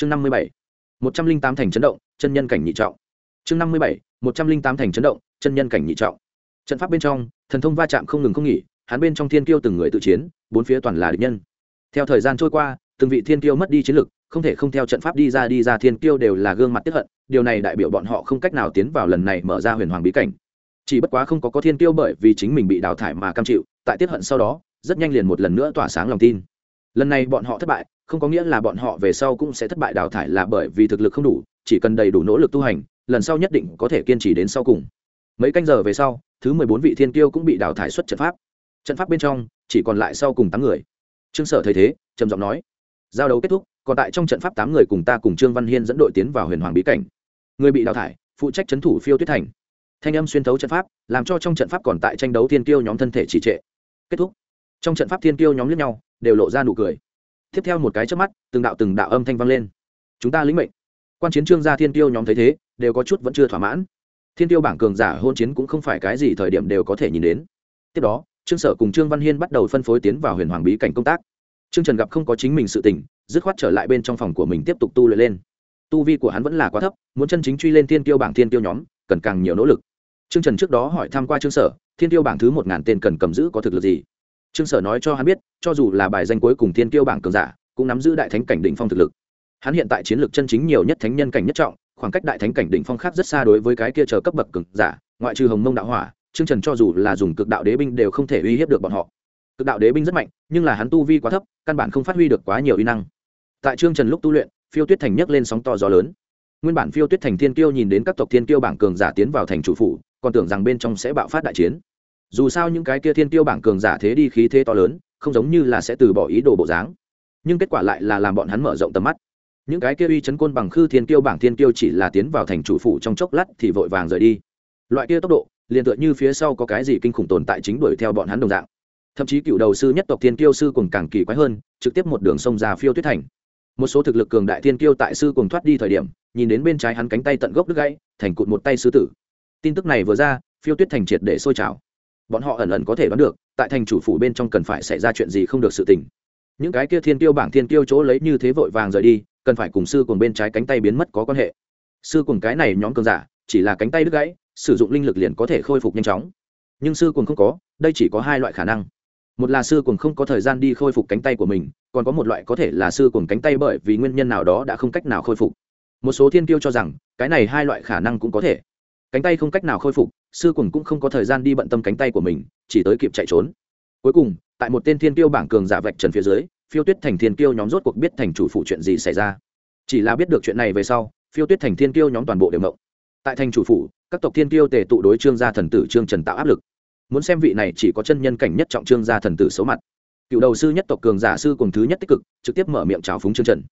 chương năm mươi bảy, một trăm linh tám thành chấn động, chân nhân cảnh nhị trọng. Chương năm mươi bảy, một trăm linh tám thành chấn động, chân nhân cảnh nhị trọng. Trận pháp bên trong, thần thông va chạm không ngừng không nghỉ, hắn bên trong thiên kiêu từng người tự chiến, bốn phía toàn là địch nhân. Theo thời gian trôi qua, từng vị thiên kiêu mất đi chiến lực, không thể không theo trận pháp đi ra đi ra thiên kiêu đều là gương mặt tiếp hận, điều này đại biểu bọn họ không cách nào tiến vào lần này mở ra huyền hoàng bí cảnh. Chỉ bất quá không có có thiên kiêu bởi vì chính mình bị đào thải mà cam chịu, tại tiếp hận sau đó, rất nhanh liền một lần nữa tỏa sáng lòng tin lần này bọn họ thất bại, không có nghĩa là bọn họ về sau cũng sẽ thất bại đào thải là bởi vì thực lực không đủ, chỉ cần đầy đủ nỗ lực tu hành, lần sau nhất định có thể kiên trì đến sau cùng. Mấy canh giờ về sau, thứ mười bốn vị thiên kiêu cũng bị đào thải xuất trận pháp. Trận pháp bên trong, chỉ còn lại sau cùng tám người. Trương sở thấy thế, trầm giọng nói, giao đấu kết thúc, còn tại trong trận pháp tám người cùng ta cùng trương văn hiên dẫn đội tiến vào huyền hoàng bí cảnh. Người bị đào thải, phụ trách trấn thủ phiêu tuyết thành. Thanh âm xuyên thấu trận pháp, làm cho trong trận pháp còn tại tranh đấu thiên kiêu nhóm thân thể trì trệ. Kết thúc. Trong trận pháp thiên kiêu nhóm lẫn nhau đều lộ ra nụ cười. Tiếp theo một cái trước mắt, từng đạo từng đạo âm thanh vang lên. Chúng ta lĩnh mệnh. Quan chiến trương gia thiên tiêu nhóm thấy thế, đều có chút vẫn chưa thỏa mãn. Thiên tiêu bảng cường giả hôn chiến cũng không phải cái gì thời điểm đều có thể nhìn đến. Tiếp đó, trương sở cùng trương văn hiên bắt đầu phân phối tiến vào huyền hoàng bí cảnh công tác. Trương trần gặp không có chính mình sự tỉnh dứt khoát trở lại bên trong phòng của mình tiếp tục tu luyện lên. Tu vi của hắn vẫn là quá thấp, muốn chân chính truy lên thiên tiêu bảng thiên tiêu nhóm, cần càng nhiều nỗ lực. Trương trần trước đó hỏi tham q u a trương sở, thiên tiêu bảng thứ một ngàn tên cần cầm giữ có thực lực gì? Trương sở nói cho hắn biết, cho dù là bài danh cuối cùng thiên tiêu bảng cường giả, cũng nắm giữ đại thánh cảnh đỉnh phong thực lực. Hắn hiện tại chiến lược chân chính nhiều nhất thánh nhân cảnh nhất trọng, khoảng cách đại thánh cảnh đỉnh phong khác rất xa đối với cái kia chờ cấp bậc cường giả, ngoại trừ hồng mông đạo hỏa, trương trần cho dù là dùng cực đạo đế binh đều không thể uy hiếp được bọn họ. Cực đạo đế binh rất mạnh, nhưng là hắn tu vi quá thấp, căn bản không phát huy được quá nhiều uy năng. Tại trương trần lúc tu luyện, phiêu tuyết thành nhấc lên sóng to gió lớn. Nguyên bản phiêu tuyết thành thiên kiêu nhìn đến các tộc thiên kiêu bảng cường giả tiến vào thành chủ phủ, còn tưởng rằng bên trong sẽ bạo phát đại chiến dù sao những cái kia thiên tiêu bảng cường giả thế đi khí thế to lớn, không giống như là sẽ từ bỏ ý đồ bộ dáng. Nhưng kết quả lại là làm bọn hắn mở rộng tầm mắt. Những cái kia uy chấn côn bằng khư thiên tiêu bảng thiên tiêu chỉ là tiến vào thành chủ phủ trong chốc lát thì vội vàng rời đi. Loại kia tốc độ, liền tựa như phía sau có cái gì kinh khủng tồn tại chính đuổi theo bọn hắn đồng dạng. Thậm chí cựu đầu sư nhất tộc thiên tiêu sư cùng càng kỳ quái hơn, trực tiếp một đường sông ra phiêu tuyết thành. Một số thực lực cường đại thiên tiêu tại sư cùng thoát đi thời điểm, nhìn đến bên trái hắn cánh tay tận gốc đứt gãy, thành cụt một tay sư tử. Tin tức này vừa ra, phiêu tuyết thành triệt để sôi trào bọn họ ẩn ẩn có thể đoán được, tại thành chủ phủ bên trong cần phải xảy ra chuyện gì không được sự tình. Những cái kia thiên tiêu bảng thiên tiêu chỗ lấy như thế vội vàng rời đi, cần phải cùng sư cùng bên trái cánh tay biến mất có quan hệ. Sư cùng cái này nhóm cường giả, chỉ là cánh tay đứt gãy, sử dụng linh lực liền có thể khôi phục nhanh chóng. Nhưng sư cùng không có, đây chỉ có hai loại khả năng. Một là sư cùng không có thời gian đi khôi phục cánh tay của mình, còn có một loại có thể là sư cùng cánh tay bởi vì nguyên nhân nào đó đã không cách nào khôi phục. Một số thiên tiêu cho rằng, cái này hai loại khả năng cũng có thể. Cánh tay không cách nào khôi phục sư cùng cũng không có thời gian đi bận tâm cánh tay của mình, chỉ tới kịp chạy trốn. Cuối cùng, tại một tên thiên tiêu bảng cường giả vạch trần phía dưới, phiêu tuyết thành thiên tiêu nhóm rốt cuộc biết thành chủ phụ chuyện gì xảy ra. Chỉ là biết được chuyện này về sau, phiêu tuyết thành thiên tiêu nhóm toàn bộ đều mộng tại thành chủ phủ, các tộc thiên tiêu tề tụ đối trương gia thần tử trương trần tạo áp lực. Muốn xem vị này chỉ có chân nhân cảnh nhất trọng trương gia thần tử xấu mặt. Cựu đầu sư nhất tộc cường giả sư cùng thứ nhất tích cực, trực tiếp mở miệng trào phúng trương trần.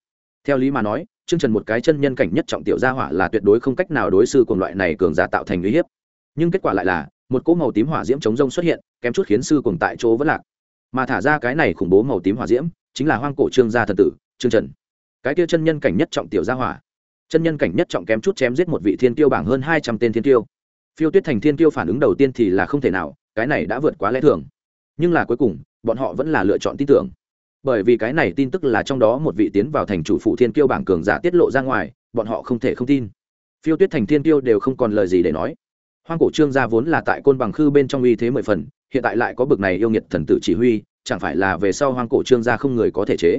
Theo lý mà nói, trương trần một cái chân nhân cảnh nhất trọng tiểu gia hỏa là tuyệt đối không cách nào đối sư cùng loại này cường giả tạo thành uy hiếp nhưng kết quả lại là, một cỗ màu tím hỏa diễm chống rông xuất hiện, kém chút khiến sư cùng tại chỗ vẫn lạc. Mà thả ra cái này khủng bố màu tím hỏa diễm, chính là hoang cổ trương gia thần tử, trương trần. Cái kia chân nhân cảnh nhất trọng tiểu gia hỏa. Chân nhân cảnh nhất trọng kém chút chém giết một vị thiên tiêu bảng hơn hai trăm tên thiên tiêu phiêu tuyết thành thiên tiêu phản ứng đầu tiên thì là không thể nào, cái này đã vượt quá lẽ thường. Nhưng là cuối cùng, bọn họ vẫn là lựa chọn tin tưởng. Bởi vì cái này tin tức là trong đó một vị tiến vào thành chủ phụ thiên tiêu bảng cường giả tiết lộ ra ngoài, bọn họ không thể không tin. Phiêu tuyết thành thiên tiêu đều không còn lời gì để nói hoang cổ trương gia vốn là tại côn bằng khư bên trong uy thế mười phần, hiện tại lại có bực này yêu nghiệt thần tử chỉ huy, chẳng phải là về sau hoang cổ trương gia không người có thể chế.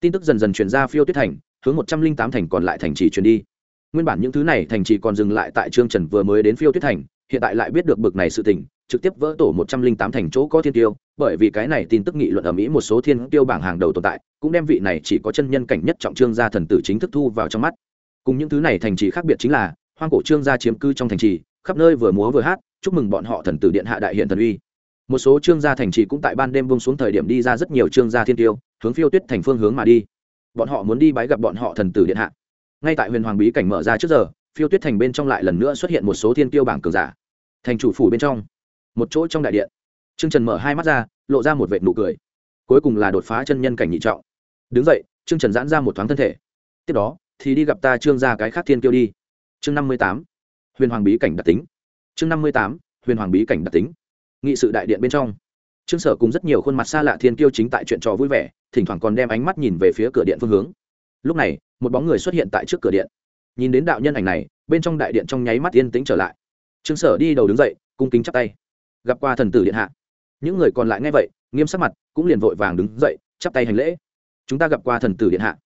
Tin tức dần dần truyền ra phiêu tuyết thành, hướng một trăm linh tám thành còn lại thành trì truyền đi. Nguyên bản những thứ này thành trì còn dừng lại tại trương trần vừa mới đến phiêu tuyết thành, hiện tại lại biết được bực này sự tình, trực tiếp vỡ tổ một trăm linh tám thành chỗ có thiên tiêu, bởi vì cái này tin tức nghị luận ở mỹ một số thiên tiêu bảng hàng đầu tồn tại, cũng đem vị này chỉ có chân nhân cảnh nhất trọng trương gia thần tử chính thức thu vào trong mắt. Cùng những thứ này thành trì khác biệt chính là, hoang cổ trương gia chiếm cư trong thành trì khắp nơi vừa múa vừa hát, chúc mừng bọn họ thần tử điện hạ đại hiện thần uy. Một số trương gia thành trì cũng tại ban đêm bông xuống thời điểm đi ra rất nhiều trương gia thiên tiêu, hướng phiêu tuyết thành phương hướng mà đi. Bọn họ muốn đi bái gặp bọn họ thần tử điện hạ. Ngay tại huyền hoàng bí cảnh mở ra trước giờ, phiêu tuyết thành bên trong lại lần nữa xuất hiện một số thiên tiêu bảng cường giả. Thành chủ phủ bên trong, một chỗ trong đại điện. Trương trần mở hai mắt ra, lộ ra một vệt nụ cười. Cuối cùng là đột phá chân nhân cảnh nhị trọng. Đứng dậy, trương trần giãn ra một thoáng thân thể. Tiếp đó, thì đi gặp ta trương gia cái khác thiên tiêu đi. Chương năm mươi tám huyền hoàng bí cảnh đặc tính. Chương năm mươi tám, huyền hoàng bí cảnh đặc tính. Nghị sự đại điện bên trong. Trương sở cùng rất nhiều khuôn mặt xa lạ thiên kiêu chính tại chuyện trò vui vẻ, thỉnh thoảng còn đem ánh mắt nhìn về phía cửa điện phương hướng. Lúc này, một bóng người xuất hiện tại trước cửa điện. Nhìn đến đạo nhân ảnh này, bên trong đại điện trong nháy mắt yên tĩnh trở lại. Trương sở đi đầu đứng dậy, cung kính chắp tay. Gặp qua thần tử điện hạ. Những người còn lại nghe vậy, nghiêm sắc mặt, cũng liền vội vàng đứng dậy, chắp tay hành lễ. Chúng ta gặp qua thần tử điện hạ.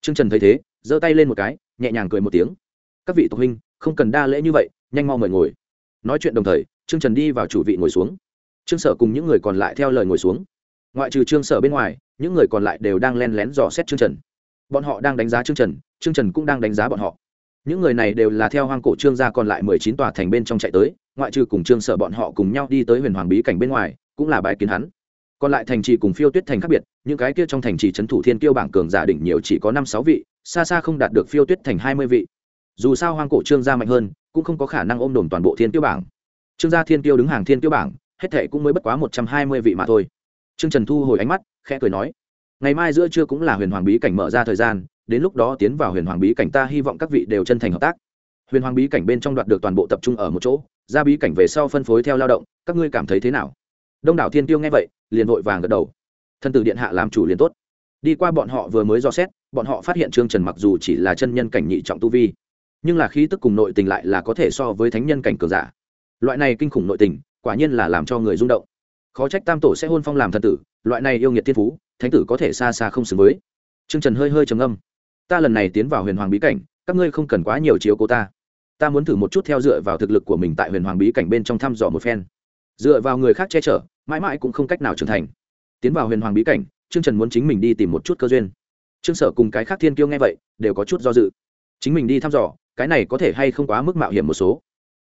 Trương trần thấy thế, giơ tay lên một cái, nhẹ nhàng cười một tiếng các vị tộc huynh, không cần đa lễ như vậy, nhanh mau mời ngồi. Nói chuyện đồng thời, trương trần đi vào chủ vị ngồi xuống. Trương sở cùng những người còn lại theo lời ngồi xuống. Ngoại trừ trương sở bên ngoài, những người còn lại đều đang len lén dò xét trương trần. Bọn họ đang đánh giá trương trần trương trần cũng đang đánh giá bọn họ. Những người này đều là theo hoang cổ trương gia còn lại mười chín tòa thành bên trong chạy tới, ngoại trừ cùng trương sở bọn họ cùng nhau đi tới huyền hoàng bí cảnh bên ngoài, cũng là bài kiến hắn. Còn lại thành trì cùng phiêu tuyết thành khác biệt, những cái kia trong thành trì trấn thủ thiên kiêu bảng cường giả đỉnh nhiều chỉ có năm sáu vị, xa xa không đạt được phiêu tuyết thành hai mươi vị dù sao hoang cổ trương gia mạnh hơn, cũng không có khả năng ôm đồn toàn bộ thiên tiêu bảng. Trương gia thiên tiêu đứng hàng thiên tiêu bảng, hết thệ cũng mới bất quá một trăm hai mươi vị mà thôi. Trương trần thu hồi ánh mắt, khẽ cười nói, ngày mai giữa trưa cũng là huyền hoàng bí cảnh mở ra thời gian, đến lúc đó tiến vào huyền hoàng bí cảnh ta hy vọng các vị đều chân thành hợp tác. Huyền hoàng bí cảnh bên trong đoạt được toàn bộ tập trung ở một chỗ, ra bí cảnh về sau phân phối theo lao động, các ngươi cảm thấy thế nào? Đông đảo thiên tiêu nghe vậy, liền vội vàng gật đầu. Thân tử điện hạ làm chủ liền tốt. Đi qua bọn họ vừa mới do xét, bọn họ phát hiện trương trần mặc dù chỉ là chân nhân cảnh nhị trọng tu vi nhưng là khí tức cùng nội tình lại là có thể so với thánh nhân cảnh cường giả. Loại này kinh khủng nội tình, quả nhiên là làm cho người rung động. Khó trách tam tổ sẽ hôn phong làm thần tử, loại này yêu nghiệt thiên phú, thánh tử có thể xa xa không xứng với. Trương trần hơi hơi trầm âm ta lần này tiến vào huyền hoàng bí cảnh, các ngươi không cần quá nhiều chiếu cố ta. Ta muốn thử một chút theo dựa vào thực lực của mình tại huyền hoàng bí cảnh bên trong thăm dò một phen. Dựa vào người khác che chở, mãi mãi cũng không cách nào trưởng thành. Tiến vào huyền hoàng bí cảnh, trương trần muốn chính mình đi tìm một chút cơ duyên. Trương sở cùng cái khác thiên kiêu nghe vậy, đều có chút do dự. Chính mình đi thăm dò cái này có thể hay không quá mức mạo hiểm một số.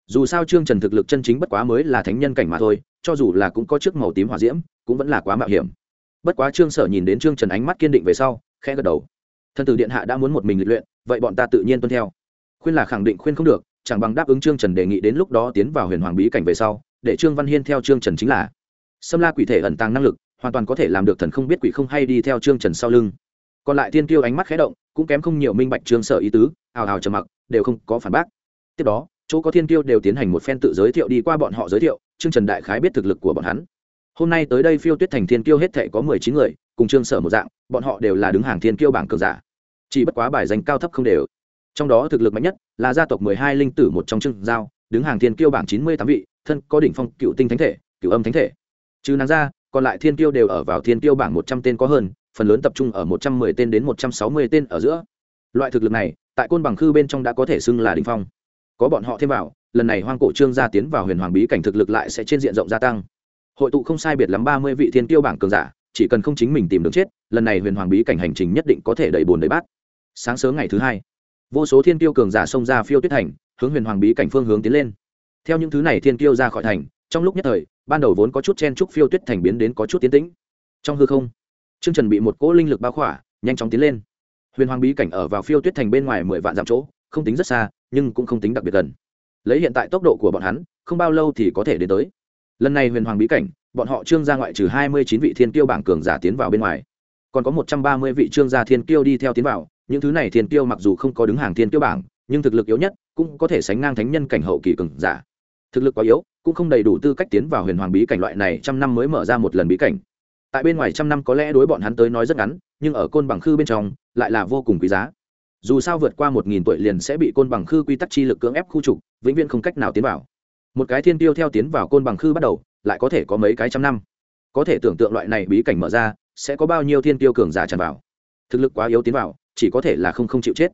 Dù sao trương trần thực lực chân chính bất quá mới là thánh nhân cảnh mà thôi, cho dù là cũng có chiếc màu tím hỏa diễm, cũng vẫn là quá mạo hiểm. Bất quá trương sở nhìn đến trương trần ánh mắt kiên định về sau, khẽ gật đầu. Thân tử điện hạ đã muốn một mình lịch luyện, vậy bọn ta tự nhiên tuân theo. Khuyên là khẳng định khuyên không được, chẳng bằng đáp ứng trương trần đề nghị đến lúc đó tiến vào huyền hoàng bí cảnh về sau, để trương văn hiên theo trương trần chính là. Xâm la quỷ thể ẩn tàng năng lực, hoàn toàn có thể làm được thần không biết quỷ không hay đi theo trương trần sau lưng. Còn lại tiên tiêu ánh mắt khẽ động, cũng kém không nhiều minh bạch trương sở ý tứ ào ào trầm mặc đều không có phản bác. Tiếp đó, chỗ có thiên tiêu đều tiến hành một phen tự giới thiệu đi qua bọn họ giới thiệu, trương trần đại khái biết thực lực của bọn hắn. Hôm nay tới đây phiêu tuyết thành thiên kiêu hết thể có mười chín người, cùng trương sở một dạng, bọn họ đều là đứng hàng thiên kiêu bảng cường giả. Chỉ bất quá bài danh cao thấp không đều. Trong đó thực lực mạnh nhất là gia tộc mười hai linh tử một trong trương giao, đứng hàng thiên kiêu bảng chín mươi tám vị, thân có đỉnh phong cựu tinh thánh thể, cựu âm thánh thể. Trừ nàng ra, còn lại thiên kiêu đều ở vào thiên kiêu bảng một trăm tên có hơn, phần lớn tập trung ở một trăm mười tên đến một trăm sáu mươi tên ở giữa. Loại thực lực này tại côn bằng khư bên trong đã có thể xưng là đỉnh phong. Có bọn họ thêm vào, lần này hoang cổ trương gia tiến vào huyền hoàng bí cảnh thực lực lại sẽ trên diện rộng gia tăng. Hội tụ không sai biệt lắm ba mươi vị thiên tiêu bảng cường giả, chỉ cần không chính mình tìm đường chết, lần này huyền hoàng bí cảnh hành trình nhất định có thể đẩy bồn đẩy bát. Sáng sớm ngày thứ hai, vô số thiên tiêu cường giả xông ra phiêu tuyết thành, hướng huyền hoàng bí cảnh phương hướng tiến lên. Theo những thứ này thiên tiêu ra khỏi thành, trong lúc nhất thời, ban đầu vốn có chút chen trúc phiêu tuyết thành biến đến có chút tiến tĩnh. Trong hư không, trương trần bị một cỗ linh lực bao khỏa, nhanh chóng tiến lên huyền hoàng bí cảnh ở vào phiêu tuyết thành bên ngoài mười vạn dặm chỗ, không tính rất xa, nhưng cũng không tính đặc biệt gần. Lấy hiện tại tốc độ của bọn hắn, không bao lâu thì có thể đến tới. Lần này huyền hoàng bí cảnh, bọn họ trương gia ngoại trừ hai mươi chín vị thiên tiêu bảng cường giả tiến vào bên ngoài, còn có một trăm ba mươi vị trương gia thiên tiêu đi theo tiến vào. Những thứ này thiên tiêu mặc dù không có đứng hàng thiên tiêu bảng, nhưng thực lực yếu nhất cũng có thể sánh ngang thánh nhân cảnh hậu kỳ cường giả. Thực lực quá yếu, cũng không đầy đủ tư cách tiến vào huyền hoàng bí cảnh loại này trăm năm mới mở ra một lần bí cảnh. Tại bên ngoài trăm năm có lẽ đối bọn hắn tới nói rất ngắn nhưng ở côn bằng khư bên trong lại là vô cùng quý giá dù sao vượt qua một nghìn tuổi liền sẽ bị côn bằng khư quy tắc chi lực cưỡng ép khu trục vĩnh viễn không cách nào tiến vào một cái thiên tiêu theo tiến vào côn bằng khư bắt đầu lại có thể có mấy cái trăm năm có thể tưởng tượng loại này bí cảnh mở ra sẽ có bao nhiêu thiên tiêu cường giả tràn vào thực lực quá yếu tiến vào chỉ có thể là không không chịu chết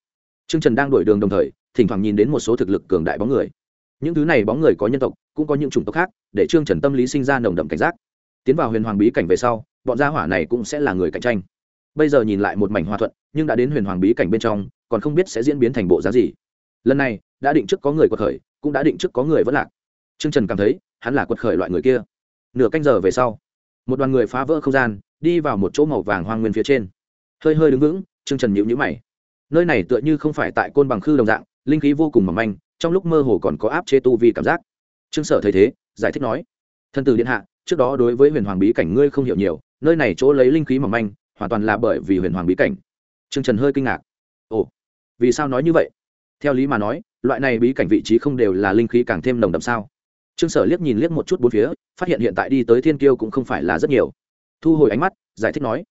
Trương Trần đang đổi đường đồng thời, thỉnh thoảng nhìn đến một số thực lực cường đại bóng người. Những thứ này bóng người có nhân tộc, cũng có những chủng tộc khác, để Trương Trần tâm lý sinh ra nồng đậm cảnh giác. Tiến vào Huyền Hoàng bí cảnh về sau, bọn gia hỏa này cũng sẽ là người cạnh tranh. Bây giờ nhìn lại một mảnh hòa thuận, nhưng đã đến Huyền Hoàng bí cảnh bên trong, còn không biết sẽ diễn biến thành bộ giá gì. Lần này, đã định trước có người quật khởi, cũng đã định trước có người vẫn lạc. Trương Trần cảm thấy, hắn là quật khởi loại người kia. Nửa canh giờ về sau, một đoàn người phá vỡ không gian, đi vào một chỗ màu vàng hoang nguyên phía trên. Hơi hơi đứng vững, Trương Trần nhíu nhíu mày nơi này tựa như không phải tại côn bằng khư đồng dạng linh khí vô cùng mỏng manh trong lúc mơ hồ còn có áp chế tu vi cảm giác trương sở thấy thế giải thích nói thân tử điện hạ trước đó đối với huyền hoàng bí cảnh ngươi không hiểu nhiều nơi này chỗ lấy linh khí mỏng manh hoàn toàn là bởi vì huyền hoàng bí cảnh. Trương trần hơi kinh ngạc. Ồ, vì sao nói như vậy? Theo lý mà nói, loại này bí cảnh vị trí không đều là linh khí càng thêm nồng đậm sao? Trương sở liếc nhìn liếc một chút bốn phía, phát hiện hiện tại đi tới thiên kiêu cũng không phải là rất nhiều. Thu hồi ánh mắt, giải thích nói,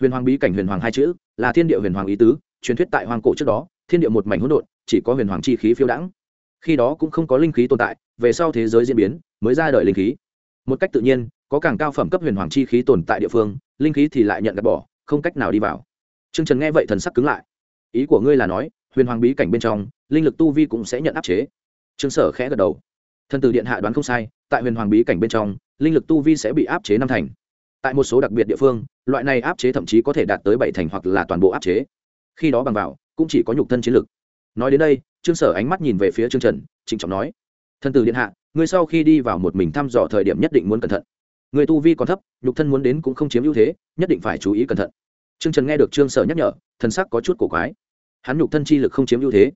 huyền hoàng bí cảnh huyền hoàng hai chữ, là thiên địa huyền hoàng ý tứ, truyền thuyết tại hoàng cổ trước đó, thiên địa một mảnh hỗn độn, chỉ có huyền hoàng chi khí phiêu đãng. Khi đó cũng không có linh khí tồn tại, về sau thế giới diễn biến, mới ra đời linh khí. Một cách tự nhiên, có càng cao phẩm cấp huyền hoàng chi khí tồn tại địa phương, linh khí thì lại nhận gạt bỏ không cách nào đi vào. Trương trần nghe vậy thần sắc cứng lại. Ý của ngươi là nói, huyền hoàng bí cảnh bên trong, linh lực tu vi cũng sẽ nhận áp chế. Trương sở khẽ gật đầu. Thần tử điện hạ đoán không sai, tại huyền hoàng bí cảnh bên trong, linh lực tu vi sẽ bị áp chế năm thành. Tại một số đặc biệt địa phương, loại này áp chế thậm chí có thể đạt tới bảy thành hoặc là toàn bộ áp chế. Khi đó bằng vào, cũng chỉ có nhục thân chiến lực. Nói đến đây, trương sở ánh mắt nhìn về phía trương trần, trịnh trọng nói, thần tử điện hạ, ngươi sau khi đi vào một mình thăm dò thời điểm nhất định muốn cẩn thận người tu vi còn thấp, nhục thân muốn đến cũng không chiếm ưu thế, nhất định phải chú ý cẩn thận. Trương trần nghe được trương sở nhắc nhở, thần sắc có chút cổ quái. Hắn nhục thân chi lực không chiếm ưu thế,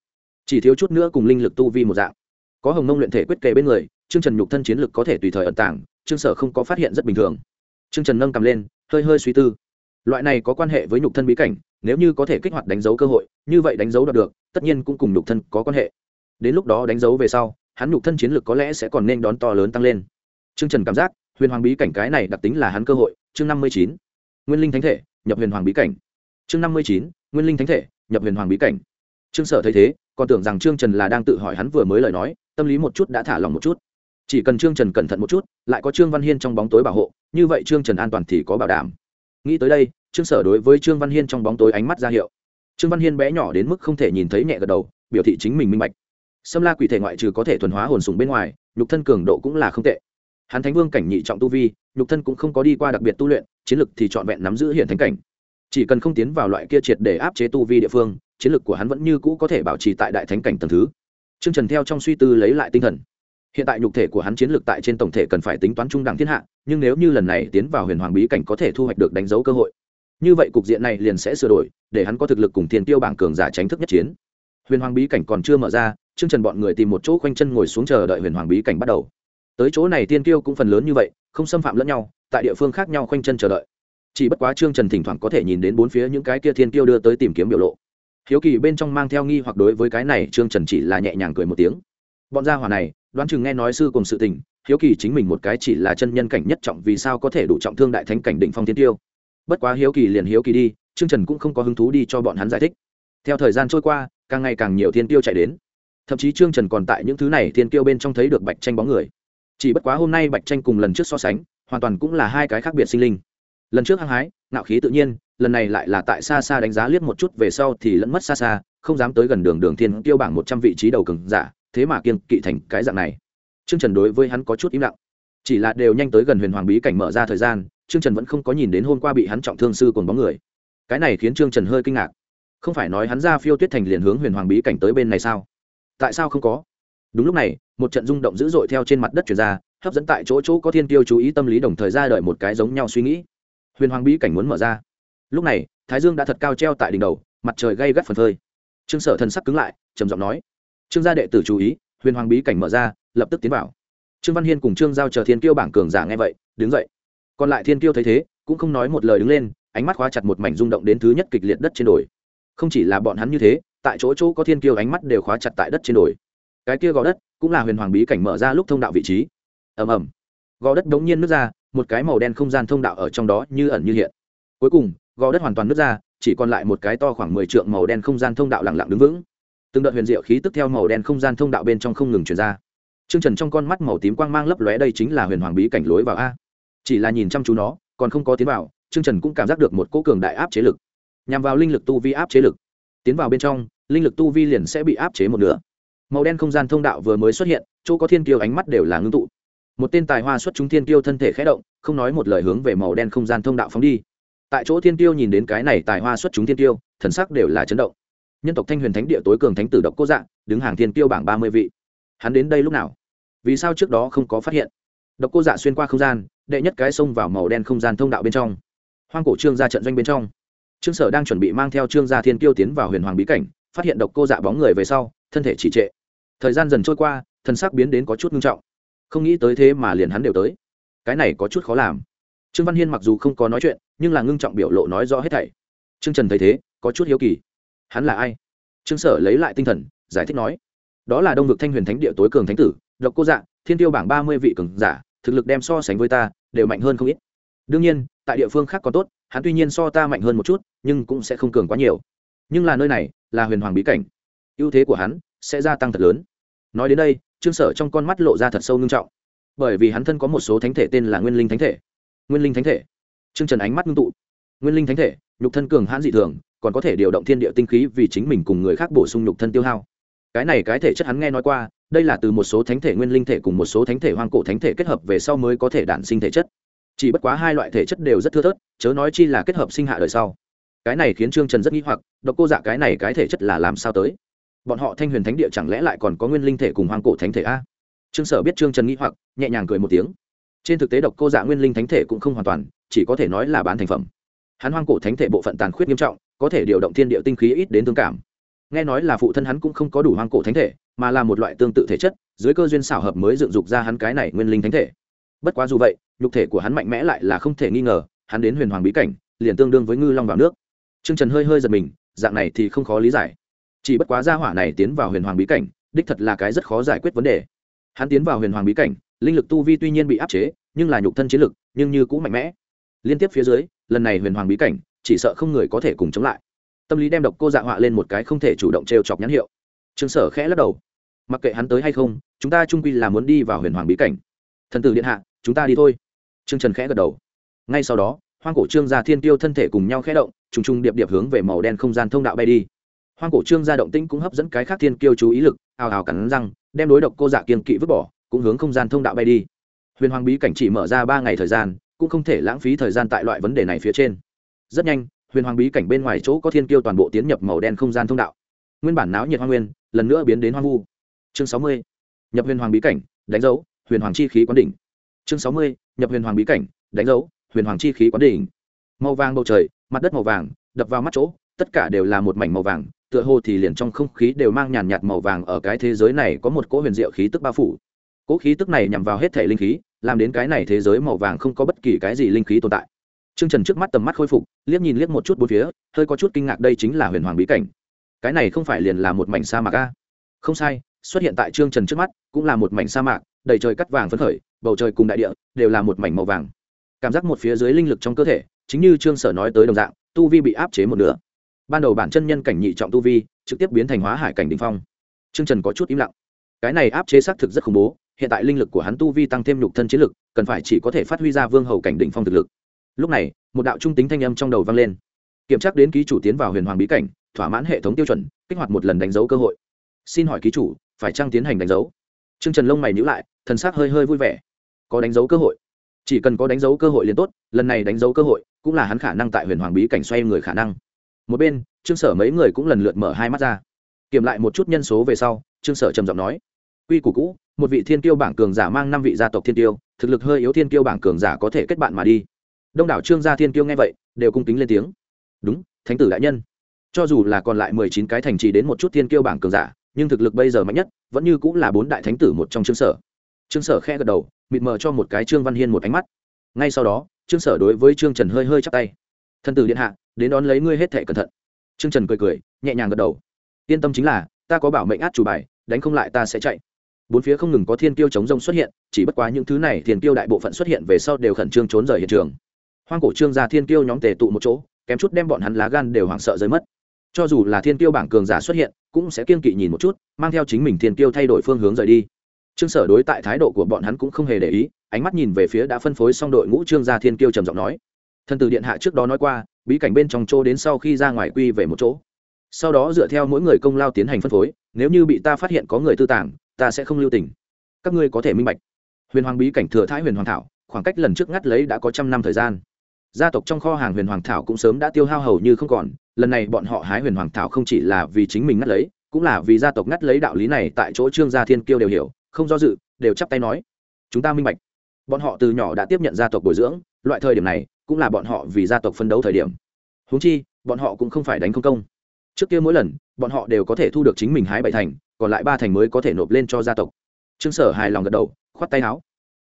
chỉ thiếu chút nữa cùng linh lực tu vi một dạng. Có hồng nông luyện thể quyết kề bên người, trương trần nhục thân chiến lực có thể tùy thời ẩn tảng trương sở không có phát hiện rất bình thường. Trương trần nâng cầm lên, hơi hơi suy tư. Loại này có quan hệ với nhục thân bí cảnh, nếu như có thể kích hoạt đánh dấu cơ hội, như vậy đánh dấu đạt được, tất nhiên cũng cùng nhục thân có quan hệ. Đến lúc đó đánh dấu về sau, hắn nhục thân chiến lực có lẽ sẽ còn nên đón to lớn tăng lên. Trương trần cảm giác huyền hoàng bí cảnh cái này đặc tính là hắn cơ hội. Chương năm mươi chín, nguyên linh thánh thể, nhập huyền hoàng bí cảnh. Chương năm mươi chín, nguyên linh thánh thể, nhập huyền hoàng bí cảnh. Trương sở thấy thế, còn tưởng rằng trương trần là đang tự hỏi hắn vừa mới lời nói, tâm lý một chút đã thả lòng một chút. Chỉ cần trương trần cẩn thận một chút, lại có trương văn hiên trong bóng tối bảo hộ, như vậy trương trần an toàn thì có bảo đảm. Nghĩ tới đây, trương sở đối với trương văn hiên trong bóng tối ánh mắt ra hiệu. Trương văn hiên bé nhỏ đến mức không thể nhìn thấy nhẹ gật đầu, biểu thị chính mình minh bạch. Xâm la quỷ thể ngoại trừ có thể thuần hóa hồn sùng bên ngoài, nhục thân cường độ cũng là không tệ hắn thánh vương cảnh nhị trọng tu vi nhục thân cũng không có đi qua đặc biệt tu luyện chiến lực thì trọn vẹn nắm giữ hiện thánh cảnh chỉ cần không tiến vào loại kia triệt để áp chế tu vi địa phương chiến lực của hắn vẫn như cũ có thể bảo trì tại đại thánh cảnh tầng thứ Trương Trần theo trong suy tư lấy lại tinh thần. Hiện tại nhục thể của hắn chiến lực tại trên tổng thể cần phải tính toán trung đẳng thiên hạ, nhưng nếu như lần này tiến vào huyền hoàng bí cảnh có thể thu hoạch được đánh dấu cơ hội, như vậy cục diện này liền sẽ sửa đổi, để hắn có thực lực cùng thiên tiêu bảng cường giả tránh thức nhất chiến. Huyền hoàng bí cảnh còn chưa mở ra, Trương Trần bọn người tìm một chỗ quanh chân ngồi xuống chờ đợi huyền hoàng bí cảnh bắt đầu tới chỗ này tiên kiêu cũng phần lớn như vậy, không xâm phạm lẫn nhau, tại địa phương khác nhau khoanh chân chờ đợi. Chỉ bất quá trương trần thỉnh thoảng có thể nhìn đến bốn phía những cái kia thiên kiêu đưa tới tìm kiếm biểu lộ. Hiếu kỳ bên trong mang theo nghi hoặc đối với cái này, trương trần chỉ là nhẹ nhàng cười một tiếng. Bọn gia hỏa này, đoán chừng nghe nói sư cùng sự tình, hiếu kỳ chính mình một cái chỉ là chân nhân cảnh nhất trọng vì sao có thể đủ trọng thương đại thánh cảnh định phong thiên tiêu bất quá hiếu kỳ liền hiếu kỳ đi, trương trần cũng không có hứng thú đi cho bọn hắn giải thích. Theo thời gian trôi qua, càng ngày càng nhiều thiên tiêu chạy đến. Thậm chí trương trần còn tại những thứ này thiên tiêu bên trong thấy được bạch tranh bóng người chỉ bất quá hôm nay bạch tranh cùng lần trước so sánh, hoàn toàn cũng là hai cái khác biệt sinh linh. Lần trước hăng hái, ngạo khí tự nhiên, lần này lại là tại xa xa đánh giá liếc một chút về sau thì lẫn mất xa xa, không dám tới gần đường đường thiên tiêu bảng một trăm vị trí đầu cường giả, thế mà kiên kỵ thành cái dạng này. Trương trần đối với hắn có chút im lặng. Chỉ là đều nhanh tới gần huyền hoàng bí cảnh mở ra thời gian, trương trần vẫn không có nhìn đến hôm qua bị hắn trọng thương sư còn bóng người. Cái này khiến trương trần hơi kinh ngạc. Không phải nói hắn ra phiêu tuyết thành liền hướng huyền hoàng bí cảnh tới bên này sao? Tại sao không có? Đúng lúc này, một trận rung động dữ dội theo trên mặt đất chuyển ra, hấp dẫn tại chỗ chỗ có thiên tiêu chú ý tâm lý đồng thời ra đợi một cái giống nhau suy nghĩ. Huyền hoàng bí cảnh muốn mở ra. Lúc này, thái dương đã thật cao treo tại đỉnh đầu, mặt trời gây gắt phần phơi. Trương sở thần sắc cứng lại, trầm giọng nói. Trương gia đệ tử chú ý, huyền hoàng bí cảnh mở ra, lập tức tiến vào. Trương văn hiên cùng trương giao chờ thiên kiêu bảng cường giả nghe vậy, đứng dậy. Còn lại thiên kiêu thấy thế, cũng không nói một lời đứng lên, ánh mắt khóa chặt một mảnh rung động đến thứ nhất kịch liệt đất trên đồi. Không chỉ là bọn hắn như thế, tại chỗ chỗ có thiên kiêu ánh mắt đều khóa chặt tại đất trên đồi cái kia gò đất cũng là huyền hoàng bí cảnh mở ra lúc thông đạo vị trí ầm ầm gò đất đống nhiên nứt ra một cái màu đen không gian thông đạo ở trong đó như ẩn như hiện cuối cùng gò đất hoàn toàn nứt ra chỉ còn lại một cái to khoảng mười trượng màu đen không gian thông đạo lặng lặng đứng vững từng đợt huyền diệu khí tức theo màu đen không gian thông đạo bên trong không ngừng truyền ra Trương Trần trong con mắt màu tím quang mang lấp lóe đây chính là huyền hoàng bí cảnh lối vào a. Chỉ là nhìn chăm chú nó, còn không có tiến vào, Trương Trần cũng cảm giác được một cỗ cường đại áp chế lực. Nhằm vào linh lực tu vi áp chế lực. Tiến vào bên trong, linh lực tu vi liền sẽ bị áp chế một nửa màu đen không gian thông đạo vừa mới xuất hiện, chỗ có thiên kiêu ánh mắt đều là ngưng tụ. Một tên tài hoa xuất chúng thiên kiêu thân thể khẽ động, không nói một lời hướng về màu đen không gian thông đạo phóng đi. Tại chỗ thiên kiêu nhìn đến cái này tài hoa xuất chúng thiên kiêu, thần sắc đều là chấn động. Nhân tộc thanh huyền thánh địa tối cường thánh tử độc cô dạng đứng hàng thiên kiêu bảng ba mươi vị. Hắn đến đây lúc nào? Vì sao trước đó không có phát hiện? Độc cô dạ xuyên qua không gian, đệ nhất cái xông vào màu đen không gian thông đạo bên trong. Hoang cổ trương ra trận doanh bên trong. Trương sở đang chuẩn bị mang theo trương gia thiên kiêu tiến vào huyền hoàng bí cảnh, phát hiện độc cô dạ bóng người về sau, thân thể chỉ trệ thời gian dần trôi qua, thân sắc biến đến có chút nghiêm trọng. Không nghĩ tới thế mà liền hắn đều tới. Cái này có chút khó làm. Trương văn hiên mặc dù không có nói chuyện, nhưng là ngưng trọng biểu lộ nói rõ hết thảy. Trương trần thấy thế, có chút hiếu kỳ. Hắn là ai? Trương sở lấy lại tinh thần, giải thích nói. Đó là đông vực thanh huyền thánh địa tối cường thánh tử, độc cô dạ thiên tiêu bảng ba mươi vị cường giả, thực lực đem so sánh với ta, đều mạnh hơn không ít. Đương nhiên, tại địa phương khác có tốt, hắn tuy nhiên so ta mạnh hơn một chút, nhưng cũng sẽ không cường quá nhiều. Nhưng là nơi này, là huyền hoàng bí cảnh. Ưu thế của hắn sẽ gia tăng thật lớn. Nói đến đây, trương sở trong con mắt lộ ra thật sâu nghiêm trọng. Bởi vì hắn thân có một số thánh thể tên là nguyên linh thánh thể. Nguyên linh thánh thể. Trương trần ánh mắt ngưng tụ. Nguyên linh thánh thể, nhục thân cường hãn dị thường, còn có thể điều động thiên địa tinh khí vì chính mình cùng người khác bổ sung nhục thân tiêu hao. Cái này cái thể chất hắn nghe nói qua, đây là từ một số thánh thể nguyên linh thể cùng một số thánh thể hoang cổ thánh thể kết hợp về sau mới có thể đản sinh thể chất. Chỉ bất quá hai loại thể chất đều rất thưa thớt, chớ nói chi là kết hợp sinh hạ đời sau. Cái này khiến trương trần rất nghi hoặc, độc cô dạ cái này cái thể chất là làm sao tới? Bọn họ thanh huyền thánh địa chẳng lẽ lại còn có nguyên linh thể cùng hoang cổ thánh thể a? Trương sở biết trương trần nghĩ hoặc, nhẹ nhàng cười một tiếng. Trên thực tế độc cô dạ nguyên linh thánh thể cũng không hoàn toàn, chỉ có thể nói là bán thành phẩm. Hắn hoang cổ thánh thể bộ phận tàn khuyết nghiêm trọng, có thể điều động thiên địa tinh khí ít đến thương cảm. Nghe nói là phụ thân hắn cũng không có đủ hoang cổ thánh thể, mà là một loại tương tự thể chất, dưới cơ duyên xảo hợp mới dựng dục ra hắn cái này nguyên linh thánh thể. Bất quá dù vậy, nhục thể của hắn mạnh mẽ lại là không thể nghi ngờ, hắn đến huyền hoàng bí cảnh, liền tương đương với ngư long vào nước. T r ư ơ n g trần hơi hơi giật mình, dạng này thì không khó lý giải chỉ bất quá gia hỏa này tiến vào huyền hoàng bí cảnh, đích thật là cái rất khó giải quyết vấn đề. Hắn tiến vào huyền hoàng bí cảnh, linh lực tu vi tuy nhiên bị áp chế, nhưng là nhục thân chiến lực, nhưng như cũng mạnh mẽ. Liên tiếp phía dưới, lần này huyền hoàng bí cảnh, chỉ sợ không người có thể cùng chống lại. Tâm lý đem độc cô dạ họa lên một cái không thể chủ động t r e o chọc nhãn hiệu. Trương sở khẽ lắc đầu. Mặc kệ hắn tới hay không, chúng ta trung quy là muốn đi vào huyền hoàng bí cảnh. Thần tử điện hạ, chúng ta đi thôi. Trương trần khẽ gật đầu. Ngay sau đó, hoang cổ trương gia thiên tiêu thân thể cùng nhau khẽ động, trùng trùng điệp điệp hướng về màu đen không gian thông đạo bay đi hoang cổ trương gia động tĩnh cũng hấp dẫn cái khác thiên kiêu chú ý lực, ào ào cắn răng, đem đối độc cô dạ kiên kỵ vứt bỏ, cũng hướng không gian thông đạo bay đi. Huyền hoàng bí cảnh chỉ mở ra ba ngày thời gian, cũng không thể lãng phí thời gian tại loại vấn đề này phía trên. Rất nhanh, huyền hoàng bí cảnh bên ngoài chỗ có thiên kiêu toàn bộ tiến nhập màu đen không gian thông đạo. Nguyên bản náo nhiệt hoa nguyên, lần nữa biến đến hoang vu. Chương sáu mươi, nhập huyền hoàng bí cảnh, đánh dấu, huyền hoàng chi khí quán đỉnh. Chương sáu mươi, nhập huyền hoàng bí cảnh, đánh dấu, huyền hoàng chi khí quán đỉnh. Màu vàng bầu trời, mặt đất màu vàng, đập vào mắt chỗ, tất cả đều là một mảnh màu vàng tựa hồ thì liền trong không khí đều mang nhàn nhạt màu vàng ở cái thế giới này có một cỗ huyền diệu khí tức bao phủ cỗ khí tức này nhằm vào hết thể linh khí làm đến cái này thế giới màu vàng không có bất kỳ cái gì linh khí tồn tại Trương Trần trước mắt tầm mắt khôi phục, liếc nhìn liếc một chút bốn phía, hơi có chút kinh ngạc đây chính là huyền hoàng bí cảnh. Cái này không phải liền là một mảnh sa mạc a? Không sai, xuất hiện tại Trương Trần trước mắt, cũng là một mảnh sa mạc, đầy trời cắt vàng phấn khởi, bầu trời cùng đại địa đều là một mảnh màu vàng. Cảm giác một phía dưới linh lực trong cơ thể, chính như Trương Sở nói tới đồng dạng, tu vi bị áp chế một nửa. Ban đầu bản chân nhân cảnh nhị trọng tu vi, trực tiếp biến thành hóa hải cảnh đỉnh phong. Trương Trần có chút im lặng. Cái này áp chế xác thực rất khủng bố, hiện tại linh lực của hắn tu vi tăng thêm nhục thân chiến lực, cần phải chỉ có thể phát huy ra vương hầu cảnh đỉnh phong thực lực. Lúc này một đạo trung tính thanh âm trong đầu vang lên. Kiểm tra đến ký chủ tiến vào huyền hoàng bí cảnh thỏa mãn hệ thống tiêu chuẩn kích hoạt một lần đánh dấu cơ hội. Xin hỏi ký chủ phải trăng tiến hành đánh dấu? T r ư ơ n g trần lông mày nhữ lại thần s ắ c hơi hơi vui vẻ. Có đánh dấu cơ hội. Chỉ cần có đánh dấu cơ hội liền tốt lần này đánh dấu cơ hội cũng là hắn khả năng tại huyền hoàng bí cảnh xoay người khả năng một bên, trương sở mấy người cũng lần lượt mở hai mắt ra. Kiểm lại một chút nhân số về sau, trương sở trầm giọng nói, quy củ cũ, một vị thiên tiêu bảng cường giả mang năm vị gia tộc thiên tiêu thực lực hơi yếu thiên tiêu bảng cường giả có thể kết bạn mà đi. Đông đảo trương gia thiên tiêu nghe vậy, đều cung kính lên tiếng. Đúng, thánh tử đại nhân. Cho dù là còn lại mười chín cái thành trì đến một chút thiên tiêu bảng cường giả, nhưng thực lực bây giờ mạnh nhất, vẫn như cũng là bốn đại thánh tử một trong trương sở. Trương sở khe gật đầu, mịt mờ cho một cái trương văn hiên một ánh mắt. Ngay sau đó, trương sở đối với trương trần hơi hơi chắp tay. Thân tử điện hạ đến đón lấy ngươi hết thể cẩn thận. Trương trần cười cười, nhẹ nhàng gật đầu. Yên tâm chính là, ta có bảo mệnh át chủ bài, đánh không lại ta sẽ chạy. Bốn phía không ngừng có thiên tiêu chống rông xuất hiện, chỉ bất quá những thứ này thiên tiêu đại bộ phận xuất hiện về sau đều khẩn trương trốn rời hiện trường. Hoang cổ trương gia thiên Tiêu nhóm tề tụ một chỗ, kém chút đem bọn hắn lá gan đều hoảng sợ rơi mất. Cho dù là thiên Tiêu bảng cường giả xuất hiện, cũng sẽ kiên kỵ nhìn một chút, mang theo chính mình thiên Tiêu thay đổi phương hướng rời đi. Trương sở đối tại thái độ của bọn hắn cũng không hề để ý, ánh mắt nhìn về phía đã phân phối xong đội ngũ trương gia thiên Tiêu trầm giọng nói. Thân từ điện hạ trước đó nói qua bí cảnh bên trong chỗ đến sau khi ra ngoài quy về một chỗ. Sau đó dựa theo mỗi người công lao tiến hành phân phối, nếu như bị ta phát hiện có người tư tàng, ta sẽ không lưu tình. Các ngươi có thể minh bạch. Huyền hoàng bí cảnh thừa thái huyền hoàng thảo, khoảng cách lần trước ngắt lấy đã có trăm năm thời gian. Gia tộc trong kho hàng huyền hoàng thảo cũng sớm đã tiêu hao hầu như không còn, lần này bọn họ hái huyền hoàng thảo không chỉ là vì chính mình ngắt lấy, cũng là vì gia tộc ngắt lấy đạo lý này tại chỗ trương gia thiên kiêu đều hiểu, không do dự, đều chắp tay nói. Chúng ta minh bạch. Bọn họ từ nhỏ đã tiếp nhận gia tộc bồi dưỡng, loại thời điểm này cũng là bọn họ vì gia tộc phân đấu thời điểm. Húng chi, bọn họ cũng không phải đánh không công. Trước kia mỗi lần, bọn họ đều có thể thu được chính mình hái bảy thành, còn lại ba thành mới có thể nộp lên cho gia tộc. Trương sở hài lòng gật đầu, khoát tay áo.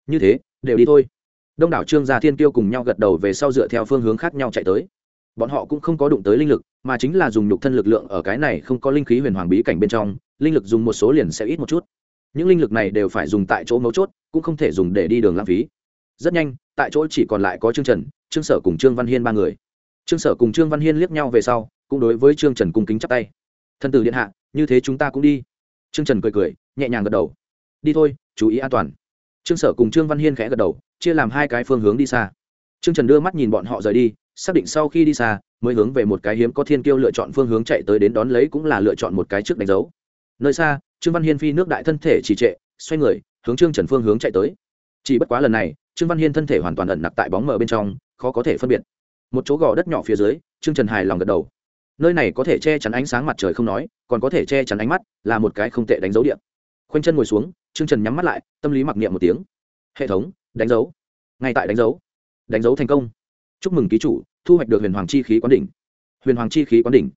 Như thế, đều đi thôi. Đông đảo trương gia thiên tiêu cùng nhau gật đầu về sau dựa theo phương hướng khác nhau chạy tới. Bọn họ cũng không có đụng tới linh lực, mà chính là dùng nhục thân lực lượng ở cái này không có linh khí huyền hoàng bí cảnh bên trong, linh lực dùng một số liền sẽ ít một chút. Những linh lực này đều phải dùng tại chỗ mấu chốt, cũng không thể dùng để đi đường lãng phí. Rất nhanh, tại chỗ chỉ còn lại có trương trần trương sở cùng trương văn hiên ba người. Trương sở cùng trương văn hiên liếc nhau về sau, cũng đối với trương trần cung kính chắp tay. Thân tử điện hạ, như thế chúng ta cũng đi. Trương trần cười cười, nhẹ nhàng gật đầu. Đi thôi, chú ý an toàn. Trương sở cùng trương văn hiên khẽ gật đầu, chia làm hai cái phương hướng đi xa. Trương trần đưa mắt nhìn bọn họ rời đi, xác định sau khi đi xa, mới hướng về một cái hiếm có thiên kiêu lựa chọn phương hướng chạy tới đến đón lấy cũng là lựa chọn một cái trước đánh dấu. Nơi xa, trương văn hiên phi nước đại thân thể trì trệ, xoay người, hướng trương trần phương hướng chạy tới. Chỉ bất quá lần này, trương văn hiên thân thể hoàn toàn ẩn nặc tại bóng mờ bên trong khó có thể phân biệt. Một chỗ gò đất nhỏ phía dưới, trương trần hài lòng gật đầu. Nơi này có thể che chắn ánh sáng mặt trời không nói, còn có thể che chắn ánh mắt, là một cái không tệ đánh dấu điện khoanh chân ngồi xuống, trương trần nhắm mắt lại, tâm lý mặc niệm một tiếng. Hệ thống, đánh dấu. Ngay tại đánh dấu. Đánh dấu thành công. Chúc mừng ký chủ, thu hoạch được huyền hoàng chi khí quán đỉnh. Huyền hoàng chi khí quán đỉnh.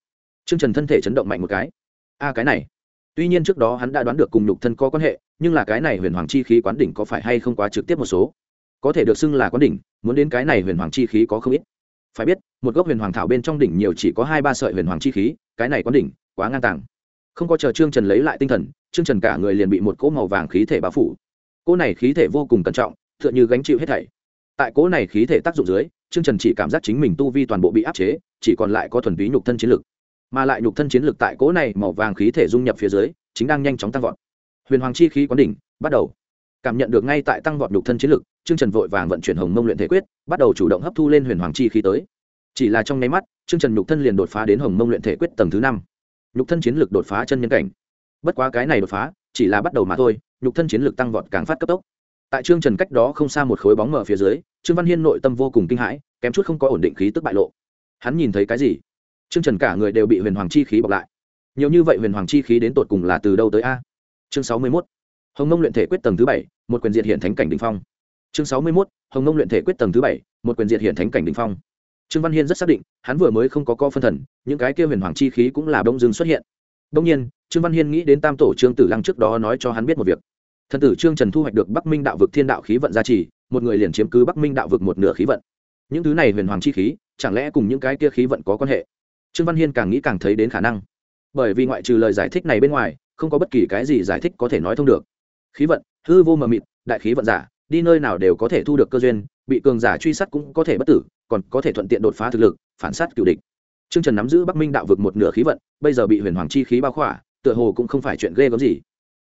Trương trần thân thể chấn động mạnh một cái. A, cái này. Tuy nhiên trước đó hắn đã đoán được cùng nhục thân có quan hệ, nhưng là cái này huyền hoàng chi khí quán đỉnh có phải hay không quá trực tiếp một số? Có thể được xưng là quán đỉnh, muốn đến cái này huyền hoàng chi khí có không ít. Phải biết, một gốc huyền hoàng thảo bên trong đỉnh nhiều chỉ có hai ba sợi huyền hoàng chi khí, cái này quán đỉnh, quá ngang tàng. Không có chờ trương trần lấy lại tinh thần, trương trần cả người liền bị một cỗ màu vàng khí thể bao phủ. Cỗ này khí thể vô cùng cẩn trọng t h ư ợ n h ư gánh chịu hết thảy. Tại cỗ này khí thể tác dụng dưới, trương trần chỉ cảm giác chính mình tu vi toàn bộ bị áp chế, chỉ còn lại có thuần túy nhục thân chiến lực. Mà lại nhục thân chiến lực tại cỗ này màu vàng khí thể dung nhập phía dưới, chính đang nhanh chóng tăng vọt. Huyền hoàng chi khí quán đỉnh, bắt đầu cảm nhận được ngay tại tăng vọt nhục thân chiến lực, trương trần vội vàng vận chuyển hồng mông luyện thể quyết, bắt đầu chủ động hấp thu lên huyền hoàng chi khí tới. Chỉ là trong nháy mắt, trương trần nhục thân liền đột phá đến hồng mông luyện thể quyết tầng thứ năm. Nhục thân chiến lực đột phá chân nhân cảnh. Bất quá cái này đột phá, chỉ là bắt đầu mà thôi, nhục thân chiến lực tăng vọt càng phát cấp tốc. Tại trương trần cách đó không xa một khối bóng mở phía dưới, trương văn hiên nội tâm vô cùng kinh hãi, kém chút không có ổn định khí tức bại lộ. Hắn nhìn thấy cái gì? Trương trần cả người đều bị huyền hoàng chi khí bọc lại. Nhiều như vậy huyền hoàng chi khí đến tột cùng là từ đâu tới a? Chương sáu mươi mốt hồng nông luyện thể quyết tầng thứ bảy, một quyền diệt hiện thánh cảnh đình phong. Chương sáu mươi mốt, hồng nông luyện thể quyết tầng thứ bảy, một quyền diệt hiện thánh cảnh đình phong. Trương văn hiên rất xác định, hắn vừa mới không có co phân thần, những cái kia huyền hoàng chi khí cũng là đông dưng xuất hiện. Đông nhiên, trương văn hiên nghĩ đến tam tổ trương tử lăng trước đó nói cho hắn biết một việc. Thần tử trương trần thu hoạch được bắc minh đạo vực thiên đạo khí vận gia trì, một người liền chiếm cứ bắc minh đạo vực một nửa khí vận. Những thứ này huyền hoàng chi khí, chẳng lẽ cùng những cái kia khí vận có quan hệ? Trương văn hiên càng nghĩ càng thấy đến khả năng. Bởi vì ngoại trừ lời giải thích này bên ngoài, không có bất kỳ cái gì giải thích có thể nói thông được khí vận hư vô mờ mịt đại khí vận giả đi nơi nào đều có thể thu được cơ duyên bị cường giả truy sát cũng có thể bất tử còn có thể thuận tiện đột phá thực lực phản sát cựu địch Trương Trần nắm giữ Bắc Minh đạo vực một nửa khí vận, bây giờ bị huyền hoàng chi khí bao khỏa, tựa hồ cũng không phải chuyện ghê gớm gì.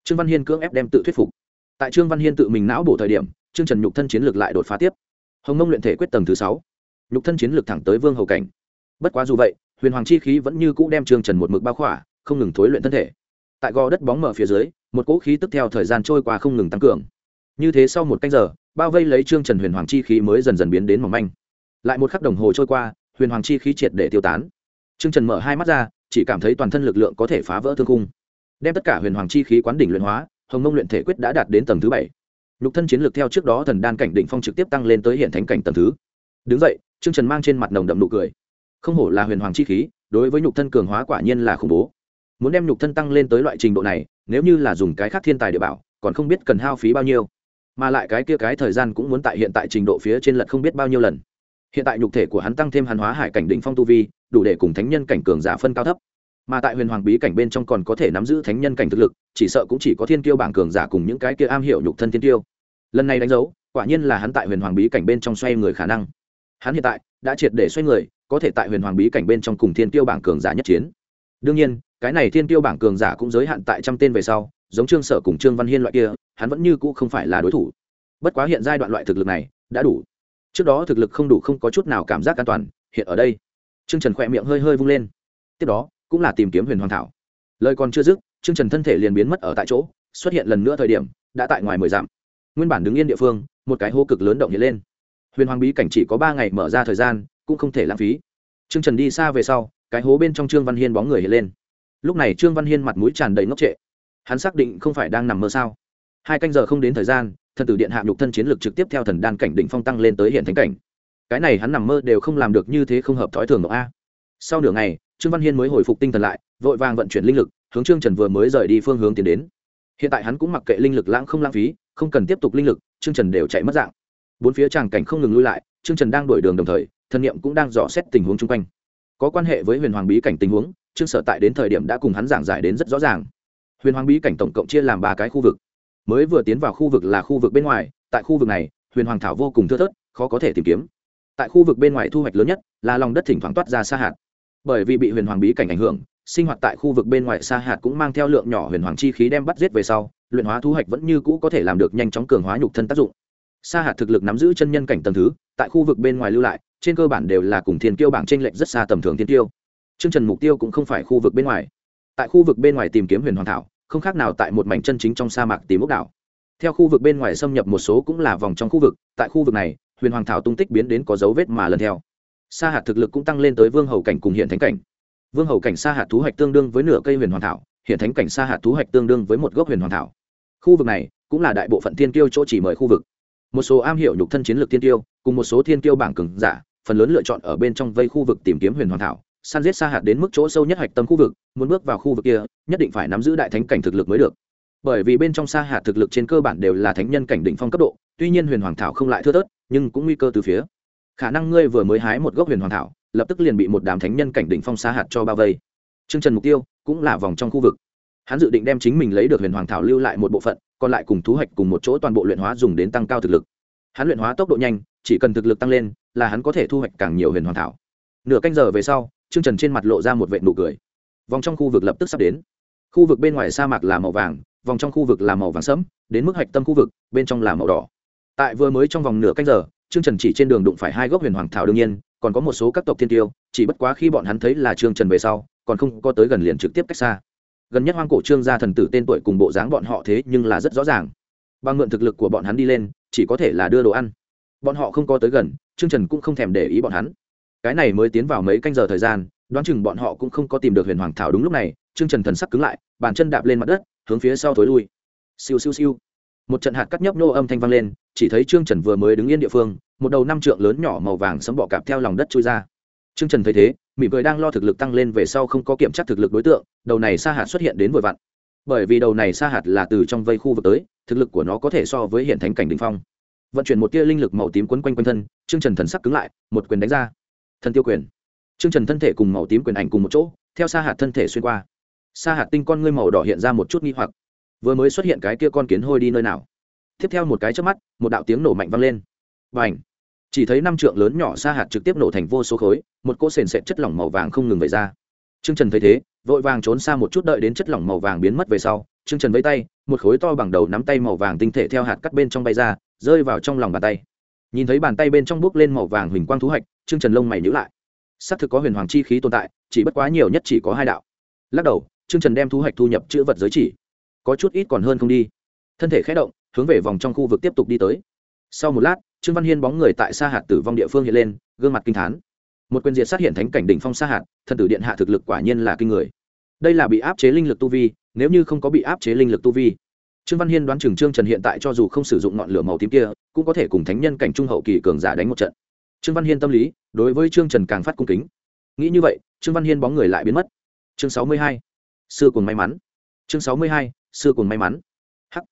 Trương Văn Hiên cưỡng ép đem tự thuyết phục. Tại Trương Văn Hiên tự mình não bổ thời điểm, Trương Trần nhục thân chiến lược lại đột phá tiếp. Hồng Mông luyện thể quyết tầng thứ sáu, nhục thân chiến lược thẳng tới vương hầu cảnh. Bất quá dù vậy, huyền hoàng chi khí vẫn như cũ đem Trương Trần một mực bao khỏa, không ngừng thối luyện thân thể. Tại gò đất bóng mở phía dưới, một cỗ khí tức theo thời gian trôi qua không ngừng tăng cường. Như thế sau một canh giờ, bao vây lấy Trương Trần huyền hoàng chi khí mới dần dần biến đến mỏng manh. Lại một khắc đồng hồ trôi qua, huyền hoàng chi khí triệt để tiêu tán Trương Trần mở hai mắt ra, chỉ cảm thấy toàn thân lực lượng có thể phá vỡ thương khung. Đem tất cả huyền hoàng chi khí quán đỉnh luyện hóa, Hồng Mông luyện thể quyết đã đạt đến tầng thứ bảy. Lục thân chiến lược theo trước đó thần đan cảnh đỉnh phong trực tiếp tăng lên tới hiện thánh cảnh tầng thứ. Đứng dậy, Trương Trần mang trên mặt nồng đậm nụ cười. Không hổ là huyền hoàng chi khí, đối với nhục thân cường hóa quả nhiên là khủng bố. Muốn đem nhục thân tăng lên tới loại trình độ này, nếu như là dùng cái khác thiên tài địa bảo, còn không biết cần hao phí bao nhiêu. Mà lại cái kia cái thời gian cũng muốn tại hiện tại trình độ phía trên lật không biết bao nhiêu lần. Hiện tại nhục thể của hắn tăng thêm hàn hóa hải cảnh đỉnh phong tu vi đủ để cùng thánh nhân cảnh cường giả phân cao thấp. Mà tại huyền hoàng bí cảnh bên trong còn có thể nắm giữ thánh nhân cảnh thực lực chỉ sợ cũng chỉ có thiên kiêu bảng cường giả cùng những cái kia am hiểu nhục thân thiên tiêu lần này đánh dấu quả nhiên là hắn tại huyền hoàng bí cảnh bên trong xoay người khả năng. Hắn hiện tại đã triệt để xoay người có thể tại huyền hoàng bí cảnh bên trong cùng thiên tiêu bảng cường giả nhất chiến đương nhiên, cái này thiên tiêu bảng cường giả cũng giới hạn tại trăm tên về sau, giống trương sở cùng trương văn hiên loại kia, hắn vẫn như cũ không phải là đối thủ. Bất quá hiện giai đoạn loại thực lực này, đã đủ. Trước đó thực lực không đủ không có chút nào cảm giác an toàn, hiện ở đây. Trương trần khỏe miệng hơi hơi vung lên. Tiếp đó, cũng là tìm kiếm huyền hoàng thảo. Lời còn chưa dứt, trương trần thân thể liền biến mất ở tại chỗ, xuất hiện lần nữa thời điểm, đã tại ngoài mười dặm. Nguyên bản đứng yên địa phương, một cái hô cực lớn động hiện lên. Huyền hoàng bí cảnh chỉ có ba ngày mở ra thời gian, cũng không thể lãng phí. Trương trần đi xa về sau cái hố bên trong trương văn hiên bóng người hiện lên. Lúc này trương văn hiên mặt mũi tràn đầy ngốc trệ. Hắn xác định không phải đang nằm mơ sao? Hai canh giờ không đến thời gian, thần tử điện hạ nhục thân chiến lực trực tiếp theo thần đan cảnh đỉnh phong tăng lên tới hiện thánh cảnh. Cái này hắn nằm mơ đều không làm được như thế không hợp thói thường a. Sau nửa ngày, trương văn hiên mới hồi phục tinh thần lại, vội vàng vận chuyển linh lực, hướng trương trần vừa mới rời đi phương hướng tiến đến. Hiện tại hắn cũng mặc kệ linh lực lãng không lãng phí, không cần tiếp tục linh lực, trương trần đều chạy mất dạng. Bốn phía tràng cảnh không ngừng lui lại, trương trần đang đổi đường đồng thời, thần niệm cũng đang dò xét tình huống chung quanh có quan hệ với huyền hoàng bí cảnh tình huống, trương sở tại đến thời điểm đã cùng hắn giảng giải đến rất rõ ràng. Huyền hoàng bí cảnh tổng cộng chia làm ba cái khu vực. Mới vừa tiến vào khu vực là khu vực bên ngoài, tại khu vực này, huyền hoàng thảo vô cùng thưa thớt, khó có thể tìm kiếm. Tại khu vực bên ngoài thu hoạch lớn nhất là lòng đất thỉnh thoảng toát ra xa hạt. Bởi vì bị huyền hoàng bí cảnh ảnh hưởng, sinh hoạt tại khu vực bên ngoài xa hạt cũng mang theo lượng nhỏ huyền hoàng chi khí đem bắt giết về sau, luyện hóa thu hoạch vẫn như cũ có thể làm được nhanh chóng cường hóa nhục thân tác dụng. Sa hạt thực lực nắm giữ chân nhân cảnh tầng thứ, tại khu vực bên ngoài lưu lại trên cơ bản đều là cùng thiên kiêu bảng tranh lệch rất xa tầm thường thiên tiêu chương trần mục tiêu cũng không phải khu vực bên ngoài. Tại khu vực bên ngoài tìm kiếm huyền hoàng thảo, không khác nào tại một mảnh chân chính trong sa mạc tìm ốc đảo. Theo khu vực bên ngoài xâm nhập một số cũng là vòng trong khu vực, tại khu vực này, huyền hoàng thảo tung tích biến đến có dấu vết mà lần theo. Sa hạt thực lực cũng tăng lên tới vương hầu cảnh cùng hiện thánh cảnh. Vương hầu cảnh sa hạt thú hoạch tương đương với nửa cây huyền hoàng thảo, hiện thánh cảnh sa hạt thú hoạch tương đương với một gốc huyền hoàng thảo. Khu vực này cũng là đại bộ phận thiên kiêu chỗ chỉ mời khu vực. Một số am hiểu nhục thân chiến lược thiên tiêu cùng một số thiên tiêu bảng cường giả phần lớn lựa chọn ở bên trong vây khu vực tìm kiếm huyền hoàn thảo, săn giết xa hạt đến mức chỗ sâu nhất hạch tâm khu vực, muốn bước vào khu vực kia, nhất định phải nắm giữ đại thánh cảnh thực lực mới được. Bởi vì bên trong xa hạt thực lực trên cơ bản đều là thánh nhân cảnh đỉnh phong cấp độ, tuy nhiên huyền hoàng thảo không lại thưa thớt, nhưng cũng nguy cơ từ phía. Khả năng ngươi vừa mới hái một gốc huyền hoàng thảo, lập tức liền bị một đám thánh nhân cảnh đỉnh phong xa hạt cho bao vây. Chương trần mục tiêu cũng là vòng trong khu vực. Hắn dự định đem chính mình lấy được huyền hoàng thảo lưu lại một bộ phận, còn lại cùng thu hoạch cùng một chỗ toàn bộ luyện hóa dùng đến tăng cao thực lực hắn luyện hóa tốc độ nhanh, chỉ cần thực lực tăng lên, là hắn có thể thu hoạch càng nhiều huyền hoàng thảo. Nửa canh giờ về sau chương trần trên mặt lộ ra một vệ nụ cười. Vòng trong khu vực lập tức sắp đến. Khu vực bên ngoài sa mạc là màu vàng, vòng trong khu vực là màu vàng sẫm, đến mức hạch tâm khu vực, bên trong là màu đỏ. Tại vừa mới trong vòng nửa canh giờ chương trần chỉ trên đường đụng phải hai gốc huyền hoàng thảo đương nhiên, còn có một số các tộc thiên tiêu, chỉ bất quá khi bọn hắn thấy là trương trần về sau, còn không có tới gần liền trực tiếp cách xa. Gần nhất hoang cổ trương gia thần tử tên tuổi cùng bộ dáng bọn họ thế nhưng là rất rõ ràng. Bằng mượn thực lực của bọn hắn đi lên chỉ có thể là đưa đồ ăn. Bọn họ không có tới gần, trương trần cũng không thèm để ý bọn hắn. Cái này mới tiến vào mấy canh giờ thời gian, đoán chừng bọn họ cũng không có tìm được huyền hoàng thảo đúng lúc này, trương trần thần sắc cứng lại, bàn chân đạp lên mặt đất, hướng phía sau thối lui. Siêu siêu siêu. Một trận hạt cắt nhấp nô âm thanh vang lên, chỉ thấy trương trần vừa mới đứng yên địa phương, một đầu năm trượng lớn nhỏ màu vàng sấm bọ cạp theo lòng đất trôi ra. Trương trần thấy thế, mỉm cười đang lo thực lực tăng lên về sau không có kiểm tra thực lực đối tượng, đầu này sa hạt xuất hiện đến vội vặn. Bởi vì đầu này sa hạt là từ trong vây khu vực tới thực lực của nó có thể so với hiện thánh cảnh đ ỉ n h phong. Vận chuyển một tia linh lực màu tím quấn quanh quanh thân chương trần thần sắc cứng lại một quyền đánh ra. Thần tiêu quyền. Chương trần thân thể cùng màu tím quyền ảnh cùng một chỗ theo sa hạt thân thể xuyên qua. Sa hạt tinh con ngươi màu đỏ hiện ra một chút nghi hoặc. Vừa mới xuất hiện cái kia con kiến hôi đi nơi nào? Tiếp theo một cái trước mắt một đạo tiếng nổ mạnh vang lên. Và ảnh chỉ thấy năm trượng lớn nhỏ sa hạt trực tiếp nổ thành vô số khối một cỗ sền sệt chất lỏng màu vàng không ngừng về ra. Trương Trần thấy thế, vội vàng trốn xa một chút đợi đến chất lỏng màu vàng biến mất về sau, Trương Trần vẫy tay, một khối to bằng đầu nắm tay màu vàng tinh thể theo hạt cắt bên trong bay ra, rơi vào trong lòng bàn tay. Nhìn thấy bàn tay bên trong bước lên màu vàng huỳnh quang thú hạch, Trương Trần lông mày nhíu lại. Sắc thực có huyền hoàng chi khí tồn tại, chỉ bất quá nhiều nhất chỉ có hai đạo. Lắc đầu, Trương Trần đem thú hạch thu nhập chữ vật giới chỉ. Có chút ít còn hơn không đi. Thân thể khẽ động, hướng về vòng trong khu vực tiếp tục đi tới. Sau một lát, Trương Văn Hiên bóng người tại xa hạt tử vong địa phương hiện lên, gương mặt kinh thán một quyền diệt sát hiện thánh cảnh đỉnh phong sa hạt thần tử điện hạ thực lực quả nhiên là kinh người đây là bị áp chế linh lực tu vi nếu như không có bị áp chế linh lực tu vi. Trương văn hiên đoán chừng trương trần hiện tại cho dù không sử dụng ngọn lửa màu tím kia, cũng có thể cùng thánh nhân cảnh trung hậu kỳ cường giả đánh một trận. Trương văn hiên tâm lý, đối với trương trần càng phát cung kính. Nghĩ như vậy, trương văn hiên bóng người lại biến mất. Chương sáu mươi hai. Xưa cùng may mắn. Chương sáu mươi hai xưa cùng may mắn. Hắc.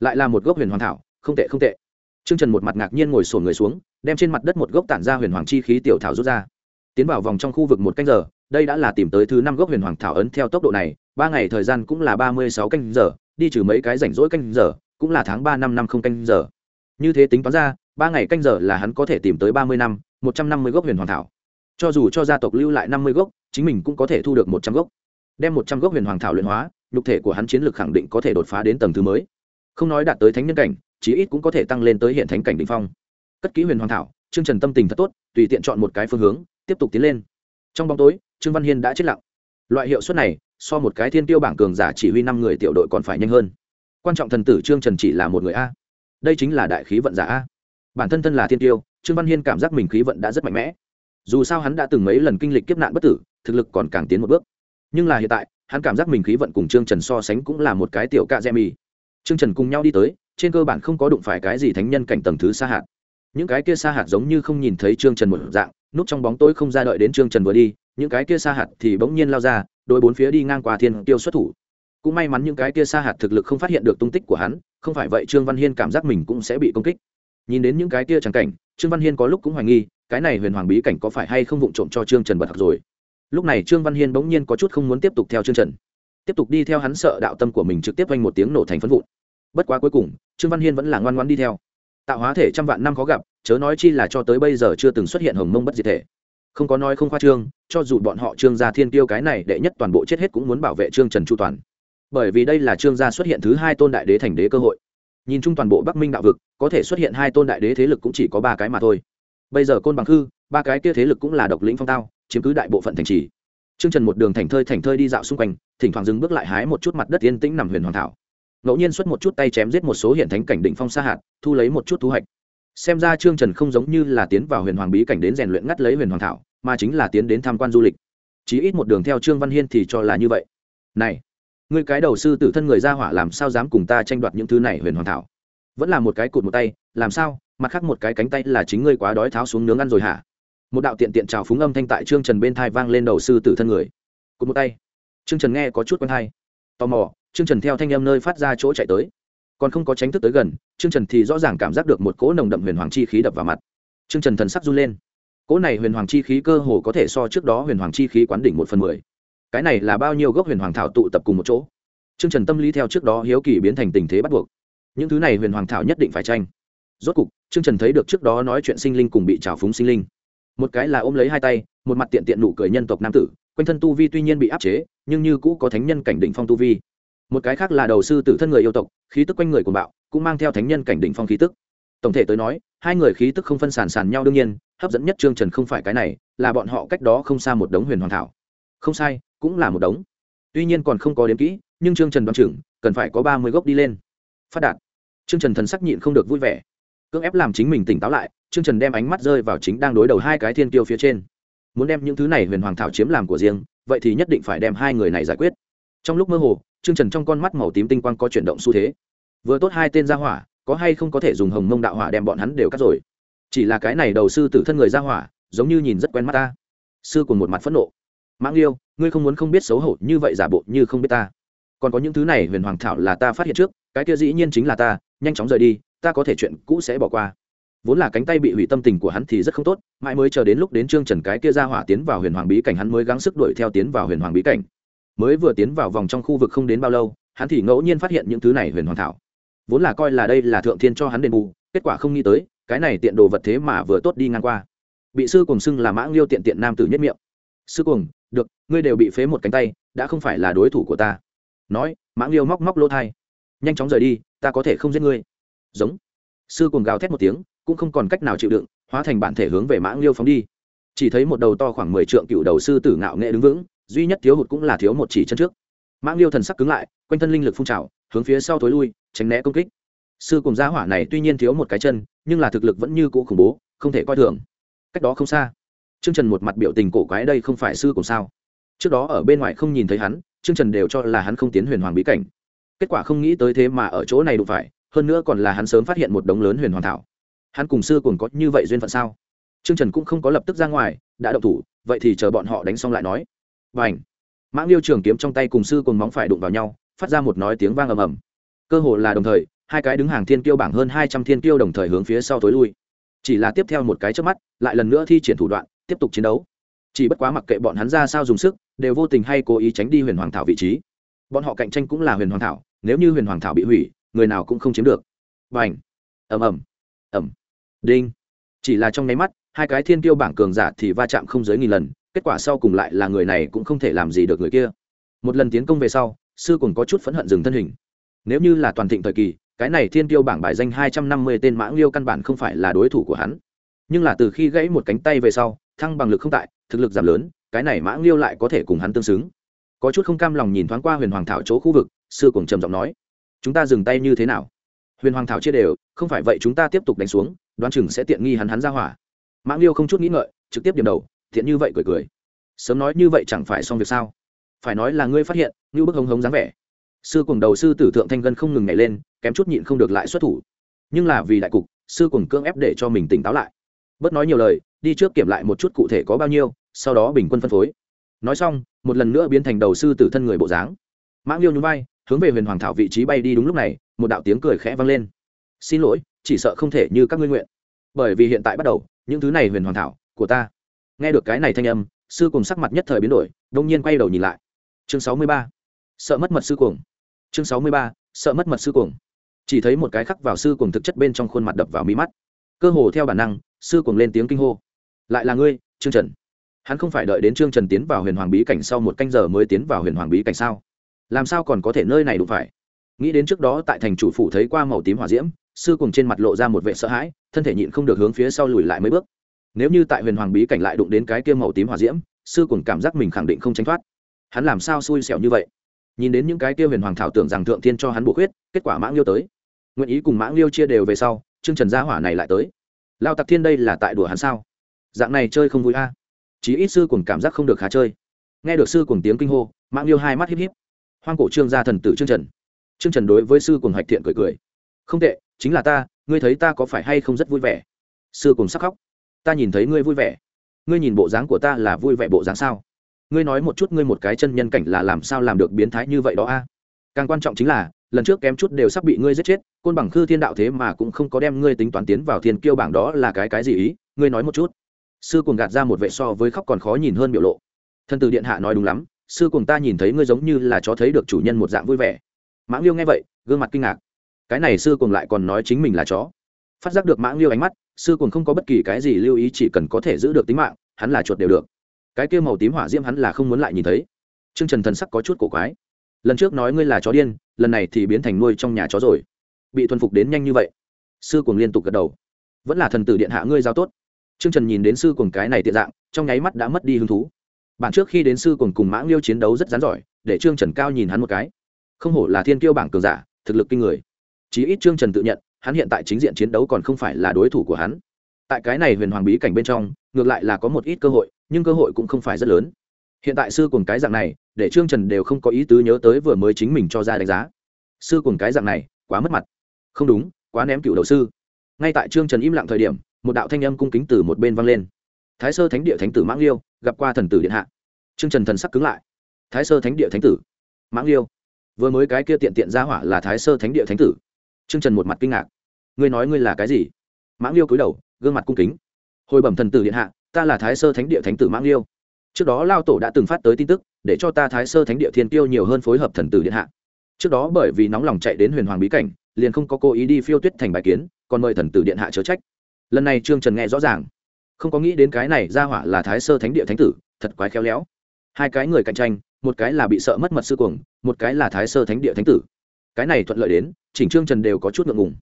Lại là một gốc huyền hoàn thảo, không tệ không tệ. Trương trần một mặt ngạc nhiên ngồi sổn người xuống, đem trên mặt đất một gốc tản ra huyền hoàng chi khí tiểu thảo rút ra. Tiến vào vòng trong khu vực một canh giờ đây đã là tìm tới thứ năm gốc huyền hoàng thảo ấn theo tốc độ này, ba ngày thời gian cũng là ba mươi sáu canh giờ, đi trừ mấy cái rảnh rỗi canh giờ, cũng là tháng ba năm năm không canh giờ. Như thế tính toán ra, ba ngày canh giờ là hắn có thể tìm tới ba mươi năm, một trăm năm mươi gốc huyền hoàng thảo. Cho dù cho gia tộc lưu lại năm mươi gốc, chính mình cũng có thể thu được một trăm gốc. Đem một trăm gốc huyền hoàng thảo luyện hóa, nhục thể của hắn chiến lược khẳng định có thể đột phá đến tầng thứ mới. Không nói đạt tới thánh nhân cảnh, chí ít cũng có thể tăng lên tới hiện thánh cảnh đ ỉ n h phong. Cất kỹ huyền hoàng thảo chương trần tâm tình thật tốt, tùy tiện chọn một cái phương hướng, tiếp tục tiến lên. Trong bóng tối trương văn hiên đã chết lặng. Loại hiệu suất này, so một cái thiên tiêu bảng cường giả chỉ huy năm người tiểu đội còn phải nhanh hơn. Quan trọng thần tử trương trần chỉ là một người a. Đây chính là đại khí vận giả a. Bản thân thân là thiên tiêu, trương văn hiên cảm giác mình khí vận đã rất mạnh mẽ. Dù sao hắn đã từng mấy lần kinh lịch kiếp nạn bất tử, thực lực còn càng tiến một bước. Nhưng là hiện tại, hắn cảm giác mình khí vận cùng trương trần so sánh cũng là một cái tiểu cạ dẹ mì. Trương trần cùng nhau đi tới, trên cơ bản không có đụng phải cái gì thánh nhân cảnh tầng thứ xa hạt. Những cái kia xa hạt giống như không nhìn thấy trương trần một dạng, núp trong bóng tối không ra đợi đến trương trần vừa đi những cái kia xa hạt thì bỗng nhiên lao ra, đôi bốn phía đi ngang qua thiên tiêu xuất thủ. Cũng may mắn những cái kia xa hạt thực lực không phát hiện được tung tích của hắn, không phải vậy trương văn hiên cảm giác mình cũng sẽ bị công kích. Nhìn đến những cái kia trắng cảnh, trương văn hiên có lúc cũng hoài nghi, cái này huyền hoàng bí cảnh có phải hay không vụng trộm cho trương trần bật học rồi. Lúc này trương văn hiên bỗng nhiên có chút không muốn tiếp tục theo trương trần. Tiếp tục đi theo hắn sợ đạo tâm của mình trực tiếp vanh một tiếng nổ thành phân vụn. Bất quá cuối cùng, trương văn hiên vẫn là ngoan ngoan đi theo. Tạo hóa thể trăm vạn năm khó gặp, chớ nói chi là cho tới bây giờ chưa từng xuất hiện hồng mông bất diệt thể không có nói không khoa trương, cho dù bọn họ trương gia thiên tiêu cái này đệ nhất toàn bộ chết hết cũng muốn bảo vệ trương trần chu toàn. Bởi vì đây là trương gia xuất hiện thứ hai tôn đại đế thành đế cơ hội. Nhìn chung toàn bộ bắc minh đạo vực, có thể xuất hiện hai tôn đại đế thế lực cũng chỉ có ba cái mà thôi. Bây giờ côn bằng khư, ba cái kia thế lực cũng là độc lĩnh phong tao, chiếm cứ đại bộ phận thành trì. Trương trần một đường thành thơi thành thơi đi dạo xung quanh, thỉnh thoảng dừng bước lại hái một chút mặt đất yên tĩnh nằm huyền hoàng thảo. Ngẫu nhiên xuất một chút tay chém giết một số hiện thánh cảnh định phong sa hạt, thu lấy một chút thu hoạch. Xem ra trương trần không giống như là tiến vào huyền hoàng bí cảnh đến rèn luyện ngắt lấy huyền hoàng thảo mà chính là tiến đến tham quan du lịch. Chí ít một đường theo trương văn hiên thì cho là như vậy. Này người cái đầu sư tử thân người ra hỏa làm sao dám cùng ta tranh đoạt những thứ này huyền hoàn thảo? Vẫn là một cái cụt một tay, làm sao? Mặt khác một cái cánh tay là chính ngươi quá đói tháo xuống nướng ăn rồi hả? Một đạo tiện tiện trào phúng âm thanh tại trương trần bên thai vang lên đầu sư tử thân người. Cụt một tay. Trương trần nghe có chút quen hay. Tò mò, trương trần theo thanh âm nơi phát ra chỗ chạy tới. Còn không có tránh thức tới gần, trương trần thì rõ ràng cảm giác được một cỗ nồng đậm huyền hoàng chi khí đập vào mặt. Trương trần thần sắc run lên cỗ này huyền hoàng chi khí cơ hồ có thể so trước đó huyền hoàng chi khí quán đỉnh một phần mười. Cái này là bao nhiêu gốc huyền hoàng thảo tụ tập cùng một chỗ? Trương trần tâm lý theo trước đó hiếu kỳ biến thành tình thế bắt buộc. Những thứ này huyền hoàng thảo nhất định phải tranh. Rốt cục, trương trần thấy được trước đó nói chuyện sinh linh cùng bị trào phúng sinh linh. Một cái là ôm lấy hai tay, một mặt tiện tiện nụ cười nhân tộc nam tử, quanh thân tu vi tuy nhiên bị áp chế, nhưng như cũ có thánh nhân cảnh đỉnh phong tu vi. Một cái khác là đầu sư tử thân người yêu tộc, khí tức quanh người của bạo, cũng mang theo thánh nhân cảnh đỉnh phong khí tức. Tổng thể tới nói hai người khí tức không phân sàn sàn nhau đương nhiên, hấp dẫn nhất trương trần không phải cái này, là bọn họ cách đó không xa một đống huyền hoàng thảo. Không sai, cũng là một đống. Tuy nhiên còn không có đếm kỹ, nhưng trương trần đoán chừng, cần phải có ba mươi gốc đi lên. Phát đạt. Trương trần thần sắc nhịn không được vui vẻ. Cưỡng ép làm chính mình tỉnh táo lại, trương trần đem ánh mắt rơi vào chính đang đối đầu hai cái thiên tiêu phía trên. Muốn đem những thứ này huyền hoàng thảo chiếm làm của riêng, vậy thì nhất định phải đem hai người này giải quyết. Trong lúc mơ hồ, trương trần trong con mắt màu tím tinh quang có chuyển động xu thế. Vừa tốt hai tên ra hỏa có hay không có thể dùng hồng mông đạo hỏa đem bọn hắn đều cắt rồi? Chỉ là cái này đầu sư tử thân người ra hỏa, giống như nhìn rất quen mắt ta. Sư cùng một mặt phẫn nộ. Mãng liêu, ngươi không muốn không biết xấu hổ như vậy giả bộ như không biết ta. Còn có những thứ này huyền hoàng thảo là ta phát hiện trước, cái kia dĩ nhiên chính là ta, nhanh chóng rời đi, ta có thể chuyện cũ sẽ bỏ qua. Vốn là cánh tay bị hủy tâm tình của hắn thì rất không tốt, mãi mới chờ đến lúc đến trương trần cái kia ra hỏa tiến vào huyền hoàng bí cảnh hắn mới gắng sức đuổi theo tiến vào huyền hoàng bí cảnh. Mới vừa tiến vào vòng trong khu vực không đến bao lâu, hắn thì ngẫu nhiên phát hiện những thứ này huyền hoàng thảo vốn là coi là đây là thượng thiên cho hắn đền bù, kết quả không nghĩ tới, cái này tiện đồ vật thế mà vừa tốt đi ngang qua. Bị sư cùng xưng là mãng liêu tiện tiện nam tử nhất miệng. Sư cùng được, ngươi đều bị phế một cánh tay, đã không phải là đối thủ của ta. Nói mãng liêu móc móc lỗ thai. Nhanh chóng rời đi, ta có thể không giết ngươi. Giống. Sư cùng gào thét một tiếng, cũng không còn cách nào chịu đựng, hóa thành bản thể hướng về mãng liêu phóng đi. Chỉ thấy một đầu to khoảng mười trượng cựu đầu sư tử ngạo nghệ đứng vững, duy nhất thiếu hụt cũng là thiếu một chỉ chân trước mãng liêu thần sắc cứng lại, quanh thân linh lực phun trào, hướng phía sau thối lui, tránh né công kích. Sư cùng gia hỏa này tuy nhiên thiếu một cái chân, nhưng là thực lực vẫn như cũ khủng bố, không thể coi thường. Cách đó không xa t r ư ơ n g trần một mặt biểu tình cổ quái đây không phải sư cùng sao. Trước đó ở bên ngoài không nhìn thấy hắn t r ư ơ n g trần đều cho là hắn không tiến huyền hoàng bí cảnh. Kết quả không nghĩ tới thế mà ở chỗ này đụng phải, hơn nữa còn là hắn sớm phát hiện một đống lớn huyền hoàng thảo. Hắn cùng sư cùng có như vậy duyên phận sao? T r ư ơ n g trần cũng không có lập tức ra ngoài, đã động thủ, vậy thì chờ bọn họ đánh xong lại nói. Và ảnh mãng liêu trường kiếm trong tay cùng sư cùng móng phải đụng vào nhau, phát ra một nói tiếng vang ầm ầm. Cơ hồ là đồng thời, hai cái đứng hàng thiên kiêu bảng hơn hai trăm thiên kiêu đồng thời hướng phía sau tối lui. Chỉ là tiếp theo một cái trước mắt, lại lần nữa thi triển thủ đoạn, tiếp tục chiến đấu. Chỉ bất quá mặc kệ bọn hắn ra sao dùng sức, đều vô tình hay cố ý tránh đi huyền hoàng thảo vị trí. Bọn họ cạnh tranh cũng là huyền hoàng thảo, nếu như huyền hoàng thảo bị hủy, người nào cũng không chiếm được. Và h ẩm ẩm ẩm đinh! Chỉ là trong nháy mắt, hai cái thiên kiêu bảng cường giả thì va chạm không dưới nghìn lần kết quả sau cùng lại là người này cũng không thể làm gì được người kia. Một lần tiến công về sau, sư cùng có chút phẫn hận dừng thân hình. Nếu như là toàn thịnh thời kỳ, cái này thiên tiêu bảng bài danh hai trăm năm mươi tên mãng liêu căn bản không phải là đối thủ của hắn. Nhưng là từ khi gãy một cánh tay về sau, thăng bằng lực không tại, thực lực giảm lớn, cái này mãng liêu lại có thể cùng hắn tương xứng. Có chút không cam lòng nhìn thoáng qua huyền hoàng thảo chỗ khu vực, sư cùng trầm giọng nói, chúng ta dừng tay như thế nào? Huyền hoàng thảo chia đều, không phải vậy chúng ta tiếp tục đánh xuống, đoán chừng sẽ tiện nghi hắn hắn ra hỏa. Mãng liêu không chút nghĩ ngợi, trực tiếp điểm đầu thiện như vậy cười cười. Sớm nói như vậy chẳng phải xong việc sao? Phải nói là ngươi phát hiện như bức hống hống dáng vẻ. Sư cùng đầu sư tử thượng thanh gân không ngừng nhảy lên, kém chút nhịn không được lại xuất thủ. Nhưng là vì đại cục, sư cùng cưỡng ép để cho mình tỉnh táo lại. Bớt nói nhiều lời, đi trước kiểm lại một chút cụ thể có bao nhiêu, sau đó bình quân phân phối. Nói xong, một lần nữa biến thành đầu sư tử thân người bộ dáng. Mãng liêu nhún vai, hướng về huyền hoàng thảo vị trí bay đi đúng lúc này, một đạo tiếng cười khẽ vang lên. Xin lỗi, chỉ sợ không thể như các ngươi nguyện. Bởi vì hiện tại bắt đầu, những thứ này huyền hoàng thảo, của ta nghe được cái này thanh âm, sư cùng sắc mặt nhất thời biến đổi, đông nhiên quay đầu nhìn lại. Chương sáu mươi ba. Sợ mất mật sư cuồng. Chương sáu mươi ba. Sợ mất mật sư cuồng. Chỉ thấy một cái khắc vào sư cuồng thực chất bên trong khuôn mặt đập vào mí mắt. Cơ hồ theo bản năng, sư cuồng lên tiếng kinh hô. Lại là ngươi, trương trần. Hắn không phải đợi đến trương trần tiến vào huyền hoàng bí cảnh sau một canh giờ mới tiến vào huyền hoàng bí cảnh sao? Làm sao còn có thể nơi này đụng phải? Nghĩ đến trước đó tại thành chủ phủ thấy qua màu tím hỏa diễm, sư cùng trên mặt lộ ra một vệ sợ hãi, thân thể nhịn không được hướng phía sau lùi lại mấy bước nếu như tại huyền hoàng bí cảnh lại đụng đến cái kia màu tím hỏa diễm, sư cùng cảm giác mình khẳng định không tránh thoát. Hắn làm sao xui xẻo như vậy? Nhìn đến những cái kia huyền hoàng thảo tưởng rằng thượng thiên cho hắn bổ khuyết, kết quả mãng liêu tới. Nguyện ý cùng mãng liêu chia đều về sau chương trần gia hỏa này lại tới. Lao tặc thiên đây là tại đùa hắn sao? Dạng này chơi không vui a. Chí ít sư cùng cảm giác không được khá chơi. Nghe được sư cùng tiếng kinh hô, mãng liêu hai mắt híp híp. Hoang cổ trương gia thần tử trương trần. Trương trần đối với sư cùng hạch thiện cười cười. Không tệ, chính là ta, ngươi thấy ta có phải hay không rất vui vẻ? Sư cùng sắc khóc ta nhìn thấy ngươi vui vẻ. Ngươi nhìn bộ dáng của ta là vui vẻ bộ dáng sao? Ngươi nói một chút ngươi một cái chân nhân cảnh là làm sao làm được biến thái như vậy đó a? Càng quan trọng chính là, lần trước kém chút đều sắp bị ngươi giết chết, côn bằng khư thiên đạo thế mà cũng không có đem ngươi tính toán tiến vào thiên kiêu bảng đó là cái cái gì ý? Ngươi nói một chút. Sư cùng gạt ra một vệ so với khóc còn khó nhìn hơn biểu lộ. Thân từ điện hạ nói đúng lắm, sư cùng ta nhìn thấy ngươi giống như là chó thấy được chủ nhân một dạng vui vẻ. Mãng liêu nghe vậy, gương mặt kinh ngạc. Cái này sư cùng lại còn nói chính mình là chó. Phát giác được mãng liêu ánh mắt sư cùng không có bất kỳ cái gì lưu ý, chỉ cần có thể giữ được tính mạng, hắn là chuột đều được. Cái kia màu tím hỏa diễm hắn là không muốn lại nhìn thấy. T r ư ơ n g trần thần sắc có chút cổ quái. Lần trước nói ngươi là chó điên, lần này thì biến thành nuôi trong nhà chó rồi. Bị thuần phục đến nhanh như vậy. Sư cùng liên tục gật đầu. Vẫn là thần tử điện hạ ngươi giao tốt. T r ư ơ n g trần nhìn đến sư cùng cái này tiện dạng, trong nháy mắt đã mất đi hứng thú. Bản trước khi đến sư cùng cùng mãng liêu chiến đấu rất rán giỏi, để trương trần cao nhìn hắn một cái. Không hổ là thiên kiêu bảng cường giả, thực lực kinh người. Chí ít trương trần tự nhận hắn hiện tại chính diện chiến đấu còn không phải là đối thủ của hắn. Tại cái này huyền hoàng bí cảnh bên trong, ngược lại là có một ít cơ hội, nhưng cơ hội cũng không phải rất lớn. Hiện tại sư cùng cái dạng này, để trương trần đều không có ý tứ nhớ tới vừa mới chính mình cho ra đánh giá. Sư cùng cái dạng này, quá mất mặt. Không đúng, quá ném cựu đầu sư. Ngay tại trương trần im lặng thời điểm, một đạo thanh âm cung kính từ một bên vang lên. Thái sơ thánh địa thánh tử mãng liêu, gặp qua thần tử điện hạ. Trương trần thần sắc cứng lại. Thái sơ thánh địa thánh tử. Mãng liêu. Vừa mới cái kia tiện tiện ra hỏa là thái sơ thánh địa thánh tử. Trương Trần một mặt kinh ngạc. Ngươi nói ngươi là cái gì? Mãng Liêu cúi đầu, gương mặt cung kính. Hồi bẩm thần tử điện hạ, ta là Thái Sơ Thánh địa thánh tử Mãng Liêu. Trước đó lao tổ đã từng phát tới tin tức, để cho ta Thái Sơ Thánh địa thiên tiêu nhiều hơn phối hợp thần tử điện hạ. Trước đó bởi vì nóng lòng chạy đến Huyền Hoàng bí cảnh, liền không có cố ý đi phiêu tuyết thành bài kiến, còn mời thần tử điện hạ chớ trách. Lần này Trương Trần nghe rõ ràng, không có nghĩ đến cái này ra hỏa là Thái Sơ Thánh địa thánh tử, thật quái khéo léo. Hai cái người cạnh tranh, một cái là bị sợ mất mật sư cuồng, một cái là Thái Sơ Thánh địa thánh tử cái này thuận lợi đến chỉnh trương trần đều có chút ngượng ngùng.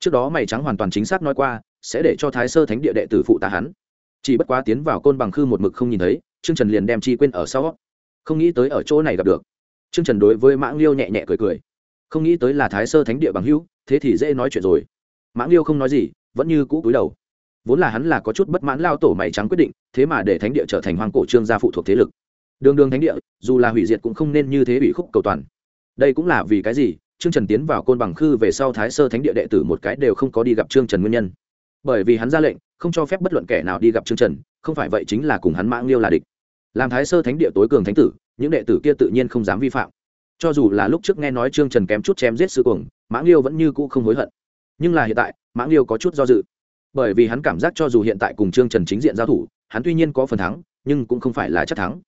Trước đó mày trắng hoàn toàn chính xác nói qua, sẽ để cho thái sơ thánh địa đệ tử phụ tá hắn. Chỉ bất quá tiến vào côn bằng khư một mực không nhìn thấy, trương trần liền đem chi quên ở sau. Không nghĩ tới ở chỗ này gặp được. Trương trần đối với mãng liêu nhẹ nhẹ cười cười. Không nghĩ tới là thái sơ thánh địa bằng hữu, thế thì dễ nói chuyện rồi. Mãng liêu không nói gì, vẫn như cũ cúi đầu. Vốn là hắn là có chút bất mãn lao tổ mày trắng quyết định, thế mà để thánh địa trở thành hoang cổ trương gia phụ thuộc thế lực. Đường đường thánh địa, dù là hủy diệt cũng không nên như thế bị khúc cầu toàn. Đây cũng là vì cái gì? Trương trần tiến vào côn bằng khư về sau thái sơ thánh địa đệ tử một cái đều không có đi gặp trương trần nguyên nhân. Bởi vì hắn ra lệnh, không cho phép bất luận kẻ nào đi gặp trương trần, không phải vậy chính là cùng hắn mãng liêu là địch. Làm thái sơ thánh địa tối cường thánh tử, những đệ tử kia tự nhiên không dám vi phạm. Cho dù là lúc trước nghe nói trương trần kém chút chém giết sư cuồng, mãng liêu vẫn như cũ không hối hận. Nhưng là hiện tại, mãng liêu có chút do dự. Bởi vì hắn cảm giác cho dù hiện tại cùng trương trần chính diện giao thủ, hắn tuy nhiên có phần thắng, nhưng cũng không phải là chắc thắng.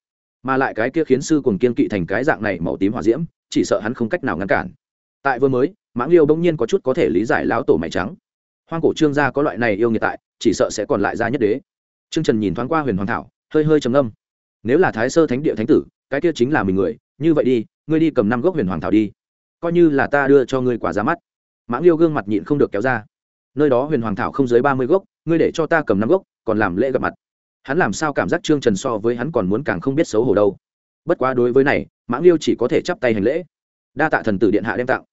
Mà lại cái kia khiến sư cuồng kiên kỵ thành cái dạng này màu tím hỏa diễm, chỉ sợ hắn không cách nào ngăn cản tại vừa mới, mãng liêu bỗng nhiên có chút có thể lý giải lão tổ mày trắng. Hoang cổ trương gia có loại này yêu nghiệt tại, chỉ sợ sẽ còn lại gia nhất đế. Trương trần nhìn thoáng qua huyền hoàng thảo, hơi hơi trầm âm nếu là thái sơ thánh địa thánh tử, cái kia chính là mình người, như vậy đi, ngươi đi cầm năm gốc huyền hoàng thảo đi. Coi như là ta đưa cho ngươi quả ra mắt. Mãng liêu gương mặt nhịn không được kéo ra. Nơi đó huyền hoàng thảo không dưới ba mươi gốc, ngươi để cho ta cầm năm gốc, còn làm lễ gặp mặt. Hắn làm sao cảm giác trương trần so với hắn còn muốn càng không biết xấu hổ đâu. Bất quá đối với này, mãng liêu chỉ có thể chắp tay hành lễ. Đa tạ thần tử điện hạ đem tặng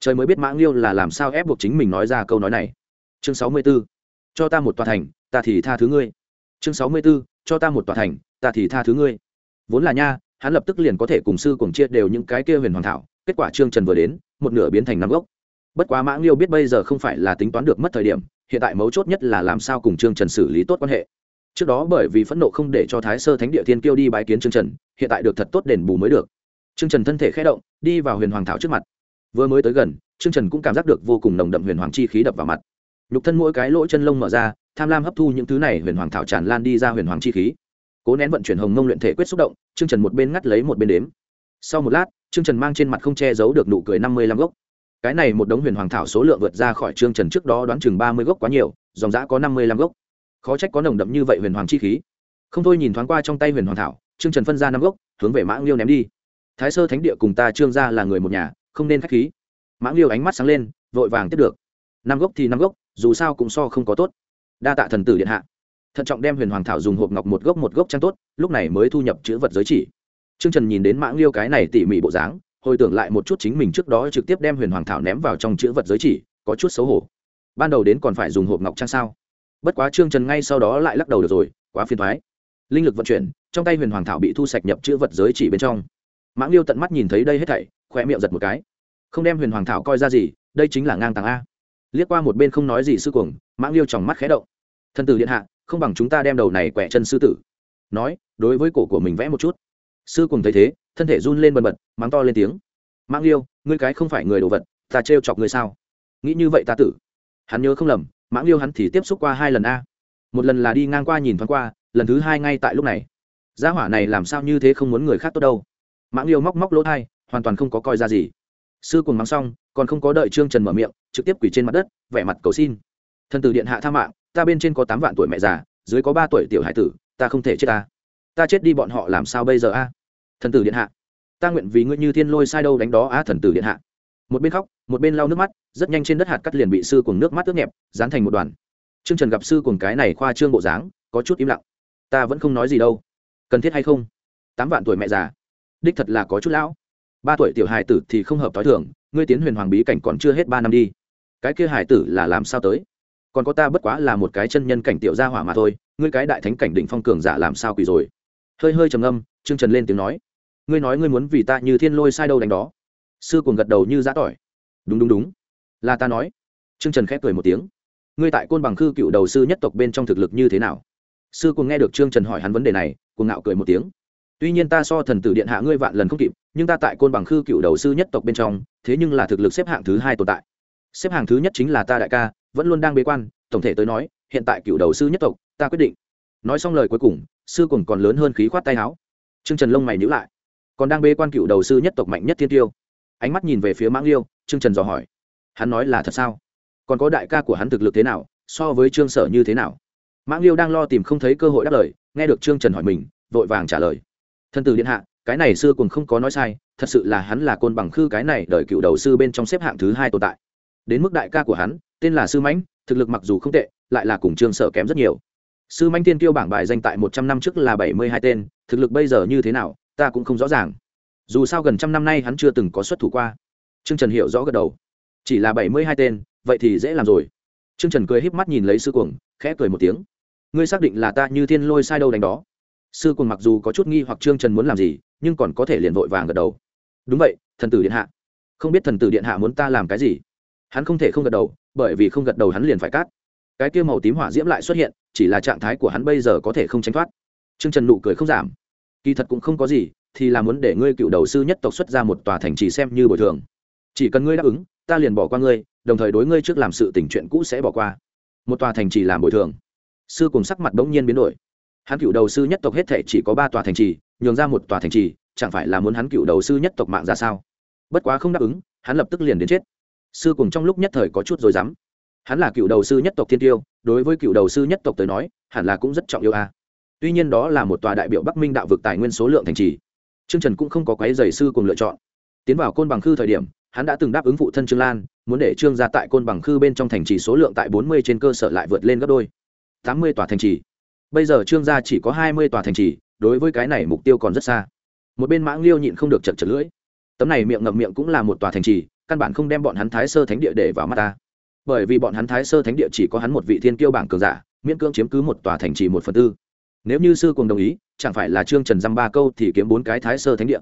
trời mới biết Mã liêu là làm sao ép buộc chính mình nói ra câu nói này. Chương sáu mươi b ố cho ta một tòa thành, ta thì tha thứ ngươi. Chương sáu mươi b ố cho ta một tòa thành, ta thì tha thứ ngươi. Vốn là nha, hắn lập tức liền có thể cùng sư cùng chia đều những cái kia huyền hoàng thảo, kết quả trương trần vừa đến, một nửa biến thành năm gốc. Bất quá Mã liêu biết bây giờ không phải là tính toán được mất thời điểm, hiện tại mấu chốt nhất là làm sao cùng trương trần xử lý tốt quan hệ. Trước đó bởi vì phẫn nộ không để cho thái sơ thánh địa thiên kiêu đi bái kiến trương trần, hiện tại được thật tốt đền bù mới được. Trương trần thân thể khé động, đi vào huyền hoàng thảo trước mặt vừa mới tới gần, trương trần cũng cảm giác được vô cùng nồng đậm huyền hoàng chi khí đập vào mặt. Nhục thân mỗi cái lỗ chân lông mở ra, tham lam hấp thu những thứ này huyền hoàng thảo tràn lan đi ra huyền hoàng chi khí. Cố nén vận chuyển hồng mông luyện thể quyết xúc động, trương trần một bên ngắt lấy một bên đếm. Sau một lát, trương trần mang trên mặt không che giấu được nụ cười năm mươi lăm gốc. Cái này một đống huyền hoàng thảo số lượng vượt ra khỏi trương trần trước đó đoán chừng ba mươi gốc quá nhiều, dòng giã có năm mươi lăm gốc. Khó trách có nồng đậm như vậy huyền hoàng chi khí. Không thôi nhìn thoáng qua trong tay huyền hoàng thảo, trương trần phân ra năm gốc, hướng về mã liêu ném đi. Thái sơ thánh địa cùng ta trương gia là người một nhà không nên k h á c h khí. Mãng liêu ánh mắt sáng lên, vội vàng tiếp được. Năm gốc thì năm gốc, dù sao cũng so không có tốt. Đa tạ thần tử điện hạ. Thận trọng đem huyền hoàng thảo dùng hộp ngọc một gốc một gốc trang tốt, lúc này mới thu nhập chữ vật giới chỉ. Trương trần nhìn đến mãng liêu cái này tỉ mỉ bộ dáng, hồi tưởng lại một chút chính mình trước đó trực tiếp đem huyền hoàng thảo ném vào trong chữ vật giới chỉ, có chút xấu hổ. Ban đầu đến còn phải dùng hộp ngọc trang sao? Bất quá trương trần ngay sau đó lại lắc đầu được rồi, quá phiền thoái linh lực vận chuyển, trong tay huyền hoàng thảo bị thu sạch nhập chữ vật giới chỉ bên trong. Mãng liêu tận mắt nhìn thấy đây hết thảy khoe miệng giật một cái. Không đem huyền hoàng thảo coi ra gì, đây chính là ngang tàng a. Liếc qua một bên không nói gì sư cuồng, mãng liêu tròng mắt khé động. Thân tử điện hạ, không bằng chúng ta đem đầu này quẹ chân sư tử. Nói, đối với cổ của mình vẽ một chút. Sư cuồng thấy thế, thân thể run lên bần bật, mắng to lên tiếng. Mãng liêu, ngươi cái không phải người đồ vật, ta trêu chọc ngươi sao? Nghĩ như vậy ta tử. Hắn nhớ không lầm, mãng liêu hắn thì tiếp xúc qua hai lần a. Một lần là đi ngang qua nhìn thoáng qua, lần thứ hai ngay tại lúc này. Gia hỏa này làm sao như thế không muốn người khác tốt đâu. Mãng liêu móc móc lỗ thai hoàn toàn không có coi ra gì. Sư cùng mắng xong, còn không có đợi trương trần mở miệng, trực tiếp quỳ trên mặt đất, vẻ mặt cầu xin. Thần tử điện hạ tha mạng, ta bên trên có tám vạn tuổi mẹ già, dưới có ba tuổi tiểu hải tử, ta không thể chết ta ta chết đi bọn họ làm sao bây giờ à? a thần tử điện hạ, ta nguyện vì ngươi như thiên lôi sai đâu đánh đó a thần tử điện hạ. Một bên khóc, một bên lau nước mắt, rất nhanh trên đất hạt cắt liền bị sư cùng nước mắt ướt nhẹp, dán thành một đoàn. Trương trần gặp sư cùng cái này khoa trương bộ dáng, có chút im lặng. Ta vẫn không nói gì đâu. Cần thiết hay không? Tám vạn tuổi mẹ già. Đích thật là có chút lão ba tuổi tiểu hài tử thì không hợp t h o i thưởng ngươi tiến huyền hoàng bí cảnh còn chưa hết ba năm đi. Cái kia hài tử là làm sao tới? Còn có ta bất quá là một cái chân nhân cảnh tiểu gia hỏa mà thôi, ngươi cái đại thánh cảnh đỉnh phong cường giả làm sao quỳ rồi? Hơi hơi trầm âm chương trần lên tiếng nói. Ngươi nói ngươi muốn vì ta như thiên lôi sai đâu đánh đó. Sư cùng gật đầu như giã tỏi. Đúng đúng đúng. Là ta nói. Chương trần khép cười một tiếng. Ngươi tại côn bằng khư cựu đầu sư nhất tộc bên trong thực lực như thế nào? Sư cùng nghe được trương trần hỏi hắn vấn đề này cùng ngạo cười một tiếng tuy nhiên ta so thần tử điện hạ ngươi vạn lần không kịp, nhưng ta tại côn bằng khư cựu đầu sư nhất tộc bên trong, thế nhưng là thực lực xếp hạng thứ hai tồn tại. Xếp hạng thứ nhất chính là ta đại ca, vẫn luôn đang bế quan, tổng thể tới nói, hiện tại cựu đầu sư nhất tộc, ta quyết định. Nói xong lời cuối cùng, sư cùng còn lớn hơn khí khoát tay áo trương trần lông mày nhữ lại. Còn đang bế quan cựu đầu sư nhất tộc mạnh nhất thiên tiêu. Ánh mắt nhìn về phía mãng liêu, trương trần dò hỏi. Hắn nói là thật sao? Còn có đại ca của hắn thực lực thế nào, so với trương sở như thế nào? Mãng liêu đang lo tìm không thấy cơ hội đáp lời, nghe được trương trần hỏi mình, vội vàng trả lời thân tử điện hạ, cái này xưa cùng không có nói sai, thật sự là hắn là côn bằng khư cái này đợi cựu đầu sư bên trong xếp hạng thứ hai tồn tại. Đến mức đại ca của hắn, tên là sư mãnh, thực lực mặc dù không tệ, lại là cùng trương sở kém rất nhiều. Sư mãnh tiên tiêu bảng bài danh tại một trăm năm trước là bảy mươi hai tên, thực lực bây giờ như thế nào, ta cũng không rõ ràng. Dù sao gần trăm năm nay hắn chưa từng có xuất thủ qua. Trương trần hiểu rõ gật đầu. Chỉ là bảy mươi hai tên, vậy thì dễ làm rồi. Trương trần cười híp mắt nhìn lấy sư cuồng, khẽ cười một tiếng. Ngươi xác định là ta như thiên lôi sai đâu đánh đó? Sư cùng mặc dù có chút nghi hoặc trương trần muốn làm gì, nhưng còn có thể liền vội vàng gật đầu. Đúng vậy, thần tử điện hạ. Không biết thần tử điện hạ muốn ta làm cái gì? Hắn không thể không gật đầu, bởi vì không gật đầu hắn liền phải cát. Cái kia màu tím hỏa diễm lại xuất hiện, chỉ là trạng thái của hắn bây giờ có thể không tránh thoát. Trương trần nụ cười không giảm. Kỳ thật cũng không có gì, thì là muốn để ngươi cựu đầu sư nhất tộc xuất ra một tòa thành trì xem như bồi thường. Chỉ cần ngươi đáp ứng, ta liền bỏ qua ngươi, đồng thời đối ngươi trước làm sự tình chuyện cũ sẽ bỏ qua. Một tòa thành trì làm bồi thường. Sư cùng sắc mặt đ n g nhiên biến đổi hắn cựu đầu sư nhất tộc hết thể chỉ có ba tòa thành trì, nhường ra một tòa thành trì, chẳng phải là muốn hắn cựu đầu sư nhất tộc mạng ra sao? Bất quá không đáp ứng, hắn lập tức liền đến chết. Sư cùng trong lúc nhất thời có chút rồi dám hắn là cựu đầu sư nhất tộc thiên tiêu, đối với cựu đầu sư nhất tộc tới nói, hẳn là cũng rất trọng yêu a. Tuy nhiên đó là một tòa đại biểu bắc minh đạo vực tài nguyên số lượng thành trì. Trương trần cũng không có quái dày sư cùng lựa chọn. Tiến vào côn bằng khư thời điểm, hắn đã từng đáp ứng phụ thân trương lan, muốn để trương ra tại côn bằng khư bên trong thành trì số lượng tại bốn mươi trên cơ sở lại vượt lên gấp đôi. Tám mươi tòa thành trì bây giờ trương gia chỉ có hai mươi tòa thành trì, đối với cái này mục tiêu còn rất xa. Một bên mãng liêu nhịn không được chật chật lưỡi. Tấm này miệng ngậm miệng cũng là một tòa thành trì, căn bản không đem bọn hắn thái sơ thánh địa để vào mắt ta. Bởi vì bọn hắn thái sơ thánh địa chỉ có hắn một vị thiên kiêu bảng cường giả, miễn cưỡng chiếm cứ một tòa thành trì một phần tư. Nếu như sư cùng đồng ý, chẳng phải là trương trần dăm ba câu thì kiếm bốn cái thái sơ thánh địa.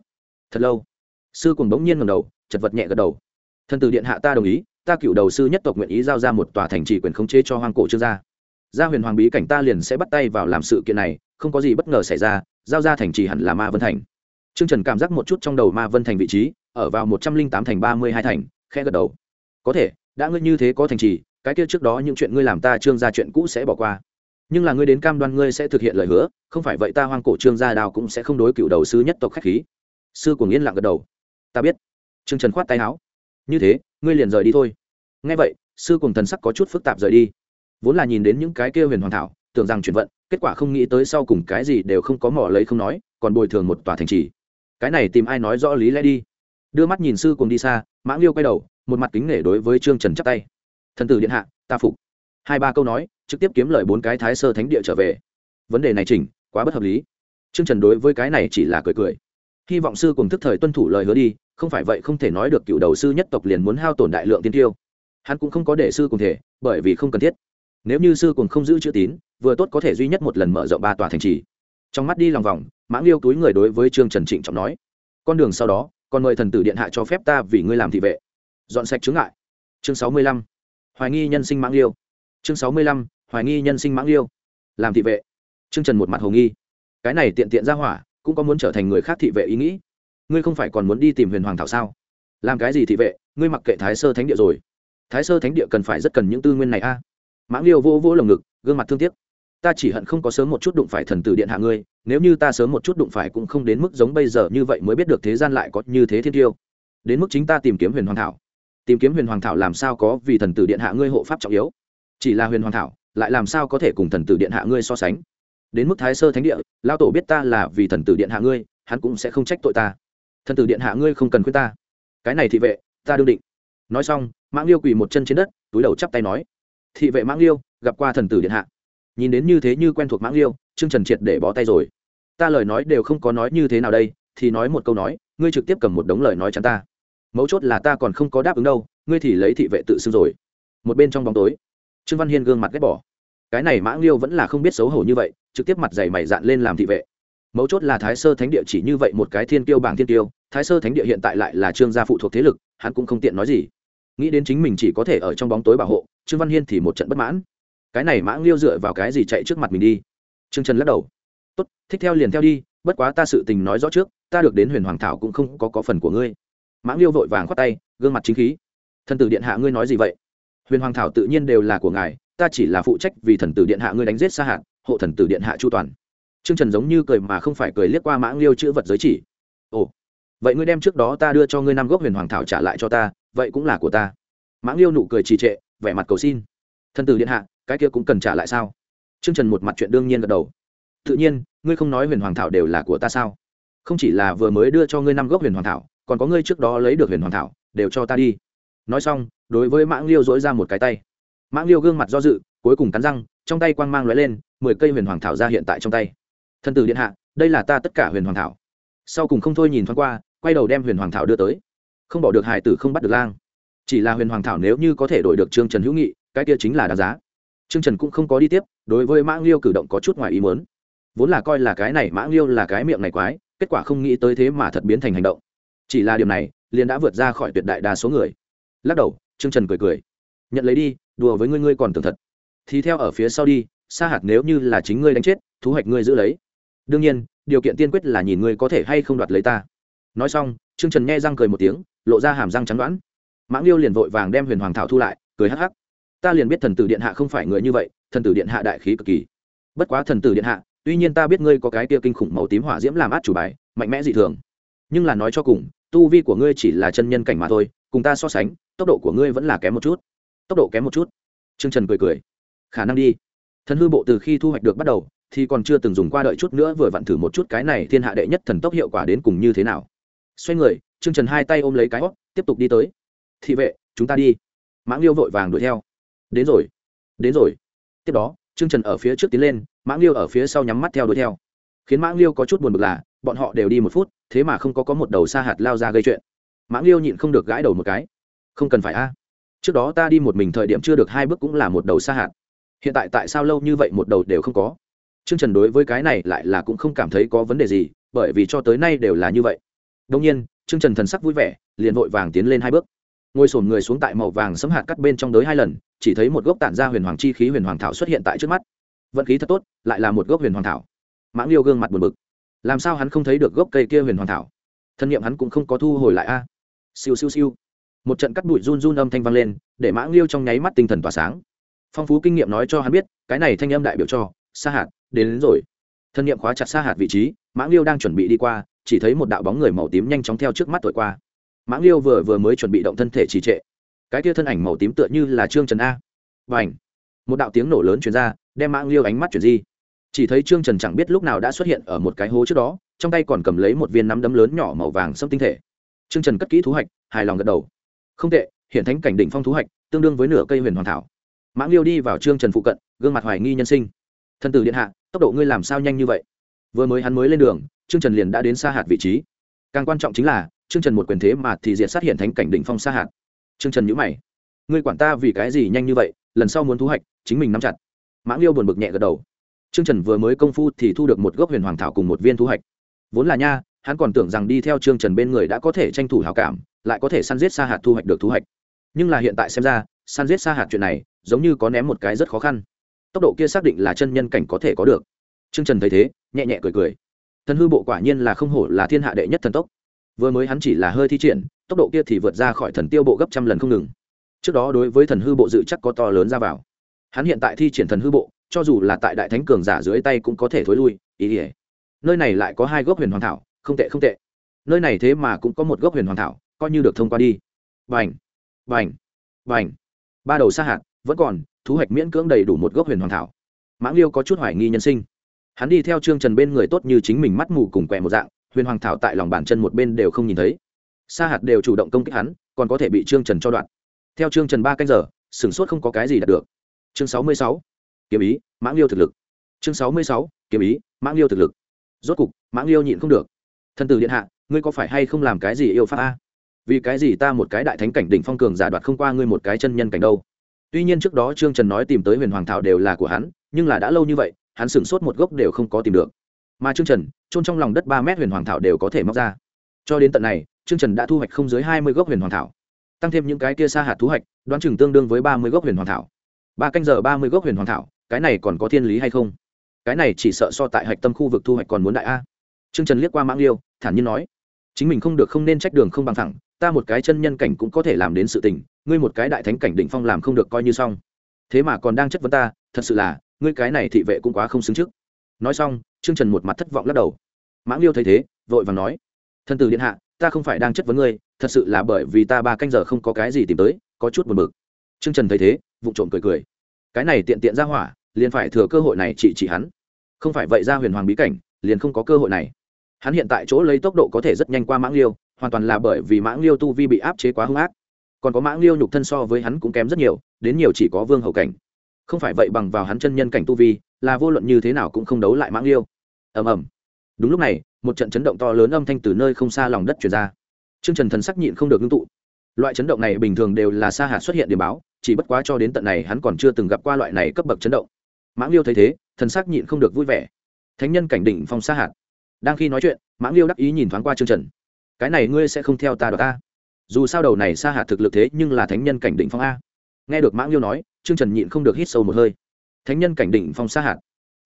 Thật lâu. Sư cùng bỗng nhiên ngầm đầu, chật vật nhẹ gật đầu. Thân từ điện hạ ta đồng ý, ta cựu đầu sư nhất tộc nguyện ý giao ra một tòa thành trì quyền khống chế cho hoang cổ trương gia gia huyền hoàng bí cảnh ta liền sẽ bắt tay vào làm sự kiện này, không có gì bất ngờ xảy ra, giao ra thành trì hẳn là ma vân thành. T r ư ơ n g trần cảm giác một chút trong đầu ma vân thành vị trí, ở vào một trăm linh tám thành ba mươi hai thành khe gật đầu. Có thể, đã ngươi như thế có thành trì, cái kia trước đó những chuyện ngươi làm ta trương ra chuyện cũ sẽ bỏ qua. Nhưng là ngươi đến cam đoan ngươi sẽ thực hiện lời hứa, không phải vậy ta hoang cổ trương gia đào cũng sẽ không đối cựu đầu sư nhất tộc k h á c h khí. Sư cùng yên lặng gật đầu. Ta biết. T r ư ơ n g trần khoát tay áo. Như thế, ngươi liền rời đi thôi. Ngay vậy, sư cùng thần sắc có chút phức tạp rời đi vốn là nhìn đến những cái kia huyền hoàng thảo, tưởng rằng chuyển vận, kết quả không nghĩ tới sau cùng cái gì đều không có mỏ lấy không nói, còn bồi thường một tòa thành trì. Cái này tìm ai nói rõ lý lẽ đi. Đưa mắt nhìn sư cùng đi xa mãng liêu quay đầu, một mặt kính nể đối với trương trần chắp tay. Thần tử điện hạ, ta phục. Hai ba câu nói, trực tiếp kiếm lời bốn cái thái sơ thánh địa trở về. Vấn đề này chỉnh, quá bất hợp lý. Trương trần đối với cái này chỉ là cười cười. Hy vọng sư cùng thức thời tuân thủ lời hứa đi, không phải vậy không thể nói được cựu đầu sư nhất tộc liền muốn hao tổn đại lượng tiên tiêu. Hắn cũng không có để sư cùng thể, bởi vì không cần thiết nếu như sư cùng không giữ chữ tín, vừa tốt có thể duy nhất một lần mở rộng ba tòa thành trì. Trong mắt đi lòng vòng mãng liêu túi người đối với trương trần trịnh trọng nói, con đường sau đó còn mời thần tử điện hạ cho phép ta vì ngươi làm thị vệ. Dọn sạch chướng ngại. Chương sáu mươi lăm. Hoài nghi nhân sinh mãng liêu chương sáu mươi lăm. Hoài nghi nhân sinh mãng liêu làm thị vệ. Trương trần một mặt hồ nghi. Cái này tiện tiện ra hỏa, cũng có muốn trở thành người khác thị vệ ý nghĩ. Ngươi không phải còn muốn đi tìm huyền hoàng thảo sao? Làm cái gì thị vệ? Ngươi mặc kệ thái sơ thánh địa rồi. Thái sơ thánh địa cần phải rất cần những tư nguyên này a mãng liêu vô vô lồng ngực, gương mặt thương tiếc. Ta chỉ hận không có sớm một chút đụng phải thần tử điện hạ ngươi, nếu như ta sớm một chút đụng phải cũng không đến mức giống bây giờ như vậy mới biết được thế gian lại có như thế thiên tiêu. Đến mức chính ta tìm kiếm huyền hoàng thảo. Tìm kiếm huyền hoàng thảo làm sao có vì thần tử điện hạ ngươi hộ pháp trọng yếu? Chỉ là huyền hoàng thảo, lại làm sao có thể cùng thần tử điện hạ ngươi so sánh? Đến mức thái sơ thánh địa lao tổ biết ta là vì thần tử điện hạ ngươi, hắn cũng sẽ không trách tội ta. Thần tử điện hạ ngươi không cần khuyên ta. Cái này thị vệ, ta đương định. Nói xong mãng liêu quỳ một chân trên đất, túi đầu chắp tay nói thị vệ mãng liêu, gặp qua thần tử điện hạ. Nhìn đến như thế như quen thuộc mãng liêu, trương trần triệt để bó tay rồi. Ta lời nói đều không có nói như thế nào đây, thì nói một câu nói, ngươi trực tiếp cầm một đống lời nói chắn ta. Mấu chốt là ta còn không có đáp ứng đâu, ngươi thì lấy thị vệ tự xưng rồi. Một bên trong bóng tối, trương văn hiên gương mặt ghét bỏ. Cái này mãng liêu vẫn là không biết xấu hổ như vậy, trực tiếp mặt dày mày dạn lên làm thị vệ. Mấu chốt là thái sơ thánh địa chỉ như vậy một cái thiên tiêu bảng thiên tiêu thái sơ thánh địa hiện tại lại là trương gia phụ thuộc thế lực, hắn cũng không tiện nói gì. Nghĩ đến chính mình chỉ có thể ở trong bóng tối bảo hộ trương văn hiên thì một trận bất mãn. Cái này mãng liêu dựa vào cái gì chạy trước mặt mình đi? Trương trần lắc đầu. Tốt, thích theo liền theo đi, bất quá ta sự tình nói rõ trước, ta được đến huyền hoàng thảo cũng không có có phần của ngươi. Mãng liêu vội vàng khoát tay, gương mặt chính khí. Thần tử điện hạ ngươi nói gì vậy? Huyền hoàng thảo tự nhiên đều là của ngài, ta chỉ là phụ trách vì thần tử điện hạ ngươi đánh giết xa hạn hộ thần tử điện hạ chu toàn. Trương trần giống như cười mà không phải cười liếc qua mãng liêu chữ vật giới chỉ. Ồ, vậy ngươi đem trước đó ta đưa cho ngươi năm gốc huyền hoàng thảo trả lại cho ta, vậy cũng là của ta. Mãng liêu nụ cười trì trệ vẻ mặt cầu xin. Thân tử điện hạ, cái kia cũng cần trả lại sao? Trương trần một mặt chuyện đương nhiên gật đầu. Tự nhiên, ngươi không nói huyền hoàng thảo đều là của ta sao? Không chỉ là vừa mới đưa cho ngươi năm gốc huyền hoàng thảo, còn có ngươi trước đó lấy được huyền hoàng thảo, đều cho ta đi. Nói xong, đối với mãng liêu dỗi ra một cái tay. Mãng liêu gương mặt do dự, cuối cùng cắn răng, trong tay quang mang lóe lên, mười cây huyền hoàng thảo ra hiện tại trong tay. Thân tử điện hạ, đây là ta tất cả huyền hoàng thảo. Sau cùng không thôi nhìn thoáng qua, quay đầu đem huyền hoàng thảo đưa tới. Không bỏ được hải tử không bắt được lang chỉ là huyền hoàng thảo nếu như có thể đổi được trương trần hữu nghị, cái kia chính là đáng giá. Trương trần cũng không có đi tiếp, đối với mã liêu cử động có chút ngoài ý muốn. Vốn là coi là cái này mã liêu là cái miệng này quái, kết quả không nghĩ tới thế mà thật biến thành hành động. Chỉ là điều này, liền đã vượt ra khỏi tuyệt đại đa số người. Lắc đầu, trương trần cười cười. Nhận lấy đi, đùa với ngươi ngươi còn tưởng thật. Thì theo ở phía sau đi, sa hạt nếu như là chính ngươi đánh chết, thu hoạch ngươi giữ lấy. Đương nhiên, điều kiện tiên quyết là nhìn ngươi có thể hay không đoạt lấy ta. Nói xong, trương trần nghe răng cười một tiếng, lộ ra hàm răng trắng đoãn mãng liêu liền vội vàng đem huyền hoàng thảo thu lại, cười hắc hắc. Ta liền biết thần tử điện hạ không phải người như vậy, thần tử điện hạ đại khí cực kỳ. Bất quá thần tử điện hạ, tuy nhiên ta biết ngươi có cái tia kinh khủng màu tím hỏa diễm làm át chủ bài, mạnh mẽ dị thường. Nhưng là nói cho cùng, tu vi của ngươi chỉ là chân nhân cảnh mà thôi, cùng ta so sánh, tốc độ của ngươi vẫn là kém một chút. Tốc độ kém một chút. Trương trần cười cười. Khả năng đi. Thần hư bộ từ khi thu hoạch được bắt đầu, thì còn chưa từng dùng qua đợi chút nữa vừa vặn thử một chút cái này thiên hạ đệ nhất thần tốc hiệu quả đến cùng như thế nào. Xoay người, Trương trần hai tay ôm lấy cái hót, tiếp tục đi tới thị vệ, chúng ta đi. Mãng liêu vội vàng đuổi theo. Đến rồi đến rồi. Tiếp đó, trương trần ở phía trước tiến lên, mãng liêu ở phía sau nhắm mắt theo đuổi theo. Khiến mãng liêu có chút buồn bực là, bọn họ đều đi một phút, thế mà không có có một đầu xa hạt lao ra gây chuyện. Mãng liêu nhịn không được gãi đầu một cái. Không cần phải a. Trước đó ta đi một mình thời điểm chưa được hai bước cũng là một đầu xa hạt. Hiện tại tại sao lâu như vậy một đầu đều không có? Trương trần đối với cái này lại là cũng không cảm thấy có vấn đề gì, bởi vì cho tới nay đều là như vậy. Đông nhiên, trương trần thần sắc vui vẻ, liền vội vàng tiến lên hai bước ngồi sổn người xuống tại màu vàng sấm hạt cắt bên trong đới hai lần chỉ thấy một gốc tản ra huyền hoàng chi khí huyền hoàng thảo xuất hiện tại trước mắt. Vận khí thật tốt lại là một gốc huyền hoàng thảo. Mãng liêu gương mặt buồn bực. Làm sao hắn không thấy được gốc cây kia huyền hoàng thảo? Thân nhiệm hắn cũng không có thu hồi lại a. À? Siêu siêu siêu. Một trận cắt bụi run run âm thanh vang lên để mãng liêu trong nháy mắt tinh thần tỏa sáng. Phong phú kinh nghiệm nói cho hắn biết cái này thanh âm đại biểu cho sa hạt đến, đến rồi. Thân nhiệm khóa chặt sa hạt vị trí mãng liêu đang chuẩn bị đi qua chỉ thấy một đạo bóng người màu tím nhanh chóng theo trước mắt thổi qua mãng liêu vừa vừa mới chuẩn bị động thân thể trì trệ. Cái kia thân ảnh màu tím tựa như là trương trần a. Và ảnh một đạo tiếng nổ lớn chuyển ra, đem mãng liêu ánh mắt chuyển di. Chỉ thấy trương trần chẳng biết lúc nào đã xuất hiện ở một cái hố trước đó, trong tay còn cầm lấy một viên nắm đấm lớn nhỏ màu vàng xâm tinh thể. Trương trần cất kỹ thú hạch, hài lòng gật đầu. Không tệ, hiện thánh cảnh đỉnh phong thú hạch, tương đương với nửa cây huyền hoàn thảo. Mãng liêu đi vào trương trần phụ cận, gương mặt hoài nghi nhân sinh. Thân tử điện hạ, tốc độ ngươi làm sao nhanh như vậy? Vừa mới hắn mới lên đường, trương trần liền đã đến xa hạt vị trí. Càng quan trọng chính là trương trần một quyền thế mà thì diện sát hiện thánh cảnh đỉnh phong xa hạt. Trương trần nhữ mày. Ngươi quản ta vì cái gì nhanh như vậy, lần sau muốn thu hoạch, chính mình nắm chặt. Mãng liêu buồn bực nhẹ gật đầu. Trương trần vừa mới công phu thì thu được một gốc huyền hoàng thảo cùng một viên thu hoạch. Vốn là nha, hắn còn tưởng rằng đi theo trương trần bên người đã có thể tranh thủ hào cảm, lại có thể săn giết xa hạt thu hoạch được thu hoạch. Nhưng là hiện tại xem ra, săn giết xa hạt chuyện này, giống như có ném một cái rất khó khăn. Tốc độ kia xác định là chân nhân cảnh có thể có được. Trương trần thấy thế, nhẹ nhẹ cười cười. Thần hư bộ quả nhiên là không hổ là thiên hạ đệ nhất thần tốc vừa mới hắn chỉ là hơi thi triển, tốc độ kia thì vượt ra khỏi thần tiêu bộ gấp trăm lần không ngừng. Trước đó đối với thần hư bộ dự chắc có to lớn ra vào. Hắn hiện tại thi triển thần hư bộ, cho dù là tại đại thánh cường giả dưới tay cũng có thể thối lui, ý ỉa nơi này lại có hai gốc huyền hoàng thảo, không tệ không tệ. Nơi này thế mà cũng có một gốc huyền hoàng thảo, coi như được thông qua đi. Vành vành vành ba đầu sa hạt, vẫn còn, thu hoạch miễn cưỡng đầy đủ một gốc huyền hoàng thảo. Mãng liêu có chút hoài nghi nhân sinh. Hắn đi theo trương trần bên người tốt như chính mình mắt mù cùng quẹ một dạng huyền hoàng thảo tại lòng bàn chân một bên đều không nhìn thấy. Sa hạt đều chủ động công kích hắn, còn có thể bị trương trần cho đoạn. Theo trương trần ba canh giờ, sửng sốt không có cái gì đạt được. Chương sáu mươi sáu, kiếm ý mãng liêu thực lực. Chương sáu mươi sáu, kiếm ý mãng liêu thực lực. Rốt cục mãng liêu nhịn không được. Thân tử điện hạ, ngươi có phải hay không làm cái gì yêu pháp a? Vì cái gì ta một cái đại thánh cảnh đỉnh phong cường giả đoạt không qua ngươi một cái chân nhân cảnh đâu? Tuy nhiên trước đó trương trần nói tìm tới huyền hoàng thảo đều là của hắn, nhưng là đã lâu như vậy, hắn sửng sốt một gốc đều không có tìm được mà trương trần trôn trong lòng đất ba mét huyền hoàng thảo đều có thể móc ra. Cho đến tận này, trương trần đã thu hoạch không dưới hai mươi gốc huyền hoàng thảo. Tăng thêm những cái kia xa hạt thu hoạch, đoán chừng tương đương với ba mươi gốc huyền hoàng thảo. Ba canh giờ ba mươi gốc huyền hoàng thảo, cái này còn có thiên lý hay không? Cái này chỉ sợ so tại hạch tâm khu vực thu hoạch còn muốn đại a. Trương trần liếc qua mãng liêu, thản nhiên nói, chính mình không được, không nên trách đường không bằng thẳng, ta một cái chân nhân cảnh cũng có thể làm đến sự tình, ngươi một cái đại thánh cảnh đỉnh phong làm không được coi như xong. Thế mà còn đang chất vấn ta, thật sự là, ngươi cái này thị vệ cũng quá không xứng trước nói xong, trương trần một mặt thất vọng lắc đầu. Mãng liêu thấy thế, vội và nói, thân tử điện hạ, ta không phải đang chất vấn ngươi, thật sự là bởi vì ta ba canh giờ không có cái gì tìm tới, có chút buồn bực. Trương trần thấy thế vụ trộm cười cười. Cái này tiện tiện ra hỏa, liền phải thừa cơ hội này trị trị hắn. Không phải vậy ra huyền hoàng bí cảnh, liền không có cơ hội này. Hắn hiện tại chỗ lấy tốc độ có thể rất nhanh qua mãng liêu, hoàn toàn là bởi vì mãng liêu tu vi bị áp chế quá hung ác. Còn có mãng liêu nhục thân so với hắn cũng kém rất nhiều, đến nhiều chỉ có vương hậu cảnh. Không phải vậy bằng vào hắn chân nhân cảnh tu vi là vô luận như thế nào cũng không đấu lại mãng liêu ầm ầm. Đúng lúc này, một trận chấn động to lớn âm thanh từ nơi không xa lòng đất chuyển ra. Trương trần thần sắc nhịn không được ngưng tụ. Loại chấn động này bình thường đều là xa hạt xuất hiện điểm báo, chỉ bất quá cho đến tận này hắn còn chưa từng gặp qua loại này cấp bậc chấn động. Mãng liêu thấy thế, thần sắc nhịn không được vui vẻ. Thánh nhân cảnh định phong xa hạt. Đang khi nói chuyện, mãng liêu đắc ý nhìn thoáng qua Trương trần. Cái này ngươi sẽ không theo ta được ta. dù sao đầu này xa hạt thực lực thế nhưng là thánh nhân cảnh định phong a. Nghe được mãng liêu nói, Trương trần nhịn không được hít sâu một hơi thánh nhân cảnh định phong Sa hạt.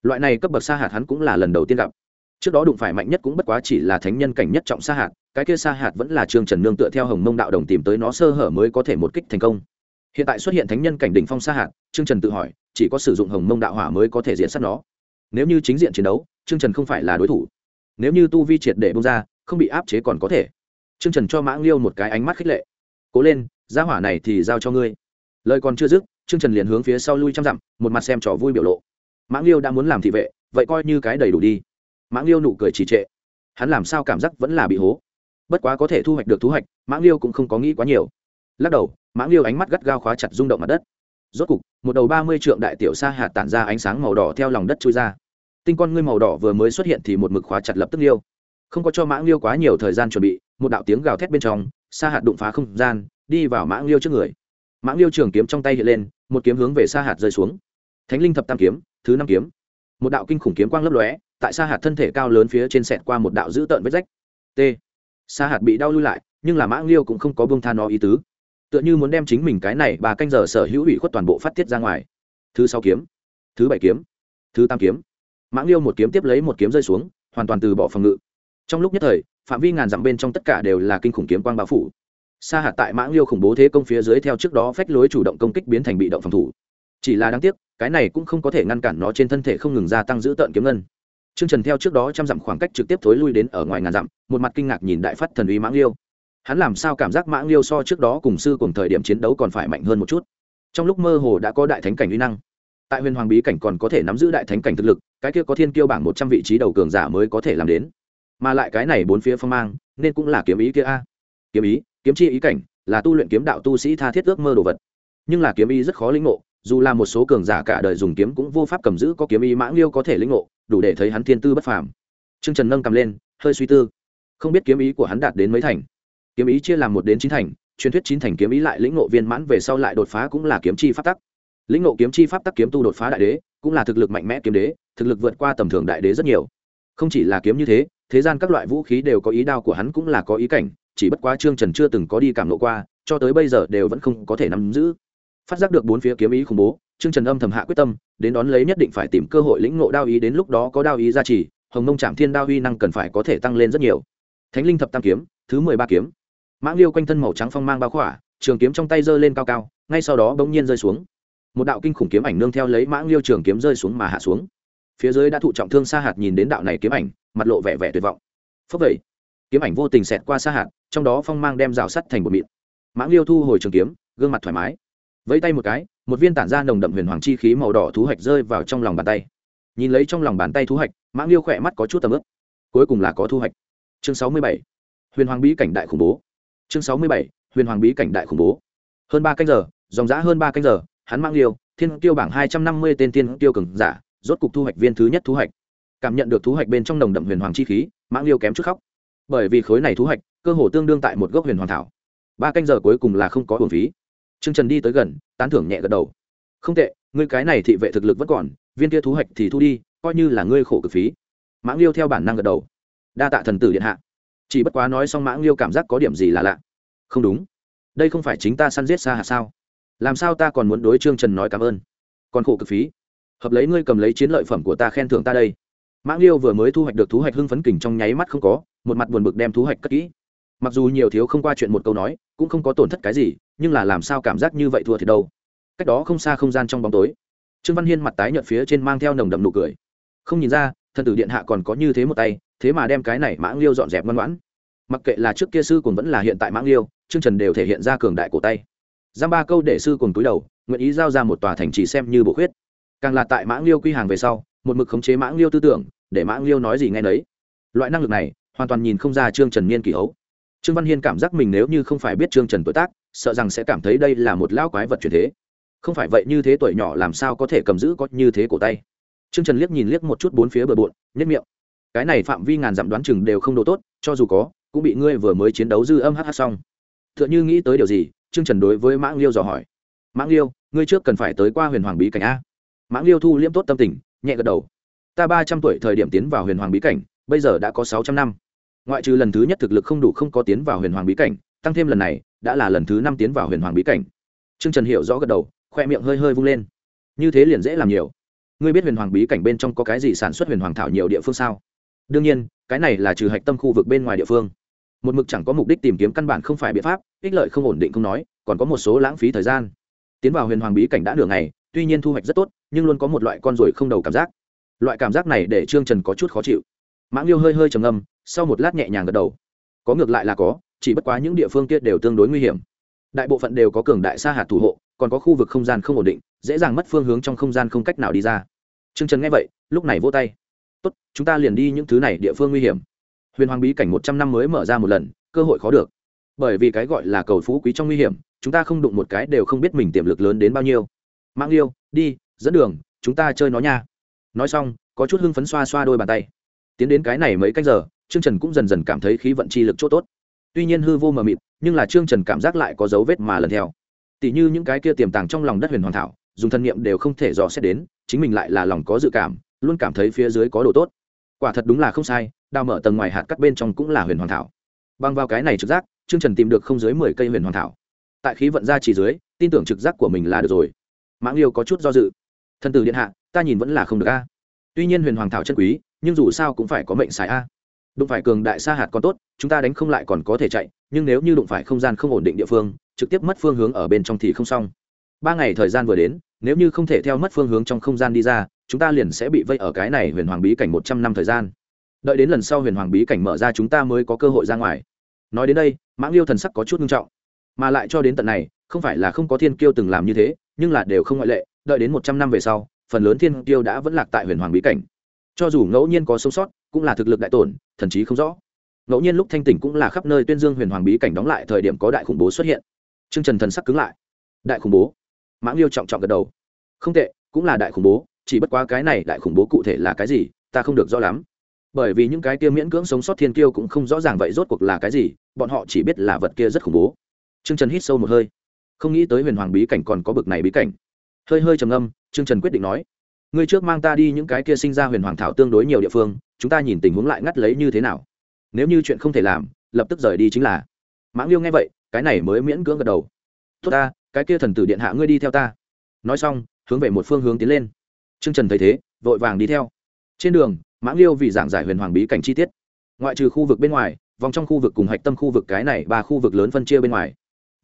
Loại này cấp bậc Sa hạt hắn cũng là lần đầu tiên gặp. Trước đó đụng phải mạnh nhất cũng bất quá chỉ là thánh nhân cảnh nhất trọng Sa hạt, cái kia Sa hạt vẫn là trương trần nương tựa theo hồng mông đạo đồng tìm tới nó sơ hở mới có thể một kích thành công. Hiện tại xuất hiện thánh nhân cảnh đỉnh phong Sa hạt, trương trần tự hỏi, chỉ có sử dụng hồng mông đạo hỏa mới có thể diễn sát nó. Nếu như chính diện chiến đấu, trương trần không phải là đối thủ. Nếu như tu vi triệt để bông ra, không bị áp chế còn có thể. Trương trần cho mã liêu một cái ánh mắt khích lệ. Cố lên, gia hỏa này thì giao cho ngươi. Lời còn chưa dứt trương trần liền hướng phía sau lui trăm dặm, một mặt xem trò vui biểu lộ. Mãng liêu đã muốn làm thị vệ, vậy coi như cái đầy đủ đi. Mãng liêu nụ cười trì trệ. Hắn làm sao cảm giác vẫn là bị hố? Bất quá có thể thu hoạch được thu hoạch, mãng liêu cũng không có nghĩ quá nhiều. Lắc đầu, mãng liêu ánh mắt gắt gao khóa chặt rung động mặt đất. Rốt cục, một đầu ba mươi trượng đại tiểu sa hạt tản ra ánh sáng màu đỏ theo lòng đất trôi ra. Tinh con ngươi màu đỏ vừa mới xuất hiện thì một mực khóa chặt lập tức liêu. Không có cho mãng liêu quá nhiều thời gian chuẩn bị, một đạo tiếng gào thét bên trong, sa hạt đụng phá không gian, đi vào mãng liêu trước người mãng liêu trường kiếm trong tay hiện lên, một kiếm hướng về sa hạt rơi xuống. Thánh linh thập tam kiếm, thứ năm kiếm. Một đạo kinh khủng kiếm quang lấp lóe, tại sa hạt thân thể cao lớn phía trên sẹt qua một đạo dữ tợn vết rách. T. Sa hạt bị đau lui lại, nhưng là mãng liêu cũng không có bông tha nó ý tứ. Tựa như muốn đem chính mình cái này bà canh giờ sở hữu ủy khuất toàn bộ phát tiết ra ngoài. Thứ sáu kiếm, thứ bảy kiếm, thứ tam kiếm. Mãng liêu một kiếm tiếp lấy một kiếm rơi xuống, hoàn toàn từ bỏ phòng ngự. Trong lúc nhất thời, phạm vi ngàn dặm bên trong tất cả đều là kinh khủng kiếm quang bao phủ sa hạt tại mãng liêu khủng bố thế công phía dưới theo trước đó phách lối chủ động công kích biến thành bị động phòng thủ chỉ là đáng tiếc cái này cũng không có thể ngăn cản nó trên thân thể không ngừng gia tăng giữ tợn kiếm ngân Trương Trần theo trước đó trăm dặm khoảng cách trực tiếp thối lui đến ở ngoài ngàn dặm, một mặt kinh ngạc nhìn đại phát thần uy Mãng Liêu. Hắn làm sao cảm giác Mãng Liêu so trước đó cùng sư cùng thời điểm chiến đấu còn phải mạnh hơn một chút. Trong lúc mơ hồ đã có đại thánh cảnh uy năng. tại huyền hoàng bí cảnh còn có thể nắm giữ đại thánh cảnh thực lực cái kia có thiên kiêu bảng một trăm vị trí đầu cường giả mới có thể làm đến mà lại cái này bốn phía phong mang nên cũng là kiếm ý kia a kiếm ý kiếm chi ý cảnh, là tu luyện kiếm đạo tu sĩ tha thiết ước mơ đồ vật. Nhưng là kiếm ý rất khó lĩnh ngộ, dù là một số cường giả cả đời dùng kiếm cũng vô pháp cầm giữ có kiếm ý mãng liêu có thể lĩnh ngộ, đủ để thấy hắn thiên tư bất phàm. T trần nâng cầm lên, hơi suy tư. Không biết kiếm ý của hắn đạt đến mấy thành? Kiếm ý chia làm một đến chín thành, truyền thuyết chín thành kiếm ý lại lĩnh ngộ viên mãn về sau lại đột phá cũng là kiếm chi pháp tắc. Lĩnh ngộ kiếm chi pháp tắc kiếm tu đột phá đại đế, cũng là thực lực mạnh mẽ kiếm đế, thực lực vượt qua tầm thường đại đế rất nhiều. Không chỉ là kiếm như thế thế gian các loại vũ khí đều có ý đao của hắn cũng là có ý cảnh chỉ bất quá trương trần chưa từng có đi cảm lộ qua, cho tới bây giờ đều vẫn không có thể nắm giữ. Phát giác được bốn phía kiếm ý khủng bố, trương trần âm thầm hạ quyết tâm, đến đón lấy nhất định phải tìm cơ hội lĩnh ngộ đao ý, đến lúc đó có đao ý gia trì, hồng mông trạm thiên đao uy năng cần phải có thể tăng lên rất nhiều. Thánh linh thập tam kiếm, thứ mười ba kiếm. Mãng liêu quanh thân màu trắng phong mang bao khỏa, trường kiếm trong tay giơ lên cao cao, ngay sau đó bỗng nhiên rơi xuống. Một đạo kinh khủng kiếm ảnh nương theo lấy mãng liêu trường kiếm rơi xuống mà hạ xuống. Phía dưới đã thụ trọng thương sa hạt nhìn đến đạo này kiếm ảnh, mặt lộ vẻ vẻ tuyệt vọng. Phấp vậy kiếm ảnh vô tình xẹt qua xa hạt, trong đó phong mang đem rào sắt thành một mịn. Mãng liêu thu hồi trường kiếm, gương mặt thoải mái. Vẫy tay một cái, một viên tản ra nồng đậm huyền hoàng chi khí màu đỏ thú hạch rơi vào trong lòng bàn tay. Nhìn lấy trong lòng bàn tay thú hạch mãng liêu khỏe mắt có chút tầm ướp cuối cùng là có thu hoạch chương sáu mươi bảy. Huyền hoàng bí cảnh đại khủng bố. Chương sáu mươi bảy. Huyền hoàng bí cảnh đại khủng bố. Hơn ba canh giờ, dòng giã hơn ba canh giờ, hắn mang liêu thiên tiêu bảng hai trăm năm mươi tên tiên tiêu cường giả, rốt cục thu hoạch viên thứ nhất thu hoạch cảm nhận được thu hoạch bên trong nồng đậm huyền hoàng chi khí mãng liêu kém chút khóc bởi vì khối này thu hoạch, cơ hồ tương đương tại một gốc huyền hoàn thảo. Ba canh giờ cuối cùng là không có hồn phí. T r ư ơ n g trần đi tới gần, tán thưởng nhẹ gật đầu. Không tệ, ngươi cái này thị vệ thực lực vẫn còn, viên kia thu hoạch thì thu đi, coi như là ngươi khổ cực phí. Mãng liêu theo bản năng gật đầu. Đa tạ thần tử điện hạ. Chỉ bất quá nói xong mãng liêu cảm giác có điểm gì là lạ. Không đúng. Đây không phải chính ta săn giết xa hạ sao? Làm sao ta còn muốn đối trương trần nói cảm ơn? Còn khổ cực phí. Hợp lấy ngươi cầm lấy chiến lợi phẩm của ta khen thưởng ta đây. Mãng liêu vừa mới thu hoạch được thu hoạch hưng phấn kình trong nháy mắt không có một mặt buồn bực đem thú hoạch cất kỹ. Mặc dù nhiều thiếu không qua chuyện một câu nói, cũng không có tổn thất cái gì, nhưng là làm sao cảm giác như vậy thua thì đâu. Cách đó không xa không gian trong bóng tối, trương văn hiên mặt tái nhợt phía trên mang theo nồng đậm nụ cười. Không nhìn ra, thần tử điện hạ còn có như thế một tay, thế mà đem cái này mãng liêu dọn dẹp ngoan ngoãn. Mặc kệ là trước kia sư còn vẫn là hiện tại mãng liêu, trương trần đều thể hiện ra cường đại cổ tay. Giam ba câu để sư cùng túi đầu, nguyện ý giao ra một tòa thành trì xem như bộ khuyết. Càng là tại mãng liêu quy hàng về sau, một mực khống chế mãng liêu tư tưởng, để mãng liêu nói gì nghe nấy. Loại năng lực này hoàn toàn nhìn không ra trương trần niên kỷ ấu trương văn hiên cảm giác mình nếu như không phải biết trương trần tuổi tác, sợ rằng sẽ cảm thấy đây là một lão quái vật truyền thế. Không phải vậy như thế tuổi nhỏ làm sao có thể cầm giữ có như thế cổ tay? Trương trần liếc nhìn liếc một chút bốn phía bờ bộn nhất miệng. Cái này phạm vi ngàn dặm đoán chừng đều không độ tốt, cho dù có, cũng bị ngươi vừa mới chiến đấu dư âm hh xong. T h ư ợ n h ư nghĩ tới điều gì, trương trần đối với mãng liêu dò hỏi. Mãng liêu, ngươi trước cần phải tới qua huyền hoàng bí cảnh a. Mãng liêu thu liễm tốt tâm tình, nhẹ gật đầu. Ta ba trăm tuổi thời điểm tiến vào huyền hoàng bí cảnh, bây giờ đã có sáu trăm năm ngoại trừ lần thứ nhất thực lực không đủ không có tiến vào huyền hoàng bí cảnh, tăng thêm lần này, đã là lần thứ năm tiến vào huyền hoàng bí cảnh. Trương trần hiểu rõ gật đầu, khoe miệng hơi hơi vung lên. Như thế liền dễ làm nhiều. Ngươi biết huyền hoàng bí cảnh bên trong có cái gì sản xuất huyền hoàng thảo nhiều địa phương sao? Đương nhiên, cái này là trừ hạch tâm khu vực bên ngoài địa phương. Một mực chẳng có mục đích tìm kiếm căn bản không phải biện pháp, ích lợi không ổn định không nói, còn có một số lãng phí thời gian. Tiến vào huyền hoàng bí cảnh đã nửa ngày, tuy nhiên thu hoạch rất tốt, nhưng luôn có một loại con ruồi không đầu cảm giác. Loại cảm giác này để trương trần có chút khó chịu. Mãng liêu hơi hơi trầm âm sau một lát nhẹ nhàng gật đầu. Có ngược lại là có, chỉ bất quá những địa phương kia đều tương đối nguy hiểm. Đại bộ phận đều có cường đại sa hạt thủ hộ, còn có khu vực không gian không ổn định, dễ dàng mất phương hướng trong không gian không cách nào đi ra. T r ư ơ n g trần nghe vậy, lúc này vô tay. Tốt, chúng ta liền đi những thứ này địa phương nguy hiểm. Huyền hoàng bí cảnh một trăm năm mới mở ra một lần, cơ hội khó được. Bởi vì cái gọi là cầu phú quý trong nguy hiểm, chúng ta không đụng một cái đều không biết mình tiềm lực lớn đến bao nhiêu. Mang liêu đi, dẫn đường, chúng ta chơi nó nha. Nói xong, có chút hưng phấn xoa xoa đôi bàn tay. Tiến đến cái này mấy cách giờ trương trần cũng dần dần cảm thấy khí vận chi lực chỗ tốt. Tuy nhiên hư vô mờ mịt, nhưng là trương trần cảm giác lại có dấu vết mà lần theo. Tỷ như những cái kia tiềm tàng trong lòng đất huyền hoàn thảo, dùng thân nhiệm đều không thể dò xét đến, chính mình lại là lòng có dự cảm, luôn cảm thấy phía dưới có đồ tốt. Quả thật đúng là không sai, đào mở tầng ngoài hạt cắt bên trong cũng là huyền hoàn thảo. Bằng vào cái này trực giác, trương trần tìm được không dưới mười cây huyền hoàn thảo. Tại khí vận ra chỉ dưới, tin tưởng trực giác của mình là được rồi. Mãng liêu có chút do dự. Thân tử điện hạ, ta nhìn vẫn là không được a. Tuy nhiên huyền hoàng thảo chân quý, nhưng dù sao cũng phải có mệnh xài a đụng phải cường đại sa hạt còn tốt, chúng ta đánh không lại còn có thể chạy, nhưng nếu như đụng phải không gian không ổn định địa phương, trực tiếp mất phương hướng ở bên trong thì không xong. Ba ngày thời gian vừa đến, nếu như không thể theo mất phương hướng trong không gian đi ra, chúng ta liền sẽ bị vây ở cái này huyền hoàng bí cảnh một trăm năm thời gian. Đợi đến lần sau huyền hoàng bí cảnh mở ra chúng ta mới có cơ hội ra ngoài. Nói đến đây, mãng liêu thần sắc có chút nghiêm trọng. Mà lại cho đến tận này, không phải là không có thiên kiêu từng làm như thế, nhưng là đều không ngoại lệ, đợi đến một trăm năm về sau, phần lớn thiên kiêu đã vẫn lạc tại huyền hoàng bí cảnh. Cho dù ngẫu nhiên có sống sót cũng là thực lực đại tổn, thần chí không rõ. Ngẫu nhiên lúc thanh tỉnh cũng là khắp nơi tuyên dương huyền hoàng bí cảnh đóng lại thời điểm có đại khủng bố xuất hiện. T r ư ơ n g trần thần sắc cứng lại. Đại khủng bố? Mãng liêu trọng trọng gật đầu. Không tệ, cũng là đại khủng bố, chỉ bất quá cái này đại khủng bố cụ thể là cái gì, ta không được rõ lắm. Bởi vì những cái kia miễn cưỡng sống sót thiên kiêu cũng không rõ ràng vậy rốt cuộc là cái gì, bọn họ chỉ biết là vật kia rất khủng bố. T r ư ơ n g trần hít sâu một hơi. Không nghĩ tới huyền hoàng bí cảnh còn có bực này bí cảnh. Hơi hơi trầm âm chương trần quyết định nói, ngươi trước mang ta đi những cái kia sinh ra huyền hoàng thảo tương đối nhiều địa phương chúng ta nhìn tình huống lại ngắt lấy như thế nào? Nếu như chuyện không thể làm, lập tức rời đi chính là. Mãng liêu nghe vậy, cái này mới miễn cưỡng gật đầu. Tốt ta, cái kia thần tử điện hạ ngươi đi theo ta. Nói xong, hướng về một phương hướng tiến lên. T r ư ơ n g trần thấy thế, vội vàng đi theo. Trên đường mãng liêu vì giảng giải huyền hoàng bí cảnh chi tiết. Ngoại trừ khu vực bên ngoài, vòng trong khu vực cùng hạch tâm khu vực cái này ba khu vực lớn phân chia bên ngoài.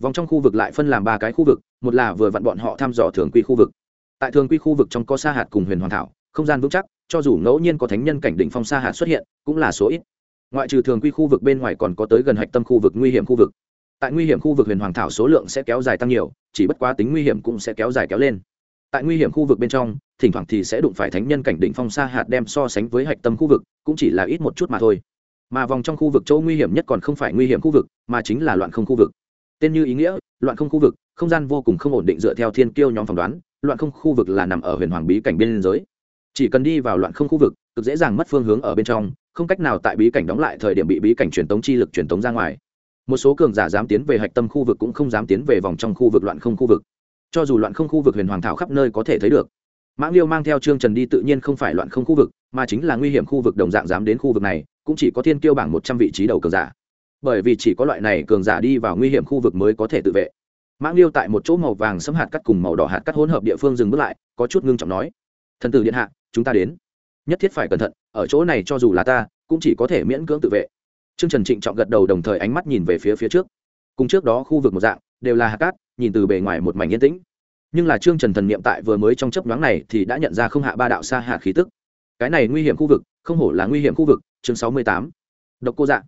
Vòng trong khu vực lại phân làm ba cái khu vực, một là vừa vặn bọn họ thăm dò thường quy khu vực. Tại thường quy khu vực trong có sa hạt cùng huyền hoàng thảo, không gian vững chắc cho dù ngẫu nhiên có thánh nhân cảnh đỉnh phong sa hạt xuất hiện, cũng là số ít. Ngoại trừ thường quy khu vực bên ngoài còn có tới gần hạch tâm khu vực nguy hiểm khu vực. Tại nguy hiểm khu vực huyền hoàng thảo số lượng sẽ kéo dài tăng nhiều, chỉ bất quá tính nguy hiểm cũng sẽ kéo dài kéo lên. Tại nguy hiểm khu vực bên trong, thỉnh thoảng thì sẽ đụng phải thánh nhân cảnh đỉnh phong sa hạt đem so sánh với hạch tâm khu vực, cũng chỉ là ít một chút mà thôi. Mà vòng trong khu vực chỗ nguy hiểm nhất còn không phải nguy hiểm khu vực, mà chính là loạn không khu vực. Tên như ý nghĩa, loạn không khu vực, không gian vô cùng không ổn định dựa theo thiên kiêu nhóm phỏng đoán, loạn không khu vực là nằm ở huyền hoàng bí cảnh biên giới chỉ cần đi vào loạn không khu vực, cực dễ dàng mất phương hướng ở bên trong, không cách nào tại bí cảnh đóng lại thời điểm bị bí cảnh truyền tống chi lực truyền tống ra ngoài. Một số cường giả dám tiến về hạch tâm khu vực cũng không dám tiến về vòng trong khu vực loạn không khu vực. Cho dù loạn không khu vực huyền hoàng thảo khắp nơi có thể thấy được mãng liêu mang theo trương trần đi tự nhiên không phải loạn không khu vực, mà chính là nguy hiểm khu vực đồng dạng dám đến khu vực này, cũng chỉ có thiên kiêu bảng một trăm vị trí đầu cường giả. Bởi vì chỉ có loại này cường giả đi vào nguy hiểm khu vực mới có thể tự vệ. Mãng liêu tại một chỗ màu vàng sấm hạt cắt cùng màu đỏ hạt cắt hỗn hợp địa phương dừng bước lại, có chút ngưng trọng nói, thần tử điện hạ chúng ta đến nhất thiết phải cẩn thận ở chỗ này cho dù là ta cũng chỉ có thể miễn cưỡng tự vệ Trương Trần Trịnh trọng gật đầu đồng thời ánh mắt nhìn về phía phía trước. Cùng trước đó khu vực một dạng, đều là hạt cát, nhìn từ bề ngoài một mảnh yên tĩnh. Nhưng là Trương Trần thần niệm tại vừa mới trong chớp nhoáng này thì đã nhận ra không hạ ba đạo xa hạt khí tức. Cái này nguy hiểm khu vực, không hổ là nguy hiểm khu vực, chương sáu mươi tám, Độc cô dạ.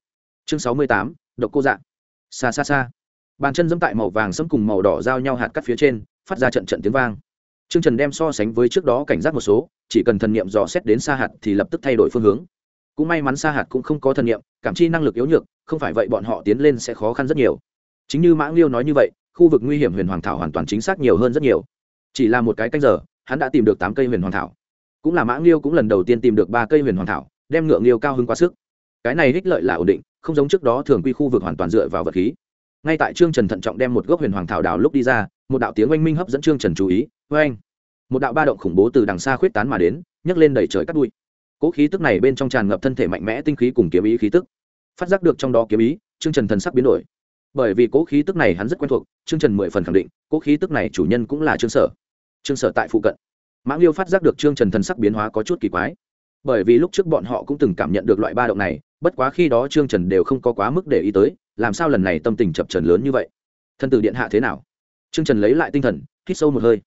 Chương sáu mươi tám, Độc cô dạ. Xa xa xa. Bàn chân dẫm tại màu vàng sẫm cùng màu đỏ giao nhau hạt cát phía trên, phát ra trận trận tiếng vang. Trương Trần đem so sánh với trước đó cảnh giác một số, chỉ cần thần niệm dò xét đến xa hạt thì lập tức thay đổi phương hướng. Cũng may mắn xa hạt cũng không có thần niệm, cảm chi năng lực yếu nhược không phải vậy bọn họ tiến lên sẽ khó khăn rất nhiều. Chính như Mã liêu nói như vậy khu vực nguy hiểm huyền hoàng thảo hoàn toàn chính xác nhiều hơn rất nhiều. Chỉ là một cái canh giờ hắn đã tìm được tám cây huyền hoàng thảo. Cũng là Mã liêu cũng lần đầu tiên tìm được ba cây huyền hoàng thảo đem ngựa liêu cao hơn quá sức. Cái này ích lợi là ổn định không giống trước đó thường quy khu vực hoàn toàn dựa vào vật khí. Ngay tại trương trần thận trọng đem một gốc huyền hoàng thảo đào lúc đi ra một đạo tiếng oanh minh hấp dẫn trương trần chú ý anh, một đạo ba động khủng bố từ đằng xa khuyết tán mà đến, nhấc lên đẩy trời cắt bụi. Cỗ khí tức này bên trong tràn ngập thân thể mạnh mẽ tinh khí cùng kiếm ý khí tức. Phát giác được trong đó kiếm ý chương trần thần sắc biến đổi. Bởi vì cỗ khí tức này hắn rất quen thuộc chương trần mười phần khẳng định cỗ khí tức này chủ nhân cũng là trương sở. Trương sở tại phụ cận. Mãng liêu phát giác được trương trần thần sắc biến hóa có chút kỳ quái. Bởi vì lúc trước bọn họ cũng từng cảm nhận được loại ba động này, bất quá khi đó trương trần đều không có quá mức để ý tới, làm sao lần này tâm tình chập trần lớn như vậy? Thân tử điện hạ thế nào? Trương trần lấy lại tinh thần, hít sâu một hơi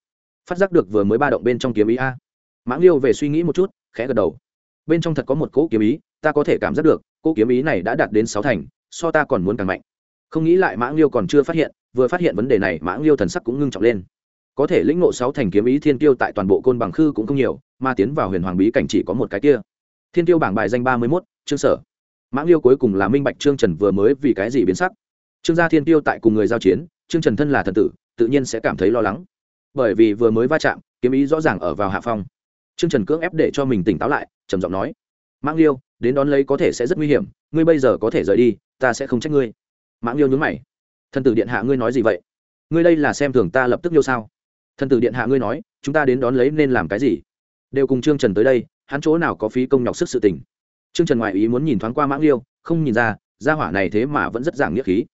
phát giác được vừa mới ba động bên trong kiếm ý a. Mãng liêu về suy nghĩ một chút, khẽ gật đầu. Bên trong thật có một cỗ kiếm ý, ta có thể cảm giác được, cỗ kiếm ý này đã đạt đến sáu thành, so ta còn muốn càng mạnh. Không nghĩ lại mãng liêu còn chưa phát hiện, vừa phát hiện vấn đề này mãng liêu thần sắc cũng ngưng trọng lên. Có thể lĩnh ngộ sáu thành kiếm ý thiên tiêu tại toàn bộ côn bằng khư cũng không nhiều, mà tiến vào huyền hoàng bí cảnh chỉ có một cái kia. Thiên tiêu bảng bài danh ba mươi mốt, trương sở. Mãng liêu cuối cùng là minh bạch trương trần vừa mới vì cái gì biến sắc. Trương gia thiên tiêu tại cùng người giao chiến, trương trần thân là thần tử, tự nhiên sẽ cảm thấy lo lắng bởi vì vừa mới va chạm kiếm ý rõ ràng ở vào hạ phong Trương Trần cưỡng ép để cho mình tỉnh táo lại, trầm giọng nói: "Mãng Liêu, đến đón lấy có thể sẽ rất nguy hiểm, ngươi bây giờ có thể rời đi, ta sẽ không trách ngươi." Mãng Liêu nhún mày: "Thần tử điện hạ ngươi nói gì vậy? Ngươi đây là xem thường ta lập tức liêu sao?" Thần tử điện hạ ngươi nói, chúng ta đến đón lấy nên làm cái gì? Đều cùng Trương Trần tới đây, hắn chỗ nào có phí công nhọc sức sự tình. Trương Trần ngoại ý muốn nhìn thoáng qua Mãng Liêu, không nhìn ra, gia hỏa này thế mà vẫn rất giảng nghĩa khí.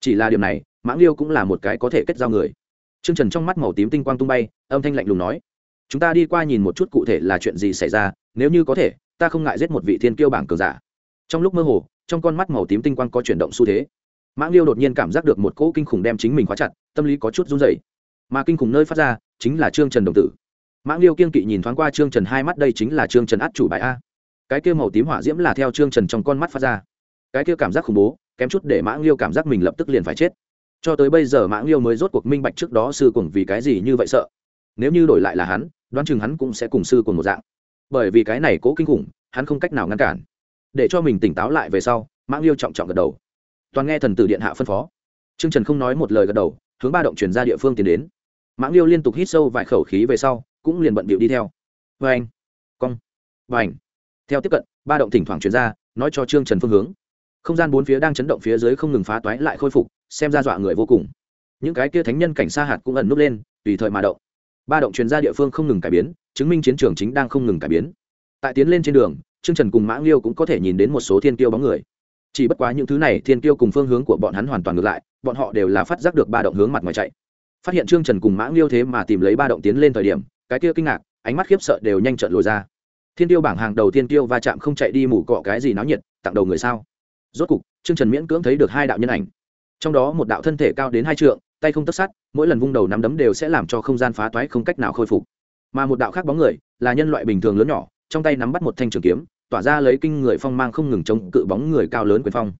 Chỉ là điểm này, Mãng Liêu cũng là một cái có thể kết giao người. Trương Trần trong mắt màu tím tinh quang tung bay, âm thanh lạnh lùng nói: chúng ta đi qua nhìn một chút cụ thể là chuyện gì xảy ra nếu như có thể ta không ngại giết một vị thiên kiêu bảng cờ giả. Trong lúc mơ hồ trong con mắt màu tím tinh quang có chuyển động xu thế. Mãng liêu đột nhiên cảm giác được một cỗ kinh khủng đem chính mình khóa chặt tâm lý có chút run rẩy. mà kinh khủng nơi phát ra chính là trương trần đồng tử. Mãng liêu kiên kỵ nhìn thoáng qua trương trần hai mắt đây chính là trương trần át chủ bài a. Cái kia màu tím hỏa diễm là theo trương trần trong con mắt phát ra. Cái kia cảm giác khủng bố kém chút để mãng liêu cảm giác mình lập tức liền phải chết cho tới bây giờ mãng liêu mới rốt cuộc minh bạch trước đó sư cùng vì cái gì như vậy sợ. Nếu như đổi lại là hắn, đoán chừng hắn cũng sẽ cùng sư cùng một dạng. Bởi vì cái này cố kinh khủng, hắn không cách nào ngăn cản. Để cho mình tỉnh táo lại về sau mãng liêu trọng trọng gật đầu. Toàn nghe thần tử điện hạ phân phó. T r ư ơ n g trần không nói một lời gật đầu, hướng ba động chuyển ra địa phương tiến đến. Mãng liêu liên tục hít sâu vài khẩu khí về sau, cũng liền bận bịu đi theo. Vê anh cong. Và ảnh theo tiếp cận, ba động thỉnh thoảng chuyển ra, nói cho trương trần phương hướng không gian bốn phía đang chấn động phía dưới không ngừng phá toái lại khôi phục, xem ra dọa người vô cùng. Những cái kia thánh nhân cảnh sa hạt cũng ẩn núp lên, tùy thời mà động. Ba động truyền ra địa phương không ngừng cải biến, chứng minh chiến trường chính đang không ngừng cải biến. Tại tiến lên trên đường, trương trần cùng mã liêu cũng có thể nhìn đến một số thiên tiêu bóng người. Chỉ bất quá những thứ này thiên tiêu cùng phương hướng của bọn hắn hoàn toàn ngược lại, bọn họ đều là phát giác được ba động hướng mặt ngoài chạy. Phát hiện trương trần cùng mã liêu thế mà tìm lấy ba động tiến lên thời điểm, cái kia kinh ngạc, ánh mắt khiếp sợ đều nhanh trợn lồi ra. Thiên tiêu bảng hàng đầu thiên tiêu va chạm không chạy đi mủ cọ cái gì náo nhiệt, tặng đầu người sao? Rốt cục trương trần miễn cưỡng thấy được hai đạo nhân ảnh trong đó một đạo thân thể cao đến hai trượng tay không tất sát mỗi lần vung đầu nắm đấm đều sẽ làm cho không gian phá toái không cách nào khôi phục mà một đạo khác bóng người là nhân loại bình thường lớn nhỏ trong tay nắm bắt một thanh trường kiếm tỏa ra lấy kinh người phong mang không ngừng chống cự bóng người cao lớn quyền phong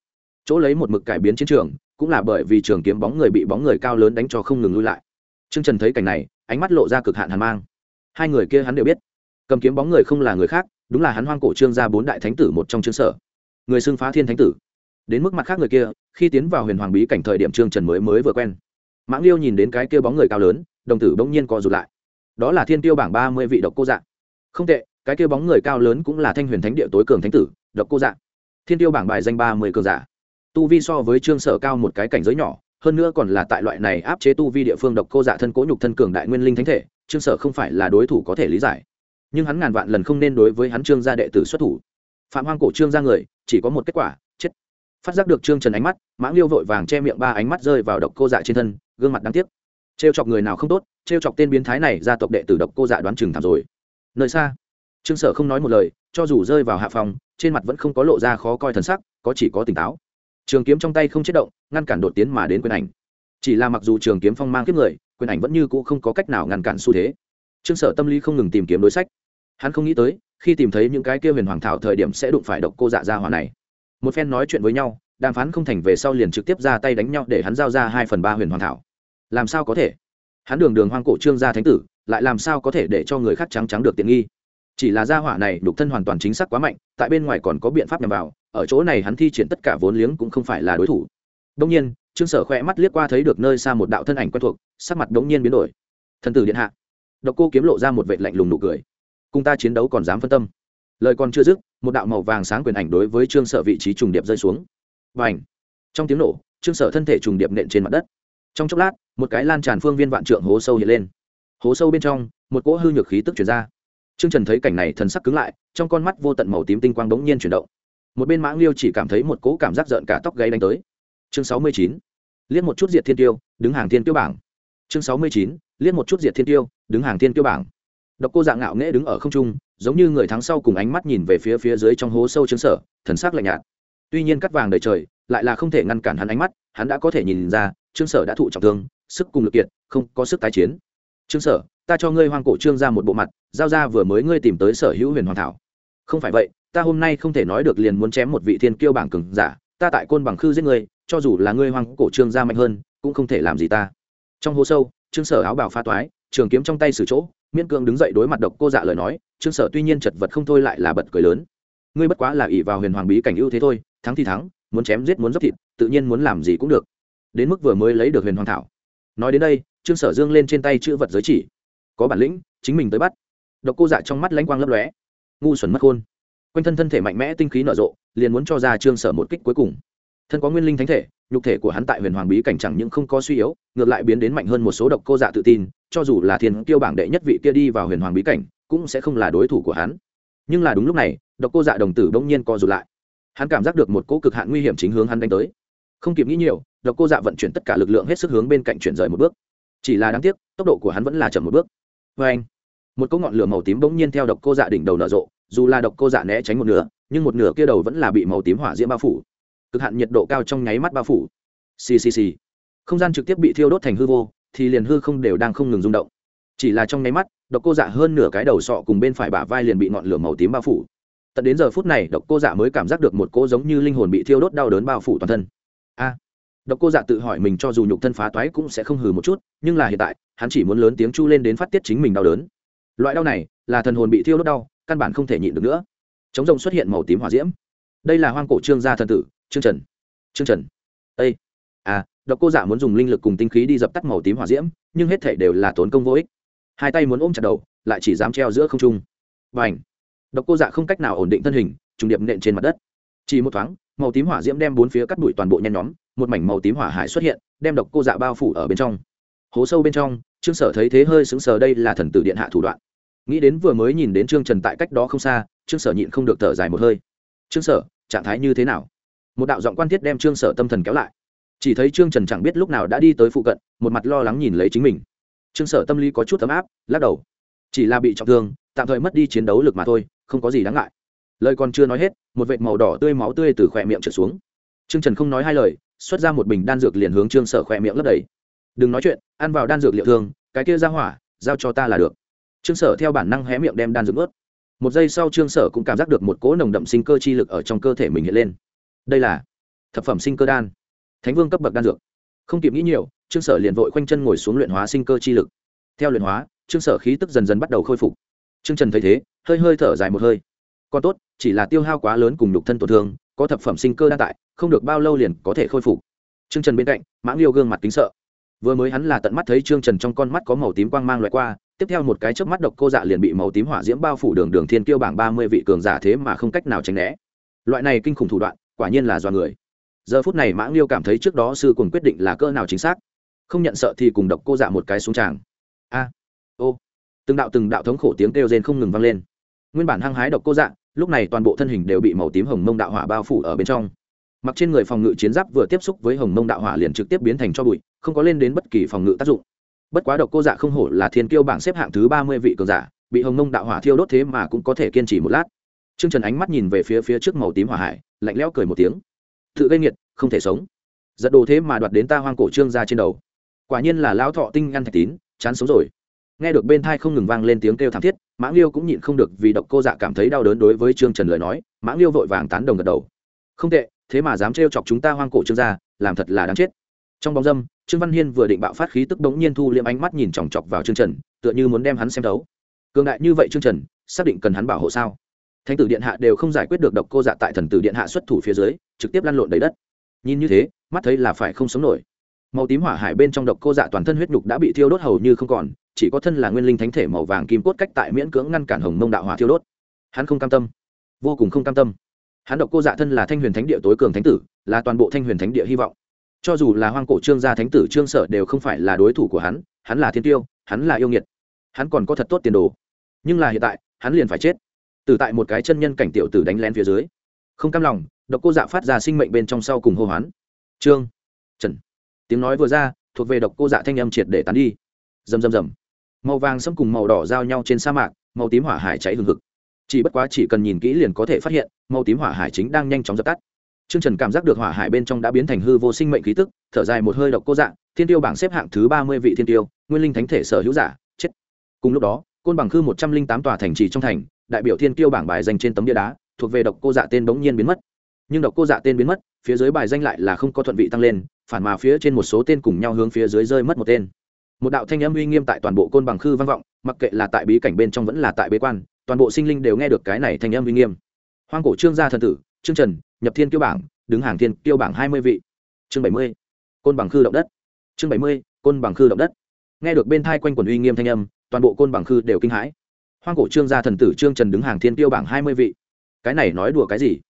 chỗ lấy một mực cải biến chiến trường cũng là bởi vì trường kiếm bóng người bị bóng người cao lớn đánh cho không ngừng lui lại Trương Trần thấy cảnh này, ánh mắt lộ ra cực hạn hàn mang. Hai người kia hắn đều biết, cầm kiếm bóng người không là người khác, đúng là hắn Hoang Cổ Trương gia bốn đại thánh tử một trong chương sở. Người xưng phá thiên thánh tử. Đến mức mặt khác người kia, khi tiến vào Huyền Hoàng bí cảnh thời điểm Trương Trần mới mới vừa quen. Mãng Liêu nhìn đến cái kia bóng người cao lớn, đồng tử bỗng nhiên co rụt lại. Đó là Thiên Tiêu bảng ba mươi vị độc cô dạng. Không tệ, cái kia bóng người cao lớn cũng là thanh huyền thánh địa tối cường thánh tử độc cô dạng thiên tiêu bảng bài danh ba mươi cường giả tu vi so với trương sở cao một cái cảnh giới nhỏ hơn nữa còn là tại loại này áp chế tu vi địa phương độc cô dạ thân cố nhục thân cường đại nguyên linh thánh thể trương sở không phải là đối thủ có thể lý giải nhưng hắn ngàn vạn lần không nên đối với hắn trương gia đệ tử xuất thủ phạm hoang cổ trương gia người chỉ có một kết quả, chết. Phát giác được trương trần ánh mắt mãng liêu vội vàng che miệng ba ánh mắt rơi vào độc cô dạ trên thân, gương mặt đáng tiếc. Trêu chọc người nào không tốt, trêu chọc tên biến thái này gia tộc đệ tử độc cô dạ đoán chừng thảm rồi. Nơi xa, trương sở không nói một lời, cho dù rơi vào hạ phòng, trên mặt vẫn không có lộ ra khó coi thần sắc, có chỉ có tỉnh táo. Trường kiếm trong tay không chết động, ngăn cản đột tiến mà đến quyền ảnh. Chỉ là mặc dù trường kiếm phong mang kiếp người, quyền ảnh vẫn như cũ không có cách nào ngăn cản xu thế. Trương sở tâm lý không ngừng tìm kiếm đối sách hắn không nghĩ tới, khi tìm thấy những cái kia huyền hoàng thảo thời điểm sẽ đụng phải độc cô dạ gia hỏa này. Một phen nói chuyện với nhau, đàm phán không thành về sau liền trực tiếp ra tay đánh nhau để hắn giao ra hai phần ba huyền hoàng thảo. Làm sao có thể? Hắn đường đường hoang cổ trương gia thánh tử, lại làm sao có thể để cho người khác trắng trắng được tiện nghi? Chỉ là gia hỏa này đục thân hoàn toàn chính xác quá mạnh, tại bên ngoài còn có biện pháp nhằm vào, ở chỗ này hắn thi triển tất cả vốn liếng cũng không phải là đối thủ. Đông nhiên, trương sở khỏe mắt liếc qua thấy được nơi xa một đạo thân ảnh quen thuộc, sắc mặt đống nhiên biến đổi. Thần tử điện hạ. Độc cô kiếm lộ ra một vệ lạnh lùng nụ cười cùng ta chiến đấu còn dám phân tâm lời còn chưa dứt một đạo màu vàng sáng quyền ảnh đối với trương sở vị trí trùng điệp rơi xuống và ảnh trong tiếng nổ trương sở thân thể trùng điệp nện trên mặt đất trong chốc lát một cái lan tràn phương viên vạn trượng hố sâu hiện lên hố sâu bên trong một cỗ hư nhược khí tức chuyển ra Trương Trần thấy cảnh này thần sắc cứng lại, trong con mắt vô tận màu tím tinh quang bỗng nhiên chuyển động. Một bên Mãng Liêu chỉ cảm thấy một cỗ cảm giác giận cả tóc gáy đánh tới. Chương sáu mươi chín, Liếc một chút diệt thiên tiêu, đứng hàng thiên tiêu bảng. Chương sáu mươi chín, Liếc một chút diệt thiên tiêu, đứng hàng thiên tiêu bảng. Độc Cô Dạng ngạo nghễ đứng ở không trung, giống như người thắng sau cùng ánh mắt nhìn về phía phía dưới trong hố sâu chứng sở, thần sắc lạnh nhạt. Tuy nhiên cắt vàng đầy trời, lại là không thể ngăn cản hắn ánh mắt, hắn đã có thể nhìn ra, Trương Sở đã thụ trọng thương, sức cùng lực kiệt, không có sức tái chiến. Trương Sở, ta cho ngươi hoang cổ trương ra một bộ mặt giao ra vừa mới ngươi tìm tới sở hữu huyền hoàng thảo không phải vậy ta hôm nay không thể nói được liền muốn chém một vị thiên kiêu bảng cường giả ta tại côn bằng khư giết ngươi cho dù là ngươi hoang cổ trương gia mạnh hơn cũng không thể làm gì ta trong hố sâu trương sở áo bào pha toái trường kiếm trong tay xử chỗ miễn Cương đứng dậy đối mặt độc cô dạ lời nói, trương sở tuy nhiên chật vật không thôi lại là bật cười lớn. Ngươi bất quá là ỷ vào huyền hoàng bí cảnh ưu thế thôi, thắng thì thắng, muốn chém giết muốn dốc thịt, tự nhiên muốn làm gì cũng được. Đến mức vừa mới lấy được huyền hoàng thảo. Nói đến đây, trương sở dương lên trên tay chữ vật giới chỉ. Có bản lĩnh, chính mình tới bắt. Độc cô dạ trong mắt lãnh quang lấp lóe. Ngu xuẩn mất khôn. Quanh thân thân thể mạnh mẽ tinh khí nở rộ, liền muốn cho ra trương sở một kích cuối cùng. Thân có nguyên linh thánh thể, nhục thể của hắn tại huyền hoàng bí cảnh chẳng những không có suy yếu, ngược lại biến đến mạnh hơn một số độc cô dạ tự tin cho dù là thiên tiêu bảng đệ nhất vị kia đi vào huyền hoàng bí cảnh, cũng sẽ không là đối thủ của hắn. Nhưng là đúng lúc này, độc cô dạ đồng tử bỗng nhiên co rụt lại. Hắn cảm giác được một cỗ cực hạn nguy hiểm chính hướng hắn đánh tới. Không kịp nghĩ nhiều, độc cô dạ vận chuyển tất cả lực lượng hết sức hướng bên cạnh chuyển rời một bước. Chỉ là đáng tiếc, tốc độ của hắn vẫn là chậm một bước. Vê anh, một cỗ ngọn lửa màu tím bỗng nhiên theo độc cô dạ đỉnh đầu nở rộ, dù là độc cô dạ né tránh một nửa, nhưng một nửa kia đầu vẫn là bị màu tím hỏa diễm bao phủ. Cực hạn nhiệt độ cao trong nháy mắt bao phủ. Ccc không gian trực tiếp bị thiêu đốt thành hư vô thì liền hư không đều đang không ngừng rung động. Chỉ là trong nháy mắt, độc cô dạ hơn nửa cái đầu sọ cùng bên phải bả vai liền bị ngọn lửa màu tím bao phủ. Tận đến giờ phút này, độc cô dạ mới cảm giác được một cỗ giống như linh hồn bị thiêu đốt đau đớn bao phủ toàn thân. A! Độc cô dạ tự hỏi mình cho dù nhục thân phá toái cũng sẽ không hừ một chút, nhưng là hiện tại, hắn chỉ muốn lớn tiếng chu lên đến phát tiết chính mình đau đớn. Loại đau này, là thần hồn bị thiêu đốt đau, căn bản không thể nhịn được nữa. Chống rồng xuất hiện màu tím hỏa diễm. Đây là hoang cổ trương gia thần tử, trương trần. Trương trần. Ây à độc cô dạ muốn dùng linh lực cùng tinh khí đi dập tắt màu tím hỏa diễm, nhưng hết thể đều là tốn công vô ích. Hai tay muốn ôm chặt đầu, lại chỉ dám treo giữa không trung. Và ảnh độc cô dạ không cách nào ổn định thân hình, trùng điệp nện trên mặt đất. Chỉ một thoáng, màu tím hỏa diễm đem bốn phía cắt đuổi toàn bộ nhen nhóm, một mảnh màu tím hỏa hải xuất hiện, đem độc cô dạ bao phủ ở bên trong. Hố sâu bên trong, trương sở thấy thế hơi sững sờ đây là thần tử điện hạ thủ đoạn. Nghĩ đến vừa mới nhìn đến trương trần tại cách đó không xa, trương sở nhịn không được thở dài một hơi. Trương sở, trạng thái như thế nào? Một đạo giọng quan thiết đem trương sở tâm thần kéo lại chỉ thấy trương trần chẳng biết lúc nào đã đi tới phụ cận, một mặt lo lắng nhìn lấy chính mình. Trương sở tâm lý có chút ấm áp, lắc đầu. Chỉ là bị trọng thương, tạm thời mất đi chiến đấu lực mà thôi, không có gì đáng ngại. Lời còn chưa nói hết, một vệt màu đỏ tươi máu tươi từ khỏe miệng trở xuống. Trương trần không nói hai lời, xuất ra một bình đan dược liền hướng trương sở khỏe miệng lấp đầy. Đừng nói chuyện, ăn vào đan dược liệu thương, cái kia ra hỏa, giao cho ta là được. Trương sở theo bản năng hé miệng đem đan dược ướt một giây sau trương sở cũng cảm giác được một cỗ nồng đậm sinh cơ chi lực ở trong cơ thể mình hiện lên. Đây là thập phẩm sinh cơ đan thánh vương cấp bậc đan dược. Không kịp nghĩ nhiều, trương sở liền vội khoanh chân ngồi xuống luyện hóa sinh cơ chi lực. Theo luyện hóa, trương sở khí tức dần dần bắt đầu khôi phục. Trương trần thấy thế, hơi hơi thở dài một hơi. Còn tốt, chỉ là tiêu hao quá lớn cùng nhục thân tổn thương, có thập phẩm sinh cơ đa tại, không được bao lâu liền có thể khôi phục. Trương trần bên cạnh, mãng liêu gương mặt kính sợ. Vừa mới hắn là tận mắt thấy trương trần trong con mắt có màu tím quang mang loại qua, tiếp theo một cái chớp mắt độc cô dạ liền bị màu tím hỏa diễm bao phủ đường đường thiên kiêu bảng ba mươi vị cường giả thế mà không cách nào tránh né. Loại này kinh khủng thủ đoạn, quả nhiên là do người giờ phút này mãng liêu cảm thấy trước đó sư cùng quyết định là cơ nào chính xác. Không nhận sợ thì cùng độc cô dạ một cái xuống tràng. A, ô. Từng đạo từng đạo thống khổ tiếng kêu rên không ngừng vang lên. Nguyên bản hăng hái độc cô dạ lúc này toàn bộ thân hình đều bị màu tím hồng mông đạo hỏa bao phủ ở bên trong. Mặc trên người phòng ngự chiến giáp vừa tiếp xúc với hồng mông đạo hỏa liền trực tiếp biến thành cho bụi, không có lên đến bất kỳ phòng ngự tác dụng. Bất quá độc cô dạ không hổ là thiên kiêu bảng xếp hạng thứ ba mươi vị cường giả, bị hồng mông đạo hỏa thiêu đốt thế mà cũng có thể kiên trì một lát. T r ư ơ n g trần ánh mắt nhìn về phía phía trước màu tím hỏa hải, lạnh lẽo cười một tiếng tự gây nghiệt, không thể sống. Giật đồ thế mà đoạt đến ta hoang cổ trương ra trên đầu. Quả nhiên là lão thọ tinh ngăn thạch tín, chán sống rồi. Nghe được bên thai không ngừng vang lên tiếng kêu thảm thiết mãng liêu cũng nhịn không được vì độc cô dạ cảm thấy đau đớn đối với trương trần lời nói mãng liêu vội vàng tán đồng gật đầu. Không tệ, thế mà dám trêu chọc chúng ta hoang cổ trương gia, làm thật là đáng chết. Trong bóng dâm, trương văn hiên vừa định bạo phát khí tức bỗng nhiên thu liệm ánh mắt nhìn chòng chọc vào trương trần, tựa như muốn đem hắn xem đấu cường đại như vậy trương trần, xác định cần hắn bảo hộ sao? Thánh tử điện hạ đều không giải quyết được độc cô dạ tại thần tử điện hạ xuất thủ phía dưới, trực tiếp lăn lộn đầy đất. Nhìn như thế, mắt thấy là phải không sống nổi. Màu tím hỏa hải bên trong độc cô dạ toàn thân huyết nhục đã bị thiêu đốt hầu như không còn, chỉ có thân là nguyên linh thánh thể màu vàng kim cốt cách tại miễn cưỡng ngăn cản hồng mông đạo hỏa thiêu đốt. Hắn không cam tâm. Vô cùng không cam tâm. Hắn độc cô dạ thân là thanh huyền thánh địa tối cường thánh tử, là toàn bộ thanh huyền thánh địa hy vọng. Cho dù là hoang cổ trương gia thánh tử trương sở đều không phải là đối thủ của hắn hắn là thiên tiêu, hắn là yêu nghiệt. Hắn còn có thật tốt tiền đồ. Nhưng là hiện tại, hắn liền phải chết từ tại một cái chân nhân cảnh tiểu tử đánh lén phía dưới. Không cam lòng độc cô dạ phát ra sinh mệnh bên trong sau cùng hô hoán. Trương trần. Tiếng nói vừa ra thuộc về độc cô dạ thanh âm triệt để tán đi. Rầm rầm rầm. Màu vàng xâm cùng màu đỏ giao nhau trên sa mạc màu tím hỏa hải cháy hừng hực. Chỉ bất quá chỉ cần nhìn kỹ liền có thể phát hiện màu tím hỏa hải chính đang nhanh chóng dập tắt. Trương Trần cảm giác được hỏa hải bên trong đã biến thành hư vô sinh mệnh khí tức, thở dài một hơi độc cô dạng, thiên tiêu bảng xếp hạng thứ ba mươi vị thiên tiêu, nguyên linh thánh thể sở hữu giả, chết. Cùng lúc đó, côn bằng khư một trăm linh tám tòa thành trì trong thành, đại biểu thiên kiêu bảng bài danh trên tấm bia đá, thuộc về độc cô dạ tên bỗng nhiên biến mất. Nhưng độc cô dạ tên biến mất, phía dưới bài danh lại là không có thuận vị tăng lên, phản mà phía trên một số tên cùng nhau hướng phía dưới rơi mất một tên. Một đạo thanh âm uy nghiêm tại toàn bộ côn bằng khư vang vọng, mặc kệ là tại bí cảnh bên trong vẫn là tại bế quan, toàn bộ sinh linh đều nghe được cái này thanh âm uy nghiêm. Hoang cổ trương gia thần tử, Trương Trần, nhập thiên kiêu bảng, đứng hàng thiên kiêu bảng hai mươi vị chương bảy mươi côn bằng khư động đất chương bảy mươi côn bằng khư động đất nghe được bên thai quanh quần uy nghiêm thanh âm toàn bộ côn bằng khư đều kinh hãi hoang cổ trương gia thần tử trương trần đứng hàng thiên tiêu bảng hai mươi vị. Cái này nói đùa cái gì?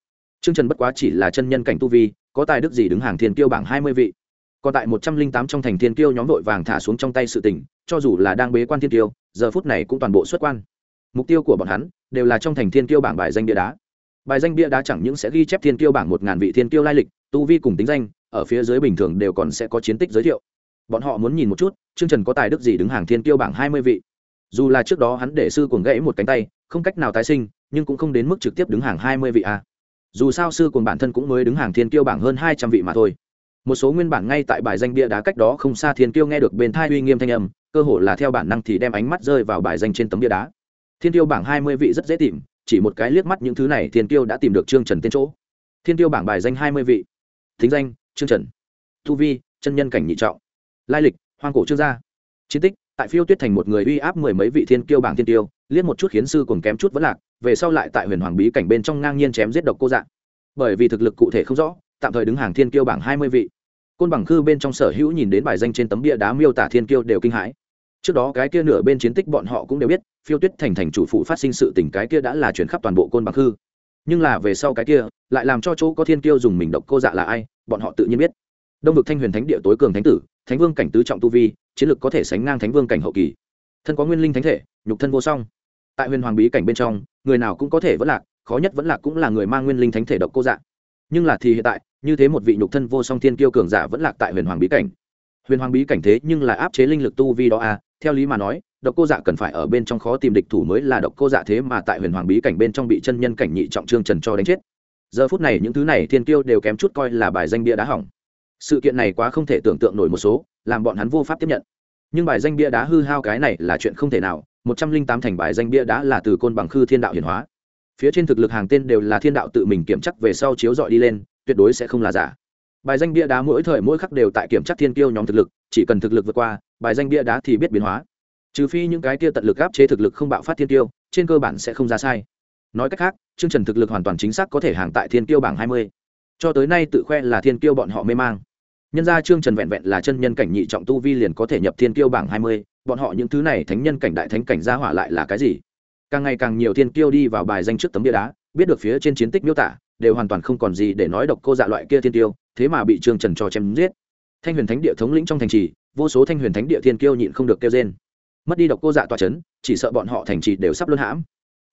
Trương trần bất quá chỉ là chân nhân cảnh tu vi có tài đức gì đứng hàng thiên tiêu bảng hai mươi vị? Còn tại một trăm linh tám trong thành thiên tiêu nhóm vội vàng thả xuống trong tay sự tỉnh, cho dù là đang bế quan thiên tiêu giờ phút này cũng toàn bộ xuất quan. Mục tiêu của bọn hắn đều là trong thành thiên tiêu bảng bài danh địa đá. Bài danh bia đá chẳng những sẽ ghi chép thiên tiêu bảng một ngàn vị thiên tiêu lai lịch tu vi cùng tính danh ở phía dưới bình thường đều còn sẽ có chiến tích giới thiệu. Bọn họ muốn nhìn một chút chương trần có tài đức gì đứng hàng thiên tiêu bảng hai mươi vị? Dù là trước đó hắn để sư cuồng gãy một cánh tay, không cách nào tái sinh, nhưng cũng không đến mức trực tiếp đứng hàng hai mươi vị a. À. dù sao sư cuồng bản thân cũng mới đứng hàng thiên kiêu bảng hơn hai trăm vị mà thôi. Một số nguyên bản ngay tại bài danh bia đá cách đó không xa thiên kiêu nghe được bên thai uy nghiêm thanh âm, cơ hồ là theo bản năng thì đem ánh mắt rơi vào bài danh trên tấm bia đá. Thiên tiêu bảng hai mươi vị rất dễ tìm, chỉ một cái liếc mắt những thứ này thiên tiêu đã tìm được trương trần tên chỗ. Thiên tiêu bảng bài danh hai mươi vị. Thính danh, trương trần. Thu vi, chân nhân cảnh nhị trọng. Lai lịch, hoang cổ trương gia. Chiến tích tại phiêu tuyết thành một người uy áp mười mấy vị thiên kiêu bảng thiên tiêu, liếc một chút khiến sư cùng kém chút vẫn lạc, về sau lại tại huyền hoàng bí cảnh bên trong ngang nhiên chém giết độc cô dạng bởi vì thực lực cụ thể không rõ, tạm thời đứng hàng thiên kiêu bảng hai mươi vị. Côn bằng khư bên trong sở hữu nhìn đến bài danh trên tấm bia đá miêu tả thiên kiêu đều kinh hãi. Trước đó cái kia nửa bên chiến tích bọn họ cũng đều biết, phiêu tuyết thành thành chủ phụ phát sinh sự tình cái kia đã là chuyển khắp toàn bộ côn bằng khư. Nhưng là về sau cái kia, lại làm cho chỗ có thiên kiêu dùng mình độc cô dạ là ai, bọn họ tự nhiên biết đông vực thanh huyền thánh địa tối cường thánh tử thánh vương cảnh tứ trọng tu vi chiến lược có thể sánh ngang thánh vương cảnh hậu kỳ. Thân có nguyên linh thánh thể nhục thân vô song. Tại huyền hoàng bí cảnh bên trong người nào cũng có thể vẫn lạc khó nhất vẫn lạc cũng là người mang nguyên linh thánh thể độc cô dạng. Nhưng là thì hiện tại như thế một vị nhục thân vô song thiên kiêu cường giả vẫn lạc tại huyền hoàng bí cảnh. Huyền hoàng bí cảnh thế nhưng là áp chế linh lực tu vi đó a à, theo lý mà nói độc cô dạ cần phải ở bên trong khó tìm địch thủ mới là độc cô dạ thế mà tại huyền hoàng bí cảnh bên trong bị chân nhân cảnh nhị trọng trương trần cho đánh chết. Giờ phút này những thứ này thiên kiêu đều kém chút coi là bài danh bia đá hỏng sự kiện này quá không thể tưởng tượng nổi một số, làm bọn hắn vô pháp tiếp nhận. Nhưng bài danh bia đá hư hao cái này là chuyện không thể nào, một trăm linh tám thành bài danh bia đá là từ côn bằng khư thiên đạo hiển hóa. Phía trên thực lực hàng tên đều là thiên đạo tự mình kiểm chắc về sau chiếu dọi đi lên, tuyệt đối sẽ không là giả. Bài danh bia đá mỗi thời mỗi khắc đều tại kiểm chắc thiên kiêu nhóm thực lực, chỉ cần thực lực vượt qua, bài danh bia đá thì biết biến hóa. Trừ phi những cái kia tận lực áp chế thực lực không bạo phát thiên kiêu, trên cơ bản sẽ không ra sai. Nói cách khác, chương trần thực lực hoàn toàn chính xác có thể hàng tại thiên kiêu bảng hai mươi. Cho tới nay tự khoe là thiên kiêu bọn họ mê mang nhân gia Trương trần vẹn vẹn là chân nhân cảnh nhị trọng tu vi liền có thể nhập thiên kiêu bảng hai mươi, bọn họ những thứ này thánh nhân cảnh đại thánh cảnh gia hỏa lại là cái gì? Càng ngày càng nhiều thiên kiêu đi vào bài danh trước tấm bia đá, biết được phía trên chiến tích miêu tả, đều hoàn toàn không còn gì để nói độc cô dạ loại kia thiên tiêu thế mà bị trương trần cho chém giết. Thanh huyền thánh địa thống lĩnh trong thành trì, vô số thanh huyền thánh địa thiên kiêu nhịn không được kêu trên mất đi độc cô dạ tòa c h ấ n chỉ sợ bọn họ thành trì đều sắp luân hãm.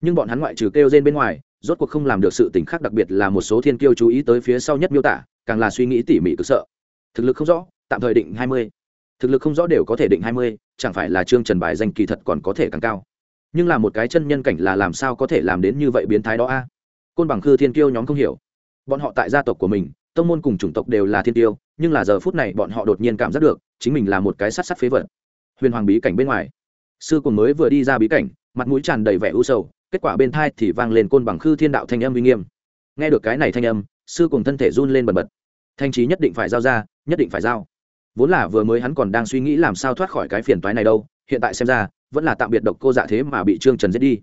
Nhưng bọn hắn ngoại trừ kêu trên bên ngoài, rốt cuộc không làm được sự tình khác đặc biệt là một số thiên kiêu chú ý tới phía sau nhất miêu tả, càng là suy nghĩ tỉ mỉ cực sợ thực lực không rõ, tạm thời định hai mươi. Thực lực không rõ đều có thể định hai mươi, chẳng phải là trương trần bài danh kỳ thật còn có thể càng cao. Nhưng là một cái chân nhân cảnh là làm sao có thể làm đến như vậy biến thái đó a? Côn bằng khư thiên kiêu nhóm không hiểu. Bọn họ tại gia tộc của mình, tông môn cùng chủng tộc đều là thiên tiêu nhưng là giờ phút này bọn họ đột nhiên cảm giác được, chính mình là một cái sát sát phế vật. Huyền hoàng bí cảnh bên ngoài. Sư cùng mới vừa đi ra bí cảnh, mặt mũi tràn đầy vẻ u sầu, kết quả bên thai thì vang lên côn bằng khư thiên đạo thanh âm uy nghiêm. Nghe được cái này thanh âm, sư cùng thân thể run lên bật bật thanh trí nhất định phải giao ra, nhất định phải giao. Vốn là vừa mới hắn còn đang suy nghĩ làm sao thoát khỏi cái phiền toái này đâu, hiện tại xem ra, vẫn là tạm biệt độc cô dạ thế mà bị trương trần giết đi.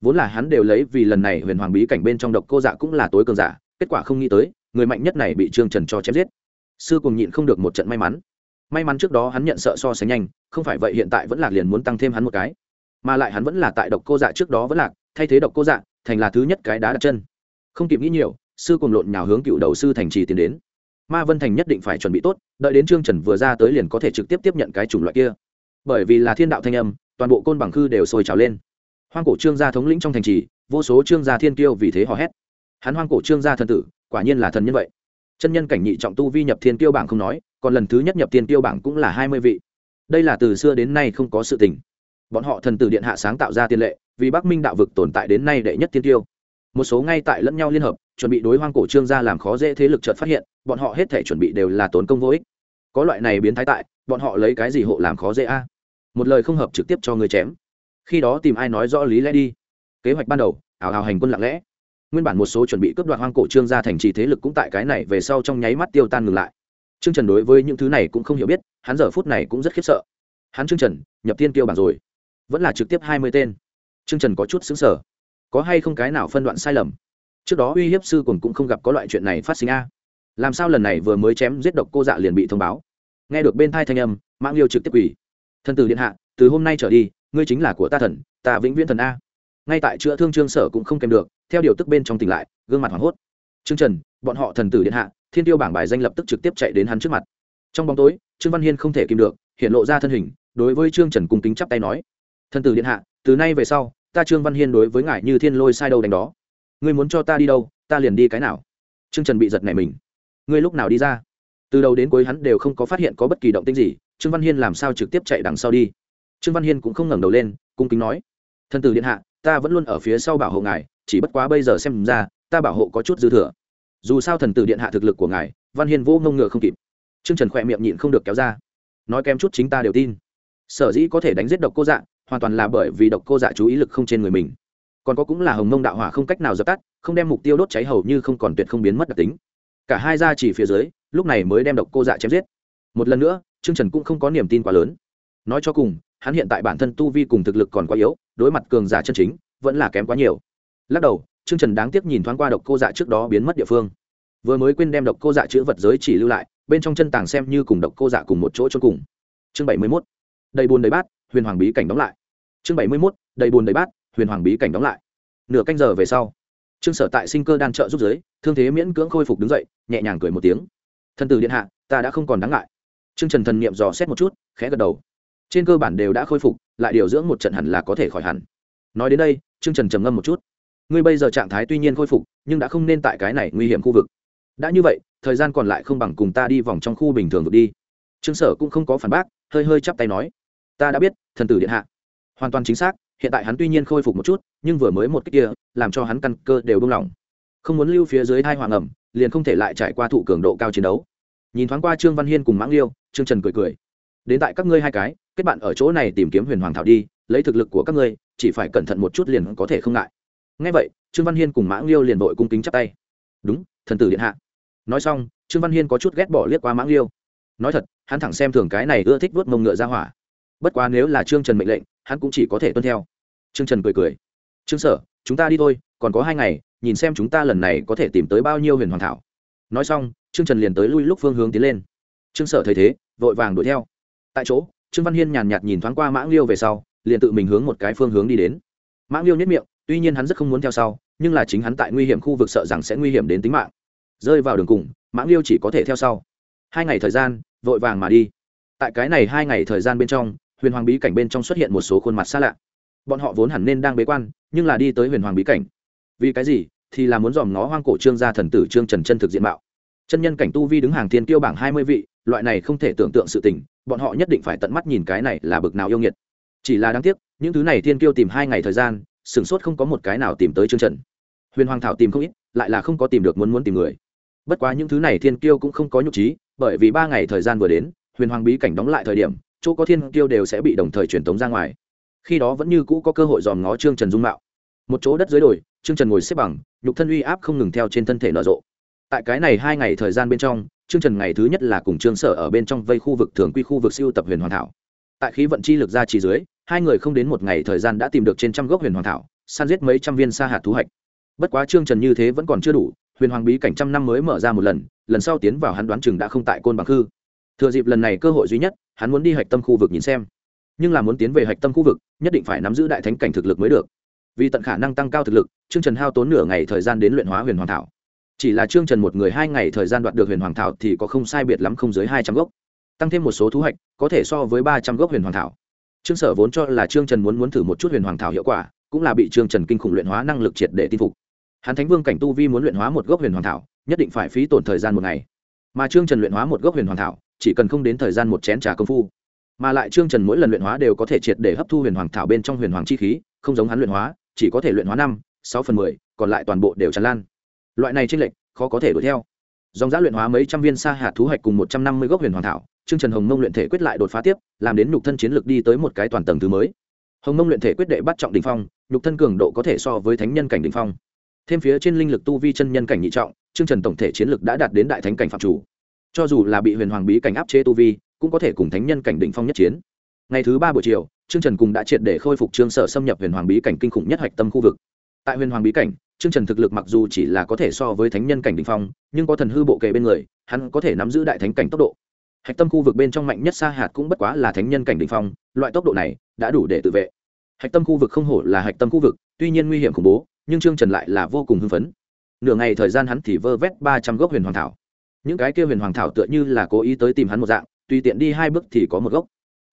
Vốn là hắn đều lấy vì lần này huyền hoàng bí cảnh bên trong độc cô dạ cũng là tối cường giả, kết quả không nghĩ tới, người mạnh nhất này bị trương trần cho chém giết. Sư cùng nhịn không được một trận may mắn. May mắn trước đó hắn nhận sợ so sánh nhanh, không phải vậy hiện tại vẫn lạc liền muốn tăng thêm hắn một cái. Mà lại hắn vẫn là tại độc cô dạ trước đó vẫn lạc, thay thế độc cô dạ thành là thứ nhất cái đá đặt chân. Không kịp nghĩ nhiều, sư cùng lộn nhào hướng cựu đầu sư thành trì tiến đến ma vân thành nhất định phải chuẩn bị tốt, đợi đến trương trần vừa ra tới liền có thể trực tiếp tiếp nhận cái chủng loại kia. Bởi vì là thiên đạo thanh âm, toàn bộ côn bằng khư đều sôi trào lên. Hoang cổ trương gia thống lĩnh trong thành trì, vô số trương gia thiên kiêu vì thế hò hét. Hắn hoang cổ trương gia thần tử, quả nhiên là thần nhân vậy. Chân nhân cảnh nhị trọng tu vi nhập thiên kiêu bảng không nói, còn lần thứ nhất nhập thiên kiêu bảng cũng là hai mươi vị. Đây là từ xưa đến nay không có sự tình. Bọn họ thần tử điện hạ sáng tạo ra tiền lệ, vì bắc minh đạo vực tồn tại đến nay đệ nhất thiên tiêu một số ngay tại lẫn nhau liên hợp, chuẩn bị đối hoang cổ trương gia làm khó dễ thế lực chợt phát hiện, bọn họ hết thể chuẩn bị đều là tốn công vô ích. Có loại này biến thái tại, bọn họ lấy cái gì hộ làm khó dễ a? Một lời không hợp trực tiếp cho người chém. Khi đó tìm ai nói rõ lý lẽ đi. Kế hoạch ban đầu ảo hào hành quân lặng lẽ. Nguyên bản một số chuẩn bị cướp đoạt hoang cổ trương gia thành trì thế lực cũng tại cái này về sau trong nháy mắt tiêu tan ngừng lại. Trương trần đối với những thứ này cũng không hiểu biết, hắn giờ phút này cũng rất khiếp sợ. Hắn trương trần, nhập tiên tiêu bảng rồi. Vẫn là trực tiếp hai mươi tên. Trương trần có chút xứng sở có hay không cái nào phân đoạn sai lầm? Trước đó uy hiếp sư cùng cũng không gặp có loại chuyện này phát sinh a. Làm sao lần này vừa mới chém giết độc cô dạ liền bị thông báo? Nghe được bên thai thanh âm mạng liêu trực tiếp quỷ thân tử điện hạ, từ hôm nay trở đi, ngươi chính là của ta thần, ta vĩnh viễn thần a. Ngay tại chữa thương trương sở cũng không kèm được, theo điều tức bên trong tỉnh lại, gương mặt hoảng hốt. Trương trần, bọn họ thần tử điện hạ, thiên tiêu bảng bài danh lập tức trực tiếp chạy đến hắn trước mặt. Trong bóng tối, trương văn hiên không thể kìm được, hiện lộ ra thân hình, đối với trương trần cung kính chắp tay nói, thần tử điện hạ, từ nay về sau ta trương văn hiên đối với ngài như thiên lôi sai đâu đánh đó. Ngươi muốn cho ta đi đâu, ta liền đi cái nào. Trương trần bị giật này mình. Ngươi lúc nào đi ra? Từ đầu đến cuối hắn đều không có phát hiện có bất kỳ động tĩnh gì, trương văn hiên làm sao trực tiếp chạy đằng sau đi? Trương văn hiên cũng không ngẩng đầu lên, cung kính nói thân tử điện hạ, ta vẫn luôn ở phía sau bảo hộ ngài, chỉ bất quá bây giờ xem ra, ta bảo hộ có chút dư thừa. Dù sao thần tử điện hạ thực lực của ngài, văn hiên vô ngông ngựa không kịp. Trương trần khỏe miệng nhịn không được kéo ra, nói kém chút chính ta đều tin sở dĩ có thể đánh giết độc cô dạ hoàn toàn là bởi vì độc cô dạ chú ý lực không trên người mình. Còn có cũng là hồng mông đạo hỏa không cách nào dập tắt, không đem mục tiêu đốt cháy hầu như không còn tuyệt không biến mất đặc tính. Cả hai ra chỉ phía dưới, lúc này mới đem độc cô dạ chém giết. Một lần nữa, trương trần cũng không có niềm tin quá lớn. Nói cho cùng, hắn hiện tại bản thân tu vi cùng thực lực còn quá yếu, đối mặt cường giả chân chính, vẫn là kém quá nhiều. Lắc đầu, trương trần đáng tiếc nhìn thoáng qua độc cô dạ trước đó biến mất địa phương. Vừa mới quên đem độc cô dạ chữ vật giới chỉ lưu lại, bên trong chân tàng xem như cùng độc cô dạ cùng một chỗ cho cùng. Chương bảy mươi mốt đầy bùn đầy bát, huyền hoàng bí cảnh đóng lại. Chương bảy mươi mốt, đầy bùn đầy bát, huyền hoàng bí cảnh đóng lại. Nửa canh giờ về sau, trương sở tại sinh cơ đan trợ giúp giới thương thế miễn cưỡng khôi phục đứng dậy, nhẹ nhàng cười một tiếng. Thân tử điện hạ, ta đã không còn đáng ngại. Trương trần thần niệm dò xét một chút, khẽ gật đầu. Trên cơ bản đều đã khôi phục, lại điều dưỡng một trận hẳn là có thể khỏi hẳn. Nói đến đây, trương trần trầm ngâm một chút. Ngươi bây giờ trạng thái tuy nhiên khôi phục, nhưng đã không nên tại cái này nguy hiểm khu vực. Đã như vậy, thời gian còn lại không bằng cùng ta đi vòng trong khu bình thường được đi. Trương sở cũng không có phản bác, hơi hơi chắp tay nói ta đã biết, thần tử điện hạ. Hoàn toàn chính xác, hiện tại hắn tuy nhiên khôi phục một chút, nhưng vừa mới một cách kia, làm cho hắn căn cơ đều buông lỏng. Không muốn lưu phía dưới hai hoàng ẩm, liền không thể lại trải qua thụ cường độ cao chiến đấu. Nhìn thoáng qua trương văn hiên cùng mãng liêu, trương trần cười cười. Đến tại các ngươi hai cái, kết bạn ở chỗ này tìm kiếm huyền hoàng thảo đi, lấy thực lực của các ngươi, chỉ phải cẩn thận một chút liền có thể không ngại. Ngay vậy, trương văn hiên cùng mãng liêu liền đội cung kính chắp tay. Đúng, thần tử điện hạ. Nói xong, trương văn hiên có chút ghét bỏ liếc qua mãng liêu. Nói thật, hắn thẳng xem thường cái này ưa thích vớt mông ngựa ra hỏa bất quá nếu là trương trần mệnh lệnh, hắn cũng chỉ có thể tuân theo. Trương trần cười cười. Trương sở, chúng ta đi thôi, còn có hai ngày, nhìn xem chúng ta lần này có thể tìm tới bao nhiêu huyền hoàng thảo. Nói xong, trương trần liền tới lui lúc phương hướng tiến lên. Trương sở thấy thế, vội vàng đuổi theo. Tại chỗ, trương văn hiên nhàn nhạt nhìn thoáng qua mãng liêu về sau, liền tự mình hướng một cái phương hướng đi đến. Mãng liêu nhất miệng, tuy nhiên hắn rất không muốn theo sau, nhưng là chính hắn tại nguy hiểm khu vực sợ rằng sẽ nguy hiểm đến tính mạng. Rơi vào đường cùng mãng liêu chỉ có thể theo sau. Hai ngày thời gian, vội vàng mà đi. Tại cái này hai ngày thời gian bên trong huyền hoàng bí cảnh bên trong xuất hiện một số khuôn mặt xa lạ. Bọn họ vốn hẳn nên đang bế quan, nhưng là đi tới huyền hoàng bí cảnh. Vì cái gì? Thì là muốn dòm ngó hoang cổ trương gia thần tử trương trần chân thực diện mạo. Chân nhân cảnh tu vi đứng hàng thiên kiêu bảng hai mươi vị, loại này không thể tưởng tượng sự tình, bọn họ nhất định phải tận mắt nhìn cái này là bực nào yêu nghiệt. Chỉ là đáng tiếc, những thứ này thiên kiêu tìm hai ngày thời gian, sửng sốt không có một cái nào tìm tới trương trần. Huyền hoàng thảo tìm không ít, lại là không có tìm được muốn muốn tìm người. Bất quá những thứ này thiên kiêu cũng không có nhục trí, bởi vì ba ngày thời gian vừa đến, huyền hoàng bí cảnh đóng lại thời điểm chỗ có thiên kiêu đều sẽ bị đồng thời truyền tống ra ngoài. Khi đó vẫn như cũ có cơ hội dòm ngó trương trần dung mạo. Một chỗ đất dưới đồi, trương trần ngồi xếp bằng, nhục thân uy áp không ngừng theo trên thân thể nở rộ. Tại cái này hai ngày thời gian bên trong, trương trần ngày thứ nhất là cùng trương sở ở bên trong vây khu vực thường quy khu vực siêu tập huyền hoàn thảo. Tại khí vận chi lực ra chỉ dưới, hai người không đến một ngày thời gian đã tìm được trên trăm gốc huyền hoàn thảo, san giết mấy trăm viên sa hạt thú hạch. Bất quá trương trần như thế vẫn còn chưa đủ, huyền hoàng bí cảnh trăm năm mới mở ra một lần lần sau tiến vào hắn đoán chừng đã không tại côn bằng khư thừa dịp lần này cơ hội duy nhất, hắn muốn đi hạch tâm khu vực nhìn xem. Nhưng là muốn tiến về hạch tâm khu vực, nhất định phải nắm giữ đại thánh cảnh thực lực mới được. Vì tận khả năng tăng cao thực lực, trương trần hao tốn nửa ngày thời gian đến luyện hóa huyền hoàng thảo. Chỉ là trương trần một người hai ngày thời gian đoạt được huyền hoàng thảo thì có không sai biệt lắm không dưới hai trăm gốc. Tăng thêm một số thu hoạch, có thể so với ba trăm gốc huyền hoàng thảo. Trương sở vốn cho là trương trần muốn muốn thử một chút huyền hoàng thảo hiệu quả, cũng là bị trương trần kinh khủng luyện hóa năng lực triệt để tin phục. Hắn thánh vương cảnh tu vi muốn luyện hóa một gốc huyền hoàng thảo, nhất định phải phí tổn thời gian một ngày. Mà trương trần luyện hóa một gốc huyền hoàng thảo chỉ cần không đến thời gian một chén trà công phu. Mà lại trương trần mỗi lần luyện hóa đều có thể triệt để hấp thu huyền hoàng thảo bên trong huyền hoàng chi khí, không giống hắn luyện hóa, chỉ có thể luyện hóa năm, sáu phần mười, còn lại toàn bộ đều tràn lan. Loại này tranh lệch, khó có thể đuổi theo. Dòng giã luyện hóa mấy trăm viên sa hạt thú hạch cùng một trăm năm mươi gốc huyền hoàng thảo, trương trần hồng mông luyện thể quyết lại đột phá tiếp, làm đến nhục thân chiến lực đi tới một cái toàn tầng thứ mới. Hồng mông luyện thể quyết đệ bắt trọng đình phong, nhục thân cường độ có thể so với thánh nhân cảnh đình phong. Thêm phía trên linh lực tu vi chân nhân cảnh nhị trọng, trương trần tổng thể chiến lực đã đạt đến đại thánh cảnh phạm chủ cho dù là bị huyền hoàng bí cảnh áp chế tu vi, cũng có thể cùng thánh nhân cảnh đỉnh phong nhất chiến. Ngày thứ ba buổi chiều, trương trần cùng đã triệt để khôi phục trương sở xâm nhập huyền hoàng bí cảnh kinh khủng nhất hạch tâm khu vực. Tại huyền hoàng bí cảnh, trương trần thực lực mặc dù chỉ là có thể so với thánh nhân cảnh đỉnh phong, nhưng có thần hư bộ kề bên người, hắn có thể nắm giữ đại thánh cảnh tốc độ. Hạch tâm khu vực bên trong mạnh nhất Sa hạt cũng bất quá là thánh nhân cảnh đỉnh phong, loại tốc độ này đã đủ để tự vệ. Hạch tâm khu vực không hổ là hạch tâm khu vực, tuy nhiên nguy hiểm khủng bố, nhưng trương trần lại là vô cùng hưng phấn. Nửa ngày thời gian hắn thì vơ vét ba trăm gốc huyền hoàng thảo những cái kia huyền hoàng thảo tựa như là cố ý tới tìm hắn một dạng, tùy tiện đi hai bước thì có một gốc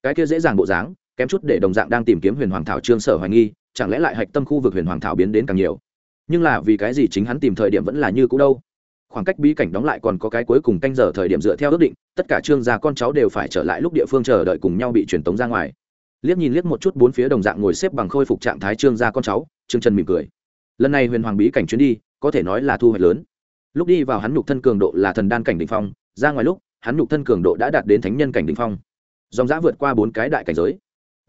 cái kia dễ dàng bộ dáng, kém chút để đồng dạng đang tìm kiếm huyền hoàng thảo trương sở hoài nghi, chẳng lẽ lại hạch tâm khu vực huyền hoàng thảo biến đến càng nhiều? Nhưng là vì cái gì chính hắn tìm thời điểm vẫn là như cũ đâu? Khoảng cách bí cảnh đóng lại còn có cái cuối cùng canh giờ thời điểm dựa theo ước định, tất cả trương gia con cháu đều phải trở lại lúc địa phương chờ đợi cùng nhau bị truyền tống ra ngoài. Liếc nhìn liếc một chút bốn phía đồng dạng ngồi xếp bằng khôi phục trạng thái trương gia con cháu, trương trần mỉm cười. Lần này huyền hoàng bí cảnh chuyến đi, có thể nói là thu hoạch lớn lúc đi vào hắn nhục thân cường độ là thần đan cảnh đ ỉ n h phong ra ngoài lúc hắn nhục thân cường độ đã đạt đến thánh nhân cảnh đ ỉ n h phong. Dòng giã vượt qua bốn cái đại cảnh giới.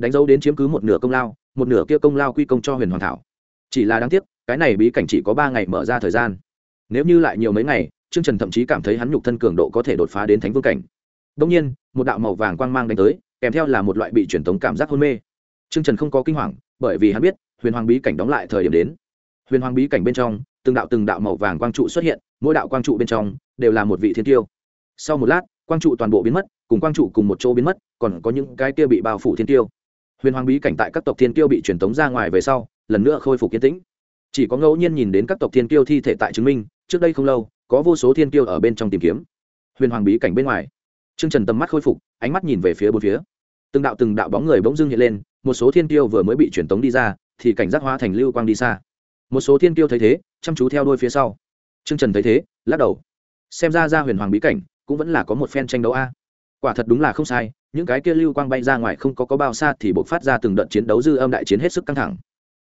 Đánh dấu đến chiếm cứ một nửa công lao một nửa kia công lao quy công cho huyền hoàng thảo. Chỉ là đáng tiếc cái này bí cảnh chỉ có ba ngày mở ra thời gian. Nếu như lại nhiều mấy ngày chương trần thậm chí cảm thấy hắn nhục thân cường độ có thể đột phá đến thánh vương cảnh. Đông nhiên một đạo màu vàng quang mang đánh tới kèm theo là một loại bị truyền thống cảm giác hôn mê. Trương Trần không có kinh hoàng, bởi vì hắn biết, Huyền Hoàng bí cảnh đóng lại thời điểm đến. Huyền Hoàng bí cảnh bên trong, từng đạo từng đạo màu vàng quang trụ xuất hiện, mỗi đạo quang trụ bên trong đều là một vị thiên tiêu. Sau một lát, quang trụ toàn bộ biến mất, cùng quang trụ cùng một chỗ biến mất, còn có những cái kia bị bao phủ thiên tiêu. Huyền Hoàng bí cảnh tại các tộc thiên tiêu bị truyền tống ra ngoài về sau, lần nữa khôi phục yên tĩnh. Chỉ có ngẫu nhiên nhìn đến các tộc thiên tiêu thi thể tại chứng minh, trước đây không lâu, có vô số thiên tiêu ở bên trong tìm kiếm. Huyền Hoàng bí cảnh bên ngoài, Trương Trần tầm mắt khôi phục, ánh mắt nhìn về phía bốn phía. Từng đạo từng đạo bóng người bỗng dưng hiện lên, một số thiên tiêu vừa mới bị truyền tống đi ra thì cảnh giác hóa thành lưu quang đi xa một số thiên tiêu thấy thế chăm chú theo đuôi phía sau. Trương trần thấy thế, lắc đầu. Xem ra ra huyền hoàng bí cảnh cũng vẫn là có một phen tranh đấu a. Quả thật đúng là không sai, những cái kia lưu quang bay ra ngoài không có có bao xa thì buộc phát ra từng đợt chiến đấu dư âm đại chiến hết sức căng thẳng.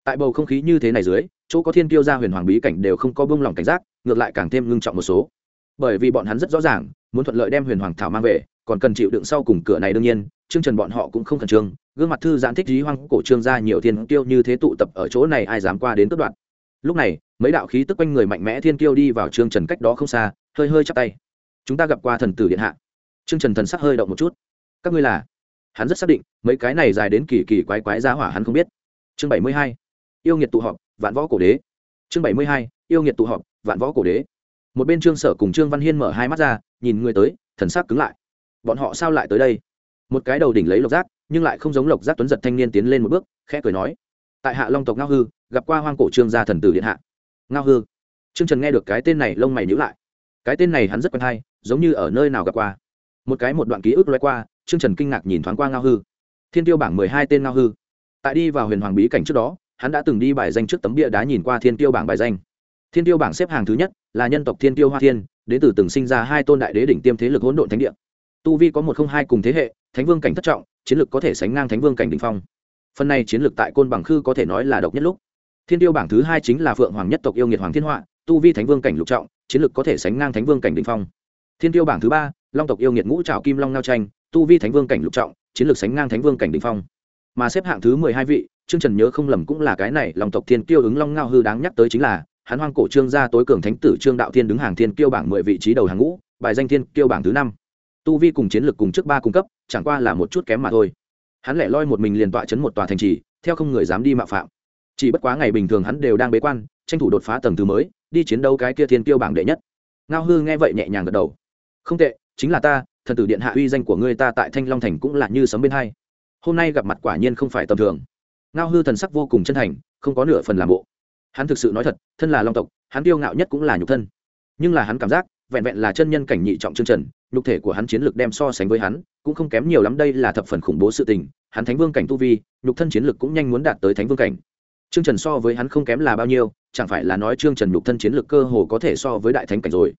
Tại bầu không khí như thế này dưới, chỗ có thiên tiêu ra huyền hoàng bí cảnh đều không có bông lòng cảnh giác, ngược lại càng thêm ngưng trọng một số. Bởi vì bọn hắn rất rõ ràng, muốn thuận lợi đem huyền hoàng thảo mang về, còn cần chịu đựng sau cùng cửa này đương nhiên chương trần bọn họ cũng không khẩn trương, gương mặt thư giãn thích dí hoang cổ trương ra nhiều thiên kiêu như thế tụ tập ở chỗ này ai dám qua đến cướp đoạn lúc này, mấy đạo khí tức quanh người mạnh mẽ thiên kiêu đi vào trương trần cách đó không xa, hơi hơi chắp tay. Chúng ta gặp qua thần tử điện hạ. Trương trần thần sắc hơi động một chút. Các ngươi là? Hắn rất xác định, mấy cái này dài đến kỳ kỳ quái quái ra hỏa hắn không biết. Chương bảy mươi hai. Yêu nghiệt tụ họp, vạn võ cổ đế. Chương bảy mươi hai. Yêu nghiệt tụ họp, vạn võ cổ đế. Một bên trương sở cùng trương văn hiên mở hai mắt ra, nhìn người tới, thần sắc cứng lại. Bọn họ sao lại tới đây? Một cái đầu đỉnh lấy lộc giác, nhưng lại không giống lộc giác tuấn giật thanh niên tiến lên một bước, khẽ cười nói. Tại hạ long tộc ngao hư gặp qua hoang cổ trương gia thần tử điện hạ. Ngao hư. Trương trần nghe được cái tên này lông mày nhữ lại. Cái tên này hắn rất quen hay, giống như ở nơi nào gặp qua. Một cái một đoạn ký ức loay qua, trương trần kinh ngạc nhìn thoáng qua ngao hư. Thiên tiêu bảng mười hai tên ngao hư. Tại đi vào huyền hoàng bí cảnh trước đó, hắn đã từng đi bài danh trước tấm bia đá nhìn qua thiên tiêu bảng bài danh. Thiên tiêu bảng xếp hàng thứ nhất là nhân tộc thiên tiêu hoa thiên đến từ từng sinh ra hai tôn đại đế đỉnh tiêm thế lực hỗn độn thánh địa. Tu vi có một không hai cùng thế hệ, thánh vương cảnh thất trọng, chiến lược có thể sánh ngang thánh vương cảnh đ ỉ n h phong. Phần này chiến lược tại côn bằng khư có thể nói là độc nhất lúc thiên tiêu bảng thứ hai chính là phượng hoàng nhất tộc yêu nghiệt hoàng thiên họa, tu vi thánh vương cảnh lục trọng, chiến lược có thể sánh ngang thánh vương cảnh đ ỉ n h phong. Thiên tiêu bảng thứ ba, long tộc yêu nghiệt ngũ trào kim long ngao tranh tu vi thánh vương cảnh lục trọng, chiến lược sánh ngang thánh vương cảnh đ ỉ n h phong. Mà xếp hạng thứ mười hai vị chương trần nhớ không lầm cũng là cái này, long tộc thiên tiêu ứng long ngao hư đáng nhắc tới chính là, hắn hoang cổ trương gia tối cường thánh tử trương đạo thiên đứng hàng thiên kiêu bảng mười vị trí đầu hàng ngũ, bài danh thiên kiêu bảng thứ năm. Tu vi cùng chiến lược cùng trước ba cung cấp, chẳng qua là một chút kém mà thôi. Hắn lẻ loi một mình liền tọa chấn một tòa thành trì, theo không người dám đi mạo phạm chỉ bất quá ngày bình thường hắn đều đang bế quan, tranh thủ đột phá tầng thứ mới, đi chiến đấu cái kia thiên tiêu bảng đệ nhất. Ngao hư nghe vậy nhẹ nhàng gật đầu. Không tệ, chính là ta, thần tử điện hạ uy danh của ngươi ta tại thanh long thành cũng là như sấm bên hai. Hôm nay gặp mặt quả nhiên không phải tầm thường. Ngao hư thần sắc vô cùng chân thành, không có nửa phần làm bộ. Hắn thực sự nói thật, thân là long tộc, hắn tiêu ngạo nhất cũng là nhục thân. Nhưng là hắn cảm giác, vẹn vẹn là chân nhân cảnh nhị trọng chương trần, nhục thể của hắn chiến lược đem so sánh với hắn, cũng không kém nhiều lắm đây là thập phần khủng bố sự tình. Hắn thánh vương cảnh tu vi, nhục thân chiến lược cũng nhanh muốn đạt tới thánh vương cảnh. Trương trần so với hắn không kém là bao nhiêu, chẳng phải là nói Trương trần nhục thân chiến lược cơ hồ có thể so với đại thánh cảnh rồi.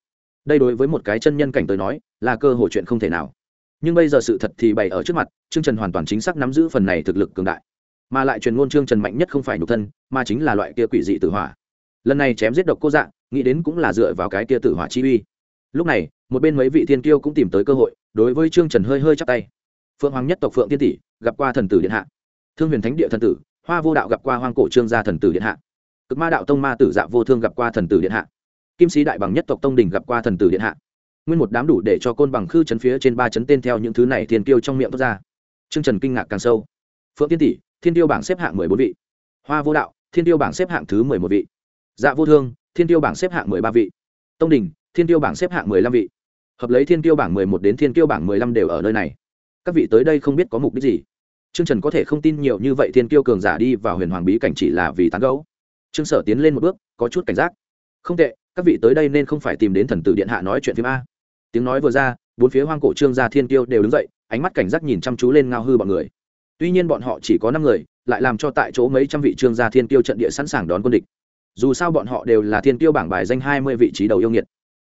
Đây đối với một cái chân nhân cảnh tới nói, là cơ hội chuyện không thể nào. Nhưng bây giờ sự thật thì bày ở trước mặt, Trương trần hoàn toàn chính xác nắm giữ phần này thực lực cường đại. Mà lại truyền ngôn Trương trần mạnh nhất không phải nhục thân, mà chính là loại kia quỷ dị tử hỏa. Lần này chém giết độc cô dạng, nghĩ đến cũng là dựa vào cái kia tử hỏa chi uy. Lúc này, một bên mấy vị thiên kiêu cũng tìm tới cơ hội, đối với trương trần hơi hơi chắp tay. Phượng hoàng nhất tộc phượng tiên tỷ, gặp qua thần tử điện hạ. Thương huyền thánh địa thần tử hoa vô đạo gặp qua hoang cổ trương gia thần tử điện hạ. Cực ma đạo tông ma tử dạ vô thương gặp qua thần tử điện hạ. Kim sĩ đại bằng nhất tộc tông đình gặp qua thần tử điện hạ. Nguyên một đám đủ để cho côn bằng khư chấn phía trên ba chấn tên theo những thứ này thiên tiêu trong miệng thoát ra. Trương trần kinh ngạc càng sâu. Phượng tiên tỷ, thiên tiêu bảng xếp hạng mười bốn vị. Hoa vô đạo, thiên tiêu bảng xếp hạng thứ mười một vị. Dạ vô thương, thiên tiêu bảng xếp hạng mười ba vị. Tông đình, thiên tiêu bảng xếp hạng mười lăm vị. Hợp lấy thiên tiêu bảng mười một đến thiên tiêu bảng mười lăm đều ở nơi này. Các vị tới đây không biết có mục đích gì trương trần có thể không tin nhiều như vậy thiên Kiêu cường giả đi vào huyền hoàng bí cảnh chỉ là vì tán gấu trương sở tiến lên một bước, có chút cảnh giác. Không tệ, các vị tới đây nên không phải tìm đến thần tử điện hạ nói chuyện phim a. Tiếng nói vừa ra, bốn phía hoang cổ trương gia thiên Kiêu đều đứng dậy, ánh mắt cảnh giác nhìn chăm chú lên ngao hư bọn người. Tuy nhiên bọn họ chỉ có năm người, lại làm cho tại chỗ mấy trăm vị trương gia thiên Kiêu trận địa sẵn sàng đón quân địch. Dù sao bọn họ đều là thiên Kiêu bảng bài danh hai mươi vị trí đầu yêu nghiệt.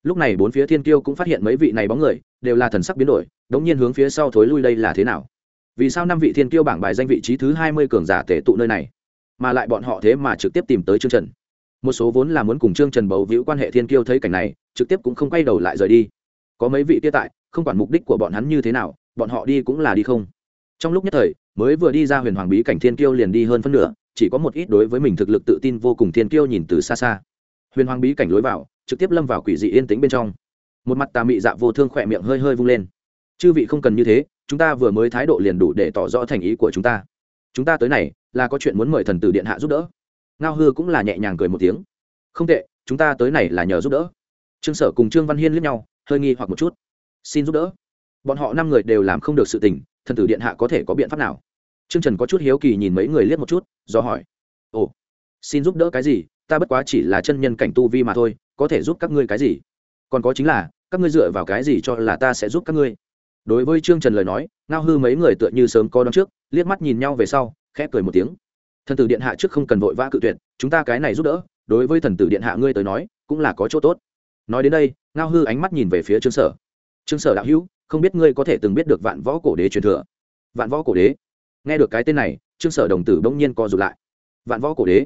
Lúc này bốn phía thiên Kiêu cũng phát hiện mấy vị này bóng người, đều là thần sắc biến đổi, đống nhiên hướng phía sau thối lui đây là thế nào? Vì sao năm vị thiên tiêu bảng bài danh vị trí thứ hai mươi cường giả tể tụ nơi này, mà lại bọn họ thế mà trực tiếp tìm tới trương trần? Một số vốn là muốn cùng trương trần bầu víu quan hệ thiên kiêu thấy cảnh này, trực tiếp cũng không quay đầu lại rời đi. Có mấy vị kia tại, không quản mục đích của bọn hắn như thế nào, bọn họ đi cũng là đi không. Trong lúc nhất thời, mới vừa đi ra huyền hoàng bí cảnh thiên kiêu liền đi hơn phân nửa, chỉ có một ít đối với mình thực lực tự tin vô cùng thiên kiêu nhìn từ xa xa. Huyền hoàng bí cảnh lối vào, trực tiếp lâm vào quỷ dị yên tĩnh bên trong. Một mặt tà mị dạ vô thương khỏe miệng hơi hơi vung lên. Chư vị không cần như thế chúng ta vừa mới thái độ liền đủ để tỏ rõ thành ý của chúng ta. Chúng ta tới này, là có chuyện muốn mời thần tử điện hạ giúp đỡ. Ngao hư cũng là nhẹ nhàng cười một tiếng. Không tệ, chúng ta tới này là nhờ giúp đỡ. Trương sở cùng trương văn hiên liếc nhau, hơi nghi hoặc một chút. Xin giúp đỡ. Bọn họ năm người đều làm không được sự tình, thần tử điện hạ có thể có biện pháp nào? Trương trần có chút hiếu kỳ nhìn mấy người liếc một chút, do hỏi. Ồ, xin giúp đỡ cái gì? Ta bất quá chỉ là chân nhân cảnh tu vi mà thôi, có thể giúp các ngươi cái gì? Còn có chính là, các ngươi dựa vào cái gì cho là ta sẽ giúp các ngươi? Đối với trương trần lời nói, ngao hư mấy người tựa như sớm có đón trước, liếc mắt nhìn nhau về sau, khẽ cười một tiếng. Thần tử điện hạ trước không cần vội vã cự tuyệt, chúng ta cái này giúp đỡ, đối với thần tử điện hạ ngươi tới nói, cũng là có chỗ tốt. Nói đến đây, ngao hư ánh mắt nhìn về phía trương sở. Trương sở đạo hữu, không biết ngươi có thể từng biết được vạn võ cổ đế truyền thừa? Vạn võ cổ đế? Nghe được cái tên này, trương sở đồng tử bỗng nhiên co rụt lại. Vạn võ cổ đế?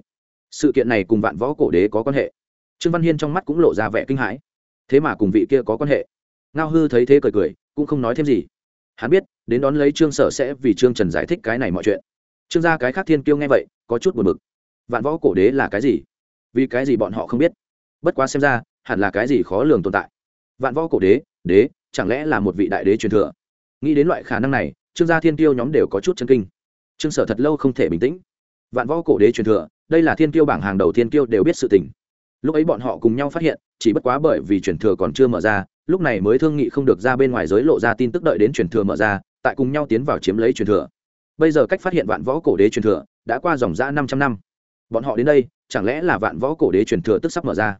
Sự kiện này cùng vạn võ cổ đế có quan hệ? Trương văn hiên trong mắt cũng lộ ra vẻ kinh hãi. Thế mà cùng vị kia có quan hệ? Ngao hư thấy thế cười cười cũng không nói thêm gì. Hắn biết, đến đón lấy trương sở sẽ vì trương trần giải thích cái này mọi chuyện. Trương gia cái khác thiên kiêu nghe vậy, có chút buồn bực. Vạn võ cổ đế là cái gì? Vì cái gì bọn họ không biết? Bất quá xem ra, hẳn là cái gì khó lường tồn tại. Vạn võ cổ đế đế, chẳng lẽ là một vị đại đế truyền thừa? Nghĩ đến loại khả năng này, trương gia thiên tiêu nhóm đều có chút chân kinh. Trương sở thật lâu không thể bình tĩnh. Vạn võ cổ đế truyền thừa, đây là thiên tiêu bảng hàng đầu thiên tiêu đều biết sự tình lúc ấy bọn họ cùng nhau phát hiện, chỉ bất quá bởi vì truyền thừa còn chưa mở ra, lúc này mới thương nghị không được ra bên ngoài giới lộ ra tin tức đợi đến truyền thừa mở ra, tại cùng nhau tiến vào chiếm lấy truyền thừa. Bây giờ cách phát hiện vạn võ cổ đế truyền thừa đã qua dòng ra năm trăm năm. Bọn họ đến đây, chẳng lẽ là vạn võ cổ đế truyền thừa tức sắp mở ra?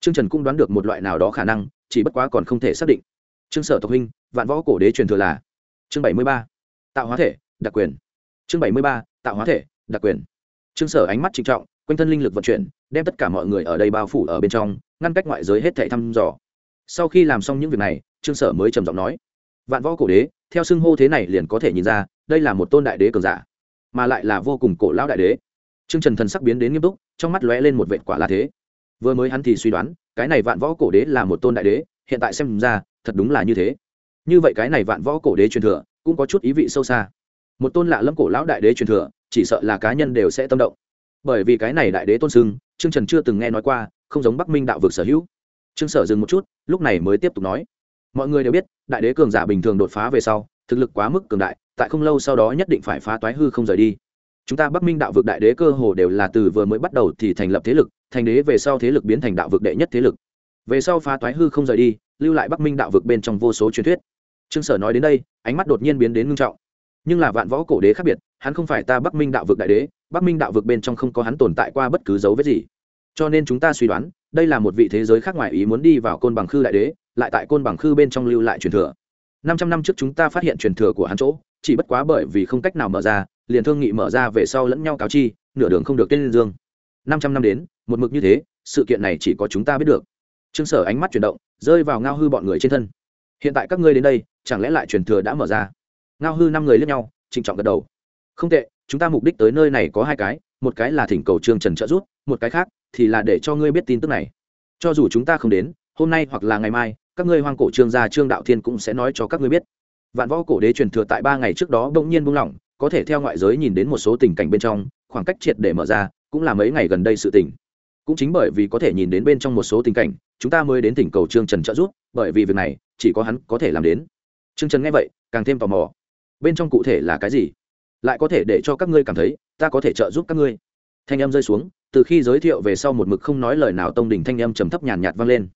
Trương trần cũng đoán được một loại nào đó khả năng, chỉ bất quá còn không thể xác định. Trương sở tộc huynh, vạn võ cổ đế truyền thừa là chương bảy mươi ba, tạo hóa thể, đặc quyền. Chương bảy mươi ba, tạo hóa thể, đặc quyền. Trương sở ánh mắt trịnh trọng quanh thân linh lực vận chuyển, đem tất cả mọi người ở đây bao phủ ở bên trong, ngăn cách ngoại giới hết thảy thăm dò. Sau khi làm xong những việc này, trương sở mới trầm giọng nói, vạn võ cổ đế, theo xưng hô thế này liền có thể nhìn ra, đây là một tôn đại đế cường giả, mà lại là vô cùng cổ lão đại đế. Trương trần thần sắc biến đến nghiêm túc, trong mắt lóe lên một vệt quả là thế. Vừa mới hắn thì suy đoán, cái này vạn võ cổ đế là một tôn đại đế, hiện tại xem ra, thật đúng là như thế. Như vậy cái này vạn võ cổ đế truyền thừa, cũng có chút ý vị sâu xa. Một tôn lạ lâm cổ lão đại đế truyền thừa, chỉ sợ là cá nhân đều sẽ tâm động bởi vì cái này đại đế tôn sưng, trương trần chưa từng nghe nói qua, không giống bắc minh đạo vực sở hữu. Trương sở dừng một chút, lúc này mới tiếp tục nói. Mọi người đều biết, đại đế cường giả bình thường đột phá về sau, thực lực quá mức cường đại, tại không lâu sau đó nhất định phải phá toái hư không rời đi. Chúng ta bắc minh đạo vực đại đế cơ hồ đều là từ vừa mới bắt đầu thì thành lập thế lực, thành đế về sau thế lực biến thành đạo vực đệ nhất thế lực. Về sau phá toái hư không rời đi, lưu lại bắc minh đạo vực bên trong vô số truyền thuyết. Trương sở nói đến đây, ánh mắt đột nhiên biến đến ngưng trọng. Nhưng là vạn võ cổ đế khác biệt, hắn không phải ta bắc minh đạo vực đại đế bắc minh đạo vực bên trong không có hắn tồn tại qua bất cứ dấu vết gì. Cho nên chúng ta suy đoán, đây là một vị thế giới khác ngoài ý muốn đi vào côn bằng khư đại đế, lại tại côn bằng khư bên trong lưu lại truyền thừa. Năm trăm năm trước chúng ta phát hiện truyền thừa của hắn chỗ, chỉ bất quá bởi vì không cách nào mở ra, liền thương nghị mở ra về sau lẫn nhau cáo chi, nửa đường không được tên liên dương. Năm trăm năm đến, một mực như thế, sự kiện này chỉ có chúng ta biết được. Trương sở ánh mắt chuyển động, rơi vào ngao hư bọn người trên thân. Hiện tại các ngươi đến đây, chẳng lẽ lại truyền thừa đã mở ra? Ngao hư năm người lướt nhau, trịnh trọng gật đầu. Không tệ chúng ta mục đích tới nơi này có hai cái, một cái là thỉnh cầu trương trần trợ giúp, một cái khác thì là để cho ngươi biết tin tức này. Cho dù chúng ta không đến, hôm nay hoặc là ngày mai, các ngươi hoang cổ trương gia trương đạo thiên cũng sẽ nói cho các ngươi biết. Vạn võ cổ đế truyền thừa tại ba ngày trước đó bỗng nhiên buông lỏng, có thể theo ngoại giới nhìn đến một số tình cảnh bên trong, khoảng cách triệt để mở ra, cũng là mấy ngày gần đây sự tình. Cũng chính bởi vì có thể nhìn đến bên trong một số tình cảnh, chúng ta mới đến tỉnh cầu trương trần trợ giúp, bởi vì việc này, chỉ có hắn có thể làm đến. Trương trần nghe vậy, càng thêm tò mò. Bên trong cụ thể là cái gì? Lại có thể để cho các ngươi cảm thấy, ta có thể trợ giúp các ngươi. Thanh âm rơi xuống, từ khi giới thiệu về sau một mực không nói lời nào tông đình thanh âm trầm thấp nhàn nhạt vang lên.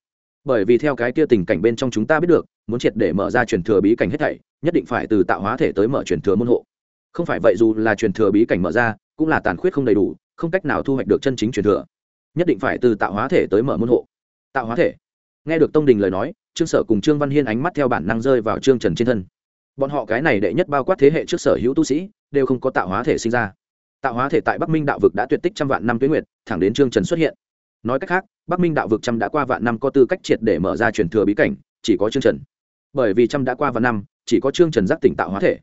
Bởi vì theo cái kia tình cảnh bên trong chúng ta biết được, muốn triệt để mở ra truyền thừa bí cảnh hết thảy, nhất định phải từ tạo hóa thể tới mở truyền thừa môn hộ. Không phải vậy dù là truyền thừa bí cảnh mở ra, cũng là tàn khuyết không đầy đủ, không cách nào thu hoạch được chân chính truyền thừa. Nhất định phải từ tạo hóa thể tới mở môn hộ. Tạo hóa thể. Nghe được tông đình lời nói, trương sở cùng trương văn hiên ánh mắt theo bản năng rơi vào trương trần trên thân. Bọn họ cái này đệ nhất bao quát thế hệ trước sở hữu tu sĩ đều không có tạo hóa thể sinh ra. Tạo hóa thể tại bắc minh đạo vực đã tuyệt tích trăm vạn năm tuyến nguyệt, thẳng đến trương trần xuất hiện. Nói cách khác, bắc minh đạo vực trăm đã qua vạn năm có tư cách triệt để mở ra truyền thừa bí cảnh, chỉ có trương trần. Bởi vì trăm đã qua vạn năm, chỉ có trương trần giác tỉnh tạo hóa thể.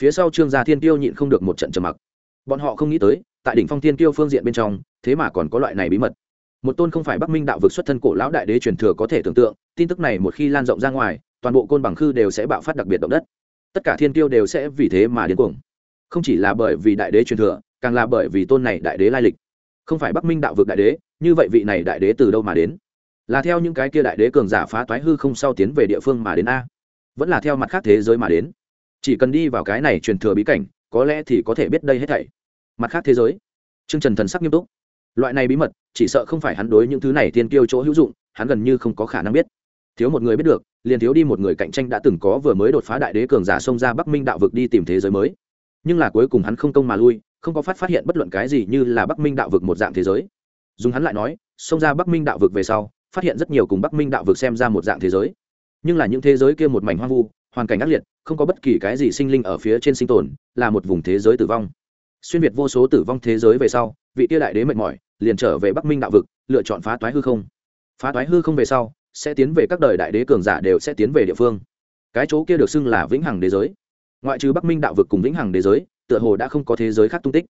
Phía sau trương gia thiên tiêu nhịn không được một trận trầm mặc. Bọn họ không nghĩ tới, tại đỉnh phong thiên tiêu phương diện bên trong, thế mà còn có loại này bí mật. Một tôn không phải bắc minh đạo vực xuất thân cổ lão đại đế truyền thừa có thể tưởng tượng, tin tức này một khi lan rộng ra ngoài, toàn bộ côn bằng khư đều sẽ bạo phát đặc biệt động đất. Tất cả thiên tiêu đều sẽ vì thế mà điên cuồng không chỉ là bởi vì đại đế truyền thừa, càng là bởi vì tôn này đại đế lai lịch. Không phải bắc minh đạo vực đại đế, như vậy vị này đại đế từ đâu mà đến? Là theo những cái kia đại đế cường giả phá toái hư không sau tiến về địa phương mà đến a. Vẫn là theo mặt khác thế giới mà đến. Chỉ cần đi vào cái này truyền thừa bí cảnh, có lẽ thì có thể biết đây hết thảy. Mặt khác thế giới. Trương trần thần sắc nghiêm túc. Loại này bí mật, chỉ sợ không phải hắn đối những thứ này tiên kiêu chỗ hữu dụng, hắn gần như không có khả năng biết. Thiếu một người biết được, liền thiếu đi một người cạnh tranh đã từng có vừa mới đột phá đại đế cường giả xông ra bắc minh đạo vực đi tìm thế giới mới nhưng là cuối cùng hắn không công mà lui, không có phát phát hiện bất luận cái gì như là bắc minh đạo vực một dạng thế giới. Dùng hắn lại nói, xông ra bắc minh đạo vực về sau, phát hiện rất nhiều cùng bắc minh đạo vực xem ra một dạng thế giới. Nhưng là những thế giới kia một mảnh hoang vu, hoàn cảnh ác liệt, không có bất kỳ cái gì sinh linh ở phía trên sinh tồn, là một vùng thế giới tử vong. Xuyên việt vô số tử vong thế giới về sau, vị tia đại đế mệt mỏi, liền trở về bắc minh đạo vực, lựa chọn phá toái hư không. Phá toái hư không về sau, sẽ tiến về các đời đại đế cường giả đều sẽ tiến về địa phương. Cái chỗ kia được xưng là vĩnh hằng đế giới ngoại trừ bắc minh đạo vực cùng vĩnh hằng đế giới, tựa hồ đã không có thế giới khác tung tích.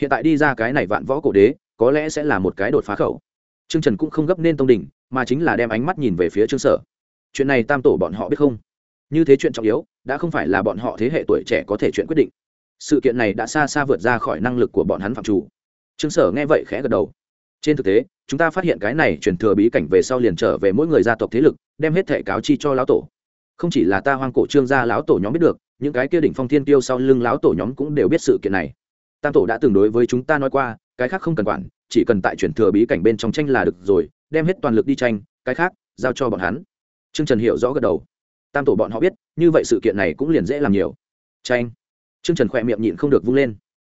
Hiện tại đi ra cái này vạn võ cổ đế, có lẽ sẽ là một cái đột phá khẩu. Trương trần cũng không gấp nên tông đỉnh, mà chính là đem ánh mắt nhìn về phía trương sở. Chuyện này tam tổ bọn họ biết không? Như thế chuyện trọng yếu, đã không phải là bọn họ thế hệ tuổi trẻ có thể chuyện quyết định. Sự kiện này đã xa xa vượt ra khỏi năng lực của bọn hắn phạm chủ. Trương sở nghe vậy khẽ gật đầu. Trên thực tế, chúng ta phát hiện cái này truyền thừa bí cảnh về sau liền trở về mỗi người gia tộc thế lực, đem hết thẻ cáo chi cho lão tổ. Không chỉ là ta hoang cổ trương gia lão tổ nhóm biết được những cái kia đỉnh phong thiên tiêu sau lưng lão tổ nhóm cũng đều biết sự kiện này. Tam tổ đã từng đối với chúng ta nói qua, cái khác không cần quản, chỉ cần tại chuyển thừa bí cảnh bên trong tranh là được rồi, đem hết toàn lực đi tranh, cái khác, giao cho bọn hắn. Trương trần hiểu rõ gật đầu. Tam tổ bọn họ biết, như vậy sự kiện này cũng liền dễ làm nhiều. Tranh. Trương trần khỏe miệng nhịn không được vung lên.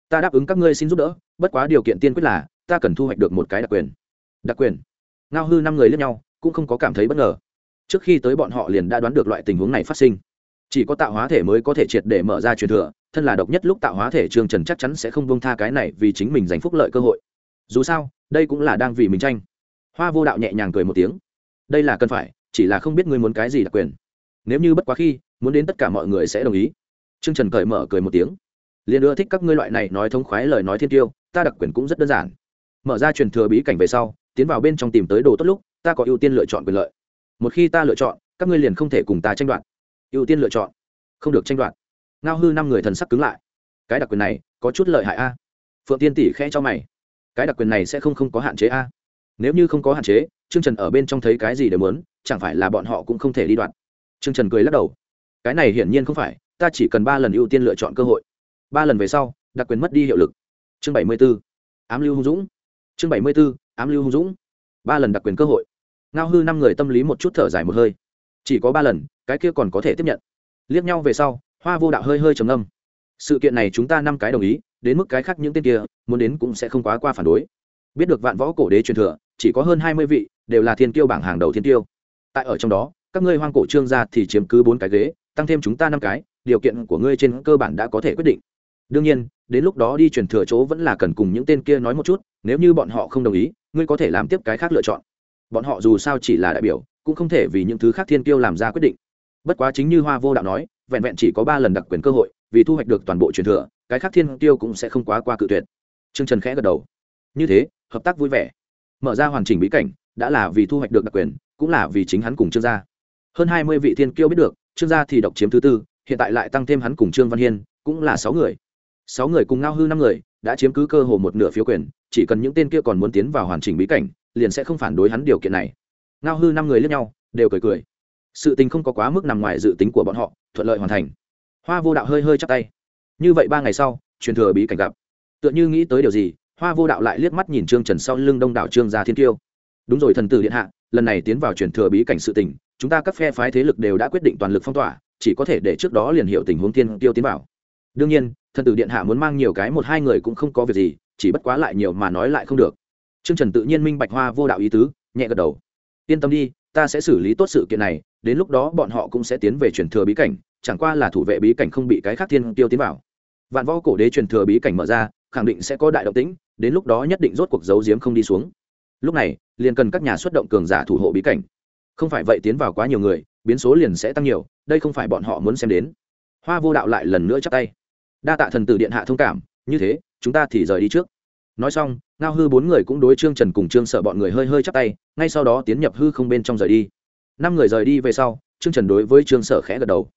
Ta đáp ứng các ngươi xin giúp đỡ, bất quá điều kiện tiên quyết là, ta cần thu hoạch được một cái đặc quyền. Đặc quyền? Ngao hư năm người lẫn nhau, cũng không có cảm thấy bất ngờ. Trước khi tới bọn họ liền đã đoán được loại tình huống này phát sinh chỉ có tạo hóa thể mới có thể triệt để mở ra truyền thừa, thân là độc nhất lúc tạo hóa thể trương trần chắc chắn sẽ không bông tha cái này vì chính mình giành phúc lợi cơ hội. Dù sao, đây cũng là đang vì mình tranh. Hoa vô đạo nhẹ nhàng cười một tiếng. Đây là cần phải, chỉ là không biết ngươi muốn cái gì đặc quyền. Nếu như bất quá khi, muốn đến tất cả mọi người sẽ đồng ý. Trương trần cởi mở cười một tiếng. Liền ưa thích các ngươi loại này nói thông khoái lời nói thiên tiêu, ta đặc quyền cũng rất đơn giản. Mở ra truyền thừa bí cảnh về sau, tiến vào bên trong tìm tới đồ tốt lúc, ta có ưu tiên lựa chọn quyền lợi. Một khi ta lựa chọn, các ngươi liền không thể cùng ta tranh đoạt ưu tiên lựa chọn, không được tranh đoạt. Ngao hư năm người thần sắc cứng lại. Cái đặc quyền này, có chút lợi hại a. Phượng tiên tỷ khẽ cho mày. Cái đặc quyền này sẽ không không có hạn chế a. Nếu như không có hạn chế chương trần ở bên trong thấy cái gì đều muốn, chẳng phải là bọn họ cũng không thể đi đoạt. Chương trần cười lắc đầu. Cái này hiển nhiên không phải, ta chỉ cần ba lần ưu tiên lựa chọn cơ hội. Ba lần về sau, đặc quyền mất đi hiệu lực. Chương bảy mươi b ố ám lưu hung dũng. Chương bảy mươi b ố ám lưu hung dũng. Ba lần đặc quyền cơ hội. Ngao hư năm người tâm lý một chút thở dài một hơi chỉ có ba lần, cái kia còn có thể tiếp nhận. Liếc nhau về sau, hoa vô đạo hơi hơi trầm âm sự kiện này chúng ta năm cái đồng ý, đến mức cái khác những tên kia, muốn đến cũng sẽ không quá qua phản đối. Biết được vạn võ cổ đế truyền thừa, chỉ có hơn hai mươi vị, đều là thiên tiêu bảng hàng đầu thiên tiêu tại ở trong đó, các ngươi hoang cổ trương gia thì chiếm cứ bốn cái ghế, tăng thêm chúng ta năm cái, điều kiện của ngươi trên cơ bản đã có thể quyết định. Đương nhiên, đến lúc đó đi truyền thừa chỗ vẫn là cần cùng những tên kia nói một chút, nếu như bọn họ không đồng ý, ngươi có thể làm tiếp cái khác lựa chọn. Bọn họ dù sao chỉ là đại biểu cũng không thể vì những thứ khác thiên tiêu làm ra quyết định. Bất quá chính như hoa vô đạo nói, vẹn vẹn chỉ có ba lần đặc quyền cơ hội, vì thu hoạch được toàn bộ truyền thừa, cái khác thiên tiêu cũng sẽ không quá qua cự tuyệt. Trương trần khẽ gật đầu. Như thế, hợp tác vui vẻ. Mở ra hoàn chỉnh bí cảnh, đã là vì thu hoạch được đặc quyền, cũng là vì chính hắn cùng trương gia. Hơn hai mươi vị thiên kiêu biết được, trương gia thì độc chiếm thứ tư, hiện tại lại tăng thêm hắn cùng trương văn hiên, cũng là sáu người. Sáu người cùng ngao hư năm người, đã chiếm cứ cơ hồ một nửa phiếu quyền, chỉ cần những tên kia còn muốn tiến vào hoàn chỉnh bí cảnh, liền sẽ không phản đối hắn điều kiện này ngao hư năm người lẫn nhau, đều cười cười. Sự tình không có quá mức nằm ngoài dự tính của bọn họ, thuận lợi hoàn thành. Hoa vô đạo hơi hơi chắc tay. Như vậy ba ngày sau, truyền thừa bí cảnh gặp. Tựa như nghĩ tới điều gì, hoa vô đạo lại liếc mắt nhìn trương trần sau lưng đông đảo trương gia thiên tiêu đúng rồi, thần tử điện hạ, lần này tiến vào truyền thừa bí cảnh sự tình, chúng ta các phe phái thế lực đều đã quyết định toàn lực phong tỏa, chỉ có thể để trước đó liền hiểu tình huống tiên tiêu tiến vào. Đương nhiên, thần tử điện hạ muốn mang nhiều cái một hai người cũng không có việc gì, chỉ bất quá lại nhiều mà nói lại không được. Trương trần tự nhiên minh bạch hoa vô đạo ý tứ, nhẹ gật đầu yên tâm đi, ta sẽ xử lý tốt sự kiện này, đến lúc đó bọn họ cũng sẽ tiến về truyền thừa bí cảnh, chẳng qua là thủ vệ bí cảnh không bị cái khác thiên tiêu tiến vào. Vạn võ cổ đế truyền thừa bí cảnh mở ra, khẳng định sẽ có đại động tĩnh, đến lúc đó nhất định rốt cuộc giấu giếm không đi xuống. Lúc này, liền cần các nhà xuất động cường giả thủ hộ bí cảnh. Không phải vậy tiến vào quá nhiều người, biến số liền sẽ tăng nhiều, đây không phải bọn họ muốn xem đến. Hoa vô đạo lại lần nữa chắp tay. Đa tạ thần tử điện hạ thông cảm, như thế, chúng ta thì rời đi trước nói xong, ngao hư bốn người cũng đối trương trần cùng trương sợ bọn người hơi hơi chắp tay, ngay sau đó tiến nhập hư không bên trong rời đi. Năm người rời đi về sau, trương trần đối với trương sở khẽ gật đầu.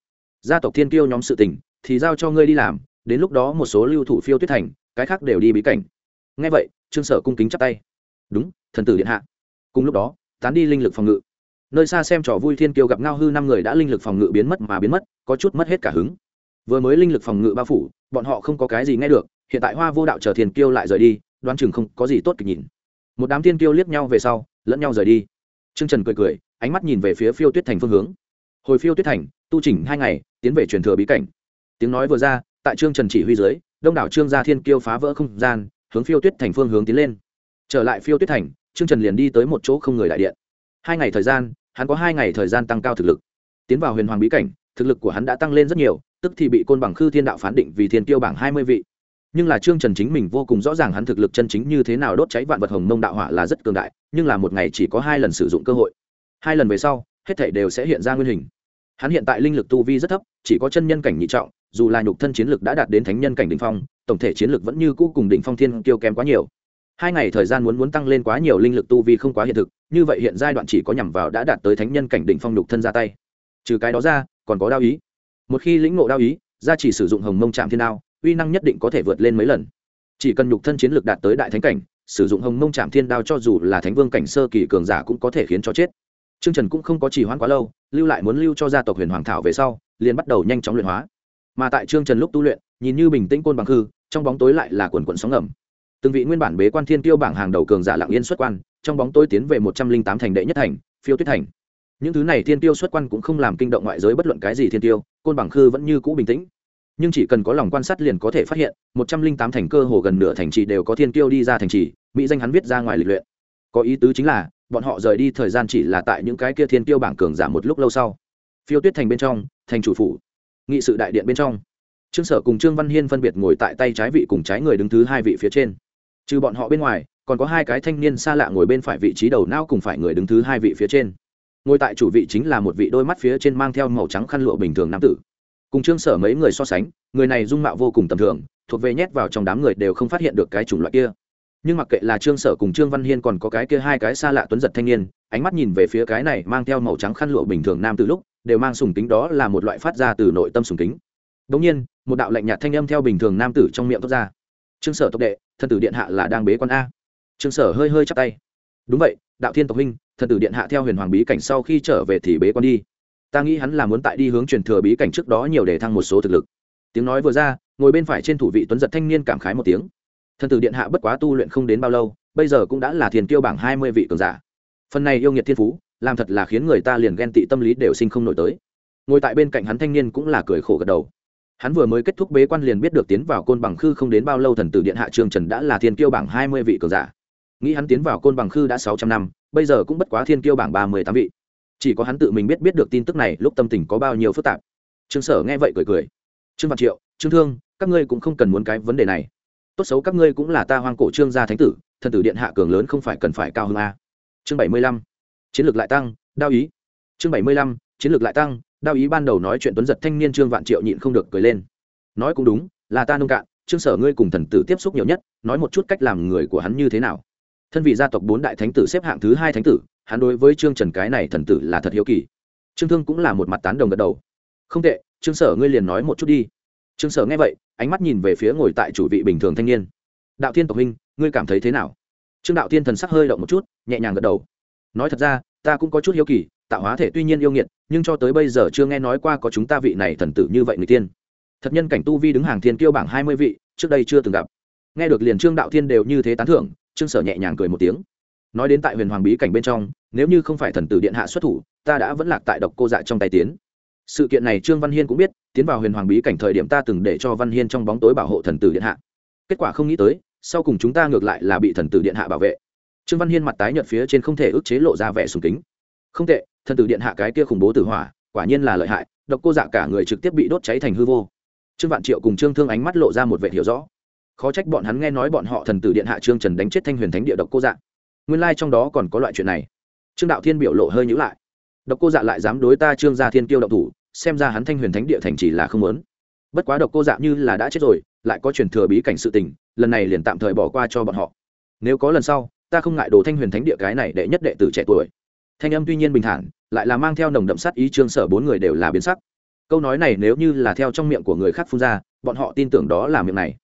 Gia tộc thiên kiêu nhóm sự tình, thì giao cho ngươi đi làm, đến lúc đó một số lưu thủ phiêu tuyết thành, cái khác đều đi bí cảnh. Ngay vậy, trương sở cung kính chắp tay. Đúng, thần tử điện hạ. Cùng lúc đó, tán đi linh lực phòng ngự. Nơi xa xem trò vui thiên kiêu gặp ngao hư năm người đã linh lực phòng ngự biến mất mà biến mất, có chút mất hết cả hứng. Vừa mới linh lực phòng ngự bao phủ, bọn họ không có cái gì nghe được, hiện tại hoa vô đạo chờ thiên kiêu lại rời đi đoán chừng không có gì tốt kịch nhìn. Một đám thiên kiêu liếc nhau về sau, lẫn nhau rời đi. T r ư ơ n g trần cười cười, ánh mắt nhìn về phía phiêu tuyết thành phương hướng. Hồi phiêu tuyết thành, tu chỉnh hai ngày, tiến về truyền thừa bí cảnh. Tiếng nói vừa ra, tại trương trần chỉ huy dưới, đông đảo trương gia thiên kiêu phá vỡ không gian, hướng phiêu tuyết thành phương hướng tiến lên. Trở lại phiêu tuyết thành, trương trần liền đi tới một chỗ không người đại điện. Hai ngày thời gian, hắn có hai ngày thời gian tăng cao thực lực. Tiến vào huyền hoàng bí cảnh, thực lực của hắn đã tăng lên rất nhiều, tức thì bị côn bằng khư thiên đạo phán định vì thiên tiêu bảng hai mươi vị nhưng là trương trần chính mình vô cùng rõ ràng hắn thực lực chân chính như thế nào đốt cháy vạn vật hồng mông đạo hỏa là rất cường đại, nhưng là một ngày chỉ có hai lần sử dụng cơ hội. Hai lần về sau, hết thảy đều sẽ hiện ra nguyên hình. Hắn hiện tại linh lực tu vi rất thấp, chỉ có chân nhân cảnh nhị trọng, dù là nhục thân chiến lực đã đạt đến thánh nhân cảnh đ ỉ n h phong, tổng thể chiến lực vẫn như cũ cùng đỉnh phong thiên kiêu kém quá nhiều. Hai ngày thời gian muốn muốn tăng lên quá nhiều linh lực tu vi không quá hiện thực, như vậy hiện giai đoạn chỉ có nhằm vào đã đạt tới thánh nhân cảnh đỉnh phong nhục thân ra tay. Trừ cái đó ra, còn có đao ý. Một khi lĩnh ngộ đao ý ra chỉ sử dụng hồng mông trạm thiên đao uy năng nhất định có thể vượt lên mấy lần chỉ cần nhục thân chiến lược đạt tới đại thánh cảnh sử dụng hồng mông trạm thiên đao cho dù là thánh vương cảnh sơ kỳ cường giả cũng có thể khiến cho chết Trương Trần cũng không có trì hoãn quá lâu, lưu lại muốn lưu cho gia tộc Huyền Hoàng thảo về sau, liền bắt đầu nhanh chóng luyện hóa. Mà tại Trương Trần lúc tu luyện, nhìn như bình tĩnh côn bằng hư, trong bóng tối lại là quần quần sóng ngầm. Từng vị nguyên bản bế quan thiên tiêu bảng hàng đầu cường giả lặng yên xuất quan, trong bóng tối tiến về một trăm linh tám thành đệ nhất thành, Phiêu Tuyết thành những thứ này thiên tiêu xuất quan cũng không làm kinh động ngoại giới bất luận cái gì thiên tiêu côn bằng khư vẫn như cũ bình tĩnh nhưng chỉ cần có lòng quan sát liền có thể phát hiện, một trăm linh tám thành cơ hồ gần nửa thành trì đều có thiên tiêu đi ra thành trì, mỹ danh hắn viết ra ngoài lịch luyện. Có ý tứ chính là, bọn họ rời đi thời gian chỉ là tại những cái kia thiên tiêu bảng cường giảm một lúc lâu sau. Phiêu tuyết thành bên trong, thành chủ phủ, nghị sự đại điện bên trong. Trương sở cùng trương văn hiên phân biệt ngồi tại tay trái vị cùng trái người đứng thứ hai vị phía trên. Trừ bọn họ bên ngoài, còn có hai cái thanh niên xa lạ ngồi bên phải vị trí đầu não cùng phải người đứng thứ hai vị phía trên. Ngồi tại chủ vị chính là một vị đôi mắt phía trên mang theo màu trắng khăn lụa bình thường nam tử cùng trương sở mấy người so sánh, người này dung mạo vô cùng tầm thường, thuộc về nhét vào trong đám người đều không phát hiện được cái chủng loại kia. Nhưng mặc kệ là trương sở cùng trương văn hiên còn có cái kia hai cái xa lạ tuấn giật thanh niên, ánh mắt nhìn về phía cái này mang theo màu trắng khăn lụa bình thường nam từ lúc, đều mang sùng kính đó là một loại phát ra từ nội tâm sùng kính. Đống nhiên, một đạo lạnh nhạt thanh âm theo bình thường nam tử trong miệng thoát ra. Trương sở tộc đệ thân tử điện hạ là đang bế quan a. Trương sở hơi hơi chắp tay. Đúng vậy, đạo thiên tộc huynh, thần tử điện hạ theo huyền hoàng bí cảnh sau khi trở về thì bế quan đi ta nghĩ hắn là muốn tại đi hướng truyền thừa bí cảnh trước đó nhiều để thăng một số thực lực. Tiếng nói vừa ra, ngồi bên phải trên thủ vị tuấn giật thanh niên cảm khái một tiếng. Thần tử điện hạ bất quá tu luyện không đến bao lâu, bây giờ cũng đã là thiền tiêu bảng hai mươi vị cường giả. Phần này yêu nghiệt thiên phú, làm thật là khiến người ta liền ghen tị tâm lý đều sinh không nổi tới. Ngồi tại bên cạnh hắn thanh niên cũng là cười khổ gật đầu. Hắn vừa mới kết thúc bế quan liền biết được tiến vào côn bằng khư không đến bao lâu thần tử điện hạ trương trần đã là thiên tiêu bảng hai mươi vị cường giả. Nghĩ hắn tiến vào côn bằng khư đã sáu trăm năm, bây giờ cũng bất quá thiên kiêu bảng ba mươi tám vị chỉ có hắn tự mình biết biết được tin tức này, lúc tâm tình có bao nhiêu phức tạp. Trương sở nghe vậy cười cười. Trương văn triệu, trương thương, các ngươi cũng không cần muốn cái vấn đề này. Tốt xấu các ngươi cũng là ta hoang cổ trương gia thánh tử, thần tử điện hạ cường lớn không phải cần phải cao hơn a. Chương bảy mươi lăm, chiến lược lại tăng, đao ý. Chương bảy mươi lăm, chiến lược lại tăng, đao ý ban đầu nói chuyện tuấn giật thanh niên trương vạn triệu nhịn không được cười lên. Nói cũng đúng, là ta nông cạn, trương sở ngươi cùng thần tử tiếp xúc nhiều nhất, nói một chút cách làm người của hắn như thế nào. Thân vị gia tộc bốn đại thánh tử xếp hạng thứ hai thánh tử hắn đối với trương trần cái này thần tử là thật hiếu kỳ. Trương thương cũng là một mặt tán đồng gật đầu. Không tệ, trương sở ngươi liền nói một chút đi. Trương sở nghe vậy, ánh mắt nhìn về phía ngồi tại chủ vị bình thường thanh niên. Đạo thiên tộc huynh, ngươi cảm thấy thế nào? Trương đạo thiên thần sắc hơi động một chút, nhẹ nhàng gật đầu. Nói thật ra, ta cũng có chút hiếu kỳ, tạo hóa thể tuy nhiên yêu nghiệt, nhưng cho tới bây giờ chưa nghe nói qua có chúng ta vị này thần tử như vậy người tiên. Thật nhân cảnh tu vi đứng hàng thiên kiêu bảng hai mươi vị, trước đây chưa từng gặp. Nghe được liền trương đạo thiên đều như thế tán thưởng, trương sở nhẹ nhàng cười một tiếng nói đến tại huyền hoàng bí cảnh bên trong, nếu như không phải thần tử điện hạ xuất thủ, ta đã vẫn lạc tại độc cô dạ trong tay tiến. Sự kiện này trương văn hiên cũng biết, tiến vào huyền hoàng bí cảnh thời điểm ta từng để cho văn hiên trong bóng tối bảo hộ thần tử điện hạ. Kết quả không nghĩ tới, sau cùng chúng ta ngược lại là bị thần tử điện hạ bảo vệ. Trương văn hiên mặt tái nhợt phía trên không thể ức chế lộ ra vẻ sùng kính. Không tệ, thần tử điện hạ cái kia khủng bố tử hỏa, quả nhiên là lợi hại, độc cô dạ cả người trực tiếp bị đốt cháy thành hư vô. Trương vạn triệu cùng trương thương ánh mắt lộ ra một vẻ hiểu rõ. Khó trách bọn hắn nghe nói bọn họ thần tử điện hạ trương trần đánh chết thanh huyền thánh địa độc cô dạ nguyên lai、like、trong đó còn có loại chuyện này. Trương đạo thiên biểu lộ hơi nhữ lại. Độc cô dạ lại dám đối ta trương gia thiên tiêu độc thủ, xem ra hắn thanh huyền thánh địa thành chỉ là không lớn bất quá độc cô dạ như là đã chết rồi, lại có truyền thừa bí cảnh sự tình, lần này liền tạm thời bỏ qua cho bọn họ. Nếu có lần sau, ta không ngại đồ thanh huyền thánh địa cái này đệ nhất đệ tử trẻ tuổi. Thanh âm tuy nhiên bình thản, lại là mang theo nồng đậm sát ý trương sở bốn người đều là biến sắc. Câu nói này nếu như là theo trong miệng của người khác phun ra, bọn họ tin tưởng đó là miệng này.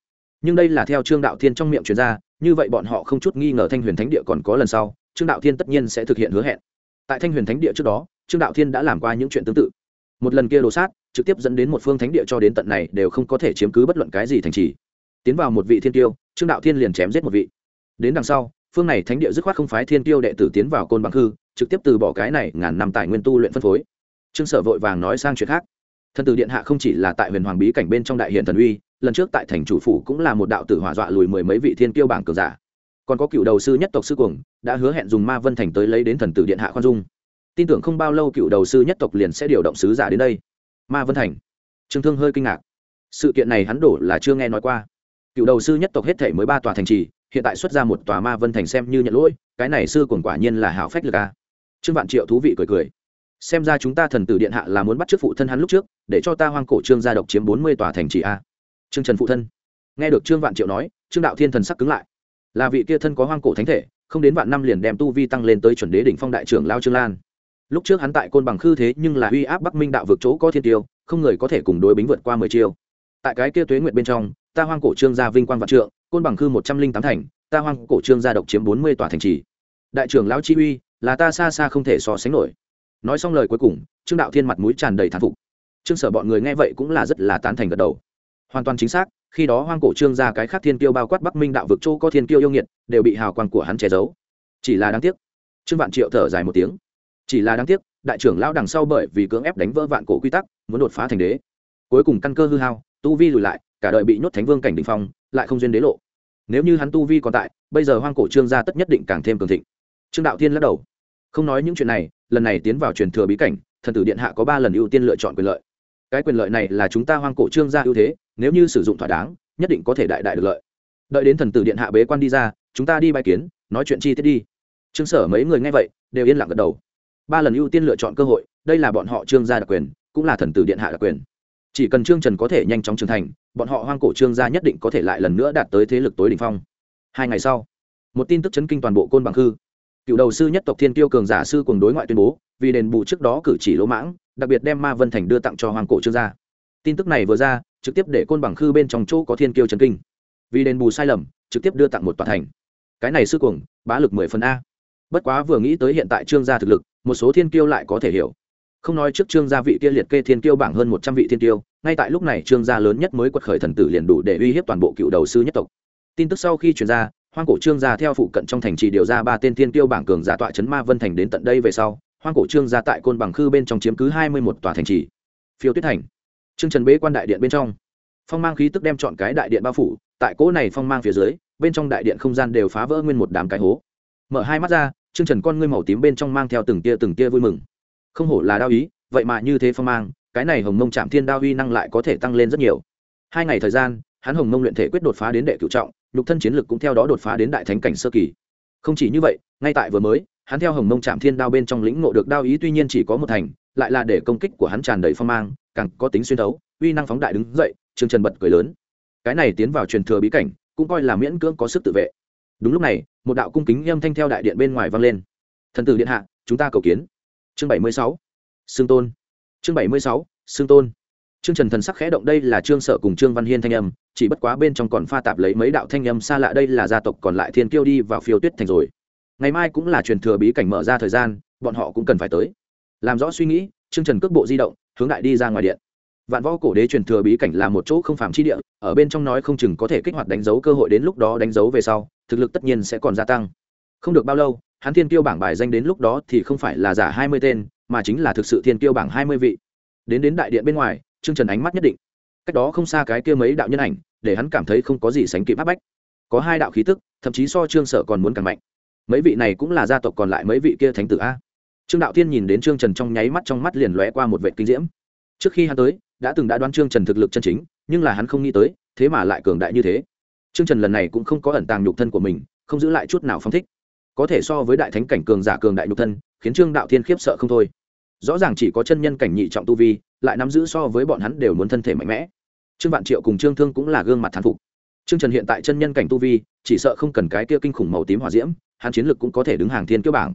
Nhưng đây là theo trương đạo thiên trong miệng chuyên gia như vậy bọn họ không chút nghi ngờ thanh huyền thánh địa còn có lần sau, trương đạo thiên tất nhiên sẽ thực hiện hứa hẹn. Tại thanh huyền thánh địa trước đó, trương đạo thiên đã làm qua những chuyện tương tự. Một lần kia đồ sát, trực tiếp dẫn đến một phương thánh địa cho đến tận này đều không có thể chiếm cứ bất luận cái gì thành trì. Tiến vào một vị thiên tiêu, trương đạo thiên liền chém giết một vị. Đến đằng sau, phương này thánh địa dứt khoát không phái thiên tiêu đệ tử tiến vào côn bằng hư trực tiếp từ bỏ cái này ngàn năm tài nguyên tu luyện phân phối. Trương sở vội vàng nói sang chuyện khác thần tử điện hạ không chỉ là tại huyền hoàng bí cảnh bên trong đại hiện thần uy, lần trước tại thành chủ phủ cũng là một đạo tử hỏa dọa lùi mười mấy vị thiên kiêu bảng cường giả. Còn có cựu đầu sư nhất tộc sư cuồng, đã hứa hẹn dùng ma vân thành tới lấy đến thần tử điện hạ khoan dung. Tin tưởng không bao lâu cựu đầu sư nhất tộc liền sẽ điều động sứ giả đến đây. Ma vân thành. Trương thương hơi kinh ngạc. Sự kiện này hắn đổ là chưa nghe nói qua. Cựu đầu sư nhất tộc hết thể mới ba tòa thành trì, hiện tại xuất ra một tòa ma vân thành xem như nhận lỗi, cái này sư cuồng quả nhiên là hảo phách lực a. Trương vạn triệu thú vị cười cười xem ra chúng ta thần tử điện hạ là muốn bắt t phụ thân hắn lúc trước, để cho ta hoang cổ trương gia độc chiếm bốn mươi tòa thành trì a. Trương trần phụ thân. Nghe được trương vạn triệu nói, trương đạo thiên thần sắc cứng lại. Là vị kia thân có hoang cổ thánh thể, không đến vạn năm liền đem tu vi tăng lên tới chuẩn đế đỉnh phong đại trưởng lao trương lan. Lúc trước hắn tại côn bằng khư thế nhưng là uy áp bắc minh đạo vực chỗ có thiên tiêu, không người có thể cùng đối bính vượt qua mười chiêu. Tại cái kia tuế nguyện bên trong, ta hoang cổ trương gia vinh quang vạn trượng, côn bằng khư một trăm linh tám thành, ta hoang cổ trương gia độc chiếm bốn mươi tòa thành trì. Đại trưởng lão chi uy, là ta xa xa không thể so sánh nổi nói xong lời cuối cùng, trương đạo thiên mặt mũi tràn đầy thán phục. Trương sở bọn người nghe vậy cũng là rất là tán thành gật đầu. Hoàn toàn chính xác, khi đó hoang cổ trương gia cái khác thiên tiêu bao quát bắc minh đạo vực châu có thiên tiêu yêu nghiệt, đều bị hào quang của hắn che giấu. Chỉ là đáng tiếc, trương vạn triệu thở dài một tiếng. Chỉ là đáng tiếc, đại trưởng lão đằng sau bởi vì cưỡng ép đánh vỡ vạn cổ quy tắc, muốn đột phá thành đế. Cuối cùng căn cơ hư hao, tu vi lùi lại, cả đời bị nhốt thánh vương cảnh đình phong, lại không duyên đế lộ. Nếu như hắn tu vi còn tại, bây giờ hoang cổ trương gia tất nhất định càng thêm cường thịnh. Trương đạo thiên lắc đầu. Không nói những chuyện này lần này tiến vào truyền thừa bí cảnh, thần tử điện hạ có ba lần ưu tiên lựa chọn quyền lợi. Cái quyền lợi này là chúng ta hoang cổ trương gia ưu thế, nếu như sử dụng thỏa đáng, nhất định có thể đại đại được lợi. Đợi đến thần tử điện hạ bế quan đi ra, chúng ta đi bài kiến, nói chuyện chi tiết đi. Trương sở mấy người nghe vậy, đều yên lặng gật đầu. Ba lần ưu tiên lựa chọn cơ hội, đây là bọn họ trương gia đặc quyền, cũng là thần tử điện hạ đặc quyền. Chỉ cần trương trần có thể nhanh chóng trưởng thành, bọn họ hoang cổ trương gia nhất định có thể lại lần nữa đạt tới thế lực tối đỉnh phong. Hai ngày sau, một tin tức chấn kinh toàn bộ côn bằng khư cựu đầu sư nhất tộc thiên tiêu cường giả sư cùng đối ngoại tuyên bố, vì đền bù trước đó cử chỉ lỗ mãng, đặc biệt đem ma vân thành đưa tặng cho hoàng cổ trương gia. Tin tức này vừa ra, trực tiếp để côn bằng khư bên trong chỗ có thiên kiêu trần kinh. Vì đền bù sai lầm, trực tiếp đưa tặng một tòa thành. Cái này sư cuồng, bá lực mười phần a. Bất quá vừa nghĩ tới hiện tại trương gia thực lực, một số thiên kiêu lại có thể hiểu. Không nói trước trương gia vị kia liệt kê thiên kiêu bảng hơn một trăm vị thiên kiêu, ngay tại lúc này trương gia lớn nhất mới quật khởi thần tử liền đủ để uy hiếp toàn bộ cựu đầu sư nhất tộc. Tin tức sau khi truyền ra hoang cổ trương gia theo phụ cận trong thành trì điều ra ba tên thiên tiêu bảng cường giả tọa chấn ma vân thành đến tận đây về sau, hoang cổ trương gia tại côn bằng khư bên trong chiếm cứ hai mươi một tòa thành trì. Phiêu tuyết thành. Trương trần bế quan đại điện bên trong. Phong mang khí tức đem chọn cái đại điện bao phủ, tại cỗ này phong mang phía dưới, bên trong đại điện không gian đều phá vỡ nguyên một đám cái hố. Mở hai mắt ra, trương trần con ngươi màu tím bên trong mang theo từng tia từng tia vui mừng. Không hổ là đao ý, vậy mà như thế phong mang, cái này hồng mông chạm thiên đao uy năng lại có thể tăng lên rất nhiều. Hai ngày thời gian, hắn hồng mông luyện thể quyết đột phá đến đệ cựu trọng nhục thân chiến lực cũng theo đó đột phá đến đại thánh cảnh sơ kỳ. Không chỉ như vậy, ngay tại vừa mới, hắn theo hồng mông chạm thiên đao bên trong lĩnh ngộ được đao ý tuy nhiên chỉ có một thành, lại là để công kích của hắn tràn đầy phong mang, càng có tính xuyên thấu, uy năng phóng đại đứng dậy, trương trần bật cười lớn. Cái này tiến vào truyền thừa bí cảnh, cũng coi là miễn cưỡng có sức tự vệ. Đúng lúc này, một đạo cung kính âm thanh theo đại điện bên ngoài vang lên. Thần tử điện hạ, chúng ta cầu kiến. Chương bảy mươi sáu. Xương tôn. Chương bảy mươi sáu. Xương tôn. Trương Trần thần sắc khẽ động đây là Trương Sợ cùng Trương Văn Hiên thanh âm, chỉ bất quá bên trong còn pha tạp lấy mấy đạo thanh âm xa lạ đây là gia tộc còn lại Thiên Kiêu đi vào Phiêu Tuyết thành rồi. Ngày mai cũng là truyền thừa bí cảnh mở ra thời gian, bọn họ cũng cần phải tới. Làm rõ suy nghĩ, Trương Trần cước bộ di động, hướng đại đi ra ngoài điện. Vạn Võ cổ đế truyền thừa bí cảnh là một chỗ không phàm chi địa, ở bên trong nói không chừng có thể kích hoạt đánh dấu cơ hội đến lúc đó đánh dấu về sau, thực lực tất nhiên sẽ còn gia tăng. Không được bao lâu, hắn Thiên Kiêu bảng bài danh đến lúc đó thì không phải là giả hai mươi tên, mà chính là thực sự Thiên Kiêu bảng hai mươi vị. Đến đến đại điện bên ngoài, Trương Trần ánh mắt nhất định. Cách đó không xa cái kia mấy đạo nhân ảnh, để hắn cảm thấy không có gì sánh kịp áp bách. Có hai đạo khí tức, thậm chí so Trương Sở còn muốn càng mạnh. Mấy vị này cũng là gia tộc còn lại mấy vị kia thánh tử a. Trương Đạo Thiên nhìn đến Trương Trần trong nháy mắt trong mắt liền lóe qua một vệt kinh diễm. Trước khi hắn tới, đã từng đã đoán Trương Trần thực lực chân chính, nhưng là hắn không nghĩ tới, thế mà lại cường đại như thế. Trương Trần lần này cũng không có ẩn tàng nhục thân của mình, không giữ lại chút nào phong thích. Có thể so với đại thánh cảnh cường giả cường đại nhục thân, khiến Trương Đạo Thiên khiếp sợ không thôi. Rõ ràng chỉ có chân nhân cảnh nhị trọng tu vi, lại nắm giữ so với bọn hắn đều muốn thân thể mạnh mẽ. Trương vạn triệu cùng trương thương cũng là gương mặt thán phục. Trương trần hiện tại chân nhân cảnh tu vi chỉ sợ không cần cái kia kinh khủng màu tím hỏa diễm hắn chiến lực cũng có thể đứng hàng thiên kiêu bảng.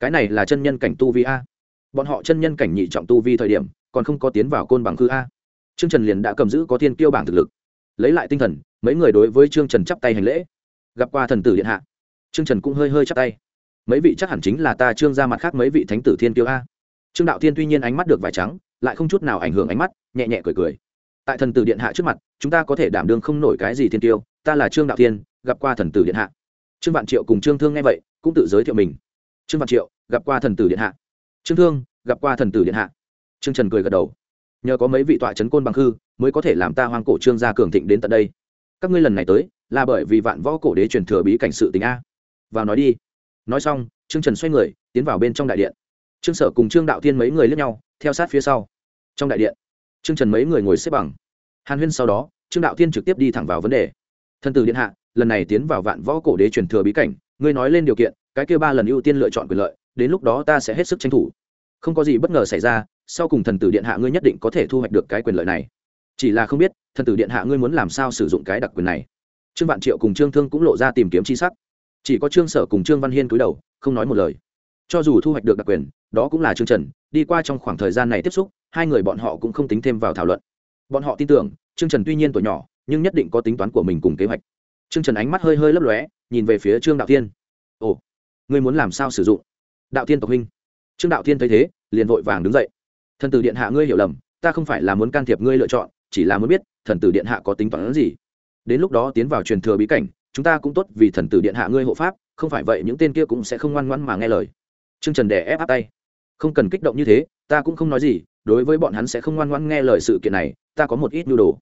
Cái này là chân nhân cảnh tu vi a. Bọn họ chân nhân cảnh nhị trọng tu vi thời điểm còn không có tiến vào côn bằng khư a. Trương trần liền đã cầm giữ có thiên kiêu bảng thực lực. Lấy lại tinh thần mấy người đối với trương trần chắp tay hành lễ. Gặp qua thần tử điện hạ. Trương trần cũng hơi hơi chắp tay. Mấy vị chắc hẳn chính là ta trương ra mặt khác mấy vị thánh tử thiên kiêu a trương đạo thiên tuy nhiên ánh mắt được vải trắng lại không chút nào ảnh hưởng ánh mắt nhẹ nhẹ cười cười. Tại thần tử điện hạ trước mặt chúng ta có thể đảm đương không nổi cái gì thiên tiêu ta là trương đạo Thiên, gặp qua thần tử điện hạ. Trương vạn triệu cùng trương thương nghe vậy cũng tự giới thiệu mình. Trương vạn triệu gặp qua thần tử điện hạ. Trương thương gặp qua thần tử điện hạ. Trương trần cười gật đầu. Nhờ có mấy vị tọa trấn côn bằng hư mới có thể làm ta hoang cổ trương gia cường thịnh đến tận đây. Các ngươi lần này tới là bởi vì vạn võ cổ đế truyền thừa bí cảnh sự tình a. Vào nói đi. Nói xong trương trần xoay người tiến vào bên trong đại điện trương sở cùng trương đạo thiên mấy người lướt nhau, theo sát phía sau. Trong đại điện, trương trần mấy người ngồi xếp bằng. Hàn huyên sau đó, trương đạo thiên trực tiếp đi thẳng vào vấn đề. Thân từ điện hạ, lần này tiến vào vạn võ cổ đế truyền thừa bí cảnh, ngươi nói lên điều kiện, cái kêu ba lần ưu tiên lựa chọn quyền lợi, đến lúc đó ta sẽ hết sức tranh thủ. Không có gì bất ngờ xảy ra, sau cùng thần tử điện hạ ngươi nhất định có thể thu hoạch được cái quyền lợi này. Chỉ là không biết, thần tử điện hạ ngươi muốn làm sao sử dụng cái đặc quyền này. Trương vạn triệu cùng trương thương cũng lộ ra tìm kiếm c h i sắc. Chỉ có trương sở cùng trương văn hiên cúi đầu, không nói một lời cho dù thu hoạch được đặc quyền, đó cũng là trương trần đi qua trong khoảng thời gian này tiếp xúc, hai người bọn họ cũng không tính thêm vào thảo luận. Bọn họ tin tưởng trương trần tuy nhiên tuổi nhỏ, nhưng nhất định có tính toán của mình cùng kế hoạch. Trương trần ánh mắt hơi hơi lấp lóe, nhìn về phía trương đạo tiên ồ, ngươi muốn làm sao sử dụng? Đạo tiên tộc huynh. Trương đạo tiên thấy thế, liền vội vàng đứng dậy. Thần tử điện hạ ngươi hiểu lầm, ta không phải là muốn can thiệp ngươi lựa chọn, chỉ là muốn biết, thần tử điện hạ có tính toán gì. Đến lúc đó tiến vào truyền thừa bí cảnh, chúng ta cũng tốt vì thần tử điện hạ ngươi hộ pháp, không phải vậy những tên kia cũng sẽ không ngoan ngoãn mà nghe lời trương trần đè ép áp tay. Không cần kích động như thế, ta cũng không nói gì, đối với bọn hắn sẽ không ngoan ngoãn nghe lời sự kiện này, ta có một ít nhu đồ.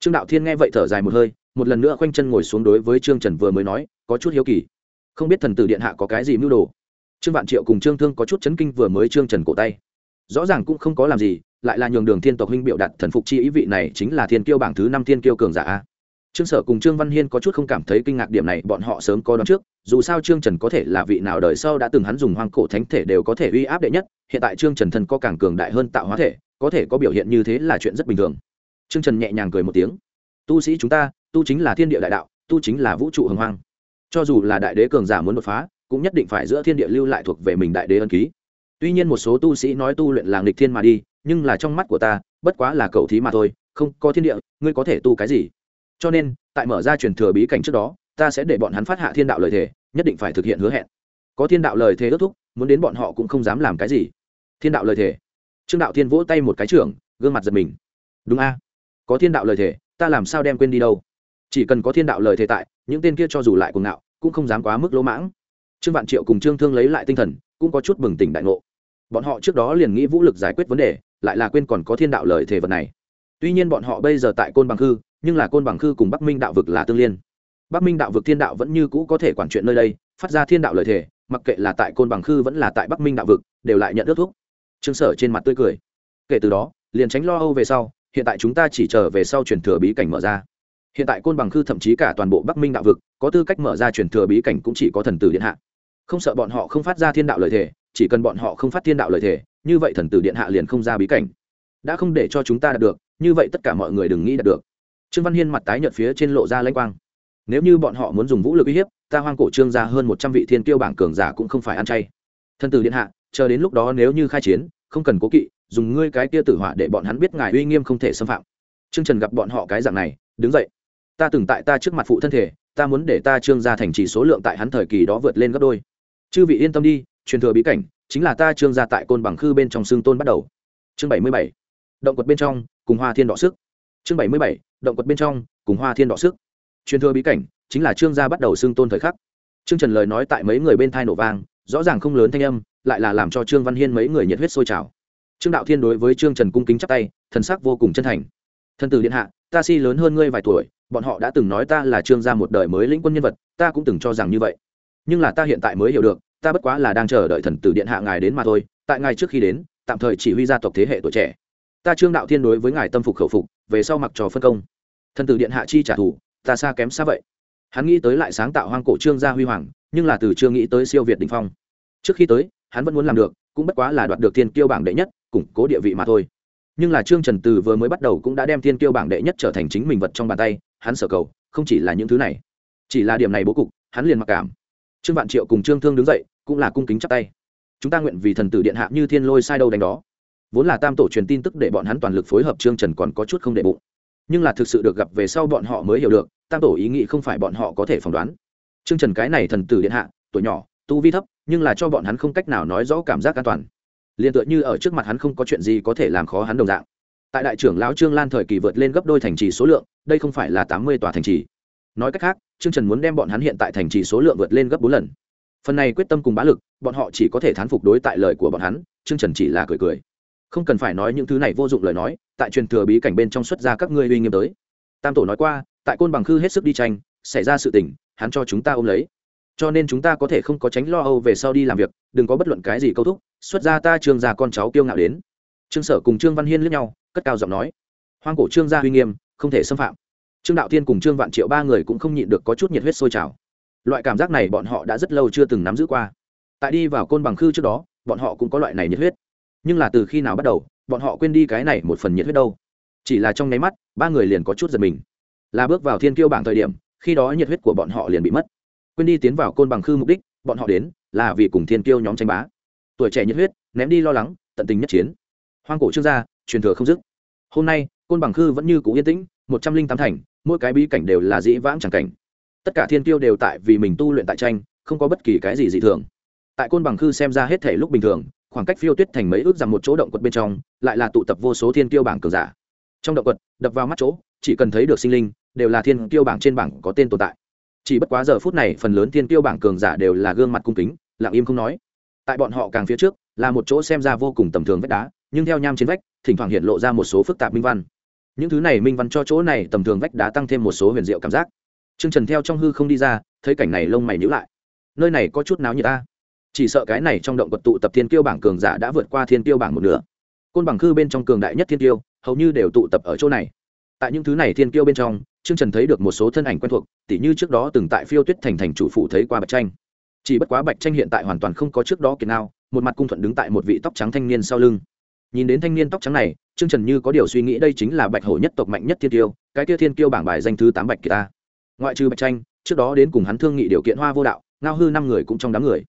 Trương đạo thiên nghe vậy thở dài một hơi, một lần nữa khoanh chân ngồi xuống đối với trương trần vừa mới nói, có chút hiếu kỳ. Không biết thần tử điện hạ có cái gì mưu đồ? Trương vạn triệu cùng trương thương có chút chấn kinh vừa mới trương trần cổ tay. Rõ ràng cũng không có làm gì, lại là nhường đường thiên tộc huynh biểu đạt thần phục chi ý vị này chính là thiên kiêu bảng thứ năm thiên kiêu cường giả trương sở cùng trương văn hiên có chút không cảm thấy kinh ngạc điểm này, bọn họ sớm có đoán trước, dù sao trương trần có thể là vị nào đời sau đã từng hắn dùng hoang cổ thánh thể đều có thể uy áp đệ nhất, hiện tại trương trần thân có càng cường đại hơn tạo hóa thể, có thể có biểu hiện như thế là chuyện rất bình thường. Trương trần nhẹ nhàng cười một tiếng. Tu sĩ chúng ta, tu chính là thiên địa đại đạo, tu chính là vũ trụ hồng hoang. Cho dù là đại đế cường giả muốn đột phá, cũng nhất định phải giữa thiên địa lưu lại thuộc về mình đại đế ân ký. Tuy nhiên một số tu sĩ nói tu luyện là nghịch thiên mà đi, nhưng là trong mắt của ta, bất quá là cầu thí mà thôi, không có thiên địa, ngươi có thể tu cái gì? Cho nên, tại mở ra truyền thừa bí cảnh trước đó, ta sẽ để bọn hắn phát hạ thiên đạo lời thề, nhất định phải thực hiện hứa hẹn. Có thiên đạo lời thề ước thúc, muốn đến bọn họ cũng không dám làm cái gì. Thiên đạo lời thề. Trương đạo thiên vỗ tay một cái trưởng, gương mặt giật mình. Đúng a. Có thiên đạo lời thề, ta làm sao đem quên đi đâu? Chỉ cần có thiên đạo lời thề tại, những tên kia cho dù lại cuồng ngạo, cũng không dám quá mức lỗ mãng. Trương vạn triệu cùng trương thương lấy lại tinh thần, cũng có chút bừng tỉnh đại ngộ. Bọn họ trước đó liền nghĩ vũ lực giải quyết vấn đề, lại là quên còn có thiên đạo lời thề vật này. Tuy nhiên bọn họ bây giờ tại côn bằng hư nhưng là côn bằng khư cùng bắc minh đạo vực là tương liên. Bắc minh đạo vực thiên đạo vẫn như cũ có thể quản chuyện nơi đây, phát ra thiên đạo lời thề, mặc kệ là tại côn bằng khư vẫn là tại bắc minh đạo vực, đều lại nhận ước thuốc trương sở trên mặt tươi cười. Kể từ đó, liền tránh lo âu về sau, hiện tại chúng ta chỉ chờ về sau chuyển thừa bí cảnh mở ra. Hiện tại côn bằng khư thậm chí cả toàn bộ bắc minh đạo vực, có tư cách mở ra chuyển thừa bí cảnh cũng chỉ có thần tử điện hạ. Không sợ bọn họ không phát ra thiên đạo lợi thể chỉ cần bọn họ không phát thiên đạo lợi thể như vậy thần tử điện hạ liền không ra bí cảnh. Đã không để cho chúng ta đạt được, như vậy tất cả mọi người đừng nghĩ đạt được trương văn hiên mặt tái nhợt phía trên lộ ra lanh quang. Nếu như bọn họ muốn dùng vũ lực uy hiếp, ta hoang cổ trương ra hơn một trăm vị thiên kiêu bảng cường giả cũng không phải ăn chay. Thần tử điện hạ, chờ đến lúc đó nếu như khai chiến, không cần cố kỵ, dùng ngươi cái kia tử hỏa để bọn hắn biết ngài uy nghiêm không thể xâm phạm. Trương trần gặp bọn họ cái dạng này, đứng dậy. Ta từng tại ta trước mặt phụ thân thể, ta muốn để ta trương gia thành trì số lượng tại hắn thời kỳ đó vượt lên gấp đôi. Chư vị yên tâm đi, truyền thừa bí cảnh, chính là ta trương gia tại côn bằng khư bên trong xương tôn bắt đầu. Chương bảy mươi bảy. Động quật bên trong, cùng hoa thiên đọ sức chương bảy mươi bảy, động quật bên trong, cùng hoa thiên đọ sức. Truyền thừa bí cảnh, chính là trương gia bắt đầu xưng tôn thời khắc. Trương trần lời nói tại mấy người bên thai nổ vang, rõ ràng không lớn thanh âm, lại là làm cho trương văn hiên mấy người nhiệt huyết sôi trào. Trương đạo thiên đối với trương trần cung kính chắp tay, thần sắc vô cùng chân thành. Thân tử điện hạ, ta si lớn hơn ngươi vài tuổi, bọn họ đã từng nói ta là trương gia một đời mới lĩnh quân nhân vật, ta cũng từng cho rằng như vậy. Nhưng là ta hiện tại mới hiểu được, ta bất quá là đang chờ đợi thần tử điện hạ ngài đến mà thôi, tại ngài trước khi đến, tạm thời chỉ huy gia tộc thế hệ tuổi trẻ ta trương đạo thiên đối với ngài tâm phục khẩu phục, về sau mặc trò phân công. Thần tử điện hạ chi trả thù, ta xa kém xa vậy. Hắn nghĩ tới lại sáng tạo hoang cổ trương gia huy hoàng, nhưng là từ chưa nghĩ tới siêu việt đình phong. Trước khi tới, hắn vẫn muốn làm được, cũng bất quá là đoạt được thiên kiêu bảng đệ nhất, củng cố địa vị mà thôi. Nhưng là trương trần từ vừa mới bắt đầu cũng đã đem thiên kiêu bảng đệ nhất trở thành chính mình vật trong bàn tay, hắn sở cầu, không chỉ là những thứ này. Chỉ là điểm này bố cục, hắn liền mặc cảm. Trương vạn triệu cùng trương thương đứng dậy, cũng là cung kính chắp tay. Chúng ta nguyện vì thần tử điện hạ như thiên lôi sai đâu đánh đó vốn là tam tổ truyền tin tức để bọn hắn toàn lực phối hợp trương trần còn có chút không đệ bụng nhưng là thực sự được gặp về sau bọn họ mới hiểu được tam tổ ý nghĩ không phải bọn họ có thể phỏng đoán trương trần cái này thần tử điện hạ tuổi nhỏ tu vi thấp nhưng là cho bọn hắn không cách nào nói rõ cảm giác an toàn liền tựa như ở trước mặt hắn không có chuyện gì có thể làm khó hắn đồng dạng tại đại trưởng lão trương lan thời kỳ vượt lên gấp đôi thành trì số lượng đây không phải là tám mươi tòa thành trì nói cách khác trương trần muốn đem bọn hắn hiện tại thành trì số lượng vượt lên gấp bốn lần phần này quyết tâm cùng bá lực bọn họ chỉ có thể thán phục đối tại lời của bọn hắn trương trần chỉ là cười cười không cần phải nói những thứ này vô dụng lời nói, tại truyền thừa bí cảnh bên trong xuất ra các ngươi uy nghiêm tới. Tam tổ nói qua, tại côn bằng khư hết sức đi tranh, xảy ra sự tình, hắn cho chúng ta ôm lấy. Cho nên chúng ta có thể không có tránh lo âu về sau đi làm việc, đừng có bất luận cái gì câu thúc, xuất ra ta trương gia con cháu kiêu ngạo đến. Trương sở cùng trương văn hiên lướt nhau, cất cao giọng nói. Hoang cổ trương gia uy nghiêm, không thể xâm phạm. Trương đạo thiên cùng trương vạn triệu ba người cũng không nhịn được có chút nhiệt huyết sôi trào. Loại cảm giác này bọn họ đã rất lâu chưa từng nắm giữ qua. Tại đi vào côn bằng khư trước đó, bọn họ cũng có loại này nhiệt huyết nhưng là từ khi nào bắt đầu, bọn họ quên đi cái này một phần nhiệt huyết đâu. Chỉ là trong nháy mắt, ba người liền có chút giật mình. Là bước vào thiên kiêu bảng thời điểm, khi đó nhiệt huyết của bọn họ liền bị mất. Quên đi tiến vào côn bằng khư mục đích, bọn họ đến, là vì cùng thiên kiêu nhóm tranh bá. Tuổi trẻ nhiệt huyết, ném đi lo lắng, tận tình nhất chiến. Hoang cổ trương gia, truyền thừa không dứt. Hôm nay, côn bằng khư vẫn như cũ yên tĩnh, một trăm linh tám thành, mỗi cái bí cảnh đều là dĩ vãng chẳng cảnh. Tất cả thiên kiêu đều tại vì mình tu luyện tại tranh, không có bất kỳ cái gì dị thường. Tại côn bằng khư xem ra hết thể lúc bình thường khoảng cách phiêu tuyết thành mấy ước rằng một chỗ động quật bên trong, lại là tụ tập vô số thiên kiêu bảng cường giả. Trong động quật, đập vào mắt chỗ, chỉ cần thấy được sinh linh, đều là thiên kiêu bảng trên bảng có tên tồn tại. Chỉ bất quá giờ phút này, phần lớn thiên kiêu bảng cường giả đều là gương mặt cung kính, lặng im không nói. Tại bọn họ càng phía trước, là một chỗ xem ra vô cùng tầm thường vách đá, nhưng theo nham trên vách, thỉnh thoảng hiện lộ ra một số phức tạp minh văn. Những thứ này minh văn cho chỗ này tầm thường vách đá tăng thêm một số huyền diệu cảm giác. T r ư ơ n g trần theo trong hư không đi ra, thấy cảnh này lông mày nhữ lại. Nơi này có chút náo như ta chỉ sợ cái này trong động vật tụ tập thiên kiêu bảng cường giả đã vượt qua thiên kiêu bảng một nửa. Côn bằng khư bên trong cường đại nhất thiên kiêu, hầu như đều tụ tập ở chỗ này. Tại những thứ này thiên kiêu bên trong, trương trần thấy được một số thân ảnh quen thuộc, tỉ như trước đó từng tại phiêu tuyết thành thành chủ phủ thấy qua bạch tranh. Chỉ bất quá bạch tranh hiện tại hoàn toàn không có trước đó kiệt nào một mặt cung thuận đứng tại một vị tóc trắng thanh niên sau lưng. Nhìn đến thanh niên tóc trắng này, trương trần như có điều suy nghĩ đây chính là bạch hổ nhất tộc mạnh nhất thiên tiêu cái tiêu thiên tiêu bảng bài danh thứ tám bạch kỳ ta ngoại trừ bạch tranh, trước đó đến cùng hắn thương nghị điều kiện hoa vô đạo, ngao hư năm người cũng trong đám người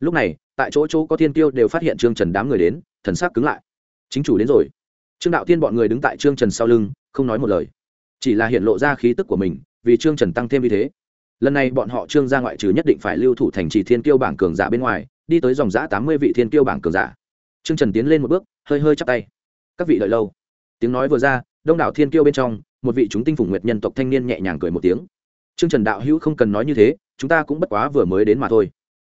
lúc này, tại chỗ chỗ có thiên tiêu đều phát hiện trương trần đám người đến, thần sắc cứng lại. Chính chủ đến rồi. Trương đạo tiên bọn người đứng tại trương trần sau lưng, không nói một lời. Chỉ là hiện lộ ra khí tức của mình, vì trương trần tăng thêm vì thế. Lần này bọn họ trương ra ngoại trừ nhất định phải lưu thủ thành trì thiên tiêu bảng cường giả bên ngoài, đi tới dòng giã tám mươi vị thiên tiêu bảng cường giả. Trương trần tiến lên một bước, hơi hơi chắp tay. Các vị đợi lâu. Tiếng nói vừa ra, đông đảo thiên kiêu bên trong, một vị chúng tinh phủng nguyệt nhân tộc thanh niên nhẹ nhàng cười một tiếng. Trương trần đạo hữu không cần nói như thế, chúng ta cũng bất quá vừa mới đến mà thôi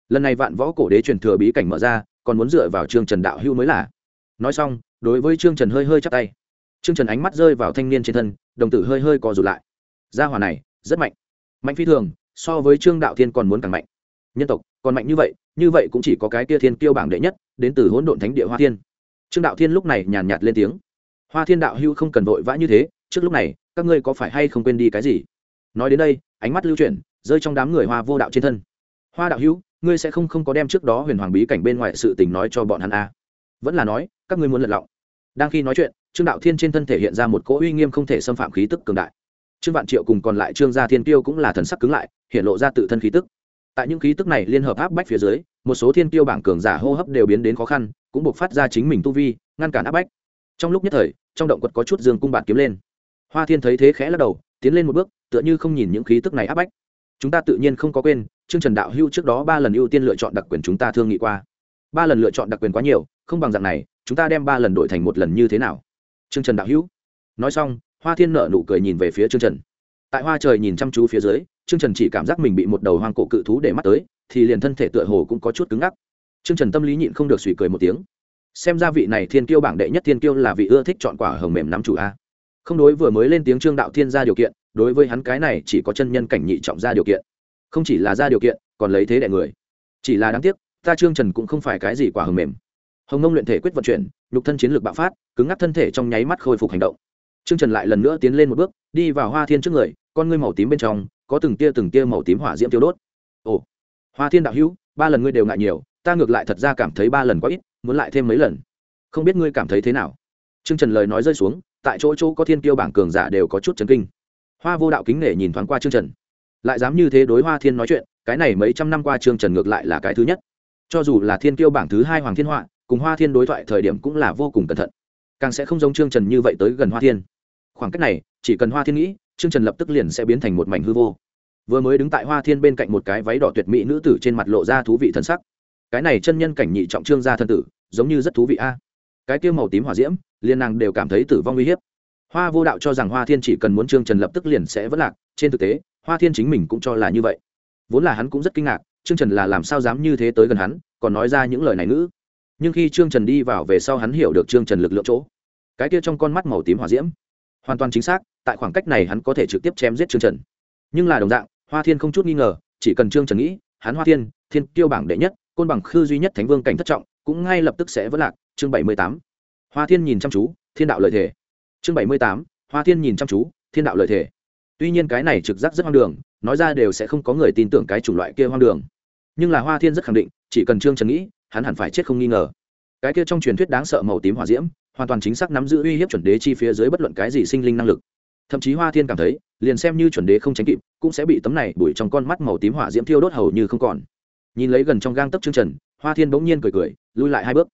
lần này vạn võ cổ đế truyền thừa bí cảnh mở ra, còn muốn dựa vào trương trần đạo hưu mới là. Nói xong, đối với trương trần hơi hơi chắp tay. Trương trần ánh mắt rơi vào thanh niên trên thân, đồng tử hơi hơi co rụt lại. Gia hỏa này, rất mạnh. Mạnh phi thường, so với trương đạo thiên còn muốn càng mạnh. Nhân tộc, còn mạnh như vậy như vậy cũng chỉ có cái kia thiên kiêu bảng đệ nhất, đến từ hỗn độn thánh địa hoa thiên. Trương đạo thiên lúc này nhàn nhạt lên tiếng. Hoa thiên đạo hưu không cần vội vã như thế, trước lúc này, các ngươi có phải hay không quên đi cái gì? Nói đến đây, ánh mắt lưu chuyển, rơi trong đám người hoa vô đạo trên thân hoa đạo hữu, ngươi sẽ không không có đem trước đó huyền hoàng bí cảnh bên ngoài sự tình nói cho bọn hắn a à. vẫn là nói, các ngươi muốn lật lọng. Đang khi nói chuyện, trương đạo thiên trên thân thể hiện ra một cỗ uy nghiêm không thể xâm phạm khí tức cường đại. Trương vạn triệu cùng còn lại trương gia thiên tiêu cũng là thần sắc cứng lại, hiện lộ ra tự thân khí tức. Tại những khí tức này liên hợp áp bách phía dưới, một số thiên tiêu bảng cường giả hô hấp đều biến đến khó khăn, cũng buộc phát ra chính mình tu vi, ngăn cản áp bách. Trong lúc nhất thời, trong động quật có chút dương cung bạt kiếm lên. Hoa thiên thấy thế khẽ lắc đầu, tiến lên một bước, tựa như không nhìn những khí tức này áp bách chúng ta tự nhiên không có quên chương trần đạo hưu trước đó ba lần ưu tiên lựa chọn đặc quyền chúng ta thương nghị qua. Ba lần lựa chọn đặc quyền quá nhiều không bằng dạng này chúng ta đem ba lần đổi thành một lần như thế nào? Chương trần đạo hữu nói xong hoa thiên nợ nụ cười nhìn về phía chương trần. Tại hoa trời nhìn chăm chú phía dưới chương trần chỉ cảm giác mình bị một đầu hoang cổ cự thú để mắt tới thì liền thân thể tựa hồ cũng có chút cứng ngắc. Trương Trần tâm lý nhịn không được suy cười một tiếng. Xem ra vị này thiên kiêu bảng đệ nhất thiên kiêu là vị ưa thích chọn quả hồng mềm nắm chủ a. Không đối vừa mới lên tiếng Trương đạo thiên ra điều kiện, đối với hắn cái này chỉ có chân nhân cảnh nhị trọng ra điều kiện. Không chỉ là ra điều kiện, còn lấy thế đại người. Chỉ là đáng tiếc, ta Trương Trần cũng không phải cái gì quả hầm mềm. Hồng Nông luyện thể quyết vận chuyển, nhục thân chiến lược bạo phát, cứng ngắc thân thể trong nháy mắt khôi phục hành động. Trương Trần lại lần nữa tiến lên một bước, đi vào Hoa Thiên trước người, con ngươi màu tím bên trong, có từng tia từng tia màu tím hỏa diễm tiêu đốt. Ồ, Hoa Thiên đạo hữu, ba lần ngươi đều ngại nhiều, ta ngược lại thật ra cảm thấy ba lần quá ít muốn lại thêm mấy lần không biết ngươi cảm thấy thế nào trương trần lời nói rơi xuống tại chỗ chỗ có thiên tiêu bảng cường giả đều có chút chấn kinh hoa vô đạo kính nể nhìn thoáng qua t r ư ơ n g trần. Lại dám như thế đối hoa thiên nói chuyện, cái này mấy trăm năm qua t r ư ơ n g trần ngược lại là cái thứ nhất. Cho dù là thiên Kiêu bảng thứ hai hoàng thiên họa, cùng hoa thiên đối thoại thời điểm cũng là vô cùng cẩn thận. Càng sẽ không giống t trần như vậy tới gần hoa thiên. Khoảng cách này, chỉ cần hoa thiên nghĩ t trần lập tức liền sẽ biến thành một mảnh hư vô. Vừa mới đứng tại hoa thiên bên cạnh một cái váy đỏ tuyệt mỹ nữ tử trên mặt lộ ra thú vị thân sắc. Cái này chân nhân cảnh nhị trọng trương gia thân tử, giống như rất thú vị a. Cái kia màu tím hỏa diễm liên nàng đều cảm thấy tử vong uy hiếp hoa vô đạo cho rằng hoa thiên chỉ cần muốn trương trần lập tức liền sẽ vất lạc, trên thực tế, hoa thiên chính mình cũng cho là như vậy. Vốn là hắn cũng rất kinh ngạc, trương trần là làm sao dám như thế tới gần hắn, còn nói ra những lời này nữa nhưng khi trương trần đi vào về sau hắn hiểu được trương trần lực lượng chỗ. Cái kia trong con mắt màu tím hỏa diễm. Hoàn toàn chính xác, tại khoảng cách này hắn có thể trực tiếp chém giết trương trần. Nhưng là đồng dạng, hoa thiên không chút nghi ngờ, chỉ cần trương trần nghĩ, hắn hoa thiên thiên tiêu bảng đệ nhất, côn bằng khư duy nhất thánh vương cảnh thất trọng, cũng ngay lập tức sẽ vỡ lạc. Chương bảy mươi tám. Hoa thiên nhìn chăm chú, thiên đạo lợi thể chương bảy mươi tám, hoa thiên nhìn chăm chú, thiên đạo lợi thể tuy nhiên cái này trực giác rất hoang đường, nói ra đều sẽ không có người tin tưởng cái chủng loại kia hoang đường. Nhưng là hoa thiên rất khẳng định, chỉ cần trương trần nghĩ, hắn hẳn phải chết không nghi ngờ. Cái kia trong truyền thuyết đáng sợ màu tím hỏa diễm, hoàn toàn chính xác nắm giữ uy hiếp chuẩn đế chi phía dưới bất luận cái gì sinh linh năng lực. Thậm chí hoa thiên cảm thấy, liền xem như chuẩn đế không tránh kịp, cũng sẽ bị tấm này bụi trong con mắt màu tím hỏa diễm thiêu đốt hầu như không còn. Nhìn lấy gần trong gang tấc trương trần, hoa thiên bỗng nhiên cười cười, lui lại hai bước.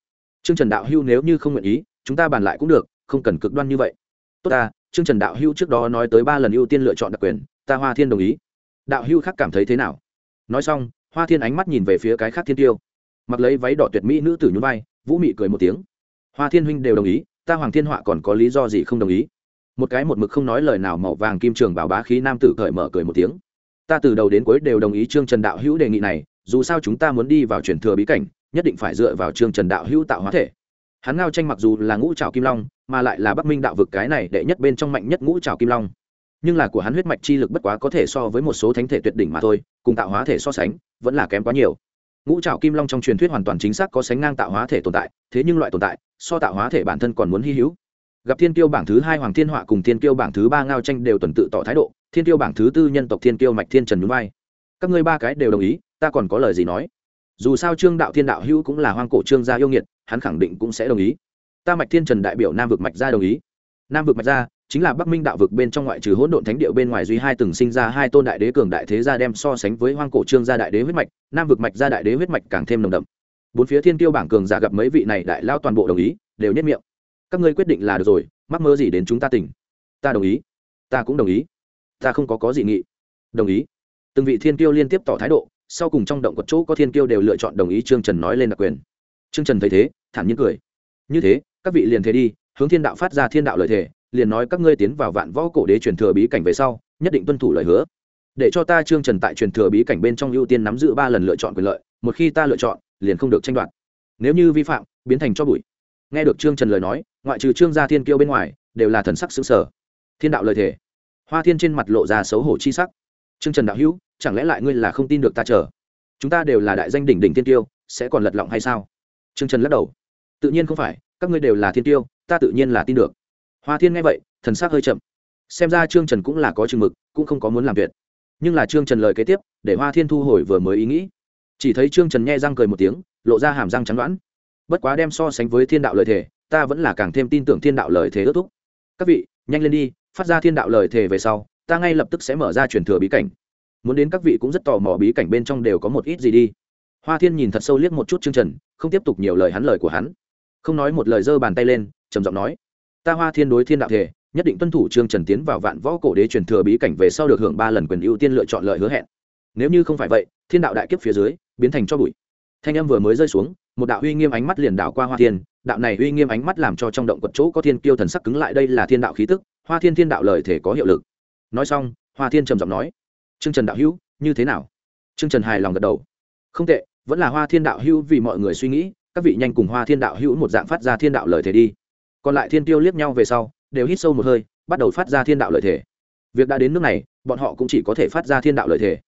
Trương trần đạo hưu nếu như không nguyện ý, chúng ta bàn lại cũng được, không cần cực đoan như vậy tốt ta, trương trần đạo hưu trước đó nói tới ba lần ưu tiên lựa chọn đặc quyền, ta hoa thiên đồng ý. Đạo hưu khác cảm thấy thế nào? Nói xong, hoa thiên ánh mắt nhìn về phía cái khác thiên tiêu. Mặc lấy váy đỏ tuyệt mỹ nữ tử nhún vai, vũ mị cười một tiếng. Hoa thiên huynh đều đồng ý, ta hoàng thiên họa còn có lý do gì không đồng ý? Một cái một mực không nói lời nào màu vàng kim trường bảo bá khí nam tử cởi mở cười một tiếng. Ta từ đầu đến cuối đều đồng ý trương trần đạo hữu đề nghị này, dù sao chúng ta muốn đi vào truyền thừa bí cảnh, nhất định phải dựa vào trương trần đạo hữu tạo hóa thể. Hắn ngao tranh mặc dù là ngũ trào kim long mà lại là bắc minh đạo vực cái này đệ nhất bên trong mạnh nhất ngũ trào kim long. Nhưng là của hắn huyết mạch chi lực bất quá có thể so với một số thánh thể tuyệt đỉnh mà thôi, cùng tạo hóa thể so sánh, vẫn là kém quá nhiều. Ngũ trào kim long trong truyền thuyết hoàn toàn chính xác có sánh ngang tạo hóa thể tồn tại, thế nhưng loại tồn tại, so tạo hóa thể bản thân còn muốn hy hữu. Gặp thiên kiêu bảng thứ hai, hoàng thiên họa cùng thiên kiêu bảng thứ ba ngao tranh đều tuần tự tỏ thái độ, thiên kiêu bảng thứ tư nhân tộc thiên kiêu mạch thiên trần núi vai. Các ngươi ba cái đều đồng ý, ta còn có lời gì nói? Dù sao trương đạo thiên đạo hữu cũng là hoang cổ trương gia yêu nghiệt, hắn khẳng định cũng sẽ đồng ý ta mạch thiên trần đại biểu nam vực mạch gia đồng ý. Nam vực mạch gia chính là bắc minh đạo vực bên trong ngoại trừ hỗn độn thánh điệu bên ngoài duy hai từng sinh ra hai tôn đại đế cường đại thế gia đem so sánh với hoang cổ trương gia đại đế huyết mạch, nam vực mạch gia đại đế huyết mạch càng thêm nồng đậm. Bốn phía thiên tiêu bảng cường giả gặp mấy vị này đại lao toàn bộ đồng ý, đều nhất miệng. Các ngươi quyết định là được rồi, mắc mơ gì đến chúng ta tỉnh. Ta đồng ý. Ta cũng đồng ý. Ta không có có gì nghị. Đồng ý. Từng vị thiên tiêu liên tiếp tỏ thái độ, sau cùng trong động quật chỗ có thiên tiêu đều lựa chọn đồng ý trương trần nói lên đặc quyền. Trương trần thấy thế, thản nhiên cười. Như thế các vị liền thế đi, hướng thiên đạo phát ra thiên đạo lời thề, liền nói các ngươi tiến vào vạn võ cổ đế truyền thừa bí cảnh về sau, nhất định tuân thủ lời hứa. Để cho ta trương trần tại truyền thừa bí cảnh bên trong ưu tiên nắm giữ ba lần lựa chọn quyền lợi, một khi ta lựa chọn, liền không được tranh đoạt. Nếu như vi phạm, biến thành cho bụi. Nghe được trương trần lời nói, ngoại trừ trương gia thiên kiêu bên ngoài, đều là thần sắc xứng sở thiên đạo lời thề. Hoa thiên trên mặt lộ ra xấu hổ chi sắc. Trương trần đạo hữu, chẳng lẽ lại ngươi là không tin được ta chờ? Chúng ta đều là đại danh đỉnh đỉnh thiên tiêu sẽ còn lật lọng hay sao? Trương trần lắc đầu. Tự nhiên không phải các ngươi đều là thiên tiêu, ta tự nhiên là tin được. Hoa thiên nghe vậy, thần sắc hơi chậm. Xem ra trương trần cũng là có chừng mực, cũng không có muốn làm tuyệt nhưng là trương trần lời kế tiếp, để hoa thiên thu hồi vừa mới ý nghĩ. Chỉ thấy trương trần nghe răng cười một tiếng, lộ ra hàm răng trắng đoán. Bất quá đem so sánh với thiên đạo lời thề, ta vẫn là càng thêm tin tưởng thiên đạo lời thề ước thúc. Các vị, nhanh lên đi, phát ra thiên đạo lời thề về sau, ta ngay lập tức sẽ mở ra truyền thừa bí cảnh. Muốn đến các vị cũng rất tò mò bí cảnh bên trong đều có một ít gì đi. Hoa thiên nhìn thật sâu liếc một chút chương trần, không tiếp tục nhiều lời hắn lời của hắn không nói một lời giơ bàn tay lên, trầm giọng nói, ta hoa thiên đối thiên đạo thể, nhất định tuân thủ trương trần tiến vào vạn võ cổ đế truyền thừa bí cảnh về sau được hưởng ba lần quyền ưu tiên lựa chọn lợi hứa hẹn. Nếu như không phải vậy, thiên đạo đại kiếp phía dưới, biến thành cho bụi. Thanh âm vừa mới rơi xuống, một đạo uy nghiêm ánh mắt liền đảo qua hoa thiên, đạo này uy nghiêm ánh mắt làm cho trong động quật chỗ có thiên kiêu thần sắc cứng lại, đây là thiên đạo khí tức, hoa thiên thiên đạo lời thể có hiệu lực. Nói xong, hoa thiên trầm giọng nói, trương trần đạo hữu, như thế nào? Trương trần hài lòng gật đầu, không tệ, vẫn là hoa thiên đạo hữu vì mọi người suy nghĩ các vị nhanh cùng hoa thiên đạo hữu một dạng phát ra thiên đạo lời thể đi. Còn lại thiên tiêu liếc nhau về sau, đều hít sâu một hơi, bắt đầu phát ra thiên đạo lời thể việc đã đến nước này, bọn họ cũng chỉ có thể phát ra thiên đạo lời thể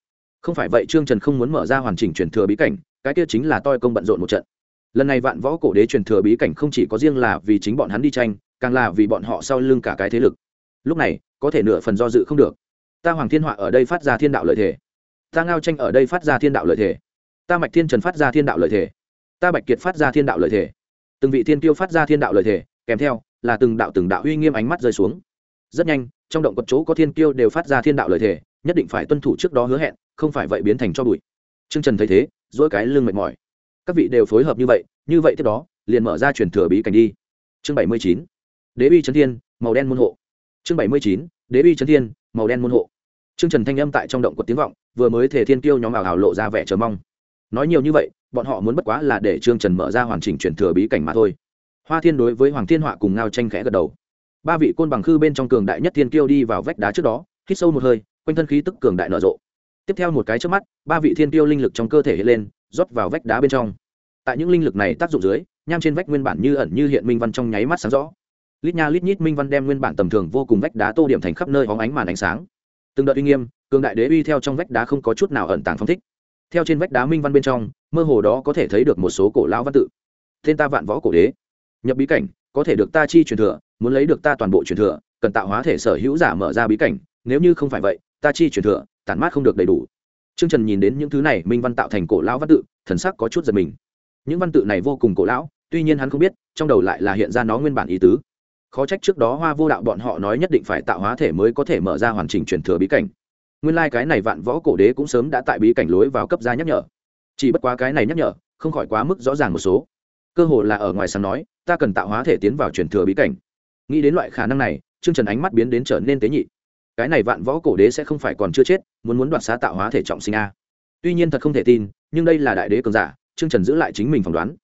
không phải vậy trương trần không muốn mở ra hoàn chỉnh truyền thừa bí cảnh, cái kia chính là toi công bận rộn một trận. Lần này vạn võ cổ đế truyền thừa bí cảnh không chỉ có riêng là vì chính bọn hắn đi tranh, càng là vì bọn họ sau lưng cả cái thế lực. Lúc này, có thể nửa phần do dự không được. Ta hoàng thiên họa ở đây phát ra thiên đạo lợi thể ta ngao tranh ở đây phát ra thiên đạo lợi thể ta mạch thiên trần phát ra thiên đạo lợi thể ta bạch kiệt phát ra thiên đạo lợi thể từng vị thiên tiêu phát ra thiên đạo lợi thể kèm theo là từng đạo từng đạo uy nghiêm ánh mắt rơi xuống. Rất nhanh, trong động quật chỗ có thiên tiêu đều phát ra thiên đạo lợi thể nhất định phải tuân thủ trước đó hứa hẹn, không phải vậy biến thành cho bụi. Trương trần thấy thế dỗi cái lưng mệt mỏi. Các vị đều phối hợp như vậy như vậy tiếp đó, liền mở ra truyền thừa bí cảnh đi. Chương bảy mươi chín, đế uy trấn thiên, màu đen môn hộ. Chương bảy mươi chín, đế uy trấn thiên, màu đen môn hộ. Chương trần thanh âm tại trong động quật tiếng vọng, vừa mới thể thiên tiêu nhóm ảo hảo lộ ra vẻ chờ mong. Nói nhiều như vậy bọn họ muốn bất quá là để trương trần mở ra hoàn chỉnh chuyển thừa bí cảnh mà thôi. Hoa thiên đối với hoàng thiên họa cùng ngao tranh khẽ gật đầu. Ba vị côn bằng khư bên trong cường đại nhất thiên kiêu đi vào vách đá trước đó, hít sâu một hơi, quanh thân khí tức cường đại nở rộ. Tiếp theo một cái trước mắt, ba vị thiên kiêu linh lực trong cơ thể hiện lên, rót vào vách đá bên trong. Tại những linh lực này tác dụng dưới, nham trên vách nguyên bản như ẩn như hiện minh văn trong nháy mắt sáng rõ. Lít nha lít nhít minh văn đem nguyên bản tầm thường vô cùng vách đá tô điểm thành khắp nơi hóng ánh màn ánh sáng. Từng đợt uy nghiêm, cường đại đế uy theo trong vách đá không có chút nào ẩn tàng phong thích. Theo trên vách đá minh văn bên trong mơ hồ đó có thể thấy được một số cổ lao văn tự tên ta vạn võ cổ đế nhập bí cảnh có thể được ta chi truyền thừa muốn lấy được ta toàn bộ truyền thừa cần tạo hóa thể sở hữu giả mở ra bí cảnh nếu như không phải vậy ta chi truyền thừa tản mát không được đầy đủ Trương Trần nhìn đến những thứ này minh văn tạo thành cổ lão văn tự, thần sắc có chút giật mình. Những văn tự này vô cùng cổ lão, tuy nhiên hắn không biết, trong đầu lại là hiện ra nó nguyên bản ý tứ. Khó trách trước đó Hoa Vô Đạo bọn họ nói nhất định phải tạo hóa thể mới có thể mở ra hoàn chỉnh truyền thừa bí cảnh. Nguyên lai cái này vạn võ cổ đế cũng sớm đã tại bí cảnh lối vào cấp ra nhắc nhở. Chỉ bất quá cái này nhắc nhở, không khỏi quá mức rõ ràng một số. Cơ hồ là ở ngoài sáng nói, ta cần tạo hóa thể tiến vào truyền thừa bí cảnh. Nghĩ đến loại khả năng này, Trương Trần ánh mắt biến đến trở nên tế nhị. Cái này vạn võ cổ đế sẽ không phải còn chưa chết muốn muốn đoạt xá tạo hóa thể trọng sinh a. Tuy nhiên thật không thể tin nhưng đây là đại đế cường giả trương trần giữ lại chính mình phỏng đoán.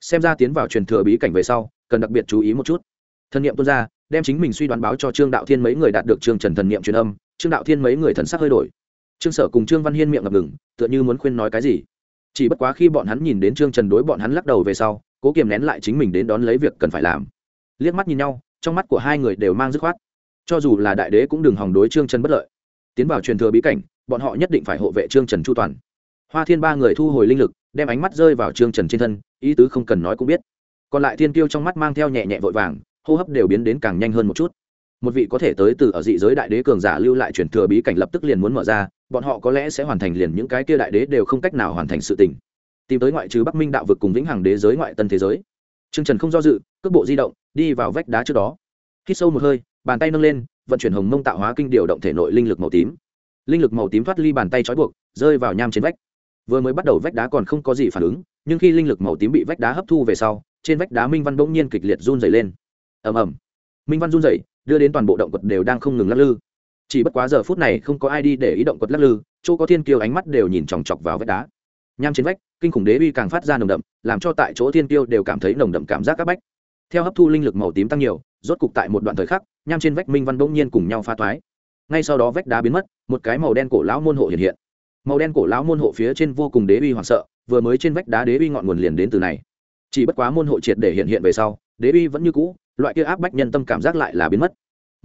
Xem ra tiến vào truyền thừa bí cảnh về sau cần đặc biệt chú ý một chút. Thần niệm tuân ra đem chính mình suy đoán báo cho trương đạo thiên mấy người đạt được trương trần thần niệm truyền âm trương đạo thiên mấy người thần sắc hơi đổi. Trương sở cùng trương văn hiên miệng ngập ngừng tựa như muốn khuyên nói cái gì chỉ bất quá khi bọn hắn nhìn đến trương trần đối bọn hắn lắc đầu về sau, cố kiềm nén lại chính mình đến đón lấy việc cần phải làm. Liếc mắt nhìn nhau, trong mắt của hai người đều mang dứt khoát. Cho dù là đại đế cũng đừng hòng đối trương trần bất lợi. Tiến vào truyền thừa bí cảnh, bọn họ nhất định phải hộ vệ trương trần chu toàn. Hoa thiên ba người thu hồi linh lực, đem ánh mắt rơi vào trương trần trên thân, ý tứ không cần nói cũng biết. Còn lại thiên tiêu trong mắt mang theo nhẹ nhẹ vội vàng, hô hấp đều biến đến càng nhanh hơn một chút. Một vị có thể tới từ ở dị giới đại đế cường giả lưu lại truyền thừa bí cảnh lập tức liền muốn mở ra bọn họ có lẽ sẽ hoàn thành liền những cái kia đại đế đều không cách nào hoàn thành sự tình. Tìm tới ngoại trừ bắc minh đạo vực cùng vĩnh hằng đế giới ngoại tân thế giới. Trương trần không do dự, cước bộ di động, đi vào vách đá trước đó. Hít sâu một hơi, bàn tay nâng lên, vận chuyển hồng mông tạo hóa kinh điều động thể nội linh lực màu tím. Linh lực màu tím thoát ly bàn tay trói buộc, rơi vào nham trên vách. Vừa mới bắt đầu vách đá còn không có gì phản ứng, nhưng khi linh lực màu tím bị vách đá hấp thu về sau, trên vách đá minh văn bỗng nhiên kịch liệt run dày lên. Ầm ầm. Minh văn run dày đưa đến toàn bộ động vật đều đang không ngừng lắc lư chỉ bất quá giờ phút này không có ai đi để ý động quật lắc lư, chỗ có thiên kiêu ánh mắt đều nhìn chòng chọc vào vách đá. Nham trên vách, kinh khủng đế uy càng phát ra nồng đậm, làm cho tại chỗ thiên kiêu đều cảm thấy nồng đậm cảm giác áp bách. Theo hấp thu linh lực màu tím tăng nhiều, rốt cục tại một đoạn thời khắc, nham trên vách minh văn bỗng nhiên cùng nhau pha toái ngay sau đó vách đá biến mất, một cái màu đen cổ lão môn hộ hiện hiện. Màu đen cổ lão môn hộ phía trên vô cùng đế uy hoảng sợ, vừa mới trên vách đá đế uy ngọn nguồn liền đến từ này. Chỉ bất quá môn hộ triệt để hiện hiện về sau, đế uy vẫn như cũ, loại kia áp bách nhân tâm cảm giác lại là biến mất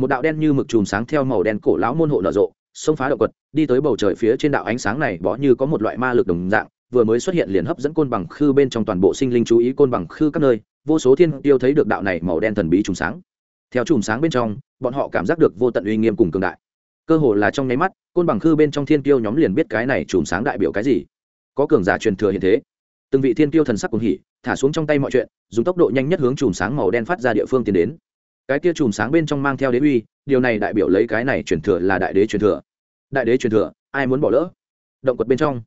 một đạo đen như mực chùm sáng theo màu đen cổ lão môn hộ nở rộ, xông phá động quật, đi tới bầu trời phía trên đạo ánh sáng này bỏ như có một loại ma lực đồng dạng, vừa mới xuất hiện liền hấp dẫn côn bằng khư bên trong toàn bộ sinh linh chú ý côn bằng khư các nơi, vô số thiên tiêu thấy được đạo này màu đen thần bí chùm sáng. Theo chùm sáng bên trong, bọn họ cảm giác được vô tận uy nghiêm cùng cường đại. Cơ hồ là trong nháy mắt, côn bằng khư bên trong thiên tiêu nhóm liền biết cái này chùm sáng đại biểu cái gì. Có cường giả truyền thừa hiện thế. Từng vị thiên tiêu thần sắc cùng hỉ, thả xuống trong tay mọi chuyện, dùng tốc độ nhanh nhất hướng chùm sáng màu đen phát ra địa phương tiến đến cái kia chùm sáng bên trong mang theo đế uy, điều này đại biểu lấy cái này truyền thừa là đại đế truyền thừa. Đại đế truyền thừa, ai muốn bỏ lỡ? Động quật bên trong,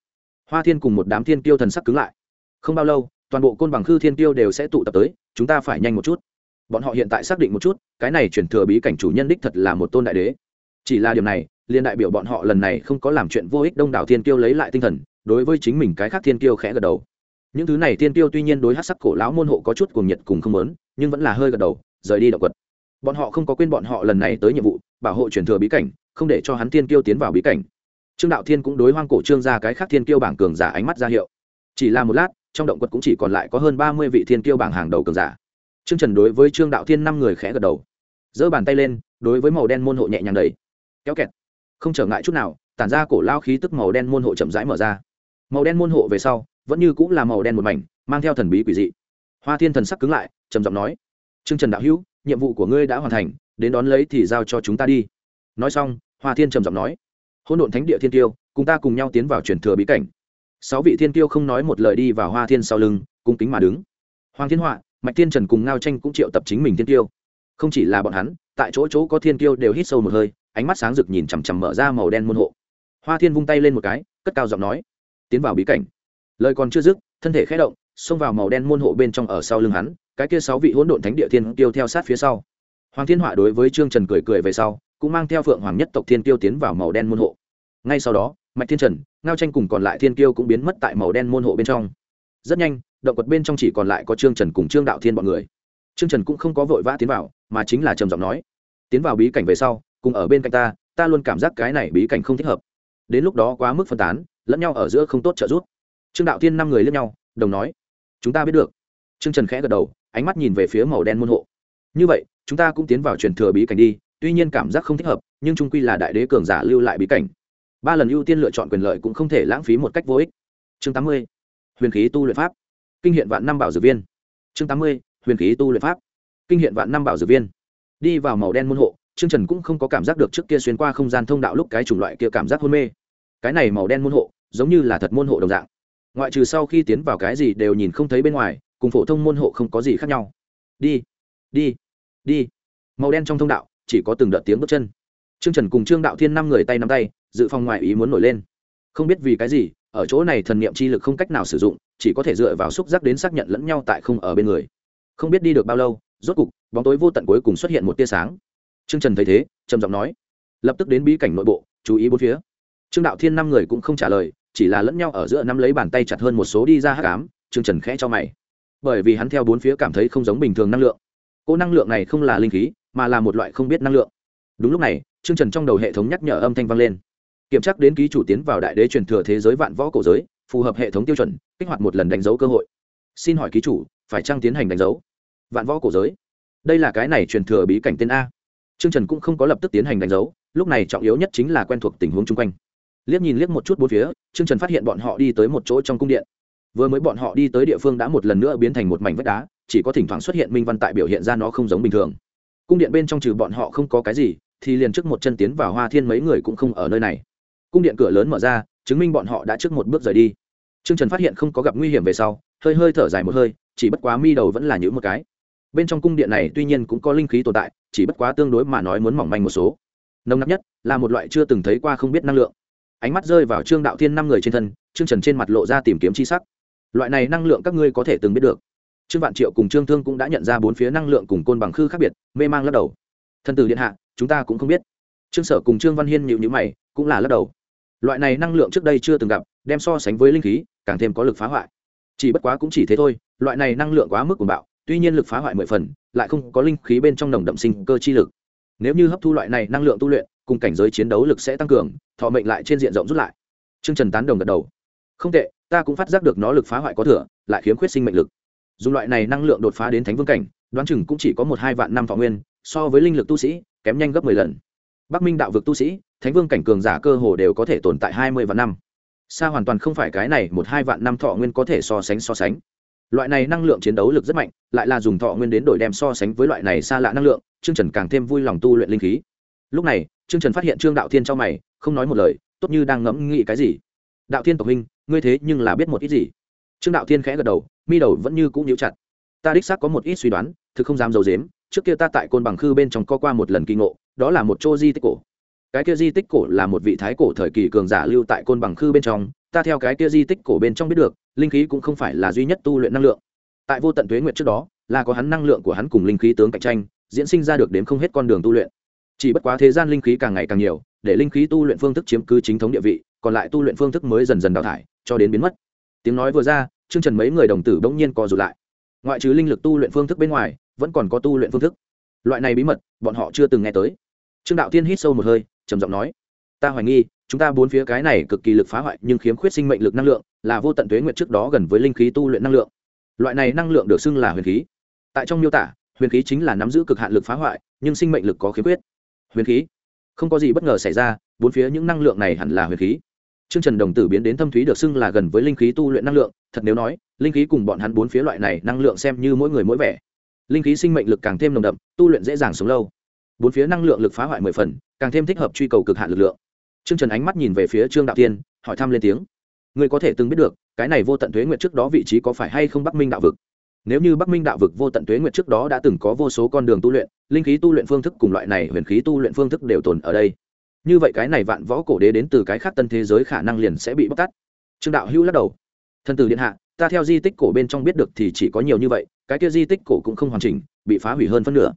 hoa thiên cùng một đám thiên tiêu thần sắc cứng lại. Không bao lâu, toàn bộ côn bằng khư thiên tiêu đều sẽ tụ tập tới, chúng ta phải nhanh một chút. Bọn họ hiện tại xác định một chút, cái này chuyển thừa bí cảnh chủ nhân đích thật là một tôn đại đế. Chỉ là điều này, liên đại biểu bọn họ lần này không có làm chuyện vô ích đông đảo thiên tiêu lấy lại tinh thần, đối với chính mình cái khác thiên tiêu khẽ gật đầu. Những thứ này thiên tiêu tuy nhiên đối hát sắc cổ lão môn hộ có chút cuồng nhiệt cùng không lớn nhưng vẫn là hơi gật đầu, rời đi động quật bọn họ không có quên bọn họ lần này tới nhiệm vụ, bảo hộ truyền thừa bí cảnh, không để cho hắn tiên kiêu tiến vào bí cảnh. Trương đạo thiên cũng đối hoang cổ trương ra cái khác thiên kiêu bảng cường giả ánh mắt ra hiệu. Chỉ là một lát, trong động quật cũng chỉ còn lại có hơn ba mươi vị thiên kiêu bảng hàng đầu cường giả. Trương trần đối với trương đạo thiên năm người khẽ gật đầu. Giơ bàn tay lên, đối với màu đen môn hộ nhẹ nhàng đầy kéo kẹt. Không trở ngại chút nào, tản ra cổ lao khí tức màu đen môn hộ chậm rãi mở ra. Màu đen môn hộ về sau, vẫn như cũng là màu đen một mảnh, mang theo thần bí quỷ dị. Hoa thiên thần sắc cứng lại, trầm giọng nói, trương trần đạo hữu nhiệm vụ của ngươi đã hoàn thành, đến đón lấy thì giao cho chúng ta đi. Nói xong, hoa thiên trầm giọng nói hôn độn thánh địa thiên tiêu cùng ta cùng nhau tiến vào truyền thừa bí cảnh. Sáu vị thiên tiêu không nói một lời đi vào hoa thiên sau lưng, cung kính mà đứng. Hoàng thiên họa, mạch thiên trần cùng ngao tranh cũng triệu tập chính mình thiên tiêu không chỉ là bọn hắn, tại chỗ chỗ có thiên tiêu đều hít sâu một hơi, ánh mắt sáng rực nhìn chằm chằm mở ra màu đen môn hộ. Hoa thiên vung tay lên một cái, cất cao giọng nói, tiến vào bí cảnh. Lời còn chưa dứt, thân thể khẽ động, xông vào màu đen môn hộ bên trong ở sau lưng hắn cái kia sáu vị hỗn độn thánh địa thiên tiêu theo sát phía sau. Hoàng thiên họa đối với trương trần cười cười về sau, cũng mang theo phượng hoàng nhất tộc thiên tiêu tiến vào màu đen môn hộ. Ngay sau đó, mạch thiên trần, ngao tranh cùng còn lại thiên tiêu cũng biến mất tại màu đen môn hộ bên trong. Rất nhanh, động vật bên trong chỉ còn lại có trương trần cùng trương đạo thiên bọn người. Trương trần cũng không có vội vã tiến vào, mà chính là trầm giọng nói, tiến vào bí cảnh về sau, cùng ở bên cạnh ta ta luôn cảm giác cái này bí cảnh không thích hợp. Đến lúc đó quá mức phân tán, lẫn nhau ở giữa không tốt trợ giúp. Trương đạo thiên năm người lẫn nhau, đồng nói, chúng ta biết được. Trương trần khẽ gật đầu ánh mắt nhìn về phía màu đen môn hộ. Như vậy, chúng ta cũng tiến vào truyền thừa bí cảnh đi, tuy nhiên cảm giác không thích hợp, nhưng trung quy là đại đế cường giả lưu lại bí cảnh. Ba lần ưu tiên lựa chọn quyền lợi cũng không thể lãng phí một cách vô ích. Chương tám mươi, huyền khí tu luyện pháp. Kinh hiện vạn năm bảo dược viên. Chương tám mươi, huyền khí tu luyện pháp. Kinh hiện vạn năm bảo dược viên. Đi vào màu đen môn hộ, trương trần cũng không có cảm giác được trước kia xuyên qua không gian thông đạo lúc cái chủng loại kia cảm giác hôn mê. Cái này màu đen môn hộ, giống như là thật môn hộ đồng dạng. Ngoại trừ sau khi tiến vào cái gì đều nhìn không thấy bên ngoài cùng phổ thông môn hộ không có gì khác nhau. Đi đi đi. Màu đen trong thông đạo, chỉ có từng đợt tiếng bước chân. Trương trần cùng trương đạo thiên năm người tay nắm tay, dự phòng ngoại ý muốn nổi lên. Không biết vì cái gì, ở chỗ này thần niệm chi lực không cách nào sử dụng, chỉ có thể dựa vào xúc giác đến xác nhận lẫn nhau tại không ở bên người. Không biết đi được bao lâu, rốt cục, bóng tối vô tận cuối cùng xuất hiện một tia sáng. Trương trần thấy thế, trầm giọng nói. Lập tức đến bí cảnh nội bộ, chú ý bốn phía. Trương đạo thiên năm người cũng không trả lời, chỉ là lẫn nhau ở giữa năm lấy bàn tay chặt hơn một số đi ra hắc ám, trương trần khẽ cho mày bởi vì hắn theo bốn phía cảm thấy không giống bình thường năng lượng. Cỗ năng lượng này không là linh khí, mà là một loại không biết năng lượng. Đúng lúc này, trương trần trong đầu hệ thống nhắc nhở âm thanh vang lên. Kiểm tra đến ký chủ tiến vào đại đế truyền thừa thế giới vạn võ cổ giới, phù hợp hệ thống tiêu chuẩn, kích hoạt một lần đánh dấu cơ hội. Xin hỏi ký chủ, phải trang tiến hành đánh dấu? Vạn võ cổ giới. Đây là cái này truyền thừa bí cảnh tên a. Trương trần cũng không có lập tức tiến hành đánh dấu, lúc này trọng yếu nhất chính là quen thuộc tình huống chung quanh. Liếc nhìn liếc một chút bốn phía, trương trần phát hiện bọn họ đi tới một chỗ trong cung điện vừa mới bọn họ đi tới địa phương đã một lần nữa biến thành một mảnh vách đá, chỉ có thỉnh thoảng xuất hiện minh văn tại biểu hiện ra nó không giống bình thường. Cung điện bên trong trừ bọn họ không có cái gì, thì liền trước một chân tiến vào hoa thiên mấy người cũng không ở nơi này. Cung điện cửa lớn mở ra, chứng minh bọn họ đã trước một bước rời đi. T r ư ơ n g trần phát hiện không có gặp nguy hiểm về sau, hơi hơi thở dài một hơi, chỉ bất quá mi đầu vẫn là những một cái. Bên trong cung điện này tuy nhiên cũng có linh khí tồn tại, chỉ bất quá tương đối mà nói muốn mỏng manh một số. Nồng nặc nhất là một loại chưa từng thấy qua không biết năng lượng. Ánh mắt rơi vào trương đạo thiên năm người trên thân, trương trần trên mặt lộ ra tìm kiếm c h i sắc loại này năng lượng các ngươi có thể từng biết được. Trương vạn triệu cùng trương thương cũng đã nhận ra bốn phía năng lượng cùng côn bằng khư khác biệt, mê mang lắc đầu. Thân tử điện hạ, chúng ta cũng không biết. Trương sở cùng trương văn hiên nhịu nhữ mày, cũng là lắc đầu. Loại này năng lượng trước đây chưa từng gặp, đem so sánh với linh khí, càng thêm có lực phá hoại. Chỉ bất quá cũng chỉ thế thôi, loại này năng lượng quá mức của bạo, tuy nhiên lực phá hoại mười phần, lại không có linh khí bên trong nồng đậm sinh cơ chi lực. Nếu như hấp thu loại này năng lượng tu luyện, cùng cảnh giới chiến đấu lực sẽ tăng cường, thọ mệnh lại trên diện rộng rút lại. Trương trần tán đồng gật đầu. Không tệ ta cũng phát giác được nó lực phá hoại có thừa, lại khiếm khuyết sinh mệnh lực. Dùng loại này năng lượng đột phá đến thánh vương cảnh, đoán chừng cũng chỉ có một hai vạn năm thọ nguyên, so với linh lực tu sĩ, kém nhanh gấp mười lần. Bắc minh đạo vực tu sĩ, thánh vương cảnh cường giả cơ hồ đều có thể tồn tại hai mươi vạn năm. Xa hoàn toàn không phải cái này một hai vạn năm thọ nguyên có thể so sánh so sánh. Loại này năng lượng chiến đấu lực rất mạnh, lại là dùng thọ nguyên đến đổi đem so sánh với loại này xa lạ năng lượng, trương trần càng thêm vui lòng tu luyện linh khí. Lúc này, trương trần phát hiện trương đạo thiên trong mày, không nói một lời, tốt như đang ngẫm nghĩ cái gì. Đạo thiên tộc huynh ngươi thế nhưng là biết một ít gì? Trương đạo thiên khẽ gật đầu, mi đầu vẫn như cũng nhíu chặt. Ta đích xác có một ít suy đoán, thực không dám d i ấ u dếm trước kia ta tại côn bằng khư bên trong co qua một lần kỳ ngộ, đó là một chỗ di tích cổ. Cái kia di tích cổ là một vị thái cổ thời kỳ cường giả lưu tại côn bằng khư bên trong, ta theo cái kia di tích cổ bên trong biết được, linh khí cũng không phải là duy nhất tu luyện năng lượng. Tại vô tận tuế nguyện trước đó, là có hắn năng lượng của hắn cùng linh khí tướng cạnh tranh, diễn sinh ra được đến không hết con đường tu luyện. Chỉ bất quá thế gian linh khí càng ngày càng nhiều, để linh khí tu luyện phương thức chiếm cứ chính thống địa vị, còn lại tu luyện phương thức mới dần dần đào thải cho đến biến mất. Tiếng nói vừa ra chương trần mấy người đồng tử bỗng nhiên co rụt lại. Ngoại trừ linh lực tu luyện phương thức bên ngoài, vẫn còn có tu luyện phương thức. Loại này bí mật, bọn họ chưa từng nghe tới. Trương đạo tiên hít sâu một hơi, trầm giọng nói, ta hoài nghi, chúng ta bốn phía cái này cực kỳ lực phá hoại nhưng khiếm khuyết sinh mệnh lực năng lượng, là vô tận tuế nguyện trước đó gần với linh khí tu luyện năng lượng. Loại này năng lượng được xưng là huyền khí. Tại trong miêu tả, huyền khí chính là nắm giữ cực hạn lực phá hoại, nhưng sinh mệnh lực có khiếm khuyết. Huyền khí? Không có gì bất ngờ xảy ra, bốn phía những năng lượng này hẳn là huyền khí. Trương Trần Đồng Tử biến đến thâm thúy được xưng là gần với linh khí tu luyện năng lượng, thật nếu nói, linh khí cùng bọn hắn bốn phía loại này năng lượng xem như mỗi người mỗi vẻ. Linh khí sinh mệnh lực càng thêm nồng đậm, tu luyện dễ dàng sống lâu. Bốn phía năng lượng lực phá hoại mười phần, càng thêm thích hợp truy cầu cực hạn lực lượng. Trương Trần ánh mắt nhìn về phía Trương Đạo Tiên, hỏi thăm lên tiếng: "Ngươi có thể từng biết được, cái này vô tận tuế nguyệt trước đó vị trí có phải hay không Bắc Minh đạo vực?" Nếu như Bắc Minh đạo vực vô tận tuế nguyệt trước đó đã từng có vô số con đường tu luyện, linh khí tu luyện phương thức cùng loại này huyền khí tu luyện phương thức đều tồn ở đây như vậy cái này vạn võ cổ đế đến từ cái khác tân thế giới khả năng liền sẽ bị bóc tát. Trương đạo hữu lắc đầu. Thân tử điện hạ ta theo di tích cổ bên trong biết được thì chỉ có nhiều như vậy cái kia di tích cổ cũng không hoàn chỉnh bị phá hủy hơn phân nửa.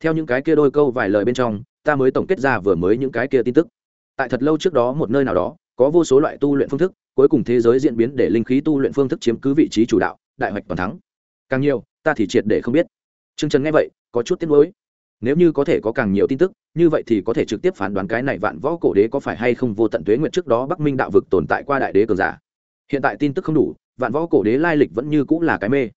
Theo những cái kia đôi câu vài lời bên trong ta mới tổng kết ra vừa mới những cái kia tin tức. Tại thật lâu trước đó một nơi nào đó có vô số loại tu luyện phương thức cuối cùng thế giới diễn biến để linh khí tu luyện phương thức chiếm cứ vị trí chủ đạo đại hoạch toàn thắng. Càng nhiều ta thì triệt để không biết. Trương Trần nghe vậy, có chút tiếc nuối. Nếu như có thể có càng nhiều tin tức, như vậy thì có thể trực tiếp phán đoán cái này vạn võ cổ đế có phải hay không vô tận tuế nguyện trước đó Bắc Minh đạo vực tồn tại qua đại đế cường giả. Hiện tại tin tức không đủ, vạn võ cổ đế lai lịch vẫn như cũng là cái mê.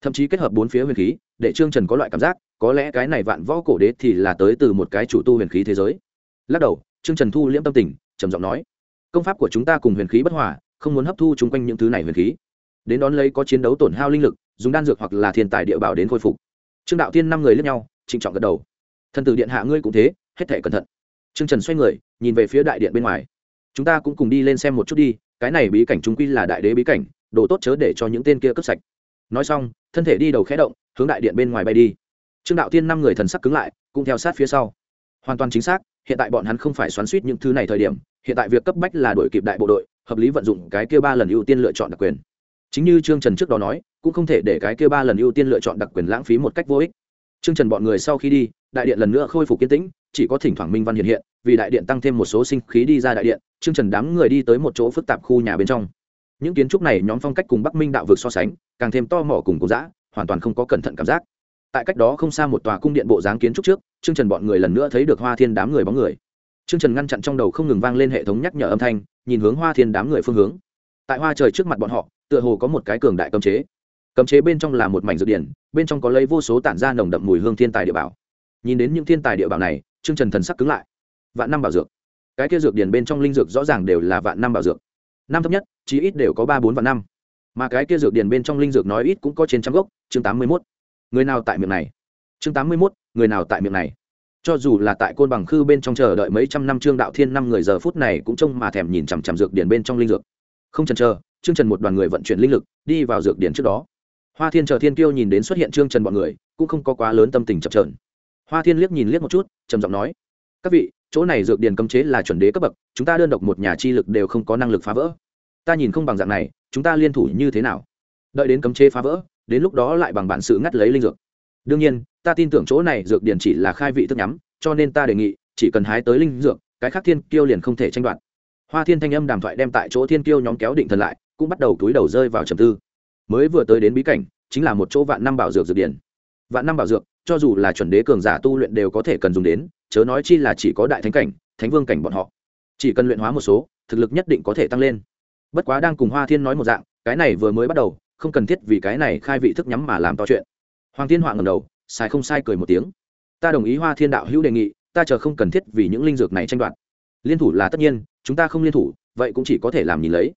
Thậm chí kết hợp bốn phía huyền khí, để Trương Trần có loại cảm giác, có lẽ cái này vạn võ cổ đế thì là tới từ một cái chủ tu huyền khí thế giới. Lắc đầu, Trương Trần thu liễm tâm tình, trầm giọng nói: "Công pháp của chúng ta cùng huyền khí bất hòa, không muốn hấp thu chúng quanh những thứ này huyền khí. Đến đón lấy có chiến đấu tổn hao linh lực, dùng đan dược hoặc là thiên tài địa bảo đến khôi phục." trương đạo tiên năm người lướt nhau trịnh trọng gật đầu thần tử điện hạ ngươi cũng thế, hết thể cẩn thận. Trương trần xoay người, nhìn về phía đại điện bên ngoài. Chúng ta cũng cùng đi lên xem một chút đi, cái này bí cảnh chúng quy là đại đế bí cảnh, đồ tốt chớ để cho những tên kia cướp sạch. Nói xong, thân thể đi đầu khẽ động, hướng đại điện bên ngoài bay đi. Trương đạo tiên năm người thần sắc cứng lại, cũng theo sát phía sau. Hoàn toàn chính xác, hiện tại bọn hắn không phải xoắn suýt những thứ này thời điểm, hiện tại việc cấp bách là đổi kịp đại bộ đội, hợp lý vận dụng cái kia ba lần ưu tiên lựa chọn đặc quyền. Chính như trương trần trước đó nói, cũng không thể để cái kia ba lần ưu tiên lựa chọn đặc quyền lãng phí một cách vô ích. Trương trần bọn người sau khi đi đại điện lần nữa khôi phục kiến tĩnh, chỉ có thỉnh thoảng minh văn hiện hiện, vì đại điện tăng thêm một số sinh khí đi ra đại điện, trương trần đám người đi tới một chỗ phức tạp khu nhà bên trong. Những kiến trúc này nhóm phong cách cùng bắc minh đạo vực so sánh, càng thêm to mỏ cùng cố giã hoàn toàn không có cẩn thận cảm giác. Tại cách đó không xa một tòa cung điện bộ dáng kiến trúc trước, trương trần bọn người lần nữa thấy được hoa thiên đám người bóng người. Trương trần ngăn chặn trong đầu không ngừng vang lên hệ thống nhắc nhở âm thanh, nhìn hướng hoa thiên đám người phương hướng. Tại hoa trời trước mặt bọn họ, tựa hồ có một cái cường đại cấm chế. Cấm chế bên trong là một mảnh dược điển, bên trong có lấy vô số tản ra nồng đậm mùi hương thiên tài địa bảo nhìn đến những thiên tài địa bảo này, trương trần thần sắc cứng lại. Vạn năm bảo dược. Cái kia dược điển bên trong linh dược rõ ràng đều là vạn năm bảo dược. Năm thấp nhất, chí ít đều có ba bốn vạn năm. Mà cái kia dược điển bên trong linh dược nói ít cũng có trên trăm gốc, chương tám mươi mốt. Người nào tại miệng này? Chương tám mươi mốt, người nào tại miệng này? Cho dù là tại côn bằng khư bên trong chờ đợi mấy trăm năm trương đạo thiên năm người giờ phút này cũng trông mà thèm nhìn chằm chằm dược điển bên trong linh dược. Không chần chờ, trương trần một đoàn người vận chuyển linh lực, đi vào dược điển trước đó. Hoa thiên chờ thiên kiêu nhìn đến xuất hiện trương trần bọn người, cũng không có quá lớn tâm tình chập trờn hoa thiên liếc nhìn liếc một chút, trầm giọng nói, các vị, chỗ này dược điển cấm chế là chuẩn đế cấp bậc, chúng ta đơn độc một nhà chi lực đều không có năng lực phá vỡ. Ta nhìn không bằng dạng này, chúng ta liên thủ như thế nào? Đợi đến cấm chế phá vỡ, đến lúc đó lại bằng bản sự ngắt lấy linh dược. Đương nhiên, ta tin tưởng chỗ này dược điển chỉ là khai vị thức nhắm, cho nên ta đề nghị, chỉ cần hái tới linh dược, cái khác thiên kiêu liền không thể tranh đoạt. Hoa thiên thanh âm đàm thoại đem tại chỗ thiên kiêu nhóm kéo định thần lại, cũng bắt đầu túi đầu rơi vào trầm tư. Mới vừa tới đến bí cảnh, chính là một chỗ vạn năm bảo dược dược điển vạn năm bảo dược, cho dù là chuẩn đế cường giả tu luyện đều có thể cần dùng đến, chớ nói chi là chỉ có đại thánh cảnh, thánh vương cảnh bọn họ. Chỉ cần luyện hóa một số, thực lực nhất định có thể tăng lên. Bất quá đang cùng hoa thiên nói một dạng, cái này vừa mới bắt đầu, không cần thiết vì cái này khai vị thức nhắm mà làm to chuyện. Hoàng thiên họa ngầm đầu, sai không sai cười một tiếng. Ta đồng ý hoa thiên đạo hữu đề nghị, ta chờ không cần thiết vì những linh dược này tranh đoạt. Liên thủ là tất nhiên, chúng ta không liên thủ, vậy cũng chỉ có thể làm nhìn lấy.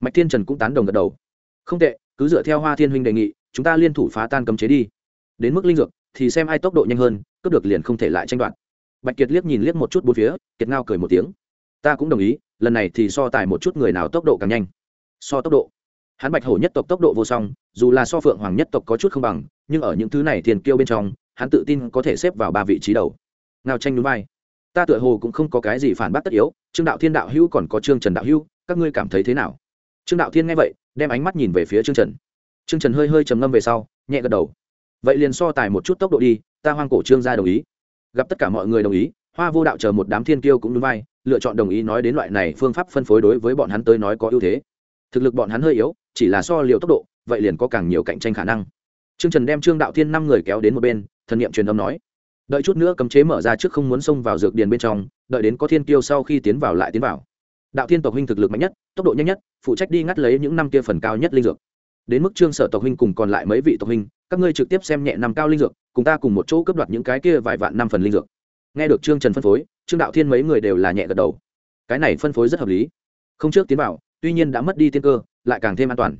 Mạch thiên trần cũng tán đồng gật đầu. Không tệ, cứ dựa theo hoa thiên huynh đề nghị, chúng ta liên thủ phá tan cấm chế đi đến mức linh dược thì xem ai tốc độ nhanh hơn, cướp được liền không thể lại tranh đoạt. Bạch kiệt liếc nhìn liếc một chút bốn phía, kiệt ngao cười một tiếng. Ta cũng đồng ý, lần này thì so tài một chút người nào tốc độ càng nhanh. So tốc độ. Hắn bạch hổ nhất tộc tốc độ vô song, dù là so phượng hoàng nhất tộc có chút không bằng, nhưng ở những thứ này thiền kiêu bên trong, hắn tự tin có thể xếp vào ba vị trí đầu. Ngao tranh núi vai. Ta tựa hồ cũng không có cái gì phản bác tất yếu, trương đạo thiên đạo hữu còn có trương trần đạo hữu, các ngươi cảm thấy thế nào? Trương đạo thiên nghe vậy, đem ánh mắt nhìn về phía trương trần. Trương trần hơi hơi trầm ngâm về sau, nhẹ gật đầu vậy liền so tài một chút tốc độ đi, ta hoang cổ trương gia đồng ý. Gặp tất cả mọi người đồng ý, hoa vô đạo chờ một đám thiên kiêu cũng đúng vai, lựa chọn đồng ý nói đến loại này phương pháp phân phối đối với bọn hắn tới nói có ưu thế. Thực lực bọn hắn hơi yếu, chỉ là so liệu tốc độ, vậy liền có càng nhiều cạnh tranh khả năng. Trương trần đem trương đạo thiên năm người kéo đến một bên, thần nghiệm truyền âm nói, đợi chút nữa cấm chế mở ra trước không muốn xông vào dược điền bên trong, đợi đến có thiên kiêu sau khi tiến vào lại tiến vào. Đạo thiên tộc huynh thực lực mạnh nhất, tốc độ nhanh nhất, phụ trách đi ngắt lấy những năm kia phần cao nhất linh dược đến mức trương sở tộc huynh cùng còn lại mấy vị tộc huynh, các ngươi trực tiếp xem nhẹ năm cao linh dược, cùng ta cùng một chỗ cướp đoạt những cái kia vài vạn năm phần linh dược. Nghe được trương trần phân phối, trương đạo thiên mấy người đều là nhẹ gật đầu. Cái này phân phối rất hợp lý. Không trước tiến vào, tuy nhiên đã mất đi tiên cơ, lại càng thêm an toàn.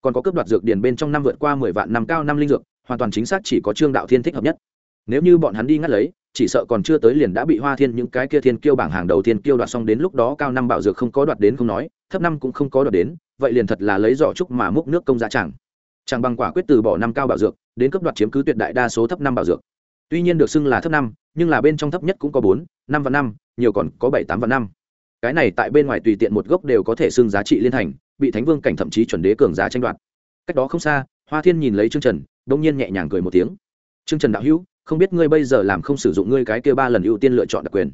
Còn có cướp đoạt dược điền bên trong năm vượt qua mười vạn năm cao năm linh dược, hoàn toàn chính xác chỉ có trương đạo thiên thích hợp nhất. Nếu như bọn hắn đi ngắt lấy chỉ sợ còn chưa tới liền đã bị hoa thiên những cái kia thiên kiêu bảng hàng đầu tiên kiêu đoạt xong đến lúc đó cao năm bảo dược không có đoạt đến không nói, thấp năm cũng không có đoạt đến, vậy liền thật là lấy giỏ trúc mà múc nước công giá chẳng. Chẳng bằng quả quyết từ bỏ năm cao bảo dược, đến cấp đoạt chiếm cứ tuyệt đại đa số thấp năm bảo dược. Tuy nhiên được xưng là thấp năm, nhưng là bên trong thấp nhất cũng có bốn, năm và năm, nhiều còn có bảy, tám và năm. Cái này tại bên ngoài tùy tiện một gốc đều có thể xưng giá trị liên thành, bị thánh vương cảnh thậm chí chuẩn đế cường giá tranh đoạt. Cách đó không xa, hoa thiên nhìn lấy trương trần đông nhiên nhẹ nhàng cười một tiếng. Trương trần đạo hữu không biết ngươi bây giờ làm không sử dụng ngươi cái kia ba lần ưu tiên lựa chọn đặc quyền.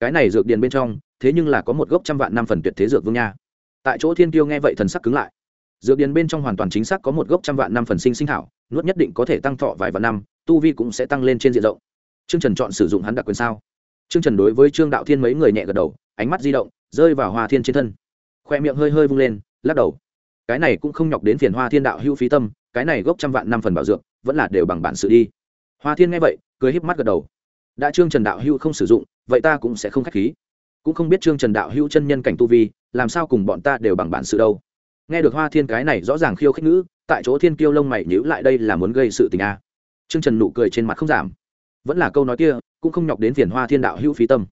Cái này dược điền bên trong, thế nhưng là có một gốc trăm vạn năm phần tuyệt thế dược vương nha. Tại chỗ thiên tiêu nghe vậy thần sắc cứng lại. Dược điền bên trong hoàn toàn chính xác có một gốc trăm vạn năm phần sinh sinh thảo nuốt nhất định có thể tăng thọ vài vạn năm, tu vi cũng sẽ tăng lên trên diện rộng. Trương trần chọn sử dụng hắn đặc quyền sao? Trương trần đối với trương đạo thiên mấy người nhẹ gật đầu, ánh mắt di động, rơi vào hoa thiên trên thân. Khoe miệng hơi hơi vung lên, lắc đầu. Cái này cũng không nhọc đến phiền hoa thiên đạo hữu phí tâm, cái này gốc trăm vạn năm phần bảo dược, vẫn là đều bằng bản sự đi hoa thiên nghe vậy, cười híp mắt gật đầu. Đã trương trần đạo hữu không sử dụng, vậy ta cũng sẽ không k h á c h khí. Cũng không biết trương trần đạo hữu chân nhân cảnh tu vi, làm sao cùng bọn ta đều bằng bản sự đâu. Nghe được hoa thiên cái này rõ ràng khiêu khích ngữ, tại chỗ thiên kiêu lông mày nhữ lại đây là muốn gây sự tình a trương trần nụ cười trên mặt không giảm. Vẫn là câu nói kia, cũng không nhọc đến phiền hoa thiên đạo hữu phí tâm.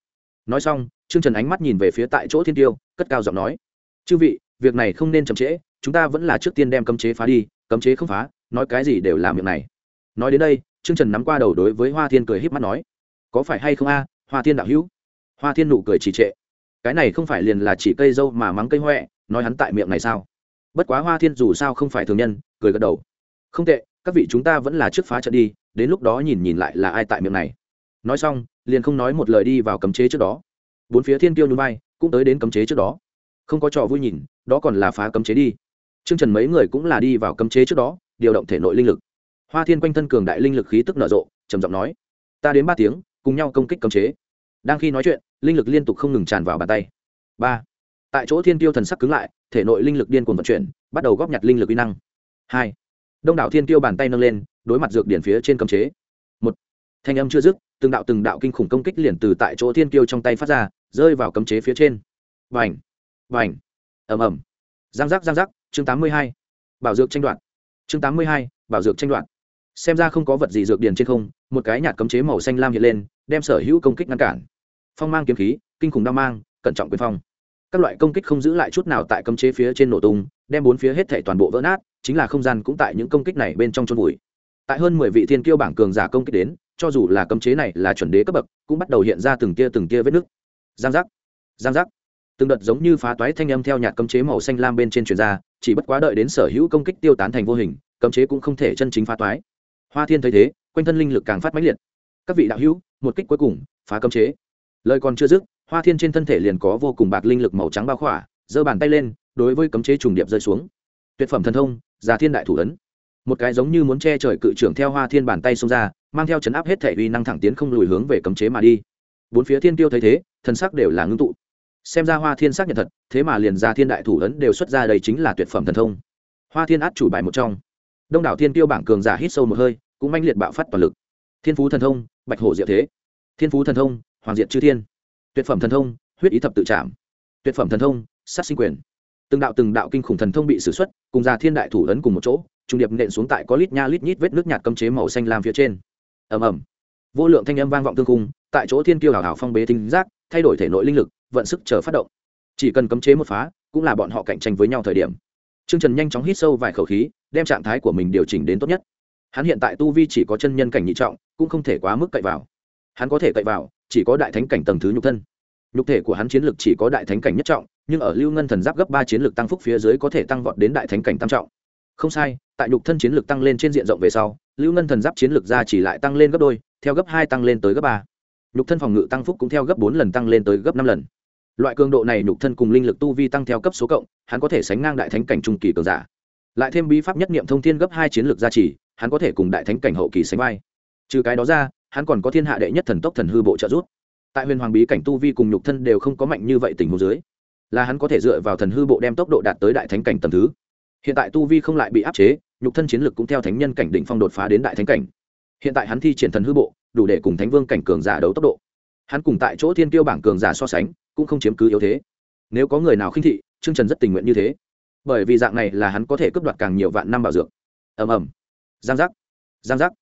Nói xong, trương trần ánh mắt nhìn về phía tại chỗ thiên tiêu cất cao giọng nói. Chư vị, việc này không nên chậm trễ, chúng ta vẫn là trước tiên đem cấm chế phá đi, cấm chế không phá, nói cái gì đều làm việc này. Nói đến đây trương trần nắm qua đầu đối với hoa thiên cười h í p mắt nói, có phải hay không a, hoa thiên đạo hữu? Hoa thiên nụ cười trì trệ, cái này không phải liền là chỉ cây dâu mà mắng cây huệ nói hắn tại miệng này sao? Bất quá hoa thiên dù sao không phải thường nhân, cười gật đầu, không tệ, các vị chúng ta vẫn là trước phá trận đi, đến lúc đó nhìn nhìn lại là ai tại miệng này. Nói xong, liền không nói một lời đi vào cấm chế trước đó. Bốn phía thiên tiêu núi bay cũng tới đến cấm chế trước đó. Không có trò vui nhìn, đó còn là phá cấm chế đi. T r ư ơ n g trần mấy người cũng là đi vào cấm chế trước đó, điều động thể nội linh lực hoa thiên quanh thân cường đại linh lực khí tức nở rộ, trầm giọng nói, ta đến ba tiếng, cùng nhau công kích cấm chế. Đang khi nói chuyện, linh lực liên tục không ngừng tràn vào bàn tay. Ba. Tại chỗ thiên tiêu thần sắc cứng lại, thể nội linh lực điên cuồng vận chuyển, bắt đầu góp nhặt linh lực uy năng. Hai. Đông đảo thiên tiêu bàn tay nâng lên, đối mặt dược điển phía trên cấm chế. Một. Thanh âm chưa dứt, từng đạo từng đạo kinh khủng công kích liền từ tại chỗ thiên Tiêu trong tay phát ra, rơi vào cấm chế phía trên. Vành. Vành. Ầm ầm. Giang giác giang giác, chương tám mươi hai. Bảo dược tranh đoạt. Chương tám mươi hai, bảo dược tranh đoạt xem ra không có vật gì dược điền trên không, một cái nhạt cấm chế màu xanh lam hiện lên, đem sở hữu công kích ngăn cản. Phong mang kiếm khí, kinh khủng đao mang, cẩn trọng quyền phong. Các loại công kích không giữ lại chút nào tại cấm chế phía trên nổ tung, đem bốn phía hết thể toàn bộ vỡ nát, chính là không gian cũng tại những công kích này bên trong chôn vùi. Tại hơn mười vị thiên kiêu bảng cường giả công kích đến, cho dù là cấm chế này là chuẩn đế cấp bậc, cũng bắt đầu hiện ra từng tia từng tia vết nứt. Giang giác giang giác. Từng đợt giống như phá toái thanh âm theo nhạt cấm chế màu xanh lam bên trên truyền ra, chỉ bất quá đợi đến sở hữu công kích tiêu tán thành vô hình, cấm chế cũng không thể chân chính phá toái hoa thiên thấy thế, quanh thân linh lực càng phát mãnh liệt. Các vị đạo hữu, một kích cuối cùng, phá cấm chế. Lời còn chưa dứt, hoa thiên trên thân thể liền có vô cùng bạc linh lực màu trắng bao khỏa, giơ bàn tay lên, đối với cấm chế trùng điệp rơi xuống. Tuyệt phẩm thần thông, già thiên đại thủ ấn. Một cái giống như muốn che trời cự trưởng theo hoa thiên bàn tay xông ra, mang theo chấn áp hết thể uy năng thẳng tiến không lùi hướng về cấm chế mà đi. Bốn phía thiên tiêu thấy thế, thân sắc đều là ngưng tụ. Xem ra hoa thiên xác nhận thật, thế mà liền ra thiên đại thủ ấn đều xuất ra đây chính là tuyệt phẩm thần thông. Hoa thiên át chủ bài một trong đông đảo thiên tiêu bảng cường giả hít sâu một hơi, cũng manh liệt bạo phát toàn lực. Thiên phú thần thông, bạch hổ diệu thế. Thiên phú thần thông, hoàng diệt chư thiên. Tuyệt phẩm thần thông, huyết ý thập tự trảm. Tuyệt phẩm thần thông, sát sinh quyền. Từng đạo từng đạo kinh khủng thần thông bị xử xuất, cùng ra thiên đại thủ ấn cùng một chỗ, trung điệp nện xuống tại có lít nha lít nhít vết nước nhạt cấm chế màu xanh lam phía trên. Ầm ầm. Vô lượng thanh âm vang vọng tương cung, tại chỗ thiên kiêu hào hào phong bế tinh giác, thay đổi thể nội linh lực, vận sức chờ phát động. Chỉ cần cấm chế một phá, cũng là bọn họ cạnh tranh với nhau thời điểm. Trương Trần nhanh chóng hít sâu vài khẩu khí, đem trạng thái của mình điều chỉnh đến tốt nhất. Hắn hiện tại tu vi chỉ có chân nhân cảnh nhị trọng, cũng không thể quá mức cậy vào. Hắn có thể cậy vào, chỉ có đại thánh cảnh tầng thứ nhục thân. Nhục thể của hắn chiến lực chỉ có đại thánh cảnh nhất trọng, nhưng ở Lưu Ngân thần giáp gấp ba chiến lực tăng phúc phía dưới có thể tăng vọt đến đại thánh cảnh tam trọng. Không sai, tại nhục thân chiến lực tăng lên trên diện rộng về sau, lưu ngân thần giáp chiến lược ra chỉ lại tăng lên gấp đôi theo gấp hai tăng lên tới gấp ba nhục thân phòng ngự tăng phúc cũng theo gấp bốn lần tăng lên tới gấp năm lần loại cường độ này nhục thân cùng linh lực tu vi tăng theo cấp số cộng, hắn có thể sánh ngang đại thánh cảnh trung kỳ cường giả. Lại thêm bí pháp nhất niệm thông thiên gấp hai chiến lược gia trì, hắn có thể cùng đại thánh cảnh hậu kỳ sánh vai. Trừ cái đó ra, hắn còn có thiên hạ đệ nhất thần tốc thần hư bộ trợ giúp. Tại huyền hoàng bí cảnh tu vi cùng nhục thân đều không có mạnh như vậy tình huống dưới, là hắn có thể dựa vào thần hư bộ đem tốc độ đạt tới đại thánh cảnh tầm thứ. Hiện tại tu vi không lại bị áp chế, nhục thân chiến lực cũng theo thánh nhân cảnh đỉnh phong đột phá đến đại thánh cảnh. Hiện tại hắn thi triển thần hư bộ, đủ để cùng thánh vương cảnh cường giả đấu tốc độ. Hắn cùng tại chỗ thiên tiêu bảng cường giả so sánh cũng không chiếm cứ yếu thế. Nếu có người nào khinh thị, trương trần rất tình nguyện như thế. Bởi vì dạng này là hắn có thể cướp đoạt càng nhiều vạn năm bảo dược. Ầm ầm. Giang giác. Giang giác.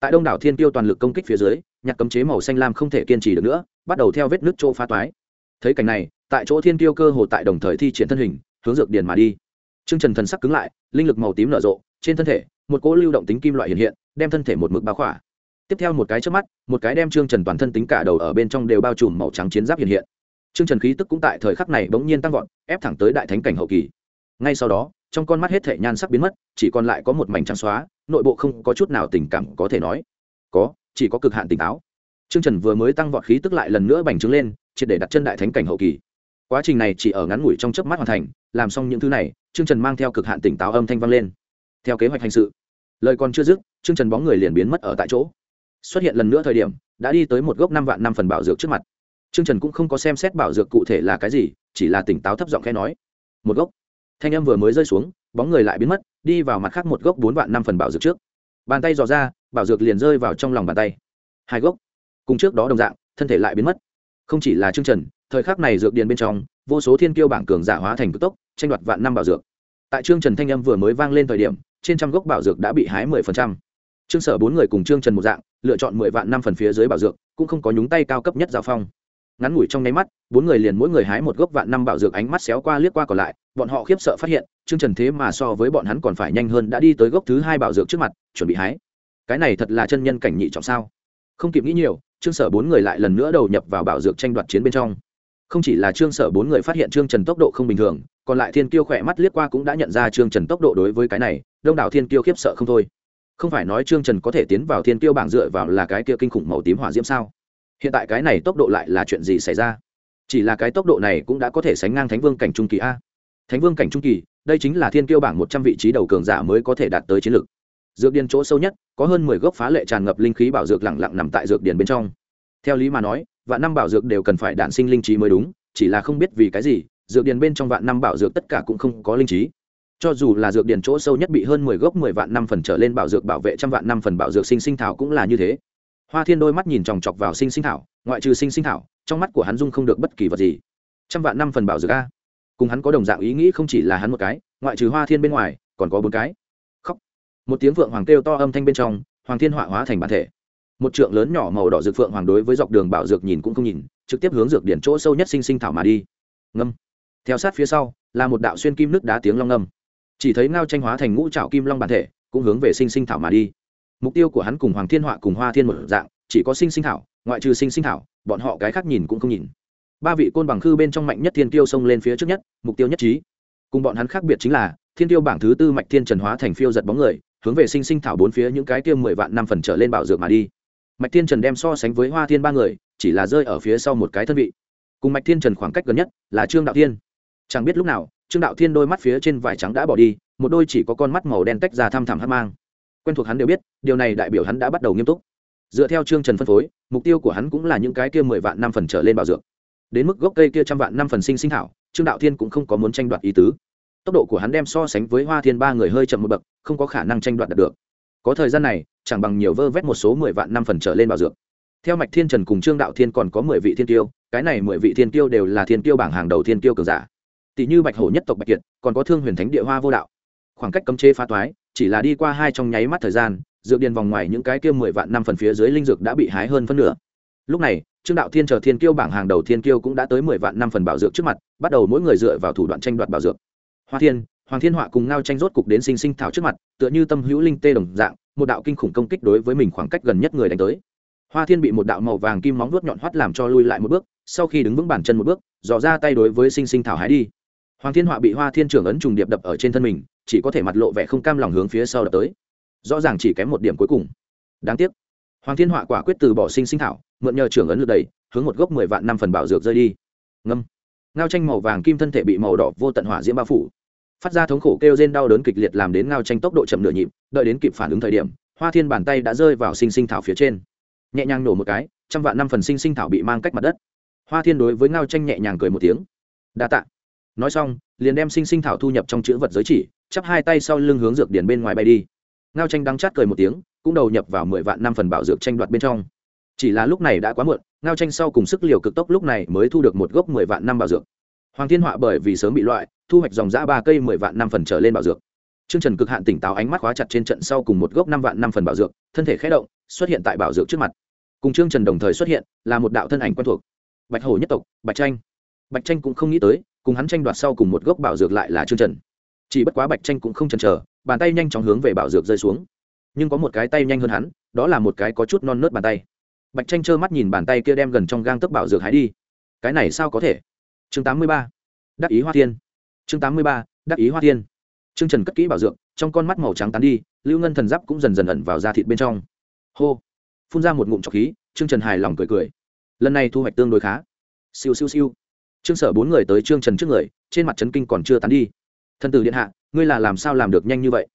Tại đông đảo thiên tiêu toàn lực công kích phía dưới, nhạc cấm chế màu xanh lam không thể kiên trì được nữa, bắt đầu theo vết nước chỗ phá toái. Thấy cảnh này, tại chỗ thiên tiêu cơ hồ tại đồng thời thi triển thân hình, hướng dược điền mà đi. Trương trần thần sắc cứng lại, linh lực màu tím nở rộ, trên thân thể, một cỗ lưu động tính kim loại hiện hiện, đem thân thể một mực bao khỏa. Tiếp theo một cái trước mắt, một cái đem trương trần toàn thân tính cả đầu ở bên trong đều bao trùm màu trắng chiến giáp hiện hiện trương trần khí tức cũng tại thời khắc này bỗng nhiên tăng vọt, ép thẳng tới đại thánh cảnh hậu kỳ. Ngay sau đó, trong con mắt hết thể nhan sắc biến mất, chỉ còn lại có một mảnh trắng xóa, nội bộ không có chút nào tình cảm có thể nói. Có, chỉ có cực hạn tỉnh táo. Trương trần vừa mới tăng vọt khí tức lại lần nữa bành trướng lên, triệt để đặt chân đại thánh cảnh hậu kỳ. Quá trình này chỉ ở ngắn ngủi trong chớp mắt hoàn thành, làm xong những thứ này, trương trần mang theo cực hạn tỉnh táo âm thanh vang lên. Theo kế hoạch hành sự, lời còn chưa dứt, trương trần bóng người liền biến mất ở tại chỗ. Xuất hiện lần nữa thời điểm, đã đi tới một gốc năm vạn năm phần bảo dược trước mặt trương trần cũng không có xem xét bảo dược cụ thể là cái gì, chỉ là tỉnh táo thấp giọng khẽ nói, một gốc. Thanh âm vừa mới rơi xuống, bóng người lại biến mất, đi vào mặt khác một gốc bốn vạn năm phần bảo dược trước. Bàn tay dò ra, bảo dược liền rơi vào trong lòng bàn tay. Hai gốc. Cùng trước đó đồng dạng, thân thể lại biến mất. Không chỉ là trương trần, thời khắc này dược điền bên trong, vô số thiên kiêu bảng cường giả hóa thành cực tốc, tranh đoạt vạn năm bảo dược. Tại trương trần thanh âm vừa mới vang lên thời điểm, trên trăm gốc bảo dược đã bị hái mười phần trăm. Trương sở bốn người cùng trương trần một dạng, lựa chọn mười vạn năm phần phía dưới bảo dược, cũng không có nhúng tay cao cấp nhất giao phong ngắn ngủi trong nháy mắt, bốn người liền mỗi người hái một gốc vạn năm bảo dược ánh mắt xéo qua liếc qua còn lại, bọn họ khiếp sợ phát hiện, trương trần thế mà so với bọn hắn còn phải nhanh hơn đã đi tới gốc thứ hai bảo dược trước mặt, chuẩn bị hái. Cái này thật là chân nhân cảnh nhị trọng sao? Không kịp nghĩ nhiều, trương sở bốn người lại lần nữa đầu nhập vào bảo dược tranh đoạt chiến bên trong. Không chỉ là trương sở bốn người phát hiện trương trần tốc độ không bình thường, còn lại thiên kiêu khỏe mắt liếc qua cũng đã nhận ra trương trần tốc độ đối với cái này, đông đảo thiên kiêu khiếp sợ không thôi. Không phải nói trương trần có thể tiến vào thiên kiêu bảng dựa vào là cái kia kinh khủng màu tím hỏa diễm sao? Hiện tại cái này tốc độ lại là chuyện gì xảy ra? Chỉ là cái tốc độ này cũng đã có thể sánh ngang thánh vương cảnh trung kỳ a. Thánh vương cảnh trung kỳ, đây chính là thiên kiêu bảng một trăm vị trí đầu cường giả mới có thể đạt tới chiến lược. Dược điền chỗ sâu nhất, có hơn mười gốc phá lệ tràn ngập linh khí bảo dược lẳng lặng nằm tại dược điền bên trong. Theo lý mà nói, vạn năm bảo dược đều cần phải đạn sinh linh trí mới đúng, chỉ là không biết vì cái gì, dược điền bên trong vạn năm bảo dược tất cả cũng không có linh trí. Cho dù là dược điền chỗ sâu nhất bị hơn mười gốc mười vạn năm phần trở lên bảo dược bảo vệ, trăm vạn năm phần bảo dược sinh sinh thảo cũng là như thế hoa thiên đôi mắt nhìn chòng chọc vào sinh sinh thảo, ngoại trừ sinh sinh thảo, trong mắt của hắn dung không được bất kỳ vật gì. Trăm vạn năm phần bảo dược a. Cùng hắn có đồng dạng ý nghĩ không chỉ là hắn một cái, ngoại trừ hoa thiên bên ngoài, còn có bốn cái. Khóc. Một tiếng vượng hoàng kêu to âm thanh bên trong, hoàng thiên họa hóa thành bản thể. Một trượng lớn nhỏ màu đỏ dược phượng hoàng đối với dọc đường bảo dược nhìn cũng không nhìn, trực tiếp hướng dược điển chỗ sâu nhất sinh sinh thảo mà đi. Ngâm. Theo sát phía sau, là một đạo xuyên kim nước đá tiếng long ngâm. Chỉ thấy ngao tranh hóa thành ngũ trạo kim long bản thể, cũng hướng về sinh sinh thảo mà đi mục tiêu của hắn cùng hoàng thiên họa cùng hoa thiên một dạng, chỉ có sinh sinh thảo, ngoại trừ sinh sinh thảo, bọn họ cái khác nhìn cũng không nhìn. Ba vị côn bằng khư bên trong mạnh nhất thiên tiêu xông lên phía trước nhất, mục tiêu nhất trí. Cùng bọn hắn khác biệt chính là, thiên tiêu bảng thứ tư mạch thiên trần hóa thành phiêu giật bóng người, hướng về sinh sinh thảo bốn phía những cái tiêu mười vạn năm phần trở lên bảo dược mà đi. Mạch thiên trần đem so sánh với hoa thiên ba người, chỉ là rơi ở phía sau một cái thân vị. Cùng mạch thiên trần khoảng cách gần nhất là trương đạo thiên. Chẳng biết lúc nào, trương đạo thiên đôi mắt phía trên vải trắng đã bỏ đi, một đôi chỉ có con mắt màu đen tách ra thăm thẳm hắt mang quen thuộc hắn đều biết, điều này đại biểu hắn đã bắt đầu nghiêm túc. Dựa theo trương trần phân phối, mục tiêu của hắn cũng là những cái kia mười vạn năm phần trở lên bảo dược. Đến mức gốc cây kia trăm vạn năm phần sinh sinh thảo, trương đạo thiên cũng không có muốn tranh đoạt ý tứ. Tốc độ của hắn đem so sánh với hoa thiên ba người hơi chậm một bậc, không có khả năng tranh đoạt đạt được. Có thời gian này, chẳng bằng nhiều vơ vét một số mười vạn năm phần trở lên bảo dược. Theo mạch thiên trần cùng trương đạo thiên còn có mười vị thiên tiêu, cái này mười vị thiên tiêu đều là thiên tiêu bảng hàng đầu thiên tiêu cường giả. Tỷ như bạch hổ nhất tộc bạch kiệt, còn có thương huyền thánh địa hoa vô đạo. Khoảng cách cấm chế phá toái chỉ là đi qua hai trong nháy mắt thời gian, dược điền vòng ngoài những cái kia mười vạn năm phần phía dưới linh dược đã bị hái hơn phân nửa. Lúc này, trương đạo thiên chờ thiên kiêu bảng hàng đầu thiên kiêu cũng đã tới mười vạn năm phần bảo dược trước mặt, bắt đầu mỗi người dựa vào thủ đoạn tranh đoạt bảo dược. Hoa thiên, hoàng thiên họa cùng ngao tranh rốt cục đến sinh sinh thảo trước mặt, tựa như tâm hữu linh tê đồng dạng, một đạo kinh khủng công kích đối với mình khoảng cách gần nhất người đánh tới. Hoa thiên bị một đạo màu vàng kim móng vuốt nhọn hoắt làm cho lui lại một bước, sau khi đứng vững bàn chân một bước, dò ra tay đối với sinh sinh thảo hái đi. Hoàng thiên họa bị hoa thiên trưởng ấn trùng điệp đập ở trên thân mình chỉ có thể mặt lộ vẻ không cam lòng hướng phía sau đập tới. Rõ ràng chỉ kém một điểm cuối cùng. Đáng tiếc. Hoàng thiên họa quả quyết từ bỏ sinh sinh thảo, mượn nhờ trưởng ấn lượt đầy, hướng một gốc mười vạn năm phần bảo dược rơi đi. Ngâm. Ngao tranh màu vàng kim thân thể bị màu đỏ vô tận hỏa diễm bao phủ. Phát ra thống khổ kêu rên đau đớn kịch liệt làm đến ngao tranh tốc độ chậm nửa nhịp, đợi đến kịp phản ứng thời điểm, hoa thiên bàn tay đã rơi vào sinh sinh thảo phía trên. Nhẹ nhàng nổ một cái, trăm vạn năm phần sinh sinh thảo bị mang cách mặt đất. Hoa thiên đối với ngao tranh nhẹ nhàng cười một tiếng. Đa tạ nói xong liền đem sinh sinh thảo thu nhập trong chữ vật giới chỉ chắp hai tay sau lưng hướng dược điển bên ngoài bay đi ngao tranh đắng chát cười một tiếng cũng đầu nhập vào mười vạn năm phần bảo dược tranh đoạt bên trong chỉ là lúc này đã quá muộn ngao tranh sau cùng sức liều cực tốc lúc này mới thu được một gốc mười vạn năm bảo dược hoàng thiên họa bởi vì sớm bị loại thu hoạch dòng giã ba cây mười vạn năm phần trở lên bảo dược Trương Trần cực hạn tỉnh táo ánh mắt khóa chặt trên trận sau cùng một gốc năm vạn năm phần bảo dược, thân thể khẽ động, xuất hiện tại bảo dược trước mặt. Cùng Trương Trần đồng thời xuất hiện, là một đạo thân ảnh quen thuộc. Bạch Hổ nhất tộc, Bạch Tranh. Bạch Tranh cũng không nghĩ tới, cùng hắn tranh đoạt sau cùng một gốc bảo dược lại là Trương Trần. Chỉ bất quá Bạch Tranh cũng không chần chờ, bàn tay nhanh chóng hướng về bảo dược rơi xuống. Nhưng có một cái tay nhanh hơn hắn, đó là một cái có chút non nớt bàn tay. Bạch Tranh trơ mắt nhìn bàn tay kia đem gần trong gang tấc bảo dược hái đi. Cái này sao có thể? Chương 83. Đắc ý Hoa Thiên. Chương 83. Đắc ý Hoa Thiên Trương Trần cất kỹ bảo dược, trong con mắt màu trắng tán đi, lưu ngân thần giáp cũng dần dần ẩn vào da thịt bên trong. Hô, phun ra một ngụm trọc khí, Trương Trần hài lòng cười cười. Lần này thu hoạch tương đối khá. siêu siêu siêu trương sở bốn người tới trương trần trước người, trên mặt trấn kinh còn chưa tán đi. Thần tử điện hạ, ngươi là làm sao làm được nhanh như vậy?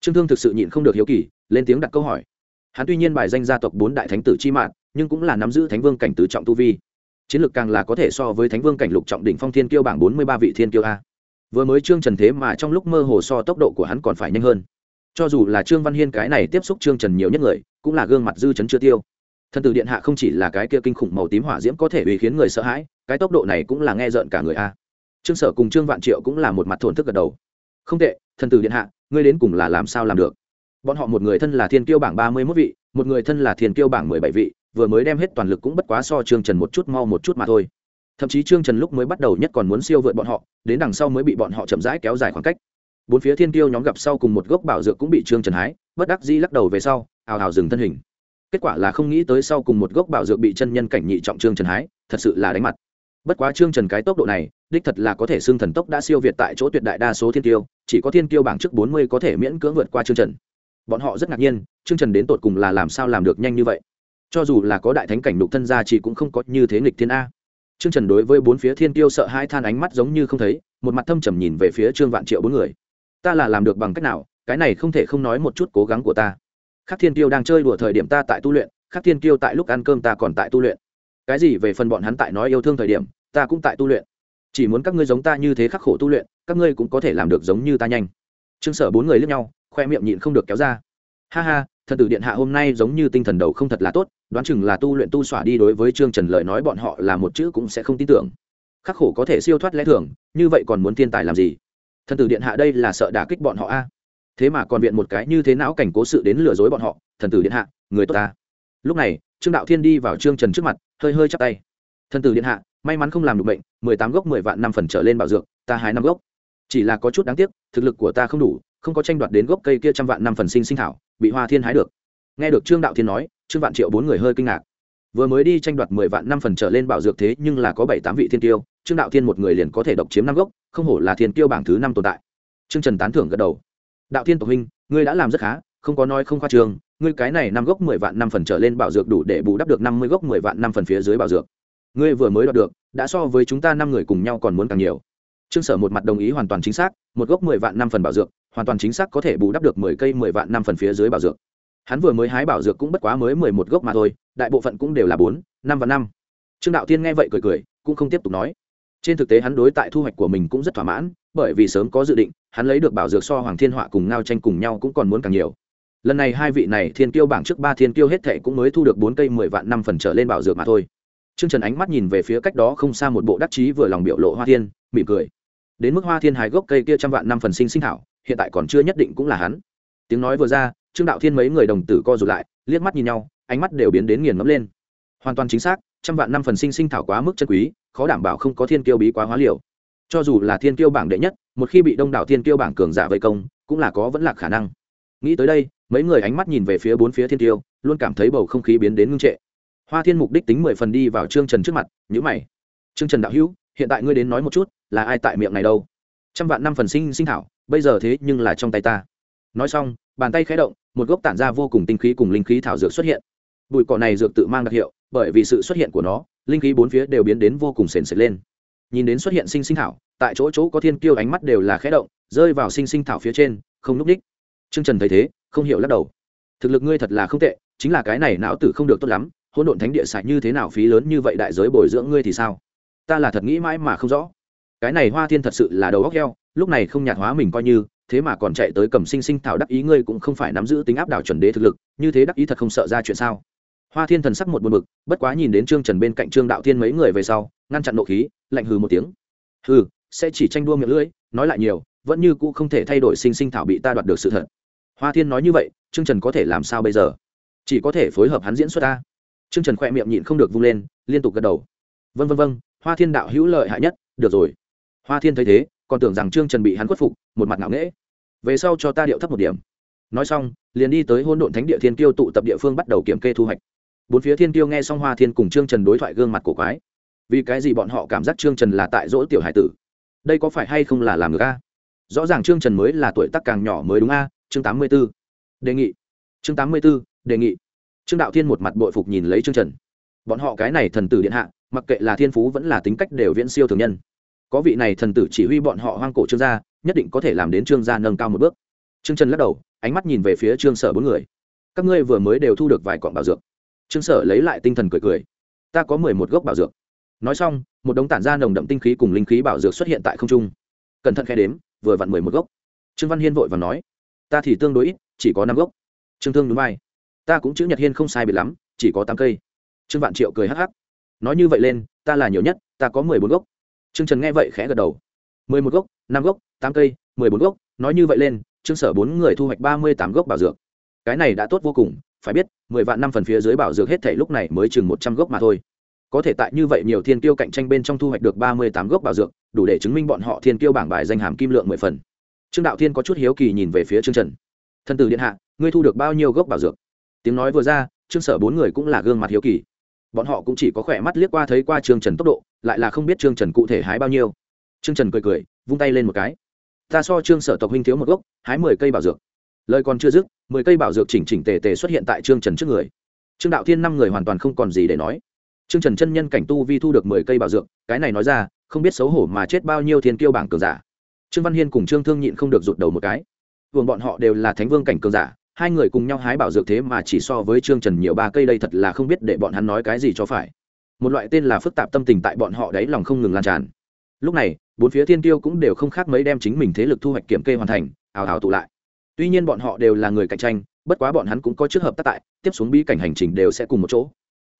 Trương thương thực sự nhịn không được hiếu kỳ, lên tiếng đặt câu hỏi. Hắn tuy nhiên bài danh gia tộc bốn đại thánh tử chi mạng, nhưng cũng là nắm giữ thánh vương cảnh tứ trọng tu vi. Chiến lược càng là có thể so với thánh vương cảnh lục trọng đỉnh phong thiên kiêu bảng bốn mươi ba vị thiên kiêu a. Vừa mới trương trần thế mà trong lúc mơ hồ so tốc độ của hắn còn phải nhanh hơn. Cho dù là trương văn hiên cái này tiếp xúc trương trần nhiều nhất người, cũng là gương mặt dư chấn chưa tiêu thần tử điện hạ không chỉ là cái kia kinh khủng màu tím hỏa diễm có thể uy khiến người sợ hãi, cái tốc độ này cũng là nghe rợn cả người a. Trương sở cùng trương vạn triệu cũng là một mặt thổn thức gật đầu. Không tệ thần tử điện hạ, ngươi đến cùng là làm sao làm được? Bọn họ một người thân là thiên kiêu bảng ba mươi mốt vị, một người thân là thiên kiêu bảng mười bảy vị, vừa mới đem hết toàn lực cũng bất quá so trương trần một chút mau một chút mà thôi. Thậm chí trương trần lúc mới bắt đầu nhất còn muốn siêu vượt bọn họ, đến đằng sau mới bị bọn họ chậm rãi kéo dài khoảng cách. Bốn phía thiên kiêu nhóm gặp sau cùng một gốc bảo dược cũng bị trương trần hái, bất đắc dĩ lắc đầu về sau, ào ào dừng thân hình kết quả là không nghĩ tới sau cùng một gốc bảo dược bị chân nhân cảnh nhị trọng trương trần hái, thật sự là đánh mặt. Bất quá trương trần cái tốc độ này, đích thật là có thể xưng thần tốc đã siêu việt tại chỗ tuyệt đại đa số thiên tiêu, chỉ có thiên tiêu bảng trước bốn mươi có thể miễn cưỡng vượt qua trương trần. Bọn họ rất ngạc nhiên, trương trần đến tột cùng là làm sao làm được nhanh như vậy? Cho dù là có đại thánh cảnh đục thân gia chỉ cũng không có như thế nghịch thiên a. Trương trần đối với bốn phía thiên tiêu sợ hai than ánh mắt giống như không thấy, một mặt thâm trầm nhìn về phía trương vạn triệu bốn người. Ta là làm được bằng cách nào? Cái này không thể không nói một chút cố gắng của ta khắc thiên Kiêu đang chơi đùa thời điểm ta tại tu luyện, khắc thiên Kiêu tại lúc ăn cơm ta còn tại tu luyện. Cái gì về phần bọn hắn tại nói yêu thương thời điểm, ta cũng tại tu luyện. Chỉ muốn các ngươi giống ta như thế khắc khổ tu luyện, các ngươi cũng có thể làm được giống như ta nhanh. Trương sở bốn người lướt nhau, khoe miệng nhịn không được kéo ra. Ha ha, thần tử điện hạ hôm nay giống như tinh thần đầu không thật là tốt, đoán chừng là tu luyện tu xỏa đi đối với trương trần lời nói bọn họ là một chữ cũng sẽ không tin tưởng. Khắc khổ có thể siêu thoát lẽ thường, như vậy còn muốn thiên tài làm gì? Thần tử điện hạ đây là sợ đả kích bọn họ a thế mà còn viện một cái như thế não cảnh cố sự đến lừa dối bọn họ, thần tử điện hạ, người tốt ta. Lúc này, trương đạo thiên đi vào trương trần trước mặt, hơi hơi chắp tay. Thần tử điện hạ, may mắn không làm được bệnh mười tám gốc mười vạn năm phần trở lên bảo dược, ta hai năm gốc. Chỉ là có chút đáng tiếc, thực lực của ta không đủ, không có tranh đoạt đến gốc cây kia trăm vạn năm phần sinh sinh thảo, bị hoa thiên hái được. Nghe được trương đạo thiên nói, trương vạn triệu bốn người hơi kinh ngạc. Vừa mới đi tranh đoạt mười vạn năm phần trở lên bảo dược thế nhưng là có bảy tám vị thiên tiêu, trương đạo thiên một người liền có thể độc chiếm năm gốc, không hổ là thiên tiêu bảng thứ năm tồn tại. Trương trần tán thưởng gật đầu đạo thiên tộc huynh, ngươi đã làm rất khá, không có nói không khoa trường, ngươi cái này năm gốc mười vạn năm phần trở lên bảo dược đủ để bù đắp được năm mươi gốc mười vạn năm phần phía dưới bảo dược. Ngươi vừa mới đoạt được, đã so với chúng ta năm người cùng nhau còn muốn càng nhiều. Trương sở một mặt đồng ý hoàn toàn chính xác, một gốc mười vạn năm phần bảo dược, hoàn toàn chính xác có thể bù đắp được mười cây mười vạn năm phần phía dưới bảo dược. Hắn vừa mới hái bảo dược cũng bất quá mới mười một gốc mà thôi, đại bộ phận cũng đều là bốn, năm và năm. Trương đạo Thiên nghe vậy cười cười, cũng không tiếp tục nói. Trên thực tế hắn đối tại thu hoạch của mình cũng rất thỏa mãn bởi vì sớm có dự định hắn lấy được bảo dược so hoàng thiên họa cùng ngao tranh cùng nhau cũng còn muốn càng nhiều lần này hai vị này thiên tiêu bảng trước ba thiên tiêu hết thệ cũng mới thu được bốn cây mười vạn năm phần trở lên bảo dược mà thôi Trương Trần ánh mắt nhìn về phía cách đó không xa một bộ đắc chí vừa lòng biểu lộ Hoa Thiên, mỉm cười. Đến mức Hoa Thiên hái gốc cây kia trăm vạn năm phần sinh sinh thảo, hiện tại còn chưa nhất định cũng là hắn. Tiếng nói vừa ra, Trương Đạo Thiên mấy người đồng tử co rụt lại, liếc mắt nhìn nhau, ánh mắt đều biến đến nghiền ngẫm lên. Hoàn toàn chính xác, trăm vạn năm phần sinh sinh thảo quá mức chân quý, khó đảm bảo không có thiên kiêu bí quá hóa liều. Cho dù là thiên kiêu bảng đệ nhất, một khi bị đông đảo thiên kiêu bảng cường giả vây công, cũng là có vẫn là khả năng. Nghĩ tới đây, mấy người ánh mắt nhìn về phía bốn phía thiên kiêu, luôn cảm thấy bầu không khí biến đến ngưng trệ. Hoa thiên mục đích tính mười phần đi vào trương trần trước mặt nhữ mày. Trương trần đạo hữu hiện tại ngươi đến nói một chút là ai tại miệng này đâu? Trăm vạn năm phần sinh sinh thảo bây giờ thế nhưng là trong tay ta. Nói xong bàn tay khẽ động một gốc tản ra vô cùng tinh khí cùng linh khí thảo dược xuất hiện. Bụi cỏ này dược tự mang đặc hiệu bởi vì sự xuất hiện của nó linh khí bốn phía đều biến đến vô cùng sền sệt lên. Nhìn đến xuất hiện sinh sinh thảo tại chỗ chỗ có thiên kiêu ánh mắt đều là khẽ động, rơi vào sinh sinh thảo phía trên, không núp đích. Trương trần thấy thế, không hiểu lắc đầu. Thực lực ngươi thật là không tệ, chính là cái này não tử không được tốt lắm, hỗn độn thánh địa sạch như thế nào phí lớn như vậy đại giới bồi dưỡng ngươi thì sao? Ta là thật nghĩ mãi mà không rõ. Cái này hoa thiên thật sự là đầu óc heo lúc này không nhạt hóa mình coi như, thế mà còn chạy tới cầm sinh sinh thảo đắc ý ngươi cũng không phải nắm giữ tính áp đảo chuẩn đế thực lực, như thế đắc ý thật không sợ ra chuyện sao? Hoa thiên thần sắc một buồn bực, bất quá nhìn đến trương trần bên cạnh trương đạo thiên mấy người về sau, ngăn chặn nộ khí, lạnh hừ một tiếng. Hừ sẽ chỉ tranh đua miệng lưỡi nói lại nhiều vẫn như cũ không thể thay đổi sinh sinh thảo bị ta đoạt được sự thật hoa thiên nói như vậy trương trần có thể làm sao bây giờ chỉ có thể phối hợp hắn diễn xuất ta Trương Trần khỏe miệng nhịn không được vung lên, liên tục gật đầu. Vâng vâng vâng, Hoa Thiên đạo hữu lợi hại nhất, được rồi. Hoa Thiên thấy thế, còn tưởng rằng Trương Trần bị hắn khuất phục, một mặt ngạo nghễ. Về sau cho ta điệu thấp một điểm. Nói xong, liền đi tới hôn Độn Thánh Địa Thiên Tiêu tụ tập địa phương bắt đầu kiểm kê thu hoạch. Bốn phía Thiên Tiêu nghe xong Hoa Thiên cùng Trương Trần đối thoại gương mặt cổ quái. Vì cái gì bọn họ cảm giác Trương Trần là tại dỗ tiểu hải tử? Đây có phải hay không là làm được a? Rõ ràng Trương Trần mới là tuổi tác càng nhỏ mới đúng a, chương tám mươi 84. Đề nghị. Chương tám mươi 84, đề nghị. Trương đạo thiên một mặt bội phục nhìn lấy trương trần. Bọn họ cái này thần tử điện hạ mặc kệ là thiên phú vẫn là tính cách đều viễn siêu thường nhân. Có vị này thần tử chỉ huy bọn họ hoang cổ trương gia nhất định có thể làm đến trương gia nâng cao một bước. Trương trần lắc đầu ánh mắt nhìn về phía trương sở bốn người. Các ngươi vừa mới đều thu được vài cọn bảo dược. Trương sở lấy lại tinh thần cười cười. Ta có mười một gốc bảo dược nói xong, một đống tản ra nồng đậm tinh khí cùng linh khí bảo dược xuất hiện tại không trung. Cẩn thận khe đếm, vừa vặn mười một gốc. Trương văn hiên vội và nói, ta thì tương đối ít, chỉ có năm gốc. Trương thương núi vai, ta cũng chữ nhật hiên không sai biệt lắm, chỉ có tám cây. Trương vạn triệu cười hắc hắc, nói như vậy lên, ta là nhiều nhất, ta có mười bốn gốc. Trương trần nghe vậy khẽ gật đầu, mười một gốc, năm gốc, tám cây, mười bốn gốc, nói như vậy lên, trương sở bốn người thu hoạch ba mươi tám gốc bảo dược. Cái này đã tốt vô cùng, phải biết, mười vạn năm phần phía dưới bảo dược hết thể lúc này mới chừng một trăm gốc mà thôi có thể tại như vậy nhiều thiên tiêu cạnh tranh bên trong thu hoạch được ba mươi tám gốc bảo dược, đủ để chứng minh bọn họ thiên tiêu bảng bài danh hàm kim lượng mười phần. Trương đạo thiên có chút hiếu kỳ nhìn về phía trương trần. Thân tử điện hạ, ngươi thu được bao nhiêu gốc bảo dược? Tiếng nói vừa ra, trương sở bốn người cũng là gương mặt hiếu kỳ. Bọn họ cũng chỉ có khỏe mắt liếc qua thấy qua trương trần tốc độ, lại là không biết trương trần cụ thể hái bao nhiêu. Trương trần cười cười, vung tay lên một cái. Ta so trương sở tộc huynh thiếu một gốc, hái mười cây bảo dược. Lời còn chưa dứt, mười cây bảo dược chỉnh chỉnh tề tề xuất hiện tại trương trần trước người. Trương đạo thiên năm người hoàn toàn không còn gì để nói trương trần chân nhân cảnh tu vi thu được mười cây bảo dược, cái này nói ra, không biết xấu hổ mà chết bao nhiêu thiên kiêu bảng cường giả. Trương văn hiên cùng trương thương nhịn không được rụt đầu một cái. Vương bọn họ đều là thánh vương cảnh cường giả, hai người cùng nhau hái bảo dược thế mà chỉ so với trương trần nhiều ba cây đây thật là không biết để bọn hắn nói cái gì cho phải. Một loại tên là phức tạp tâm tình tại bọn họ đấy lòng không ngừng lan tràn. Lúc này, bốn phía thiên kiêu cũng đều không khác mấy đem chính mình thế lực thu hoạch kiểm kê hoàn thành ào ào tụ lại. Tuy nhiên bọn họ đều là người cạnh tranh, bất quá bọn hắn cũng có trước hợp tác tại, tiếp xuống bí cảnh hành trình đều sẽ cùng một chỗ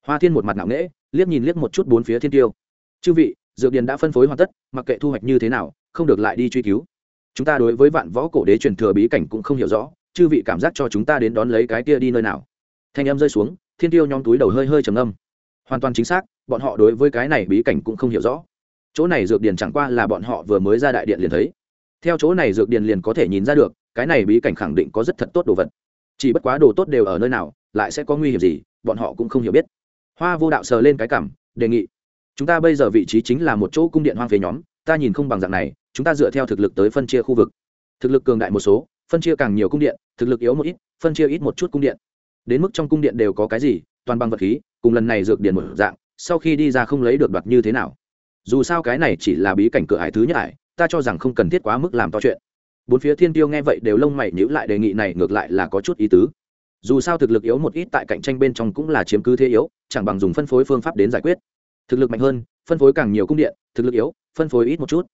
hoa thiên một mặt nặng nễ liếc nhìn liếc một chút bốn phía thiên tiêu. Chư vị, dược điền đã phân phối hoàn tất, mặc kệ thu hoạch như thế nào, không được lại đi truy cứu. Chúng ta đối với vạn võ cổ đế truyền thừa bí cảnh cũng không hiểu rõ, chư vị cảm giác cho chúng ta đến đón lấy cái kia đi nơi nào? Thanh âm rơi xuống, thiên tiêu nhóm túi đầu hơi hơi trầm âm hoàn toàn chính xác, bọn họ đối với cái này bí cảnh cũng không hiểu rõ. Chỗ này dược điền chẳng qua là bọn họ vừa mới ra đại điện liền thấy. Theo chỗ này dược điền liền có thể nhìn ra được, cái này bí cảnh khẳng định có rất thật tốt đồ vật. Chỉ bất quá đồ tốt đều ở nơi nào, lại sẽ có nguy hiểm gì, bọn họ cũng không hiểu biết hoa vô đạo sờ lên cái cảm, đề nghị, chúng ta bây giờ vị trí chính là một chỗ cung điện hoang phế nhóm, ta nhìn không bằng dạng này, chúng ta dựa theo thực lực tới phân chia khu vực. Thực lực cường đại một số, phân chia càng nhiều cung điện, thực lực yếu một ít, phân chia ít một chút cung điện. Đến mức trong cung điện đều có cái gì, toàn bằng vật khí, cùng lần này dược điền một dạng, sau khi đi ra không lấy được đoạt như thế nào. Dù sao cái này chỉ là bí cảnh cửa hải thứ nhất ải, ta cho rằng không cần thiết quá mức làm to chuyện. Bốn phía thiên tiêu nghe vậy đều lông mày nhữ lại đề nghị này ngược lại là có chút ý tứ dù sao thực lực yếu một ít tại cạnh tranh bên trong cũng là chiếm cứ thế yếu, chẳng bằng dùng phân phối phương pháp đến giải quyết. Thực lực mạnh hơn, phân phối càng nhiều cung điện, thực lực yếu, phân phối ít một chút.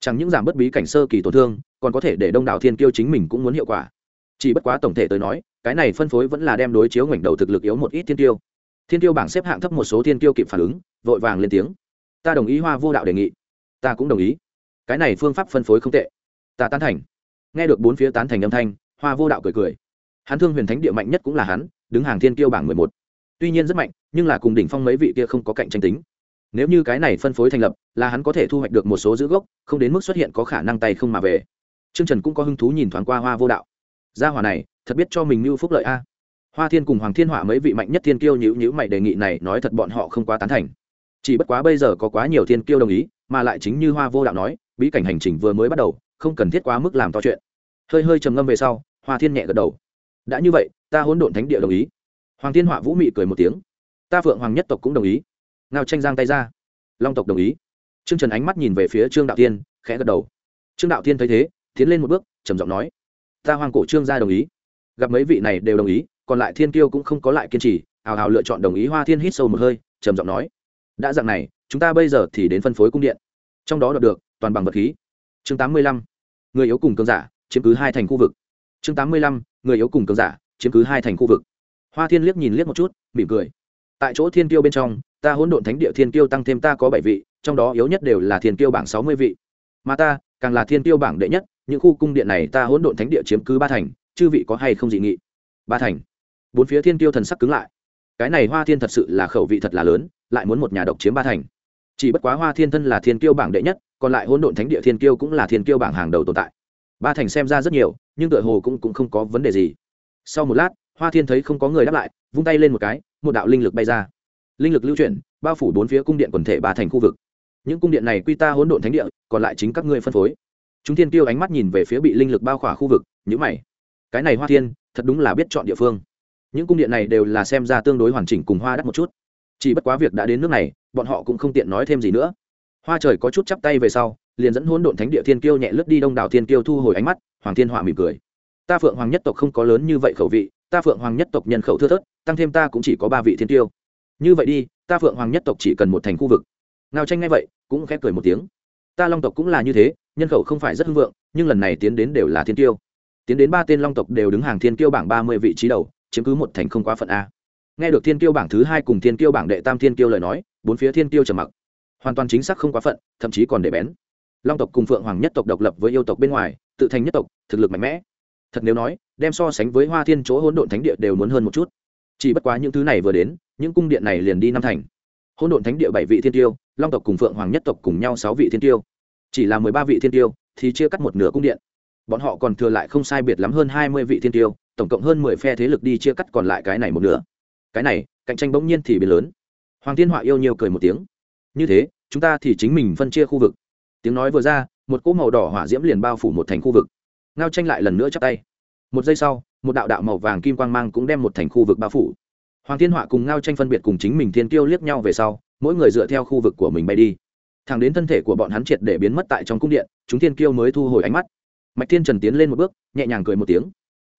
Chẳng những giảm bất bí cảnh sơ kỳ tổn thương, còn có thể để đông đảo thiên tiêu chính mình cũng muốn hiệu quả. Chỉ bất quá tổng thể tới nói, cái này phân phối vẫn là đem đối chiếu ngoảnh đầu thực lực yếu một ít thiên tiêu thiên tiêu bảng xếp hạng thấp một số thiên tiêu kịp phản ứng, vội vàng lên tiếng. Ta đồng ý hoa vô đạo đề nghị. Ta cũng đồng ý. Cái này phương pháp phân phối không tệ. Ta tán thành. Nghe được bốn phía tán thành âm thanh, hoa vô đạo cười cười hắn thương huyền thánh địa mạnh nhất cũng là hắn, đứng hàng thiên tiêu bảng mười một. Tuy nhiên rất mạnh, nhưng là cùng đỉnh phong mấy vị kia không có cạnh tranh tính. Nếu như cái này phân phối thành lập, là hắn có thể thu hoạch được một số giữ gốc, không đến mức xuất hiện có khả năng tay không mà về. Trương trần cũng có hứng thú nhìn thoáng qua hoa vô đạo. Gia hòa này, thật biết cho mình mưu phúc lợi a. Hoa thiên cùng hoàng thiên hỏa mấy vị mạnh nhất thiên kiêu nhữ nhữ mày đề nghị này nói thật bọn họ không quá tán thành. Chỉ bất quá bây giờ có quá nhiều thiên kiêu đồng ý, mà lại chính như hoa vô đạo nói, bí cảnh hành trình vừa mới bắt đầu, không cần thiết quá mức làm to chuyện. Hơi hơi trầm ngâm về sau, hoa thiên nhẹ gật đầu đã như vậy, ta hỗn độn thánh địa đồng ý. Hoàng thiên họa vũ mị cười một tiếng. Ta phượng hoàng nhất tộc cũng đồng ý. Ngao tranh giang tay ra. Long tộc đồng ý. Trương trần ánh mắt nhìn về phía trương đạo tiên khẽ gật đầu. Trương đạo tiên thấy thế, tiến lên một bước, trầm giọng nói, ta hoàng cổ trương gia đồng ý. Gặp mấy vị này đều đồng ý, còn lại thiên kiêu cũng không có lại kiên trì, hào hào lựa chọn đồng ý hoa thiên hít sâu một hơi, trầm giọng nói, đã dạng này, chúng ta bây giờ thì đến phân phối cung điện. Trong đó đọc được, toàn bằng vật khí. Chương tám mươi lăm. Người yếu cùng cơn giả, chiếm cứ hai thành khu vực. Chương tám mươi lăm người yếu cùng cường giả, chiếm cứ hai thành khu vực. Hoa thiên liếc nhìn liếc một chút, mỉm cười. Tại chỗ thiên Tiêu bên trong, ta hỗn độn thánh địa thiên Tiêu tăng thêm ta có bảy vị, trong đó yếu nhất đều là thiên Tiêu bảng sáu mươi vị. Mà ta, càng là thiên Tiêu bảng đệ nhất, những khu cung điện này ta hỗn độn thánh địa chiếm cứ ba thành, chư vị có hay không dị nghị? Ba thành. Bốn phía thiên Tiêu thần sắc cứng lại. Cái này hoa thiên thật sự là khẩu vị thật là lớn, lại muốn một nhà độc chiếm ba thành. Chỉ bất quá hoa thiên thân là thiên Tiêu bảng đệ nhất, còn lại hỗn độn thánh địa thiên Tiêu cũng là thiên Tiêu bảng hàng đầu tồn tại. Ba thành xem ra rất nhiều nhưng tựa hồ cũng, cũng không có vấn đề gì. Sau một lát hoa thiên thấy không có người đáp lại vung tay lên một cái một đạo linh lực bay ra. Linh lực lưu chuyển bao phủ bốn phía cung điện quần thể ba thành khu vực. Những cung điện này quy ta hỗn độn thánh địa còn lại chính các ngươi phân phối. Chúng thiên tiêu ánh mắt nhìn về phía bị linh lực bao khỏa khu vực nhữ mày. Cái này hoa thiên thật đúng là biết chọn địa phương. Những cung điện này đều là xem ra tương đối hoàn chỉnh cùng hoa đắt một chút. Chỉ bất quá việc đã đến nước này bọn họ cũng không tiện nói thêm gì nữa. Hoa trời có chút chắp tay về sau liền dẫn hỗn độn thánh địa thiên kiêu nhẹ lướt đi đông đảo thiên kiêu thu hồi ánh mắt hoàng thiên họa mỉm cười. Ta phượng hoàng nhất tộc không có lớn như vậy khẩu vị, ta phượng hoàng nhất tộc nhân khẩu thưa thớt, tăng thêm ta cũng chỉ có ba vị thiên tiêu. Như vậy đi, ta phượng hoàng nhất tộc chỉ cần một thành khu vực. Ngao tranh ngay vậy, cũng khép cười một tiếng. Ta long tộc cũng là như thế, nhân khẩu không phải rất hưng vượng, nhưng lần này tiến đến đều là thiên tiêu. Tiến đến ba tên long tộc đều đứng hàng thiên tiêu bảng ba mươi vị trí đầu, chiếm cứ một thành không quá phận a. Nghe được thiên tiêu bảng thứ hai cùng thiên tiêu bảng đệ tam thiên tiêu lời nói, bốn phía thiên tiêu trầm mặc. Hoàn toàn chính xác không quá phận, thậm chí còn để bén long tộc cùng phượng hoàng nhất tộc độc lập với yêu tộc bên ngoài, tự thành nhất tộc, thực lực mạnh mẽ. Thật nếu nói, đem so sánh với hoa thiên chỗ hỗn độn thánh địa đều muốn hơn một chút. Chỉ bất quá những thứ này vừa đến, những cung điện này liền đi năm thành. Hỗn độn thánh địa bảy vị thiên tiêu, long tộc cùng phượng hoàng nhất tộc cùng nhau sáu vị thiên tiêu. Chỉ là mười ba vị thiên tiêu thì chia cắt một nửa cung điện. Bọn họ còn thừa lại không sai biệt lắm hơn hai mươi vị thiên tiêu, tổng cộng hơn mười phe thế lực đi chia cắt còn lại cái này một nửa. Cái này, cạnh tranh bỗng nhiên thì biến lớn. Hoàng thiên họa yêu nhiều cười một tiếng. Như thế, chúng ta thì chính mình phân chia khu vực tiếng nói vừa ra, một cỗ màu đỏ hỏa diễm liền bao phủ một thành khu vực. Ngao tranh lại lần nữa chắp tay. Một giây sau, một đạo đạo màu vàng kim quang mang cũng đem một thành khu vực bao phủ. Hoàng thiên họa cùng ngao tranh phân biệt cùng chính mình thiên tiêu liếc nhau về sau, mỗi người dựa theo khu vực của mình bay đi. Thẳng đến thân thể của bọn hắn triệt để biến mất tại trong cung điện, chúng thiên kiêu mới thu hồi ánh mắt. Mạch thiên trần tiến lên một bước, nhẹ nhàng cười một tiếng.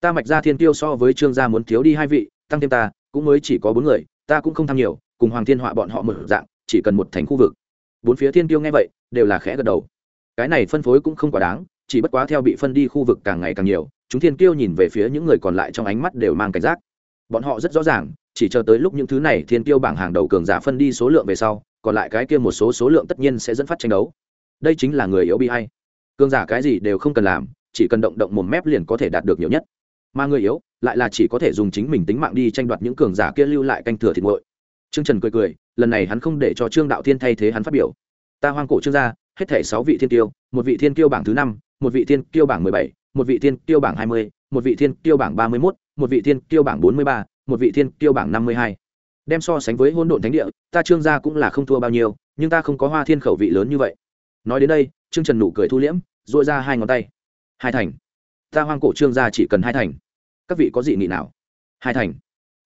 Ta mạch ra thiên kiêu so với trương gia muốn thiếu đi hai vị, tăng thêm ta, cũng mới chỉ có bốn người, ta cũng không tham nhiều, cùng hoàng thiên họa bọn họ mở dạng, chỉ cần một thành khu vực. Bốn phía thiên kiêu nghe vậy đều là khẽ gật đầu. Cái này phân phối cũng không quá đáng, chỉ bất quá theo bị phân đi khu vực càng ngày càng nhiều, chúng thiên kiêu nhìn về phía những người còn lại trong ánh mắt đều mang cảnh giác. Bọn họ rất rõ ràng, chỉ chờ tới lúc những thứ này thiên kiêu bảng hàng đầu cường giả phân đi số lượng về sau, còn lại cái kia một số số lượng tất nhiên sẽ dẫn phát tranh đấu. Đây chính là người yếu bị hay. Cường giả cái gì đều không cần làm, chỉ cần động động một mép liền có thể đạt được nhiều nhất. Mà người yếu, lại là chỉ có thể dùng chính mình tính mạng đi tranh đoạt những cường giả kia lưu lại canh thừa thịt nguội. Trương trần cười cười, lần này hắn không để cho trương đạo thiên thay thế hắn phát biểu ta hoang cổ trương gia, hết thể sáu vị thiên tiêu một vị thiên kiêu bảng thứ năm, một vị thiên kiêu bảng mười bảy, một vị thiên kiêu bảng hai mươi, một vị thiên kiêu bảng ba mươi mốt, một vị thiên kiêu bảng bốn mươi ba, một vị thiên kiêu bảng năm mươi hai. Đem so sánh với hôn độn thánh địa, ta trương gia cũng là không thua bao nhiêu, nhưng ta không có hoa thiên khẩu vị lớn như vậy. Nói đến đây, trương trần nụ cười thu liễm dội ra hai ngón tay. Hai thành. Ta hoang cổ trương gia chỉ cần hai thành. Các vị có dị nghị nào? Hai thành.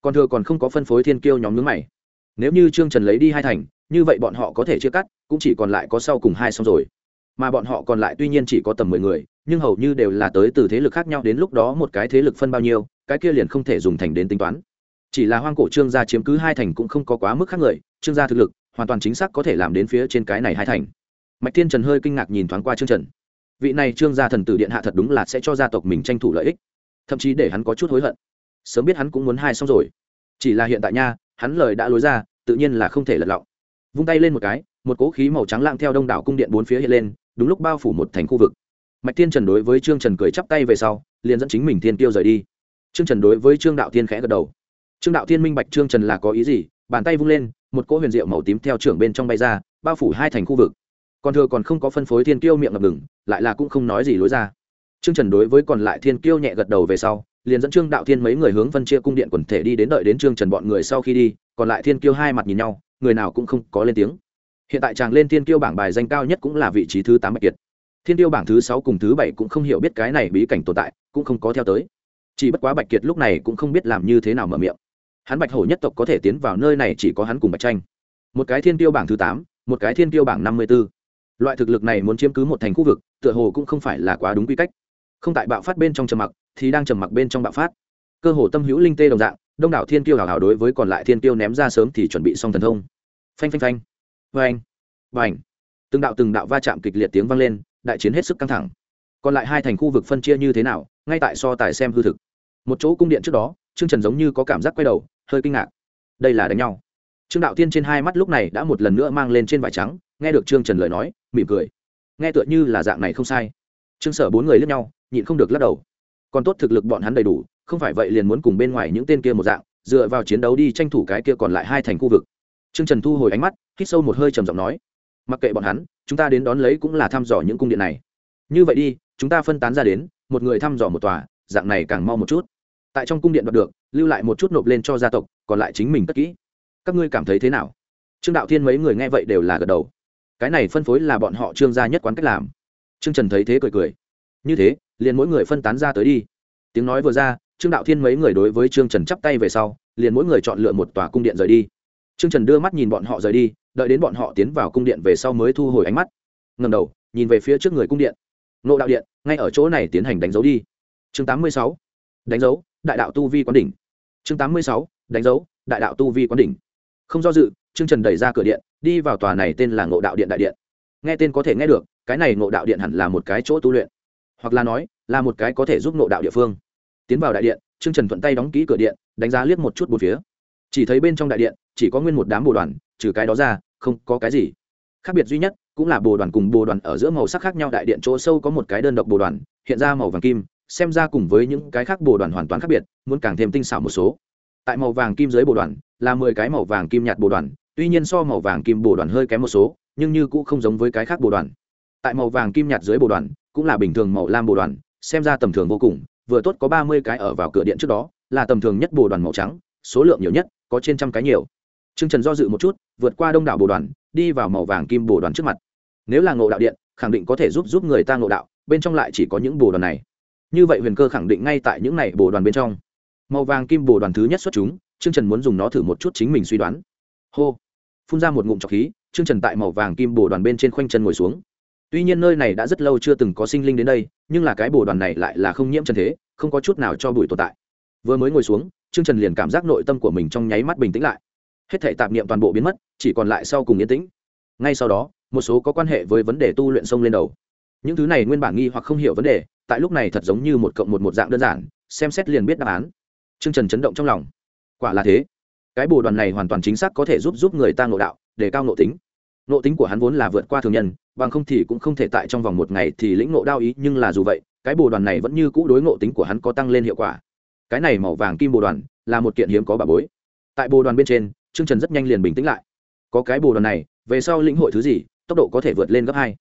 Còn thừa còn không có phân phối thiên kiêu nhóm nướng mày. Nếu như trương trần lấy đi hai thành như vậy bọn họ có thể chia cắt, cũng chỉ còn lại có sau cùng hai xong rồi. Mà bọn họ còn lại tuy nhiên chỉ có tầm mười người, nhưng hầu như đều là tới từ thế lực khác nhau, đến lúc đó một cái thế lực phân bao nhiêu, cái kia liền không thể dùng thành đến tính toán. Chỉ là hoang cổ trương gia chiếm cứ hai thành cũng không có quá mức khác người, trương gia thực lực, hoàn toàn chính xác có thể làm đến phía trên cái này hai thành. Mạch thiên trần hơi kinh ngạc nhìn thoáng qua trương trần. Vị này trương gia thần tử điện hạ thật đúng là sẽ cho gia tộc mình tranh thủ lợi ích. Thậm chí để hắn có chút hối hận. Sớm biết hắn cũng muốn hai xong rồi. Chỉ là hiện tại nha, hắn lời đã lối ra, tự nhiên là không thể lật lọng vung tay lên một cái, một cỗ khí màu trắng lang theo đông đảo cung điện bốn phía hiện lên, đúng lúc bao phủ một thành khu vực. Mạch thiên trần đối với trương trần cười chắp tay về sau, liền dẫn chính mình thiên tiêu rời đi. Trương trần đối với trương đạo thiên khẽ gật đầu. Trương đạo thiên minh bạch trương trần là có ý gì, bàn tay vung lên, một cỗ huyền diệu màu tím theo trưởng bên trong bay ra, bao phủ hai thành khu vực. Còn thừa còn không có phân phối thiên kiêu miệng ngập ngừng, lại là cũng không nói gì lối ra. Trương trần đối với còn lại thiên kiêu nhẹ gật đầu về sau, liền dẫn trương đạo thiên mấy người hướng phân chia cung điện quần thể đi đến đợi đến trương trần bọn người sau khi đi, còn lại thiên kiêu hai mặt nhìn nhau người nào cũng không có lên tiếng. Hiện tại chàng lên thiên tiêu bảng bài danh cao nhất cũng là vị trí thứ tám bạch kiệt. Thiên tiêu bảng thứ sáu cùng thứ bảy cũng không hiểu biết cái này bí cảnh tồn tại, cũng không có theo tới. Chỉ bất quá bạch kiệt lúc này cũng không biết làm như thế nào mở miệng. Hắn bạch hổ nhất tộc có thể tiến vào nơi này chỉ có hắn cùng bạch tranh. Một cái thiên tiêu bảng thứ tám, một cái thiên tiêu bảng năm mươi b ố loại thực lực này muốn chiếm cứ một thành khu vực, tựa hồ cũng không phải là quá đúng quy cách. Không tại bạo phát bên trong trầm mặc, thì đang trầm mặc bên trong bạo phát. Cơ hồ tâm hữu linh tê đồng dạng đông đảo thiên tiêu hào hào đối với còn lại thiên tiêu ném ra sớm thì chuẩn bị xong thần thông. Phanh phanh phanh. Vê vành từng đạo từng đạo va chạm kịch liệt tiếng vang lên, đại chiến hết sức căng thẳng. Còn lại hai thành khu vực phân chia như thế nào, ngay tại so tài xem hư thực. Một chỗ cung điện trước đó, trương trần giống như có cảm giác quay đầu, hơi kinh ngạc. Đây là đánh nhau. Trương đạo tiên trên hai mắt lúc này đã một lần nữa mang lên trên vải trắng, nghe được trương trần lời nói, mỉm cười. Nghe tựa như là dạng này không sai. Trương sở bốn người lướt nhau, nhịn không được lắc đầu. Còn tốt thực lực bọn hắn đầy đủ không phải vậy liền muốn cùng bên ngoài những tên kia một dạng, dựa vào chiến đấu đi tranh thủ cái kia còn lại hai thành khu vực. Trương trần thu hồi ánh mắt, hít sâu một hơi trầm giọng nói, mặc kệ bọn hắn, chúng ta đến đón lấy cũng là thăm dò những cung điện này. Như vậy đi, chúng ta phân tán ra đến, một người thăm dò một tòa, dạng này càng mau một chút. Tại trong cung điện đoạt được, lưu lại một chút nộp lên cho gia tộc, còn lại chính mình cất kỹ. Các ngươi cảm thấy thế nào? Trương đạo thiên mấy người nghe vậy đều là gật đầu. Cái này phân phối là bọn họ trương gia nhất quán cách làm. Trương trần thấy thế cười cười. Như thế, liền mỗi người phân tán ra tới đi. Tiếng nói vừa ra trương đạo thiên mấy người đối với trương trần chắp tay về sau, liền mỗi người chọn lựa một tòa cung điện rời đi. Trương trần đưa mắt nhìn bọn họ rời đi, đợi đến bọn họ tiến vào cung điện về sau mới thu hồi ánh mắt. Ngầm đầu, nhìn về phía trước người cung điện. Nộ đạo điện, ngay ở chỗ này tiến hành đánh dấu đi. Chương 86. đánh dấu, đại đạo tu vi quán đỉnh. Chương 86. đánh dấu, đại đạo tu vi quán đỉnh. Không do dự, trương trần đẩy ra cửa điện, đi vào tòa này tên là ngộ đạo điện đại điện. Nghe tên có thể nghe được, cái này ngộ đạo điện hẳn là một cái chỗ tu luyện. Hoặc là nói, là một cái có thể giúp ngộ đạo địa phương tiến vào đại điện, trương trần thuận tay đóng kỹ cửa điện, đánh giá liếc một chút một phía. Chỉ thấy bên trong đại điện, chỉ có nguyên một đám bồ đoàn, trừ cái đó ra, không có cái gì. Khác biệt duy nhất, cũng là bồ đoàn cùng bồ đoàn ở giữa màu sắc khác nhau đại điện chỗ sâu có một cái đơn độc bồ đoàn, hiện ra màu vàng kim, xem ra cùng với những cái khác bồ đoàn hoàn toàn khác biệt, muốn càng thêm tinh xảo một số. Tại màu vàng kim dưới bồ đoàn, là mười cái màu vàng kim nhạt bồ đoàn, tuy nhiên so màu vàng kim bồ đoàn hơi kém một số, nhưng như cũng không giống với cái khác bồ đoàn. Tại màu vàng kim nhạt dưới bồ đoàn, cũng là bình thường màu lam bồ đoàn, xem ra tầm thường vô cùng vừa tốt có ba mươi cái ở vào cửa điện trước đó, là tầm thường nhất bồ đoàn màu trắng, số lượng nhiều nhất, có trên trăm cái nhiều. T r ư ơ n g trần do dự một chút, vượt qua đông đảo bồ đoàn, đi vào màu vàng kim bồ đoàn trước mặt. Nếu là ngộ đạo điện, khẳng định có thể giúp giúp người ta ngộ đạo, bên trong lại chỉ có những bồ đoàn này. Như vậy huyền cơ khẳng định ngay tại những này bồ đoàn bên trong. Màu vàng kim bồ đoàn thứ nhất xuất chúng, trương trần muốn dùng nó thử một chút chính mình suy đoán. Hô! Phun ra một ngụm trọc khí, trương trần tại màu vàng kim bồ đoàn bên trên khoanh chân ngồi xuống tuy nhiên nơi này đã rất lâu chưa từng có sinh linh đến đây, nhưng là cái bồ đoàn này lại là không nhiễm chân thế, không có chút nào cho bụi tồn tại. Vừa mới ngồi xuống, trương trần liền cảm giác nội tâm của mình trong nháy mắt bình tĩnh lại. Hết thể tạp niệm toàn bộ biến mất, chỉ còn lại sau cùng yên tĩnh. Ngay sau đó, một số có quan hệ với vấn đề tu luyện sông lên đầu. Những thứ này nguyên bản nghi hoặc không hiểu vấn đề, tại lúc này thật giống như một cộng một một dạng đơn giản, xem xét liền biết đáp án. Trương trần chấn động trong lòng. Quả là thế. Cái bồ đoàn này hoàn toàn chính xác có thể giúp giúp người ta ngộ đạo, để cao ngộ tính nộ tính của hắn vốn là vượt qua thường nhân, bằng không thì cũng không thể tại trong vòng một ngày thì lĩnh nộ đao ý, nhưng là dù vậy, cái bồ đoàn này vẫn như cũ đối ngộ tính của hắn có tăng lên hiệu quả. Cái này màu vàng kim bồ đoàn là một kiện hiếm có bà bối. Tại bồ đoàn bên trên chương trần rất nhanh liền bình tĩnh lại. Có cái bồ đoàn này, về sau lĩnh hội thứ gì, tốc độ có thể vượt lên gấp hai.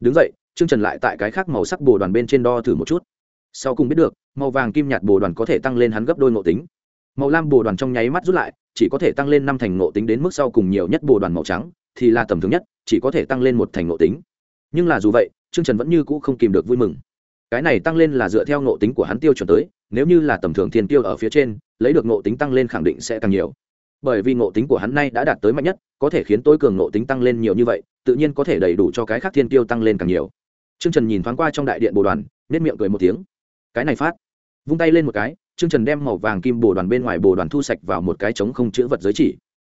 Đứng dậy chương trần lại tại cái khác màu sắc bồ đoàn bên trên đo thử một chút. Sau cùng biết được, màu vàng kim nhạt bồ đoàn có thể tăng lên hắn gấp đôi ngộ tính. Màu lam bồ đoàn trong nháy mắt rút lại, chỉ có thể tăng lên năm thành ngộ tính đến mức sau cùng nhiều nhất bồ đoàn màu trắng thì là tầm thường nhất, chỉ có thể tăng lên một thành ngộ tính. Nhưng là dù vậy chương trần vẫn như cũ không kìm được vui mừng. Cái này tăng lên là dựa theo ngộ tính của hắn tiêu chuẩn tới, nếu như là tầm thường thiên tiêu ở phía trên, lấy được ngộ tính tăng lên khẳng định sẽ càng nhiều. Bởi vì ngộ tính của hắn nay đã đạt tới mạnh nhất, có thể khiến tối cường ngộ tính tăng lên nhiều như vậy, tự nhiên có thể đầy đủ cho cái khác thiên tiêu tăng lên càng nhiều. Chương trần nhìn thoáng qua trong đại điện bồ đoàn nết miệng cười một tiếng. Cái này phát. Vung tay lên một cái chương trần đem màu vàng kim bồ đoàn bên ngoài bồ đoàn thu sạch vào một cái trống không chữ vật giới chỉ.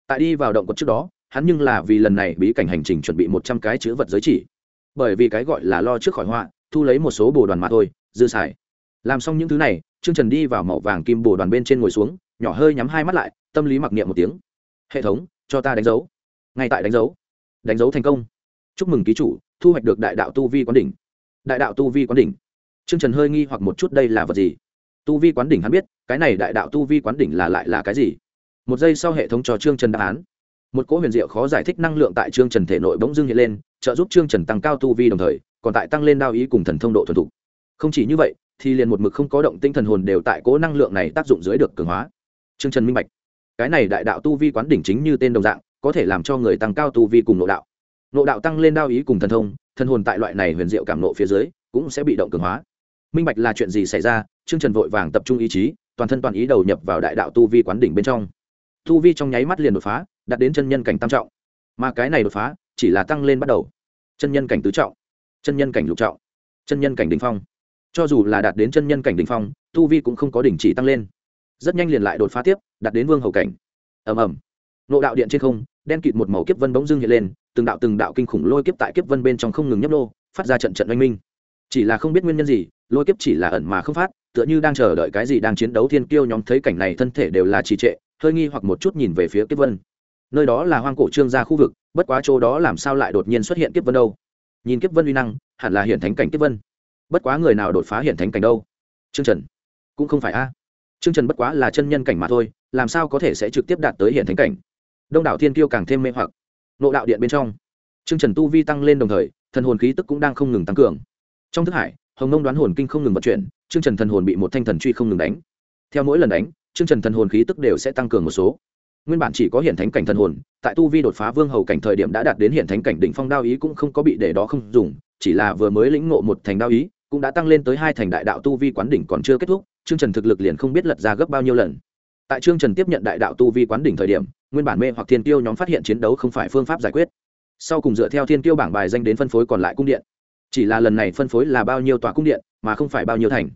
Tại đi vào động quật trước đó hắn nhưng là vì lần này bí cảnh hành trình chuẩn bị một trăm cái chữ vật giới chỉ. Bởi vì cái gọi là lo trước khỏi họa, thu lấy một số bồ đoàn mà thôi, dư xài. Làm xong những thứ này, trương trần đi vào màu vàng kim bồ đoàn bên trên ngồi xuống, nhỏ hơi nhắm hai mắt lại, tâm lý mặc niệm một tiếng. Hệ thống, cho ta đánh dấu. Ngay tại đánh dấu. Đánh dấu thành công. Chúc mừng ký chủ, thu hoạch được đại đạo tu vi quán đỉnh. Đại đạo tu vi quán đỉnh. Trương trần hơi nghi hoặc một chút đây là vật gì? Tu vi quán đỉnh hắn biết, cái này đại đạo tu vi quán đỉnh là lại là cái gì? Một giây sau hệ thống cho trương trần đáp án một cỗ huyền diệu khó giải thích năng lượng tại trương trần thể nội bỗng dưng hiện lên, trợ giúp trương trần tăng cao tu vi đồng thời, còn tại tăng lên đao ý cùng thần thông độ thuần thục. Không chỉ như vậy, thì liền một mực không có động tinh thần hồn đều tại cỗ năng lượng này tác dụng dưới được cường hóa. Trương trần minh bạch, cái này đại đạo tu vi quán đỉnh chính như tên đồng dạng, có thể làm cho người tăng cao tu vi cùng nội đạo. Nội đạo tăng lên đao ý cùng thần thông, thần hồn tại loại này huyền diệu cảm nộ phía dưới, cũng sẽ bị động cường hóa. Minh bạch là chuyện gì xảy ra, trương trần vội vàng tập trung ý chí, toàn thân toàn ý đầu nhập vào đại đạo tu vi quán đỉnh bên trong. Thu vi trong nháy mắt liền đột phá, đạt đến chân nhân cảnh tam trọng. Mà cái này đột phá, chỉ là tăng lên bắt đầu. Chân nhân cảnh tứ trọng, chân nhân cảnh lục trọng, chân nhân cảnh đ ỉ n h phong. Cho dù là đạt đến chân nhân cảnh đ ỉ n h phong tu vi cũng không có đình chỉ tăng lên. Rất nhanh liền lại đột phá tiếp, đạt đến vương hầu cảnh. Ầm ầm. Nộ đạo điện trên không, đen kịt một màu kiếp vân bỗng dưng hiện lên, từng đạo từng đạo kinh khủng lôi kiếp tại kiếp vân bên trong không ngừng nhấp nô, phát ra trận trận oanh minh. Chỉ là không biết nguyên nhân gì, lôi kiếp chỉ là ẩn mà không phát, tựa như đang chờ đợi cái gì đang chiến đấu thiên kiêu nhóm thấy cảnh này thân thể đều là trì trệ hơi nghi hoặc một chút nhìn về phía kiếp vân. Nơi đó là hoang cổ trương gia khu vực, bất quá chỗ đó làm sao lại đột nhiên xuất hiện kiếp vân đâu? Nhìn kiếp vân uy năng, hẳn là hiện thánh cảnh kiếp vân. Bất quá người nào đột phá hiện thánh cảnh đâu? Trương trần. Cũng không phải a. À. trương trần bất quá là chân nhân cảnh mà thôi, làm sao có thể sẽ trực tiếp đạt tới hiện thánh cảnh? Đông đảo thiên kiêu càng thêm mê hoặc. Nộ đạo điện bên trong, trương trần tu vi tăng lên đồng thời, thần hồn khí tức cũng đang không ngừng tăng cường. Trong thức hải, hồng nông đoán hồn kinh không ngừng vận chuyển, trương trần thần hồn bị một thanh thần truy không ngừng đánh. Theo mỗi lần đánh trương trần thần hồn khí tức đều sẽ tăng cường một số. Nguyên bản chỉ có hiện thánh cảnh thần hồn, tại tu vi đột phá vương hầu cảnh thời điểm đã đạt đến hiện thánh cảnh đỉnh phong đao ý cũng không có bị để đó không dùng, chỉ là vừa mới lĩnh ngộ một thành đao ý, cũng đã tăng lên tới hai thành đại đạo tu vi quán đỉnh còn chưa kết thúc trương trần thực lực liền không biết lật ra gấp bao nhiêu lần. Tại trương trần tiếp nhận đại đạo tu vi quán đỉnh thời điểm, nguyên bản mê hoặc thiên tiêu nhóm phát hiện chiến đấu không phải phương pháp giải quyết. Sau cùng dựa theo thiên tiêu bảng bài danh đến phân phối còn lại cung điện. Chỉ là lần này phân phối là bao nhiêu tòa cung điện, mà không phải bao nhiêu thành.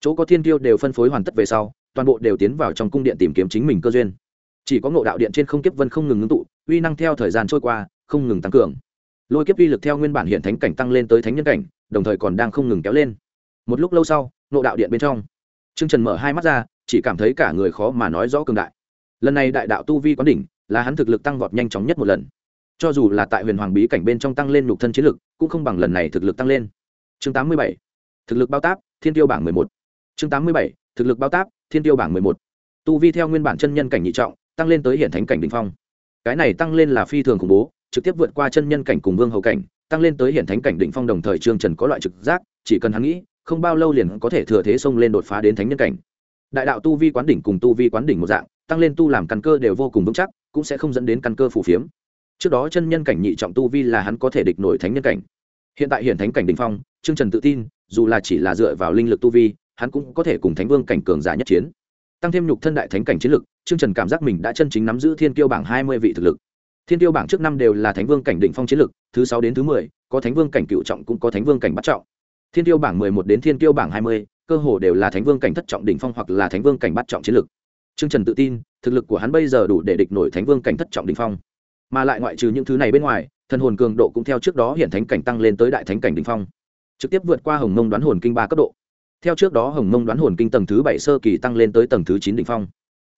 Chỗ có thiên tiêu đều phân phối hoàn tất về sau toàn bộ đều tiến vào trong cung điện tìm kiếm chính mình cơ duyên. Chỉ có ngộ đạo điện trên không kiếp vân không ngừng ngưng tụ, uy năng theo thời gian trôi qua, không ngừng tăng cường. Lôi kiếp uy lực theo nguyên bản hiện thánh cảnh tăng lên tới thánh nhân cảnh, đồng thời còn đang không ngừng kéo lên. Một lúc lâu sau, ngộ đạo điện bên trong, trương trần mở hai mắt ra, chỉ cảm thấy cả người khó mà nói rõ cường đại. Lần này đại đạo tu vi quán đỉnh, là hắn thực lực tăng vọt nhanh chóng nhất một lần. Cho dù là tại huyền hoàng bí cảnh bên trong tăng lên nhục thân chiến lực, cũng không bằng lần này thực lực tăng lên. Chương tám mươi bảy, thực lực bao táp, thiên tiêu bảng mười một. Chương tám mươi bảy, thực lực bao táp thiên tiêu bảng mười một. Tu vi theo nguyên bản chân nhân cảnh nhị trọng, tăng lên tới hiện thánh cảnh đ ỉ n h phong. Cái này tăng lên là phi thường khủng bố, trực tiếp vượt qua chân nhân cảnh cùng vương hầu cảnh, tăng lên tới hiện thánh cảnh đỉnh phong đồng thời trương trần có loại trực giác, chỉ cần hắn nghĩ, không bao lâu liền có thể thừa thế xông lên đột phá đến thánh nhân cảnh. Đại đạo tu vi quán đỉnh cùng tu vi quán đỉnh một dạng, tăng lên tu làm căn cơ đều vô cùng vững chắc, cũng sẽ không dẫn đến căn cơ phù phiếm. Trước đó chân nhân cảnh nhị trọng tu vi là hắn có thể địch nổi thánh nhân cảnh. Hiện tại hiện thánh cảnh đ ỉ n h phong, trương trần tự tin, dù là chỉ là dựa vào linh lực tu vi hắn cũng có thể cùng thánh vương cảnh cường giả nhất chiến. Tăng thêm nhục thân đại thánh cảnh chiến lực, trương trần cảm giác mình đã chân chính nắm giữ thiên tiêu bảng hai mươi vị thực lực. Thiên tiêu bảng trước năm đều là thánh vương cảnh đỉnh phong chiến lực, thứ sáu đến thứ mười, có thánh vương cảnh cựu trọng cũng có thánh vương cảnh bắt trọng. Thiên tiêu bảng mười một đến thiên tiêu bảng hai mươi, cơ hồ đều là thánh vương cảnh thất trọng đỉnh phong hoặc là thánh vương cảnh bắt trọng chiến lực. Trương trần tự tin, thực lực của hắn bây giờ đủ để địch nổi thánh vương cảnh thất trọng đỉnh phong. Mà lại ngoại trừ những thứ này bên ngoài, thần hồn cường độ cũng theo trước đó hiện thánh cảnh tăng lên tới đại thánh cảnh đỉnh phong. Trực tiếp vượt qua hồng mông đoán hồn kinh ba cấp độ theo trước đó hồng mông đoán hồn kinh tầng thứ bảy sơ kỳ tăng lên tới tầng thứ chín đ ỉ n h phong.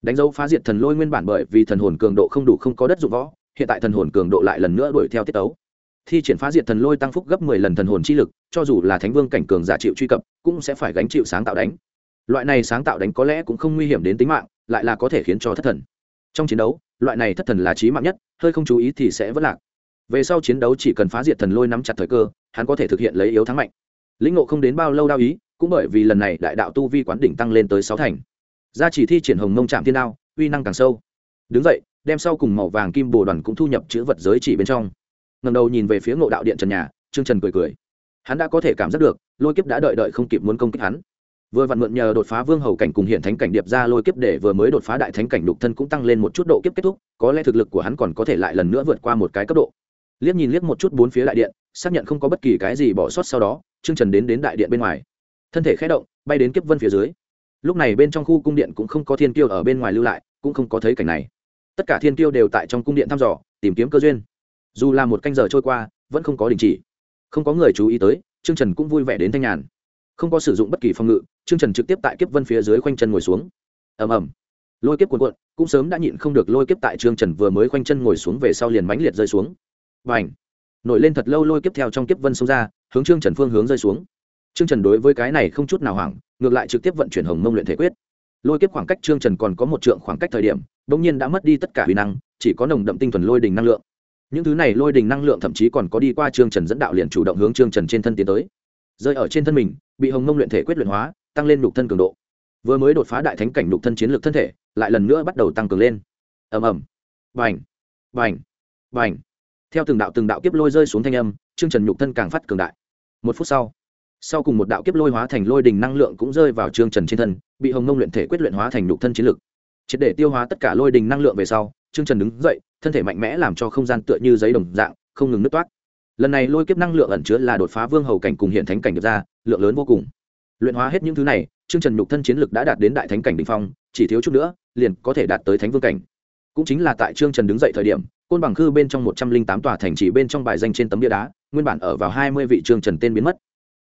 Đánh dấu phá diệt thần lôi nguyên bản bởi vì thần hồn cường độ không đủ không có đất dụng võ, hiện tại thần hồn cường độ lại lần nữa đuổi theo tiết tấu. Thi triển phá diệt thần lôi tăng phúc gấp mười lần thần hồn chi lực, cho dù là thánh vương cảnh cường giả chịu truy cập, cũng sẽ phải gánh chịu sáng tạo đánh. Loại này sáng tạo đánh có lẽ cũng không nguy hiểm đến tính mạng, lại là có thể khiến cho thất thần. Trong chiến đấu, loại này thất thần là trí mạng nhất, hơi không chú ý thì sẽ vất lạc. Về sau chiến đấu chỉ cần phá diệt thần lôi nắm chặt thời cơ, hắn có thể thực hiện lấy yếu thắng mạnh. Lĩnh ngộ không đến bao lâu đao ý cũng bởi vì lần này đại đạo tu vi quán đỉnh tăng lên tới sáu thành. Gia chỉ thi triển hồng mông trạm thiên đao, uy năng càng sâu. Đứng dậy, đem sau cùng màu vàng kim bồ đoàn cũng thu nhập chữ vật giới chỉ bên trong. Ngầm đầu nhìn về phía ngộ đạo điện trần nhà, trương trần cười cười. Hắn đã có thể cảm giác được, lôi kiếp đã đợi đợi không kịp muốn công kích hắn. Vừa vặn mượn nhờ đột phá vương hầu cảnh cùng hiện thánh cảnh điệp ra lôi kiếp để vừa mới đột phá đại thánh cảnh đục thân cũng tăng lên một chút độ kiếp kết thúc, có lẽ thực lực của hắn còn có thể lại lần nữa vượt qua một cái cấp độ. Liếc nhìn liếc một chút bốn phía đại điện, xác nhận không có bất kỳ cái gì bỏ sót sau đó, trương trần đến đến đại điện bên ngoài thân thể khẽ động, bay đến kiếp vân phía dưới. Lúc này bên trong khu cung điện cũng không có thiên tiêu ở bên ngoài lưu lại, cũng không có thấy cảnh này. Tất cả thiên tiêu đều tại trong cung điện thăm dò, tìm kiếm cơ duyên. Dù là một canh giờ trôi qua, vẫn không có đình chỉ. Không có người chú ý tới, trương trần cũng vui vẻ đến thanh nhàn. Không có sử dụng bất kỳ phòng ngự, trương trần trực tiếp tại kiếp vân phía dưới khoanh chân ngồi xuống. Ầm ầm. Lôi kiếp cuộn cuộn, cũng sớm đã nhịn không được lôi kiếp tại trương trần vừa mới khoanh chân ngồi xuống về sau liền mãnh liệt rơi xuống. Và ảnh nổi lên thật lâu lôi kiếp theo trong kiếp vân xông ra, hướng trương trần phương hướng rơi xuống. Trương Trần đối với cái này không chút nào hoảng, ngược lại trực tiếp vận chuyển Hồng Mông luyện thể quyết. Lôi kiếp khoảng cách Trương Trần còn có một trượng khoảng cách thời điểm, bỗng nhiên đã mất đi tất cả uy năng, chỉ có nồng đậm tinh thuần lôi đình năng lượng. Những thứ này lôi đình năng lượng thậm chí còn có đi qua Trương Trần dẫn đạo liền chủ động hướng Trương Trần trên thân tiến tới. Rơi ở trên thân mình, bị Hồng Mông luyện thể quyết luyện hóa, tăng lên nhục thân cường độ. Vừa mới đột phá đại thánh cảnh nhục thân chiến lược thân thể, lại lần nữa bắt đầu tăng cường lên. Ầm ầm. Bành. Bành. Bành. Theo từng đạo từng đạo kiếp lôi rơi xuống thanh âm, Trương Trần nhục thân càng phát cường đại. Một phút sau, sau cùng một đạo kiếp lôi hóa thành lôi đình năng lượng cũng rơi vào trương trần trên thân, bị hồng nông luyện thể quyết luyện hóa thành nhục thân chiến lực. Triệt để tiêu hóa tất cả lôi đình năng lượng về sau, trương trần đứng dậy, thân thể mạnh mẽ làm cho không gian tựa như giấy đồng dạng, không ngừng nứt toát lần này lôi kiếp năng lượng ẩn chứa là đột phá vương hầu cảnh cùng hiện thánh cảnh được ra, lượng lớn vô cùng. Luyện hóa hết những thứ này, trương trần nhục thân chiến lực đã đạt đến đại thánh cảnh đ ỉ n h phong, chỉ thiếu chút nữa, liền có thể đạt tới thánh vương cảnh. Cũng chính là tại trương trần đứng dậy thời điểm, côn bằng khư bên trong một trăm linh tám tòa thành chỉ bên trong bài danh trên tấm bia đá, nguyên bản ở vào hai mươi vị trương trần tên biến mất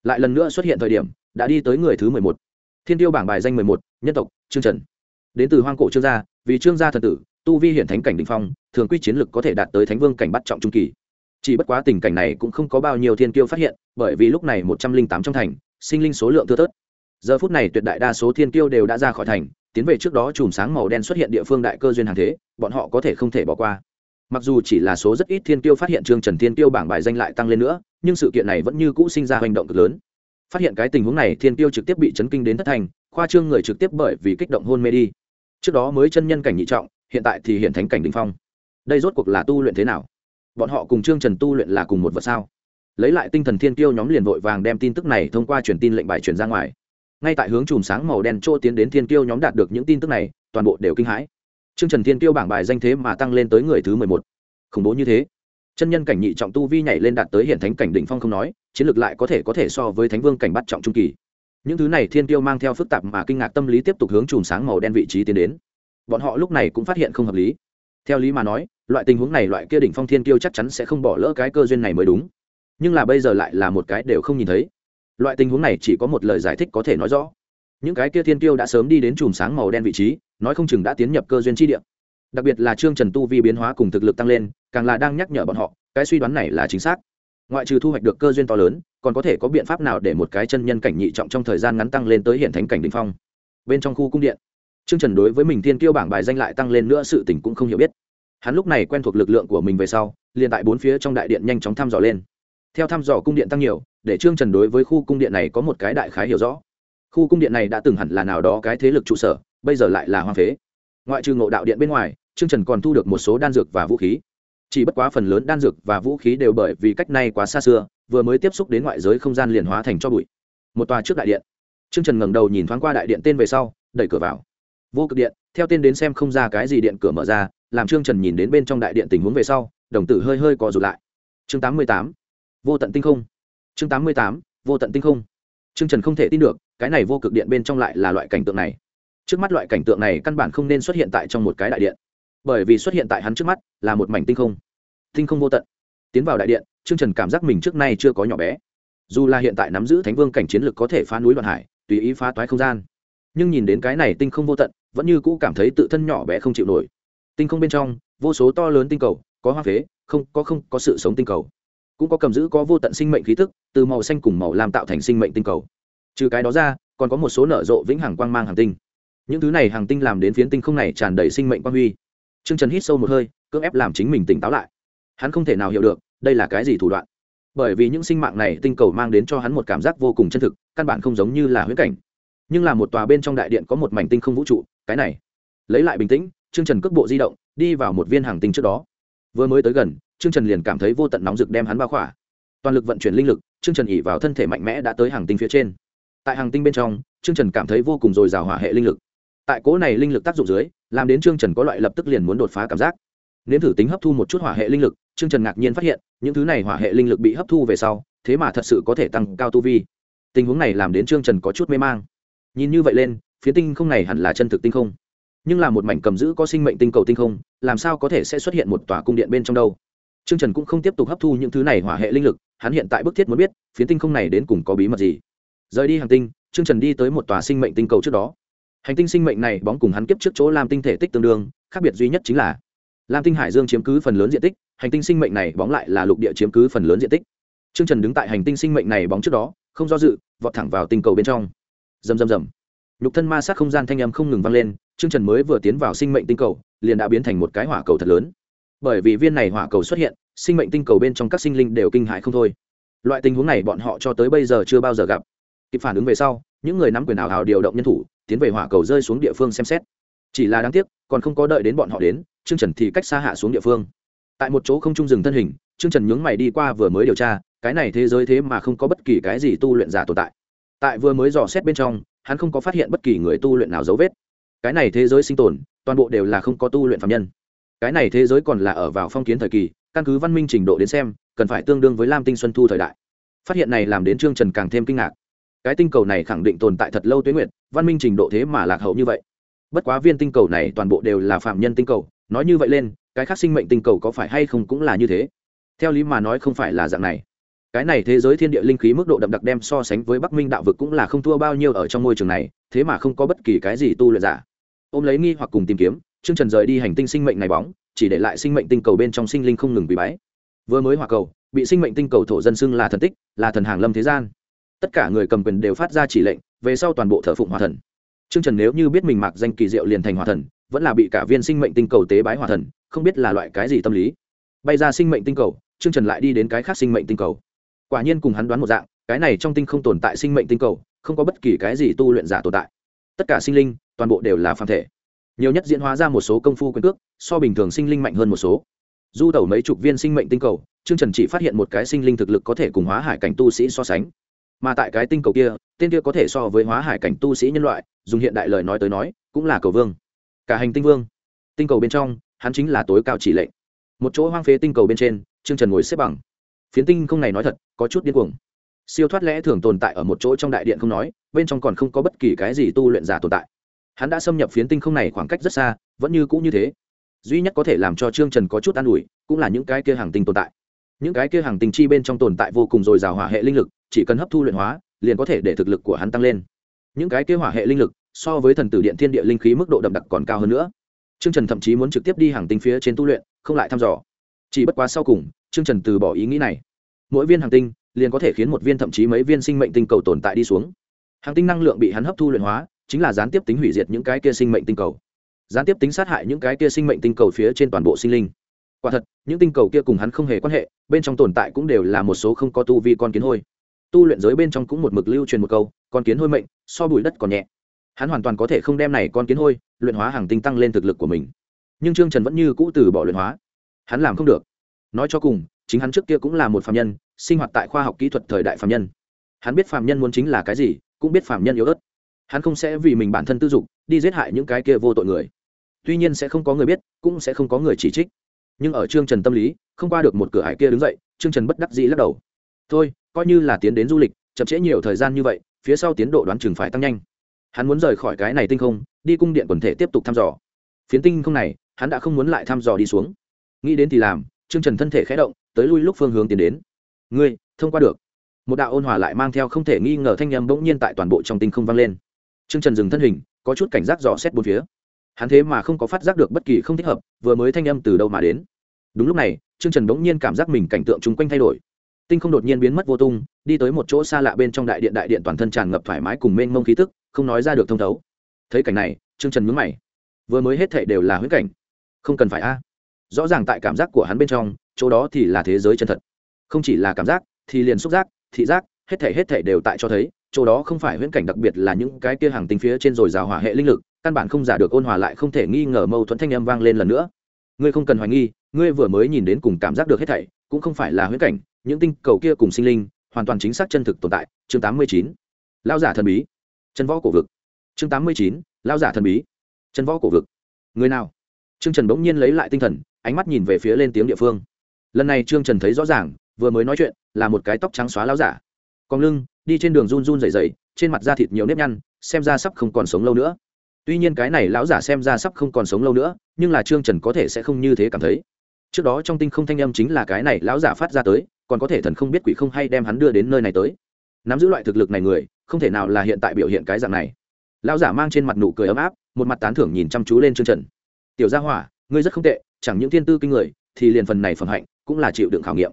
lại lần nữa xuất hiện thời điểm, đã đi tới người thứ mười một. Thiên tiêu bảng bài danh mười một, nhân tộc, trương trần. Đến từ hoang cổ trương gia, vì trương gia thần tử, tu vi hiển thánh cảnh đình phong, thường quy chiến lực có thể đạt tới thánh vương cảnh bắt trọng trung kỳ. Chỉ bất quá tình cảnh này cũng không có bao nhiêu thiên tiêu phát hiện, bởi vì lúc này một trăm linh tám trong thành, sinh linh số lượng thưa thớt. Giờ phút này tuyệt đại đa số thiên tiêu đều đã ra khỏi thành, tiến về trước đó chùm sáng màu đen xuất hiện địa phương đại cơ duyên hàng thế, bọn họ có thể không thể bỏ qua mặc dù chỉ là số rất ít thiên tiêu phát hiện trương trần thiên tiêu bảng bài danh lại tăng lên nữa, nhưng sự kiện này vẫn như cũ sinh ra hành động cực lớn. Phát hiện cái tình huống này, thiên tiêu trực tiếp bị chấn kinh đến thất thành, khoa trương người trực tiếp bởi vì kích động hôn mê đi. Trước đó mới chân nhân cảnh nhị trọng, hiện tại thì hiện thánh cảnh đình phong. Đây rốt cuộc là tu luyện thế nào? Bọn họ cùng trương trần tu luyện là cùng một vật sao? Lấy lại tinh thần thiên tiêu nhóm liền vội vàng đem tin tức này thông qua truyền tin lệnh bài truyền ra ngoài. Ngay tại hướng chùm sáng màu đen trô tiến đến thiên tiêu nhóm đạt được những tin tức này, toàn bộ đều kinh hãi trương trần thiên tiêu bảng bài danh thế mà tăng lên tới người thứ mười một. Khủng bố như thế. Chân nhân cảnh nhị trọng tu vi nhảy lên đạt tới hiện thánh cảnh đỉnh phong không nói, chiến lược lại có thể có thể so với thánh vương cảnh bắt trọng trung kỳ. Những thứ này thiên tiêu mang theo phức tạp mà kinh ngạc tâm lý tiếp tục hướng chùm sáng màu đen vị trí tiến đến. Bọn họ lúc này cũng phát hiện không hợp lý. Theo lý mà nói, loại tình huống này loại kia đỉnh phong thiên tiêu chắc chắn sẽ không bỏ lỡ cái cơ duyên này mới đúng. Nhưng là bây giờ lại là một cái đều không nhìn thấy. Loại tình huống này chỉ có một lời giải thích có thể nói rõ. Những cái kia thiên tiêu đã sớm đi đến chùm sáng màu đen vị trí nói không chừng đã tiến nhập cơ duyên chi địa. Đặc biệt là trương trần tu vi biến hóa cùng thực lực tăng lên, càng là đang nhắc nhở bọn họ, cái suy đoán này là chính xác. Ngoại trừ thu hoạch được cơ duyên to lớn, còn có thể có biện pháp nào để một cái chân nhân cảnh nhị trọng trong thời gian ngắn tăng lên tới hiện thánh cảnh đ ỉ n h phong? Bên trong khu cung điện, trương trần đối với mình thiên kiêu bảng bài danh lại tăng lên nữa sự tỉnh cũng không hiểu biết. Hắn lúc này quen thuộc lực lượng của mình về sau, liền tại bốn phía trong đại điện nhanh chóng thăm dò lên. Theo thăm dò cung điện tăng nhiều, để trương trần đối với khu cung điện này có một cái đại khái hiểu rõ. Khu cung điện này đã từng hẳn là nào đó cái thế lực trụ sở bây giờ lại là hoa phế. Ngoại trừ ngộ đạo điện bên ngoài, trương trần còn thu được một số đan dược và vũ khí. Chỉ bất quá phần lớn đan dược và vũ khí đều bởi vì cách này quá xa xưa, vừa mới tiếp xúc đến ngoại giới không gian liền hóa thành cho bụi. Một tòa trước đại điện. Trương trần ngẩng đầu nhìn thoáng qua đại điện tên về sau, đẩy cửa vào. Vô cực điện, theo tên đến xem không ra cái gì điện cửa mở ra, làm trương trần nhìn đến bên trong đại điện tình huống về sau, đồng tử hơi hơi cò rụt lại. Chương tám mươi tám. Vô tận tinh không. Chương tám mươi tám. Vô tận tinh không. Trương trần không thể tin được, cái này vô cực điện bên trong lại là loại cảnh tượng này trước mắt loại cảnh tượng này căn bản không nên xuất hiện tại trong một cái đại điện. Bởi vì xuất hiện tại hắn trước mắt là một mảnh tinh không. Tinh không vô tận. Tiến vào đại điện, trương trần cảm giác mình trước nay chưa có nhỏ bé. Dù là hiện tại nắm giữ thánh vương cảnh chiến lực có thể phá núi đoạn hải, tùy ý phá toái không gian. Nhưng nhìn đến cái này tinh không vô tận, vẫn như cũ cảm thấy tự thân nhỏ bé không chịu nổi. Tinh không bên trong, vô số to lớn tinh cầu, có hoa phế, không, có không, có sự sống tinh cầu. Cũng có cầm giữ có vô tận sinh mệnh khí thức từ màu xanh cùng màu làm tạo thành sinh mệnh tinh cầu. Trừ cái đó ra, còn có một số nở rộ vĩnh hằng quang mang hàng tinh những thứ này hàng tinh làm đến phiến tinh không này tràn đầy sinh mệnh quang huy. T r ư ơ n g trần hít sâu một hơi, cưỡng ép làm chính mình tỉnh táo lại. Hắn không thể nào hiểu được, đây là cái gì thủ đoạn. Bởi vì những sinh mạng này tinh cầu mang đến cho hắn một cảm giác vô cùng chân thực, căn bản không giống như là huyễn cảnh. Nhưng là một tòa bên trong đại điện có một mảnh tinh không vũ trụ, cái này. Lấy lại bình tĩnh t r ư ơ n g trần cước bộ di động, đi vào một viên hàng tinh trước đó. Vừa mới tới gần t r ư ơ n g trần liền cảm thấy vô tận nóng rực đem hắn bao khỏa. Toàn lực vận chuyển linh lực t r ư ơ n g trần ỉ vào thân thể mạnh mẽ đã tới hàng tinh phía trên. Tại hàng tinh bên trong, trương trần cảm thấy vô cùng dồi dào hỏa hệ linh lực tại cố này linh lực tác dụng dưới, làm đến trương trần có loại lập tức liền muốn đột phá cảm giác. Nếm thử tính hấp thu một chút hỏa hệ linh lực, trương trần ngạc nhiên phát hiện, những thứ này hỏa hệ linh lực bị hấp thu về sau, thế mà thật sự có thể tăng cao tu vi. Tình huống này làm đến trương trần có chút mê mang. Nhìn như vậy lên phía tinh không này hẳn là chân thực tinh không. Nhưng là một mảnh cầm giữ có sinh mệnh tinh cầu tinh không, làm sao có thể sẽ xuất hiện một tòa cung điện bên trong đâu? Trương trần cũng không tiếp tục hấp thu những thứ này hỏa hệ linh lực, hắn hiện tại bức thiết muốn biết phía tinh không này đến cùng có bí mật gì. Rời đi hàng tinh, trương trần đi tới một tòa sinh mệnh tinh cầu trước đó hành tinh sinh mệnh này bóng cùng hắn kiếp trước chỗ làm tinh thể tích tương đương, khác biệt duy nhất chính là lam tinh hải dương chiếm cứ phần lớn diện tích, hành tinh sinh mệnh này bóng lại là lục địa chiếm cứ phần lớn diện tích. Trương trần đứng tại hành tinh sinh mệnh này bóng trước đó, không do dự, vọt thẳng vào tinh cầu bên trong. Rầm rầm rầm. Nhục thân ma sát không gian thanh âm không ngừng vang lên, trương trần mới vừa tiến vào sinh mệnh tinh cầu, liền đã biến thành một cái hỏa cầu thật lớn. Bởi vì viên này hỏa cầu xuất hiện, sinh mệnh tinh cầu bên trong các sinh linh đều kinh hại không thôi. Loại tình huống này bọn họ cho tới bây giờ chưa bao giờ gặp. Kịp phản ứng về sau, những người nắm quyền ảo hào điều động nhân thủ tiến về hỏa cầu rơi xuống địa phương xem xét. Chỉ là đáng tiếc, còn không có đợi đến bọn họ đến, trương trần thì cách xa hạ xuống địa phương. Tại một chỗ không trung dừng thân hình, trương trần nhướng mày đi qua vừa mới điều tra, cái này thế giới thế mà không có bất kỳ cái gì tu luyện giả tồn tại. Tại vừa mới dò xét bên trong, hắn không có phát hiện bất kỳ người tu luyện nào dấu vết. Cái này thế giới sinh tồn, toàn bộ đều là không có tu luyện phạm nhân. Cái này thế giới còn là ở vào phong kiến thời kỳ, căn cứ văn minh trình độ đến xem, cần phải tương đương với lam tinh xuân thu thời đại. Phát hiện này làm đến trương trần càng thêm kinh ngạc cái tinh cầu này khẳng định tồn tại thật lâu tuyến nguyện văn minh trình độ thế mà lạc hậu như vậy. Bất quá viên tinh cầu này toàn bộ đều là phạm nhân tinh cầu, nói như vậy lên, cái khác sinh mệnh tinh cầu có phải hay không cũng là như thế. Theo lý mà nói không phải là dạng này. Cái này thế giới thiên địa linh khí mức độ đậm đặc đem so sánh với bắc minh đạo vực cũng là không thua bao nhiêu ở trong môi trường này, thế mà không có bất kỳ cái gì tu luyện giả. Ôm lấy nghi hoặc cùng tìm kiếm chương trần rời đi hành tinh sinh mệnh này bóng, chỉ để lại sinh mệnh tinh cầu bên trong sinh linh không ngừng bị bái. Vừa mới hòa cầu, bị sinh mệnh tinh cầu thổ dân xưng là thần tích, là thần hàng lâm thế gian tất cả người cầm quyền đều phát ra chỉ lệnh, về sau toàn bộ thờ phụng hòa thần. T r ư ơ n g trần nếu như biết mình mặc danh kỳ diệu liền thành hòa thần, vẫn là bị cả viên sinh mệnh tinh cầu tế bái hòa thần, không biết là loại cái gì tâm lý. Bay ra sinh mệnh tinh cầu t r ư ơ n g trần lại đi đến cái khác sinh mệnh tinh cầu. Quả nhiên cùng hắn đoán một dạng, cái này trong tinh không tồn tại sinh mệnh tinh cầu, không có bất kỳ cái gì tu luyện giả tồn tại. Tất cả sinh linh, toàn bộ đều là phàm thể. Nhiều nhất diễn hóa ra một số công phu quyền cước, so bình thường sinh linh mạnh hơn một số. Du tẩu mấy chục viên sinh mệnh tinh cầu chương trần chỉ phát hiện một cái sinh linh thực lực có thể cùng hóa hải cảnh tu sĩ so sánh mà tại cái tinh cầu kia, tên kia có thể so với hóa hải cảnh tu sĩ nhân loại, dùng hiện đại lời nói tới nói, cũng là cầu vương. Cả hành tinh vương. Tinh cầu bên trong, hắn chính là tối cao chỉ lệnh. Một chỗ hoang phế tinh cầu bên trên, trương trần ngồi xếp bằng. Phiến tinh không này nói thật, có chút điên cuồng. Siêu thoát lẽ thường tồn tại ở một chỗ trong đại điện không nói, bên trong còn không có bất kỳ cái gì tu luyện giả tồn tại. Hắn đã xâm nhập phiến tinh không này khoảng cách rất xa, vẫn như cũ như thế. Duy nhất có thể làm cho trương trần có chút an ủi, cũng là những cái kia hàng tinh tồn tại. Những cái kia hàng tinh chi bên trong tồn tại vô cùng dồi dào hỏa hệ linh lực chỉ cần hấp thu luyện hóa, liền có thể để thực lực của hắn tăng lên. Những cái kia hỏa hệ linh lực, so với thần tử điện thiên địa linh khí mức độ đậm đặc còn cao hơn nữa. Trương trần thậm chí muốn trực tiếp đi hàng tinh phía trên tu luyện, không lại thăm dò. Chỉ bất quá sau cùng, trương trần từ bỏ ý nghĩ này. Mỗi viên hàng tinh, liền có thể khiến một viên thậm chí mấy viên sinh mệnh tinh cầu tồn tại đi xuống. Hàng tinh năng lượng bị hắn hấp thu luyện hóa, chính là gián tiếp tính hủy diệt những cái kia sinh mệnh tinh cầu. Gián tiếp tính sát hại những cái kia sinh mệnh tinh cầu phía trên toàn bộ sinh linh. Quả thật, những tinh cầu kia cùng hắn không hề quan hệ, bên trong tồn tại cũng đều là một số không có tu vi con kiến hôi tu luyện giới bên trong cũng một mực lưu truyền một câu, con kiến hôi mệnh, so bụi đất còn nhẹ. Hắn hoàn toàn có thể không đem này con kiến hôi luyện hóa hàng tinh tăng lên thực lực của mình. Nhưng trương trần vẫn như cũ từ bỏ luyện hóa. Hắn làm không được. Nói cho cùng, chính hắn trước kia cũng là một phạm nhân, sinh hoạt tại khoa học kỹ thuật thời đại phạm nhân. Hắn biết phạm nhân muốn chính là cái gì, cũng biết phạm nhân yếu ớt. Hắn không sẽ vì mình bản thân tư dục, đi giết hại những cái kia vô tội người. Tuy nhiên sẽ không có người biết, cũng sẽ không có người chỉ trích. Nhưng ở trương trần tâm lý, không qua được một cửa hải kia đứng dậy, trương trần bất đắc dĩ lắc đầu. Thôi coi như là tiến đến du lịch, chậm trễ nhiều thời gian như vậy, phía sau tiến độ đoán chừng phải tăng nhanh. Hắn muốn rời khỏi cái này tinh không, đi cung điện quần thể tiếp tục thăm dò. Phiến tinh không này, hắn đã không muốn lại thăm dò đi xuống. Nghĩ đến thì làm, trương trần thân thể khé động, tới lui lúc phương hướng tiến đến. Ngươi, thông qua được. Một đạo ôn hòa lại mang theo không thể nghi ngờ thanh â m bỗng nhiên tại toàn bộ trong tinh không vang lên. Trương trần dừng thân hình, có chút cảnh giác dò xét bốn phía. Hắn thế mà không có phát giác được bất kỳ không thích hợp, vừa mới thanh â m từ đâu mà đến. Đúng lúc này, trương trần bỗng nhiên cảm giác mình cảnh tượng chung quanh thay đổi tinh không đột nhiên biến mất vô tung, đi tới một chỗ xa lạ bên trong đại điện đại điện toàn thân tràn ngập thoải mái cùng mênh mông khí tức, không nói ra được thông thấu. Thấy cảnh này, trương trần nhúng mày. Vừa mới hết thệ đều là huyết cảnh. Không cần phải a. Rõ ràng tại cảm giác của hắn bên trong, chỗ đó thì là thế giới chân thật. Không chỉ là cảm giác, thì liền xúc giác, thị giác, hết thể hết thể đều tại cho thấy, chỗ đó không phải huyễn cảnh đặc biệt là những cái kia hàng tinh phía trên rồi rào hỏa hệ linh lực, căn bản không giả được ôn hòa lại không thể nghi ngờ mâu thuẫn thanh âm vang lên lần nữa. Ngươi không cần hoài nghi, ngươi vừa mới nhìn đến cùng cảm giác được hết thảy cũng không phải là huyễn cảnh, những tinh cầu kia cùng sinh linh hoàn toàn chính xác chân thực tồn tại. Chương 89. lao giả thần bí. Chân võ cổ vực. Chương 89. lao giả thần bí. Chân võ cổ vực. Người nào? Trương trần bỗng nhiên lấy lại tinh thần, ánh mắt nhìn về phía lên tiếng địa phương. Lần này trương trần thấy rõ ràng, vừa mới nói chuyện, là một cái tóc trắng xóa lao giả. Còn lưng, đi trên đường run run dày dày trên mặt da thịt nhiều nếp nhăn, xem ra sắp không còn sống lâu nữa. Tuy nhiên cái này lão giả xem ra sắp không còn sống lâu nữa, nhưng là trương trần có thể sẽ không như thế cảm thấy trước đó trong tinh không thanh âm chính là cái này lão giả phát ra tới, còn có thể thần không biết quỷ không hay đem hắn đưa đến nơi này tới. Nắm giữ loại thực lực này người, không thể nào là hiện tại biểu hiện cái dạng này. Lão giả mang trên mặt nụ cười ấm áp, một mặt tán thưởng nhìn chăm chú lên trương trần. Tiểu gia hỏa, ngươi rất không tệ, chẳng những thiên tư kinh người, thì liền phần này phần hạnh cũng là chịu đựng khảo nghiệm.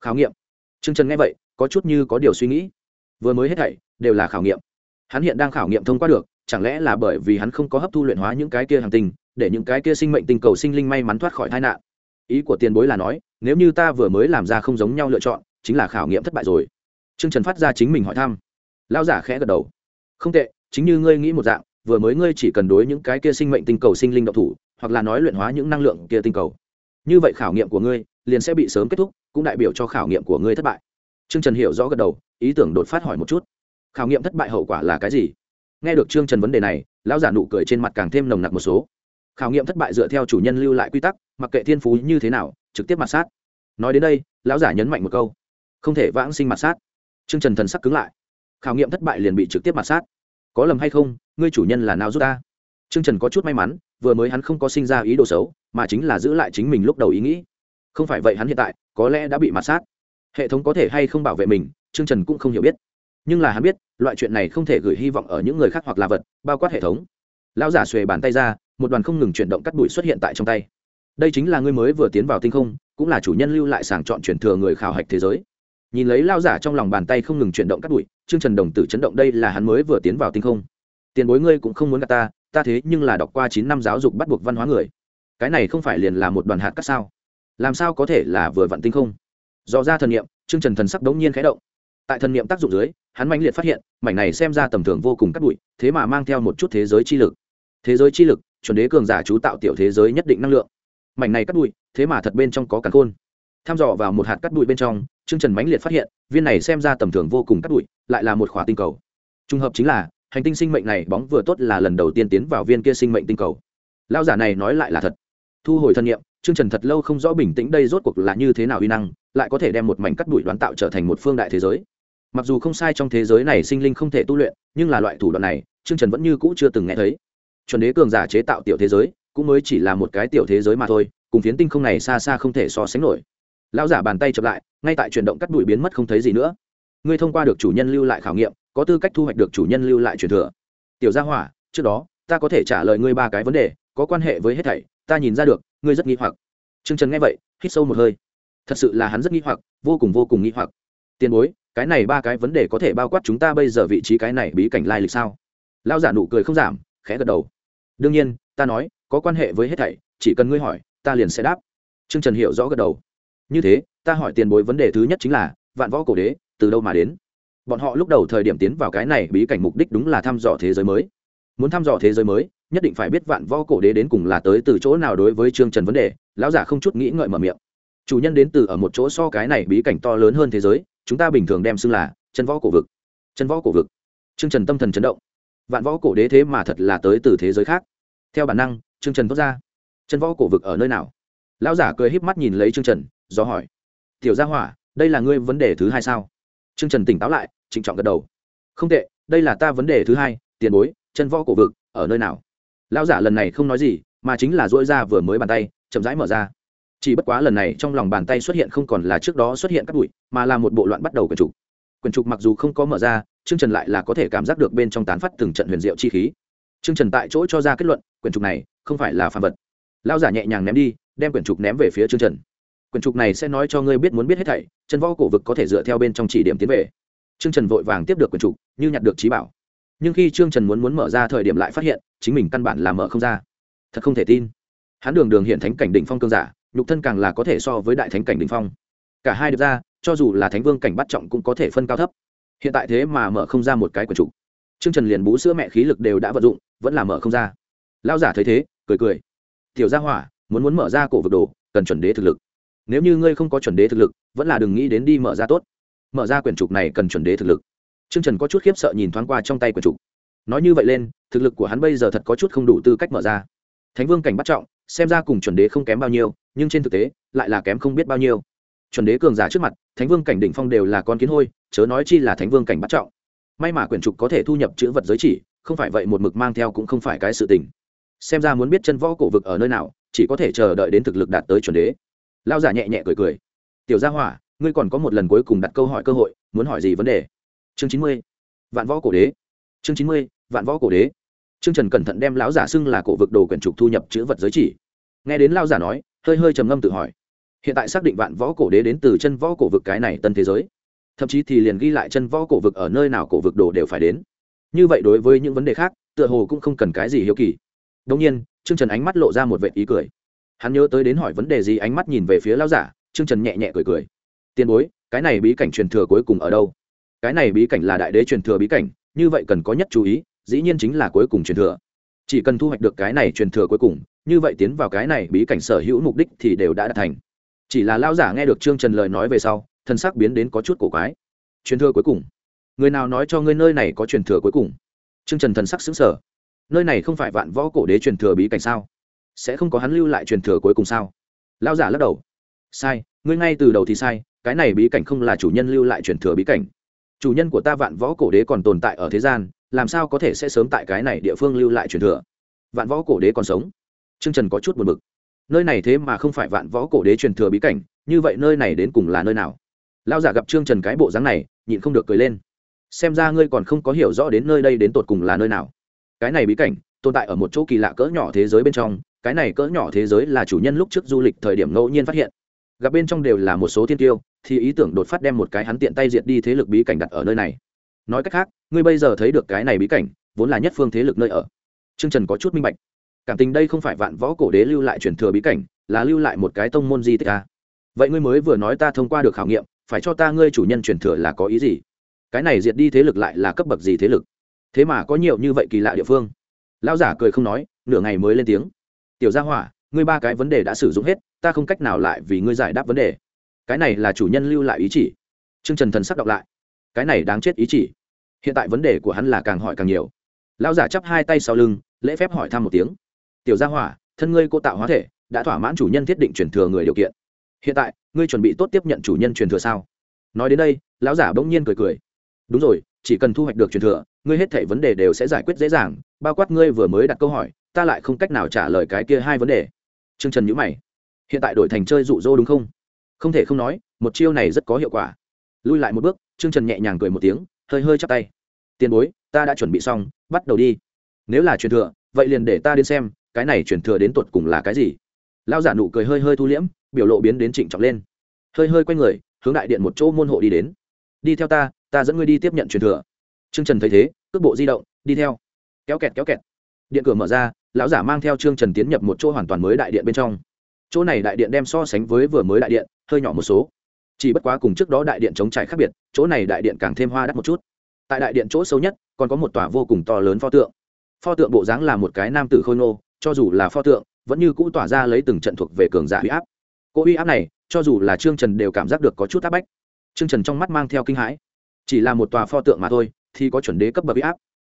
Khảo nghiệm? Trương trần nghe vậy, có chút như có điều suy nghĩ. Vừa mới hết thảy đều là khảo nghiệm. Hắn hiện đang khảo nghiệm thông qua được, chẳng lẽ là bởi vì hắn không có hấp thu luyện hóa những cái kia hàng tinh, để những cái kia sinh mệnh tinh cầu sinh linh may mắn thoát khỏi tai nạn? Ý của tiền bối là nói, nếu như ta vừa mới làm ra không giống nhau lựa chọn, chính là khảo nghiệm thất bại rồi. Trương trần phát ra chính mình hỏi thăm. Lao giả khẽ gật đầu. Không tệ, chính như ngươi nghĩ một dạng, vừa mới ngươi chỉ cần đối những cái kia sinh mệnh tinh cầu sinh linh độc thủ, hoặc là nói luyện hóa những năng lượng kia tinh cầu. Như vậy khảo nghiệm của ngươi, liền sẽ bị sớm kết thúc, cũng đại biểu cho khảo nghiệm của ngươi thất bại. Trương trần hiểu rõ gật đầu, ý tưởng đột phát hỏi một chút. Khảo nghiệm thất bại hậu quả là cái gì? Nghe được trương trần vấn đề này, lão giả nụ cười trên mặt càng thêm nồng nặc một số khảo nghiệm thất bại dựa theo chủ nhân lưu lại quy tắc, mặc kệ thiên phú như thế nào, trực tiếp mặt sát. Nói đến đây, lão giả nhấn mạnh một câu. Không thể vãng sinh mặt sát. Trương trần thần sắc cứng lại. Khảo nghiệm thất bại liền bị trực tiếp mặt sát. Có lầm hay không, ngươi chủ nhân là nào giúp ta? Trương trần có chút may mắn, vừa mới hắn không có sinh ra ý đồ xấu, mà chính là giữ lại chính mình lúc đầu ý nghĩ. Không phải vậy hắn hiện tại, có lẽ đã bị mặt sát. Hệ thống có thể hay không bảo vệ mình, trương trần cũng không hiểu biết. Nhưng là hắn biết, loại chuyện này không thể gửi hy vọng ở những người khác hoặc là vật, bao quát hệ thống. Lão giả xuề bàn tay ra một đoàn không ngừng chuyển động cắt bụi xuất hiện tại trong tay. Đây chính là ngươi mới vừa tiến vào tinh không, cũng là chủ nhân lưu lại sàng chọn chuyển thừa người khảo hạch thế giới. Nhìn lấy lao giả trong lòng bàn tay không ngừng chuyển động cắt bụi chương trần đồng tử chấn động đây là hắn mới vừa tiến vào tinh không. Tiền bối ngươi cũng không muốn gặp ta ta thế nhưng là đọc qua chín năm giáo dục bắt buộc văn hóa người. Cái này không phải liền là một đoàn hạt cắt sao? Làm sao có thể là vừa vặn tinh không? Do ra thần nghiệm chương trần thần sắc đống nhiên khẽ động. Tại thần nghiệm tác dụng dưới, hắn mãnh liệt phát hiện, mảnh này xem ra tầm thường vô cùng cắt bụi, thế mà mang theo một chút thế giới chi lực. Thế giới chi lực chuẩn đế cường giả chú tạo tiểu thế giới nhất định năng lượng. Mảnh này cắt bụi thế mà thật bên trong có cắn khôn. Tham dò vào một hạt cắt bụi bên trong chương trần mãnh liệt phát hiện, viên này xem ra tầm thường vô cùng cắt bụi lại là một khỏa tinh cầu. Trùng hợp chính là, hành tinh sinh mệnh này bóng vừa tốt là lần đầu tiên tiến vào viên kia sinh mệnh tinh cầu. Lao giả này nói lại là thật. Thu hồi thân nhiệm chương trần thật lâu không rõ bình tĩnh đây rốt cuộc là như thế nào uy năng, lại có thể đem một mảnh cắt đuổi đoán tạo trở thành một phương đại thế giới. Mặc dù không sai trong thế giới này sinh linh không thể tu luyện, nhưng là loại thủ đoạn này chương trần vẫn như cũ chưa từng nghe thấy chuẩn đế cường giả chế tạo tiểu thế giới, cũng mới chỉ là một cái tiểu thế giới mà thôi, cùng phiến tinh không này xa xa không thể so sánh nổi. Lão giả bàn tay chậm lại, ngay tại chuyển động cắt đuổi biến mất không thấy gì nữa. Ngươi thông qua được chủ nhân lưu lại khảo nghiệm, có tư cách thu hoạch được chủ nhân lưu lại truyền thừa. Tiểu gia hỏa, trước đó, ta có thể trả lời ngươi ba cái vấn đề, có quan hệ với hết thảy, ta nhìn ra được, ngươi rất nghi hoặc. Trương trần nghe vậy, hít sâu một hơi. Thật sự là hắn rất nghi hoặc, vô cùng vô cùng nghi hoặc. Tiền bối, cái này ba cái vấn đề có thể bao quát chúng ta bây giờ vị trí cái này bí cảnh lai lịch sao? Lao giả nụ cười không giảm, khẽ gật đầu đương nhiên, ta nói, có quan hệ với hết thảy, chỉ cần ngươi hỏi, ta liền sẽ đáp. T r ư ơ n g trần hiểu rõ gật đầu. Như thế, ta hỏi tiền bối vấn đề thứ nhất chính là, vạn võ cổ đế, từ đâu mà đến? Bọn họ lúc đầu thời điểm tiến vào cái này bí cảnh mục đích đúng là thăm dò thế giới mới. Muốn thăm dò thế giới mới, nhất định phải biết vạn võ cổ đế đến cùng là tới từ chỗ nào đối với trương trần vấn đề, lão giả không chút nghĩ ngợi mở miệng. Chủ nhân đến từ ở một chỗ so cái này bí cảnh to lớn hơn thế giới, chúng ta bình thường đem xưng là chân võ cổ vực. Chân võ cổ vực. Trương trần tâm thần chấn động vạn võ cổ đế thế mà thật là tới từ thế giới khác. Theo bản năng, trương trần thốt ra. Chân võ cổ vực ở nơi nào? Lão giả cười híp mắt nhìn lấy trương trần, do hỏi. Tiểu gia hỏa, đây là ngươi vấn đề thứ hai sao? Trương trần tỉnh táo lại, trịnh trọng gật đầu. Không tệ, đây là ta vấn đề thứ hai, tiền bối chân võ cổ vực ở nơi nào? Lão giả lần này không nói gì, mà chính là dỗi ra vừa mới bàn tay, chậm rãi mở ra. Chỉ bất quá lần này trong lòng bàn tay xuất hiện không còn là trước đó xuất hiện các bụi, mà là một bộ loạn bắt đầu quyển trục. Quyển trục mặc dù không có mở ra chương trần lại là có thể cảm giác được bên trong tán phát từng trận huyền diệu chi khí. Chương trần tại chỗ cho ra kết luận, quyển trục này không phải là phàm vật. Lao giả nhẹ nhàng ném đi, đem quyển trục ném về phía chương trần. Quyển trục này sẽ nói cho ngươi biết muốn biết hết thảy, chân võ cổ vực có thể dựa theo bên trong chỉ điểm tiến về. Chương trần vội vàng tiếp được quyển trục, như nhặt được trí bảo. Nhưng khi chương trần muốn muốn mở ra thời điểm lại phát hiện, chính mình căn bản là mở không ra. Thật không thể tin. Hắn đường đường hiện thánh cảnh đỉnh phong cương giả, nhục thân càng là có thể so với đại thánh cảnh đỉnh phong. Cả hai được ra, cho dù là thánh vương cảnh bắt trọng cũng có thể phân cao thấp hiện tại thế mà mở không ra một cái quần trục trương trần liền bú sữa mẹ khí lực đều đã vận dụng, vẫn là mở không ra. Lao giả thấy thế, cười cười. Tiểu gia hỏa, muốn muốn mở ra cổ vực đồ, cần chuẩn đế thực lực. Nếu như ngươi không có chuẩn đế thực lực, vẫn là đừng nghĩ đến đi mở ra tốt. Mở ra quyển trục này cần chuẩn đế thực lực. T r ư ơ n g trần có chút khiếp sợ nhìn thoáng qua trong tay quyển trục. Nói như vậy lên, thực lực của hắn bây giờ thật có chút không đủ tư cách mở ra. Thánh vương cảnh bắt trọng, xem ra cùng chuẩn đế không kém bao nhiêu, nhưng trên thực tế, lại là kém không biết bao nhiêu chuẩn đế cường giả trước mặt, thánh vương cảnh đỉnh phong đều là con kiến hôi, chớ nói chi là thánh vương cảnh bắt trọng. May mà quyển trục có thể thu nhập chữ vật giới chỉ, không phải vậy một mực mang theo cũng không phải cái sự tình. Xem ra muốn biết chân võ cổ vực ở nơi nào, chỉ có thể chờ đợi đến thực lực đạt tới chuẩn đế. Lao giả nhẹ nhẹ cười cười. Tiểu gia hỏa, ngươi còn có một lần cuối cùng đặt câu hỏi cơ hội, muốn hỏi gì vấn đề? Chương chín mươi. Vạn võ cổ đế. Chương chín mươi, vạn võ cổ đế. Chương trần cẩn thận đem lão giả xưng là cổ vực đồ quyển trục thu nhập chữ vật giới chỉ. Nghe đến lao giả nói, hơi hơi trầm ngâm tự hỏi hiện tại xác định vạn võ cổ đế đến từ chân võ cổ vực cái này tân thế giới. Thậm chí thì liền ghi lại chân võ cổ vực ở nơi nào cổ vực đồ đều phải đến. Như vậy đối với những vấn đề khác, tựa hồ cũng không cần cái gì hiếu kỳ. Đông nhiên chương trần ánh mắt lộ ra một vệ ý cười. Hắn nhớ tới đến hỏi vấn đề gì ánh mắt nhìn về phía lao giả chương trần nhẹ nhẹ cười cười. Tiền bối, cái này bí cảnh truyền thừa cuối cùng ở đâu? Cái này bí cảnh là đại đế truyền thừa bí cảnh, như vậy cần có nhất chú ý, dĩ nhiên chính là cuối cùng truyền thừa. Chỉ cần thu hoạch được cái này truyền thừa cuối cùng, như vậy tiến vào cái này bí cảnh sở hữu mục đích thì đều đã đạt thành chỉ là lao giả nghe được trương trần lời nói về sau, thân sắc biến đến có chút cổ quái. Truyền thừa cuối cùng. Người nào nói cho ngươi nơi này có truyền thừa cuối cùng? Trương trần thần sắc xứng sở nơi này không phải vạn võ cổ đế truyền thừa bí cảnh sao? Sẽ không có hắn lưu lại truyền thừa cuối cùng sao? Lao giả lắc đầu. Sai, ngươi ngay từ đầu thì sai, cái này bí cảnh không là chủ nhân lưu lại truyền thừa bí cảnh. Chủ nhân của ta vạn võ cổ đế còn tồn tại ở thế gian, làm sao có thể sẽ sớm tại cái này địa phương lưu lại truyền thừa? Vạn võ cổ đế còn sống. T r ư ơ n g trần có chút buồn b ự c nơi này thế mà không phải vạn võ cổ đế truyền thừa bí cảnh, như vậy nơi này đến cùng là nơi nào? Lao giả gặp trương trần cái bộ dáng này, nhịn không được cười lên. Xem ra ngươi còn không có hiểu rõ đến nơi đây đến tột cùng là nơi nào. Cái này bí cảnh, tồn tại ở một chỗ kỳ lạ cỡ nhỏ thế giới bên trong, cái này cỡ nhỏ thế giới là chủ nhân lúc trước du lịch thời điểm ngẫu nhiên phát hiện. Gặp bên trong đều là một số thiên tiêu thì ý tưởng đột phát đem một cái hắn tiện tay diệt đi thế lực bí cảnh đặt ở nơi này. Nói cách khác, ngươi bây giờ thấy được cái này bí cảnh, vốn là nhất phương thế lực nơi ở. T r ư ơ n g trần có chút minh bạch cảm tình đây không phải vạn võ cổ đế lưu lại truyền thừa bí cảnh, là lưu lại một cái tông môn di tích à? vậy ngươi mới vừa nói ta thông qua được khảo nghiệm, phải cho ta ngươi chủ nhân truyền thừa là có ý gì? Cái này diệt đi thế lực lại là cấp bậc gì thế lực? Thế mà có nhiều như vậy kỳ lạ địa phương. Lão giả cười không nói, nửa ngày mới lên tiếng. Tiểu gia hỏa, ngươi ba cái vấn đề đã sử dụng hết, ta không cách nào lại vì ngươi giải đáp vấn đề. Cái này là chủ nhân lưu lại ý chỉ. Chương trần thần sắc đọc lại. Cái này đáng chết ý chỉ. Hiện tại vấn đề của hắn là càng hỏi càng nhiều. Lão giả chắp hai tay sau lưng, lễ phép hỏi thăm một tiếng tiểu gia hỏa, thân ngươi cô tạo hóa thể, đã thỏa mãn chủ nhân thiết định truyền thừa người điều kiện. Hiện tại, ngươi chuẩn bị tốt tiếp nhận chủ nhân truyền thừa sao? Nói đến đây, lão giả bỗng nhiên cười cười. Đúng rồi, chỉ cần thu hoạch được truyền thừa, ngươi hết thảy vấn đề đều sẽ giải quyết dễ dàng, bao quát ngươi vừa mới đặt câu hỏi, ta lại không cách nào trả lời cái kia hai vấn đề. Chương trần nhữ mày. Hiện tại đổi thành chơi rụ rỗ đúng không? Không thể không nói, một chiêu này rất có hiệu quả. Lui lại một bước chương trần nhẹ nhàng cười một tiếng, hơi hơi chắp tay. Tiền bối, ta đã chuẩn bị xong, bắt đầu đi. Nếu là truyền thừa, vậy liền để ta đến xem cái này truyền thừa đến tột cùng là cái gì? Lao giả nụ cười hơi hơi thu liễm, biểu lộ biến đến trịnh trọng lên. Hơi hơi quay người, hướng đại điện một chỗ môn hộ đi đến. Đi theo ta ta dẫn ngươi đi tiếp nhận truyền thừa. T r ư ơ n g trần thấy thế, cước bộ di động, đi theo. Kéo kẹt kéo kẹt. Điện cửa mở ra, lão giả mang theo trương trần tiến nhập một chỗ hoàn toàn mới đại điện bên trong. Chỗ này đại điện đem so sánh với vừa mới đại điện, hơi nhỏ một số. Chỉ bất quá cùng trước đó đại điện chống trải khác biệt, chỗ này đại điện càng thêm hoa đắt một chút. Tại đại điện chỗ sâu nhất, còn có một tòa vô cùng to lớn pho tượng. Pho tượng bộ dáng là một cái nam tử khôi ngô cho dù là pho tượng, vẫn như cũ tỏa ra lấy từng trận thuộc về cường giả huy áp. Cô uy áp này, cho dù là trương trần đều cảm giác được có chút áp bách. Trương trần trong mắt mang theo kinh hãi. Chỉ là một tòa pho tượng mà thôi, thì có chuẩn đế cấp bậc huy áp.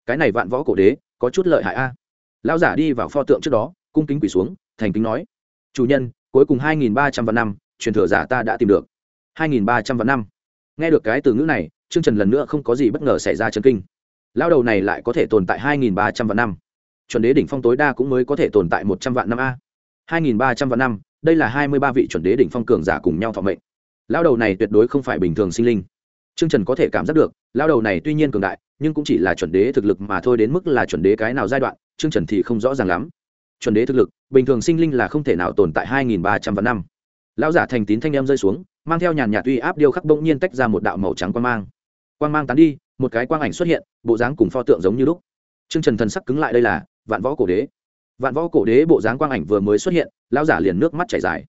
Cái này vạn võ cổ đế, có chút lợi hại a. Lão giả đi vào pho tượng trước đó, cung kính quỳ xuống, thành kính nói, chủ nhân, cuối cùng hai nghìn ba trăm vạn năm, truyền thừa giả ta đã tìm được. hai nghìn ba trăm vạn năm. Nghe được cái từ ngữ này, trương trần lần nữa không có gì bất ngờ xảy ra chân kinh. Lao đầu này lại có thể tồn tại hai nghìn ba trăm vạn năm chuẩn đế đỉnh phong tối đa cũng mới có thể tồn tại một trăm vạn năm a hai nghìn ba trăm vạn năm đây là hai mươi ba vị chuẩn đế đỉnh phong cường giả cùng nhau thọ mệnh lao đầu này tuyệt đối không phải bình thường sinh linh Trương Trần có thể cảm giác được, lao đầu này tuy nhiên cường đại, nhưng cũng chỉ là chuẩn đế thực lực mà thôi đến mức là chuẩn đế cái nào giai đoạn, Trương Trần thì không rõ ràng lắm. Chuẩn đế thực lực, bình thường sinh linh là không thể nào tồn tại 2300 vạn năm. Lão giả thành tín thanh em rơi xuống, mang theo nhàn nhạt uy áp điêu khắc bỗng nhiên tách ra một đạo màu trắng quang mang. Quang mang tán đi, một cái quang ảnh xuất hiện, bộ dáng cùng pho tượng giống như lúc. Trương Trần thần sắc cứng lại đây là Vạn Võ Cổ Đế. Vạn Võ Cổ Đế bộ dáng quang ảnh vừa mới xuất hiện, lão giả liền nước mắt chảy dài.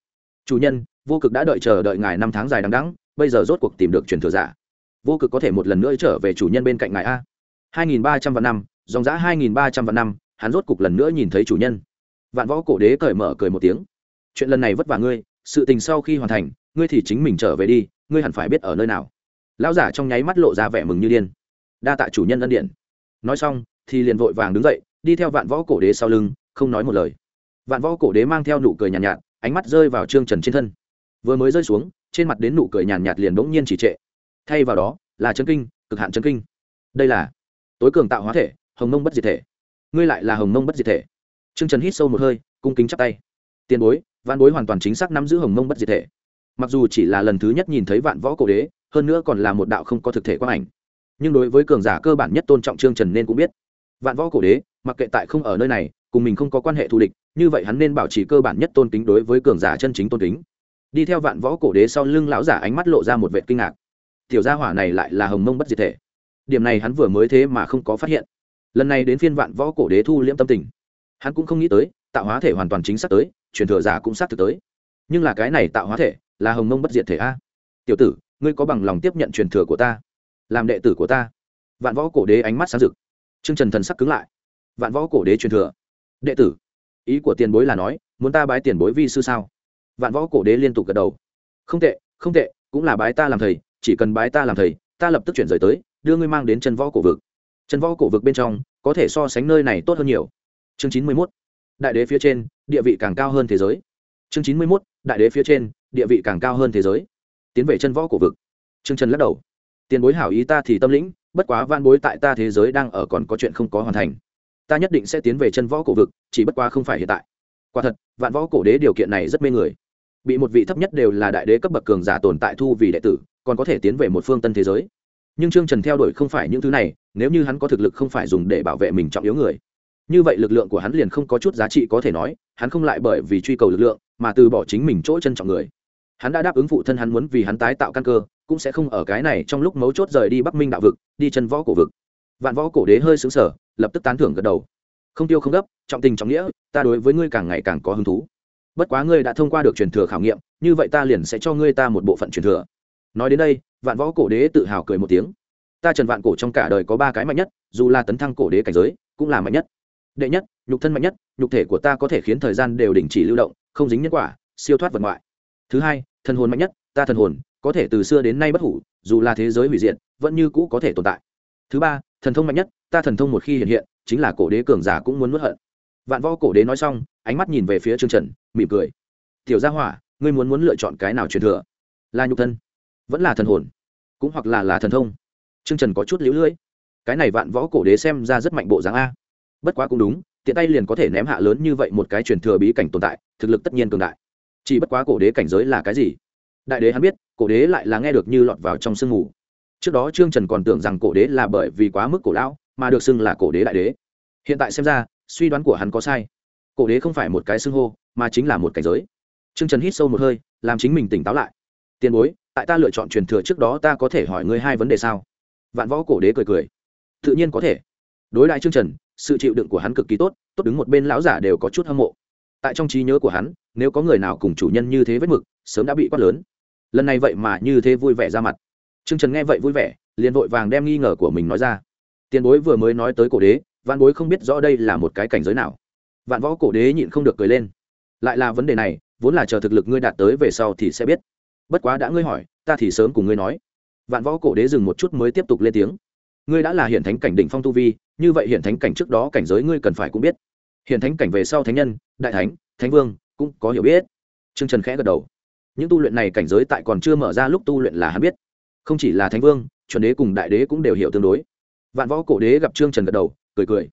"Chủ nhân, vô cực đã đợi chờ đợi ngài năm tháng dài đằng đẵng, bây giờ rốt cuộc tìm được truyền thừa giả." vô cực có thể một lần nữa trở về chủ nhân bên cạnh ngài a hai nghìn ba trăm vạn năm dòng giã hai nghìn ba trăm vạn năm hắn rốt cục lần nữa nhìn thấy chủ nhân vạn võ cổ đế cởi mở cười một tiếng chuyện lần này vất vả ngươi sự tình sau khi hoàn thành ngươi thì chính mình trở về đi ngươi hẳn phải biết ở nơi nào lão giả trong nháy mắt lộ ra vẻ mừng như điên đa tạ chủ nhân ân điện nói xong thì liền vội vàng đứng dậy đi theo vạn võ cổ đế sau lưng không nói một lời. Vạn võ cổ đế mang theo nụ cười nhàn nhạt, nhạt ánh mắt rơi vào trương trần trên thân. Vừa mới rơi xuống trên mặt đến nụ cười nhàn nhạt, nhạt liền bỗng nhiên chỉ trệ. Thay vào đó là chân kinh cực hạn chân kinh. Đây là tối cường tạo hóa thể hồng mông bất diệt thể. Ngươi lại là hồng mông bất diệt thể. Trương trần hít sâu một hơi cung kính chắp tay. Tiền bối văn bối hoàn toàn chính xác nắm giữ hồng mông bất diệt thể. Mặc dù chỉ là lần thứ nhất nhìn thấy vạn võ cổ đế hơn nữa còn là một đạo không có thực thể quang ảnh. Nhưng đối với cường giả cơ bản nhất tôn trọng trương trần nên cũng biết. Vạn võ cổ đế mặc kệ tại không ở nơi này, cùng mình không có quan hệ thù địch, như vậy hắn nên bảo trì cơ bản nhất tôn kính đối với cường giả chân chính tôn kính. Đi theo vạn võ cổ đế sau lưng lão giả ánh mắt lộ ra một vệ kinh ngạc. Tiểu gia hỏa này lại là hồng mông bất diệt thể. Điểm này hắn vừa mới thế mà không có phát hiện. Lần này đến phiên vạn võ cổ đế thu liễm tâm tình. Hắn cũng không nghĩ tới, tạo hóa thể hoàn toàn chính xác tới, truyền thừa giả cũng xác thực tới. Nhưng là cái này tạo hóa thể là hồng mông bất diệt thể a. Tiểu tử, ngươi có bằng lòng tiếp nhận truyền thừa của ta? Làm đệ tử của ta? Vạn võ cổ đế ánh mắt sáng rực. T r ư ơ n g trần thần sắc cứng lại vạn võ cổ đế truyền thừa. Đệ tử, ý của tiền bối là nói, muốn ta bái tiền bối vi sư sao? Vạn võ cổ đế liên tục gật đầu. Không tệ không tệ, cũng là bái ta làm thầy, chỉ cần bái ta làm thầy, ta lập tức chuyển rời tới, đưa ngươi mang đến chân võ cổ vực. Chân võ cổ vực bên trong, có thể so sánh nơi này tốt hơn nhiều. Chương chín mươi mốt, đại đế phía trên, địa vị càng cao hơn thế giới. Chương chín mươi mốt, đại đế phía trên, địa vị càng cao hơn thế giới. Tiến về chân võ cổ vực. Chương trần lắc đầu. Tiền bối hảo ý ta thì tâm lĩnh, bất quá van bối tại ta thế giới đang ở còn có chuyện không có hoàn thành ta nhất định sẽ tiến về chân võ cổ vực, chỉ bất quá không phải hiện tại. Quả thật, vạn võ cổ đế điều kiện này rất mê người. Bị một vị thấp nhất đều là đại đế cấp bậc cường giả tồn tại thu vì đệ tử, còn có thể tiến về một phương tân thế giới. Nhưng trương trần theo đuổi không phải những thứ này, nếu như hắn có thực lực không phải dùng để bảo vệ mình trọng yếu người. Như vậy lực lượng của hắn liền không có chút giá trị có thể nói, hắn không lại bởi vì truy cầu lực lượng, mà từ bỏ chính mình chỗ trân trọng người. Hắn đã đáp ứng phụ thân hắn muốn vì hắn tái tạo căn cơ, cũng sẽ không ở cái này trong lúc mấu chốt rời đi bắc minh đạo vực, đi chân võ cổ vực vạn võ cổ đế hơi xứng sở lập tức tán thưởng gật đầu. Không tiêu không gấp, trọng tình trọng nghĩa, ta đối với ngươi càng ngày càng có hứng thú. Bất quá ngươi đã thông qua được truyền thừa khảo nghiệm, như vậy ta liền sẽ cho ngươi ta một bộ phận truyền thừa. Nói đến đây, vạn võ cổ đế tự hào cười một tiếng. Ta trần vạn cổ trong cả đời có ba cái mạnh nhất, dù là tấn thăng cổ đế cảnh giới, cũng là mạnh nhất. Đệ nhất, nhục thân mạnh nhất, nhục thể của ta có thể khiến thời gian đều đình chỉ lưu động, không dính nhân quả, siêu thoát vật ngoại. Thứ hai, thần hồn mạnh nhất, ta thần hồn, có thể từ xưa đến nay bất hủ, dù là thế giới hủy diệt, vẫn như cũ có thể tồn tại. Thứ ba thần thông mạnh nhất, ta thần thông một khi hiện hiện, chính là cổ đế cường giả cũng muốn mất hận. Vạn võ cổ đế nói xong, ánh mắt nhìn về phía trương trần, mỉm cười. Tiểu gia hỏa, ngươi muốn muốn lựa chọn cái nào truyền thừa? Là nhục thân. Vẫn là thần hồn, cũng hoặc là là thần thông. Trương trần có chút liễu lưỡi. Cái này vạn võ cổ đế xem ra rất mạnh bộ dáng a. Bất quá cũng đúng, tiện tay liền có thể ném hạ lớn như vậy một cái truyền thừa bí cảnh tồn tại, thực lực tất nhiên cường đại. Chỉ bất quá cổ đế cảnh giới là cái gì? Đại đế hắn biết, cổ đế lại là nghe được như lọt vào trong sương mù trước đó trương trần còn tưởng rằng cổ đế là bởi vì quá mức cổ lão, mà được xưng là cổ đế đại đế. Hiện tại xem ra, suy đoán của hắn có sai. Cổ đế không phải một cái xưng hô, mà chính là một cảnh giới. Trương trần hít sâu một hơi, làm chính mình tỉnh táo lại. Tiền bối, tại ta lựa chọn truyền thừa trước đó ta có thể hỏi ngươi hai vấn đề sao? Vạn võ cổ đế cười cười. Tự nhiên có thể. Đối đại trương trần, sự chịu đựng của hắn cực kỳ tốt tốt đứng một bên lão giả đều có chút hâm mộ. Tại trong trí nhớ của hắn, nếu có người nào cùng chủ nhân như thế vết mực, sớm đã bị quát lớn. Lần này vậy mà như thế vui vẻ ra mặt trương trần nghe vậy vui vẻ, liền vội vàng đem nghi ngờ của mình nói ra. Tiền bối vừa mới nói tới cổ đế, vạn bối không biết rõ đây là một cái cảnh giới nào. Vạn võ cổ đế nhịn không được cười lên. Lại là vấn đề này, vốn là chờ thực lực ngươi đạt tới về sau thì sẽ biết. Bất quá đã ngươi hỏi, ta thì sớm cùng ngươi nói. Vạn võ cổ đế dừng một chút mới tiếp tục lên tiếng. Ngươi đã là hiển thánh cảnh đỉnh phong tu vi, như vậy hiển thánh cảnh trước đó cảnh giới ngươi cần phải cũng biết. Hiển thánh cảnh về sau thánh nhân, đại thánh thánh vương, cũng có hiểu biết. Trương trần khẽ gật đầu. Những tu luyện này cảnh giới tại còn chưa mở ra lúc tu luyện là hắn biết không chỉ là thánh vương, chuẩn đế cùng đại đế cũng đều hiểu tương đối. Vạn võ cổ đế gặp trương trần gật đầu, cười cười.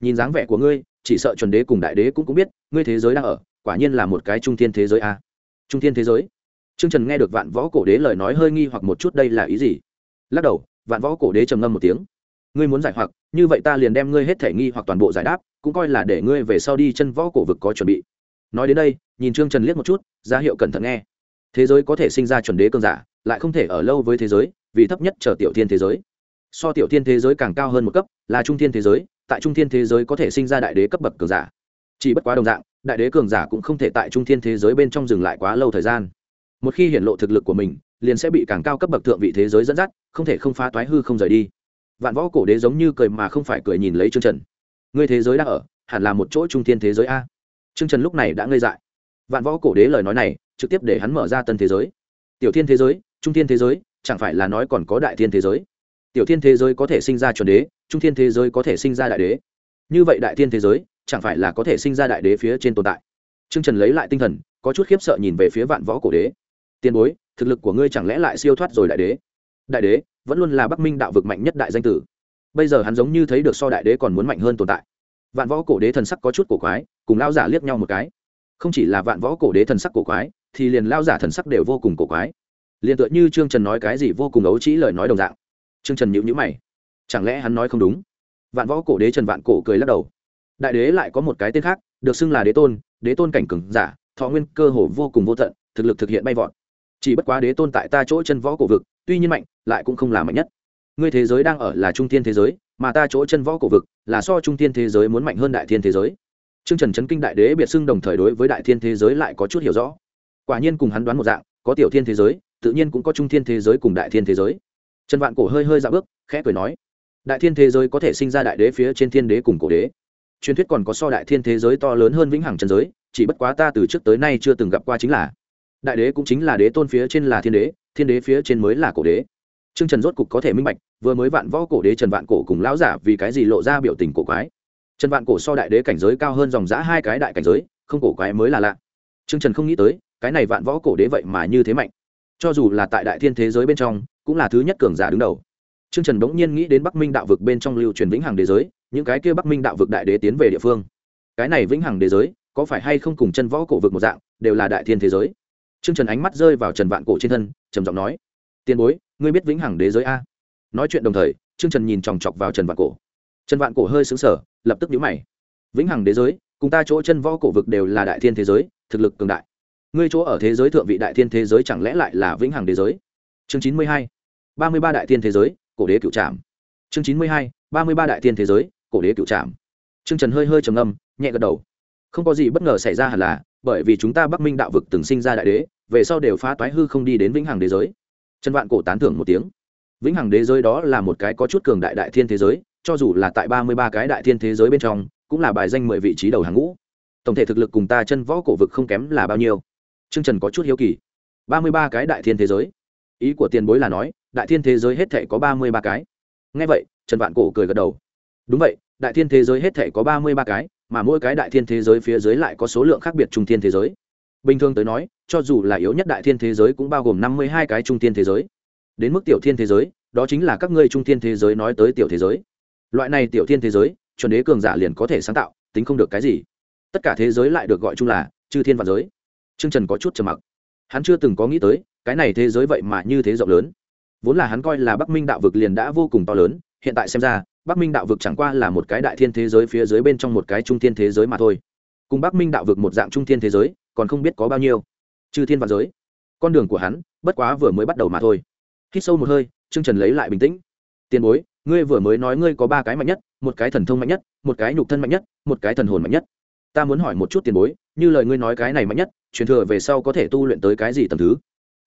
Nhìn dáng vẻ của ngươi, chỉ sợ chuẩn đế cùng đại đế cũng cũng biết, ngươi thế giới đang ở, quả nhiên là một cái trung thiên thế giới a. Trung thiên thế giới? Trương trần nghe được vạn võ cổ đế lời nói hơi nghi hoặc một chút đây là ý gì? Lắc đầu, vạn võ cổ đế trầm ngâm một tiếng. Ngươi muốn giải hoặc, như vậy ta liền đem ngươi hết thể nghi hoặc toàn bộ giải đáp, cũng coi là để ngươi về sau đi chân võ cổ vực có chuẩn bị. Nói đến đây, nhìn trương trần liếc một chút, ra hiệu cẩn thận nghe. Thế giới có thể sinh ra chuẩn đế cơn giả lại không thể ở lâu với thế giới, vì thấp nhất chờ tiểu thiên thế giới. So tiểu thiên thế giới càng cao hơn một cấp, là trung thiên thế giới, tại trung thiên thế giới có thể sinh ra đại đế cấp bậc cường giả. Chỉ bất quá đồng dạng, đại đế cường giả cũng không thể tại trung thiên thế giới bên trong dừng lại quá lâu thời gian. Một khi hiện lộ thực lực của mình, liền sẽ bị càng cao cấp bậc thượng vị thế giới dẫn dắt, không thể không phá toái hư không rời đi. Vạn võ cổ đế giống như cười mà không phải cười nhìn lấy chương trần. Ngươi thế giới đang ở, hẳn là một chỗ trung thiên thế giới a. Chương trần lúc này đã ngây dại. Vạn võ cổ đế lời nói này, trực tiếp để hắn mở ra tân thế giới. Tiểu thiên thế giới trung thiên thế giới, chẳng phải là nói còn có đại thiên thế giới? Tiểu thiên thế giới có thể sinh ra chuẩn đế, trung thiên thế giới có thể sinh ra đại đế. Như vậy đại thiên thế giới, chẳng phải là có thể sinh ra đại đế phía trên tồn tại? T r ư ơ n g trần lấy lại tinh thần, có chút khiếp sợ nhìn về phía vạn võ cổ đế. Tiền bối, thực lực của ngươi chẳng lẽ lại siêu thoát rồi đại đế? Đại đế, vẫn luôn là bắc minh đạo vực mạnh nhất đại danh tử. Bây giờ hắn giống như thấy được so đại đế còn muốn mạnh hơn tồn tại. Vạn võ cổ đế thần sắc có chút cổ quái, cùng lao giả liếc nhau một cái. Không chỉ là vạn võ cổ đế thần sắc cổ quái, thì liền lao giả thần sắc đều vô cùng cổ quái liền tựa như trương trần nói cái gì vô cùng ấu trĩ lời nói đồng dạng. Trương trần nhịu nhữ mày. Chẳng lẽ hắn nói không đúng? Vạn võ cổ đế trần vạn cổ cười lắc đầu. Đại đế lại có một cái tên khác được xưng là đế tôn đế tôn cảnh cừng giả thọ nguyên cơ hồ vô cùng vô tận thực lực thực hiện bay vọt. Chỉ bất quá đế tôn tại ta chỗ chân võ cổ vực tuy nhiên mạnh lại cũng không là mạnh nhất. Ngươi thế giới đang ở là trung thiên thế giới mà ta chỗ chân võ cổ vực là so trung thiên thế giới muốn mạnh hơn đại thiên thế giới. Trương Trần chấn kinh đại đế biệt xưng đồng thời đối với đại thiên thế giới lại có chút hiểu rõ. Quả nhiên cùng hắn đoán một dạng, có tiểu thiên thế giới, tự nhiên cũng có trung thiên thế giới cùng đại thiên thế giới. Trần Vạn Cổ hơi hơi dạo bước, khẽ cười nói: "Đại thiên thế giới có thể sinh ra đại đế phía trên thiên đế cùng cổ đế. Truyền thuyết còn có so đại thiên thế giới to lớn hơn vĩnh hằng chân giới, chỉ bất quá ta từ trước tới nay chưa từng gặp qua chính là. Đại đế cũng chính là đế tôn phía trên là thiên đế, thiên đế phía trên mới là cổ đế." Trương Trần rốt cục có thể minh bạch, vừa mới vạn võ cổ đế Trần Vạn Cổ cùng lão giả vì cái gì lộ ra biểu tình cổ quái. Trần Vạn Cổ so đại đế cảnh giới cao hơn dòng dã hai cái đại cảnh giới, không cổ quái mới là lạ. Trương Trần không nghĩ tới, cái này vạn võ cổ đế vậy mà như thế mạnh. Cho dù là tại đại thiên thế giới bên trong, cũng là thứ nhất cường giả đứng đầu Trương Trần bỗng nhiên nghĩ đến Bắc Minh đạo vực bên trong lưu truyền vĩnh hằng đế giới, những cái kia Bắc Minh đạo vực đại đế tiến về địa phương. Cái này vĩnh hằng đế giới, có phải hay không cùng chân võ cổ vực một dạng, đều là đại thiên thế giới. Trương Trần ánh mắt rơi vào Trần Vạn Cổ trên thân, trầm giọng nói: "Tiên bối, ngươi biết vĩnh hằng đế giới a?" Nói chuyện đồng thời, Trương Trần nhìn chòng chọc vào Trần Vạn Cổ. Trần Vạn Cổ hơi sững sờ, lập tức nhũ mày. "Vĩnh hằng đế giới, cùng ta chỗ chân võ cổ vực đều là đại thiên thế giới, thực lực cường đại. Ngươi chỗ ở thế giới thượng vị đại thiên thế giới chẳng lẽ lại là vĩnh hằng đế giới?" Chương chín mươi hai, ba mươi ba đại thiên thế giới, cổ đế cựu trạm chương chín mươi hai, ba mươi ba đại thiên thế giới, cổ đế cựu trạm chương trần hơi hơi trầm ngâm, nhẹ gật đầu. Không có gì bất ngờ xảy ra hẳn là, bởi vì chúng ta bắc minh đạo vực từng sinh ra đại đế, về sau đều phá toái hư không đi đến vĩnh hằng đế giới. Trần vạn cổ tán thưởng một tiếng. Vĩnh hằng đế giới đó là một cái có chút cường đại đại thiên thế giới, cho dù là tại ba mươi ba cái đại thiên thế giới bên trong, cũng là bài danh mười vị trí đầu hàng ngũ. Tổng thể thực lực cùng ta chân võ cổ vực không kém là bao nhiêu. Trương trần có chút hiếu kỳ ba mươi ba cái đại thiên thế giới ý của tiền bối là nói đại thiên thế giới hết thảy có ba mươi ba cái Nghe vậy trần vạn cổ cười gật đầu đúng vậy đại thiên thế giới hết thảy có ba mươi ba cái mà mỗi cái đại thiên thế giới phía dưới lại có số lượng khác biệt trung thiên thế giới bình thường tới nói cho dù là yếu nhất đại thiên thế giới cũng bao gồm năm mươi hai cái trung thiên thế giới đến mức tiểu thiên thế giới đó chính là các ngươi trung thiên thế giới nói tới tiểu thế giới loại này tiểu thiên thế giới chuẩn đế cường giả liền có thể sáng tạo tính không được cái gì tất cả thế giới lại được gọi chung là chư thiên và giới Trương trần có chút trầm mặc. Hắn chưa từng có nghĩ tới, cái này thế giới vậy mà như thế rộng lớn. Vốn là hắn coi là bắc minh đạo vực liền đã vô cùng to lớn, hiện tại xem ra, bắc minh đạo vực chẳng qua là một cái đại thiên thế giới phía dưới bên trong một cái trung thiên thế giới mà thôi. Cùng bắc minh đạo vực một dạng trung thiên thế giới, còn không biết có bao nhiêu. Chư thiên và giới. Con đường của hắn, bất quá vừa mới bắt đầu mà thôi. Hít sâu một hơi, Trương trần lấy lại bình tĩnh. Tiền bối, ngươi vừa mới nói ngươi có ba cái mạnh nhất, một cái thần thông mạnh nhất, một cái nhục thân mạnh nhất, một cái thần hồn mạnh nhất. Ta muốn hỏi một chút tiền bối như lời ngươi nói cái này mạnh nhất, truyền thừa về sau có thể tu luyện tới cái gì tầm thứ?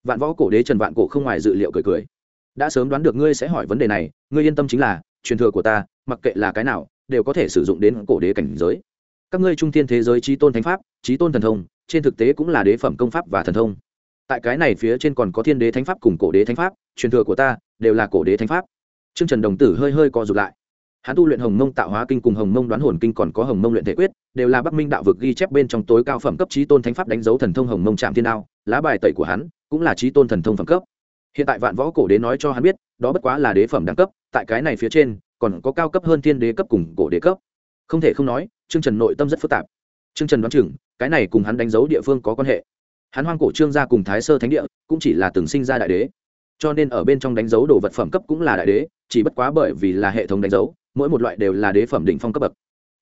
Vạn võ cổ đế trần vạn cổ không ngoài dự liệu cười cười. Đã sớm đoán được ngươi sẽ hỏi vấn đề này, ngươi yên tâm chính là, truyền thừa của ta, mặc kệ là cái nào, đều có thể sử dụng đến cổ đế cảnh giới. Các ngươi trung thiên thế giới trí tôn thánh pháp trí tôn thần thông, trên thực tế cũng là đế phẩm công pháp và thần thông. Tại cái này phía trên còn có thiên đế thánh pháp cùng cổ đế thánh pháp, truyền thừa của ta đều là cổ đế thánh pháp. Trương Trần Đồng Tử hơi hơi co rụt lại. Hắn tu luyện Hồng Mông Tạo Hóa Kinh cùng Hồng Mông Đoán Hồn Kinh còn có Hồng Mông Luyện Thể Quyết, đều là Bắc Minh đạo vực ghi chép bên trong tối cao phẩm cấp trí tôn thánh pháp đánh dấu thần thông Hồng Mông trạm Thiên Đao, lá bài tẩy của hắn cũng là trí tôn thần thông phẩm cấp. Hiện tại Vạn Võ Cổ Đế nói cho hắn biết, đó bất quá là đế phẩm đẳng cấp, tại cái này phía trên còn có cao cấp hơn thiên đế cấp cùng cổ đế cấp. Không thể không nói, Trương Trần nội tâm rất phức tạp. Trương Trần đoán chừng, cái này cùng hắn đánh dấu địa phương có quan hệ. Hắn hoang cổ trương gia cùng Thái Sơ Thánh địa, cũng chỉ là từng sinh ra đại đế cho nên ở bên trong đánh dấu đồ vật phẩm cấp cũng là đại đế chỉ bất quá bởi vì là hệ thống đánh dấu mỗi một loại đều là đế phẩm đỉnh phong cấp bậc.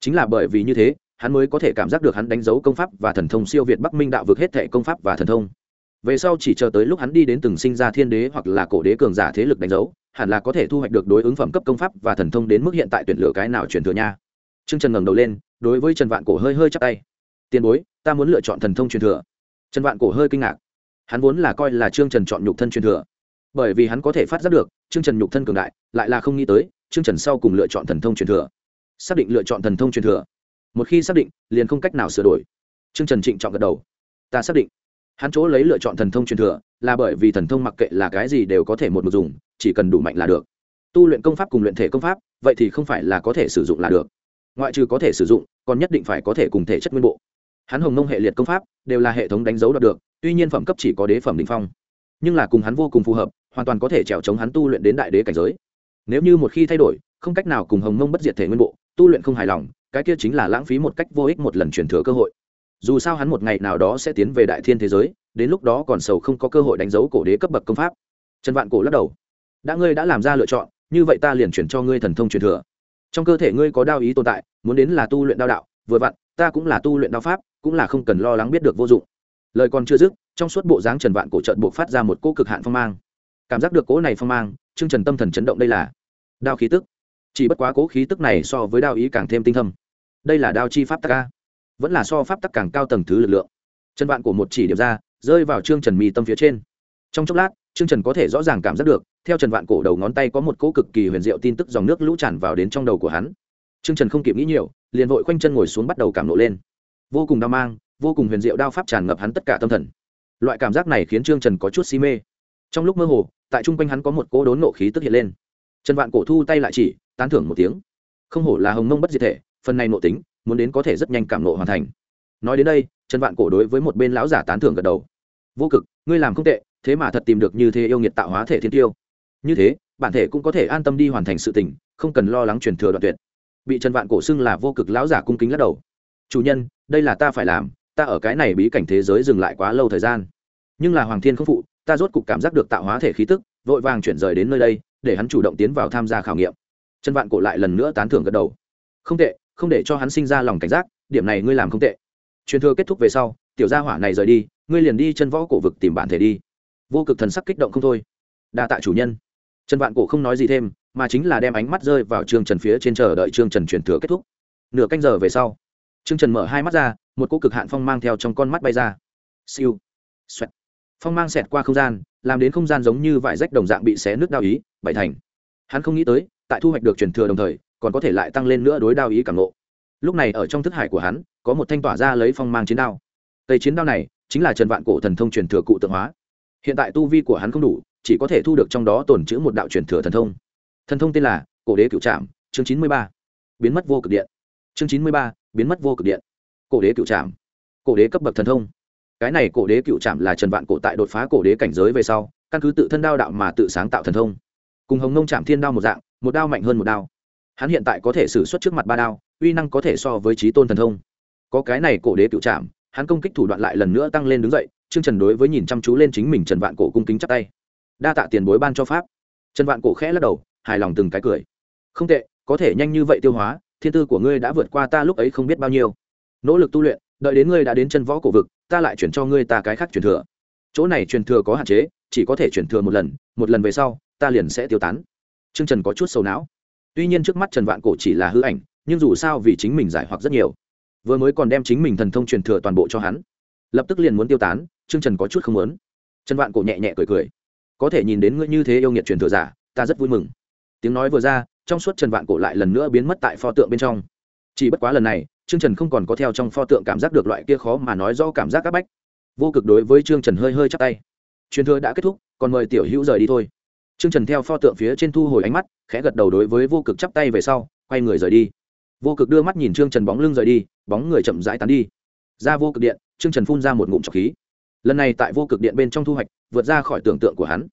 Chính là bởi vì như thế, hắn mới có thể cảm giác được hắn đánh dấu công pháp và thần thông siêu việt bắc minh đạo vực hết thệ công pháp và thần thông. Về sau chỉ chờ tới lúc hắn đi đến từng sinh ra thiên đế hoặc là cổ đế cường giả thế lực đánh dấu, hẳn là có thể thu hoạch được đối ứng phẩm cấp công pháp và thần thông đến mức hiện tại tuyển lựa cái nào truyền thừa nha. Trương trần ngẩng đầu lên, đối với trần vạn cổ hơi hơi chắp tay. Tiền bối, ta muốn lựa chọn thần thông truyền thừa. Trần vạn cổ hơi kinh ngạc. Hắn vốn là coi là trương trần chọn nhục thân truyền thừa bởi vì hắn có thể phát giác được chương trần nhục thân cường đại, lại là không nghĩ tới chương trần sau cùng lựa chọn thần thông truyền thừa. Xác định lựa chọn thần thông truyền thừa. Một khi xác định, liền không cách nào sửa đổi. Chương trần trịnh chọn gật đầu. Ta xác định. Hắn chỗ lấy lựa chọn thần thông truyền thừa, là bởi vì thần thông mặc kệ là cái gì đều có thể một mực dùng, chỉ cần đủ mạnh là được. Tu luyện công pháp cùng luyện thể công pháp, vậy thì không phải là có thể sử dụng là được. Ngoại trừ có thể sử dụng, còn nhất định phải có thể cùng thể chất nguyên bộ. Hắn hồng nông hệ liệt công pháp, đều là hệ thống đánh dấu đạt được, tuy nhiên phẩm cấp chỉ có đế phẩm đình phong. Nhưng là cùng hắn vô cùng phù hợp hoàn toàn có thể trèo chống hắn tu luyện đến đại đế cảnh giới. Nếu như một khi thay đổi, không cách nào cùng hồng mông bất diệt thể nguyên bộ, tu luyện không hài lòng, cái kia chính là lãng phí một cách vô ích một lần truyền thừa cơ hội. Dù sao hắn một ngày nào đó sẽ tiến về đại thiên thế giới, đến lúc đó còn sầu không có cơ hội đánh dấu cổ đế cấp bậc công pháp. Trần vạn cổ lắc đầu. Đã ngươi đã làm ra lựa chọn, như vậy ta liền chuyển cho ngươi thần thông truyền thừa. Trong cơ thể ngươi có đao ý tồn tại, muốn đến là tu luyện đao đạo, vừa vặn, ta cũng là tu luyện đao pháp, cũng là không cần lo lắng biết được vô dụng. Lời còn chưa dứt, trong suốt bộ dáng trần vạn cổ chợt buộc phát ra một cỗ cực hạn phong mang cảm giác được cỗ này phong mang chương trần tâm thần chấn động đây là đao khí tức. Chỉ bất quá cỗ khí tức này so với đao ý càng thêm tinh thâm. Đây là đao chi pháp tắc ca vẫn là so pháp tắc càng cao tầng thứ lực lượng. Chân vạn cổ một chỉ điểm ra, rơi vào trương trần mì tâm phía trên. Trong chốc lát, trương trần có thể rõ ràng cảm giác được, theo trần vạn cổ đầu ngón tay có một cỗ cực kỳ huyền diệu tin tức dòng nước lũ tràn vào đến trong đầu của hắn. Trương trần không kịp nghĩ nhiều, liền vội khoanh chân ngồi xuống bắt đầu cảm nộ lên. Vô cùng đau mang, vô cùng huyền diệu đao pháp tràn ngập hắn tất cả tâm thần. Loại cảm giác này khiến trương trần có chút si mê trong lúc mơ hồ, tại chung quanh hắn có một cỗ đốn nộ khí tức hiện lên. Trần vạn cổ thu tay lại chỉ, tán thưởng một tiếng. Không hổ là hồng mông bất diệt thể, phần này nộ tính, muốn đến có thể rất nhanh cảm nộ hoàn thành. Nói đến đây, trần vạn cổ đối với một bên lão giả tán thưởng gật đầu. Vô cực, ngươi làm không tệ, thế mà thật tìm được như thế yêu nghiệt tạo hóa thể thiên tiêu. Như thế, bản thể cũng có thể an tâm đi hoàn thành sự tình, không cần lo lắng truyền thừa đoạn tuyệt. Bị trần vạn cổ xưng là vô cực lão giả cung kính lắc đầu. Chủ nhân, đây là ta phải làm, ta ở cái này bí cảnh thế giới dừng lại quá lâu thời gian. Nhưng là hoàng thiên không phụ ta rốt cục cảm giác được tạo hóa thể khí tức, vội vàng chuyển rời đến nơi đây, để hắn chủ động tiến vào tham gia khảo nghiệm. Trần vạn cổ lại lần nữa tán thưởng gật đầu. Không tệ, không để cho hắn sinh ra lòng cảnh giác, điểm này ngươi làm không tệ. Truyền thừa kết thúc về sau, tiểu gia hỏa này rời đi, ngươi liền đi chân võ cổ vực tìm bản thể đi. Vô cực thần sắc kích động không thôi. Đa tạ chủ nhân. Trần vạn cổ không nói gì thêm, mà chính là đem ánh mắt rơi vào trương trần phía trên chờ đợi trương trần truyền thừa kết thúc. Nửa canh giờ về sau, trương trần mở hai mắt ra, một cô cực hạn phong mang theo trong con mắt bay ra. Siêu. Xoẹt phong mang xẹt qua không gian, làm đến không gian giống như vải rách đồng dạng bị xé nước đao ý bảy thành. Hắn không nghĩ tới, tại thu hoạch được truyền thừa đồng thời, còn có thể lại tăng lên nữa đối đao ý cảm nộ lúc này ở trong thức hải của hắn, có một thanh tỏa ra lấy phong mang chiến đao. Tây chiến đao này chính là trần vạn cổ thần thông truyền thừa cụ tượng hóa. Hiện tại tu vi của hắn không đủ, chỉ có thể thu được trong đó tồn chữ một đạo truyền thừa thần thông. Thần thông tên là cổ đế cựu trạm chương chín mươi ba. Biến mất vô cực điện. Chương chín mươi ba, biến mất vô cực điện. Cổ đế cựu trạm cổ đế cấp bậc thần thông cái này cổ đế cựu trạm là trần vạn cổ tại đột phá cổ đế cảnh giới về sau, căn cứ tự thân đao đạo mà tự sáng tạo thần thông. Cùng hồng nông trạm thiên đao một dạng, một đao mạnh hơn một đao. Hắn hiện tại có thể xử suất trước mặt ba đao, uy năng có thể so với trí tôn thần thông. Có cái này cổ đế cựu trạm hắn công kích thủ đoạn lại lần nữa tăng lên đứng dậy chương trần đối với nhìn chăm chú lên chính mình trần vạn cổ cung kính chắp tay. Đa tạ tiền bối ban cho pháp. Trần vạn cổ khẽ lắc đầu, hài lòng từng cái cười. Không tệ, có thể nhanh như vậy tiêu hóa, thiên tư của ngươi đã vượt qua ta lúc ấy không biết bao nhiêu. Nỗ lực tu luyện đợi đến ngươi đã đến chân võ cổ vực, ta lại chuyển cho ngươi ta cái khác truyền thừa. Chỗ này truyền thừa có hạn chế, chỉ có thể chuyển thừa một lần một lần về sau, ta liền sẽ tiêu tán. T r ư ơ n g trần có chút sầu não. Tuy nhiên trước mắt trần vạn cổ chỉ là hư ảnh, nhưng dù sao vì chính mình giải hoặc rất nhiều. Vừa mới còn đem chính mình thần thông truyền thừa toàn bộ cho hắn, lập tức liền muốn tiêu tán t r ư ơ n g trần có chút không muốn. Trần vạn cổ nhẹ nhẹ cười cười. Có thể nhìn đến ngươi như thế yêu nghiệt truyền thừa giả, ta rất vui mừng. Tiếng nói vừa ra, trong suốt trần vạn cổ lại lần nữa biến mất tại pho tượng bên trong. Chỉ bất quá lần này trương trần không còn có theo trong pho tượng cảm giác được loại kia khó mà nói do cảm giác áp bách. Vô cực đối với trương trần hơi hơi chắc tay. Truyền thừa đã kết thúc, còn mời tiểu hữu rời đi thôi. Trương trần theo pho tượng phía trên thu hồi ánh mắt, khẽ gật đầu đối với vô cực chắp tay về sau, quay người rời đi. Vô cực đưa mắt nhìn trương trần bóng lưng rời đi, bóng người chậm rãi tán đi. Ra vô cực điện, trương trần phun ra một ngụm trọc khí. Lần này tại vô cực điện bên trong thu hoạch, vượt ra khỏi tưởng tượng của hắn.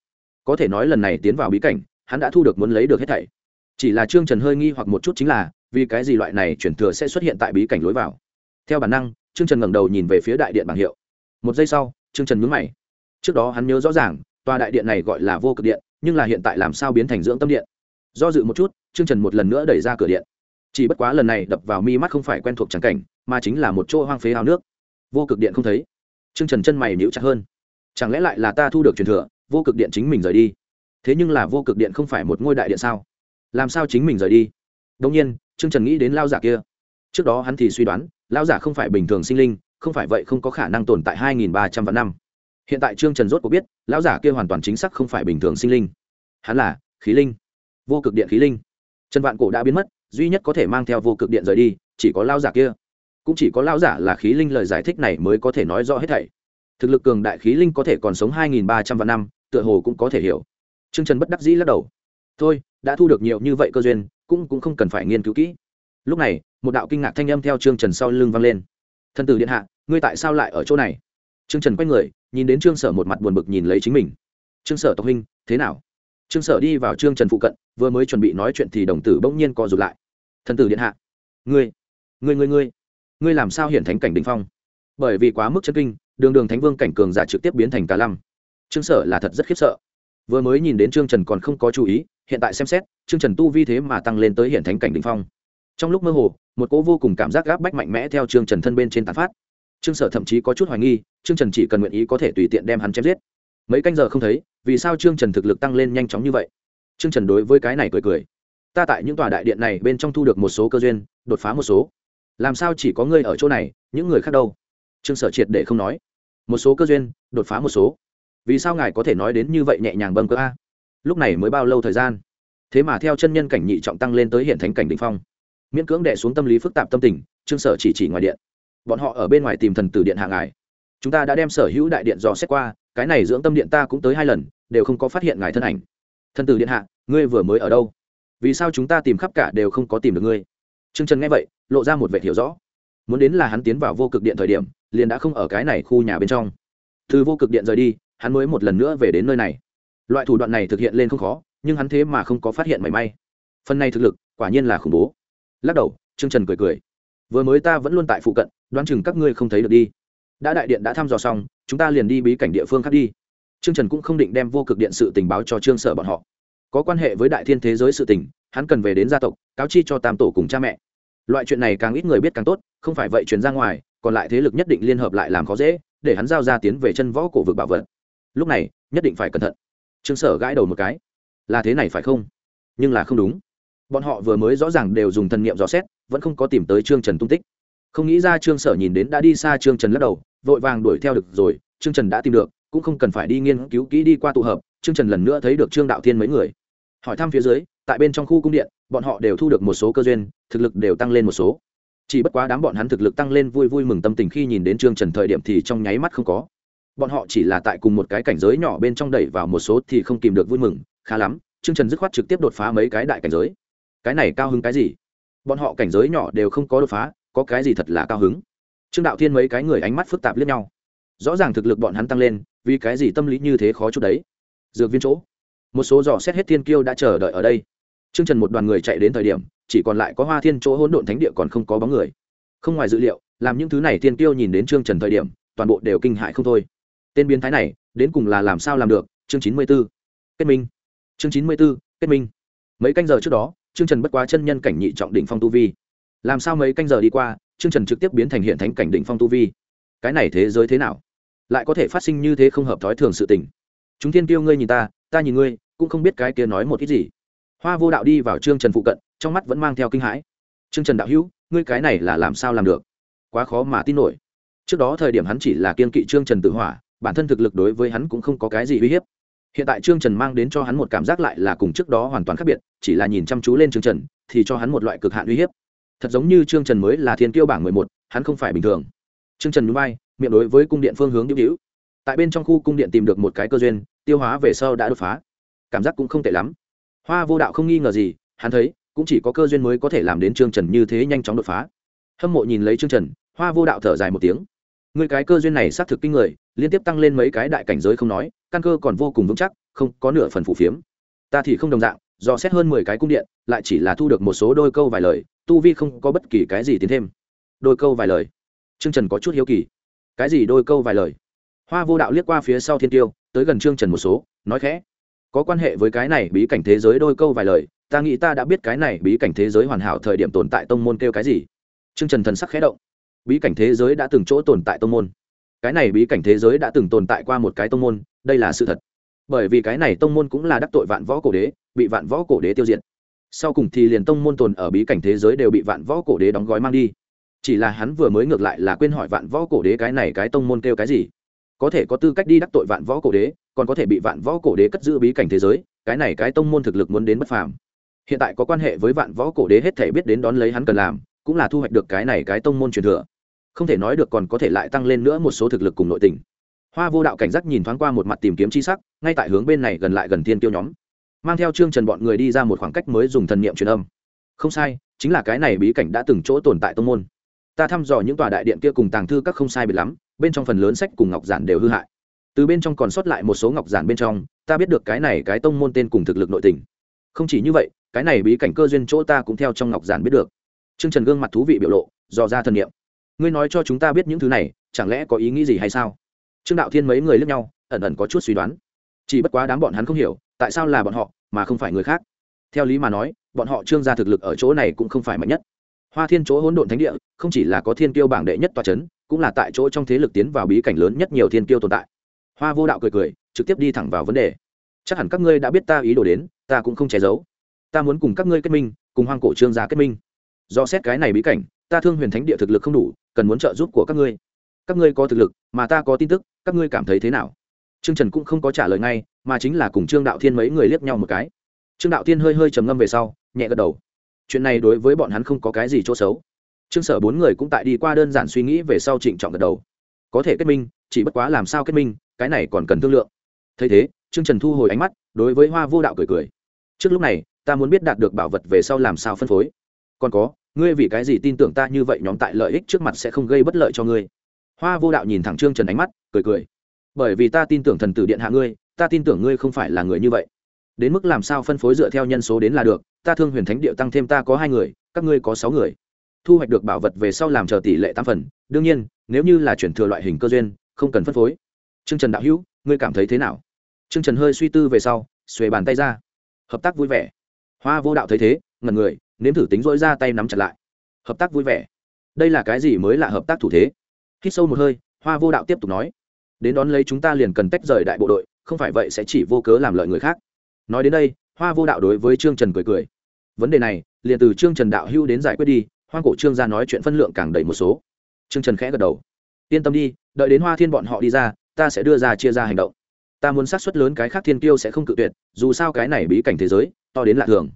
Có thể nói lần này tiến vào bí cảnh, hắn đã thu được muốn lấy được hết thảy chỉ là trương trần hơi nghi hoặc một chút chính là, vì cái gì loại này chuyển thừa sẽ xuất hiện tại bí cảnh lối vào? Theo bản năng, trương trần ngẩng đầu nhìn về phía đại điện bảng hiệu. Một giây sau, trương trần mướn mày. Trước đó hắn nhớ rõ ràng, tòa đại điện này gọi là vô cực điện, nhưng là hiện tại làm sao biến thành dưỡng tâm điện? Do dự một chút, trương trần một lần nữa đẩy ra cửa điện. Chỉ bất quá lần này đập vào mi mắt không phải quen thuộc trắng cảnh, mà chính là một chỗ hoang phế ao nước. Vô cực điện không thấy. Trương trần chân mày níu chặt hơn. Chẳng lẽ lại là ta thu được truyền thừa, vô cực điện chính mình rời đi? Thế nhưng là vô cực điện không phải một ngôi đại điện sao? Làm sao chính mình rời đi? Đông nhiên, trương trần nghĩ đến lao giả kia. Trước đó hắn thì suy đoán lao giả không phải bình thường sinh linh, không phải vậy không có khả năng tồn tại hai nghìn ba trăm vạn năm. Hiện tại trương trần rốt có biết, lão giả kia hoàn toàn chính xác không phải bình thường sinh linh. Hắn là khí linh, vô cực điện khí linh. Trần vạn cổ đã biến mất, duy nhất có thể mang theo vô cực điện rời đi, chỉ có lao giả kia. Cũng chỉ có lao giả là khí linh lời giải thích này mới có thể nói rõ hết thảy. Thực lực cường đại khí linh có thể còn sống hai nghìn ba trăm vạn năm, tựa hồ cũng có thể hiểu. T r ư ơ n g trần bất đắc dĩ lắc đầu. Thôi đã thu được nhiều như vậy cơ duyên, cũng cũng không cần phải nghiên cứu kỹ. Lúc này, một đạo kinh ngạc thanh âm theo trương trần sau lưng vang lên. Thân tử điện hạ, ngươi tại sao lại ở chỗ này? Trương trần quay người, nhìn đến trương sở một mặt buồn bực nhìn lấy chính mình. Trương sở tộc huynh, thế nào? Trương sở đi vào trương trần phụ cận, vừa mới chuẩn bị nói chuyện thì đồng tử bỗng nhiên co rụt lại. Thân tử điện hạ, ngươi ngươi ngươi ngươi ngươi làm sao hiển thánh cảnh đình phong? Bởi vì quá mức chân kinh, đường đường thánh vương cảnh cường giả trực tiếp biến thành cả lăm trương sở là thật rất khiếp sợ vừa mới nhìn đến trương trần còn không có chú ý, hiện tại xem xét, trương trần tu vi thế mà tăng lên tới hiển thánh cảnh đình phong. Trong lúc mơ hồ, một cỗ vô cùng cảm giác gáp bách mạnh mẽ theo trương trần thân bên trên tàn phát. Trương sở thậm chí có chút hoài nghi, trương trần chỉ cần nguyện ý có thể tùy tiện đem hắn chém giết. Mấy canh giờ không thấy, vì sao trương trần thực lực tăng lên nhanh chóng như vậy? Trương trần đối với cái này cười cười. Ta tại những tòa đại điện này bên trong thu được một số cơ duyên, đột phá một số. Làm sao chỉ có ngươi ở chỗ này, những người khác đâu? Trương sở triệt để không nói. Một số cơ duyên, đột phá một số vì sao ngài có thể nói đến như vậy nhẹ nhàng bâng cơ a? Lúc này mới bao lâu thời gian? Thế mà theo chân nhân cảnh nhị trọng tăng lên tới hiện thánh cảnh định phong. Miễn cưỡng đệ xuống tâm lý phức tạp tâm tình, trương sở chỉ chỉ ngoài điện. Bọn họ ở bên ngoài tìm thần tử điện hạ ngài. Chúng ta đã đem sở hữu đại điện dò xét qua, cái này dưỡng tâm điện ta cũng tới hai lần, đều không có phát hiện ngài thân ảnh. Thần tử điện hạ, ngươi vừa mới ở đâu? Vì sao chúng ta tìm khắp cả đều không có tìm được ngươi? T r ư ơ n g trần nghe vậy, lộ ra một vệ hiểu rõ. Muốn đến là hắn tiến vào vô cực điện thời điểm, liền đã không ở cái này khu nhà bên trong. Từ vô cực điện rời đi hắn mới một lần nữa về đến nơi này. Loại thủ đoạn này thực hiện lên không khó, nhưng hắn thế mà không có phát hiện mảy may. Phần này thực lực, quả nhiên là khủng bố. Lắc đầu, trương trần cười cười. Vừa mới ta vẫn luôn tại phụ cận, đoán chừng các ngươi không thấy được đi. Đã đại điện đã thăm dò xong, chúng ta liền đi bí cảnh địa phương khác đi. Trương trần cũng không định đem vô cực điện sự tình báo cho trương sở bọn họ. Có quan hệ với đại thiên thế giới sự tình, hắn cần về đến gia tộc, cáo chi cho tam tổ cùng cha mẹ. Loại chuyện này càng ít người biết càng tốt, không phải vậy chuyển ra ngoài, còn lại thế lực nhất định liên hợp lại làm khó dễ, để hắn giao ra tiến về chân võ cổ vực bảo vật lúc này, nhất định phải cẩn thận. Trương sở gãi đầu một cái. Là thế này phải không? Nhưng là không đúng. Bọn họ vừa mới rõ ràng đều dùng thần niệm dò xét, vẫn không có tìm tới trương trần tung tích. Không nghĩ ra trương sở nhìn đến đã đi xa trương trần lắc đầu, vội vàng đuổi theo được rồi, trương trần đã tìm được, cũng không cần phải đi nghiên cứu kỹ đi qua tụ hợp, trương trần lần nữa thấy được trương đạo thiên mấy người. Hỏi thăm phía dưới, tại bên trong khu cung điện, bọn họ đều thu được một số cơ duyên, thực lực đều tăng lên một số. Chỉ bất quá đám bọn hắn thực lực tăng lên vui vui mừng tâm tình khi nhìn đến trương trần thời điểm thì trong nháy mắt không có bọn họ chỉ là tại cùng một cái cảnh giới nhỏ bên trong đẩy vào một số thì không kìm được vui mừng, khá lắm, trương trần dứt khoát trực tiếp đột phá mấy cái đại cảnh giới. Cái này cao hứng cái gì? Bọn họ cảnh giới nhỏ đều không có đột phá, có cái gì thật là cao hứng? Trương đạo thiên mấy cái người ánh mắt phức tạp liếc nhau. Rõ ràng thực lực bọn hắn tăng lên, vì cái gì tâm lý như thế khó chút đấy? Dược viên chỗ. Một số dò xét hết thiên kiêu đã chờ đợi ở đây. Trương trần một đoàn người chạy đến thời điểm, chỉ còn lại có hoa thiên chỗ hỗn độn thánh địa còn không có bóng người. Không ngoài dự liệu, làm những thứ này thiên kiêu nhìn đến trương trần thời điểm, toàn bộ đều kinh hại không thôi tên biến thái này, đến cùng là làm sao làm được? Chương chín mươi b ố kết minh. Chương chín mươi b ố kết minh. Mấy canh giờ trước đó, trương trần bất quá chân nhân cảnh nhị trọng đỉnh phong tu vi. Làm sao mấy canh giờ đi qua, trương trần trực tiếp biến thành hiện thánh cảnh đỉnh phong tu vi? Cái này thế giới thế nào? Lại có thể phát sinh như thế không hợp thói thường sự tình. Chúng thiên tiêu ngươi nhìn ta ta nhìn ngươi, cũng không biết cái kia nói một ít gì. Hoa vô đạo đi vào trương trần phụ cận, trong mắt vẫn mang theo kinh hãi. Trương trần đạo hữu, ngươi cái này là làm sao làm được? Quá khó mà tin nổi. Trước đó thời điểm hắn chỉ là kiên kỵ trương trần tự hỏa bản thân thực lực đối với hắn cũng không có cái gì uy hiếp. Hiện tại trương trần mang đến cho hắn một cảm giác lại là cùng trước đó hoàn toàn khác biệt, chỉ là nhìn chăm chú lên trương trần, thì cho hắn một loại cực hạn uy hiếp. Thật giống như trương trần mới là thiên kiêu bảng mười một, hắn không phải bình thường. Trương trần núi bay miệng đối với cung điện phương hướng đĩu đĩu tại bên trong khu cung điện tìm được một cái cơ duyên, tiêu hóa về sau đã đột phá. Cảm giác cũng không tệ lắm. Hoa vô đạo không nghi ngờ gì, hắn thấy, cũng chỉ có cơ duyên mới có thể làm đến trương trần như thế nhanh chóng đột phá. Hâm mộ nhìn lấy trương trần, hoa vô đạo thở dài một tiếng người cái cơ duyên này xác thực kinh người, liên tiếp tăng lên mấy cái đại cảnh giới không nói, căn cơ còn vô cùng vững chắc, không có nửa phần phủ phiếm. Ta thì không đồng dạng, do xét hơn mười cái cung điện, lại chỉ là thu được một số đôi câu vài lời, tu vi không có bất kỳ cái gì tiến thêm. Đôi câu vài lời. Trương trần có chút hiếu kỳ. Cái gì đôi câu vài lời? Hoa vô đạo liếc qua phía sau thiên tiêu, tới gần trương trần một số, nói khẽ. Có quan hệ với cái này bí cảnh thế giới đôi câu vài lời, ta nghĩ ta đã biết cái này bí cảnh thế giới hoàn hảo thời điểm tồn tại tông môn kêu cái gì. Trương trần thần sắc khẽ động bí cảnh thế giới đã từng chỗ tồn tại tông môn. Cái này bí cảnh thế giới đã từng tồn tại qua một cái tông môn, đây là sự thật. Bởi vì cái này tông môn cũng là đắc tội vạn võ cổ đế, bị vạn võ cổ đế tiêu diệt. Sau cùng thì liền tông môn tồn ở bí cảnh thế giới đều bị vạn võ cổ đế đóng gói mang đi. Chỉ là hắn vừa mới ngược lại là quên hỏi vạn võ cổ đế cái này cái tông môn kêu cái gì. Có thể có tư cách đi đắc tội vạn võ cổ đế, còn có thể bị vạn võ cổ đế cất giữ bí cảnh thế giới, cái này cái tông môn thực lực muốn đến bất phàm. Hiện tại có quan hệ với vạn võ cổ đế hết thể biết đến đón lấy hắn cần làm cũng là thu hoạch được cái này cái tông môn truyền thừa. Không thể nói được còn có thể lại tăng lên nữa một số thực lực cùng nội tình. Hoa vô đạo cảnh giác nhìn thoáng qua một mặt tìm kiếm chi sắc, ngay tại hướng bên này gần lại gần thiên tiêu nhóm. Mang theo trương trần bọn người đi ra một khoảng cách mới dùng thần niệm truyền âm. Không sai, chính là cái này bí cảnh đã từng chỗ tồn tại tông môn. Ta thăm dò những tòa đại điện kia cùng tàng thư các không sai biệt lắm, bên trong phần lớn sách cùng ngọc giản đều hư hại. Từ bên trong còn sót lại một số ngọc giản bên trong, ta biết được cái này cái tông môn tên cùng thực lực nội tình. Không chỉ như vậy, cái này bí cảnh cơ duyên chỗ ta cũng theo trong ngọc giản biết được trương trần gương mặt thú vị biểu lộ dò ra thần niệm. Ngươi nói cho chúng ta biết những thứ này chẳng lẽ có ý nghĩ gì hay sao? Trương đạo thiên mấy người lẫn nhau ẩn ẩn có chút suy đoán. Chỉ bất quá đám bọn hắn không hiểu tại sao là bọn họ mà không phải người khác. Theo lý mà nói bọn họ trương gia thực lực ở chỗ này cũng không phải mạnh nhất. Hoa thiên chỗ hỗn độn thánh địa không chỉ là có thiên kiêu bảng đệ nhất tòa chấn, cũng là tại chỗ trong thế lực tiến vào bí cảnh lớn nhất nhiều thiên kiêu tồn tại. Hoa vô đạo cười cười trực tiếp đi thẳng vào vấn đề. Chắc hẳn các ngươi đã biết ta ý đồ đến ta cũng không che giấu. Ta muốn cùng các ngươi kết minh cùng hoang cổ trương gia kết minh do xét cái này bí cảnh, ta thương huyền thánh địa thực lực không đủ, cần muốn trợ giúp của các ngươi. Các ngươi có thực lực, mà ta có tin tức, các ngươi cảm thấy thế nào? Trương trần cũng không có trả lời ngay, mà chính là cùng trương đạo thiên mấy người liếc nhau một cái. Trương đạo thiên hơi hơi trầm ngâm về sau, nhẹ gật đầu. Chuyện này đối với bọn hắn không có cái gì chỗ xấu. Trương sở bốn người cũng tại đi qua đơn giản suy nghĩ về sau trịnh trọng gật đầu. Có thể kết minh, chỉ bất quá làm sao kết minh, cái này còn cần thương lượng. Thấy thế, trương trần thu hồi ánh mắt, đối với hoa vô đạo cười cười. Trước lúc này, ta muốn biết đạt được bảo vật về sau làm sao phân phối. Còn có ngươi vì cái gì tin tưởng ta như vậy nhóm tại lợi ích trước mặt sẽ không gây bất lợi cho ngươi? Hoa vô đạo nhìn thẳng trương trần ánh mắt, cười cười. Bởi vì ta tin tưởng thần tử điện hạ ngươi, ta tin tưởng ngươi không phải là người như vậy. Đến mức làm sao phân phối dựa theo nhân số đến là được, ta thương huyền thánh địa tăng thêm ta có hai người, các ngươi có sáu người. Thu hoạch được bảo vật về sau làm chờ tỷ lệ tám phần, đương nhiên, nếu như là chuyển thừa loại hình cơ duyên, không cần phân phối. Trương trần đạo hữu, ngươi cảm thấy thế nào? Trương trần hơi suy tư về sau, xuề bàn tay ra. Hợp tác vui vẻ. Hoa vô đạo thấy thế ngần người nếm thử tính dỗi ra tay nắm chặt lại. Hợp tác vui vẻ. Đây là cái gì mới là hợp tác thủ thế? Hít sâu một hơi, hoa vô đạo tiếp tục nói. Đến đón lấy chúng ta liền cần tách rời đại bộ đội, không phải vậy sẽ chỉ vô cớ làm lợi người khác. Nói đến đây, hoa vô đạo đối với trương trần cười cười. Vấn đề này, liền từ trương trần đạo hưu đến giải quyết đi hoang cổ trương ra nói chuyện phân lượng càng đầy một số. Trương trần khẽ gật đầu. Yên tâm đi, đợi đến hoa thiên bọn họ đi ra, ta sẽ đưa ra chia ra hành động. Ta muốn sát xuất lớn cái khác thiên kiêu sẽ không cự tuyệt, dù sao cái này bí cảnh thế giới, to đến lạ thường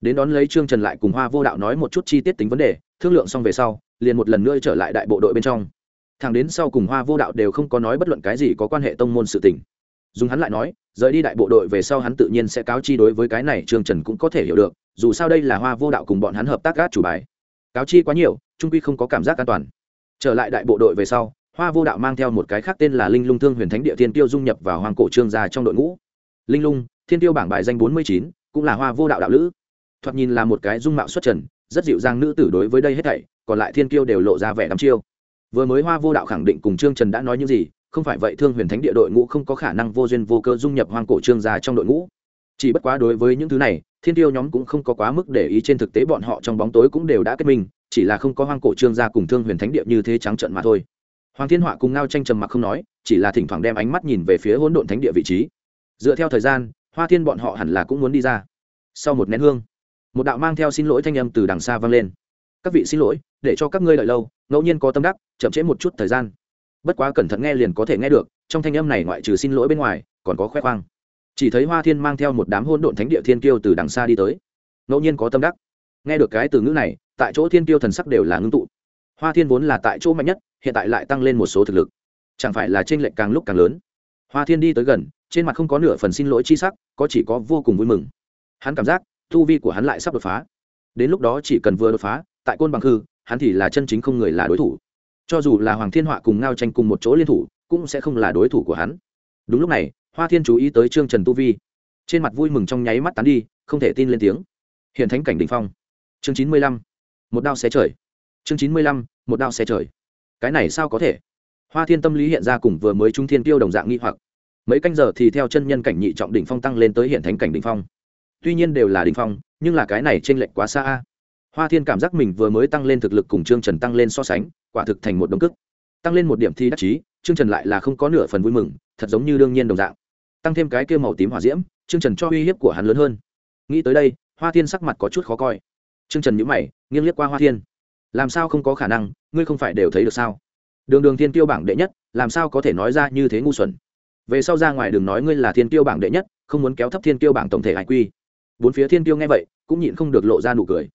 đến đón lấy trương trần lại cùng hoa vô đạo nói một chút chi tiết tính vấn đề, thương lượng xong về sau, liền một lần nữa trở lại đại bộ đội bên trong. Thằng đến sau cùng hoa vô đạo đều không có nói bất luận cái gì có quan hệ tông môn sự tình. Dùng hắn lại nói, rời đi đại bộ đội về sau hắn tự nhiên sẽ cáo chi đối với cái này trương trần cũng có thể hiểu được, dù sao đây là hoa vô đạo cùng bọn hắn hợp tác gác chủ bài. Cáo chi quá nhiều, trung quy không có cảm giác an toàn. Trở lại đại bộ đội về sau, hoa vô đạo mang theo một cái khác tên là linh lung thương huyền thánh địa thiên tiêu dung nhập vào hoàng cổ trương gia trong đội ngũ. Linh lung, thiên tiêu bảng bài danh bốn mươi chín, cũng là hoa vô đạo đạo lữ thoạt nhìn là một cái dung mạo xuất trần, rất dịu dàng nữ tử đối với đây hết thảy, còn lại thiên Kiêu đều lộ ra vẻ đắm chiêu. Vừa mới hoa vô đạo khẳng định cùng trương trần đã nói những gì, không phải vậy thương huyền thánh địa đội ngũ không có khả năng vô duyên vô cơ dung nhập hoang cổ trương gia trong đội ngũ. Chỉ bất quá đối với những thứ này, thiên tiêu nhóm cũng không có quá mức để ý trên thực tế bọn họ trong bóng tối cũng đều đã kết minh, chỉ là không có hoang cổ trương gia cùng thương huyền thánh địa như thế trắng trận mà thôi. Hoàng thiên họa cùng ngao tranh trầm mặc không nói, chỉ là thỉnh thoảng đem ánh mắt nhìn về phía hỗn độn thánh địa vị trí. Dựa theo thời gian, hoa thiên bọn họ hẳn là cũng muốn đi ra. Sau một nén hương một đạo mang theo xin lỗi thanh âm từ đằng xa vang lên. Các vị xin lỗi, để cho các ngươi đợi lâu, ngẫu nhiên có tâm đắc, chậm trễ một chút thời gian. Bất quá cẩn thận nghe liền có thể nghe được, trong thanh âm này ngoại trừ xin lỗi bên ngoài, còn có khoe khoang. Chỉ thấy hoa thiên mang theo một đám hôn độn thánh địa thiên kiêu từ đằng xa đi tới. Ngẫu nhiên có tâm đắc. Nghe được cái từ ngữ này, tại chỗ thiên kiêu thần sắc đều là ngưng tụ. Hoa thiên vốn là tại chỗ mạnh nhất, hiện tại lại tăng lên một số thực lực. Chẳng phải là t r ê n lệch càng lúc càng lớn. Hoa thiên đi tới gần, trên mặt không có nửa phần xin lỗi chi sắc, có chỉ có vô cùng vui mừng. Hắn cảm giác thu vi của hắn lại sắp đột phá. Đến lúc đó chỉ cần vừa đột phá, tại côn bằng hư hắn thì là chân chính không người là đối thủ. Cho dù là hoàng thiên họa cùng ngao tranh cùng một chỗ liên thủ, cũng sẽ không là đối thủ của hắn. Đúng lúc này, hoa thiên chú ý tới trương trần tu vi. Trên mặt vui mừng trong nháy mắt tán đi, không thể tin lên tiếng. Hiện thánh cảnh đỉnh phong. Chương chín mươi lăm, một đao xé trời. Chương chín mươi lăm, một đao xé trời. Cái này sao có thể? Hoa thiên tâm lý hiện ra cùng vừa mới trung thiên tiêu đồng dạng nghi hoặc. Mấy canh giờ thì theo chân nhân cảnh nhị trọng đỉnh phong tăng lên tới hiện thánh cảnh đỉnh phong tuy nhiên đều là đỉnh phong, nhưng là cái này trên lệch quá xa hoa thiên cảm giác mình vừa mới tăng lên thực lực cùng trương trần tăng lên so sánh, quả thực thành một đống cức tăng lên một điểm thi đắc chí, trương trần lại là không có nửa phần vui mừng, thật giống như đương nhiên đồng dạng. Tăng thêm cái kia màu tím hỏa diễm, trương trần cho uy hiếp của hắn lớn hơn. Nghĩ tới đây, hoa thiên sắc mặt có chút khó coi. Trương trần nhữ mày, nghiêng liếc qua hoa thiên. Làm sao không có khả năng, ngươi không phải đều thấy được sao? Đường đường thiên tiêu bảng đệ nhất, làm sao có thể nói ra như thế ngu xuẩn? Về sau ra ngoài đừng nói ngươi là thiên tiêu bảng đệ nhất, không muốn kéo thấp thiên tiêu bảng tổng thể hải quy bốn phía thiên tiêu nghe vậy, cũng nhịn không được lộ ra nụ cười.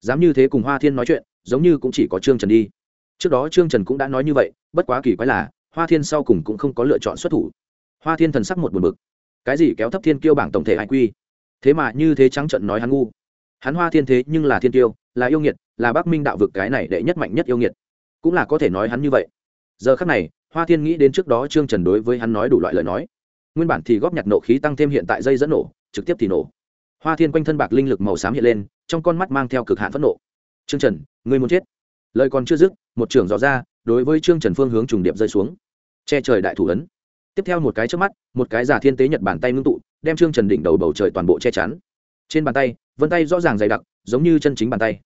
Dám như thế cùng hoa thiên nói chuyện, giống như cũng chỉ có trương trần đi. Trước đó trương trần cũng đã nói như vậy, bất quá kỳ quái là, hoa thiên sau cùng cũng không có lựa chọn xuất thủ. Hoa thiên thần sắc một buồn bực. Cái gì kéo thấp thiên tiêu bảng tổng thể hải quy? Thế mà như thế trắng trận nói hắn ngu. Hắn hoa thiên thế nhưng là thiên tiêu là yêu nghiệt, là bắc minh đạo vực cái này đệ nhất mạnh nhất yêu nghiệt. Cũng là có thể nói hắn như vậy. Giờ khắc này, hoa thiên nghĩ đến trước đó trương trần đối với hắn nói đủ loại lời nói. Nguyên bản thì góp nhặt nộ khí tăng thêm hiện tại dây dẫn nổ, trực tiếp thì nổ hoa thiên quanh thân bạc linh lực màu xám hiện lên, trong con mắt mang theo cực hạn phẫn nộ. Trương trần, ngươi muốn chết? Lời còn chưa dứt, một trưởng dò ra, đối với trương trần phương hướng trùng điệp rơi xuống. Che trời đại thủ ấn. Tiếp theo một cái trước mắt, một cái giả thiên tế nhật bàn tay ngưng tụ, đem trương trần đỉnh đầu bầu trời toàn bộ che chắn. Trên bàn tay, vân tay rõ ràng dày đặc, giống như chân chính bàn tay.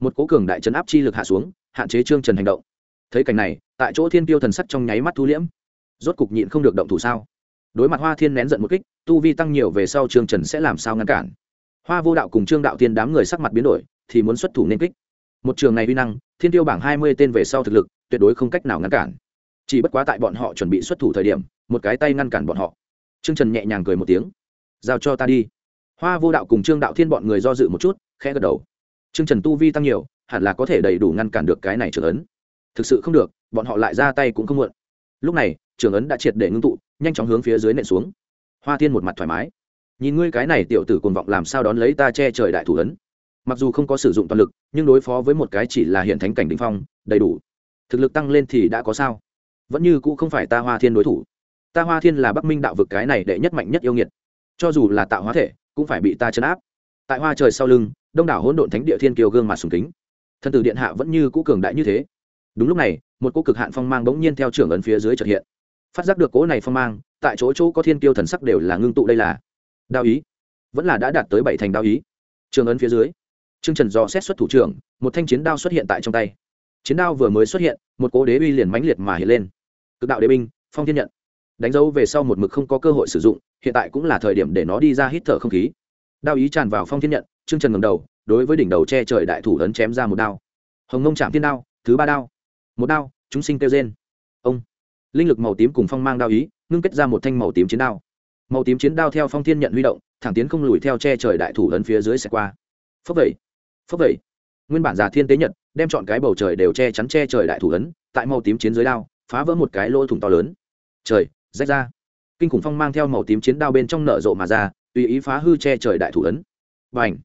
Một cố cường đại chấn áp chi lực hạ xuống, hạn chế trương trần hành động. Thấy cảnh này, tại chỗ thiên tiêu thần sắc trong nháy mắt thu liễm. Rốt cục nhịn không được động thủ sao? Đối mặt hoa thiên nén giận một kích, tu vi tăng nhiều về sau trương trần sẽ làm sao ngăn cản? Hoa vô đạo cùng trương đạo tiên đám người sắc mặt biến đổi, thì muốn xuất thủ nên kích. Một trường này uy năng, thiên tiêu bảng hai mươi tên về sau thực lực, tuyệt đối không cách nào ngăn cản. Chỉ bất quá tại bọn họ chuẩn bị xuất thủ thời điểm, một cái tay ngăn cản bọn họ. Trương trần nhẹ nhàng cười một tiếng. Giao cho ta đi. Hoa vô đạo cùng trương đạo thiên bọn người do dự một chút, khẽ gật đầu. Trương trần tu vi tăng nhiều, hẳn là có thể đầy đủ ngăn cản được cái này trưởng ấn. Thực sự không được, bọn họ lại ra tay cũng không muộn. Lúc này, trưởng ấn đã triệt để ngưng tụ nhanh chóng hướng phía dưới nện xuống. Hoa thiên một mặt thoải mái. Nhìn ngươi cái này tiểu tử cuồng vọng làm sao đón lấy ta che trời đại thủ ấn. Mặc dù không có sử dụng toàn lực, nhưng đối phó với một cái chỉ là hiện thánh cảnh đ phong, đầy đủ. Thực lực tăng lên thì đã có sao? Vẫn như cũ không phải ta hoa thiên đối thủ. Ta hoa thiên là bắc minh đạo vực cái này đệ nhất mạnh nhất yêu nghiệt. Cho dù là tạo hóa thể, cũng phải bị ta chấn áp. Tại hoa trời sau lưng, đông đảo hỗn độn thánh địa thiên kiều gương mặt sùng kính. Thân tử điện hạ vẫn như cũ cường đại như thế. Đúng lúc này, một cỗ cực hạn phong mang bỗng nhiên theo trưởng ấn phía dưới trật hiện phát giác được cỗ này phong mang, tại chỗ chỗ có thiên kiêu thần sắc đều là ngưng tụ đây là. Đao ý. Vẫn là đã đạt tới bảy thành đao ý. Trường ấn phía dưới. Trương trần do xét xuất thủ trưởng, một thanh chiến đao xuất hiện tại trong tay. Chiến đao vừa mới xuất hiện, một cố đế uy liền mãnh liệt mà hiện lên. Cực đạo đế binh, phong thiên nhận. Đánh dấu về sau một mực không có cơ hội sử dụng, hiện tại cũng là thời điểm để nó đi ra hít thở không khí. Đao ý tràn vào phong thiên nhận, trương trần ngầm đầu, đối với đỉnh đầu che trời đại thủ ấn chém ra một đao. Hồng nông chạm thiên đao, thứ ba đao. Một đao, chúng sinh kêu trên ông linh lực màu tím cùng phong mang đao ý, ngưng kết ra một thanh màu tím chiến đao. Màu tím chiến đao theo phong thiên nhận huy động, thẳng tiến không lùi theo che trời đại thủ ấn phía dưới xẻ qua. Phấp vậy phấp vậy nguyên bản giả thiên tế nhật, đem chọn cái bầu trời đều che chắn che trời đại thủ ấn, tại màu tím chiến dưới đao, phá vỡ một cái lỗ thủng to lớn. Trời, rách ra. Kinh khủng phong mang theo màu tím chiến đao bên trong nở rộ mà ra, tùy ý phá hư che trời đại thủ ấn. Và ảnh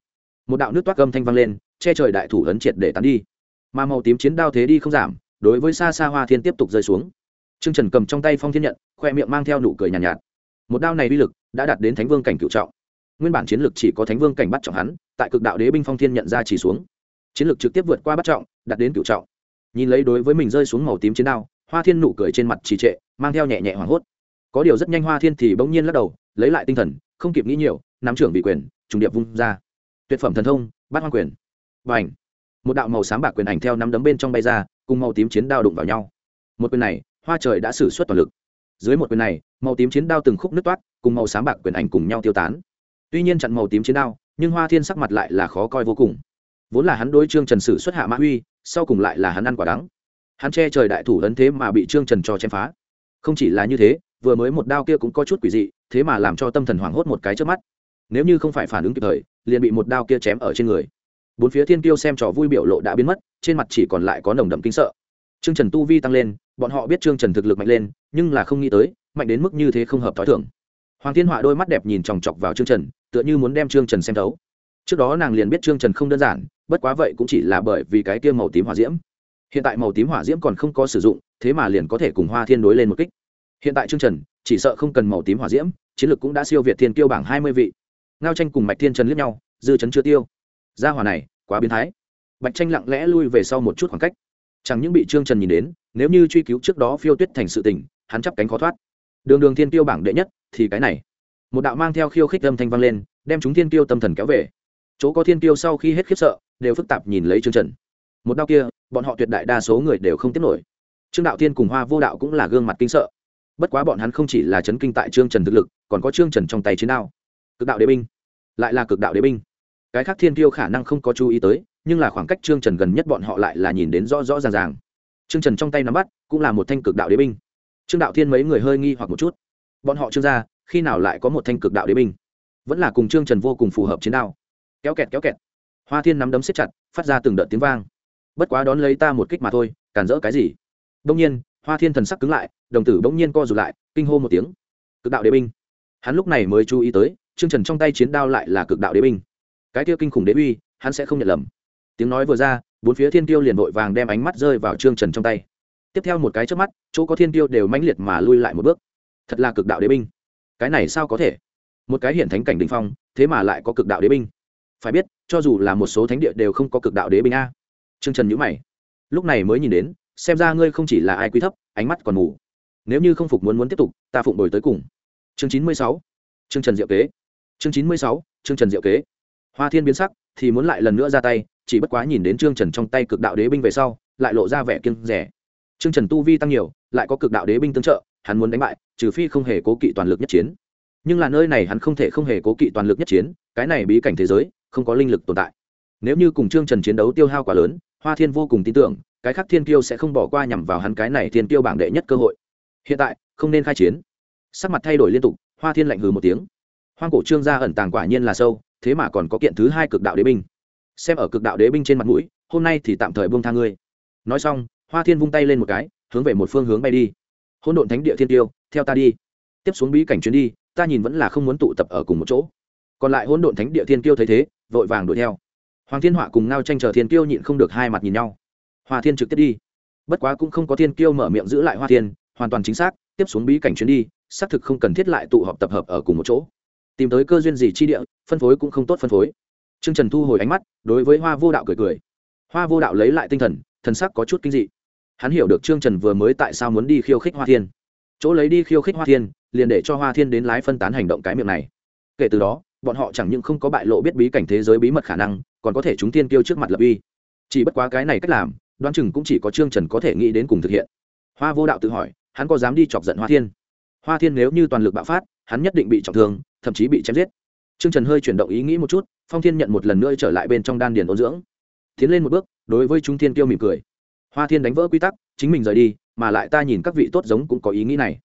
một đạo nước toát gâm thanh vang lên, che trời đại thủ ấn triệt để tán đi. Mà màu tím chiến đao thế đi không giảm, đối với xa xa hoa thiên tiếp tục rơi xuống trương trần cầm trong tay phong thiên nhận khoe miệng mang theo nụ cười nhàn nhạt, nhạt. Một đao này uy lực đã đạt đến thánh vương cảnh cựu trọng. Nguyên bản chiến lực chỉ có thánh vương cảnh bắt trọng hắn tại cực đạo đế binh phong thiên nhận ra chỉ xuống. Chiến lực trực tiếp vượt qua bắt trọng đạt đến cựu trọng. Nhìn lấy đối với mình rơi xuống màu tím chiến đao hoa thiên nụ cười trên mặt trì trệ mang theo nhẹ nhẹ hoảng hốt. Có điều rất nhanh hoa thiên thì bỗng nhiên lắc đầu lấy lại tinh thần không kịp nghĩ nhiều nắm trưởng vị quyền trùng điệp vung ra. Tuyệt phẩm thần thông bát hoang quyền. Và ảnh một đạo màu xám bạc quyền ảnh theo nắm đấm bên trong bay ra cùng màu tím chiến đao đụng vào nhau. Một quyền này hoa trời đã xử suất toàn lực. Dưới một quyền này, màu tím chiến đao từng khúc nứt toát cùng màu sáng bạc quyền ảnh cùng nhau tiêu tán. Tuy nhiên chặn màu tím chiến đao, nhưng hoa thiên sắc mặt lại là khó coi vô cùng. Vốn là hắn đối trương trần sử xuất hạ mã huy sau cùng lại là hắn ăn quả đắng. Hắn che trời đại thủ ấn thế mà bị trương trần cho chém phá. Không chỉ là như thế, vừa mới một đao kia cũng có chút quỷ dị, thế mà làm cho tâm thần hoảng hốt một cái trước mắt. Nếu như không phải phản ứng kịp thời, liền bị một đao kia chém ở trên người. Bốn phía thiên tiêu xem trò vui biểu lộ đã biến mất, trên mặt chỉ còn lại có nồng đậm kinh sợ trương trần tu vi tăng lên, bọn họ biết trương trần thực lực mạnh lên, nhưng là không nghĩ tới, mạnh đến mức như thế không hợp thói thường. hoàng thiên họa đôi mắt đẹp nhìn chòng chọc vào trương trần, tựa như muốn đem trương trần xem thấu. Trước đó nàng liền biết trương trần không đơn giản, bất quá vậy cũng chỉ là bởi vì cái kia màu tím hỏa diễm. Hiện tại màu tím hỏa diễm còn không có sử dụng, thế mà liền có thể cùng hoa thiên đối lên một kích. Hiện tại trương trần chỉ sợ không cần màu tím hỏa diễm, chiến lực cũng đã siêu việt thiên Kiêu bảng hai mươi vị. Ngao tranh cùng mạch thiên trần liếc nhau, dư chấn chưa tiêu. Gia hỏa này quá biến thái. Bạch tranh lặng lẽ lui về sau một chút khoảng cách chẳng những bị trương trần nhìn đến, nếu như truy cứu trước đó phiêu tuyết thành sự tình, hắn chắp cánh khó thoát. Đường đường thiên tiêu bảng đệ nhất, thì cái này. Một đạo mang theo khiêu khích âm thanh vang lên, đem chúng thiên tiêu tâm thần kéo về. Chỗ có thiên tiêu sau khi hết khiếp sợ, đều phức tạp nhìn lấy trương trần. Một đao kia, bọn họ tuyệt đại đa số người đều không tiếp nổi. Trương đạo thiên cùng hoa vô đạo cũng là gương mặt kinh sợ. Bất quá bọn hắn không chỉ là chấn kinh tại trương trần thực lực, còn có trương trần trong tay chiến đao. Cực đạo đế binh. Lại là cực đạo đế binh. Cái khác thiên tiêu khả năng không có chú ý tới nhưng là khoảng cách trương trần gần nhất bọn họ lại là nhìn đến rõ rõ ràng ràng. Trương trần trong tay nắm bắt, cũng là một thanh cực đạo đế binh. Trương đạo thiên mấy người hơi nghi hoặc một chút. Bọn họ trương ra, khi nào lại có một thanh cực đạo đế binh? Vẫn là cùng trương trần vô cùng phù hợp chiến đao. Kéo kẹt kéo kẹt. Hoa thiên nắm đấm xếp chặt, phát ra từng đợt tiếng vang. Bất quá đón lấy ta một kích mà thôi, cản rỡ cái gì? Đông nhiên, hoa thiên thần sắc cứng lại, đồng tử bỗng nhiên co rụt lại, kinh hô một tiếng. Cực đạo đế binh. Hắn lúc này mới chú ý tới, trương trần trong tay chiến đao lại là cực đạo đế binh. Cái tiêu kinh khủng đế uy, hắn sẽ không nhận lầm tiếng nói vừa ra, bốn phía thiên tiêu liền vội vàng đem ánh mắt rơi vào trương trần trong tay. Tiếp theo một cái trước mắt, chỗ có thiên tiêu đều mãnh liệt mà lui lại một bước. Thật là cực đạo đế binh. Cái này sao có thể? Một cái hiện thánh cảnh đình phong, thế mà lại có cực đạo đế binh. Phải biết, cho dù là một số thánh địa đều không có cực đạo đế binh a. Trương trần nhữ mày. Lúc này mới nhìn đến, xem ra ngươi không chỉ là ai quý thấp, ánh mắt còn mù. Nếu như không phục muốn muốn tiếp tục, ta phụng đổi tới cùng. Chương chín mươi sáu. Chương trần diệu kế. Chương chín mươi sáu. Chương trần diệu kế hoa thiên biến sắc, thì muốn lại lần nữa ra tay, chỉ bất quá nhìn đến trương trần trong tay cực đạo đế binh về sau, lại lộ ra vẻ kiêng rẻ trương trần tu vi tăng nhiều, lại có cực đạo đế binh tương trợ, hắn muốn đánh bại, trừ phi không hề cố kỵ toàn lực nhất chiến. Nhưng là nơi này hắn không thể không hề cố kỵ toàn lực nhất chiến, cái này bí cảnh thế giới, không có linh lực tồn tại. Nếu như cùng trương trần chiến đấu tiêu hao quá lớn, hoa thiên vô cùng tin tưởng, cái khác thiên kiêu sẽ không bỏ qua nhằm vào hắn cái này thiên kiêu bảng đệ nhất cơ hội. Hiện tại, không nên khai chiến. Sắc mặt thay đổi liên tục, hoa thiên lạnh hừ một tiếng. Hoang cổ trương gia ẩn tàng quả nhiên là sâu thế mà còn có kiện thứ hai cực đạo đế binh. Xem ở cực đạo đế binh trên mặt mũi, hôm nay thì tạm thời buông tha ngươi. Nói xong, hoa thiên vung tay lên một cái, hướng về một phương hướng bay đi. Hôn độn thánh địa thiên tiêu, theo ta đi. Tiếp xuống bí cảnh chuyến đi, ta nhìn vẫn là không muốn tụ tập ở cùng một chỗ. Còn lại hôn độn thánh địa thiên tiêu thấy thế, vội vàng đuổi theo. Hoàng thiên họa cùng ngao tranh chờ thiên tiêu nhịn không được hai mặt nhìn nhau. Hoa thiên trực tiếp đi. Bất quá cũng không có thiên tiêu mở miệng giữ lại hoa thiên, hoàn toàn chính xác, tiếp xuống bí cảnh chuyến đi, xác thực không cần thiết lại tụ họp tập hợp ở cùng một chỗ tìm tới cơ duyên gì chi địa, phân phối cũng không tốt phân phối. Trương trần thu hồi ánh mắt, đối với hoa vô đạo cười cười. Hoa vô đạo lấy lại tinh thần thần sắc có chút kinh dị. Hắn hiểu được trương trần vừa mới tại sao muốn đi khiêu khích hoa thiên. Chỗ lấy đi khiêu khích hoa thiên, liền để cho hoa thiên đến lái phân tán hành động cái miệng này. Kể từ đó, bọn họ chẳng những không có bại lộ biết bí cảnh thế giới bí mật khả năng, còn có thể chúng tiên kêu trước mặt lập uy. Chỉ bất quá cái này cách làm, đoán chừng cũng chỉ có trương trần có thể nghĩ đến cùng thực hiện. Hoa vô đạo tự hỏi, hắn có dám đi chọc giận hoa thiên? Hoa thiên nếu như toàn lực bạo phát, hắn nhất định bị trọng thương, thậm chí bị chém giết. Trương trần hơi chuyển động ý nghĩ một chút, phong thiên nhận một lần nữa trở lại bên trong đan điền ôn dưỡng. Tiến lên một bước, đối với chúng thiên kiêu mỉm cười. Hoa thiên đánh vỡ quy tắc, chính mình rời đi, mà lại ta nhìn các vị tốt giống cũng có ý nghĩ này.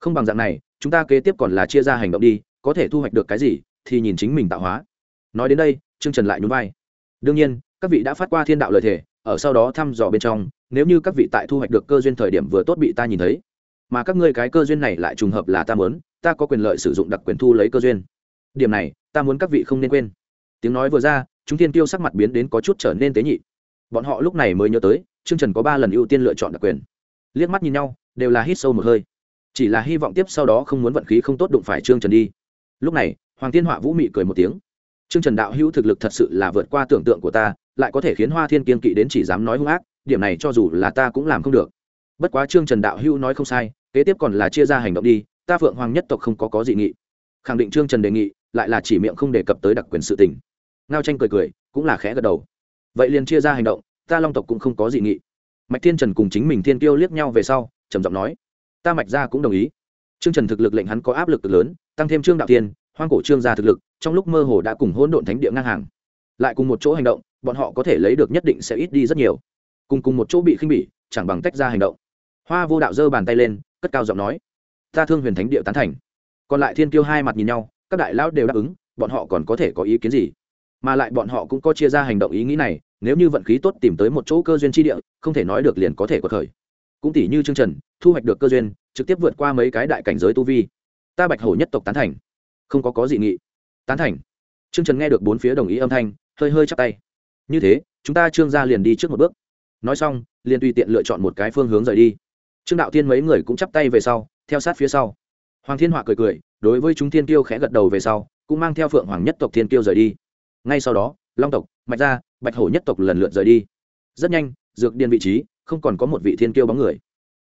Không bằng dạng này, chúng ta kế tiếp còn là chia ra hành động đi, có thể thu hoạch được cái gì, thì nhìn chính mình tạo hóa. Nói đến đây, trương trần lại nhún vai. Đương nhiên, các vị đã phát qua thiên đạo lời thề, ở sau đó thăm dò bên trong, nếu như các vị tại thu hoạch được cơ duyên thời điểm vừa tốt bị ta nhìn thấy mà các ngươi cái cơ duyên này lại trùng hợp là ta muốn, ta có quyền lợi sử dụng đặc quyền thu lấy cơ duyên. Điểm này, ta muốn các vị không nên quên. Tiếng nói vừa ra, chúng thiên tiêu sắc mặt biến đến có chút trở nên tế nhị. Bọn họ lúc này mới nhớ tới chương trần có ba lần ưu tiên lựa chọn đặc quyền. Liếc mắt nhìn nhau, đều là hít sâu một hơi. Chỉ là hy vọng tiếp sau đó không muốn vận khí không tốt đụng phải trương trần đi. Lúc này, hoàng thiên họa vũ mị cười một tiếng. Trương trần đạo hữu thực lực thật sự là vượt qua tưởng tượng của ta, lại có thể khiến hoa thiên kiên kỵ đến chỉ dám nói hung ác, điểm này cho dù là ta cũng làm không được bất quá trương trần đạo hữu nói không sai, kế tiếp còn là chia ra hành động đi, ta phượng hoàng nhất tộc không có có dị nghị. Khẳng định trương trần đề nghị, lại là chỉ miệng không đề cập tới đặc quyền sự tình. Ngao tranh cười cười, cũng là khẽ gật đầu. Vậy liền chia ra hành động, ta long tộc cũng không có dị nghị. Mạch thiên trần cùng chính mình thiên tiêu liếc nhau về sau, trầm giọng nói, ta mạch gia cũng đồng ý. Trương trần thực lực lệnh hắn có áp lực lớn, tăng thêm trương đạo tiên hoang cổ trương gia thực lực, trong lúc mơ hồ đã cùng hỗn độn thánh địa ngang hàng. Lại cùng một chỗ hành động, bọn họ có thể lấy được nhất định sẽ ít đi rất nhiều. Cùng cùng một chỗ bị khinh bỉ, chẳng bằng tách ra hành động hoa vô đạo giơ bàn tay lên, cất cao giọng nói, ta thương huyền thánh địa tán thành. Còn lại thiên kiêu hai mặt nhìn nhau, các đại lão đều đáp ứng, bọn họ còn có thể có ý kiến gì? Mà lại bọn họ cũng có chia ra hành động ý nghĩ này, nếu như vận khí tốt tìm tới một chỗ cơ duyên tri địa, không thể nói được liền có thể có thời cũng tỷ như chương trần, thu hoạch được cơ duyên, trực tiếp vượt qua mấy cái đại cảnh giới tu vi. Ta bạch hổ nhất tộc tán thành. Không có có dị nghị. Tán thành. Chương trần nghe được bốn phía đồng ý âm thanh, hơi hơi chắp tay. Như thế, chúng ta trương gia liền đi trước một bước. Nói xong, liền tùy tiện lựa chọn một cái phương hướng rời đi trương đạo thiên mấy người cũng chắp tay về sau theo sát phía sau. Hoàng thiên họa cười cười đối với chúng thiên Kiêu khẽ gật đầu về sau cũng mang theo phượng hoàng nhất tộc thiên Kiêu rời đi. Ngay sau đó long tộc mạch gia bạch hổ nhất tộc lần lượt rời đi. Rất nhanh dược điền vị trí không còn có một vị thiên Kiêu bóng người.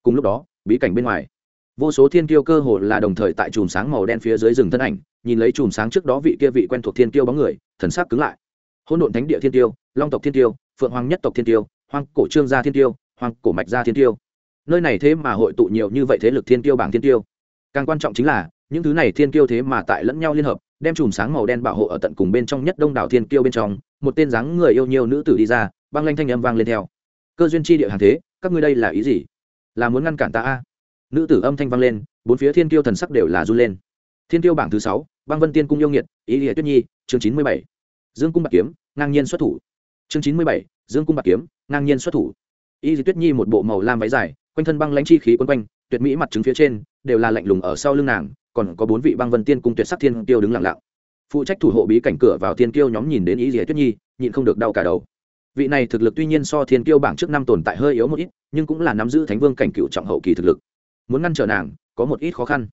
Cùng lúc đó bí cảnh bên ngoài. Vô số thiên Kiêu cơ hồ là đồng thời tại chùm sáng màu đen phía dưới rừng thân ảnh nhìn lấy chùm sáng trước đó vị kia vị quen thuộc thiên Kiêu bóng người thần sắc cứng lại. Hôn độn thánh địa thiên Kiêu, long tộc thiên Kiêu, phượng hoàng nhất tộc thiên Kiêu, Hoàng cổ trương gia thiên Kiêu, Hoàng cổ mạch gia thiên Kiêu nơi này thế mà hội tụ nhiều như vậy thế lực thiên tiêu bảng thiên tiêu càng quan trọng chính là, những thứ này thiên tiêu thế mà tại lẫn nhau liên hợp, đem chùm sáng màu đen bảo hộ ở tận cùng bên trong nhất đông đảo thiên tiêu bên trong, một tên dáng người yêu nhiều nữ tử đi ra, băng lanh thanh âm vang lên theo. Cơ duyên chi địa hàng thế, các ngươi đây là ý gì? Là muốn ngăn cản ta a? Nữ tử âm thanh vang lên, bốn phía thiên tiêu thần sắc đều là run lên. Thiên tiêu bảng thứ sáu, băng vân tiên cung yêu nghiệt, ý nghĩa tuyết nhi, chương chín mươi bảy. Dương cung bạc kiếm, ngang nhiên xuất thủ. Chương chín mươi bảy, dương cung bạc kiếm, ngang nhiên xuất thủ. Y di tuyết nhi một bộ màu lam váy dài quanh thân băng lãnh chi khí quấn quanh, tuyệt mỹ mặt trứng phía trên đều là lạnh lùng ở sau lưng nàng, còn có bốn vị băng vân tiên cung tuyệt sắc thiên tiêu đứng lặng lặng. Phụ trách thủ hộ bí cảnh cửa vào thiên kiêu nhóm nhìn đến ý rỉa tuyết nhi, nhịn không được đau cả đầu. Vị này thực lực tuy nhiên so thiên kiêu bảng trước năm tồn tại hơi yếu một ít, nhưng cũng là nắm giữ thánh vương cảnh cựu trọng hậu kỳ thực lực. Muốn ngăn trở nàng, có một ít khó khăn.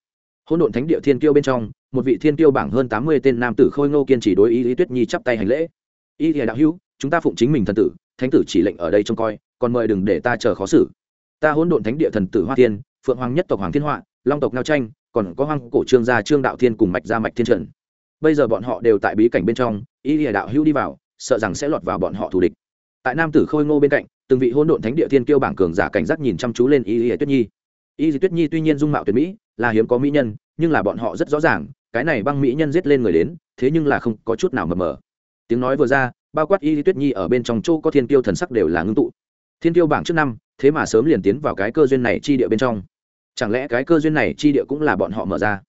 Hôn độn thánh địa thiên kiêu bên trong, một vị thiên kiêu bảng hơn tám mươi tên nam tử khôi ngô kiên trì đối ý lý tuyết nhi chắp tay hành lễ. Y thì đạo hữu, chúng ta phụng chính mình thần tử, thánh tử chỉ lệnh ở đây trông coi, còn mời đừng để ta chờ khó xử ta hỗn độn thánh địa thần tử hoa tiên phượng hoàng nhất tộc hoàng thiên họa, long tộc ngao tranh còn có hoang cổ trương gia trương đạo thiên cùng mạch gia mạch thiên trần. Bây giờ bọn họ đều tại bí cảnh bên trong ý địa đạo hữu đi vào, sợ rằng sẽ lọt vào bọn họ thù địch. Tại nam tử khôi ngô bên cạnh, từng vị hỗn độn thánh địa thiên kiêu bảng cường giả cảnh giác nhìn chăm chú lên ý địa tuyết nhi. Ý địa tuyết nhi tuy nhiên dung mạo tuyệt mỹ, là hiếm có mỹ nhân, nhưng là bọn họ rất rõ ràng, cái này băng mỹ nhân giết lên người đến, thế nhưng là không có chút nào mờ mờ. Tiếng nói vừa ra, bao quát y tuyết nhi ở bên trong châu có thiên kiêu thần sắc đều là ngưng tụ thiên tiêu bảng trước năm, thế mà sớm liền tiến vào cái cơ duyên này chi địa bên trong. Chẳng lẽ cái cơ duyên này chi địa cũng là bọn họ mở ra?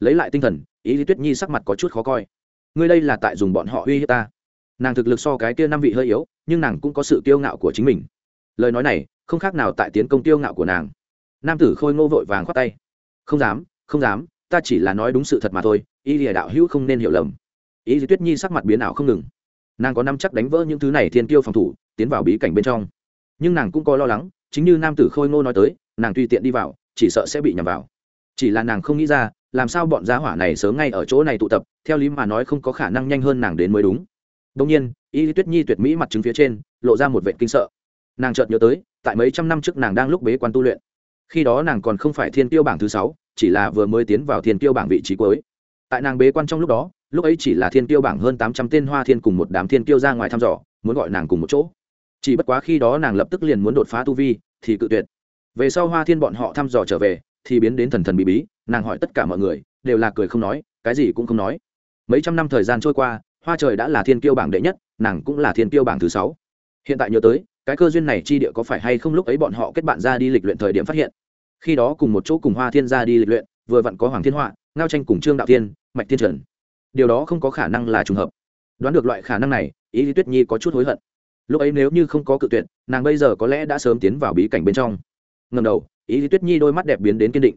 Lấy lại tinh thần, ý lý tuyết nhi sắc mặt có chút khó coi. Ngươi đây là tại dùng bọn họ uy hiếp ta. Nàng thực lực so cái kia năm vị hơi yếu, nhưng nàng cũng có sự kiêu ngạo của chính mình. Lời nói này, không khác nào tại tiến công tiêu ngạo của nàng. Nam tử khôi ngô vội vàng khoát tay. Không dám không dám, ta chỉ là nói đúng sự thật mà thôi y lìa đạo hữu không nên hiểu lầm. Ý lý tuyết nhi sắc mặt biến ảo không ngừng. Nàng có năm chắc đánh vỡ những thứ này thiên tiêu phòng thủ, tiến vào bí cảnh bên trong nhưng nàng cũng có lo lắng, chính như nam tử khôi ngô nói tới, nàng tùy tiện đi vào, chỉ sợ sẽ bị nhầm vào. Chỉ là nàng không nghĩ ra, làm sao bọn giá hỏa này sớm ngay ở chỗ này tụ tập, theo lý mà nói không có khả năng nhanh hơn nàng đến mới đúng. Đông nhiên, y tuyết nhi tuyệt mỹ mặt trứng phía trên, lộ ra một vệ kinh sợ. Nàng chợt nhớ tới, tại mấy trăm năm trước nàng đang lúc bế quan tu luyện. Khi đó nàng còn không phải thiên tiêu bảng thứ sáu, chỉ là vừa mới tiến vào thiên tiêu bảng vị trí cuối. Tại nàng bế quan trong lúc đó, lúc ấy chỉ là thiên tiêu bảng hơn tám trăm tên hoa thiên cùng một đám thiên tiêu ra ngoài thăm dò, muốn gọi nàng cùng một chỗ chỉ bất quá khi đó nàng lập tức liền muốn đột phá tu vi, thì cự tuyệt. Về sau hoa thiên bọn họ thăm dò trở về, thì biến đến thần thần bí bí, nàng hỏi tất cả mọi người, đều là cười không nói, cái gì cũng không nói. Mấy trăm năm thời gian trôi qua, hoa trời đã là thiên kiêu bảng đệ nhất, nàng cũng là thiên kiêu bảng thứ sáu. Hiện tại nhớ tới, cái cơ duyên này chi địa có phải hay không lúc ấy bọn họ kết bạn ra đi lịch luyện thời điểm phát hiện. Khi đó cùng một chỗ cùng hoa thiên ra đi lịch luyện, vừa vặn có hoàng thiên họa, ngao tranh cùng trương đạo thiên, mạch thiên trần. Điều đó không có khả năng là trùng hợp. Đoán được loại khả năng này, ý lý tuyết nhi có chút hối hận lúc ấy nếu như không có cự tuyệt, nàng bây giờ có lẽ đã sớm tiến vào bí cảnh bên trong. Ngầm đầu, ý lý tuyết nhi đôi mắt đẹp biến đến kiên định.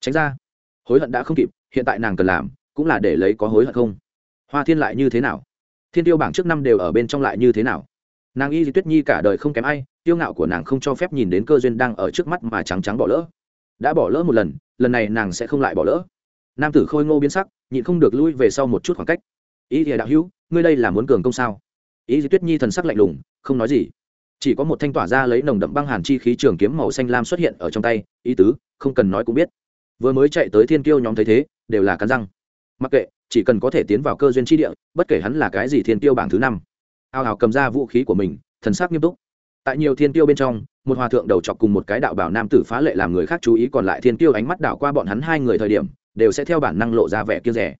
Tránh ra. Hối hận đã không kịp, hiện tại nàng cần làm cũng là để lấy có hối hận không? Hoa thiên lại như thế nào? Thiên tiêu bảng trước năm đều ở bên trong lại như thế nào? Nàng y di tuyết nhi cả đời không kém ai tiêu ngạo của nàng không cho phép nhìn đến cơ duyên đang ở trước mắt mà trắng trắng bỏ lỡ. Đã bỏ lỡ một lần lần này nàng sẽ không lại bỏ lỡ. Nam tử khôi ngô biến sắc, nhịn không được lui về sau một chút khoảng cách. Ý thì đạo hữu, ngươi đây là muốn cường công sao? Ý di tuyết nhi thần sắc lạnh lùng không nói gì. Chỉ có một thanh tỏa ra lấy nồng đậm băng hàn chi khí trường kiếm màu xanh lam xuất hiện ở trong tay, ý tứ, không cần nói cũng biết. Vừa mới chạy tới thiên kiêu nhóm thấy thế, đều là cắn răng. Mặc kệ, chỉ cần có thể tiến vào cơ duyên tri địa, bất kể hắn là cái gì thiên tiêu bảng thứ năm. Ao hào cầm ra vũ khí của mình, thần sắc nghiêm túc. Tại nhiều thiên tiêu bên trong, một hòa thượng đầu chọc cùng một cái đạo bảo nam tử phá lệ làm người khác chú ý, còn lại thiên tiêu ánh mắt đảo qua bọn hắn hai người thời điểm, đều sẽ theo bản năng lộ ra vẻ kia rẻ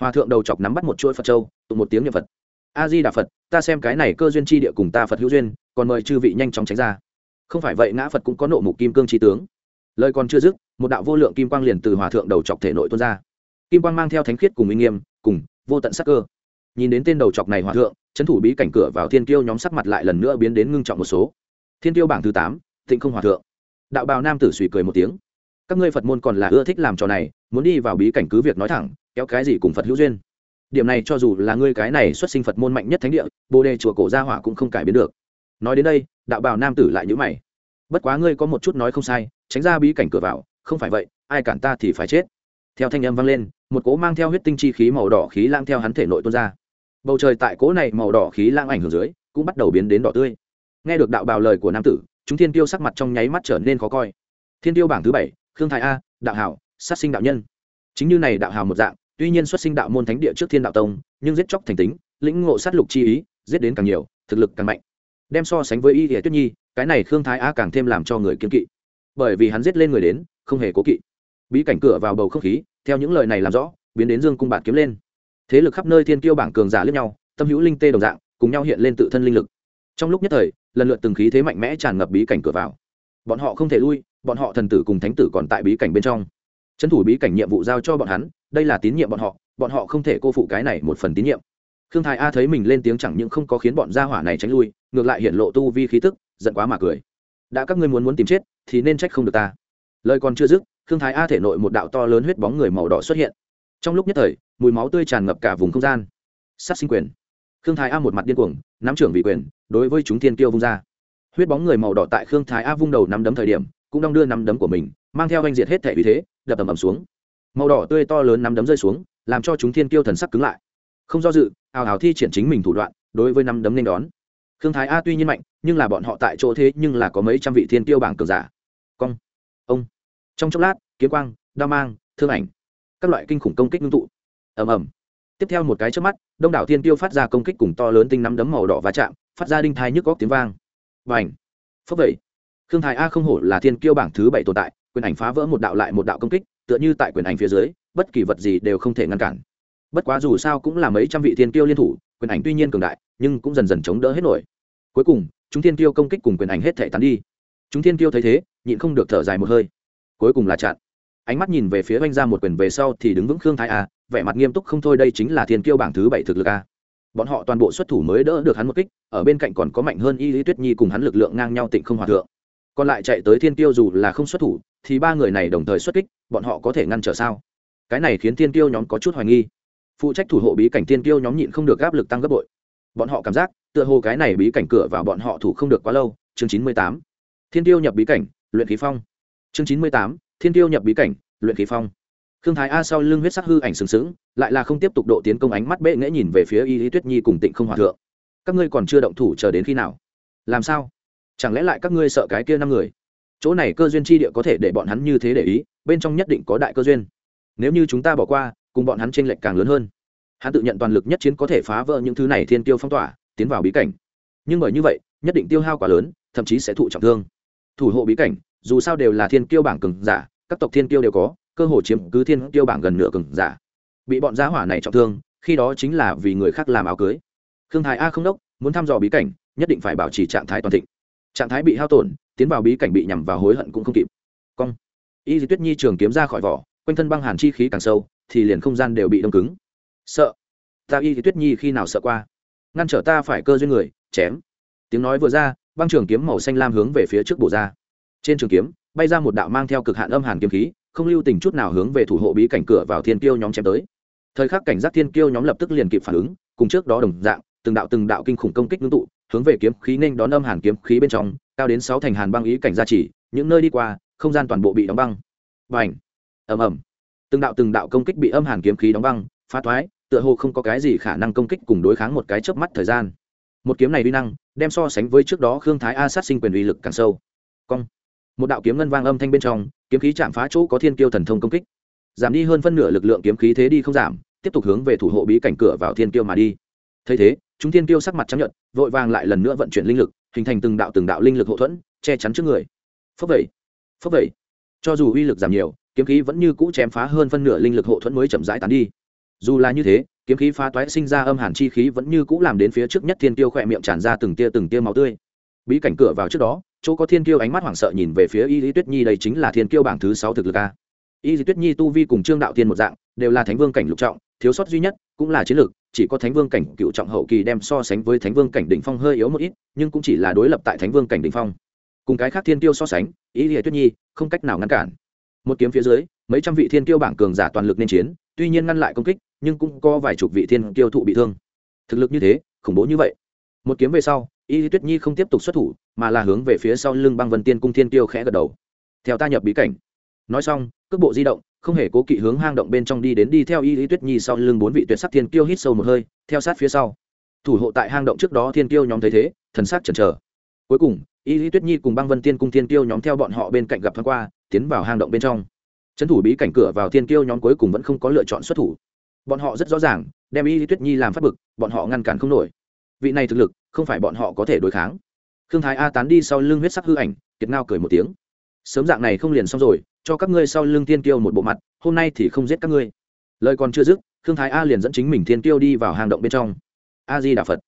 hòa thượng đầu chọc nắm bắt một chuỗi phật châu, tụng một tiếng niệm phật a di đà phật, ta xem cái này cơ duyên tri địa cùng ta phật hữu duyên, còn mời chư vị nhanh chóng tránh ra. Không phải vậy, ngã phật cũng có nộ mục kim cương tri tướng. Lời còn chưa dứt, một đạo vô lượng kim quang liền từ hòa thượng đầu chọc thể nội tuôn ra. Kim quang mang theo thánh khiết cùng uy nghiêm, cùng vô tận sắc cơ. Nhìn đến tên đầu chọc này hòa thượng trấn thủ bí cảnh cửa vào thiên kiêu nhóm sắc mặt lại lần nữa biến đến ngưng trọng một số. Thiên kiêu bảng thứ tám, thịnh không hòa thượng. Đạo bào nam tử suy cười một tiếng. Các ngươi phật môn còn là ưa thích làm trò này, muốn đi vào bí cảnh cứ việc nói thẳng, kéo cái gì cùng phật hữu duyên? Điểm này cho dù là ngươi cái này xuất sinh phật môn mạnh nhất thánh địa, bồ đề chùa cổ gia hỏa cũng không cải biến được. Nói đến đây, đạo bào nam tử lại nhữ mày. Bất quá ngươi có một chút nói không sai, tránh ra bí cảnh cửa vào, không phải vậy, ai cản ta thì phải chết. Theo thanh âm vang lên, một cỗ mang theo huyết tinh chi khí màu đỏ khí lang theo hắn thể nội tuôn ra. Bầu trời tại cỗ này màu đỏ khí lang ảnh hưởng dưới, cũng bắt đầu biến đến đỏ tươi. Nghe được đạo bào lời của nam tử, chúng thiên tiêu sắc mặt trong nháy mắt trở nên khó coi. Thiên tiêu bảng thứ bảy, khương thái a, đạo hảo, sát sinh đạo nhân. Chính như này đạo hào một dạng tuy nhiên xuất sinh đạo môn thánh địa trước thiên đạo tông, nhưng giết chóc thành tính, lĩnh ngộ sát lục chi ý, giết đến càng nhiều, thực lực càng mạnh. Đem so sánh với y hệ tuyết nhi, cái này khương thái a càng thêm làm cho người kiên kỵ. Bởi vì hắn giết lên người đến, không hề cố kỵ. Bí cảnh cửa vào bầu không khí, theo những lời này làm rõ, biến đến dương cung bạt kiếm lên. Thế lực khắp nơi thiên kiêu bảng cường giả lẫn nhau, tâm hữu linh tê đồng dạng, cùng nhau hiện lên tự thân linh lực. Trong lúc nhất thời, lần lượt từng khí thế mạnh mẽ tràn ngập bí cảnh cửa vào. Bọn họ không thể lui, bọn họ thần tử cùng thánh tử còn tại bí cảnh bên trong. Trấn thủ bí cảnh nhiệm vụ giao cho bọn hắn đây là tín nhiệm bọn họ bọn họ không thể cô phụ cái này một phần tín nhiệm. Khương thái a thấy mình lên tiếng chẳng những không có khiến bọn gia hỏa này tránh lui, ngược lại hiện lộ tu vi khí tức, giận quá mà cười. Đã các ngươi muốn muốn tìm chết, thì nên trách không được ta. Lời còn chưa dứt, khương thái a thể nội một đạo to lớn huyết bóng người màu đỏ xuất hiện. Trong lúc nhất thời, mùi máu tươi tràn ngập cả vùng không gian. Sát sinh quyền. Khương thái a một mặt điên cuồng, nắm trưởng vị quyền, đối với chúng thiên kiêu vung ra. Huyết bóng người màu đỏ tại khương thái a vung đầu nắm đấm thời điểm, cũng đong đưa nắm đấm của mình, mang theo anh diệt hết thể vì thế, đập tầm ầm xuống màu đỏ tươi to lớn nắm đấm rơi xuống, làm cho chúng thiên kiêu thần sắc cứng lại. Không do dự, ào ào thi triển chính mình thủ đoạn, đối với nắm đấm nên đón. Khương thái a tuy nhiên mạnh, nhưng là bọn họ tại chỗ thế nhưng là có mấy trăm vị thiên tiêu bảng cường giả. Cong, ông. Trong chốc lát, kiếm quang, đao mang, thương ảnh, các loại kinh khủng công kích ngưng tụ. Ầm ầm. Tiếp theo một cái trước mắt, đông đảo thiên tiêu phát ra công kích cùng to lớn tinh nắm đấm màu đỏ và chạm, phát ra đinh thai nhức góc tiếng vang. Và ảnh phấp vậy khương thái a không hổ là thiên kiêu bảng thứ bảy tồn tại quyền ảnh phá vỡ một đạo lại một đạo công kích, tựa như tại quyền ảnh phía dưới, bất kỳ vật gì đều không thể ngăn cản. Bất quá dù sao cũng là mấy trăm vị thiên kiêu liên thủ, quyền ảnh tuy nhiên cường đại, nhưng cũng dần dần chống đỡ hết nổi. Cuối cùng, chúng thiên kiêu công kích cùng quyền ảnh hết thể tán đi. Chúng thiên kiêu thấy thế, nhịn không được thở dài một hơi. Cuối cùng là chặn. Ánh mắt nhìn về phía oanh ra một quyền về sau thì đứng vững khương thái a, vẻ mặt nghiêm túc không thôi đây chính là thiên kiêu bảng thứ bảy thực lực a. Bọn họ toàn bộ xuất thủ mới đỡ được hắn một kích, ở bên cạnh còn có mạnh hơn y lý tuyết nhi cùng hắn lực lượng ngang nhau tịnh không hòa thượng còn lại chạy tới thiên tiêu dù là không xuất thủ, thì ba người này đồng thời xuất kích, bọn họ có thể ngăn trở sao? Cái này khiến thiên tiêu nhóm có chút hoài nghi. Phụ trách thủ hộ bí cảnh thiên tiêu nhóm nhịn không được áp lực tăng gấp bội. Bọn họ cảm giác, tựa hồ cái này bí cảnh cửa vào bọn họ thủ không được quá lâu. Chương chín mươi tám. Thiên tiêu nhập bí cảnh, luyện khí phong. Chương chín mươi tám. Thiên tiêu nhập bí cảnh, luyện khí phong. Khương thái a sau lưng huyết sắc hư ảnh sừng sững, lại là không tiếp tục độ tiến công ánh mắt bệ nghễ nhìn về phía y lý tuyết nhi cùng tịnh không hòa thượng. Các ngươi còn chưa động thủ chờ đến khi nào? Làm sao? Chẳng lẽ lại các ngươi sợ cái kia năm người? Chỗ này cơ duyên chi địa có thể để bọn hắn như thế để ý, bên trong nhất định có đại cơ duyên. Nếu như chúng ta bỏ qua, cùng bọn hắn tranh lệch càng lớn hơn. Hắn tự nhận toàn lực nhất chiến có thể phá vỡ những thứ này thiên tiêu phong tỏa, tiến vào bí cảnh. Nhưng bởi như vậy, nhất định tiêu hao quá lớn, thậm chí sẽ thụ trọng thương. Thủ hộ bí cảnh, dù sao đều là thiên kiêu bảng cường giả, các tộc thiên kiêu đều có, cơ hội chiếm cứ thiên kiêu bảng gần nửa cường giả. Bị bọn giá hỏa này trọng thương, khi đó chính là vì người khác làm áo cưới. Khương thái a không đốc, muốn thăm dò bí cảnh, nhất định phải bảo trì trạng thái toàn thịnh trạng thái bị hao tổn, tiến vào bí cảnh bị nhằm vào hối hận cũng không kịp. Cong. Y di tuyết nhi trường kiếm ra khỏi vỏ, quanh thân băng hàn chi khí càng sâu, thì liền không gian đều bị đông cứng. Sợ. Ta y di tuyết nhi khi nào sợ qua? Ngăn trở ta phải cơ duyên người, chém. Tiếng nói vừa ra, băng trường kiếm màu xanh lam hướng về phía trước bổ ra. Trên trường kiếm, bay ra một đạo mang theo cực hạn âm hàn kiếm khí, không lưu tình chút nào hướng về thủ hộ bí cảnh cửa vào thiên kiêu nhóm chém tới. Thời khắc cảnh giác thiên kiêu nhóm lập tức liền kịp phản ứng, cùng trước đó đồng dạng, từng đạo từng đạo kinh khủng công kích ngưng tụ hướng về kiếm khí nên đón âm hàn kiếm khí bên trong, cao đến sáu thành hàn băng ý cảnh gia trì, những nơi đi qua, không gian toàn bộ bị đóng băng. Và ảnh ầm ầm. Từng đạo từng đạo công kích bị âm hàn kiếm khí đóng băng, phá thoái, tựa hồ không có cái gì khả năng công kích cùng đối kháng một cái chớp mắt thời gian. Một kiếm này uy năng, đem so sánh với trước đó khương thái a sát sinh quyền uy lực càng sâu. Cong! Một đạo kiếm ngân vang âm thanh bên trong, kiếm khí chạm phá chỗ có thiên kiêu thần thông công kích. Giảm đi hơn phân nửa lực lượng kiếm khí thế đi không giảm, tiếp tục hướng về thủ hộ bí cảnh cửa vào thiên kiêu mà đi. Thấy thế chúng thiên kiêu sắc mặt trắng nhợt, vội vàng lại lần nữa vận chuyển linh lực, hình thành từng đạo từng đạo linh lực hậu thuẫn, che chắn trước người. Phấp vậy phấp vậy cho dù uy lực giảm nhiều, kiếm khí vẫn như cũ chém phá hơn phân nửa linh lực hộ thuẫn mới chậm rãi tán đi. Dù là như thế, kiếm khí phá toái sinh ra âm hàn chi khí vẫn như cũ làm đến phía trước nhất thiên tiêu khỏe miệng tràn ra từng tia từng tia máu tươi. Bí cảnh cửa vào trước đó, chỗ có thiên tiêu ánh mắt hoảng sợ nhìn về phía y lý tuyết nhi, đây chính là thiên tiêu bảng thứ sáu thực lực a. Y lý tuyết nhi tu vi cùng trương đạo tiên một dạng, đều là thánh vương cảnh lục trọng, thiếu sót duy nhất cũng là chiến lược chỉ có thánh vương cảnh cựu trọng hậu kỳ đem so sánh với thánh vương cảnh đỉnh phong hơi yếu một ít, nhưng cũng chỉ là đối lập tại thánh vương cảnh đỉnh phong. Cùng cái khác thiên tiêu so sánh, ý lý tuyết nhi không cách nào ngăn cản. Một kiếm phía dưới, mấy trăm vị thiên tiêu bảng cường giả toàn lực nên chiến, tuy nhiên ngăn lại công kích, nhưng cũng có vài chục vị thiên tiêu thụ bị thương. Thực lực như thế, khủng bố như vậy. Một kiếm về sau y tuyết nhi không tiếp tục xuất thủ, mà là hướng về phía sau lưng băng vân tiên cung thiên tiêu khẽ gật đầu. Theo ta nhập bí cảnh nói xong, cước bộ di động, không hề cố kỵ hướng hang động bên trong đi đến đi theo y lý tuyết nhi sau lưng bốn vị tuyệt sắc thiên Kiêu hít sâu một hơi, theo sát phía sau. Thủ hộ tại hang động trước đó thiên Kiêu nhóm thấy thế, thần sắc chần chờ. Cuối cùng, y lý tuyết nhi cùng băng vân tiên cung thiên Kiêu nhóm theo bọn họ bên cạnh gặp thoáng qua, tiến vào hang động bên trong. Trấn thủ bí cảnh cửa vào thiên Kiêu nhóm cuối cùng vẫn không có lựa chọn xuất thủ. Bọn họ rất rõ ràng, đem y lý tuyết nhi làm phát bực, bọn họ ngăn cản không nổi. Vị này thực lực, không phải bọn họ có thể đối kháng. Khương thái a tán đi sau lưng huyết sắc hư ảnh, kiệt ngao cười một tiếng. Sớm dạng này không liền xong rồi cho các ngươi sau lưng thiên tiêu một bộ mặt, hôm nay thì không giết các ngươi. Lời còn chưa dứt, khương thái a liền dẫn chính mình thiên tiêu đi vào hang động bên trong. A di đà phật.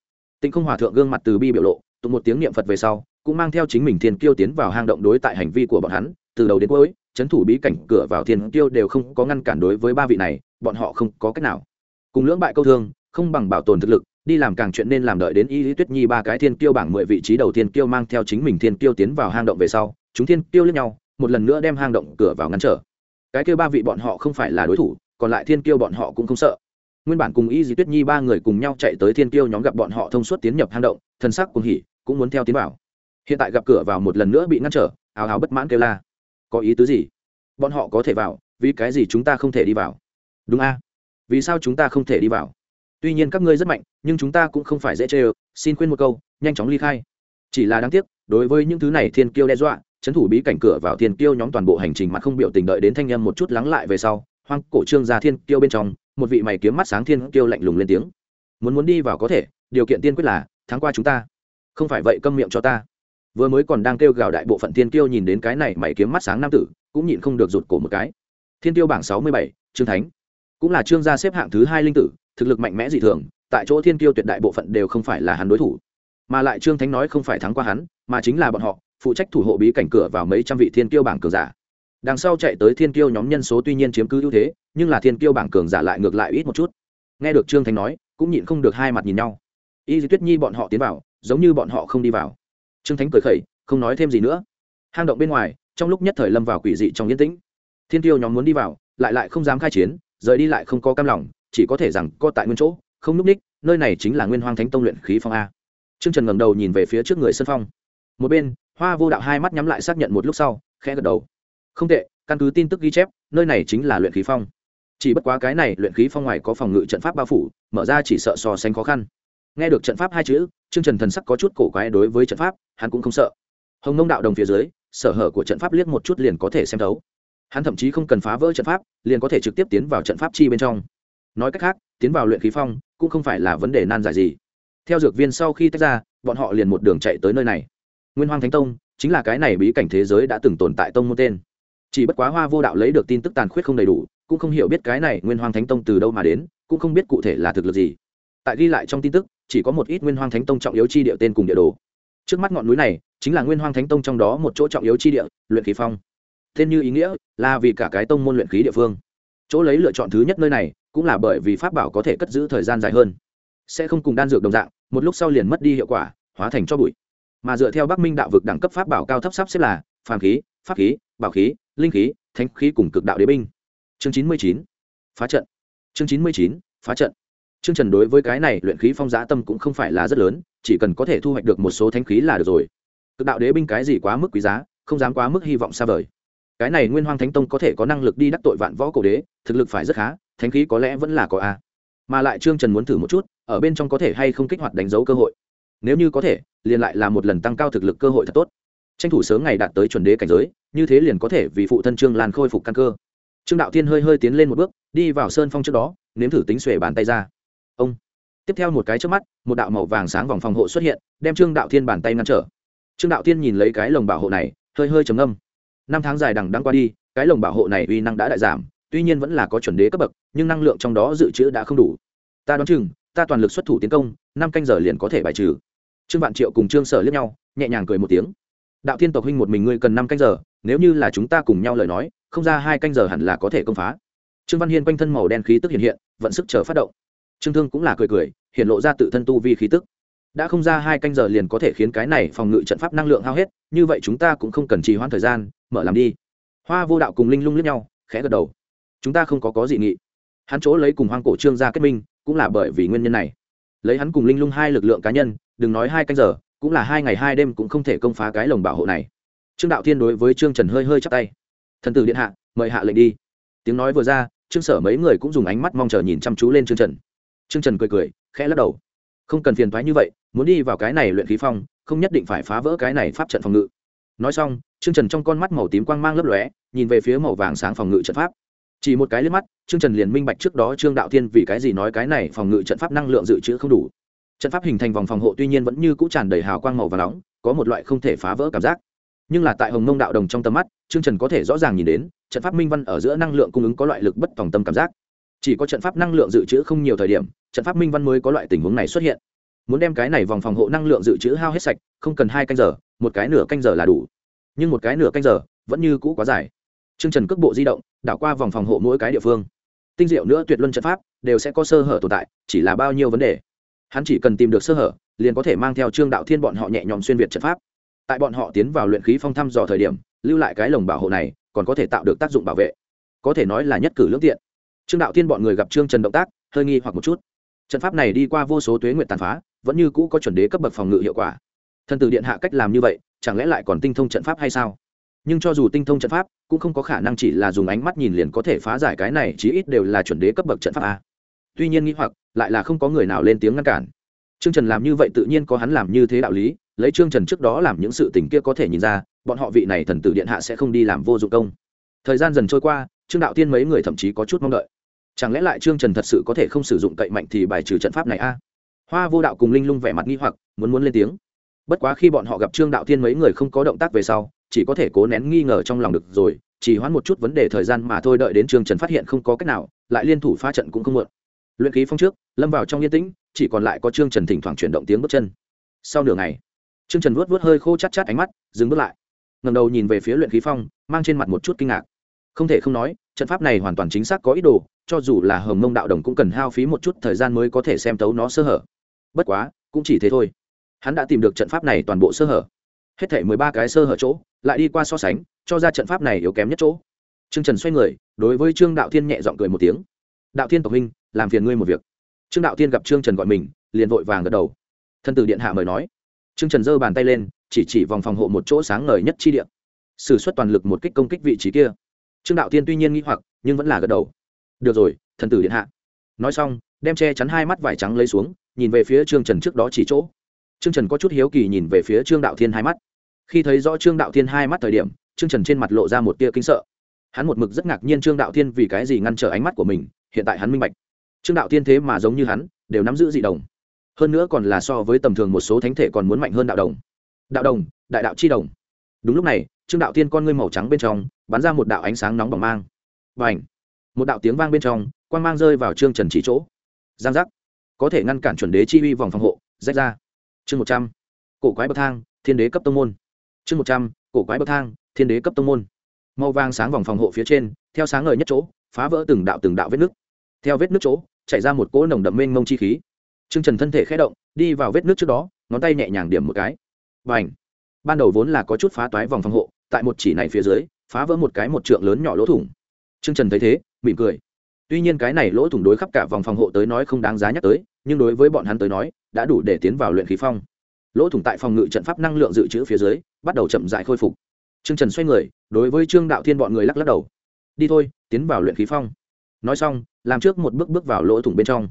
Tịnh không hòa thượng gương mặt từ bi biểu lộ, tụng một tiếng niệm phật về sau, cũng mang theo chính mình thiên tiêu tiến vào hang động đối tại hành vi của bọn hắn, từ đầu đến cuối, chấn thủ bí cảnh cửa vào thiên tiêu đều không có ngăn cản đối với ba vị này, bọn họ không có cách nào. Cùng lưỡng bại câu thương, không bằng bảo tồn thực lực, đi làm càng chuyện nên làm đợi đến y lý tuyết nhi ba cái thiên kiêu bảng mười vị trí đầu tiên kiêu mang theo chính mình thiên kiêu tiến vào hang động về sau, chúng thiên kiêu lẫn nhau một lần nữa đem hang động cửa vào ngăn trở. Cái kêu ba vị bọn họ không phải là đối thủ, còn lại thiên kiêu bọn họ cũng không sợ. Nguyên bản cùng y di tuyết nhi ba người cùng nhau chạy tới thiên kiêu nhóm gặp bọn họ thông suốt tiến nhập hang động thân sắc cùng hỉ, cũng muốn theo tiến vào. Hiện tại gặp cửa vào một lần nữa bị ngăn trở, ào ào bất mãn kêu la. Có ý tứ gì? Bọn họ có thể vào, vì cái gì chúng ta không thể đi vào? Đúng a. Vì sao chúng ta không thể đi vào? Tuy nhiên các ngươi rất mạnh, nhưng chúng ta cũng không phải dễ chê ơ. Xin khuyên một câu, nhanh chóng ly khai. Chỉ là đáng tiếc, đối với những thứ này thiên kiêu đe dọa trấn thủ bí cảnh cửa vào thiên kiêu nhóm toàn bộ hành trình mặt không biểu tình đợi đến thanh âm một chút lắng lại về sau, hoang cổ trương gia thiên kiêu bên trong, một vị mày kiếm mắt sáng thiên kiêu lạnh lùng lên tiếng. Muốn muốn đi vào có thể, điều kiện tiên quyết là tháng qua chúng ta. Không phải vậy câm miệng cho ta. Vừa mới còn đang kêu gào đại bộ phận thiên kiêu nhìn đến cái này mày kiếm mắt sáng nam tử, cũng nhịn không được rụt cổ một cái. Thiên tiêu bảng sáu mươi bảy, trương thánh. Cũng là trương gia xếp hạng thứ hai linh tử, thực lực mạnh mẽ dị thường, tại chỗ thiên kiêu tuyệt đại bộ phận đều không phải là hắn đối thủ. Mà lại trương thánh nói không phải thắng qua hắn, mà chính là bọn họ phụ trách thủ hộ bí cảnh cửa vào mấy trăm vị thiên kiêu bảng cường giả. Đằng sau chạy tới thiên kiêu nhóm nhân số tuy nhiên chiếm cứ ưu thế, nhưng là thiên kiêu bảng cường giả lại ngược lại ít một chút. Nghe được trương thành nói, cũng nhịn không được hai mặt nhìn nhau. Y di tuyết nhi bọn họ tiến vào, giống như bọn họ không đi vào. Trương thánh cười khẩy, không nói thêm gì nữa. Hang động bên ngoài, trong lúc nhất thời lâm vào quỷ dị trong yên tĩnh. Thiên tiêu nhóm muốn đi vào, lại lại không dám khai chiến, rời đi lại không có cam lòng, chỉ có thể rằng co tại nguyên chỗ, không núp ních, nơi này chính là nguyên hoang thánh tông luyện khí phong a. Trương trần ngẩng đầu nhìn về phía trước người sân phong. Một bên hoa vô đạo hai mắt nhắm lại xác nhận một lúc sau, khẽ gật đầu. Không tệ, căn cứ tin tức ghi chép, nơi này chính là luyện khí phong. Chỉ bất quá cái này luyện khí phong ngoài có phòng ngự trận pháp bao phủ, mở ra chỉ sợ so sánh khó khăn. Nghe được trận pháp hai chữ, trương trần thần sắc có chút cổ quái đối với trận pháp, hắn cũng không sợ. Hồng nông đạo đồng phía dưới, sở hở của trận pháp liếc một chút liền có thể xem thấu. Hắn thậm chí không cần phá vỡ trận pháp, liền có thể trực tiếp tiến vào trận pháp chi bên trong. Nói cách khác, tiến vào luyện khí phong, cũng không phải là vấn đề nan giải gì. Theo dược viên sau khi tách ra, bọn họ liền một đường chạy tới nơi này nguyên hoàng thánh tông, chính là cái này bí cảnh thế giới đã từng tồn tại tông môn tên. Chỉ bất quá hoa vô đạo lấy được tin tức tàn khuyết không đầy đủ, cũng không hiểu biết cái này nguyên hoàng thánh tông từ đâu mà đến, cũng không biết cụ thể là thực lực gì. Tại ghi lại trong tin tức, chỉ có một ít nguyên hoàng thánh tông trọng yếu chi địa tên cùng địa đồ. Trước mắt ngọn núi này, chính là nguyên hoàng thánh tông trong đó một chỗ trọng yếu chi địa, luyện khí phong. Tên như ý nghĩa là vì cả cái tông môn luyện khí địa phương. Chỗ lấy lựa chọn thứ nhất nơi này, cũng là bởi vì pháp bảo có thể cất giữ thời gian dài hơn. Sẽ không cùng đan dược đồng dạng, một lúc sau liền mất đi hiệu quả, hóa thành cho bụi mà dựa theo bắc minh đạo vực đẳng cấp pháp bảo cao thấp sắp xếp là phàm khí, pháp khí, bảo khí, linh khí thanh khí cùng cực đạo đế binh. Chương chín mươi chín, phá trận. Chương chín mươi chín, phá trận. Chương trần đối với cái này luyện khí phong giã tâm cũng không phải là rất lớn, chỉ cần có thể thu hoạch được một số thánh khí là được rồi. Cực đạo đế binh cái gì quá mức quý giá, không dám quá mức hy vọng xa vời. Cái này nguyên hoang thánh tông có thể có năng lực đi đắc tội vạn võ cổ đế, thực lực phải rất khá, thánh khí có lẽ vẫn là có a. Mà lại trương trần muốn thử một chút, ở bên trong có thể hay không kích hoạt đánh dấu cơ hội nếu như có thể, liền lại là một lần tăng cao thực lực cơ hội thật tốt. Tranh thủ sớm ngày đạt tới chuẩn đế cảnh giới, như thế liền có thể vì phụ thân trương lan khôi phục căn cơ. Trương đạo thiên hơi hơi tiến lên một bước, đi vào sơn phong trước đó, nếm thử tính xuể bàn tay ra. Ông. Tiếp theo một cái trước mắt, một đạo màu vàng sáng vòng phòng hộ xuất hiện, đem trương đạo thiên bàn tay ngăn trở. Trương đạo thiên nhìn lấy cái lồng bảo hộ này, hơi hơi trầm âm năm tháng dài đằng đang qua đi, cái lồng bảo hộ này uy năng đã đại giảm, tuy nhiên vẫn là có chuẩn đế cấp bậc, nhưng năng lượng trong đó dự trữ đã không đủ. Ta đoán chừng ta toàn lực xuất thủ tiến công, năm canh giờ liền có thể bài trừ. Trương vạn triệu cùng trương sở liếc nhau, nhẹ nhàng cười một tiếng. Đạo thiên tộc huynh một mình ngươi cần năm canh giờ, nếu như là chúng ta cùng nhau lời nói, không ra hai canh giờ hẳn là có thể công phá. Trương văn hiên quanh thân màu đen khí tức hiện hiện, vận sức chờ phát động. Trương thương cũng là cười cười, hiện lộ ra tự thân tu vi khí tức. Đã không ra hai canh giờ liền có thể khiến cái này phòng ngự trận pháp năng lượng hao hết, như vậy chúng ta cũng không cần trì hoãn thời gian, mở làm đi. Hoa vô đạo cùng linh lung liếc nhau, khẽ gật đầu. Chúng ta không có có dị nghị. Hắn chỗ lấy cùng hoang cổ trương gia kết minh cũng là bởi vì nguyên nhân này. Lấy hắn cùng linh lung hai lực lượng cá nhân, đừng nói hai canh giờ, cũng là hai ngày hai đêm cũng không thể công phá cái lồng bảo hộ này. Trương đạo thiên đối với trương trần hơi hơi chắp tay. Thần tử điện hạ, mời hạ lệnh đi. Tiếng nói vừa ra, trương sở mấy người cũng dùng ánh mắt mong chờ nhìn chăm chú lên trương trần. Trương trần cười cười, khẽ lắc đầu. Không cần phiền thoái như vậy, muốn đi vào cái này luyện khí phong, không nhất định phải phá vỡ cái này pháp trận phòng ngự. Nói xong, trương trần trong con mắt màu tím quang mang lấp lóe, nhìn về phía màu vàng sáng phòng ngự trận pháp chỉ một cái liếc mắt, trương trần liền minh bạch trước đó trương đạo thiên vì cái gì nói cái này phòng ngự trận pháp năng lượng dự trữ không đủ. Trận pháp hình thành vòng phòng hộ tuy nhiên vẫn như cũ tràn đầy hào quang màu và nóng, có một loại không thể phá vỡ cảm giác. Nhưng là tại hồng mông đạo đồng trong tầm mắt, trương trần có thể rõ ràng nhìn đến, trận pháp minh văn ở giữa năng lượng cung ứng có loại lực bất phòng tâm cảm giác. Chỉ có trận pháp năng lượng dự trữ không nhiều thời điểm, trận pháp minh văn mới có loại tình huống này xuất hiện. Muốn đem cái này vòng phòng hộ năng lượng dự trữ hao hết sạch, không cần hai canh giờ, một cái nửa canh giờ là đủ. Nhưng một cái nửa canh giờ vẫn như cũ quá dài. Trương Trần cước bộ di động, đảo qua vòng phòng hộ mỗi cái địa phương. Tinh diệu nữa tuyệt luân trận pháp đều sẽ có sơ hở tồn tại, chỉ là bao nhiêu vấn đề. Hắn chỉ cần tìm được sơ hở, liền có thể mang theo Trương Đạo Thiên bọn họ nhẹ nhõm xuyên việt trận pháp. Tại bọn họ tiến vào luyện khí phong thăm dò thời điểm, lưu lại cái lồng bảo hộ này, còn có thể tạo được tác dụng bảo vệ. Có thể nói là nhất cử lưỡng tiện. Trương Đạo Thiên bọn người gặp Trương Trần động tác, hơi nghi hoặc một chút. Trận pháp này đi qua vô số tuế nguyện tàn phá, vẫn như cũ có chuẩn đế cấp bậc phòng ngự hiệu quả. Thân tử điện hạ cách làm như vậy, chẳng lẽ lại còn tinh thông trận pháp hay sao? Nhưng cho dù tinh thông trận pháp, cũng không có khả năng chỉ là dùng ánh mắt nhìn liền có thể phá giải cái này, chí ít đều là chuẩn đế cấp bậc trận pháp a. Tuy nhiên nghĩ hoặc, lại là không có người nào lên tiếng ngăn cản. Trương trần làm như vậy tự nhiên có hắn làm như thế đạo lý, lấy trương trần trước đó làm những sự tình kia có thể nhìn ra, bọn họ vị này thần tử điện hạ sẽ không đi làm vô dụng công. Thời gian dần trôi qua, trương đạo tiên mấy người thậm chí có chút mong đợi. Chẳng lẽ lại trương trần thật sự có thể không sử dụng cậy mạnh thì bài trừ trận pháp này a? Hoa vô đạo cùng linh lung vẻ mặt nghi hoặc, muốn muốn lên tiếng. Bất quá khi bọn họ gặp trương đạo tiên mấy người không có động tác về sau chỉ có thể cố nén nghi ngờ trong lòng được rồi, chỉ hoãn một chút vấn đề thời gian mà thôi đợi đến trương trần phát hiện không có cách nào, lại liên thủ phá trận cũng không muộn. Luyện khí phong trước, lâm vào trong yên tĩnh, chỉ còn lại có trương trần thỉnh thoảng chuyển động tiếng bước chân. Sau nửa ngày, trương trần vuốt vuốt hơi khô chát chát ánh mắt, dừng bước lại. Ngầm đầu nhìn về phía luyện khí phong, mang trên mặt một chút kinh ngạc. Không thể không nói, trận pháp này hoàn toàn chính xác có ý đồ, cho dù là hồng mông đạo đồng cũng cần hao phí một chút thời gian mới có thể xem tấu nó sơ hở. Bất quá, cũng chỉ thế thôi. Hắn đã tìm được trận pháp này toàn bộ sơ hở hết thể mười ba cái sơ hở chỗ, lại đi qua so sánh, cho ra trận pháp này yếu kém nhất chỗ. Trương trần xoay người, đối với trương đạo thiên nhẹ g i ọ n g cười một tiếng. Đạo thiên tộc huynh, làm phiền ngươi một việc. Trương đạo thiên gặp trương trần gọi mình, liền vội vàng gật đầu. Thân tử điện hạ mời nói. Trương trần giơ bàn tay lên, chỉ chỉ vòng phòng hộ một chỗ sáng ngời nhất chi điện s ử suất toàn lực một kích công kích vị trí kia. Trương đạo thiên tuy nhiên nghĩ hoặc, nhưng vẫn là gật đầu. Được rồi thần tử điện hạ. Nói xong, đem che chắn hai mắt vải trắng lấy xuống, nhìn về phía trương trần trước đó chỉ chỗ trương trần có chút hiếu kỳ nhìn về phía trương đạo thiên hai mắt. Khi thấy rõ trương đạo thiên hai mắt thời điểm, trương trần trên mặt lộ ra một tia kính sợ. Hắn một mực rất ngạc nhiên trương đạo thiên vì cái gì ngăn trở ánh mắt của mình, hiện tại hắn minh bạch. Trương đạo thiên thế mà giống như hắn, đều nắm giữ dị đồng. Hơn nữa còn là so với tầm thường một số thánh thể còn muốn mạnh hơn đạo đồng. Đạo đồng, đại đạo chi đồng. Đúng lúc này, trương đạo thiên con ngươi màu trắng bên trong, bắn ra một đạo ánh sáng nóng bỏng mang. Và ảnh một đạo tiếng vang bên trong quan mang rơi vào trương trần chỉ chỗ. Giang giác! Có thể ngăn cản chuẩn đế chi uy vòng phòng hộ, rách ra chương một trăm, cổ quái bậc thang, thiên đế cấp tông môn. Chương một trăm, cổ quái bậc thang, thiên đế cấp tông môn. Màu vàng sáng vòng phòng hộ phía trên, theo sáng ngời nhất chỗ, phá vỡ từng đạo từng đạo vết nước theo vết nước chỗ, chảy ra một cỗ nồng đậm mênh mông chi khí. T r ư ơ n g trần thân thể khé động, đi vào vết nước trước đó, ngón tay nhẹ nhàng điểm một cái. Và ảnh ban đầu vốn là có chút phá toái vòng phòng hộ, tại một chỉ này phía dưới, phá vỡ một cái một trượng lớn nhỏ lỗ thủng. T r ư ơ n g trần thấy thế, mỉm cười. Tuy nhiên cái này lỗ thủng đối khắp cả vòng phòng hộ tới nói không đáng giá nhắc tới nhưng đối với bọn hắn tới nói, đã đủ để tiến vào luyện khí phong. Lỗ thủng tại phòng ngự trận pháp năng lượng dự trữ phía dưới, bắt đầu chậm dại khôi phục. Trương trần xoay người, đối với trương đạo thiên bọn người lắc lắc đầu. Đi thôi, tiến vào luyện khí phong. Nói xong, làm trước một bước bước vào lỗ thủng bên trong.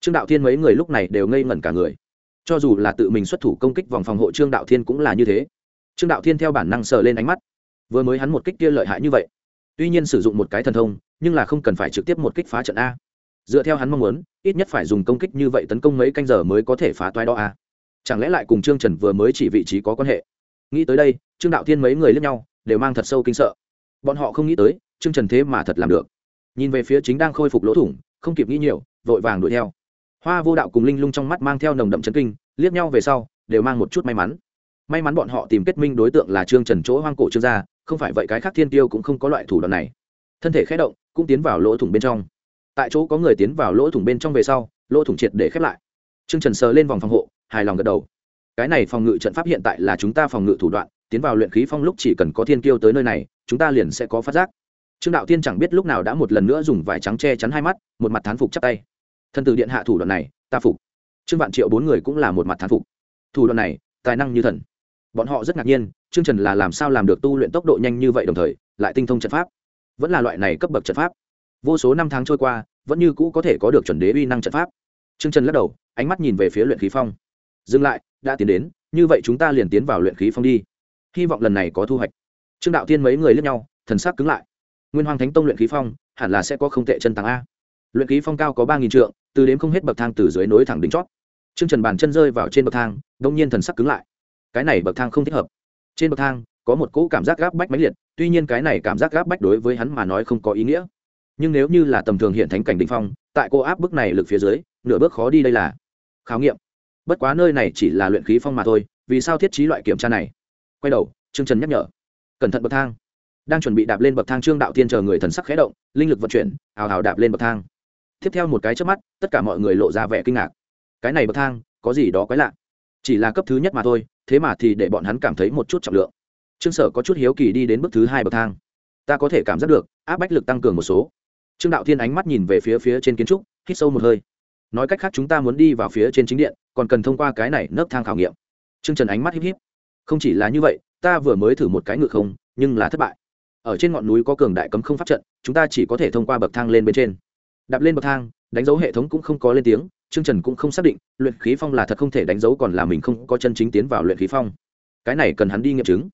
Trương đạo thiên mấy người lúc này đều ngây ngẩn cả người. Cho dù là tự mình xuất thủ công kích vòng phòng hộ trương đạo thiên cũng là như thế. Trương đạo thiên theo bản năng sờ lên ánh mắt. Vừa mới hắn một kích kia lợi hại như vậy. Tuy nhiên sử dụng một cái thần thông, nhưng là không cần phải trực tiếp một kích phá trận a dựa theo hắn mong muốn, ít nhất phải dùng công kích như vậy tấn công mấy canh giờ mới có thể phá toái đó à? chẳng lẽ lại cùng trương trần vừa mới chỉ vị trí có quan hệ? Nghĩ tới đây, trương đạo thiên mấy người lướt nhau, đều mang thật sâu kinh sợ. Bọn họ không nghĩ tới, trương trần thế mà thật làm được. Nhìn về phía chính đang khôi phục lỗ thủng, không kịp nghĩ nhiều, vội vàng đuổi theo. Hoa vô đạo cùng linh lung trong mắt mang theo nồng đậm chấn kinh, liếc nhau về sau, đều mang một chút may mắn. May mắn bọn họ tìm kết minh đối tượng là trương trần chỗ hoang cổ trương gia, không phải vậy cái khác thiên tiêu cũng không có loại thủ đoạn này. Thân thể khé động, cũng tiến vào lỗ thủng bên trong tại chỗ có người tiến vào lỗ thủng bên trong về sau, lỗ thủng triệt để khép lại. Trương trần sờ lên vòng phòng hộ, hài lòng gật đầu. Cái này phòng ngự trận pháp hiện tại là chúng ta phòng ngự thủ đoạn, tiến vào luyện khí phong lúc chỉ cần có thiên kiêu tới nơi này, chúng ta liền sẽ có phát giác. Trương đạo tiên chẳng biết lúc nào đã một lần nữa dùng vải trắng che chắn hai mắt, một mặt thán phục chắp tay. Thân từ điện hạ thủ đoạn này, ta phục. Trương vạn triệu bốn người cũng là một mặt thán phục. Thủ đoạn này, tài năng như thần. Bọn họ rất ngạc nhiên, trương trần là làm sao làm được tu luyện tốc độ nhanh như vậy đồng thời, lại tinh thông trận pháp. Vẫn là loại này cấp bậc trận pháp vô số năm tháng trôi qua, vẫn như cũ có thể có được chuẩn đế uy năng trận pháp. Trương trần lắc đầu, ánh mắt nhìn về phía luyện khí phong. Dừng lại, đã tiến đến, như vậy chúng ta liền tiến vào luyện khí phong đi. Hy vọng lần này có thu hoạch. Trương đạo Thiên mấy người lướt nhau, thần sắc cứng lại. Nguyên hoàng thánh tông luyện khí phong, hẳn là sẽ có không tệ chân tàng a. Luyện khí phong cao có ba nghìn trượng, từ đến không hết bậc thang từ dưới nối thẳng đỉnh chót. Trương trần bàn chân rơi vào trên bậc thang, đông nhiên thần sắc cứng lại. Cái này bậc thang không thích hợp. Trên bậc thang, có một cỗ cảm giác gáp bách máy liệt, tuy nhiên cái này cảm giác gáp bách đối với hắn mà nói không có ý nghĩa nhưng nếu như là tầm thường hiện thánh cảnh đ phong, tại cô áp bức này lực phía dưới, nửa bước khó đi đây là khảo nghiệm. Bất quá nơi này chỉ là luyện khí phong mà thôi, vì sao thiết trí loại kiểm tra này? Quay đầu, trương trần nhắc nhở. Cẩn thận bậc thang. Đang chuẩn bị đạp lên bậc thang trương đạo tiên chờ người thần sắc khé động, linh lực vận chuyển, hào hào đạp lên bậc thang. Tiếp theo một cái trước mắt, tất cả mọi người lộ ra vẻ kinh ngạc. Cái này bậc thang, có gì đó quái lạ? Chỉ là cấp thứ nhất mà thôi, thế mà thì để bọn hắn cảm thấy một chút trọng lượng. Trương sở có chút hiếu kỳ đi đến bước thứ hai bậc thang. Ta có thể cảm giác được, áp bách lực tăng cường một số trương đạo thiên ánh mắt nhìn về phía phía trên kiến trúc, hít sâu một hơi. Nói cách khác chúng ta muốn đi vào phía trên chính điện, còn cần thông qua cái này nấc thang khảo nghiệm. Trương trần ánh mắt híp híp. Không chỉ là như vậy, ta vừa mới thử một cái ngự không, nhưng là thất bại. Ở trên ngọn núi có cường đại cấm không pháp trận, chúng ta chỉ có thể thông qua bậc thang lên bên trên. Đạp lên bậc thang, đánh dấu hệ thống cũng không có lên tiếng, trương trần cũng không xác định, luyện khí phong là thật không thể đánh dấu còn là mình không có chân chính tiến vào luyện khí phong. Cái này cần hắn đi nghiệm chứng.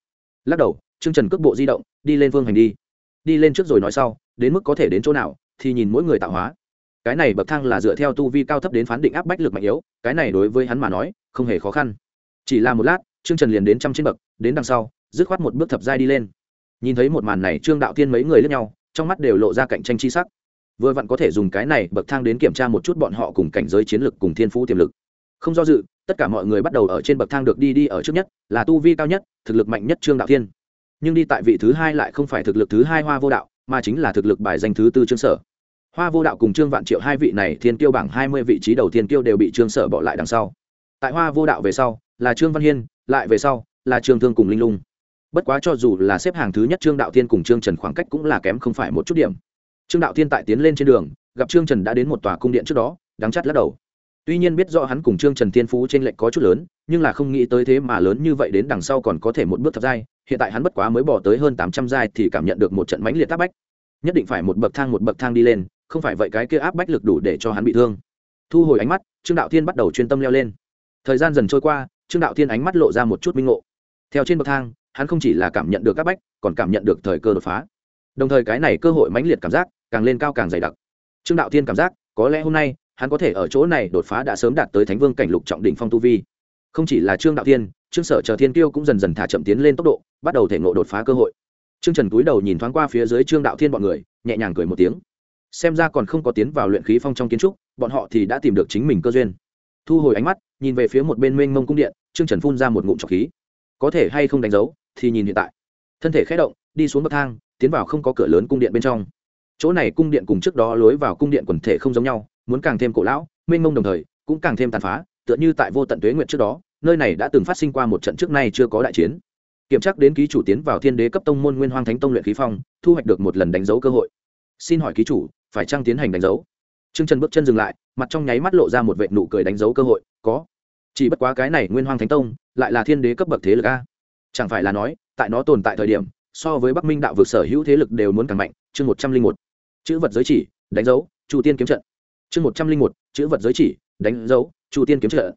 Lắc đầu, trương trần cước bộ di động, đi lên phương hành đi đi lên trước rồi nói sau, đến mức có thể đến chỗ nào, thì nhìn mỗi người tạo hóa. Cái này bậc thang là dựa theo tu vi cao thấp đến phán định áp bách lực mạnh yếu, cái này đối với hắn mà nói, không hề khó khăn. Chỉ là một lát, trương trần liền đến trăm trên bậc, đến đằng sau, dứt khoát một bước thập giai đi lên. Nhìn thấy một màn này, trương đạo tiên mấy người lướt nhau, trong mắt đều lộ ra cạnh tranh chi sắc. Vừa vặn có thể dùng cái này bậc thang đến kiểm tra một chút bọn họ cùng cảnh giới chiến lược cùng thiên phú tiềm lực. Không do dự, tất cả mọi người bắt đầu ở trên bậc thang được đi đi ở trước nhất, là tu vi cao nhất, thực lực mạnh nhất trương đạo thiên nhưng đi tại vị thứ hai lại không phải thực lực thứ hai hoa vô đạo, mà chính là thực lực bài danh thứ tư trương sở. Hoa vô đạo cùng trương vạn triệu hai vị này thiên tiêu bảng hai mươi vị trí đầu tiên tiêu đều bị trương sở bỏ lại đằng sau. Tại hoa vô đạo về sau, là trương văn hiên, lại về sau, là trương thương cùng linh lung. Bất quá cho dù là xếp hàng thứ nhất trương đạo thiên cùng trương trần khoảng cách cũng là kém không phải một chút điểm. Trương đạo thiên tại tiến lên trên đường, gặp trương trần đã đến một tòa cung điện trước đó đáng chắt lắc đầu tuy nhiên biết rõ hắn cùng trương trần thiên phú t r ê n lệch có chút lớn, nhưng là không nghĩ tới thế mà lớn như vậy đến đằng sau còn có thể một bước thập giai, hiện tại hắn bất quá mới bỏ tới hơn tám trăm giai thì cảm nhận được một trận mãnh liệt áp bách. Nhất định phải một bậc thang một bậc thang đi lên, không phải vậy cái kia áp bách lực đủ để cho hắn bị thương. Thu hồi ánh mắt, trương đạo thiên bắt đầu chuyên tâm leo lên. Thời gian dần trôi qua, trương đạo thiên ánh mắt lộ ra một chút minh ngộ. Theo trên bậc thang, hắn không chỉ là cảm nhận được áp bách, còn cảm nhận được thời cơ đột phá. Đồng thời cái này cơ hội mãnh liệt cảm giác càng lên cao càng dày đặc. Trương đạo thiên cảm giác, có lẽ hôm nay hắn có thể ở chỗ này đột phá đã sớm đạt tới thánh vương cảnh lục trọng đỉnh phong tu vi. Không chỉ là trương đạo thiên, trương sở chờ thiên tiêu cũng dần dần thả chậm tiến lên tốc độ, bắt đầu thể ngộ đột phá cơ hội. Trương trần cúi đầu nhìn thoáng qua phía dưới trương đạo thiên bọn người, nhẹ nhàng cười một tiếng. Xem ra còn không có tiến vào luyện khí phong trong kiến trúc, bọn họ thì đã tìm được chính mình cơ duyên. Thu hồi ánh mắt, nhìn về phía một bên mênh mông cung điện, trương trần phun ra một ngụm trọc khí. Có thể hay không đánh dấu, thì nhìn hiện tại. Thân thể khé động, đi xuống bậc thang, tiến vào không có cửa lớn cung điện bên trong. Chỗ này cung điện cùng trước đó lối vào cung điện quần thể không giống nhau muốn càng thêm cổ lão, mênh mông đồng thời, cũng càng thêm tàn phá, tựa như tại vô tận tuế nguyện trước đó, nơi này đã từng phát sinh qua một trận trước nay chưa có đại chiến. Kiểm tra đến ký chủ tiến vào thiên đế cấp tông môn nguyên hoang thánh tông luyện khí phong, thu hoạch được một lần đánh dấu cơ hội. Xin hỏi ký chủ, phải trang tiến hành đánh dấu? Trương trần bước chân dừng lại, mặt trong nháy mắt lộ ra một vệ nụ cười đánh dấu cơ hội, có. Chỉ bất quá cái này nguyên hoang thánh tông, lại là thiên đế cấp bậc thế lực a. Chẳng phải là nói, tại nó tồn tại thời điểm, so với bắc minh đạo vực sở hữu thế lực đều muốn càng mạnh. Chương một trăm linh một. Chữ vật giới chỉ, đánh dấu, chu tiên kiếm trận chương một trăm linh một, chữ vật giới chỉ, đánh dấu, chu tiên kiếm trợ.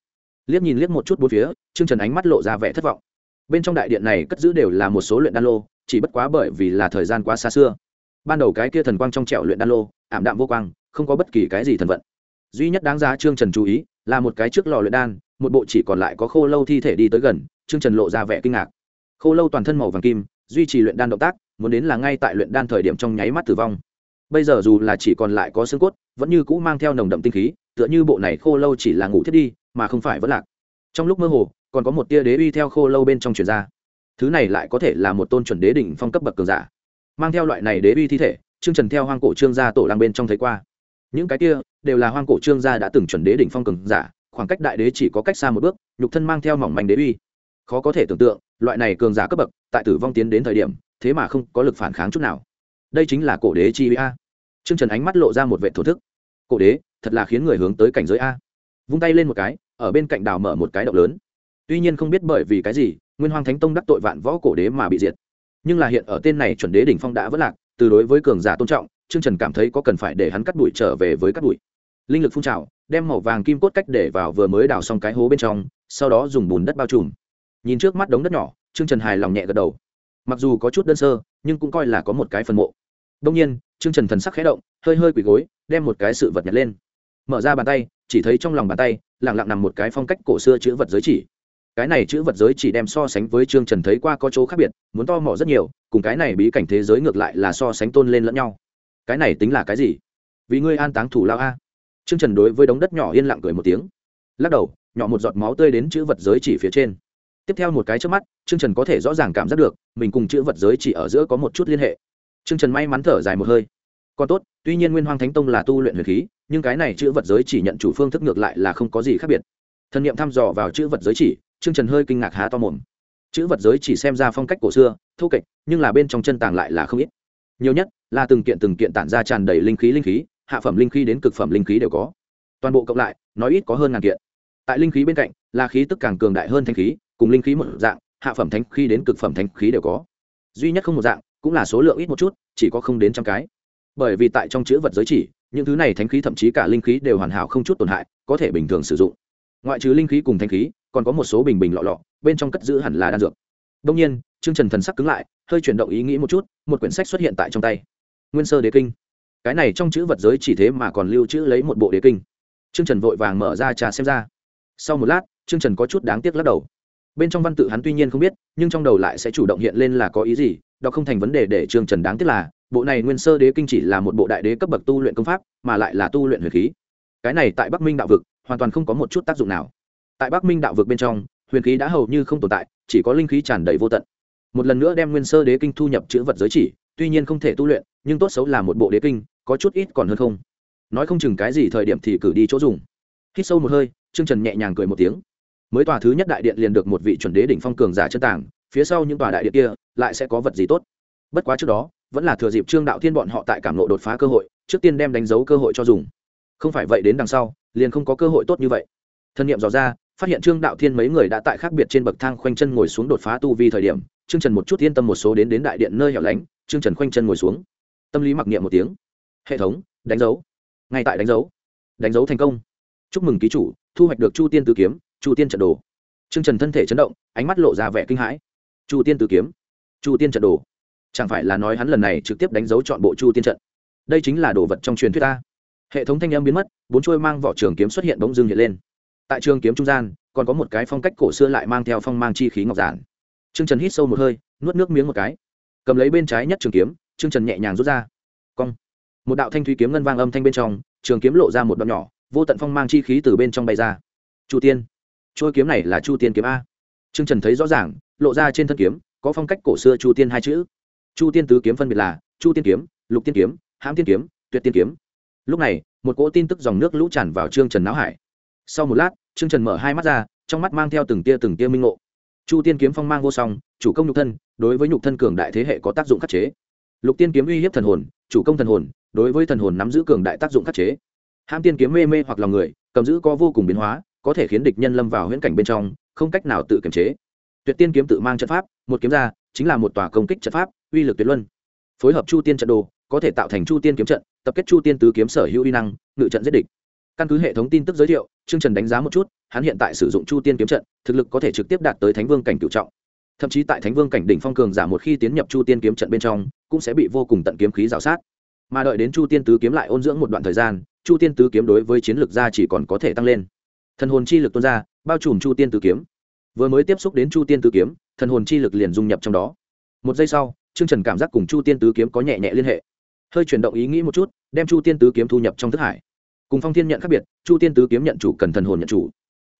Liếc nhìn liếc một chút bốn phía chương trần ánh mắt lộ ra vẻ thất vọng. Bên trong đại điện này cất giữ đều là một số luyện đan lô, chỉ bất quá bởi vì là thời gian quá xa xưa. Ban đầu cái kia thần quang trong trẻo luyện đan lô, ảm đạm vô quang, không có bất kỳ cái gì thần vận. Duy nhất đáng giá trương trần chú ý, là một cái trước lò luyện đan, một bộ chỉ còn lại có khô lâu thi thể đi tới gần, trương trần lộ ra vẻ kinh ngạc. Khô lâu toàn thân màu vàng kim, duy trì luyện đan động tác, muốn đến là ngay tại luyện đan thời điểm trong nháy mắt tử vong bây giờ dù là chỉ còn lại có xương cốt, vẫn như cũ mang theo nồng đậm tinh khí, tựa như bộ này khô lâu chỉ là ngủ thiết đi, mà không phải vẫn lạc. Trong lúc mơ hồ, còn có một tia đế uy theo khô lâu bên trong truyền ra. Thứ này lại có thể là một tôn chuẩn đế đỉnh phong cấp bậc cường giả. Mang theo loại này đế uy thi thể, trương trần theo hoang cổ trương gia tổ lang bên trong thấy qua. Những cái kia đều là hoang cổ trương gia đã từng chuẩn đế đỉnh phong cường giả, khoảng cách đại đế chỉ có cách xa một bước, nhục thân mang theo mỏng manh đế uy. Khó có thể tưởng tượng, loại này cường giả cấp bậc, tại tử vong tiến đến thời điểm, thế mà không có lực phản kháng chút nào. Đây chính là cổ đế chi uy a trương trần ánh mắt lộ ra một vẻ thổ thức. Cổ đế, thật là khiến người hướng tới cảnh giới a. Vung tay lên một cái, ở bên cạnh đào mở một cái động lớn. Tuy nhiên không biết bởi vì cái gì, nguyên hoàng thánh tông đắc tội vạn võ cổ đế mà bị diệt. Nhưng là hiện ở tên này chuẩn đế đỉnh phong đã vất lạc, từ đối với cường giả tôn trọng, trương trần cảm thấy có cần phải để hắn cắt đuổi trở về với cắt đuổi linh lực phun trào, đem màu vàng kim cốt cách để vào vừa mới đào xong cái hố bên trong, sau đó dùng bùn đất bao trùm. Nhìn trước mắt đống đất nhỏ, trương trần hài lòng nhẹ gật đầu. Mặc dù có chút đơn sơ, nhưng cũng coi là có một cái phần mộ đông nhiên, trương trần thần sắc khẽ động, hơi hơi quỳ gối, đem một cái sự vật nhặt lên. Mở ra bàn tay, chỉ thấy trong lòng bàn tay, lặng lặng nằm một cái phong cách cổ xưa chữ vật giới chỉ. Cái này chữ vật giới chỉ đem so sánh với trương trần thấy qua có chỗ khác biệt, muốn to mỏ rất nhiều, cùng cái này bí cảnh thế giới ngược lại là so sánh tôn lên lẫn nhau. Cái này tính là cái gì? Vì ngươi an táng thủ lao a. Trương trần đối với đống đất nhỏ yên lặng cười một tiếng. Lắc đầu, nhỏ một giọt máu tươi đến chữ vật giới chỉ phía trên. Tiếp theo một cái trước mắt, trương trần có thể rõ ràng cảm giác được, mình cùng chữ vật giới chỉ ở giữa có một chút liên hệ trương trần may mắn thở dài một hơi. Còn tốt, tuy nhiên nguyên hoàng thánh tông là tu luyện huyền khí, nhưng cái này chữ vật giới chỉ nhận chủ phương thức ngược lại là không có gì khác biệt. Thần niệm thăm dò vào chữ vật giới chỉ, trương trần hơi kinh ngạc há to mồm. Chữ vật giới chỉ xem ra phong cách cổ xưa, thô kệch, nhưng là bên trong chân tàng lại là không ít. Nhiều nhất là từng kiện từng kiện tản ra tràn đầy linh khí linh khí, hạ phẩm linh khí đến cực phẩm linh khí đều có. Toàn bộ cộng lại, nói ít có hơn ngàn kiện. Tại linh khí bên cạnh, là khí tức càng cường đại hơn thanh khí, cùng linh khí một dạng, hạ phẩm thanh khí đến cực phẩm thanh khí đều có. Duy nhất không một dạng cũng là số lượng ít một chút, chỉ có không đến trăm cái. Bởi vì tại trong chữ vật giới chỉ, những thứ này thánh khí thậm chí cả linh khí đều hoàn hảo không chút tổn hại, có thể bình thường sử dụng. Ngoại trừ linh khí cùng thánh khí, còn có một số bình bình lọ lọ, bên trong cất giữ hẳn là đan dược. Đông nhiên, chương trần thần sắc cứng lại, hơi chuyển động ý nghĩ một chút, một quyển sách xuất hiện tại trong tay. Nguyên sơ đế kinh. Cái này trong chữ vật giới chỉ thế mà còn lưu trữ lấy một bộ đế kinh. Chương trần vội vàng mở ra trà xem ra. Sau một lát chương trần có chút đáng tiếc lắc đầu. Bên trong văn tự hắn tuy nhiên không biết, nhưng trong đầu lại sẽ chủ động hiện lên là có ý gì đó không thành vấn đề để trương trần đáng tiếc là, bộ này nguyên sơ đế kinh chỉ là một bộ đại đế cấp bậc tu luyện công pháp, mà lại là tu luyện huyền khí. Cái này tại bắc minh đạo vực, hoàn toàn không có một chút tác dụng nào. Tại bắc minh đạo vực bên trong, huyền khí đã hầu như không tồn tại, chỉ có linh khí tràn đầy vô tận. Một lần nữa đem nguyên sơ đế kinh thu nhập chữ vật giới chỉ, tuy nhiên không thể tu luyện, nhưng tốt xấu là một bộ đế kinh, có chút ít còn hơn không. Nói không chừng cái gì thời điểm thì cử đi chỗ dùng. Hít sâu một hơi, trương trần nhẹ nhàng cười một tiếng. Mới tòa thứ nhất đại điện liền được một vị chuẩn đế đỉnh phong cường giả chân tàng phía sau những tòa đại điện kia lại sẽ có vật gì tốt. Bất quá trước đó, vẫn là thừa dịp trương đạo thiên bọn họ tại cảm lộ đột phá cơ hội, trước tiên đem đánh dấu cơ hội cho dùng. Không phải vậy đến đằng sau, liền không có cơ hội tốt như vậy. Thân nhiệm dò ra, phát hiện trương đạo thiên mấy người đã tại khác biệt trên bậc thang khoanh chân ngồi xuống đột phá tu vi thời điểm, trương trần một chút yên tâm một số đến đến đại điện nơi hẻo lánh, trương trần khoanh chân ngồi xuống. Tâm lý mặc niệm một tiếng. Hệ thống, đánh dấu. Ngay tại đánh dấu. Đánh dấu thành công. Chúc mừng ký chủ, thu hoạch được chu tiên tử kiếm, chu tiên trận đồ. Trương trần thân thể chấn động, ánh mắt lộ ra vẻ kinh hãi chu tiên tử kiếm. Chu tiên trận đồ. Chẳng phải là nói hắn lần này trực tiếp đánh dấu chọn bộ chu tiên trận. Đây chính là đồ vật trong truyền thuyết ta. Hệ thống thanh âm biến mất, bốn trôi mang vỏ trường kiếm xuất hiện bỗng dưng hiện lên. Tại trường kiếm trung gian, còn có một cái phong cách cổ xưa lại mang theo phong mang chi khí ngọc giản. Trương trần hít sâu một hơi, nuốt nước miếng một cái. Cầm lấy bên trái nhất trường kiếm, trương trần nhẹ nhàng rút ra. Cong. Một đạo thanh thúy kiếm ngân vang âm thanh bên trong, trường kiếm lộ ra một đoạn nhỏ, vô tận phong mang chi khí từ bên trong bay ra. Chu tiên. Trôi kiếm này là chu tiên kiếm a. Trương trần thấy rõ ràng lộ ra trên thân kiếm, có phong cách cổ xưa chu tiên hai chữ. Chu tiên tứ kiếm phân biệt là chu tiên kiếm, lục tiên kiếm, hãm tiên kiếm, tuyệt tiên kiếm. Lúc này, một cỗ tin tức dòng nước lũ tràn vào trương trần não hải. Sau một lát, trương trần mở hai mắt ra, trong mắt mang theo từng tia từng tia minh ngộ. Chu tiên kiếm phong mang vô song, chủ công nhục thân, đối với nhục thân cường đại thế hệ có tác dụng khắc chế. Lục tiên kiếm uy hiếp thần hồn, chủ công thần hồn, đối với thần hồn nắm giữ cường đại tác dụng khắc chế. Hãm tiên kiếm mê mê hoặc lòng người, cầm giữ có vô cùng biến hóa, có thể khiến địch nhân lâm vào huyễn cảnh bên trong, không cách nào tự kiềm chế tuyệt tiên kiếm tự mang trận pháp, một kiếm ra, chính là một tòa công kích trận pháp, uy lực tuyệt luân. Phối hợp chu tiên trận đồ, có thể tạo thành chu tiên kiếm trận, tập kết chu tiên tứ kiếm sở hữu uy năng, ngự trận giết địch. Căn cứ hệ thống tin tức giới thiệu, trương trần đánh giá một chút, hắn hiện tại sử dụng chu tiên kiếm trận, thực lực có thể trực tiếp đạt tới thánh vương cảnh cựu trọng. Thậm chí tại thánh vương cảnh đỉnh phong cường giả một khi tiến nhập chu tiên kiếm trận bên trong, cũng sẽ bị vô cùng tận kiếm khí rào sát. Mà đợi đến chu tiên tứ kiếm lại ôn dưỡng một đoạn thời gian, chu tiên tứ kiếm đối với chiến lược gia chỉ còn có thể tăng lên. Thần hồn chi lực tuôn ra, bao trùm chu tiên tứ kiếm vừa mới tiếp xúc đến chu tiên tứ kiếm, thần hồn chi lực liền dung nhập trong đó. Một giây sau, trương trần cảm giác cùng chu tiên tứ kiếm có nhẹ nhẹ liên hệ. Hơi chuyển động ý nghĩ một chút, đem chu tiên tứ kiếm thu nhập trong thức hải. Cùng phong thiên nhận khác biệt, chu tiên tứ kiếm nhận chủ cần thần hồn nhận chủ.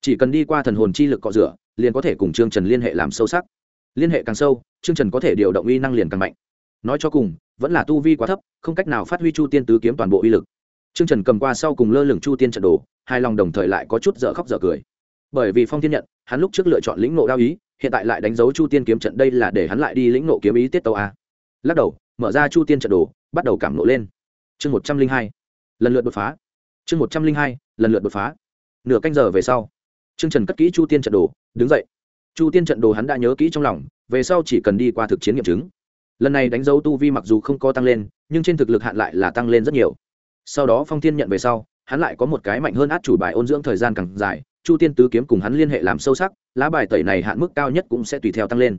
Chỉ cần đi qua thần hồn chi lực cọ rửa, liền có thể cùng trương trần liên hệ làm sâu sắc. Liên hệ càng sâu, trương trần có thể điều động uy năng liền càng mạnh. Nói cho cùng, vẫn là tu vi quá thấp, không cách nào phát huy chu tiên tứ kiếm toàn bộ uy lực. Trương trần cầm qua sau cùng lơ lửng chu tiên trận đồ hai lòng đồng thời lại có chút dở khóc dở cười bởi vì phong thiên nhận, hắn lúc trước lựa chọn lĩnh nộ đao ý, hiện tại lại đánh dấu chu tiên kiếm trận, đây là để hắn lại đi lĩnh nộ kiếm ý tiết tàu a. Lắc đầu, mở ra chu tiên trận đồ, bắt đầu cảm nộ lên. Chương một trăm linh hai, lần lượt đột phá. Chương một trăm linh hai, lần lượt đột phá. Nửa canh giờ về sau, trương trần cất kỹ chu tiên trận đồ, đứng dậy. Chu tiên trận đồ hắn đã nhớ kỹ trong lòng, về sau chỉ cần đi qua thực chiến nghiệm chứng. Lần này đánh dấu tu vi mặc dù không có tăng lên, nhưng trên thực lực hạn lại là tăng lên rất nhiều. Sau đó phong thiên nhận về sau, hắn lại có một cái mạnh hơn át chủ bài ôn dưỡng thời gian càng dài chu tiên tứ kiếm cùng hắn liên hệ làm sâu sắc, lá bài tẩy này hạn mức cao nhất cũng sẽ tùy theo tăng lên.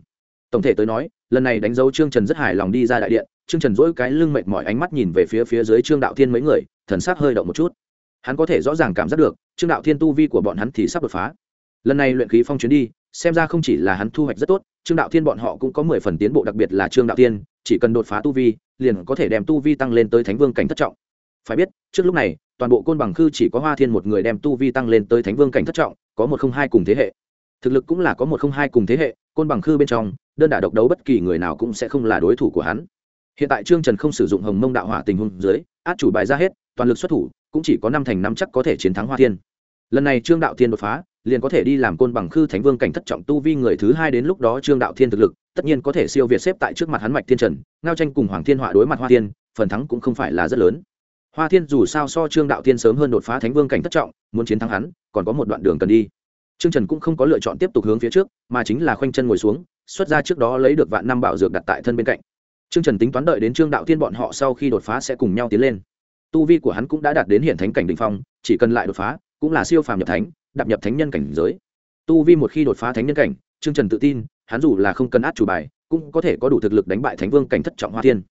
Tổng thể tới nói, lần này đánh dấu trương trần rất hài lòng đi ra đại điện, trương trần dỗi cái lưng mệt mỏi ánh mắt nhìn về phía phía dưới trương đạo thiên mấy người, thần sắc hơi động một chút. Hắn có thể rõ ràng cảm giác được, trương đạo thiên tu vi của bọn hắn thì sắp đột phá. Lần này luyện khí phong chuyến đi, xem ra không chỉ là hắn thu hoạch rất tốt, trương đạo thiên bọn họ cũng có mười phần tiến bộ, đặc biệt là trương đạo thiên, chỉ cần đột phá tu vi, liền có thể đem tu vi tăng lên tới thánh vương cảnh thất trọng. Phải biết, trước lúc này toàn bộ côn bằng khư chỉ có hoa thiên một người đem tu vi tăng lên tới thánh vương cảnh thất trọng, có một không hai cùng thế hệ. Thực lực cũng là có một không hai cùng thế hệ, côn bằng khư bên trong, đơn đả độc đấu bất kỳ người nào cũng sẽ không là đối thủ của hắn. Hiện tại trương trần không sử dụng hồng mông đạo hỏa tình huống dưới, át chủ bài ra hết, toàn lực xuất thủ, cũng chỉ có năm thành năm chắc có thể chiến thắng hoa thiên. Lần này trương đạo thiên đột phá, liền có thể đi làm côn bằng khư thánh vương cảnh thất trọng tu vi người thứ hai đến lúc đó trương đạo thiên thực lực, tất nhiên có thể siêu việt xếp tại trước mặt hắn mạch thiên trần, ngao tranh cùng hoàng thiên họa đối mặt hoa thiên, phần thắng cũng không phải là rất lớn hoa thiên dù sao so trương đạo thiên sớm hơn đột phá thánh vương cảnh thất trọng, muốn chiến thắng hắn, còn có một đoạn đường cần đi. Trương trần cũng không có lựa chọn tiếp tục hướng phía trước, mà chính là khoanh chân ngồi xuống, xuất ra trước đó lấy được vạn năm bảo dược đặt tại thân bên cạnh. Trương trần tính toán đợi đến trương đạo thiên bọn họ sau khi đột phá sẽ cùng nhau tiến lên. Tu vi của hắn cũng đã đạt đến hiện thánh cảnh đình phong, chỉ cần lại đột phá, cũng là siêu phàm nhập thánh, đạp nhập thánh nhân cảnh giới. Tu vi một khi đột phá thánh nhân cảnh, trương trần tự tin, hắn dù là không cần át chủ bài, cũng có thể có đủ thực lực đánh bại thánh vương cảnh thất trọng hoa thiên.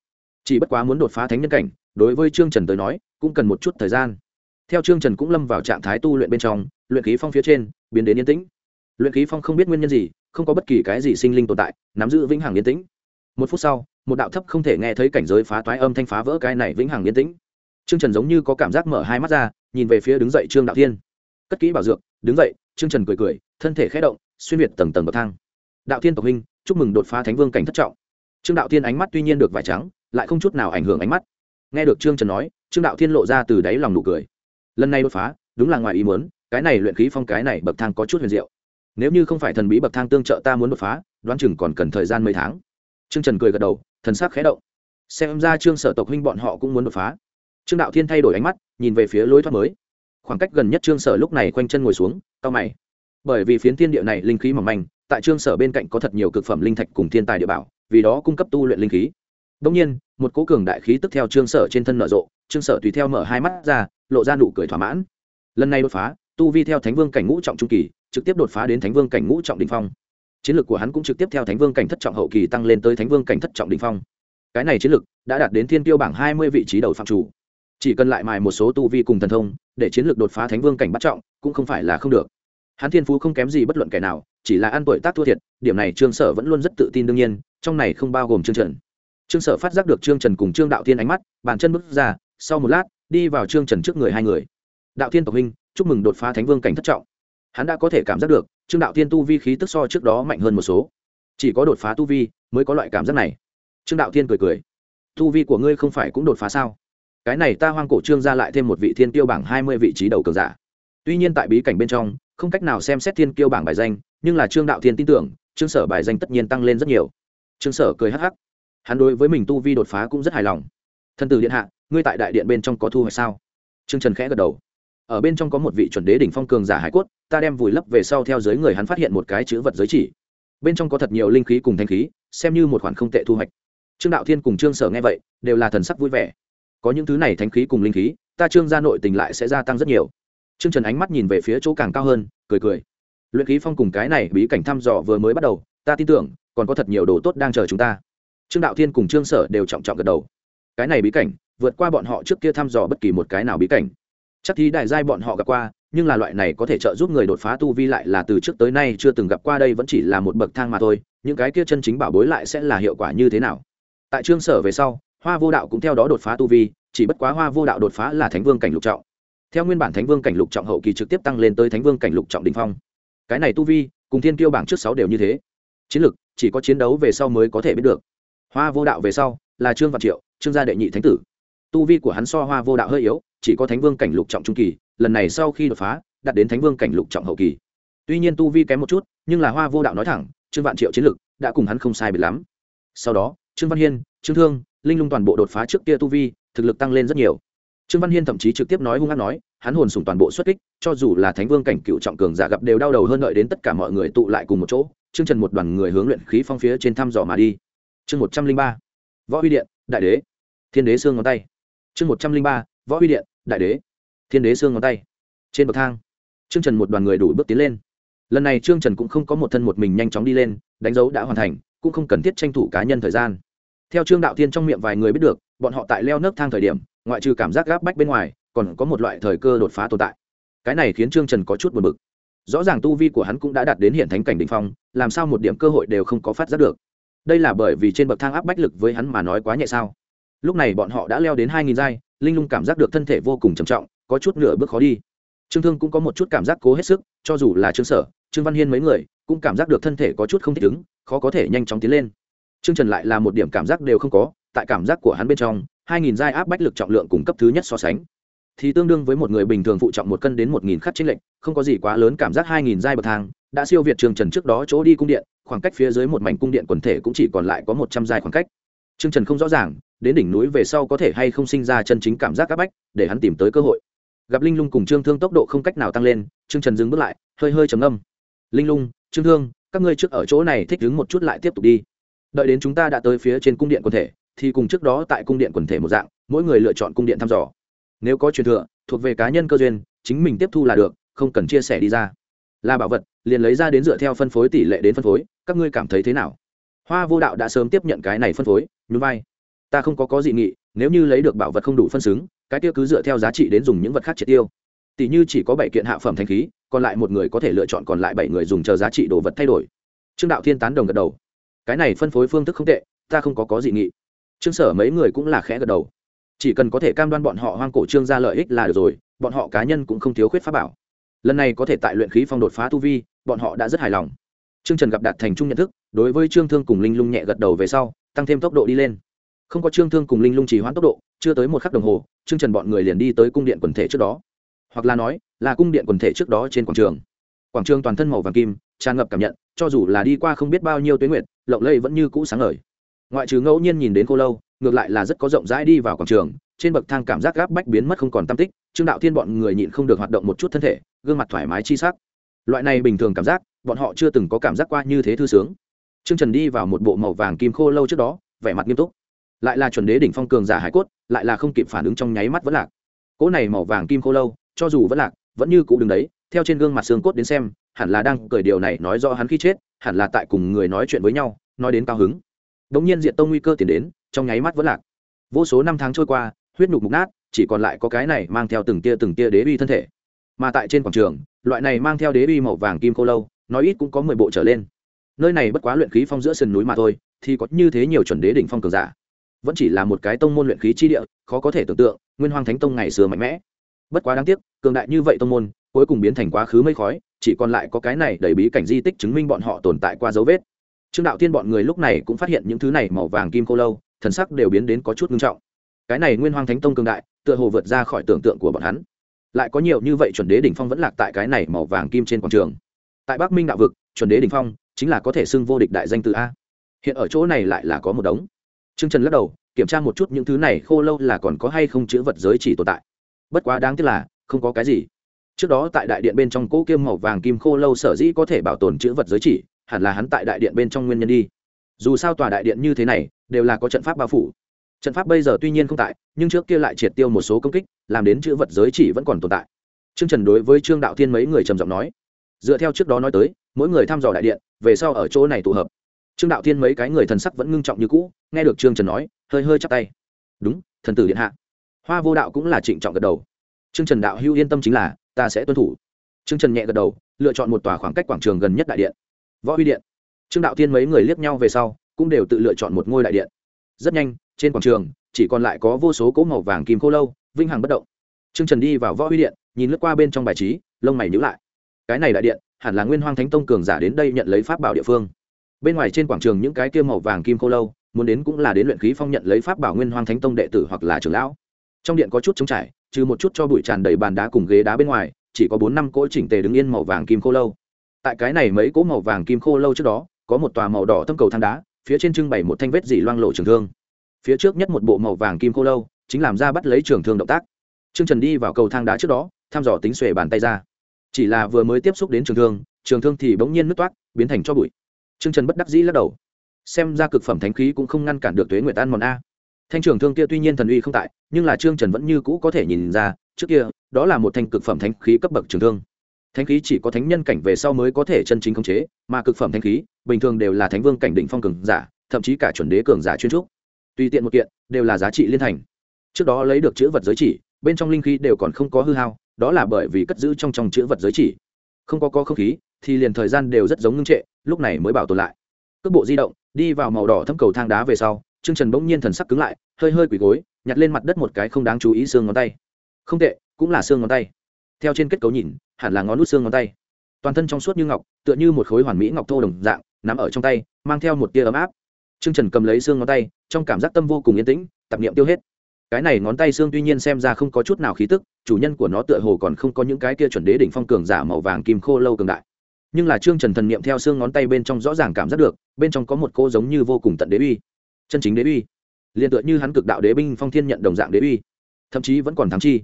Chỉ bất quá muốn đột phá thánh nhân cảnh đối với trương trần tới nói, cũng cần một chút thời gian. Theo trương trần cũng lâm vào trạng thái tu luyện bên trong, luyện khí phong phía trên, biến đến yên tĩnh. Luyện khí phong không biết nguyên nhân gì, không có bất kỳ cái gì sinh linh tồn tại, nắm giữ vĩnh hằng yên tĩnh. Một phút sau, một đạo thấp không thể nghe thấy cảnh giới phá toái âm thanh phá vỡ cái này vĩnh hằng yên tĩnh. Trương trần giống như có cảm giác mở hai mắt ra, nhìn về phía đứng dậy trương đạo thiên. Cất kỹ bảo dược, đứng dậy, trương trần cười cười, thân thể khé động, xuyên việt tầng tầng bậc thang. Đạo thiên tộc huynh, chúc mừng đột phá thánh vương cảnh thất trọng. Trương đạo thiên ánh mắt tuy nhiên được vải trắng, lại không chút nào ảnh hưởng ánh mắt nghe được trương trần nói, trương đạo thiên lộ ra từ đáy lòng nụ cười. Lần này đột phá, đúng là ngoài ý muốn, cái này luyện khí phong, cái này bậc thang có chút huyền diệu. Nếu như không phải thần bí bậc thang tương trợ ta muốn đột phá, đoán chừng còn cần thời gian mấy tháng. Trương trần cười gật đầu, thần sắc khẽ động. Xem ra trương sở tộc huynh bọn họ cũng muốn đột phá. Trương đạo thiên thay đổi ánh mắt, nhìn về phía lối thoát mới. Khoảng cách gần nhất trương sở lúc này quanh chân ngồi xuống cao mày. Bởi vì phiến thiên địa này linh khí mỏng manh, tại trương sở bên cạnh có thật nhiều cực phẩm linh thạch cùng thiên tài địa bảo, vì đó cung cấp tu luyện linh khí đông nhiên, một cỗ cường đại khí tức theo trương sở trên thân nở rộ, trương sở tùy theo mở hai mắt ra, lộ ra nụ cười thỏa mãn. Lần này đột phá, tu vi theo thánh vương cảnh ngũ trọng trung kỳ, trực tiếp đột phá đến thánh vương cảnh ngũ trọng đỉnh phong. Chiến lược của hắn cũng trực tiếp theo thánh vương cảnh thất trọng hậu kỳ tăng lên tới thánh vương cảnh thất trọng đỉnh phong. Cái này chiến lược đã đạt đến thiên tiêu bảng hai mươi vị trí đầu phạm chủ. Chỉ cần lại mài một số tu vi cùng thần thông, để chiến lược đột phá thánh vương cảnh bắt trọng, cũng không phải là không được. Hắn thiên phú không kém gì bất luận kẻ nào, chỉ là ăn tuổi tác thua thiệt, điểm này trương sở vẫn luôn rất tự tin đương nhiên, trong này không bao gồm trương trần trương sở phát giác được trương trần cùng trương đạo thiên ánh mắt, bàn chân bước ra, sau một lát, đi vào trương trần trước người hai người. Đạo thiên tộc huynh, chúc mừng đột phá thánh vương cảnh thất trọng. Hắn đã có thể cảm giác được, trương đạo thiên tu vi khí tức so trước đó mạnh hơn một số. Chỉ có đột phá tu vi, mới có loại cảm giác này. Trương đạo thiên cười cười. Tu vi của ngươi không phải cũng đột phá sao? Cái này ta hoang cổ trương ra lại thêm một vị thiên tiêu bảng hai mươi vị trí đầu cường giả. Tuy nhiên tại bí cảnh bên trong, không cách nào xem xét thiên kiêu bảng bài danh, nhưng là trương đạo thiên tin tưởng, trương sở bài danh tất nhiên tăng lên rất nhiều. Trương sở cười hắc hắc hắn đối với mình tu vi đột phá cũng rất hài lòng. Thân tử điện hạ, ngươi tại đại điện bên trong có thu hoạch sao? Trương trần khẽ gật đầu. Ở bên trong có một vị chuẩn đế đỉnh phong cường giả hải cốt, ta đem vùi lấp về sau theo dưới người hắn phát hiện một cái chữ vật giới chỉ. Bên trong có thật nhiều linh khí cùng thanh khí, xem như một khoản không tệ thu hoạch. Trương đạo thiên cùng trương sở nghe vậy, đều là thần sắc vui vẻ. Có những thứ này thanh khí cùng linh khí, ta trương gia nội tình lại sẽ gia tăng rất nhiều. Trương trần ánh mắt nhìn về phía chỗ càng cao hơn, cười cười. Luyện khí phong cùng cái này bí cảnh thăm dò vừa mới bắt đầu, ta tin tưởng, còn có thật nhiều đồ tốt đang chờ chúng ta trương đạo thiên cùng trương sở đều trọng trọng gật đầu. Cái này bí cảnh, vượt qua bọn họ trước kia thăm dò bất kỳ một cái nào bí cảnh. Chắc thì đại giai bọn họ gặp qua, nhưng là loại này có thể trợ giúp người đột phá tu vi lại là từ trước tới nay chưa từng gặp qua đây vẫn chỉ là một bậc thang mà thôi, những cái kia chân chính bảo bối lại sẽ là hiệu quả như thế nào? Tại trương sở về sau, hoa vô đạo cũng theo đó đột phá tu vi, chỉ bất quá hoa vô đạo đột phá là thánh vương cảnh lục trọng. Theo nguyên bản thánh vương cảnh lục trọng hậu kỳ trực tiếp tăng lên tới thánh vương cảnh lục trọng đình phong. Cái này tu vi, cùng thiên kiêu bảng trước sáu đều như thế. Chiến lực, chỉ có chiến đấu về sau mới có thể biết được hoa vô đạo về sau là trương văn triệu, trương gia đệ nhị thánh tử. Tu vi của hắn so hoa vô đạo hơi yếu, chỉ có thánh vương cảnh lục trọng trung kỳ, lần này sau khi đột phá, đạt đến thánh vương cảnh lục trọng hậu kỳ. Tuy nhiên tu vi kém một chút, nhưng là hoa vô đạo nói thẳng, trương vạn triệu chiến lực đã cùng hắn không sai biệt lắm. Sau đó, trương văn hiên, trương thương, linh lung toàn bộ đột phá trước kia tu vi, thực lực tăng lên rất nhiều. Trương văn hiên thậm chí trực tiếp nói hung hát nói, hắn hồn sùng toàn bộ xuất kích, cho dù là thánh vương cảnh cựu trọng cường giả gặp đều đau đầu hơn đợi đến tất cả mọi người tụ lại cùng một chỗ chương trần một đoàn người hướng luyện khí phong phía trên thăm dò mà đi chương một trăm linh ba, võ huy điện, đại đế. Thiên đế xương ngón tay. Chương một trăm linh ba, võ huy điện, đại đế. Thiên đế xương ngón tay. Trên bậc thang, trương trần một đoàn người đủ bước tiến lên. Lần này trương trần cũng không có một thân một mình nhanh chóng đi lên, đánh dấu đã hoàn thành, cũng không cần thiết tranh thủ cá nhân thời gian. Theo trương đạo thiên trong miệng vài người biết được, bọn họ tại leo nấc thang thời điểm, ngoại trừ cảm giác gáp bách bên ngoài, còn có một loại thời cơ đột phá tồn tại. Cái này khiến trương trần có chút buồn bực. Rõ ràng tu vi của hắn cũng đã đạt đến hiện thánh cảnh đ ỉ n h phong, làm sao một điểm cơ hội đều không có phát giác được đây là bởi vì trên bậc thang áp bách lực với hắn mà nói quá nhẹ sao? Lúc này bọn họ đã leo đến hai nghìn giai, linh lung cảm giác được thân thể vô cùng trầm trọng, có chút nửa bước khó đi. Trương thương cũng có một chút cảm giác cố hết sức, cho dù là trương sở, trương văn hiên mấy người, cũng cảm giác được thân thể có chút không thích ứng, khó có thể nhanh chóng tiến lên. Trương trần lại là một điểm cảm giác đều không có, tại cảm giác của hắn bên trong, hai nghìn giai áp bách lực trọng lượng cùng cấp thứ nhất so sánh, thì tương đương với một người bình thường phụ trọng một cân đến một nghìn khắc chênh lệnh không có gì quá lớn cảm giác hai nghìn giai bậc thang đã siêu việt trường trần trước đó chỗ đi cung điện, khoảng cách phía dưới một mảnh cung điện quần thể cũng chỉ còn lại có một trăm giai khoảng cách. Trương trần không rõ ràng, đến đỉnh núi về sau có thể hay không sinh ra chân chính cảm giác áp bách, để hắn tìm tới cơ hội. Gặp linh lung cùng trương thương tốc độ không cách nào tăng lên, trương trần dừng bước lại, hơi hơi trầm âm linh lung, trương thương, các ngươi trước ở chỗ này thích đứng một chút lại tiếp tục đi. Đợi đến chúng ta đã tới phía trên cung điện quần thể, thì cùng trước đó tại cung điện quần thể một dạng, mỗi người lựa chọn cung điện thăm dò. Nếu có truyền thừa, thuộc về cá nhân cơ duyên, chính mình tiếp thu là được, không cần chia sẻ đi ra là bảo vật, liền lấy ra đến dựa theo phân phối tỷ lệ đến phân phối, các ngươi cảm thấy thế nào? Hoa vô đạo đã sớm tiếp nhận cái này phân phối, nhún vai. Ta không có có dị nghị, nếu như lấy được bảo vật không đủ phân xứng, cái tiêu cứ dựa theo giá trị đến dùng những vật khác triệt tiêu. Tỷ như chỉ có bảy kiện hạ phẩm thanh khí, còn lại một người có thể lựa chọn còn lại bảy người dùng chờ giá trị đồ vật thay đổi. Trương đạo thiên tán đồng gật đầu. Cái này phân phối phương thức không tệ, ta không có có dị nghị. Trương sở mấy người cũng là khẽ gật đầu. Chỉ cần có thể cam đoan bọn họ hoang cổ trương ra lợi ích là được rồi, bọn họ cá nhân cũng không thiếu khuyết pháp bảo lần này có thể tại luyện khí phong đột phá tu vi, bọn họ đã rất hài lòng. Trương trần gặp đạt thành chung nhận thức, đối với trương thương cùng linh lung nhẹ gật đầu về sau, tăng thêm tốc độ đi lên. Không có trương thương cùng linh lung chỉ hoãn tốc độ, chưa tới một khắc đồng hồ, trương trần bọn người liền đi tới cung điện quần thể trước đó. Hoặc là nói, là cung điện quần thể trước đó trên quảng trường. Quảng trường toàn thân màu vàng kim, tràn ngập cảm nhận, cho dù là đi qua không biết bao nhiêu tuyến nguyệt, lộng lây vẫn như cũ sáng ngời. Ngoại trừ ngẫu nhiên nhìn đến cô lâu, ngược lại là rất có rộng rãi đi vào quảng trường, trên bậc thang cảm giác gáp bách biến mất không còn tam tích, trương đạo thiên bọn người nhịn không được hoạt động một chút thân thể gương mặt thoải mái chi sắc. Loại này bình thường cảm giác, bọn họ chưa từng có cảm giác qua như thế thư sướng. Trương trần đi vào một bộ màu vàng kim khô lâu trước đó, vẻ mặt nghiêm túc. Lại là chuẩn đế đỉnh phong cường giả hải cốt, lại là không kịp phản ứng trong nháy mắt vẫn lạc. Cỗ này màu vàng kim khô lâu, cho dù vẫn lạc, vẫn như cũ đứng đấy, theo trên gương mặt xương cốt đến xem, hẳn là đang cười điều này nói rõ hắn khi chết, hẳn là tại cùng người nói chuyện với nhau, nói đến cao hứng. Đống nhiên diện tông nguy cơ tiến đến, trong nháy mắt vẫn lạc. Vô số năm tháng trôi qua, huyết nhục mục nát, chỉ còn lại có cái này mang theo từng tia từng tia đế uy thân thể mà tại trên quảng trường, loại này mang theo đế uy màu vàng kim cô lâu, nói ít cũng có mười bộ trở lên. Nơi này bất quá luyện khí phong giữa sườn núi mà thôi, thì có như thế nhiều chuẩn đế đỉnh phong cường giả. Vẫn chỉ là một cái tông môn luyện khí chi địa, khó có thể tưởng tượng, nguyên hoàng thánh tông ngày xưa mạnh mẽ. Bất quá đáng tiếc, cường đại như vậy tông môn, cuối cùng biến thành quá khứ mây khói, chỉ còn lại có cái này đầy bí cảnh di tích chứng minh bọn họ tồn tại qua dấu vết. Trương đạo tiên bọn người lúc này cũng phát hiện những thứ này màu vàng kim cô lâu, thần sắc đều biến đến có chút ngưng trọng. Cái này nguyên hoàng thánh tông cường đại, tựa hồ vượt ra khỏi tưởng tượng của bọn hắn lại có nhiều như vậy chuẩn đế đỉnh phong vẫn lạc tại cái này màu vàng kim trên quảng trường. Tại bắc minh đạo vực, chuẩn đế đỉnh phong chính là có thể xưng vô địch đại danh từ a. Hiện ở chỗ này lại là có một đống. Trương trần lắc đầu, kiểm tra một chút những thứ này khô lâu là còn có hay không chữ vật giới chỉ tồn tại. Bất quá đáng tiếc là, không có cái gì. Trước đó tại đại điện bên trong cỗ kiêm màu vàng kim khô lâu sở dĩ có thể bảo tồn chữ vật giới chỉ, hẳn là hắn tại đại điện bên trong nguyên nhân đi. Dù sao tòa đại điện như thế này, đều là có trận pháp bao phủ. Trận pháp bây giờ tuy nhiên không tại, nhưng trước kia lại triệt tiêu một số công kích làm đến chữ vật giới chỉ vẫn còn tồn tại. Trương trần đối với trương đạo thiên mấy người trầm giọng nói, dựa theo trước đó nói tới, mỗi người thăm dò đại điện, về sau ở chỗ này tụ hợp. Trương đạo thiên mấy cái người thần sắc vẫn ngưng trọng như cũ, nghe được trương trần nói, hơi hơi chắp tay. Đúng, thần tử điện hạ. Hoa vô đạo cũng là trịnh trọng gật đầu. Trương trần đạo hữu yên tâm chính là, ta sẽ tuân thủ. Trương trần nhẹ gật đầu, lựa chọn một tòa khoảng cách quảng trường gần nhất đại điện. Võ huy điện. Trương đạo thiên mấy người liếc nhau về sau, cũng đều tự lựa chọn một ngôi đại điện. Rất nhanh, trên quảng trường, chỉ còn lại có vô số cỗ màu vàng kim khô lâu vinh hằng bất động. Trương trần đi vào võ huy điện, nhìn lướt qua bên trong bài trí, lông mày nhữ lại. Cái này đại điện, hẳn là nguyên hoang thánh tông cường giả đến đây nhận lấy pháp bảo địa phương. Bên ngoài trên quảng trường những cái kia màu vàng kim khô lâu, muốn đến cũng là đến luyện khí phong nhận lấy pháp bảo nguyên hoang thánh tông đệ tử hoặc là trưởng lão. Trong điện có chút trống trải, trừ một chút cho bụi tràn đầy bàn đá cùng ghế đá bên ngoài, chỉ có bốn năm cỗ chỉnh tề đứng yên màu vàng kim khô lâu. Tại cái này mấy cỗ màu vàng kim khô lâu trước đó, có một tòa màu đỏ thâm cầu thang đá, phía trên trưng bày một thanh vết dỉ loang lộ trường thương. Phía trước nhất một bộ màu vàng kim khô lâu chính làm ra bắt lấy trường thương động tác. Trương trần đi vào cầu thang đá trước đó, thăm dò tính xuề bàn tay ra. Chỉ là vừa mới tiếp xúc đến trường thương trường thương thì bỗng nhiên nứt toát biến thành cho bụi. Trương trần bất đắc dĩ lắc đầu. Xem ra cực phẩm thánh khí cũng không ngăn cản được tuế nguyệt an mòn a. Thanh trường thương kia tuy nhiên thần uy không tại, nhưng là trương trần vẫn như cũ có thể nhìn ra, trước kia, đó là một thanh cực phẩm thánh khí cấp bậc trường thương. Thánh khí chỉ có thánh nhân cảnh về sau mới có thể chân chính khống chế, mà cực phẩm thánh khí, bình thường đều là thánh vương cảnh định phong cường giả, thậm chí cả chuẩn đế cường giả chuyên trúc. Tùy tiện một kiện, đều là giá trị liên thành trước đó lấy được chữ vật giới chỉ, bên trong linh khí đều còn không có hư hao, đó là bởi vì cất giữ trong trong chữ vật giới chỉ. Không có có không khí, thì liền thời gian đều rất giống ngưng trệ, lúc này mới bảo tồn lại. Cước bộ di động, đi vào màu đỏ thâm cầu thang đá về sau, trương trần bỗng nhiên thần sắc cứng lại, hơi hơi quỳ gối, nhặt lên mặt đất một cái không đáng chú ý xương ngón tay. Không tệ, cũng là xương ngón tay. Theo trên kết cấu nhìn, hẳn là ngón nút xương ngón tay. Toàn thân trong suốt như ngọc, tựa như một khối hoàn mỹ ngọc thô đồng dạng nằm ở trong tay, mang theo một tia ấm áp. Trương trần cầm lấy xương ngón tay, trong cảm giác tâm vô cùng yên tĩnh, tập niệm tiêu hết cái này ngón tay xương tuy nhiên xem ra không có chút nào khí tức, chủ nhân của nó tựa hồ còn không có những cái kia chuẩn đế đỉnh phong cường giả màu vàng kim khô lâu cường đại. Nhưng là trương trần thần niệm theo xương ngón tay bên trong rõ ràng cảm giác được, bên trong có một cô giống như vô cùng tận đế uy. Chân chính đế uy. Liền tựa như hắn cực đạo đế binh phong thiên nhận đồng dạng đế uy. Thậm chí vẫn còn thắng chi.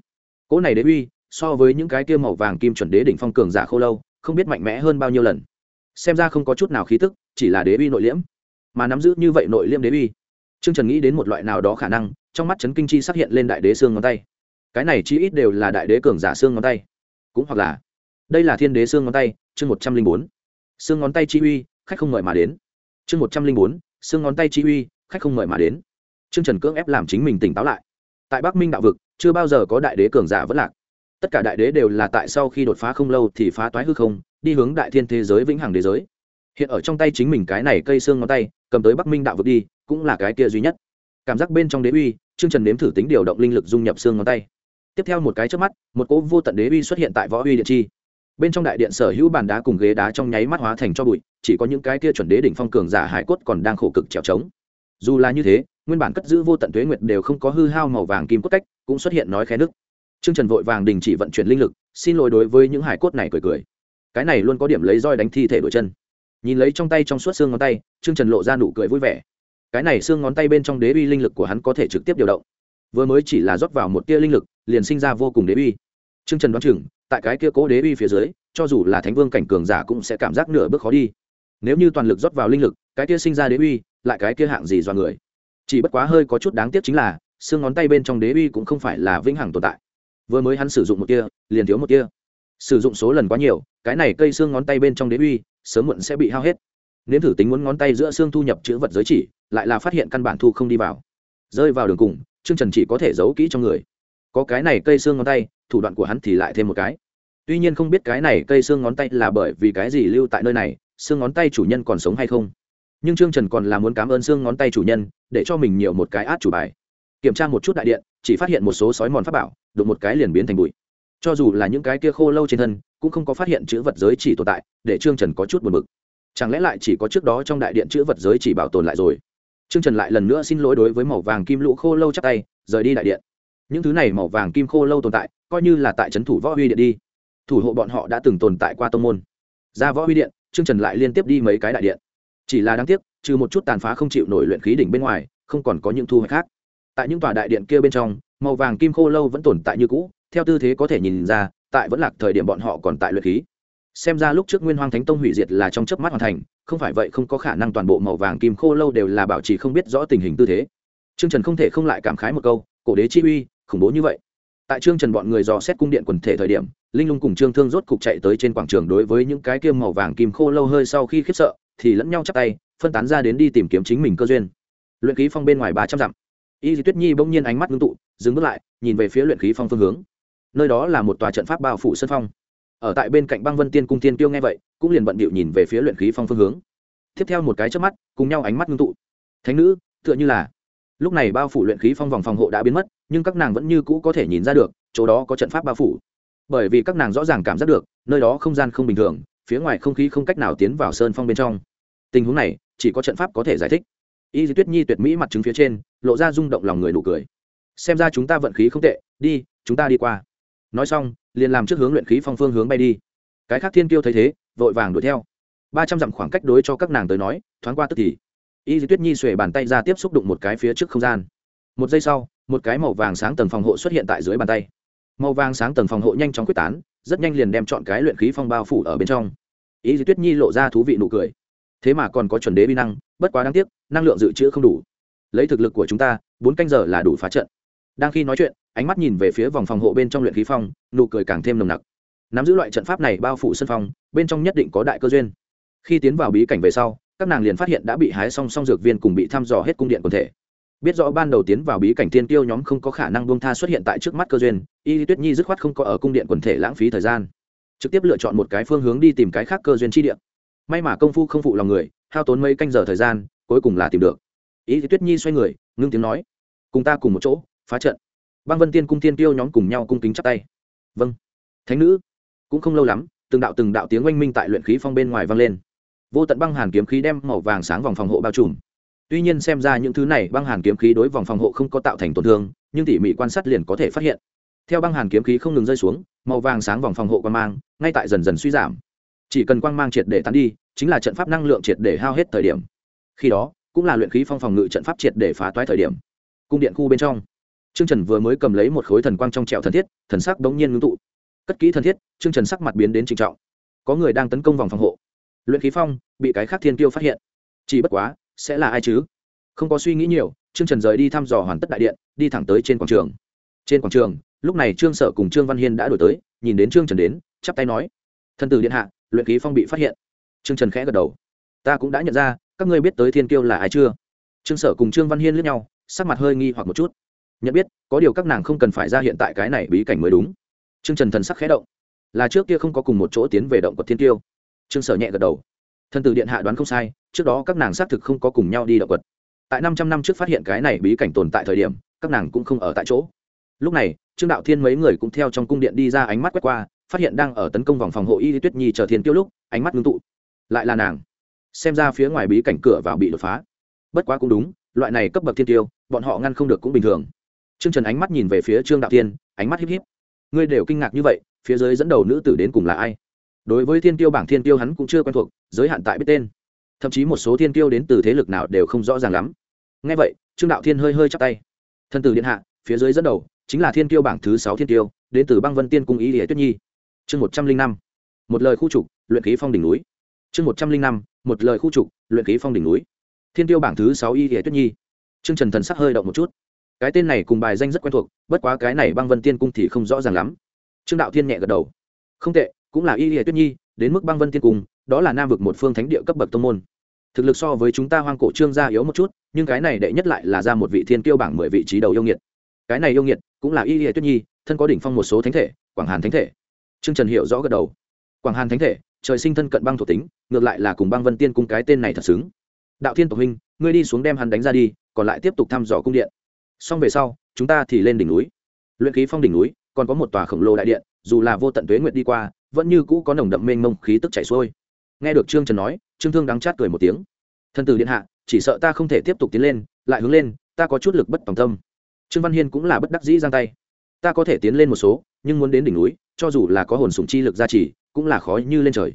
Cỗ này đế uy, so với những cái kia màu vàng kim chuẩn đế đỉnh phong cường giả khô lâu, không biết mạnh mẽ hơn bao nhiêu lần. Xem ra không có chút nào khí tức, chỉ là đế uy nội liễm. Mà nắm giữ như vậy nội liễm đế uy trương trần nghĩ đến một loại nào đó khả năng, trong mắt chấn kinh chi xuất hiện lên đại đế xương ngón tay. Cái này chi ít đều là đại đế cường giả xương ngón tay. Cũng hoặc là, đây là thiên đế xương ngón tay, chương một trăm linh bốn. Xương ngón tay chi uy, khách không mời mà đến. Chương một trăm linh bốn, xương ngón tay chi uy, khách không mời mà đến. Trương trần cưỡng ép làm chính mình tỉnh táo lại. Tại bắc minh đạo vực, chưa bao giờ có đại đế cường giả vẫn lạc. Tất cả đại đế đều là tại sau khi đột phá không lâu thì phá toái hư không, đi hướng đại thiên thế giới vĩnh hằng đế giới. Hiện ở trong tay chính mình cái này cây xương ngón tay, cầm tới bắc minh đạo vực đi cũng là cái kia duy nhất cảm giác bên trong đế uy chương trần nếm thử tính điều động linh lực dung nhập xương ngón tay tiếp theo một cái trước mắt một cỗ vô tận đế uy xuất hiện tại võ uy điện chi bên trong đại điện sở hữu bàn đá cùng ghế đá trong nháy mắt hóa thành cho bụi chỉ có những cái kia chuẩn đế đỉnh phong cường giả hải cốt còn đang khổ cực trèo trống dù là như thế nguyên bản cất giữ vô tận tuế nguyệt đều không có hư hao màu vàng kim cốt cách cũng xuất hiện nói khé nước Trương Trần vội vàng đình chỉ vận chuyển linh lực, xin lỗi đối với những hải cốt này cười cười. Cái này luôn có điểm lấy roi đánh thi thể đổi chân. Nhìn lấy trong tay trong suốt xương ngón tay, Trương Trần lộ ra nụ cười vui vẻ. Cái này xương ngón tay bên trong đế uy linh lực của hắn có thể trực tiếp điều động. Vừa mới chỉ là rót vào một tia linh lực, liền sinh ra vô cùng đế uy. Trương Trần đoán chừng, tại cái kia cố đế uy phía dưới, cho dù là thánh vương cảnh cường giả cũng sẽ cảm giác nửa bước khó đi. Nếu như toàn lực rót vào linh lực, cái kia sinh ra đế uy, lại cái kia hạng gì do người. Chỉ bất quá hơi có chút đáng tiếc chính là, xương ngón tay bên trong đế uy cũng không phải là vĩnh hằng tồn tại vừa mới hắn sử dụng một tia liền thiếu một tia sử dụng số lần quá nhiều cái này cây xương ngón tay bên trong đế uy sớm muộn sẽ bị hao hết nếm thử tính muốn ngón tay giữa xương thu nhập chữ vật giới chỉ lại là phát hiện căn bản thu không đi vào. Rơi vào đường cùng, trương trần chỉ có thể giấu kỹ trong người. Có cái này cây xương ngón tay, thủ đoạn của hắn thì lại thêm một cái. Tuy nhiên không biết cái này cây xương ngón tay là bởi vì cái gì lưu tại nơi này, xương ngón tay chủ nhân còn sống hay không. Nhưng trương trần còn là muốn cảm ơn xương ngón tay chủ nhân, để cho mình nhiều một cái át chủ bài. Kiểm tra một chút đại điện, chỉ phát hiện một số sói mòn pháp bảo, đụng một cái liền biến thành bụi. Cho dù là những cái kia khô lâu trên thân, cũng không có phát hiện chữ vật giới chỉ tồn tại, để trương trần có chút buồn bực. Chẳng lẽ lại chỉ có trước đó trong đại điện chữ vật giới chỉ bảo tồn lại rồi? Trương trần lại lần nữa xin lỗi đối với màu vàng kim lũ khô lâu chắc tay, rời đi đại điện. Những thứ này màu vàng kim khô lâu tồn tại, coi như là tại trấn thủ võ huy điện đi. Thủ hộ bọn họ đã từng tồn tại qua tông môn. Ra võ huy điện, trương trần lại liên tiếp đi mấy cái đại điện. Chỉ là đáng tiếc, trừ một chút tàn phá không chịu nổi luyện khí đỉnh bên ngoài, không còn có những thu hoạch khác. Tại những tòa đại điện kia bên trong, màu vàng kim khô lâu vẫn tồn tại như cũ, theo tư thế có thể nhìn ra, tại vẫn lạc thời điểm bọn họ còn tại luyện khí xem ra lúc trước nguyên hoàng thánh tông hủy diệt là trong chớp mắt hoàn thành, không phải vậy không có khả năng toàn bộ màu vàng kim khô lâu đều là bảo trì không biết rõ tình hình tư thế. Trương trần không thể không lại cảm khái một câu, cổ đế chi uy, khủng bố như vậy. Tại trương trần bọn người dò xét cung điện quần thể thời điểm, linh lung cùng trương thương rốt cục chạy tới trên quảng trường đối với những cái kiêm màu vàng kim khô lâu hơi sau khi khiếp sợ, thì lẫn nhau chắp tay, phân tán ra đến đi tìm kiếm chính mình cơ duyên. Luyện khí phong bên ngoài ba trăm dặm. Y di tuyết nhi bỗng nhiên ánh mắt ngưng tụ, dừng bước lại, nhìn về phía luyện khí phong phương hướng. Nơi đó là một tòa trận pháp bao phủ sân phong ở tại bên cạnh băng vân tiên cung tiên tiêu nghe vậy, cũng liền bận bịu nhìn về phía luyện khí phong phương hướng. Tiếp theo một cái trước mắt, cùng nhau ánh mắt ngưng tụ. Thánh nữ, tựa như là, lúc này bao phủ luyện khí phong vòng phòng hộ đã biến mất, nhưng các nàng vẫn như cũ có thể nhìn ra được, chỗ đó có trận pháp bao phủ. Bởi vì các nàng rõ ràng cảm giác được, nơi đó không gian không bình thường, phía ngoài không khí không cách nào tiến vào sơn phong bên trong. Tình huống này, chỉ có trận pháp có thể giải thích. Y di tuyết nhi tuyệt mỹ mặt trứng phía trên, lộ ra rung động lòng người nụ cười. Xem ra chúng ta vận khí không tệ, đi, chúng ta đi qua. Nói xong liền làm trước hướng luyện khí phong phương hướng bay đi. Cái khác thiên kiêu thấy thế, vội vàng đuổi theo. Ba trăm dặm khoảng cách đối cho các nàng tới nói, thoáng qua tức thì. Y di tuyết nhi xuể bàn tay ra tiếp xúc đụng một cái phía trước không gian. Một giây sau, một cái màu vàng sáng tầng phòng hộ xuất hiện tại dưới bàn tay. Màu vàng sáng tầng phòng hộ nhanh chóng quyết tán, rất nhanh liền đem chọn cái luyện khí phong bao phủ ở bên trong. Y di tuyết nhi lộ ra thú vị nụ cười. Thế mà còn có chuẩn đế vi năng, bất quá đáng tiếc, năng lượng dự trữ không đủ. Lấy thực lực của chúng ta, bốn canh giờ là đủ phá trận đang khi nói chuyện, ánh mắt nhìn về phía vòng phòng hộ bên trong luyện khí phong, nụ cười càng thêm nồng nặc. Nắm giữ loại trận pháp này bao phủ sân phong, bên trong nhất định có đại cơ duyên. Khi tiến vào bí cảnh về sau, các nàng liền phát hiện đã bị hái song song dược viên cùng bị thăm dò hết cung điện quần thể. Biết rõ ban đầu tiến vào bí cảnh tiên tiêu nhóm không có khả năng buông tha xuất hiện tại trước mắt cơ duyên, y tuyết nhi dứt khoát không có ở cung điện quần thể lãng phí thời gian. Trực tiếp lựa chọn một cái phương hướng đi tìm cái khác cơ duyên chi điện may mà công phu không phụ lòng người, hao tốn mấy canh giờ thời gian, cuối cùng là tìm được. Ý thì tuyết nhi xoay người, ngưng tiếng nói, cùng ta cùng một chỗ phá trận. Băng vân tiên cung tiên tiêu nhóm cùng nhau cung kính chắp tay. Vâng. Thánh nữ, cũng không lâu lắm, từng đạo từng đạo tiếng oanh minh tại luyện khí phong bên ngoài vang lên. Vô tận băng hàn kiếm khí đem màu vàng sáng vòng phòng hộ bao trùm. Tuy nhiên xem ra những thứ này băng hàn kiếm khí đối vòng phòng hộ không có tạo thành tổn thương, nhưng tỉ mỉ quan sát liền có thể phát hiện. Theo băng hàn kiếm khí không ngừng rơi xuống, màu vàng sáng vòng phòng hộ quan mang ngay tại dần dần suy giảm. Chỉ cần quang mang triệt để tán đi, chính là trận pháp năng lượng triệt để hao hết thời điểm. Khi đó, cũng là luyện khí phong phòng ngự trận pháp triệt để phá toái thời điểm. Cung điện khu bên trong trương trần vừa mới cầm lấy một khối thần quang trong trẹo thần thiết, thần sắc bỗng nhiên ngưng tụ. Cất kỹ thần thiết, trương trần sắc mặt biến đến trịnh trọng. Có người đang tấn công vòng phòng hộ. Luyện khí phong, bị cái khác thiên Kiêu phát hiện. Chỉ bất quá, sẽ là ai chứ? Không có suy nghĩ nhiều, trương trần rời đi thăm dò hoàn tất đại điện, đi thẳng tới trên quảng trường. Trên quảng trường, lúc này trương sở cùng trương văn hiên đã đổi tới, nhìn đến trương trần đến, chắp tay nói thân tử điện hạ, luyện khí phong bị phát hiện. Trương trần khẽ gật đầu. Ta cũng đã nhận ra, các ngươi biết tới thiên kiêu là ai chưa? Trương sở cùng trương văn hiên liếc nhau, sắc mặt hơi nghi hoặc một chút nhận biết, có điều các nàng không cần phải ra hiện tại cái này bí cảnh mới đúng. Trương trần thần sắc khẽ động. Là trước kia không có cùng một chỗ tiến về động của thiên tiêu trương sở nhẹ gật đầu. Thân tử điện hạ đoán không sai, trước đó các nàng xác thực không có cùng nhau đi động vật tại năm trăm năm trước phát hiện cái này bí cảnh tồn tại thời điểm, các nàng cũng không ở tại chỗ. Lúc này, trương đạo thiên mấy người cũng theo trong cung điện đi ra ánh mắt quét qua, phát hiện đang ở tấn công vòng phòng hộ y tuyết nhi chờ thiên tiêu lúc, ánh mắt ngưng tụ. Lại là nàng. Xem ra phía ngoài bí cảnh cửa vào bị đột phá. Bất quá cũng đúng, loại này cấp bậc thiên tiêu bọn họ ngăn không được cũng bình thường trương trần ánh mắt nhìn về phía trương đạo tiên ánh mắt híp híp. Ngươi đều kinh ngạc như vậy, phía dưới dẫn đầu nữ tử đến cùng là ai? Đối với thiên tiêu bảng thiên tiêu hắn cũng chưa quen thuộc, giới hạn tại biết tên. Thậm chí một số thiên tiêu đến từ thế lực nào đều không rõ ràng lắm. Ngay vậy, trương đạo thiên hơi hơi chắp tay. Thân tử điện hạ, phía dưới dẫn đầu chính là thiên tiêu bảng thứ sáu thiên tiêu đến từ băng vân tiên cung ý địa tuyết nhi. Chương một trăm linh năm, một lời khu trục, luyện khí phong đỉnh núi. Chương một trăm linh năm, một lời khu trục, luyện khí phong đỉnh núi. Thiên tiêu bảng thứ sáu y địa tuyết nhi. Chương trần thần sắc hơi động một chút cái tên này cùng bài danh rất quen thuộc, bất quá cái này băng vân tiên cung thì không rõ ràng lắm. Trương đạo thiên nhẹ gật đầu. Không tệ, cũng là y hệ tuyết nhi, đến mức băng vân tiên cung, đó là nam vực một phương thánh địa cấp bậc tông môn. Thực lực so với chúng ta hoang cổ trương gia yếu một chút, nhưng cái này đệ nhất lại là ra một vị thiên tiêu bảng mười vị trí đầu yêu nghiệt. Cái này yêu nghiệt cũng là y hệ tuyết nhi, thân có đỉnh phong một số thánh thể, quảng hàn thánh thể. Trương trần hiểu rõ gật đầu. Quảng hàn thánh thể, trời sinh thân cận băng thuộc tính, ngược lại là cùng băng vân tiên cung cái tên này thật xứng. Đạo thiên tộc huynh, ngươi đi xuống đem hắn đánh ra đi, còn lại tiếp tục thăm dò cung điện xong về sau, chúng ta thì lên đỉnh núi. Luyện khí phong đỉnh núi, còn có một tòa khổng lồ đại điện, dù là vô tận tuế nguyệt đi qua, vẫn như cũ có nồng đậm mênh mông khí tức chảy xuôi. Nghe được trương trần nói, trương thương đắng chát cười một tiếng. Thân tử điện hạ, chỉ sợ ta không thể tiếp tục tiến lên, lại hướng lên, ta có chút lực bất tòng tâm. Trương văn hiên cũng là bất đắc dĩ giang tay. Ta có thể tiến lên một số, nhưng muốn đến đỉnh núi, cho dù là có hồn sùng chi lực gia trì, cũng là khó như lên trời.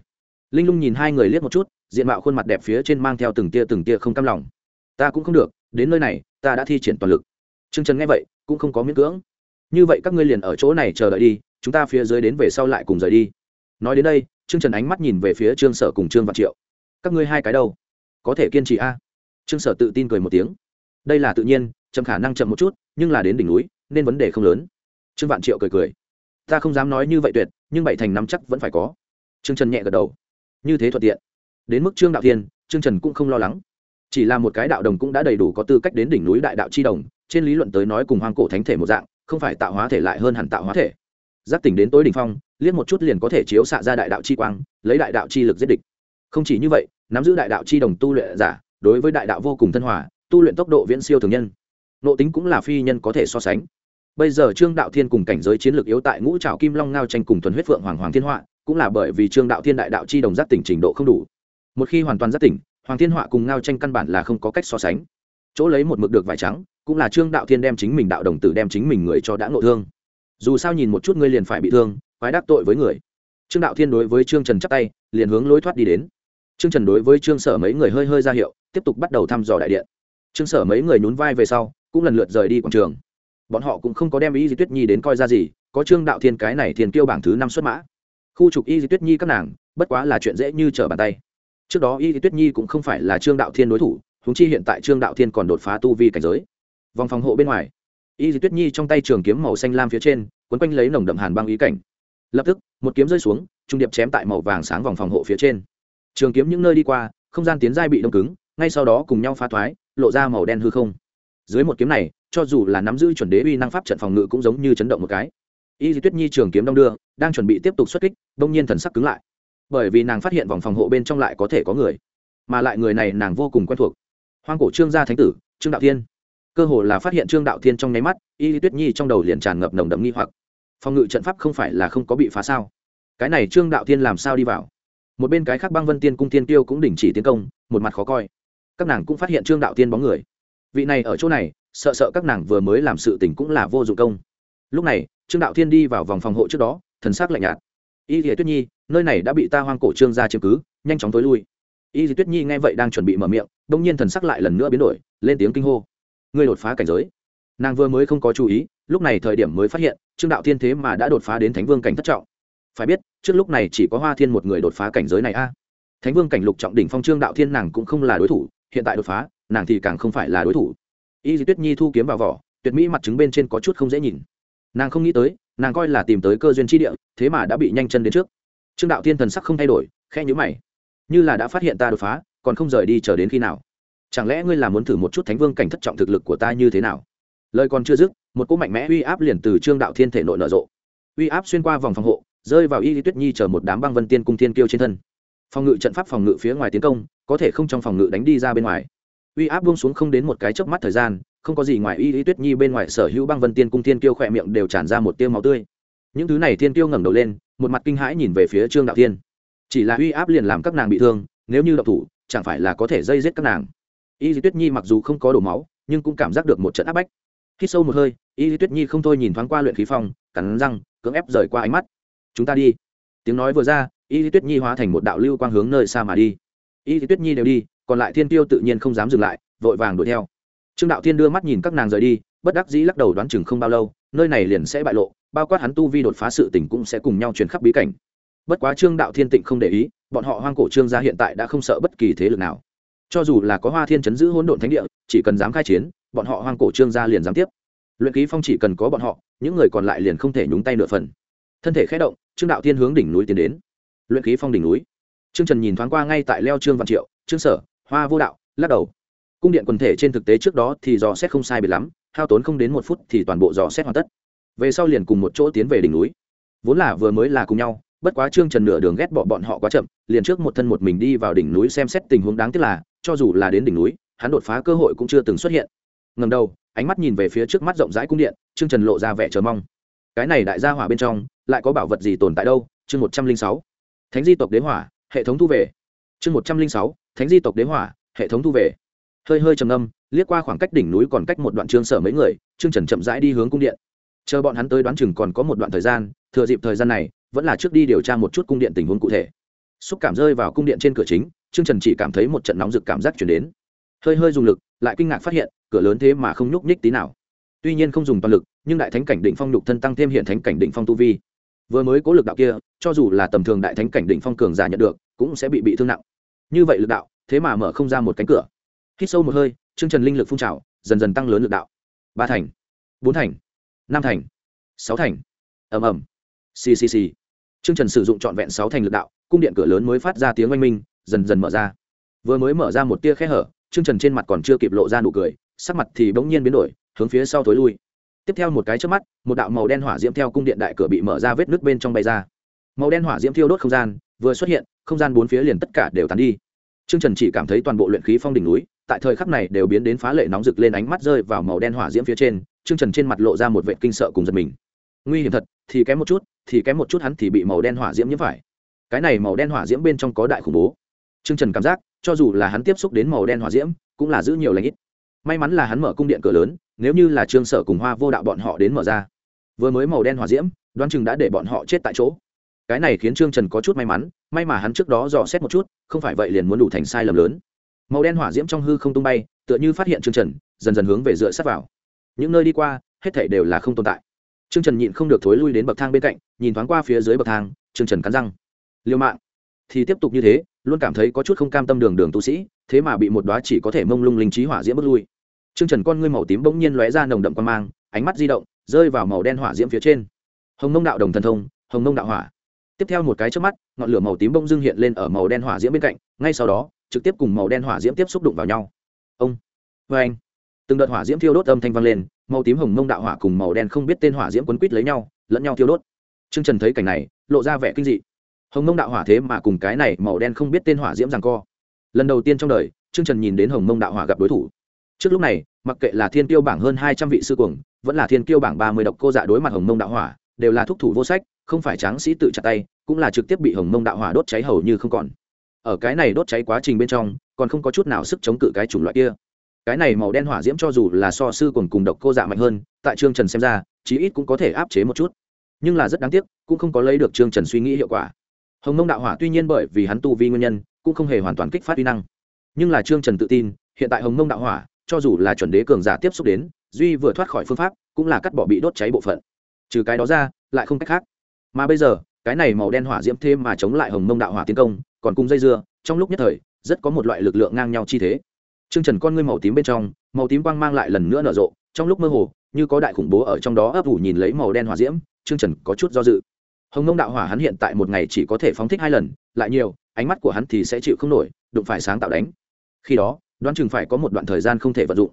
Linh lung nhìn hai người liếc một chút, diện mạo khuôn mặt đẹp phía trên mang theo từng tia từng tia không cam lòng. Ta cũng không được, đến nơi này, ta đã thi triển toàn lực. Trương trần nghe vậy, cũng không có miễn cưỡng. Như vậy các ngươi liền ở chỗ này chờ đợi đi, chúng ta phía dưới đến về sau lại cùng rời đi. Nói đến đây, trương trần ánh mắt nhìn về phía trương sở cùng trương vạn triệu. Các ngươi hai cái đâu? Có thể kiên trì a? Trương sở tự tin cười một tiếng. Đây là tự nhiên, chậm khả năng chậm một chút, nhưng là đến đỉnh núi, nên vấn đề không lớn. Trương vạn triệu cười cười. Ta không dám nói như vậy tuyệt, nhưng bảy thành năm chắc vẫn phải có. Trương trần nhẹ gật đầu. Như thế thuận tiện. Đến mức trương đạo thiên, trương trần cũng không lo lắng. Chỉ là một cái đạo đồng cũng đã đầy đủ có tư cách đến đỉnh núi đại đạo chi đồng trên lý luận tới nói cùng hoang cổ thánh thể một dạng, không phải tạo hóa thể lại hơn hẳn tạo hóa thể. Giác tỉnh đến tối đỉnh phong, liếc một chút liền có thể chiếu xạ ra đại đạo chi quang, lấy đại đạo chi lực giết địch. Không chỉ như vậy, nắm giữ đại đạo chi đồng tu luyện giả, đối với đại đạo vô cùng thân hòa, tu luyện tốc độ viễn siêu thường nhân. Nộ tính cũng là phi nhân có thể so sánh. Bây giờ trương đạo thiên cùng cảnh giới chiến lược yếu tại ngũ trào kim long ngao tranh cùng thuần huyết phượng hoàng hoàng thiên họa, cũng là bởi vì trương đạo thiên đại đạo chi đồng giác tỉnh trình độ không đủ. Một khi hoàn toàn giác tỉnh, hoàng thiên họa cùng ngao tranh căn bản là không có cách so sánh. Chỗ lấy một mực được vải trắng cũng là trương đạo thiên đem chính mình đạo đồng tử đem chính mình người cho đã ngộ thương. Dù sao nhìn một chút ngươi liền phải bị thương, quái đắc tội với người. Trương đạo thiên đối với trương trần chắp tay, liền hướng lối thoát đi đến. Trương trần đối với trương sở mấy người hơi hơi ra hiệu, tiếp tục bắt đầu thăm dò đại điện. Trương sở mấy người nhún vai về sau, cũng lần lượt rời đi quảng trường. Bọn họ cũng không có đem ý di tuyết nhi đến coi ra gì, có trương đạo thiên cái này thiền tiêu bảng thứ năm xuất mã. Khu trục y di tuyết nhi các nàng, bất quá là chuyện dễ như trở bàn tay. Trước đó y di tuyết nhi cũng không phải là trương đạo thiên đối thủ húng chi hiện tại trương đạo thiên còn đột phá tu vi cảnh giới vòng phòng hộ bên ngoài. Y di tuyết nhi trong tay trường kiếm màu xanh lam phía trên, quấn quanh lấy nồng đậm hàn băng ý cảnh. Lập tức, một kiếm rơi xuống, trung điệp chém tại màu vàng sáng vòng phòng hộ phía trên. Trường kiếm những nơi đi qua, không gian tiến giai bị đông cứng, ngay sau đó cùng nhau phá thoái, lộ ra màu đen hư không. Dưới một kiếm này, cho dù là nắm giữ chuẩn đế uy năng pháp trận phòng ngự cũng giống như chấn động một cái. Y di tuyết nhi trường kiếm đông đưa, đang chuẩn bị tiếp tục xuất kích bỗng nhiên thần sắc cứng lại. Bởi vì nàng phát hiện vòng phòng hộ bên trong lại có thể có người, mà lại người này nàng vô cùng quen thuộc. Hoang cổ trương gia thánh tử, trương đạo thiên cơ hồ là phát hiện trương đạo thiên trong nháy mắt, y tuyết nhi trong đầu liền tràn ngập nồng đậm nghi hoặc. Phòng ngự trận pháp không phải là không có bị phá sao? Cái này trương đạo thiên làm sao đi vào? Một bên cái khác băng vân tiên cung tiên tiêu cũng đình chỉ tiến công, một mặt khó coi. Các nàng cũng phát hiện trương đạo tiên bóng người. Vị này ở chỗ này, sợ sợ các nàng vừa mới làm sự tình cũng là vô dụng công. Lúc này, trương đạo thiên đi vào vòng phòng hộ trước đó, thần s ắ c lạnh nhạt. Y thì tuyết nhi, nơi này đã bị ta hoang cổ trương ra chiếm cứ, nhanh chóng tối lui. Y thì tuyết nhi nghe vậy đang chuẩn bị mở miệng đ ỗ n g nhiên thần sắc lại lần nữa biến đổi, lên tiếng kinh hô ngươi đột phá cảnh giới. Nàng vừa mới không có chú ý, lúc này thời điểm mới phát hiện, trương đạo thiên thế mà đã đột phá đến thánh vương cảnh thất trọng. Phải biết, trước lúc này chỉ có hoa thiên một người đột phá cảnh giới này a. Thánh vương cảnh lục trọng đỉnh phong trương đạo thiên nàng cũng không là đối thủ, hiện tại đột phá, nàng thì càng không phải là đối thủ. Y di tuyết nhi thu kiếm vào vỏ, tuyệt mỹ mặt trứng bên trên có chút không dễ nhìn. Nàng không nghĩ tới, nàng coi là tìm tới cơ duyên tri địa, thế mà đã bị nhanh chân đến trước. Trương đạo thiên thần sắc không thay đổi khe nhữ mày. Như là đã phát hiện ta đột phá, còn không rời đi chờ đến khi nào chẳng lẽ ngươi là muốn thử một chút thánh vương cảnh thất trọng thực lực của ta như thế nào? Lời còn chưa dứt, một cỗ mạnh mẽ uy áp liền từ trương đạo thiên thể nội nở rộ. Uy áp xuyên qua vòng phòng hộ, rơi vào y lý tuyết nhi chờ một đám băng vân tiên cung thiên kiêu trên thân. Phòng ngự trận pháp phòng ngự phía ngoài tiến công, có thể không trong phòng ngự đánh đi ra bên ngoài. Uy áp buông xuống không đến một cái chớp mắt thời gian, không có gì ngoài y lý tuyết nhi bên ngoài sở hữu băng vân tiên cung thiên kiêu khỏe miệng đều tràn ra một tiêu máu tươi. Những thứ này thiên kiêu ngẩng đầu lên, một mặt kinh hãi nhìn về phía trương đạo thiên. Chỉ là uy áp liền làm các nàng bị thương, nếu như độc thủ, chẳng phải là có thể dây giết các nàng y Di tuyết nhi mặc dù không có đổ máu, nhưng cũng cảm giác được một trận áp bách. Khi sâu một hơi, y Di tuyết nhi không thôi nhìn thoáng qua luyện khí phong, cắn răng, cưỡng ép rời qua ánh mắt. Chúng ta đi. Tiếng nói vừa ra, y Di tuyết nhi hóa thành một đạo lưu quang hướng nơi xa mà đi. Y Di tuyết nhi đều đi, còn lại thiên tiêu tự nhiên không dám dừng lại, vội vàng đuổi theo. Trương đạo thiên đưa mắt nhìn các nàng rời đi, bất đắc dĩ lắc đầu đoán chừng không bao lâu, nơi này liền sẽ bại lộ, bao quát hắn tu vi đột phá sự tình cũng sẽ cùng nhau truyền khắp bí cảnh. Bất quá trương đạo thiên tịnh không để ý, bọn họ hoang cổ trương gia hiện tại đã không sợ bất kỳ thế lực nào cho dù là có hoa thiên chấn giữ hỗn độn thánh địa, chỉ cần dám khai chiến, bọn họ hoang cổ trương gia liền dám tiếp. Luyện ký phong chỉ cần có bọn họ, những người còn lại liền không thể nhúng tay nửa phần. Thân thể khé động, trương đạo thiên hướng đỉnh núi tiến đến. Luyện ký phong đỉnh núi. Trương trần nhìn thoáng qua ngay tại leo trương văn triệu, trương sở, hoa vô đạo, lắc đầu. Cung điện quần thể trên thực tế trước đó thì dò xét không sai biệt lắm, hao tốn không đến một phút thì toàn bộ dò xét hoàn tất. Về sau liền cùng một chỗ tiến về đỉnh núi. Vốn là vừa mới là cùng nhau, bất quá trương trần nửa đường ghét bỏ bọn họ quá chậm, liền trước một thân một mình đi vào đỉnh núi xem xét tình huống đáng tiếc là cho dù là đến đỉnh núi, hắn đột phá cơ hội cũng chưa từng xuất hiện. Ngầm đầu, ánh mắt nhìn về phía trước mắt rộng rãi cung điện, trương trần lộ ra vẻ chờ mong. Cái này đại gia hỏa bên trong, lại có bảo vật gì tồn tại đâu? Chương một trăm linh sáu. Thánh di tộc đế hỏa, hệ thống thu về. Chương một trăm linh sáu. Thánh di tộc đế hỏa, hệ thống thu về. Hơi hơi trầm âm liếc qua khoảng cách đỉnh núi còn cách một đoạn trương sở mấy người, trương trần chậm rãi đi hướng cung điện. Chờ bọn hắn tới đoán chừng còn có một đoạn thời gian, thừa dịp thời gian này, vẫn là trước đi điều tra một chút cung điện tình huống cụ thể xúc cảm rơi vào cung điện trên cửa chính, trương trần chỉ cảm thấy một trận nóng rực cảm giác chuyển đến. Hơi hơi dùng lực, lại kinh ngạc phát hiện, cửa lớn thế mà không nhúc nhích tí nào. Tuy nhiên không dùng toàn lực, nhưng đại thánh cảnh định phong nhục thân tăng thêm hiện thánh cảnh định phong tu vi. Vừa mới cố lực đạo kia, cho dù là tầm thường đại thánh cảnh định phong cường giả nhận được, cũng sẽ bị bị thương nặng. Như vậy lực đạo, thế mà mở không ra một cánh cửa. Hít sâu một hơi chương trần linh lực phun trào, dần dần tăng lớn lực đạo. Ba thành, bốn thành, năm thành, sáu thành. Ầm ầm. Ccc Trương trần sử dụng trọn vẹn sáu thành lực đạo cung điện cửa lớn mới phát ra tiếng oanh minh dần dần mở ra. Vừa mới mở ra một tia khe hở Trương trần trên mặt còn chưa kịp lộ ra nụ cười sắc mặt thì bỗng nhiên biến đổi hướng phía sau thối lui. Tiếp theo một cái chớp mắt một đạo màu đen hỏa diễm theo cung điện đại cửa bị mở ra vết nước bên trong bay ra. Màu đen hỏa diễm thiêu đốt không gian vừa xuất hiện không gian bốn phía liền tất cả đều tan đi. Trương Trần chỉ cảm thấy toàn bộ luyện khí phong đỉnh núi, tại thời khắc này đều biến đến phá lệ nóng rực lên ánh mắt rơi vào màu đen hỏa diễm phía trên, Trương Trần trên mặt lộ ra một vẻ kinh sợ cùng giật mình. Nguy hiểm thật, thì kém một chút, thì kém một chút hắn thì bị màu đen hỏa diễm nhiễm phải. Cái này màu đen hỏa diễm bên trong có đại khủng bố. Trương Trần cảm giác, cho dù là hắn tiếp xúc đến màu đen hỏa diễm, cũng là giữ nhiều lãnh ít. May mắn là hắn mở cung điện cửa lớn, nếu như là Trương Sở cùng Hoa Vô Đạo bọn họ đến mở ra, vừa mới màu đen hỏa diễm, Đoan chừng đã để bọn họ chết tại chỗ cái này khiến trương trần có chút may mắn may mà hắn trước đó dò xét một chút không phải vậy liền muốn đủ thành sai lầm lớn màu đen hỏa diễm trong hư không tung bay tựa như phát hiện trương trần dần dần hướng về dựa sát vào những nơi đi qua hết thể đều là không tồn tại trương trần nhịn không được thối lui đến bậc thang bên cạnh, nhìn thoáng qua phía dưới bậc thang, trương trần cắn răng. Liều mạng, thì tiếp tục như thế, luôn cảm thấy có chút không cam tâm đường đường tu sĩ, thế mà bị một đóa chỉ có thể mông lung linh trí hỏa diễm bức lui. Trương trần con ngươi màu tím bỗng nhiên lóe ra nồng đậm quan mang, ánh mắt di động, rơi vào màu đen hỏa diễm phía trên. Hồng nông đạo đồng thần thông, hồng nông đạo hỏa. Tiếp theo một cái chớp mắt, ngọn lửa màu tím bông dưng hiện lên ở màu đen hỏa diễm bên cạnh, ngay sau đó, trực tiếp cùng màu đen hỏa diễm tiếp xúc đụng vào nhau. Ông vê anh từng đợt hỏa diễm thiêu đốt âm thanh vang lên, màu tím hồng mông đạo hỏa cùng màu đen không biết tên hỏa diễm quấn quít lấy nhau, lẫn nhau thiêu đốt. T r ư ơ n g trần thấy cảnh này, lộ ra vẻ kinh dị. Hồng mông đạo hỏa thế mà cùng cái này màu đen không biết tên hỏa diễm rằng co. Lần đầu tiên trong đời t r ư ơ n g trần nhìn đến hồng mông đạo hỏa gặp đối thủ. Trước lúc này, mặc kệ là thiên tiêu bảng hơn hai trăm vị sư cuồng, vẫn là thiên tiêu bảng ba mươi độc cô dạ đối mặt hồng mông đạo hỏa, đều là thúc thủ vô sách, không phải tráng sĩ tự chặt tay, cũng là trực tiếp bị hồng mông đạo hỏa đốt cháy hầu như không còn. Ở cái này đốt cháy quá trình bên trong, còn không có chút nào sức chống cự cái chủng loại kia cái này màu đen hỏa diễm cho dù là so sư còn cùng độc cô dạ mạnh hơn, tại trương trần xem ra, chí ít cũng có thể áp chế một chút. Nhưng là rất đáng tiếc, cũng không có lấy được trương trần suy nghĩ hiệu quả. Hồng mông đạo hỏa tuy nhiên bởi vì hắn tu vi nguyên nhân, cũng không hề hoàn toàn kích phát uy năng. Nhưng là trương trần tự tin, hiện tại hồng mông đạo hỏa, cho dù là chuẩn đế cường giả tiếp xúc đến, duy vừa thoát khỏi phương pháp, cũng là cắt bỏ bị đốt cháy bộ phận. Trừ cái đó ra, lại không cách khác. Mà bây giờ, cái này màu đen hỏa diễm thêm mà chống lại hồng mông đạo hỏa tiến công, còn cùng dây dưa, trong lúc nhất thời, rất có một loại lực lượng ngang nhau chi thế. Trương trần con ngươi màu tím bên trong, màu tím quang mang lại lần nữa nở rộ, trong lúc mơ hồ, như có đại khủng bố ở trong đó ấp ủ nhìn lấy màu đen hỏa diễm, Trương trần có chút do dự. Hồng mông đạo hỏa hắn hiện tại một ngày chỉ có thể phóng thích hai lần, lại nhiều, ánh mắt của hắn thì sẽ chịu không nổi, đụng phải sáng tạo đánh. Khi đó, đoán chừng phải có một đoạn thời gian không thể vận dụng.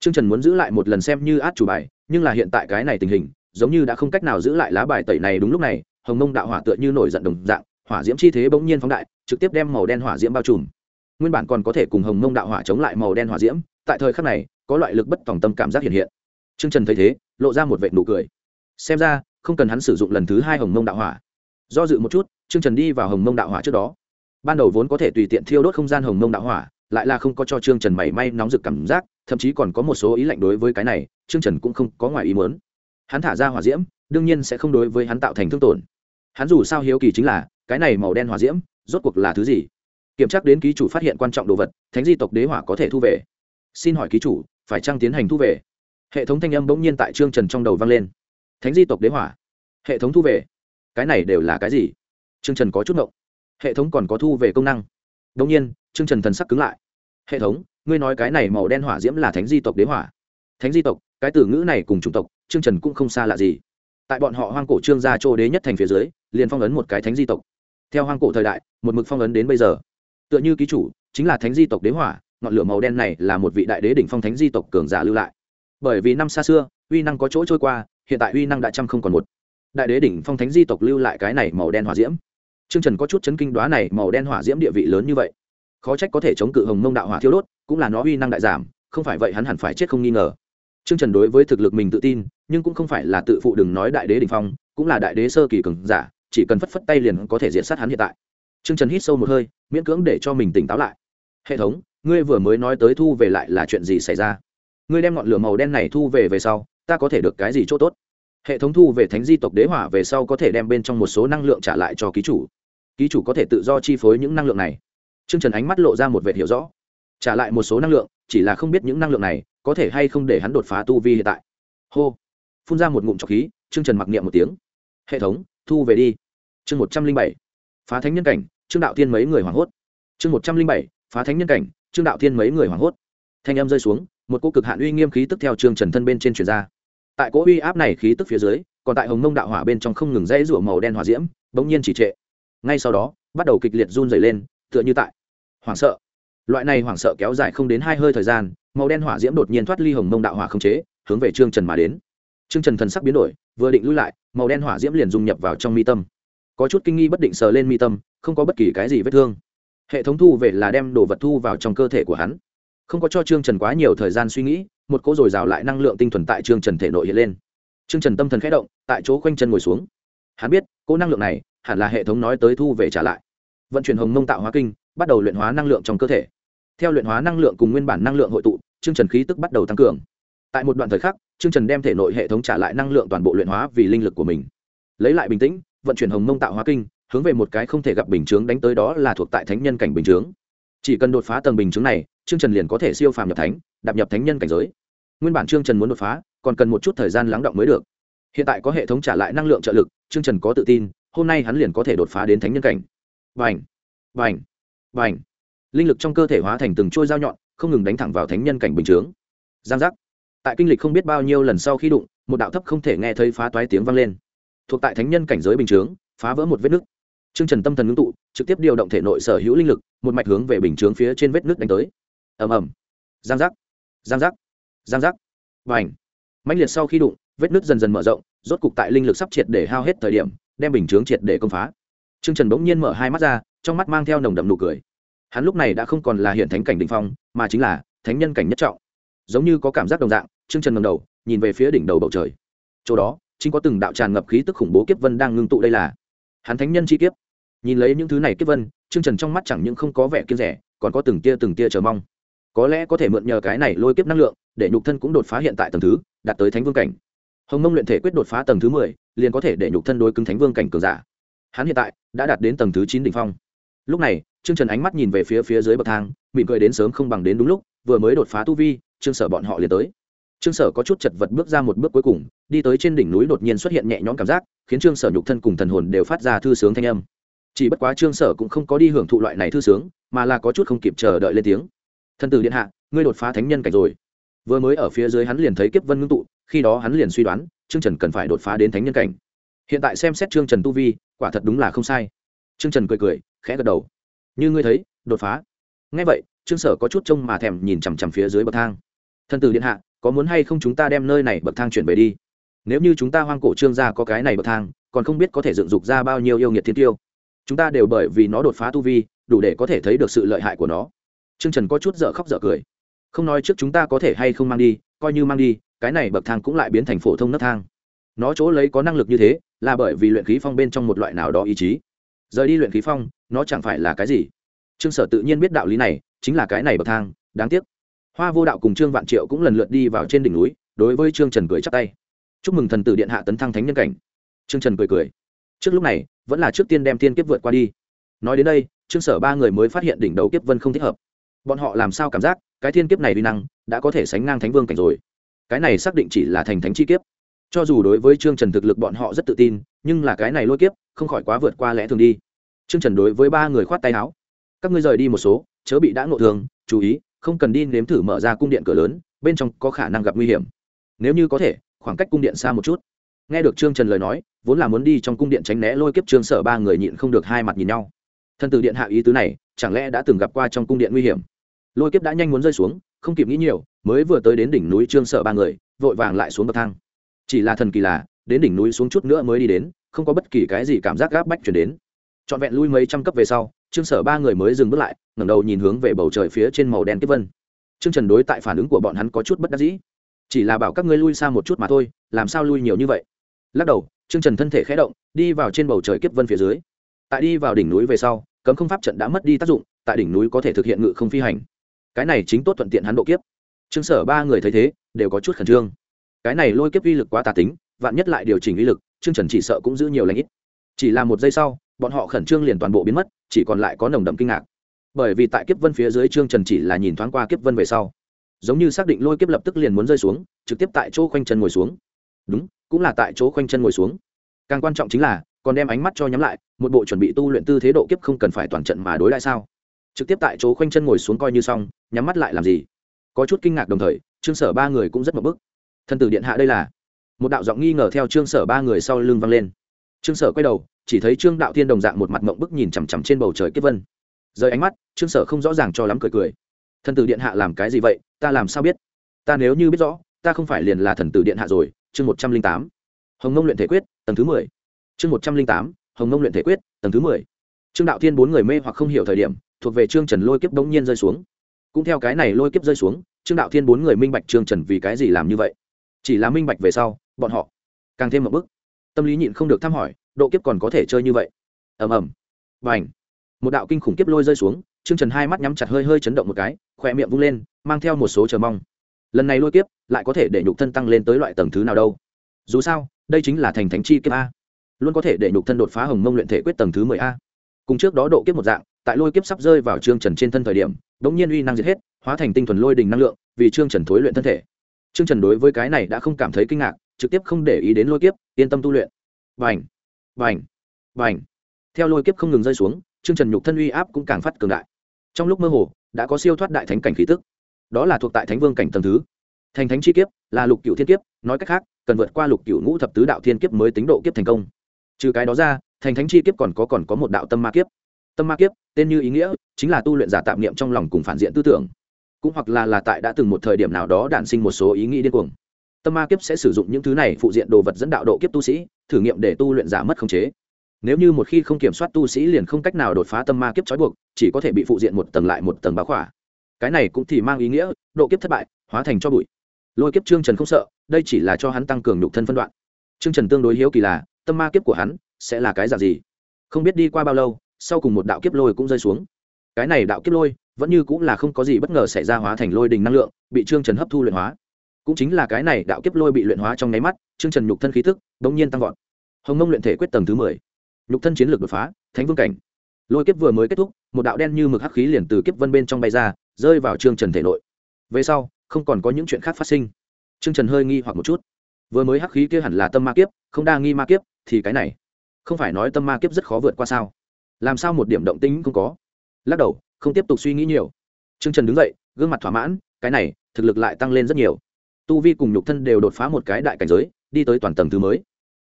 Trương trần muốn giữ lại một lần xem như át chủ bài, nhưng là hiện tại cái này tình hình, giống như đã không cách nào giữ lại lá bài tẩy này đúng lúc này, hồng mông đạo hỏa tựa như nổi giận đồng dạng, hỏa diễm chi thế bỗng nhiên phóng đại, trực tiếp đem màu đen hỏa diễm bao trùm nguyên bản còn có thể cùng hồng mông đạo hỏa chống lại màu đen hỏa diễm, tại thời khắc này, có loại lực bất tòng tâm cảm giác hiện hiện. T r ư ơ n g trần thấy thế, lộ ra một vệ nụ cười. Xem ra, không cần hắn sử dụng lần thứ hai hồng mông đạo hỏa. Do dự một chút t r ư ơ n g trần đi vào hồng mông đạo hỏa trước đó. Ban đầu vốn có thể tùy tiện thiêu đốt không gian hồng mông đạo hỏa, lại là không có cho trương trần mảy may nóng rực cảm giác, thậm chí còn có một số ý lạnh đối với cái này, trương trần cũng không có ngoài ý mớn hắn thả ra hỏa diễm, đương nhiên sẽ không đối với hắn tạo thành thương tổn. Hắn dù sao hiếu kỳ chính là, cái này màu đen hỏa diễm, rốt cuộc là thứ gì? Kiểm tra đến ký chủ phát hiện quan trọng đồ vật, thánh di tộc đế hỏa có thể thu về. Xin hỏi ký chủ, phải trăng tiến hành thu về? Hệ thống thanh âm bỗng nhiên tại trương trần trong đầu vang lên. Thánh di tộc đế hỏa? Hệ thống thu về? Cái này đều là cái gì? Trương trần có chút ngộng. Hệ thống còn có thu về công năng. Đông nhiên, trương trần thần sắc cứng lại. Hệ thống, ngươi nói cái này màu đen hỏa diễm là thánh di tộc đế hỏa. Thánh di tộc, cái từ ngữ này cùng chủng tộc, trương trần cũng không xa lạ gì. Tại bọn họ hoang cổ trương gia châu đế nhất thành phía dưới, liền phong ấn một cái thánh di tộc. Theo hoang cổ thời đại, một mực phong ấn đến bây giờ tựa như ký chủ chính là thánh di tộc đế hỏa ngọn lửa màu đen này là một vị đại đế đỉnh phong thánh di tộc cường giả lưu lại bởi vì năm xa xưa uy năng có chỗ trôi qua hiện tại uy năng đã trăm không còn một đại đế đỉnh phong thánh di tộc lưu lại cái này màu đen hỏa diễm Trương Trần có chút chấn kinh đoá này màu đen hỏa diễm địa vị lớn như vậy. Khó trách có thể chống cự hồng mông đạo hỏa thiêu đốt, cũng là nó uy năng đại giảm, không phải vậy hắn hẳn phải chết không nghi ngờ. Trương Trần đối với thực lực mình tự tin, nhưng cũng không phải là tự phụ đừng nói đại đế đỉnh phong, cũng là đại đế sơ kỳ cường giả, chỉ cần phất phất tay liền có thể diệt sát hắn hiện tại. Trương Trần hít sâu một hơi, miễn cưỡng để cho mình tỉnh táo lại. Hệ thống, ngươi vừa mới nói tới thu về lại là chuyện gì xảy ra? Ngươi đem ngọn lửa màu đen này thu về về sau, ta có thể được cái gì chỗ tốt? Hệ thống thu về thánh di tộc đế hỏa về sau có thể đem bên trong một số năng lượng trả lại cho ký chủ. Ký chủ có thể tự do chi phối những năng lượng này. Trương Trần ánh mắt lộ ra một vẻ hiểu rõ. Trả lại một số năng lượng, chỉ là không biết những năng lượng này có thể hay không để hắn đột phá tu vi hiện tại hô phun ra một ngụm trọc khí chương trần mặc niệm một tiếng hệ thống thu về đi chương một trăm linh bảy phá thánh nhân cảnh trương đạo thiên mấy người hoảng hốt. Chương một trăm linh bảy, phá thánh nhân cảnh, trương đạo thiên mấy người hoảng hốt. Thanh âm rơi xuống, một cô cực hạn uy nghiêm khí tức theo trương trần thân bên trên truyền ra. Tại cỗ uy áp này khí tức phía dưới, còn tại hồng mông đạo hỏa bên trong không ngừng dãy rủa màu đen hỏa diễm, bỗng nhiên chỉ trệ. Ngay sau đó, bắt đầu kịch liệt run dày lên, tựa như tại hoảng sợ. Loại này hoảng sợ kéo dài không đến hai hơi thời gian, màu đen hỏa diễm đột nhiên thoát ly hồng mông đạo hỏa không chế, hướng về trương trần mà đến. Trương trần thần sắc biến đổi, vừa định lui lại, màu đen hỏa diễm liền dung nhập vào trong mi tâm có chút kinh nghi bất định sờ lên mi tâm, không có bất kỳ cái gì vết thương. Hệ thống thu về là đem đồ vật thu vào trong cơ thể của hắn. Không có cho trương trần quá nhiều thời gian suy nghĩ, một cỗ dồi dào lại năng lượng tinh thuần tại trương trần thể nội hiện lên. Trương trần tâm thần khẽ động, tại chỗ khoanh chân ngồi xuống. Hắn biết, cỗ năng lượng này hẳn là hệ thống nói tới thu về trả lại. Vận chuyển hồng mông tạo hóa kinh, bắt đầu luyện hóa năng lượng trong cơ thể. Theo luyện hóa năng lượng cùng nguyên bản năng lượng hội tụ, trương trần khí tức bắt đầu tăng cường. Tại một đoạn thời khắc, trương trần đem thể nội hệ thống trả lại năng lượng toàn bộ luyện hóa vì linh lực của mình. Lấy lại bình tĩnh vận chuyển hồng mông tạo hóa kinh, hướng về một cái không thể gặp bình chướng đánh tới đó là thuộc tại thánh nhân cảnh bình chướng. Chỉ cần đột phá tầng bình chướng này, trương trần liền có thể siêu phàm nhập thánh, đạp nhập thánh nhân cảnh giới. Nguyên bản trương trần muốn đột phá, còn cần một chút thời gian lắng động mới được. Hiện tại có hệ thống trả lại năng lượng trợ lực, trương trần có tự tin, hôm nay hắn liền có thể đột phá đến thánh nhân cảnh. Vành vành vành linh lực trong cơ thể hóa thành từng trôi dao nhọn, không ngừng đánh thẳng vào thánh nhân cảnh bình chướng. Giang giác! Tại kinh lịch không biết bao nhiêu lần sau khi đụng, một đạo thấp không thể nghe thấy phá toái tiếng vang lên thuộc tại thánh nhân cảnh giới bình chướng phá vỡ một vết nứt Trương Trần tâm thần ngưng tụ, trực tiếp điều động thể nội sở hữu linh lực, một mạch hướng về bình chướng phía trên vết nứt đánh tới. Ầm ầm. Giang giác. Giang giác. Giang giác. Bành. Mãnh liệt sau khi đụng, vết nứt dần dần mở rộng, rốt cục tại linh lực sắp triệt để hao hết thời điểm, đem bình chướng triệt để công phá. Trương Trần bỗng nhiên mở hai mắt ra, trong mắt mang theo nồng đậm nụ cười. Hắn lúc này đã không còn là hiện thánh cảnh đỉnh phong, mà chính là thánh nhân cảnh nhất trọng. Giống như có cảm giác đồng dạng, Trương Trần ngẩng đầu, nhìn về phía đỉnh đầu bầu trời. Chỗ đó, chính có từng đạo tràn ngập khí tức khủng bố kiếp vân đang ngưng tụ đây là. Hắn thánh nhân chi kiếp. Nhìn lấy những thứ này kiếp vân chương trần trong mắt chẳng những không có vẻ kiếp rẻ, còn có từng tia từng tia chờ mong. Có lẽ có thể mượn nhờ cái này lôi kiếp năng lượng, để nhục thân cũng đột phá hiện tại tầng thứ, đạt tới thánh vương cảnh. Hồng mông luyện thể quyết đột phá tầng thứ mười, liền có thể để nhục thân đối cứng thánh vương cảnh cường giả. Hắn hiện tại đã đạt đến tầng thứ chín đ ỉ n h phong. Lúc này chương trần ánh mắt nhìn về phía phía dưới bậc thang, mỉm cười đến sớm không bằng đến đúng lúc, vừa mới đột phá tu vi chương sở bọn họ liền tới trương sở có chút chật vật bước ra một bước cuối cùng, đi tới trên đỉnh núi đột nhiên xuất hiện nhẹ nhõm cảm giác, khiến trương sở nhục thân cùng thần hồn đều phát ra thư sướng thanh âm. Chỉ bất quá trương sở cũng không có đi hưởng thụ loại này thư sướng, mà là có chút không kịp chờ đợi lên tiếng. Thân tử điện hạ, ngươi đột phá thánh nhân cảnh rồi. Vừa mới ở phía dưới hắn liền thấy kiếp vân ngưng tụ, khi đó hắn liền suy đoán, trương trần cần phải đột phá đến thánh nhân cảnh. Hiện tại xem xét trương trần tu vi, quả thật đúng là không sai. Trương trần cười cười, khẽ gật đầu. Như ngươi thấy, đột phá. Ngay vậy, trương sở có chút trông mà thèm nhìn chằm chằm phía dưới bậc thang. Thân tử điện hạ có muốn hay không chúng ta đem nơi này bậc thang chuyển về đi? Nếu như chúng ta hoang cổ trương gia có cái này bậc thang, còn không biết có thể dựng dục ra bao nhiêu yêu nghiệt thiên tiêu. Chúng ta đều bởi vì nó đột phá tu vi, đủ để có thể thấy được sự lợi hại của nó. T r ư ơ n g trần có chút dở khóc dở cười. Không nói trước chúng ta có thể hay không mang đi, coi như mang đi, cái này bậc thang cũng lại biến thành phổ thông nấc thang. Nó chỗ lấy có năng lực như thế, là bởi vì luyện khí phong bên trong một loại nào đó ý chí. Rời đi luyện khí phong, nó chẳng phải là cái gì? Trương sở tự nhiên biết đạo lý này, chính là cái này bậc thang, đáng tiếc hoa vô đạo cùng trương vạn triệu cũng lần lượt đi vào trên đỉnh núi, đối với trương trần cười chắp tay. Chúc mừng thần tử điện hạ tấn thăng thánh nhân cảnh. Trương trần cười cười. Trước lúc này, vẫn là trước tiên đem tiên kiếp vượt qua đi. Nói đến đây, trương sở ba người mới phát hiện đỉnh đầu kiếp vân không thích hợp. Bọn họ làm sao cảm giác, cái thiên kiếp này vi năng, đã có thể sánh ngang thánh vương cảnh rồi. Cái này xác định chỉ là thành thánh chi kiếp. Cho dù đối với trương trần thực lực bọn họ rất tự tin, nhưng là cái này lôi kiếp, không khỏi quá vượt qua lẽ thường đi. Trương trần đối với ba người khoát tay áo. Các ngươi rời đi một số, chớ bị đã ngộ thường chú ý không cần đi nếm thử mở ra cung điện cửa lớn, bên trong có khả năng gặp nguy hiểm. Nếu như có thể, khoảng cách cung điện xa một chút. Nghe được trương trần lời nói, vốn là muốn đi trong cung điện tránh né lôi kiếp trương sở ba người nhịn không được hai mặt nhìn nhau. Thân từ điện hạ ý tứ này, chẳng lẽ đã từng gặp qua trong cung điện nguy hiểm? Lôi kiếp đã nhanh muốn rơi xuống, không kịp nghĩ nhiều, mới vừa tới đến đỉnh núi trương sở ba người, vội vàng lại xuống bậc thang. Chỉ là thần kỳ là, đến đỉnh núi xuống chút nữa mới đi đến, không có bất kỳ cái gì cảm giác gáp bách chuyển đến. Trọn vẹn lui mấy trăm cấp về sau trương sở ba người mới dừng bước lại, ngẩng đầu nhìn hướng về bầu trời phía trên màu đen kiếp vân. Trương trần đối tại phản ứng của bọn hắn có chút bất đắc dĩ. Chỉ là bảo các ngươi lui xa một chút mà thôi, làm sao lui nhiều như vậy? Lắc đầu, trương trần thân thể khẽ động, đi vào trên bầu trời kiếp vân phía dưới. Tại đi vào đỉnh núi về sau, cấm không pháp trận đã mất đi tác dụng, tại đỉnh núi có thể thực hiện ngự không phi hành. Cái này chính tốt thuận tiện hắn độ kiếp. Trương sở ba người thấy thế, đều có chút khẩn trương. Cái này lôi kiếp uy lực quá tà tính, vạn nhất lại điều chỉnh uy lực, trương trần chỉ sợ cũng giữ nhiều lãnh ít. Chỉ là một giây sau, bọn họ khẩn trương liền toàn bộ biến mất chỉ còn lại có nồng đậm kinh ngạc. Bởi vì tại kiếp vân phía dưới trương trần chỉ là nhìn thoáng qua kiếp vân về sau. Giống như xác định lôi kiếp lập tức liền muốn rơi xuống, trực tiếp tại chỗ khoanh chân ngồi xuống. Đúng, cũng là tại chỗ khoanh chân ngồi xuống. Càng quan trọng chính là, còn đem ánh mắt cho nhắm lại, một bộ chuẩn bị tu luyện tư thế độ kiếp không cần phải toàn trận mà đối lại sao. Trực tiếp tại chỗ khoanh chân ngồi xuống coi như xong, nhắm mắt lại làm gì? Có chút kinh ngạc đồng thời, trương sở ba người cũng rất mập bức. Thân tử điện hạ đây là. Một đạo giọng nghi ngờ theo trương sở ba người sau lưng vang lên. Trương sở quay đầu chỉ thấy trương đạo thiên đồng dạng một mặt mộng bức nhìn chằm chằm trên bầu trời kiếp vân. Rời ánh mắt, trương sở không rõ ràng cho lắm cười cười. Thần tử điện hạ làm cái gì vậy? Ta làm sao biết? Ta nếu như biết rõ, ta không phải liền là thần tử điện hạ rồi. Chương một trăm linh tám. Hồng nông luyện thể quyết, tầng thứ mười. Chương một trăm linh tám. Hồng nông luyện thể quyết, tầng thứ mười. Trương đạo thiên bốn người mê hoặc không hiểu thời điểm, thuộc về trương trần lôi kiếp bỗng nhiên rơi xuống. Cũng theo cái này lôi kiếp rơi xuống, trương đạo thiên bốn người minh bạch trương trần vì cái gì làm như vậy. Chỉ là minh bạch về sau, bọn họ càng thêm một bức tâm lý nhịn không được thăm hỏi, độ kiếp còn có thể chơi như vậy. Ầm ầm. Và ảnh một đạo kinh khủng kiếp lôi rơi xuống, trương trần hai mắt nhắm chặt hơi hơi chấn động một cái khỏe miệng vung lên, mang theo một số chờ mong. Lần này lôi kiếp, lại có thể để nhục thân tăng lên tới loại tầng thứ nào đâu? Dù sao, đây chính là thành thánh chi kiếp a. Luôn có thể để nhục thân đột phá hồng mông luyện thể quyết tầng thứ mười a. Cùng trước đó độ kiếp một dạng, tại lôi kiếp sắp rơi vào trương trần trên thân thời điểm đ ỗ n g nhiên uy năng diệt hết, hóa thành tinh thuần lôi đình năng lượng, vì trương trần thối luyện thân thể. Trương trần đối với cái này đã không cảm thấy kinh ngạc trực tiếp không để ý đến lôi kiếp, yên tâm tu luyện. Vành vành vành theo lôi kiếp không ngừng rơi xuống, trương trần nhục thân uy áp cũng càng phát cường đại. Trong lúc mơ hồ, đã có siêu thoát đại thánh cảnh khí tức. Đó là thuộc tại thánh vương cảnh tầng thứ. Thành thánh chi kiếp là lục cựu thiên kiếp, nói cách khác, cần vượt qua lục cựu ngũ thập tứ đạo thiên kiếp mới tính độ kiếp thành công. Trừ cái đó ra, thành thánh chi kiếp còn có còn có một đạo tâm ma kiếp. Tâm ma kiếp, tên như ý nghĩa, chính là tu luyện giả tạm niệm trong lòng cùng phản diện tư tưởng. Cũng hoặc là là tại đã từng một thời điểm nào đó đản sinh một số ý nghĩ điên cuồng tâm ma kiếp sẽ sử dụng những thứ này phụ diện đồ vật dẫn đạo độ kiếp tu sĩ, thử nghiệm để tu luyện giả mất khống chế. Nếu như một khi không kiểm soát tu sĩ liền không cách nào đột phá tâm ma kiếp trói buộc, chỉ có thể bị phụ diện một tầng lại một tầng báo khỏa. Cái này cũng thì mang ý nghĩa, độ kiếp thất bại, hóa thành cho bụi. Lôi kiếp trương trần không sợ, đây chỉ là cho hắn tăng cường nhục thân phân đoạn. Trương trần tương đối hiếu kỳ là, tâm ma kiếp của hắn sẽ là cái dạng gì? Không biết đi qua bao lâu, sau cùng một đạo kiếp lôi cũng rơi xuống. Cái này đạo kiếp lôi vẫn như cũng là không có gì bất ngờ xảy ra hóa thành lôi đình năng lượng, bị trương trần hấp thu luyện hóa cũng chính là cái này đạo kiếp lôi bị luyện hóa trong nháy mắt, trương trần nhục thân khí thức đ ỗ n g nhiên tăng vọt. Hồng mông luyện thể quyết tầng thứ mười. Nhục thân chiến lược đột phá, thánh vương cảnh. Lôi kiếp vừa mới kết thúc, một đạo đen như mực hắc khí liền từ kiếp vân bên trong bay ra, rơi vào trương trần thể nội. Về sau, không còn có những chuyện khác phát sinh. Trương trần hơi nghi hoặc một chút. Vừa mới hắc khí kia hẳn là tâm ma kiếp, không đa nghi ma kiếp, thì cái này, không phải nói tâm ma kiếp rất khó vượt qua sao? Làm sao một điểm động tĩnh không có? Lắc đầu, không tiếp tục suy nghĩ nhiều. T r ư ơ n g trần đứng dậy, gương mặt thỏa mãn, cái này, thực lực lại tăng lên rất nhiều tu vi cùng nhục thân đều đột phá một cái đại cảnh giới đi tới toàn tầng thứ mới.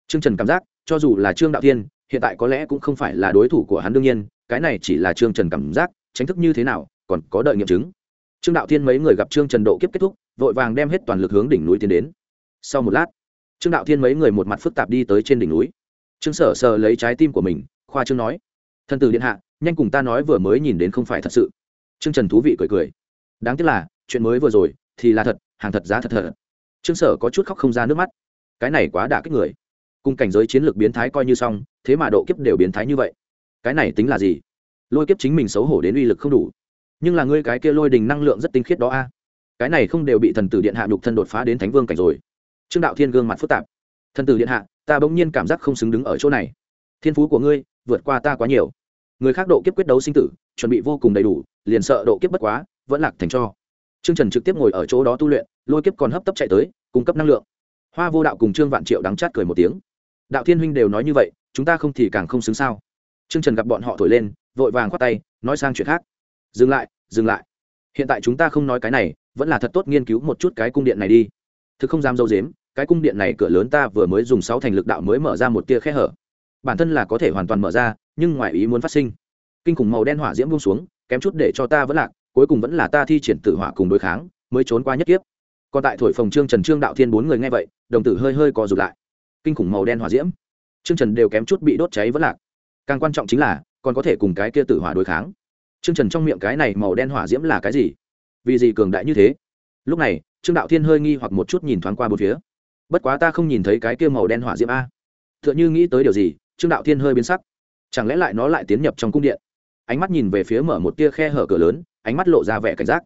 Trương trần cảm giác cho dù là trương đạo Thiên, hiện tại có lẽ cũng không phải là đối thủ của hắn đương nhiên cái này chỉ là trương trần cảm giác tránh thức như thế nào còn có đợi nghiệm chứng. Trương đạo thiên mấy người gặp trương trần độ kiếp kết thúc vội vàng đem hết toàn lực hướng đỉnh núi tiến đến. Sau một lát trương đạo thiên mấy người một mặt phức tạp đi tới trên đỉnh núi. Trương sở sờ lấy trái tim của mình khoa trương nói thân tử điện hạ nhanh cùng ta nói vừa mới nhìn đến không phải thật sự. Trương trần thú vị cười cười. Đáng tiếc là chuyện mới vừa rồi thì là thật hàng thật giá thật thật. Trương sở có chút khóc không ra nước mắt. Cái này quá đả kích người. Cùng cảnh giới chiến lược biến thái coi như xong, thế mà độ kiếp đều biến thái như vậy. Cái này tính là gì? Lôi kiếp chính mình xấu hổ đến uy lực không đủ. Nhưng là ngươi cái kia lôi đình năng lượng rất tinh khiết đó a. Cái này không đều bị thần tử điện hạ nhục thân đột phá đến thánh vương cảnh rồi. Trương đạo thiên gương mặt phức tạp. Thần tử điện hạ, ta bỗng nhiên cảm giác không xứng đứng ở chỗ này. Thiên phú của ngươi, vượt qua ta quá nhiều. Người khác độ kiếp quyết đấu sinh tử, chuẩn bị vô cùng đầy đủ, liền sợ độ kiếp bất quá, vẫn lạc thành cho trương trần trực tiếp ngồi ở chỗ đó tu luyện, lôi kiếp còn hấp tấp chạy tới, cung cấp năng lượng. Hoa vô đạo cùng trương vạn triệu đắng chát cười một tiếng. Đạo thiên huynh đều nói như vậy, chúng ta không thì càng không xứng sao? Trương trần gặp bọn họ thổi lên, vội vàng khoát tay, nói sang chuyện khác. Dừng lại dừng lại. Hiện tại chúng ta không nói cái này, vẫn là thật tốt nghiên cứu một chút cái cung điện này đi. Thực không dám dâu dếm, cái cung điện này cửa lớn ta vừa mới dùng sáu thành lực đạo mới mở ra một tia khe hở. Bản thân là có thể hoàn toàn mở ra, nhưng ngoài ý muốn phát sinh. Kinh khủng màu đen hỏa diễm buông xuống, kém chút để cho ta vẫn lạc cuối cùng vẫn là ta thi triển tử hỏa cùng đối kháng, mới trốn qua nhất kiếp. Còn tại thổi phòng trương trần, trương đạo thiên bốn người nghe vậy, đồng tử hơi hơi co rụt lại. Kinh khủng màu đen hỏa diễm. Trương trần đều kém chút bị đốt cháy vẫn lạc. Càng quan trọng chính là, còn có thể cùng cái kia tử hỏa đối kháng. Trương trần trong miệng cái này màu đen hỏa diễm là cái gì? Vì gì cường đại như thế? Lúc này, trương đạo thiên hơi nghi hoặc một chút nhìn thoáng qua bốn phía. Bất quá ta không nhìn thấy cái kia màu đen hỏa diễm a. T h ư ợ n h ư nghĩ tới điều gì, trương đạo thiên hơi biến sắc. Chẳng lẽ lại nó lại tiến nhập trong cung điện? Ánh mắt nhìn về phía mở một tia khe hở cửa lớn ánh mắt lộ ra vẻ cảnh giác.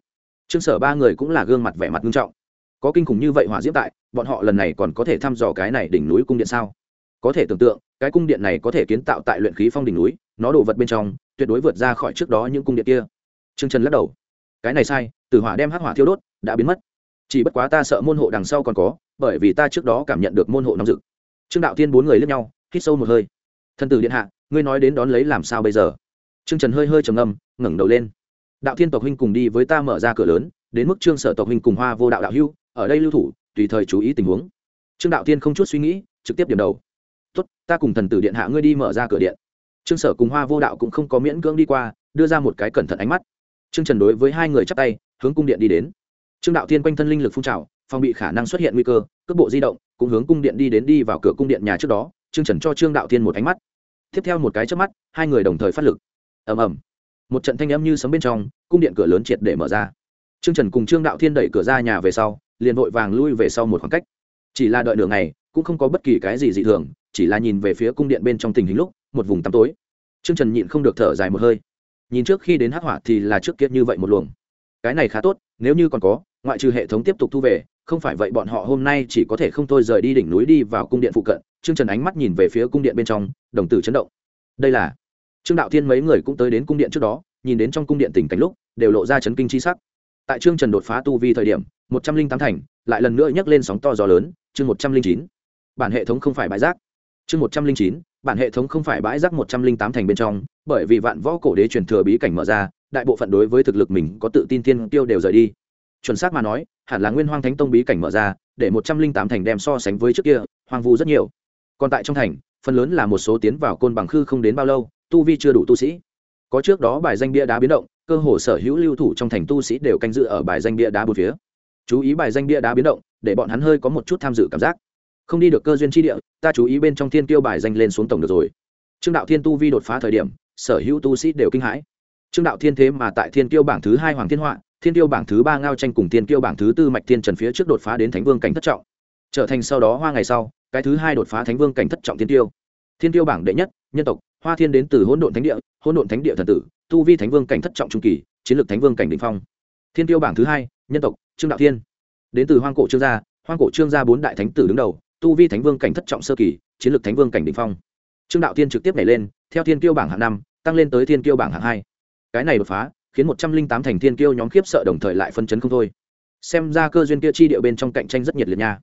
Trương sở ba người cũng là gương mặt vẻ mặt nghiêm trọng. Có kinh khủng như vậy hỏa diễm tại, bọn họ lần này còn có thể thăm dò cái này đỉnh núi cung điện sao? Có thể tưởng tượng, cái cung điện này có thể kiến tạo tại luyện khí phong đỉnh núi, nó đổ vật bên trong, tuyệt đối vượt ra khỏi trước đó những cung điện kia. Trương trần lắc đầu. Cái này sai từ hỏa đem hắc hỏa thiêu đốt, đã biến mất. Chỉ bất quá ta sợ môn hộ đằng sau còn có, bởi vì ta trước đó cảm nhận được môn hộ nóng rực. Trương đạo thiên bốn người lướt nhau, hít sâu một hơi. Thân tử điện hạ, ngươi nói đến đón lấy làm sao bây giờ? Trương trần hơi hơi trầm ngâm, ngẩng đầu lên đạo thiên tộc huynh cùng đi với ta mở ra cửa lớn, đến mức trương sở tộc huynh cùng hoa vô đạo đạo hưu, ở đây lưu thủ, tùy thời chú ý tình huống. Trương đạo Thiên không chút suy nghĩ, trực tiếp điểm đầu. Tốt, ta cùng thần tử điện hạ ngươi đi mở ra cửa điện. Trương sở cùng hoa vô đạo cũng không có miễn cưỡng đi qua, đưa ra một cái cẩn thận ánh mắt. Trương trần đối với hai người chắp tay, hướng cung điện đi đến. Trương đạo Thiên quanh thân linh lực phun trào, phòng bị khả năng xuất hiện nguy cơ, cước bộ di động, cũng hướng cung điện đi đến đi vào cửa cung điện nhà trước đó, trương trần cho trương đạo Thiên một ánh mắt. Tiếp theo một cái trước mắt, hai người đồng thời phát lực. Ầm ầm. Một trận thanh âm như sấm bên trong cung điện cửa lớn triệt để mở ra. Trương trần cùng trương đạo thiên đẩy cửa ra nhà về sau, liền vội vàng lui về sau một khoảng cách. Chỉ là đợi nửa ngày, cũng không có bất kỳ cái gì dị thường, chỉ là nhìn về phía cung điện bên trong tình hình lúc, một vùng tăm tối. Trương trần nhịn không được thở dài một hơi. Nhìn trước khi đến hắc hỏa thì là trước kiết như vậy một luồng. Cái này khá tốt, nếu như còn có, ngoại trừ hệ thống tiếp tục thu về, không phải vậy bọn họ hôm nay chỉ có thể không thôi rời đi đỉnh núi đi vào cung điện phụ cận. Trương trần ánh mắt nhìn về phía cung điện bên trong, đồng tử chấn động. Đây là trương đạo thiên mấy người cũng tới đến cung điện trước đó nhìn đến trong cung điện tình cảnh lúc, đều lộ ra chấn kinh chi sắc. Tại trương trần đột phá tu vi thời điểm, một trăm linh tám thành, lại lần nữa nhấc lên sóng to gió lớn, chương một trăm linh chín. Bản hệ thống không phải bãi rác. Chương một trăm linh chín, bản hệ thống không phải bãi rác một trăm linh tám thành bên trong, bởi vì vạn võ cổ đế truyền thừa bí cảnh mở ra, đại bộ phận đối với thực lực mình có tự tin thiên tiêu đều rời đi. Chuẩn xác mà nói, hẳn là nguyên hoang thánh tông bí cảnh mở ra, để một trăm linh tám thành đem so sánh với trước kia, hoang vu rất nhiều. Còn tại trong thành, phần lớn là một số tiến vào côn bằng khư không đến bao lâu, tu vi chưa đủ tu sĩ có trước đó bài danh bia đá biến động, cơ hồ sở hữu lưu thủ trong thành tu sĩ đều canh dự ở bài danh bia đá bốn phía. Chú ý bài danh bia đá biến động, để bọn hắn hơi có một chút tham dự cảm giác. Không đi được cơ duyên tri địa, ta chú ý bên trong thiên tiêu bài danh lên xuống tổng được rồi. Trương đạo thiên tu vi đột phá thời điểm, sở hữu tu sĩ đều kinh hãi. Trương đạo thiên thế mà tại thiên tiêu bảng thứ hai hoàng thiên họa, thiên tiêu bảng thứ ba ngao tranh cùng thiên tiêu bảng thứ tư mạch thiên trần phía trước đột phá đến thánh vương cảnh thất trọng. Trở thành sau đó hoa ngày sau, cái thứ hai đột phá thánh vương cảnh thất trọng thiên tiêu thiên tiêu bảng đệ nhất, nhân tộc hoa thiên đến từ hỗn độn thánh địa, hỗn độn thánh địa thần tử, tu vi thánh vương cảnh thất trọng trung kỳ, chiến lược thánh vương cảnh đ ỉ n h phong. Thiên tiêu bảng thứ hai, nhân tộc, trương đạo thiên. Đến từ hoang cổ trương gia, hoang cổ trương gia bốn đại thánh tử đứng đầu, tu vi thánh vương cảnh thất trọng sơ kỳ, chiến lược thánh vương cảnh đ ỉ n h phong. Trương đạo thiên trực tiếp nhảy lên, theo thiên tiêu bảng hạng năm, tăng lên tới thiên tiêu bảng hạng hai. Cái này đột phá, khiến một trăm linh tám thành thiên kiêu nhóm khiếp sợ đồng thời lại phân chấn không thôi. Xem ra cơ duyên kia chi địa bên trong cạnh tranh rất nhiệt liệt nha.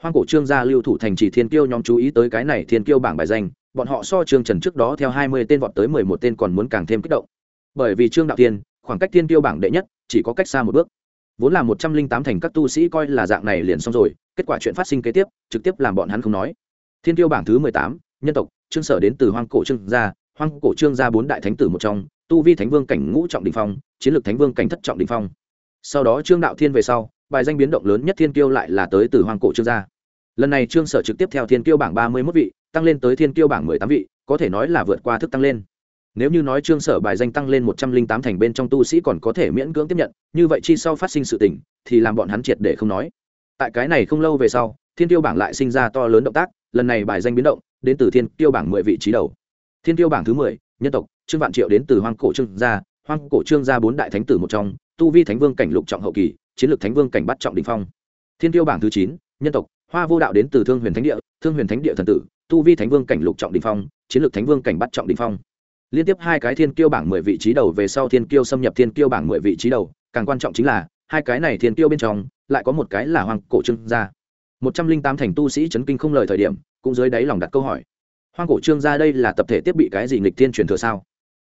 Hoang cổ trương gia lưu thủ thành chỉ thiên kiêu nhóm chú ý tới cái này thiên kiêu bảng bài danh bọn họ so trương trần trước đó theo hai mươi tên vọt tới mười một tên còn muốn càng thêm kích động. Bởi vì trương đạo tiên khoảng cách tiên tiêu bảng đệ nhất, chỉ có cách xa một bước. Vốn là một trăm linh tám thành các tu sĩ coi là dạng này liền xong rồi, kết quả chuyện phát sinh kế tiếp, trực tiếp làm bọn hắn không nói. Thiên tiêu bảng thứ mười tám, nhân tộc, trương sở đến từ hoang cổ trương gia, hoang cổ trương gia bốn đại thánh tử một trong, tu vi thánh vương cảnh ngũ trọng đình phong, chiến lược thánh vương cảnh thất trọng đình phong. Sau đó trương đạo thiên về sau, bài danh biến động lớn nhất thiên kiêu lại là tới từ hoang cổ trương gia. Lần này trương sở trực tiếp theo thiên kiêu bảng ba mươi mốt vị tăng lên tới thiên kiêu bảng mười tám vị, có thể nói là vượt qua thức tăng lên. Nếu như nói trương sở bài danh tăng lên một trăm linh tám thành bên trong tu sĩ còn có thể miễn cưỡng tiếp nhận, như vậy chi sau phát sinh sự tình, thì làm bọn hắn triệt để không nói. Tại cái này không lâu về sau, thiên tiêu bảng lại sinh ra to lớn động tác, lần này bài danh biến động, đến từ thiên tiêu bảng mười vị trí đầu. Thiên tiêu bảng thứ mười, nhân tộc, trương vạn triệu đến từ hoang cổ trương gia, hoang cổ trương gia bốn đại thánh tử một trong, tu vi thánh vương cảnh lục trọng hậu kỳ, chiến lược thánh vương cảnh bắt trọng đình phong. Thiên tiêu bảng thứ chín, nhân tộc, hoa vô đạo đến từ thương huyền thánh địa, thương huyền thánh địa thần tử tu vi thánh vương cảnh lục trọng đình phong, chiến lược thánh vương cảnh bắt trọng đình phong. Liên tiếp hai cái thiên kiêu bảng mười vị trí đầu về sau thiên kiêu xâm nhập thiên kiêu bảng mười vị trí đầu, càng quan trọng chính là, hai cái này thiên kiêu bên trong, lại có một cái là hoàng cổ trương gia. Một trăm linh tám thành tu sĩ chấn kinh không lời thời điểm, cũng dưới đáy lòng đặt câu hỏi. Hoang cổ trương gia đây là tập thể tiếp bị cái gì nghịch thiên truyền thừa sao?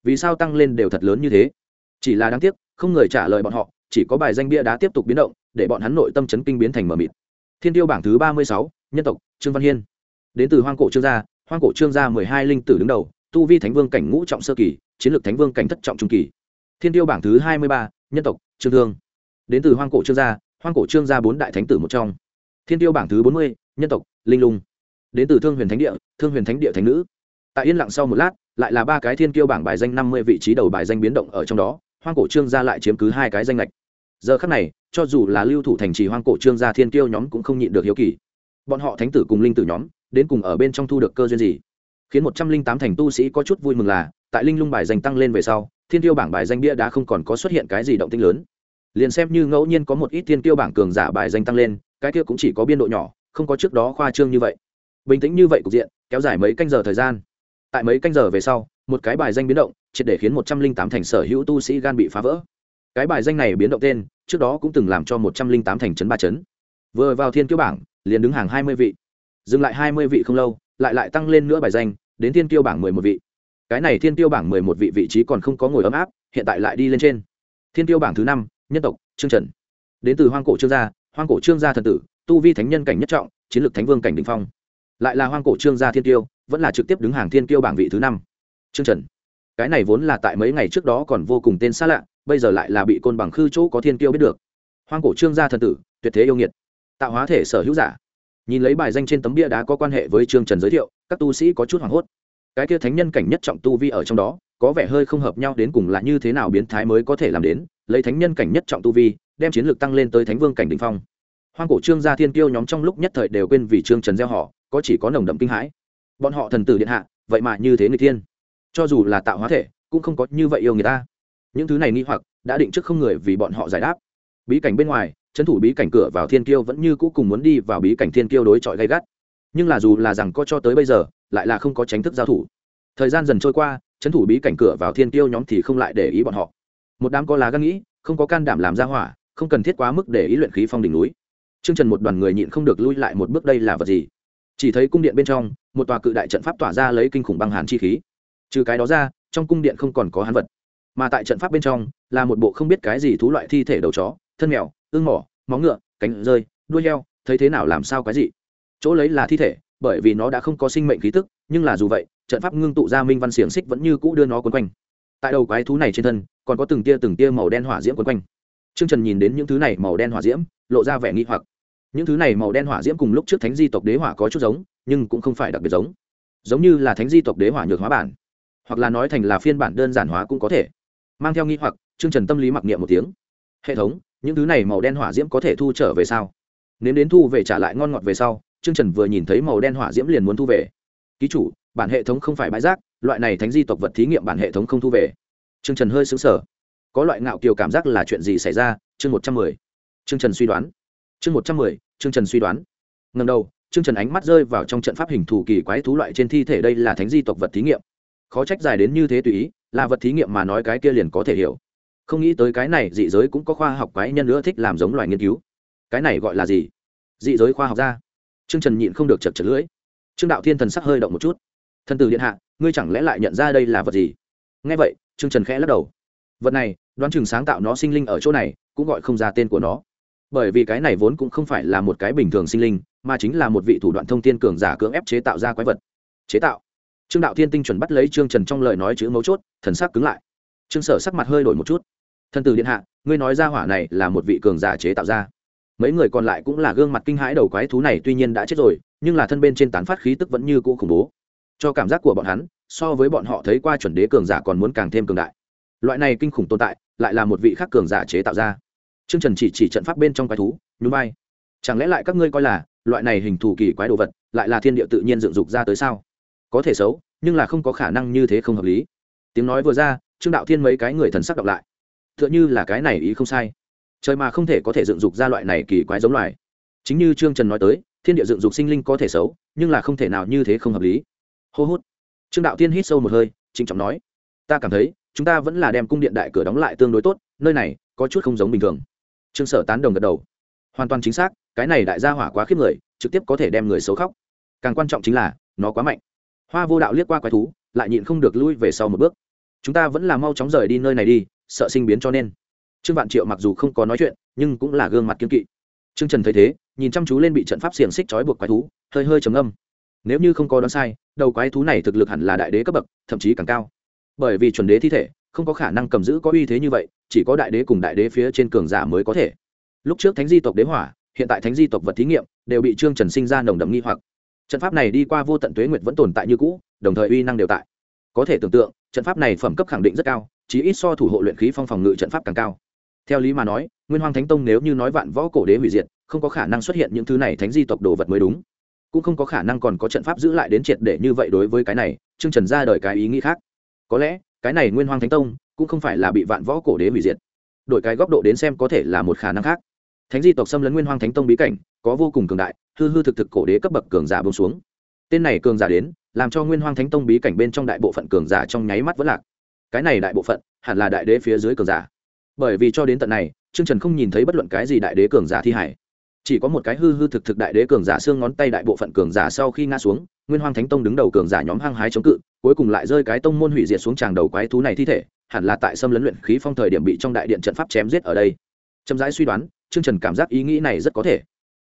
Vì sao tăng lên đều thật lớn như thế? Chỉ là đáng tiếc, không người trả lời bọn họ, chỉ có bài danh bia đá tiếp tục biến động, để bọn hắn nội tâm chấn kinh biến thành mờ mịt. Thiên tiêu bảng thứ ba mươi sáu, nhân tộc, trương văn hiên đến từ hoang cổ trương gia, hoang cổ trương gia mười hai linh tử đứng đầu, tu vi thánh vương cảnh ngũ trọng sơ kỳ, chiến lược thánh vương cảnh thất trọng trung kỳ. Thiên tiêu bảng thứ hai mươi ba, nhân tộc, trương thương. Đến từ hoang cổ trương gia, hoang cổ trương gia bốn đại thánh tử một trong. Thiên tiêu bảng thứ bốn mươi, nhân tộc, linh lung. Đến từ thương huyền thánh địa, thương huyền thánh địa thánh nữ. Tại yên lặng sau một lát, lại là ba cái thiên tiêu bảng bài danh năm mươi vị trí đầu bài danh biến động ở trong đó, hoang cổ trương gia lại chiếm cứ hai cái danh lệch giờ khắc này, cho dù là lưu thủ thành trì hoang cổ trương gia thiên tiêu nhóm cũng không nhịn được hiếu kỳ. Bọn họ thánh tử cùng linh tử nhóm đến cùng ở bên trong thu được cơ duyên gì. Khiến một trăm linh tám thành tu sĩ có chút vui mừng là, tại linh lung bài danh tăng lên về sau, thiên tiêu bảng bài danh bia đã không còn có xuất hiện cái gì động tinh lớn. Liền xem như ngẫu nhiên có một ít thiên tiêu bảng cường giả bài danh tăng lên, cái kia cũng chỉ có biên độ nhỏ, không có trước đó khoa trương như vậy. Bình tĩnh như vậy cục diện, kéo dài mấy canh giờ thời gian. Tại mấy canh giờ về sau, một cái bài danh biến động, triệt để khiến một trăm linh tám thành sở hữu tu sĩ gan bị phá vỡ. Cái bài danh này biến động tên, trước đó cũng từng làm cho một trăm linh tám thành trấn ba chấn. Vừa vào thiên kiêu bảng, liền đứng hàng hai mươi vị dừng lại hai mươi vị không lâu, lại lại tăng lên nữa bài danh, đến thiên tiêu bảng mười một vị. Cái này thiên tiêu bảng mười một vị vị trí còn không có ngồi ấm áp, hiện tại lại đi lên trên. Thiên tiêu bảng thứ năm, nhân tộc, trương trần. Đến từ hoang cổ trương gia, hoang cổ trương gia thần tử, tu vi thánh nhân cảnh nhất trọng, chiến lược thánh vương cảnh đình phong. Lại là hoang cổ trương gia thiên tiêu, vẫn là trực tiếp đứng hàng thiên tiêu bảng vị thứ năm, trương trần. Cái này vốn là tại mấy ngày trước đó còn vô cùng tên xa lạ, bây giờ lại là bị côn bằng khư chỗ có thiên tiêu biết được. Hoang cổ trương gia thần tử, tuyệt thế yêu nghiệt. Tạo hóa thể sở hữu giả nhìn lấy bài danh trên tấm bia đá có quan hệ với trương trần giới thiệu, các tu sĩ có chút hoảng hốt. Cái kia thánh nhân cảnh nhất trọng tu vi ở trong đó, có vẻ hơi không hợp nhau đến cùng là như thế nào biến thái mới có thể làm đến, lấy thánh nhân cảnh nhất trọng tu vi, đem chiến lược tăng lên tới thánh vương cảnh đình phong. Hoang cổ trương gia thiên kiêu nhóm trong lúc nhất thời đều quên vì trương trần gieo họ, có chỉ có nồng đậm kinh hãi. Bọn họ thần tử điện hạ, vậy mà như thế người thiên. Cho dù là tạo hóa thể, cũng không có như vậy yêu người ta. Những thứ này nghi hoặc, đã định trước không người vì bọn họ giải đáp. Bí cảnh bên ngoài trấn thủ bí cảnh cửa vào thiên kiêu vẫn như cũ cùng muốn đi vào bí cảnh thiên kiêu đối chọi gay gắt. Nhưng là dù là rằng có cho tới bây giờ lại là không có tránh thức giao thủ. Thời gian dần trôi qua trấn thủ bí cảnh cửa vào thiên kiêu nhóm thì không lại để ý bọn họ. Một đám có lá gan nghĩ không có can đảm làm ra hỏa không cần thiết quá mức để ý luyện khí phong đỉnh núi. Trương Trần một đoàn người nhịn không được lui lại một bước đây là vật gì? Chỉ thấy cung điện bên trong, một tòa cự đại trận pháp tỏa ra lấy kinh khủng băng hàn chi khí. Trừ cái đó ra, trong cung điện không còn có hán vật, mà tại trận pháp bên trong là một bộ không biết cái gì thú loại thi thể đầu chó, thân mèo, ương mỏ, móng ngựa, cánh rơi, đuôi heo, thấy thế nào làm sao cái gì? Chỗ lấy là thi thể, bởi vì nó đã không có sinh mệnh khí tức, nhưng là dù vậy, trận pháp ngưng tụ ra minh văn xiềng xích vẫn như cũ đưa nó quấn quanh. Tại đầu quái thú này trên thân, còn có từng tia từng tia màu đen hỏa diễm quấn quanh. Trương Trần nhìn đến những thứ này màu đen hỏa diễm, lộ ra vẻ nghi hoặc những thứ này màu đen hỏa diễm cùng lúc trước thánh di tộc đế hỏa có chút giống nhưng cũng không phải đặc biệt giống giống như là thánh di tộc đế hỏa nhược hóa bản hoặc là nói thành là phiên bản đơn giản hóa cũng có thể mang theo nghi hoặc chương trần tâm lý mặc niệm một tiếng hệ thống những thứ này màu đen hỏa diễm có thể thu trở về sao? Nếu đến thu về trả lại ngon ngọt về sau chương trần vừa nhìn thấy màu đen hỏa diễm liền muốn thu về. Ký chủ, bản hệ thống không phải bãi rác, loại này thánh di tộc vật thí nghiệm bản hệ thống không thu về. Chương trần hơi xứng sở có loại ngạo kiều cảm giác là chuyện gì xảy ra? Chương một trăm mười. Chương trần suy đoán. Chương một trăm mười chương trần suy đoán. Ngần đầu chương trần ánh mắt rơi vào trong trận pháp hình thù kỳ quái thú loại trên thi thể đây là thánh di tộc vật thí nghiệm. Khó trách dài đến như thế tùy ý, là vật thí nghiệm mà nói cái kia liền có thể hiểu không nghĩ tới cái này dị giới cũng có khoa học quái nhân nữa thích làm giống loài nghiên cứu. Cái này gọi là gì? Dị giới khoa học gia. Trương trần nhịn không được chật chật lưỡi. Trương đạo thiên thần sắc hơi động một chút. Thần tử điện hạ, ngươi chẳng lẽ lại nhận ra đây là vật gì? Ngay vậy, Trương trần khẽ lắc đầu. Vật này, đoán chừng sáng tạo nó sinh linh ở chỗ này, cũng gọi không ra tên của nó. Bởi vì cái này vốn cũng không phải là một cái bình thường sinh linh, mà chính là một vị thủ đoạn thông tin cường giả cưỡng ép chế tạo ra quái vật. Chế tạo. Trương đạo thiên tinh chuẩn bắt lấy trương trần trong lời nói chữ mấu chốt, thần sắc cứng lại. Trương sở sắc mặt hơi đổi một chút thân từ điện hạ ngươi nói ra hỏa này là một vị cường giả chế tạo ra mấy người còn lại cũng là gương mặt kinh hãi đầu quái thú này tuy nhiên đã chết rồi nhưng là thân bên trên tán phát khí tức vẫn như cũ khủng bố cho cảm giác của bọn hắn so với bọn họ thấy qua chuẩn đế cường giả còn muốn càng thêm cường đại loại này kinh khủng tồn tại lại là một vị khác cường giả chế tạo ra Trương Trần chỉ chỉ trận pháp bên trong quái thú, nhún vai. Chẳng lẽ lại các ngươi coi là loại này hình thù kỳ quái đồ vật, lại là thiên địa tự nhiên dựng dục ra tới sao? Có thể xấu, nhưng là không có khả năng như thế không hợp lý. Tiếng nói vừa ra, Trương Đạo Thiên mấy cái người thần sắc đọc lại. Tựa như là cái này ý không sai. Trời mà không thể có thể dựng dục ra loại này kỳ quái giống loài. Chính như Trương Trần nói tới, thiên địa dựng dục sinh linh có thể xấu, nhưng là không thể nào như thế không hợp lý. Hô hút. Trương Đạo Thiên hít sâu một hơi, trịnh trọng nói: "Ta cảm thấy, chúng ta vẫn là đem cung điện đại cửa đóng lại tương đối tốt, nơi này có chút không giống bình thường." trương sở tán đồng gật đầu hoàn toàn chính xác cái này đại gia hỏa quá khiếp người trực tiếp có thể đem người xấu khóc càng quan trọng chính là nó quá mạnh hoa vô đạo liếc qua quái thú lại nhịn không được lui về sau một bước chúng ta vẫn là mau chóng rời đi nơi này đi sợ sinh biến cho nên. Trương vạn triệu mặc dù không có nói chuyện, nhưng cũng là gương mặt kiên kỵ. Trương trần thấy thế, nhìn chăm chú lên bị trận pháp xiềng xích trói buộc quái thú, hơi hơi trầm âm nếu như không có đoán sai, đầu quái thú này thực lực hẳn là đại đế cấp bậc, thậm chí càng cao. Bởi vì chuẩn đế thi thể, không có khả năng cầm giữ có uy thế như vậy, chỉ có đại đế cùng đại đế phía trên cường giả mới có thể. Lúc trước thánh di tộc đế hỏa, hiện tại thánh di tộc vật thí nghiệm, đều bị trương trần sinh ra nồng đậm nghi hoặc. Trận pháp này đi qua vô tận tuế nguyệt vẫn tồn tại như cũ, đồng thời uy năng đều tại. Có thể tưởng tượng, trận pháp này phẩm cấp khẳng định rất cao chí ít so thủ hộ luyện khí phong phòng ngự trận pháp càng cao. Theo lý mà nói, nguyên hoàng thánh tông nếu như nói vạn võ cổ đế hủy diệt, không có khả năng xuất hiện những thứ này thánh di tộc đồ vật mới đúng. Cũng không có khả năng còn có trận pháp giữ lại đến triệt để như vậy đối với cái này, trương trần ra đời cái ý nghĩ khác. Có lẽ, cái này nguyên hoàng thánh tông cũng không phải là bị vạn võ cổ đế hủy diệt. Đổi cái góc độ đến xem có thể là một khả năng khác. Thánh di tộc xâm lấn nguyên hoàng thánh tông bí cảnh, có vô cùng cường đại, hư hư thực thực cổ đế cấp bậc cường giả bông xuống. Tên này cường giả đến, làm cho nguyên hoàng thánh tông bí cảnh bên trong đại bộ phận cường giả trong nháy mắt vẫn lạc cái này đại bộ phận, hẳn là đại đế phía dưới cường giả. Bởi vì cho đến tận này, trương trần không nhìn thấy bất luận cái gì đại đế cường giả thi hải. Chỉ có một cái hư hư thực thực đại đế cường giả xương ngón tay đại bộ phận cường giả sau khi ngã xuống, nguyên hoàng thánh tông đứng đầu cường giả nhóm hăng hái chống cự, cuối cùng lại rơi cái tông môn hủy diệt xuống tràng đầu quái thú này thi thể, hẳn là tại xâm lấn luyện khí phong thời điểm bị trong đại điện trận pháp chém giết ở đây. Chậm rãi suy đoán chương trần cảm giác ý nghĩ này rất có thể.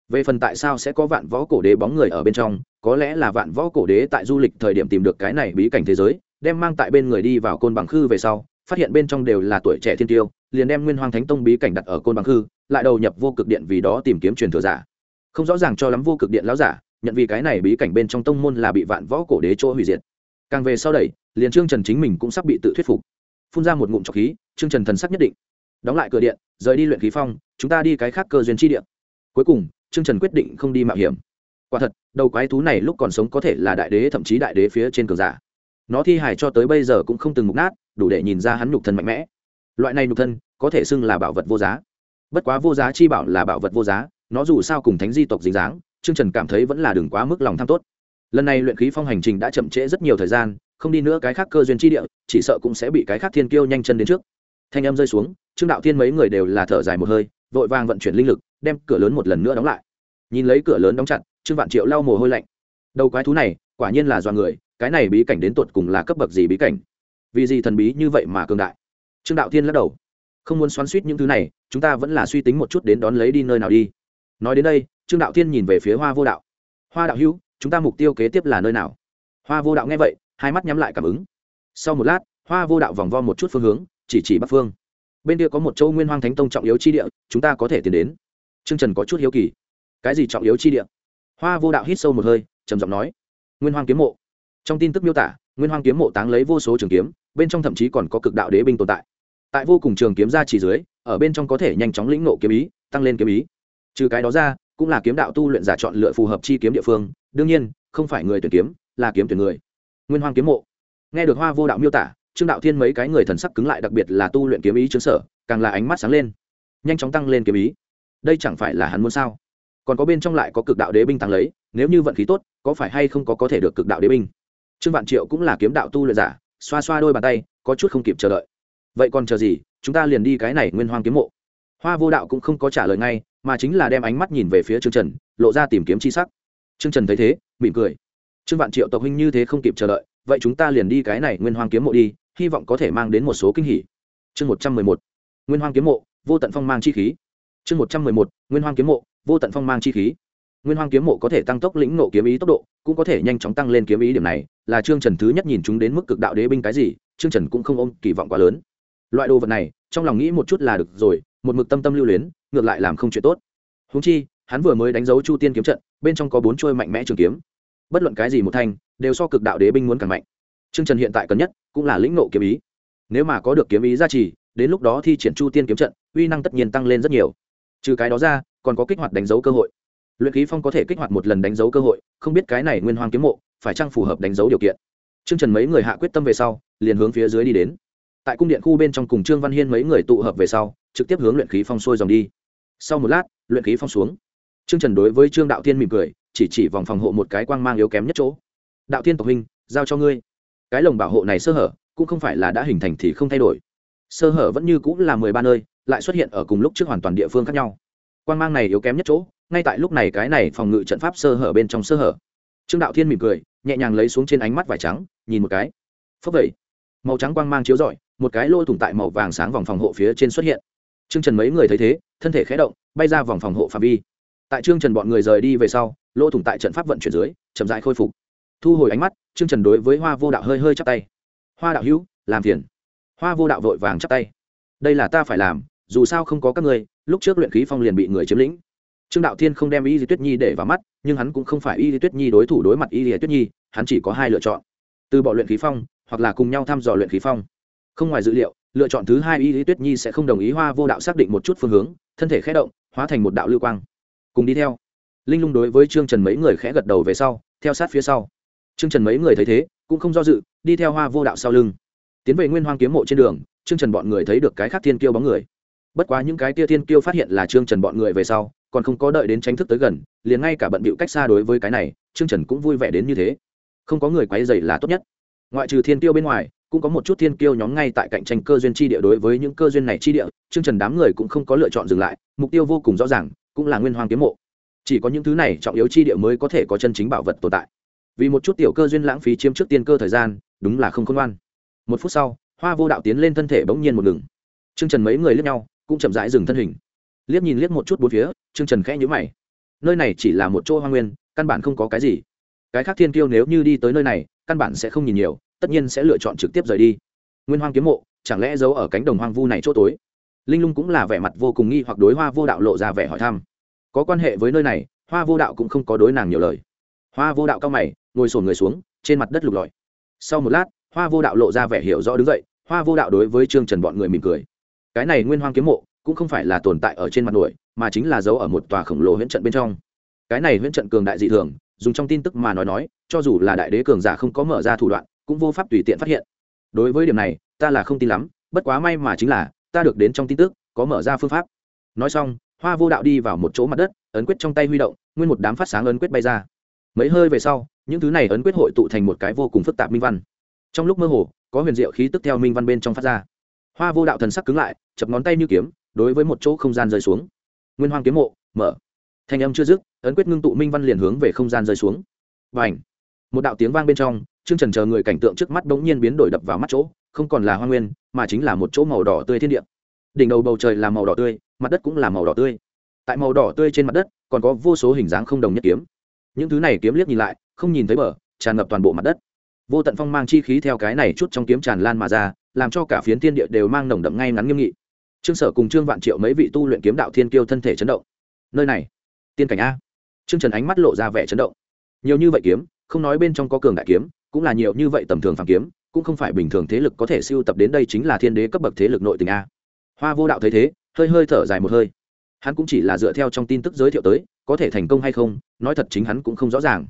Về phần tại sao sẽ có vạn võ cổ đế bóng người ở bên trong, có lẽ là vạn võ cổ đế tại du lịch thời điểm tìm được cái này bí cảnh thế giới đem mang tại bên người đi vào côn bằng khư về sau, phát hiện bên trong đều là tuổi trẻ thiên tiêu, liền đem nguyên hoàng thánh tông bí cảnh đặt ở côn bằng khư, lại đầu nhập vô cực điện vì đó tìm kiếm truyền thừa giả. Không rõ ràng cho lắm vô cực điện lão giả, nhận vì cái này bí cảnh bên trong tông môn là bị vạn võ cổ đế chỗ hủy diệt. Càng về sau đẩy, liền trương trần chính mình cũng sắp bị tự thuyết phục. Phun ra một ngụm trọc khí, trương trần thần sắc nhất định. Đóng lại cửa điện, rời đi luyện khí phong, chúng ta đi cái khác cơ duyên chi điện cuối cùng, trương trần quyết định không đi mạo hiểm. Quả thật, đầu quái thú này lúc còn sống có thể là đại đế thậm chí đại đế phía trên cường giả nó thi hài cho tới bây giờ cũng không từng mục nát, đủ để nhìn ra hắn nhục thân mạnh mẽ. Loại này nhục thân, có thể xưng là bảo vật vô giá. Bất quá vô giá chi bảo là bảo vật vô giá, nó dù sao cùng thánh di tộc dính dáng, trương trần cảm thấy vẫn là đừng quá mức lòng tham tốt. Lần này luyện khí phong hành trình đã chậm trễ rất nhiều thời gian, không đi nữa cái khác cơ duyên chi địa, chỉ sợ cũng sẽ bị cái khác thiên kiêu nhanh chân đến trước. Thanh âm rơi xuống, trương đạo thiên mấy người đều là thở dài một hơi, vội vàng vận chuyển linh lực, đem cửa lớn một lần nữa đóng lại. Nhìn lấy cửa lớn đóng chặt, trương vạn triệu lau mồ hôi lạnh. Đầu quái thú này, quả nhiên là do người cái này bí cảnh đến tột cùng là cấp bậc gì bí cảnh? Vì gì thần bí như vậy mà cường đại? Trương đạo thiên lắc đầu. Không muốn xoắn suýt những thứ này, chúng ta vẫn là suy tính một chút đến đón lấy đi nơi nào đi. Nói đến đây, trương đạo thiên nhìn về phía hoa vô đạo. Hoa đạo hữu, chúng ta mục tiêu kế tiếp là nơi nào? Hoa vô đạo nghe vậy, hai mắt nhắm lại cảm ứng. Sau một lát, hoa vô đạo vòng vo một chút phương hướng, chỉ chỉ bắc phương. Bên kia có một châu nguyên hoang thánh tông trọng yếu chi địa, chúng ta có thể tiến đến. Trương trần có chút hiếu kỳ. Cái gì trọng yếu chi địa? Hoa vô đạo hít sâu một hơi, trầm giọng nói. Nguyên hoang kiếm mộ trong tin tức miêu tả, nguyên hoang kiếm mộ táng lấy vô số trường kiếm, bên trong thậm chí còn có cực đạo đế binh tồn tại. Tại vô cùng trường kiếm ra chỉ dưới, ở bên trong có thể nhanh chóng lĩnh nộ kiếm ý, tăng lên kiếm ý. Trừ cái đó ra, cũng là kiếm đạo tu luyện giả chọn lựa phù hợp chi kiếm địa phương, đương nhiên, không phải người tuyển kiếm, là kiếm tuyển người. Nguyên hoang kiếm mộ. Nghe được hoa vô đạo miêu tả, trương đạo thiên mấy cái người thần sắc cứng lại, đặc biệt là tu luyện kiếm ý chứng sở, càng là ánh mắt sáng lên. Nhanh chóng tăng lên kiếm ý. Đây chẳng phải là hắn muốn sao? Còn có bên trong lại có cực đạo đế binh tăng lấy, nếu như vận khí tốt, có phải hay không có có thể được cực đạo đế binh? Trương vạn triệu cũng là kiếm đạo tu luyện giả, xoa xoa đôi bàn tay, có chút không kịp chờ đợi. Vậy còn chờ gì? Chúng ta liền đi cái này nguyên hoang kiếm mộ. Hoa vô đạo cũng không có trả lời ngay, mà chính là đem ánh mắt nhìn về phía trương trần, lộ ra tìm kiếm c h i sắc. Trương trần thấy thế, mỉm cười. Trương vạn triệu tộc huynh như thế không kịp chờ đợi, vậy chúng ta liền đi cái này nguyên hoang kiếm mộ đi, hy vọng có thể mang đến một số kinh hỉ. Chương một trăm mười một. Nguyên hoang kiếm mộ, vô tận phong mang chi khí. Chương một trăm mười một. Nguyên hoang kiếm mộ, vô tận phong mang chi khí. Nguyên hoang kiếm mộ có thể tăng tốc lĩnh nộ kiếm ý tốc độ, cũng có thể nhanh chóng tăng lên kiếm ý điểm này là trương trần thứ nhất nhìn chúng đến mức cực đạo đế binh cái gì trương trần cũng không ôm kỳ vọng quá lớn loại đồ vật này trong lòng nghĩ một chút là được rồi một mực tâm tâm lưu luyến ngược lại làm không chuyện tốt húng chi hắn vừa mới đánh dấu chu tiên kiếm trận bên trong có bốn trôi mạnh mẽ trường kiếm bất luận cái gì một thanh đều so cực đạo đế binh muốn càng mạnh Trương Trần hiện tại cần nhất cũng là lĩnh ngộ kiếm ý. Nếu mà có được kiếm ý gia trì, đến lúc đó thi triển Chu Tiên kiếm trận, uy năng tất nhiên tăng lên rất nhiều. Trừ cái đó ra, còn có kích hoạt đánh dấu cơ hội. Luyện khí phong có thể kích hoạt một lần đánh dấu cơ hội, không biết cái này Nguyên Hoang kiếm mộ phải chăng phù hợp đánh dấu điều kiện. Trương Trần mấy người hạ quyết tâm về sau, liền hướng phía dưới đi đến. Tại cung điện khu bên trong cùng Trương Văn Hiên mấy người tụ hợp về sau, trực tiếp hướng luyện khí phong xuôi dòng đi. Sau một lát, luyện khí phong xuống. Trương Trần đối với Trương Đạo Thiên mỉm cười, chỉ chỉ vòng phòng hộ một cái quang mang yếu kém nhất chỗ. Đạo Thiên tộc huynh, giao cho ngươi cái lồng bảo hộ này sơ hở cũng không phải là đã hình thành thì không thay đổi sơ hở vẫn như cũng là mười ba nơi lại xuất hiện ở cùng lúc trước hoàn toàn địa phương khác nhau quan mang này yếu kém nhất chỗ, ngay tại lúc này cái này phòng ngự trận pháp sơ hở bên trong sơ hở. Trương đạo thiên mỉm cười, nhẹ nhàng lấy xuống trên ánh mắt vải trắng, nhìn một cái. Phấp vậy màu trắng quang mang chiếu rọi, một cái lô thủng tại màu vàng sáng vòng phòng hộ phía trên xuất hiện. Trương trần mấy người thấy thế, thân thể khé động, bay ra vòng phòng hộ phạm vi. Tại trương trần bọn người rời đi về sau, lỗ thủng tại trận pháp vận chuyển dưới, chậm dại khôi phục. Thu hồi ánh mắt, trương trần đối với hoa vô đạo hơi hơi chắp tay. Hoa đạo hữu, làm phiền. Hoa vô đạo vội vàng chắp tay. Đây là ta phải làm, dù sao không có các ngươi lúc trước luyện khí phong liền bị người chiếm lĩnh. Trương đạo thiên không đem y di tuyết nhi để vào mắt nhưng hắn cũng không phải y di tuyết nhi đối thủ đối mặt y di tuyết nhi hắn chỉ có hai lựa chọn. Từ bỏ luyện khí phong hoặc là cùng nhau thăm dò luyện khí phong. Không ngoài dự liệu lựa chọn thứ hai y di tuyết nhi sẽ không đồng ý hoa vô đạo xác định một chút phương hướng thân thể khé động hóa thành một đạo lưu quang. Cùng đi theo. Linh lung đối với trương trần mấy người khẽ gật đầu về sau theo sát phía sau. Trương Trần mấy người thấy thế, cũng không do dự, đi theo Hoa Vô Đạo sau lưng. Tiến về Nguyên Hoang kiếm mộ trên đường, Trương Trần bọn người thấy được cái khác thiên kiêu bóng người. Bất quá những cái kia thiên kiêu phát hiện là Trương Trần bọn người về sau, còn không có đợi đến tranh thức tới gần, liền ngay cả bận bịu cách xa đối với cái này, Trương Trần cũng vui vẻ đến như thế. Không có người quấy rầy là tốt nhất. Ngoại trừ thiên kiêu bên ngoài, cũng có một chút thiên kiêu nhóm ngay tại cạnh tranh cơ duyên chi địa đối với những cơ duyên này chi địa, Trương Trần đám người cũng không có lựa chọn dừng lại, mục tiêu vô cùng rõ ràng, cũng là Nguyên hoàng kiếm mộ. chỉ có những thứ này trọng yếu chi địa mới có thể có chân chính bảo vật tồn tại vì một chút tiểu cơ duyên lãng phí chiếm trước tiên cơ thời gian đúng là không khôn ngoan một phút sau hoa vô đạo tiến lên thân thể bỗng nhiên một ngừng t r ư ơ n g trần mấy người liếc nhau cũng chậm rãi dừng thân hình. Liếc nhìn liếc một chút bốn phía, trương trần khẽ nhữ mày. Nơi này chỉ là một chỗ hoa nguyên, căn bản không có cái gì. Cái khác thiên kiêu nếu như đi tới nơi này, căn bản sẽ không nhìn nhiều, tất nhiên sẽ lựa chọn trực tiếp rời đi. Nguyên hoang kiếm mộ, chẳng lẽ giấu ở cánh đồng hoang vu này chỗ tối? Linh lung cũng là vẻ mặt vô cùng nghi hoặc đối hoa vô đạo lộ ra vẻ hỏi thăm. Có quan hệ với nơi này, hoa vô đạo cũng không có đối nàng nhiều lời. Hoa vô đạo cao mày, ngồi sổn người xuống, trên mặt đất lục lọi. Sau một lát, hoa vô đạo lộ ra vẻ hiểu rõ đứng dậy, hoa vô đạo đối với trương trần bọn người mỉm cười cái này nguyên hoang kiếm mộ cũng không phải là tồn tại ở trên mặt nổi mà chính là giấu ở một tòa khổng lồ huyễn trận bên trong. Cái này huyễn trận cường đại dị thường, dùng trong tin tức mà nói nói, cho dù là đại đế cường giả không có mở ra thủ đoạn, cũng vô pháp tùy tiện phát hiện. Đối với điểm này, ta là không tin lắm, bất quá may mà chính là, ta được đến trong tin tức, có mở ra phương pháp. Nói xong, hoa vô đạo đi vào một chỗ mặt đất, ấn quyết trong tay huy động, nguyên một đám phát sáng ấn quyết bay ra. Mấy hơi về sau, những thứ này ấn quyết hội tụ thành một cái vô cùng phức tạp minh văn. Trong lúc mơ hồ, có huyền diệu khí tức theo minh văn bên trong phát ra hoa vô đạo thần sắc cứng lại, chập ngón tay như kiếm, đối với một chỗ không gian rơi xuống. Nguyên hoang kiếm mộ, mở. Thanh âm chưa dứt, ấn quyết ngưng tụ minh văn liền hướng về không gian rơi xuống. Và ảnh một đạo tiếng vang bên trong chương trần chờ người cảnh tượng trước mắt bỗng nhiên biến đổi đập vào mắt chỗ, không còn là hoa nguyên, mà chính là một chỗ màu đỏ tươi thiên địa. Đỉnh đầu bầu trời là màu đỏ tươi, mặt đất cũng là màu đỏ tươi. Tại màu đỏ tươi trên mặt đất, còn có vô số hình dáng không đồng nhất kiếm. Những thứ này kiếm liếc nhìn lại, không nhìn thấy bờ, tràn ngập toàn bộ mặt đất. Vô tận phong mang chi khí theo cái này chút trong kiếm tràn lan mà ra làm cho cả phiến thiên địa đều mang nồng đậm ngay ngắn nghiêm nghị. Trương sở cùng trương vạn triệu mấy vị tu luyện kiếm đạo thiên kiêu thân thể chấn động. Nơi này, tiên cảnh a. Trương trần ánh mắt lộ ra vẻ chấn động. Nhiều như vậy kiếm, không nói bên trong có cường đại kiếm, cũng là nhiều như vậy tầm thường phản kiếm, cũng không phải bình thường thế lực có thể siêu tập đến đây chính là thiên đế cấp bậc thế lực nội tình a. Hoa vô đạo thấy thế, hơi hơi thở dài một hơi. Hắn cũng chỉ là dựa theo trong tin tức giới thiệu tới, có thể thành công hay không, nói thật chính hắn cũng không rõ ràng.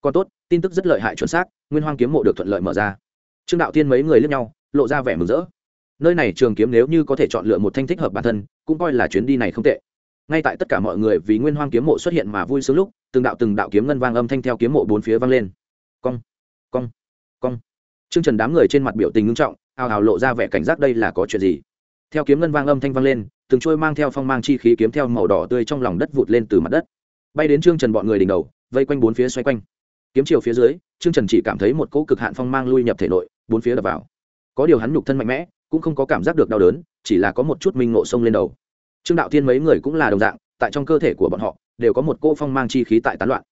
Còn tốt, tin tức rất lợi hại chuẩn xác, nguyên hoang kiếm mộ được thuận lợi mở ra. Trương đạo Thiên mấy người lướt nhau lộ ra vẻ mừng rỡ. Nơi này trường kiếm nếu như có thể chọn lựa một thanh thích hợp bản thân, cũng coi là chuyến đi này không tệ. Ngay tại tất cả mọi người vì nguyên hoang kiếm mộ xuất hiện mà vui sướng lúc, từng đạo từng đạo kiếm ngân vang âm thanh theo kiếm mộ bốn phía vang lên. Cong cong cong. Trương trần đám người trên mặt biểu tình ngưng trọng, hào hào lộ ra vẻ cảnh giác đây là có chuyện gì? Theo kiếm ngân vang âm thanh vang lên, từng trôi mang theo phong mang chi khí kiếm theo màu đỏ tươi trong lòng đất vụt lên từ mặt đất. Bay đến trương trần bọn người đỉnh đầu, vây quanh bốn phía xoay quanh. Kiếm chiều phía dưới, trương trần chỉ cảm thấy một cỗ cực hạn phong mang lui nhập thể nội, bốn phía đập vào có điều hắn nhục thân mạnh mẽ, cũng không có cảm giác được đau đớn, chỉ là có một chút minh ngộ sông lên đầu. Trương đạo thiên mấy người cũng là đồng dạng, tại trong cơ thể của bọn họ, đều có một cô phong mang chi khí tại tán loạn.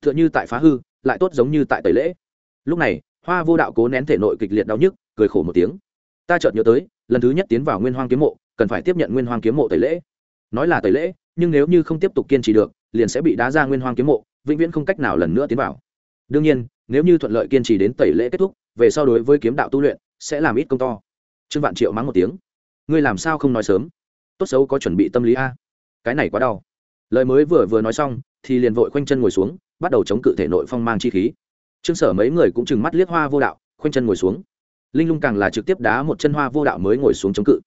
T h ư ợ n h ư tại phá hư, lại tốt giống như tại tẩy lễ. Lúc này, hoa vô đạo cố nén thể nội kịch liệt đau nhức, cười khổ một tiếng. Ta chợt nhớ tới, lần thứ nhất tiến vào nguyên hoang kiếm mộ, cần phải tiếp nhận nguyên hoang kiếm mộ tẩy lễ. Nói là tẩy lễ, nhưng nếu như không tiếp tục kiên trì được, liền sẽ bị đá ra nguyên hoang kiếm mộ, vĩnh viễn không cách nào lần nữa tiến vào. Đương nhiên, nếu như thuận lợi kiên trì đến tẩy lễ kết thúc, về sau đối với kiếm đạo tu luyện sẽ làm ít công to. Trương vạn triệu mắng một tiếng. Ngươi làm sao không nói sớm? Tốt xấu có chuẩn bị tâm lý a. Cái này quá đau. Lời mới vừa vừa nói xong, thì liền vội khoanh chân ngồi xuống, bắt đầu chống cự thể nội phong mang chi khí. Trương sở mấy người cũng chừng mắt liếc hoa vô đạo, khoanh chân ngồi xuống. Linh lung càng là trực tiếp đá một chân hoa vô đạo mới ngồi xuống chống cự.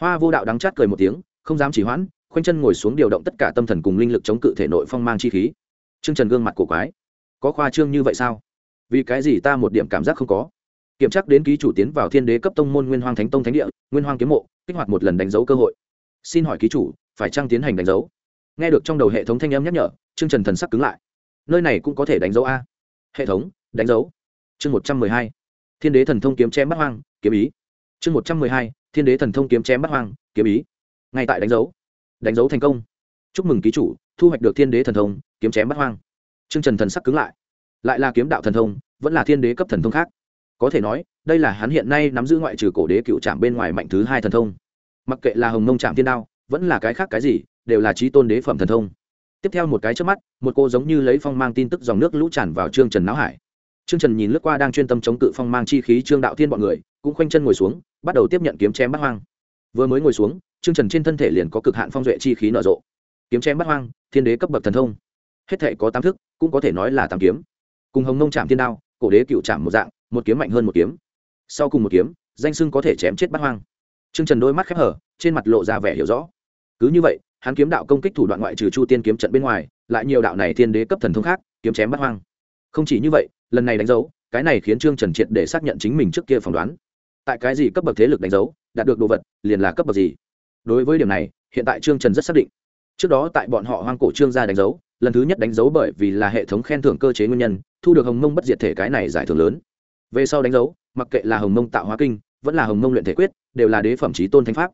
Hoa vô đạo đắng chát cười một tiếng, không dám chỉ hoãn, khoanh chân ngồi xuống điều động tất cả tâm thần cùng linh lực chống cự thể nội phong mang chi khí. Trương trần gương mặt cổ quái. Có khoa trương như vậy sao? Vì cái gì ta một điểm cảm giác không có? Kiểm tra đến ký chủ tiến vào thiên đế cấp tông môn nguyên hoàng thánh tông thánh địa nguyên hoàng kiếm mộ kích hoạt một lần đánh dấu cơ hội. Xin hỏi ký chủ phải trang tiến hành đánh dấu? Nghe được trong đầu hệ thống thanh âm nhắc nhở chương trần thần sắc cứng lại. Nơi này cũng có thể đánh dấu a. Hệ thống đánh dấu. Chương một trăm mười hai. Thiên đế thần thông kiếm chém bắt hoang kiếm ý. Chương một trăm mười hai. Thiên đế thần thông kiếm chém bắt hoang kiếm ý. Ngay tại đánh dấu. Đánh dấu thành công. Chúc mừng ký chủ thu hoạch được thiên đế thần thông kiếm chém bắt hoang. Trương Trần thần sắc cứng lại, lại là kiếm đạo thần thông, vẫn là thiên đế cấp thần thông khác. Có thể nói, đây là hắn hiện nay nắm giữ ngoại trừ cổ đế cựu trạm bên ngoài mạnh thứ hai thần thông. Mặc kệ là hồng mông trạm thiên đao, vẫn là cái khác cái gì, đều là chí tôn đế phẩm thần thông. Tiếp theo một cái chớp mắt, một cô giống như lấy phong mang tin tức dòng nước lũ tràn vào Trương Trần não hải. Trương Trần nhìn lướt qua đang chuyên tâm chống cự phong mang chi khí Trương Đạo Thiên bọn người, cũng khoanh chân ngồi xuống, bắt đầu tiếp nhận kiếm chém bắt hoang. Vừa mới ngồi xuống, Trương Trần trên thân thể liền có cực hạn phong duệ chi khí nở rộ. Kiếm chém bắt hoang, thiên đế cấp bậc thần thông hết thể có tám thức cũng có thể nói là tám kiếm cùng hồng nông trạm thiên đao cổ đế cựu trạm một dạng một kiếm mạnh hơn một kiếm. Sau cùng một kiếm, danh sưng có thể chém chết bắt hoang. T r ư ơ n g trần đôi mắt khép hở trên mặt lộ ra vẻ hiểu rõ. Cứ như vậy, hắn kiếm đạo công kích thủ đoạn ngoại trừ chu tiên kiếm trận bên ngoài, lại nhiều đạo này thiên đế cấp thần thông khác, kiếm chém bắt hoang. Không chỉ như vậy, lần này đánh dấu, cái này khiến trương trần triệt để xác nhận chính mình trước kia phỏng đoán. Tại cái gì cấp bậc thế lực đánh dấu, đạt được đồ vật, liền là cấp bậc gì? Đối với điểm này, hiện tại trương trần rất xác định. Trước đó tại bọn họ hoang cổ trương gia đánh dấu, lần thứ nhất đánh dấu bởi vì là hệ thống khen thưởng cơ chế nguyên nhân, thu được hồng mông bất diệt thể cái này giải thưởng lớn về sau đánh dấu, mặc kệ là hồng mông tạo hóa kinh, vẫn là hồng mông luyện thể quyết, đều là đế phẩm trí tôn thánh pháp.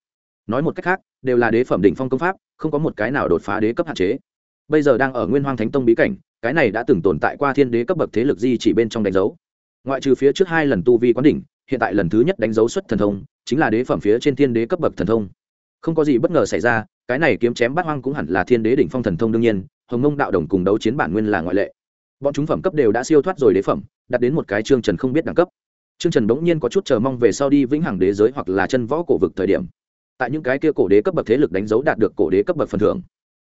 Nói một cách khác, đều là đế phẩm đỉnh phong công pháp, không có một cái nào đột phá đế cấp hạn chế. Bây giờ đang ở nguyên hoang thánh tông bí cảnh, cái này đã từng tồn tại qua thiên đế cấp bậc thế lực di chỉ bên trong đánh dấu. Ngoại trừ phía trước hai lần tu vi quán đỉnh, hiện tại lần thứ nhất đánh dấu xuất thần thông, chính là đế phẩm phía trên thiên đế cấp bậc thần thông. Không có gì bất ngờ xảy ra, cái này kiếm chém bát hoang cũng hẳn là thiên đế đỉnh phong thần thông đương nhiên, hồng mông đạo đồng cùng đấu chiến bản nguyên là ngoại lệ bọn chúng phẩm cấp đều đã siêu thoát rồi đế phẩm, đặt đến một cái chương trần không biết đẳng cấp. Chương trần bỗng nhiên có chút chờ mong về sau đi vĩnh hằng đế giới hoặc là chân võ cổ vực thời điểm. Tại những cái kia cổ đế cấp bậc thế lực đánh dấu đạt được cổ đế cấp bậc phần thưởng.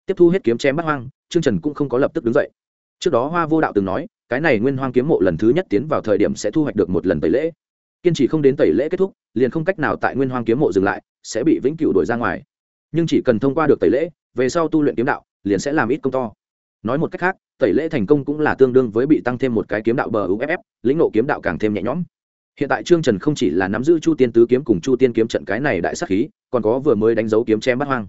Tiếp thu hết kiếm chém bắt hoang chương trần cũng không có lập tức đứng dậy. Trước đó hoa vô đạo từng nói, cái này nguyên hoang kiếm mộ lần thứ nhất tiến vào thời điểm sẽ thu hoạch được một lần tẩy lễ. Kiên trì không đến tẩy lễ kết thúc, liền không cách nào tại nguyên hoang kiếm mộ dừng lại, sẽ bị vĩnh cửu đổi ra ngoài. Nhưng chỉ cần thông qua được tẩy lễ, về sau tu luyện kiếm đạo, liền sẽ làm ít công to. Nói một cách khác tẩy lễ thành công cũng là tương đương với bị tăng thêm một cái kiếm đạo bờ uff lĩnh nộ kiếm đạo càng thêm nhẹ nhõm. Hiện tại trương trần không chỉ là nắm giữ chu tiên tứ kiếm cùng chu tiên kiếm trận cái này đại sắc khí, còn có vừa mới đánh dấu kiếm chém bắt hoang.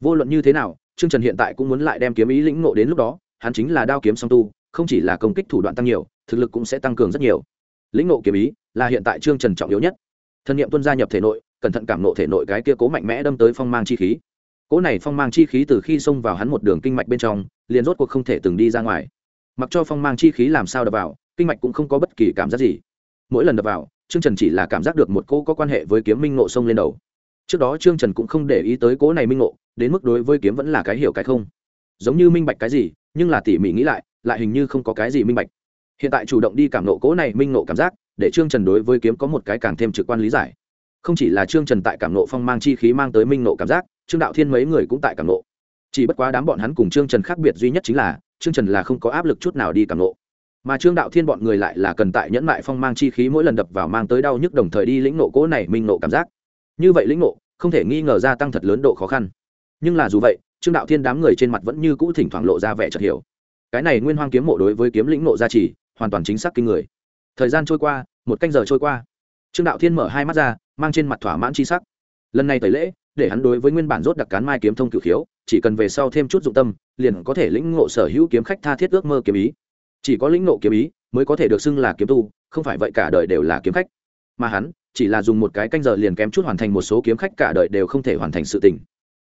Vô luận như thế nào, trương trần hiện tại cũng muốn lại đem kiếm ý lĩnh nộ đến lúc đó, hắn chính là đao kiếm song tu, không chỉ là công kích thủ đoạn tăng nhiều, thực lực cũng sẽ tăng cường rất nhiều. Lĩnh nộ kiếm ý là hiện tại trương trần trọng yếu nhất. Thân nhiệm tuân gia nhập thể nội, cẩn thận cảm nộ thể nội cái kia cố mạnh mẽ đâm tới phong mang chi khí cỗ này phong mang chi khí từ khi xông vào hắn một đường kinh mạch bên trong, liền rốt cuộc không thể từng đi ra ngoài. Mặc cho phong mang chi khí làm sao đập vào, kinh mạch cũng không có bất kỳ cảm giác gì. Mỗi lần đập vào, trương trần chỉ là cảm giác được một cỗ có quan hệ với kiếm minh nộ sông lên đầu. Trước đó trương trần cũng không để ý tới cỗ này minh nộ đến mức đối với kiếm vẫn là cái hiểu cái không. Giống như minh bạch cái gì, nhưng là tỉ mỉ nghĩ lại lại hình như không có cái gì minh bạch. Hiện tại chủ động đi cảm nộ cỗ này minh nộ cảm giác, để trương trần đối với kiếm có một cái càng thêm trực quan lý giải không chỉ là trương trần tại cảm nộ phong mang chi khí mang tới minh nộ cảm giác, trương đạo thiên mấy người cũng tại cảm nộ. Chỉ bất quá đám bọn hắn cùng trương trần khác biệt duy nhất chính là, trương trần là không có áp lực chút nào đi cảm nộ. Mà trương đạo thiên bọn người lại là cần tại nhẫn mại phong mang chi khí mỗi lần đập vào mang tới đau nhức đồng thời đi lĩnh nộ cỗ này minh nộ cảm giác. Như vậy lĩnh nộ, không thể nghi ngờ gia tăng thật lớn độ khó khăn. Nhưng là dù vậy, trương đạo thiên đám người trên mặt vẫn như cũ thỉnh thoảng lộ ra vẻ chợt hiểu. Cái này nguyên hoang kiếm mộ đối với kiếm lĩnh nộ gia trì, hoàn toàn chính xác kinh người. Thời gian trôi qua, một canh giờ trôi qua. Trương đạo thiên mở hai mắt ra mang trên mặt thỏa mãn chi sắc. Lần này tẩy lễ, để hắn đối với nguyên bản rốt đặc cán mai kiếm thông cửu khiếu, chỉ cần về sau thêm chút dụng tâm, liền có thể lĩnh ngộ sở hữu kiếm khách tha thiết ước mơ kiếm ý. Chỉ có lĩnh ngộ kiếm ý, mới có thể được xưng là kiếm tu, không phải vậy cả đời đều là kiếm khách. Mà hắn, chỉ là dùng một cái canh giờ liền kém chút hoàn thành một số kiếm khách cả đời đều không thể hoàn thành sự tình.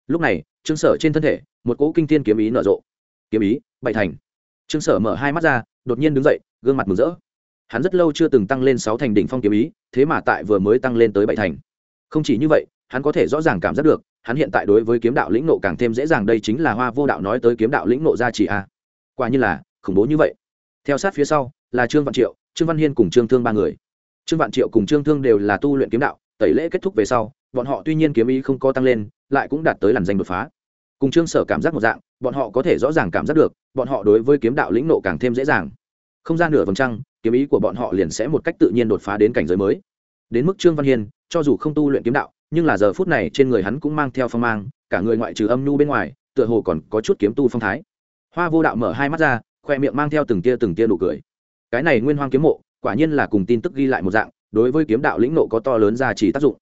Lúc này, trương sở trên thân thể, một cỗ kinh tiên kiếm ý nở rộ. Kiếm ý bậy thành. Trương sở mở hai mắt ra, đột nhiên đứng dậy, gương mặt mừng rỡ hắn rất lâu chưa từng tăng lên sáu thành đỉnh phong kiếm ý, thế mà tại vừa mới tăng lên tới bảy thành. Không chỉ như vậy, hắn có thể rõ ràng cảm giác được, hắn hiện tại đối với kiếm đạo lĩnh nộ càng thêm dễ dàng đây chính là hoa vô đạo nói tới kiếm đạo lĩnh nộ gia trì a. À. quả như là, khủng bố như vậy. Theo sát phía sau, là trương văn triệu, trương văn hiên cùng trương thương ba người. Trương vạn triệu cùng trương thương đều là tu luyện kiếm đạo, tẩy lễ kết thúc về sau, bọn họ tuy nhiên kiếm ý không có tăng lên, lại cũng đạt tới làn danh đột phá. Cùng trương sở cảm giác một dạng, bọn họ có thể rõ ràng cảm giác được, bọn họ đối với kiếm đạo lĩnh nộ càng thêm dễ dàng. Không gian nửa vòng trăng kiếm ý của bọn họ liền sẽ một cách tự nhiên đột phá đến cảnh giới mới. Đến mức trương văn hiên, cho dù không tu luyện kiếm đạo, nhưng là giờ phút này trên người hắn cũng mang theo phong mang, cả người ngoại trừ âm nhu bên ngoài, tựa hồ còn có chút kiếm tu phong thái. Hoa vô đạo mở hai mắt ra, khoe miệng mang theo từng tia từng tia nụ cười. Cái này nguyên hoang kiếm mộ, quả nhiên là cùng tin tức ghi lại một dạng, đối với kiếm đạo lĩnh nộ có to lớn giá trị tác dụng.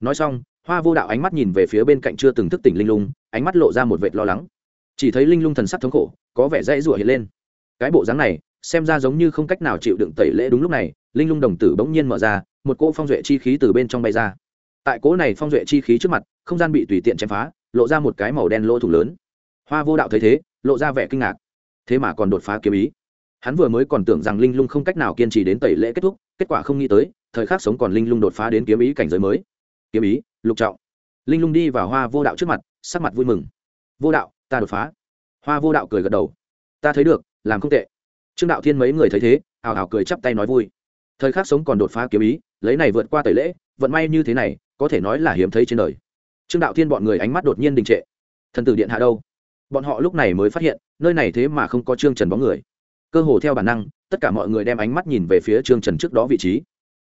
Nói xong, hoa vô đạo ánh mắt nhìn về phía bên cạnh chưa từng thức tỉnh linh lung, ánh mắt lộ ra một vệt lo lắng. Chỉ thấy linh lung thần sắc thống khổ, có vẻ dãy rủa hiện lên. Cái bộ dáng này xem ra giống như không cách nào chịu đựng tẩy lễ đúng lúc này, linh lung đồng tử bỗng nhiên mở ra, một cỗ phong duệ chi khí từ bên trong bay ra. Tại cỗ này phong duệ chi khí trước mặt, không gian bị tùy tiện chém phá, lộ ra một cái màu đen lỗ thủ lớn. Hoa vô đạo thấy thế, lộ ra vẻ kinh ngạc. Thế mà còn đột phá kiếm ý. Hắn vừa mới còn tưởng rằng linh lung không cách nào kiên trì đến tẩy lễ kết thúc, kết quả không nghĩ tới, thời khắc sống còn linh lung đột phá đến kiếm ý cảnh giới mới. Kiếm ý, lục trọng. Linh lung đi vào hoa vô đạo trước mặt, sắc mặt vui mừng. Vô đạo, ta đột phá. Hoa vô đạo cười gật đầu. Ta thấy được, làm không tệ trương đạo thiên mấy người thấy thế, hào hào cười chắp tay nói vui. Thời khắc sống còn đột phá kiếm ý, lấy này vượt qua tẩy lễ, vận may như thế này, có thể nói là hiếm thấy trên đời. Trương đạo thiên bọn người ánh mắt đột nhiên đình trệ. Thần tử điện hạ đâu? Bọn họ lúc này mới phát hiện, nơi này thế mà không có trương trần bóng người. Cơ hồ theo bản năng, tất cả mọi người đem ánh mắt nhìn về phía trương trần trước đó vị trí.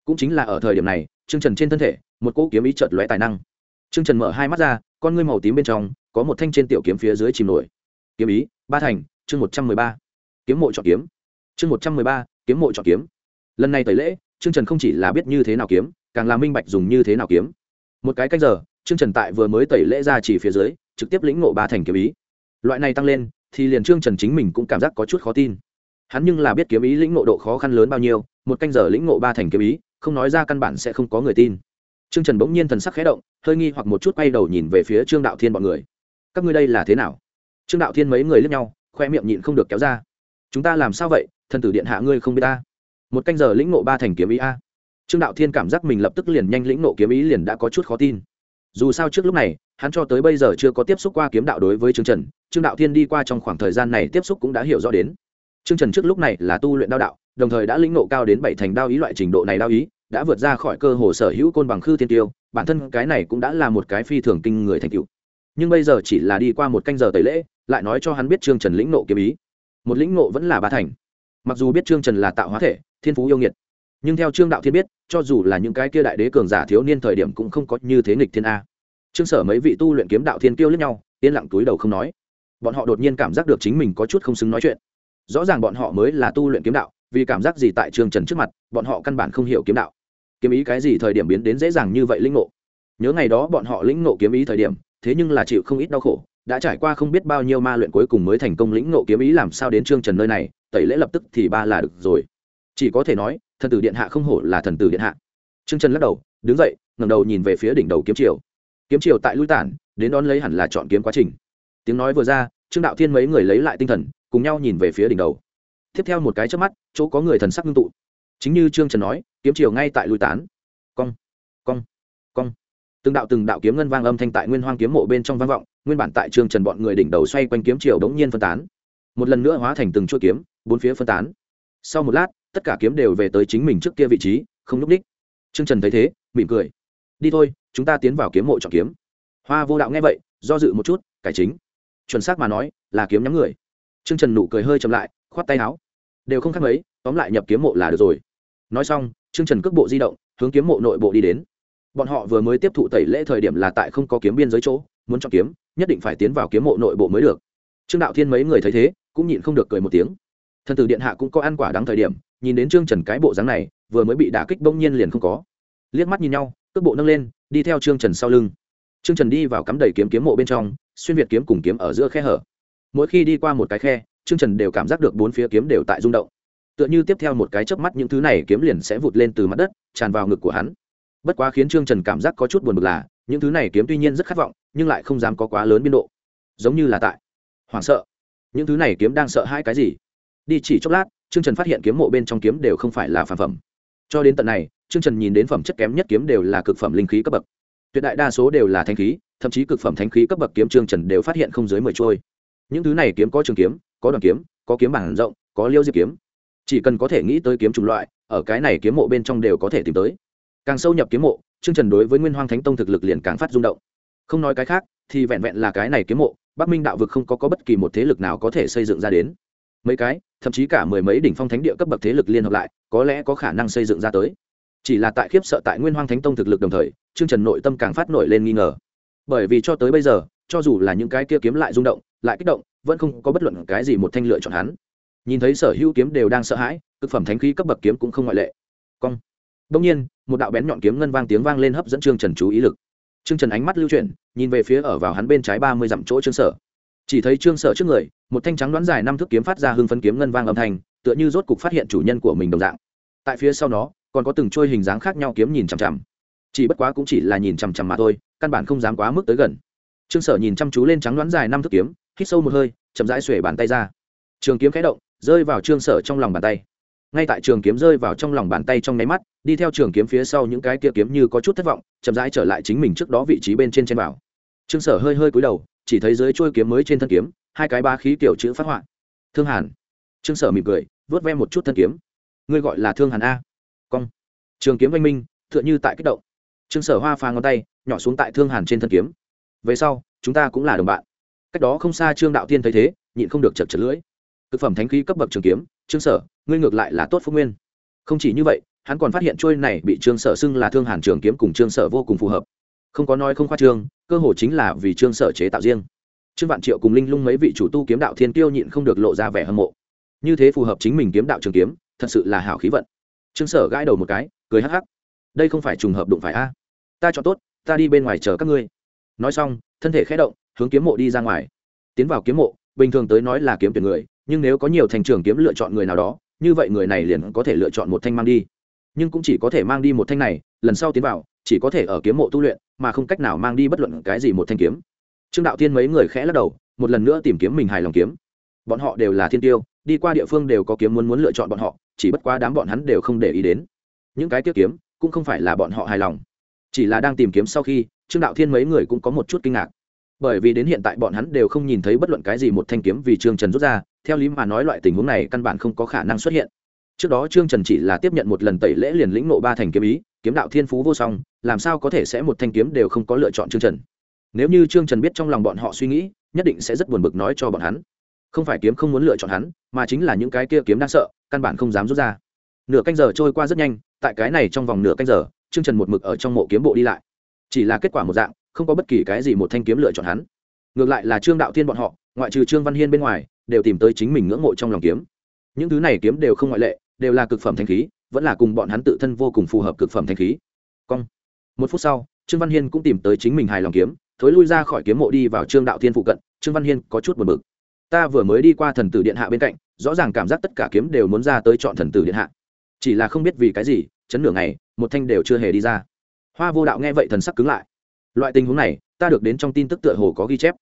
Cũng chính là ở thời điểm này, trương trần trên thân thể, một cỗ kiếm ý chợt lóe tài năng. Trương trần mở hai mắt ra, con ngươi màu tím bên trong, có một thanh trên tiểu kiếm phía dưới chìm nổi. Kiếm ý, ba thành, chương một trăm mười ba. Kiếm mộ chọn kiếm chương một trăm mười ba, kiếm mộ chọn kiếm. Lần này tẩy lễ, trương trần không chỉ là biết như thế nào kiếm, càng là minh bạch dùng như thế nào kiếm. Một cái cách giờ, trương trần tại vừa mới tẩy lễ ra chỉ phía dưới, trực tiếp lĩnh ngộ ba thành kiếm ý. Loại này tăng lên, thì liền trương trần chính mình cũng cảm giác có chút khó tin. Hắn nhưng là biết kiếm ý lĩnh ngộ độ khó khăn lớn bao nhiêu, một canh giờ lĩnh ngộ ba thành kiếm ý, không nói ra căn bản sẽ không có người tin. Trương trần bỗng nhiên thần sắc khẽ động, hơi nghi hoặc một chút quay đầu nhìn về phía trương đạo thiên bọn người. Các ngươi đây là thế nào? Trương đạo thiên mấy người lướt nhau, khoe miệng nhịn không được kéo ra. Chúng ta làm sao vậy? Thần tử điện hạ ngươi không biết ta. Một canh giờ lĩnh nộ ba thành kiếm ý a. Trương đạo thiên cảm giác mình lập tức liền nhanh lĩnh nộ kiếm ý liền đã có chút khó tin. Dù sao trước lúc này, hắn cho tới bây giờ chưa có tiếp xúc qua kiếm đạo đối với trương trần, trương đạo thiên đi qua trong khoảng thời gian này tiếp xúc cũng đã hiểu rõ đến. Trương trần trước lúc này là tu luyện đao đạo, đồng thời đã lĩnh nộ cao đến bảy thành đao ý loại trình độ này đao ý, đã vượt ra khỏi cơ hồ sở hữu côn bằng khư thiên tiêu, bản thân cái này cũng đã là một cái phi thường kinh người thành tựu. Nhưng bây giờ chỉ là đi qua một canh giờ tẩy lễ, lại nói cho hắn biết trương trần lĩnh nộ kiếm ý. Một lĩnh nộ vẫn là ba thành mặc dù biết trương trần là tạo hóa thể, thiên phú yêu nghiệt, nhưng theo trương đạo thiên biết, cho dù là những cái kia đại đế cường giả thiếu niên thời điểm cũng không có như thế nghịch thiên a. Trương sở mấy vị tu luyện kiếm đạo thiên kêu lẫn nhau, yên lặng túi đầu không nói. Bọn họ đột nhiên cảm giác được chính mình có chút không xứng nói chuyện. Rõ ràng bọn họ mới là tu luyện kiếm đạo, vì cảm giác gì tại trương trần trước mặt, bọn họ căn bản không hiểu kiếm đạo. Kiếm ý cái gì thời điểm biến đến dễ dàng như vậy linh ngộ? Nhớ ngày đó bọn họ lĩnh ngộ kiếm ý thời điểm, thế nhưng là chịu không ít đau khổ đã trải qua không biết bao nhiêu ma luyện cuối cùng mới thành công lĩnh ngộ kiếm ý, làm sao đến trương trần nơi này, tẩy lễ lập tức thì ba là được rồi. Chỉ có thể nói, thần tử điện hạ không hổ là thần tử điện hạ. Trương trần lắc đầu, đứng dậy, ngẩng đầu nhìn về phía đỉnh đầu kiếm triều. Kiếm triều tại lui tản, đến đón lấy hẳn là chọn kiếm quá trình. Tiếng nói vừa ra, trương đạo thiên mấy người lấy lại tinh thần, cùng nhau nhìn về phía đỉnh đầu. Tiếp theo một cái trước mắt, chỗ có người thần sắc ngưng tụ. Chính như trương trần nói, kiếm chiều ngay tại lui tán. Cong cong cong. Từng đạo từng đạo kiếm ngân vang âm thanh tại nguyên hoang kiếm mộ bên trong vang vọng nguyên bản tại trương trần bọn người đỉnh đầu xoay quanh kiếm chiều đống nhiên phân tán. Một lần nữa hóa thành từng chuỗi kiếm, bốn phía phân tán. Sau một lát, tất cả kiếm đều về tới chính mình trước kia vị trí, không lúc đích trương trần thấy thế, mỉm cười. Đi thôi, chúng ta tiến vào kiếm mộ chọn kiếm. Hoa vô đạo nghe vậy, do dự một chút, cải chính. Chuẩn xác mà nói, là kiếm nhắm người. Trương trần nụ cười hơi chậm lại, khoát tay áo. Đều không khác mấy, tóm lại nhập kiếm mộ là được rồi. Nói xong, trương trần cước bộ di động, hướng kiếm mộ nội bộ đi đến. Bọn họ vừa mới tiếp thụ tẩy lễ thời điểm là tại không có kiếm biên giới chỗ, muốn chọn kiếm nhất định phải tiến vào kiếm mộ nội bộ mới được. Trương đạo thiên mấy người thấy thế, cũng nhịn không được cười một tiếng. Thần tử điện hạ cũng có ăn quả đáng thời điểm, nhìn đến trương trần cái bộ dáng này, vừa mới bị đả kích bỗng nhiên liền không có. Liếc mắt nhìn nhau, cước bộ nâng lên, đi theo trương trần sau lưng. Trương trần đi vào cắm đầy kiếm kiếm mộ bên trong, xuyên việt kiếm cùng kiếm ở giữa khe hở. Mỗi khi đi qua một cái khe, trương trần đều cảm giác được bốn phía kiếm đều tại rung động. Tựa như tiếp theo một cái chớp mắt những thứ này kiếm liền sẽ vụt lên từ mặt đất, tràn vào ngực của hắn. Bất quá khiến trương trần cảm giác có chút buồn bực là, những thứ này kiếm tuy nhiên rất khát vọng nhưng lại không dám có quá lớn biên độ. Giống như là tại hoảng sợ. Những thứ này kiếm đang sợ hai cái gì? Đi chỉ chốc lát, trương trần phát hiện kiếm mộ bên trong kiếm đều không phải là phản phẩm. Cho đến tận này, trương trần nhìn đến phẩm chất kém nhất kiếm đều là cực phẩm linh khí cấp bậc. Tuyệt đại đa số đều là thanh khí, thậm chí cực phẩm thanh khí cấp bậc kiếm trương trần đều phát hiện không dưới mười trôi. Những thứ này kiếm có trường kiếm, có đoàn kiếm, có kiếm bản rộng, có liêu diệp kiếm. Chỉ cần có thể nghĩ tới kiếm chủng loại, ở cái này kiếm mộ bên trong đều có thể tìm tới. Càng sâu nhập kiếm mộ chương trần đối với nguyên hoang thánh tông thực lực liền càng phát rung động không nói cái khác thì vẹn vẹn là cái này kiếm mộ bắc minh đạo vực không có, có bất kỳ một thế lực nào có thể xây dựng ra đến. Mấy cái thậm chí cả mười mấy đỉnh phong thánh địa cấp bậc thế lực liên hợp lại có lẽ có khả năng xây dựng ra tới. Chỉ là tại khiếp sợ tại nguyên hoang thánh tông thực lực đồng thời chương trần nội tâm càng phát nổi lên nghi ngờ. Bởi vì cho tới bây giờ cho dù là những cái kia kiếm lại rung động lại kích động vẫn không có bất luận cái gì một thanh lựa chọn hắn. Nhìn thấy sở hữu kiếm đều đang sợ hãi thực phẩm thánh khí cấp bậc kiếm cũng không ngoại lệ. Cong. Đông nhiên một đạo bén nhọn kiếm ngân vang tiếng vang lên hấp dẫn trương trần chú ý lực trương trần ánh mắt lưu chuyển, nhìn về phía ở vào hắn bên trái ba mươi dặm chỗ trương sở. Chỉ thấy trương sở trước người, một thanh trắng đoán dài năm thước kiếm phát ra hưng phấn kiếm ngân vang âm thanh, tựa như rốt cục phát hiện chủ nhân của mình đồng dạng. Tại phía sau nó, còn có từng trôi hình dáng khác nhau kiếm nhìn chằm chằm. Chỉ bất quá cũng chỉ là nhìn chằm chằm mà thôi, căn bản không dám quá mức tới gần. Trương sở nhìn chăm chú lên trắng đoán dài năm thước kiếm, hít sâu một hơi, chậm rãi xuể bàn tay ra. Trường kiếm khẽ động, rơi vào trương sở trong lòng bàn tay. Ngay tại trường kiếm rơi vào trong lòng bàn tay trong nháy mắt, đi theo trường kiếm phía sau những cái kia kiếm như có chút thất vọng chậm rãi trở lại chính mình trước đó vị trí bên trên trên bảo. Trương sở hơi hơi cúi đầu, chỉ thấy dưới chuôi kiếm mới trên thân kiếm, hai cái ba khí kiểu chữ phát họa. Thương hàn. Trương sở mỉm cười vớt ve một chút thân kiếm. Ngươi gọi là thương hàn a. Cong. Trường kiếm oanh minh t h ư ợ n h ư tại kích động. Trương sở hoa pha ngón tay, nhỏ xuống tại thương hàn trên thân kiếm. Về sau, chúng ta cũng là đồng bạn. Cách đó không xa trương đạo tiên thấy thế, nhịn không được chật chật lưỡi. Thực phẩm thánh khí cấp bậc trường kiếm, trương sở, ngươi ngược lại là tốt phúc nguyên. Không chỉ như vậy hắn còn phát hiện trôi này bị trương sở xưng là thương hàn trường kiếm cùng trương sở vô cùng phù hợp. Không có nói không khoa trương, cơ hồ chính là vì trương sở chế tạo riêng. Trương vạn triệu cùng linh lung mấy vị chủ tu kiếm đạo thiên tiêu nhịn không được lộ ra vẻ hâm mộ. Như thế phù hợp chính mình kiếm đạo trường kiếm, thật sự là hảo khí vận. Trương sở gãi đầu một cái, cười hắc hắc. Đây không phải trùng hợp đụng phải a. Ta chọn tốt, ta đi bên ngoài chờ các ngươi. Nói xong, thân thể khẽ động, hướng kiếm mộ đi ra ngoài. Tiến vào kiếm mộ, bình thường tới nói là kiếm tuyển người, nhưng nếu có nhiều thành trường kiếm lựa chọn người nào đó, như vậy người này liền có thể lựa chọn một thanh mang đi nhưng cũng chỉ có thể mang đi một thanh này, lần sau tiến vào, chỉ có thể ở kiếm mộ tu luyện, mà không cách nào mang đi bất luận cái gì một thanh kiếm. Trương đạo thiên mấy người khẽ lắc đầu, một lần nữa tìm kiếm mình hài lòng kiếm. Bọn họ đều là thiên tiêu, đi qua địa phương đều có kiếm muốn muốn lựa chọn bọn họ, chỉ bất quá đám bọn hắn đều không để ý đến. Những cái tiết kiếm, cũng không phải là bọn họ hài lòng. Chỉ là đang tìm kiếm sau khi, trương đạo thiên mấy người cũng có một chút kinh ngạc. Bởi vì đến hiện tại bọn hắn đều không nhìn thấy bất luận cái gì một thanh kiếm vì trương trần rút ra, theo lý mà nói loại tình huống này căn bản không có khả năng xuất hiện trước đó trương trần chỉ là tiếp nhận một lần tẩy lễ liền lĩnh nộ ba thành kiếm ý, kiếm đạo thiên phú vô song, làm sao có thể sẽ một thanh kiếm đều không có lựa chọn trương trần? Nếu như trương trần biết trong lòng bọn họ suy nghĩ, nhất định sẽ rất buồn bực nói cho bọn hắn. Không phải kiếm không muốn lựa chọn hắn, mà chính là những cái kia kiếm đang sợ, căn bản không dám rút ra. Nửa canh giờ trôi qua rất nhanh, tại cái này trong vòng nửa canh giờ, trương trần một mực ở trong mộ kiếm bộ đi lại. Chỉ là kết quả một dạng, không có bất kỳ cái gì một thanh kiếm lựa chọn hắn. Ngược lại là trương đạo thiên bọn họ, ngoại trừ trương văn hiên bên ngoài, đều tìm tới chính mình ngưỡng mộ trong lòng kiếm. Những thứ này kiếm đều không ngoại lệ đều là cực phẩm thanh khí, vẫn là cùng bọn hắn tự thân vô cùng phù hợp cực phẩm thanh khí. Cong. Một phút sau, trương văn hiên cũng tìm tới chính mình hài lòng kiếm, thối lui ra khỏi kiếm mộ đi vào trương đạo thiên phụ cận, trương văn hiên có chút buồn bực. Ta vừa mới đi qua thần tử điện hạ bên cạnh, rõ ràng cảm giác tất cả kiếm đều muốn ra tới chọn thần tử điện hạ. Chỉ là không biết vì cái gì, chấn nửa ngày, một thanh đều chưa hề đi ra. Hoa vô đạo nghe vậy thần sắc cứng lại. Loại tình huống này, ta được đến trong tin tức tựa hồ có ghi chép.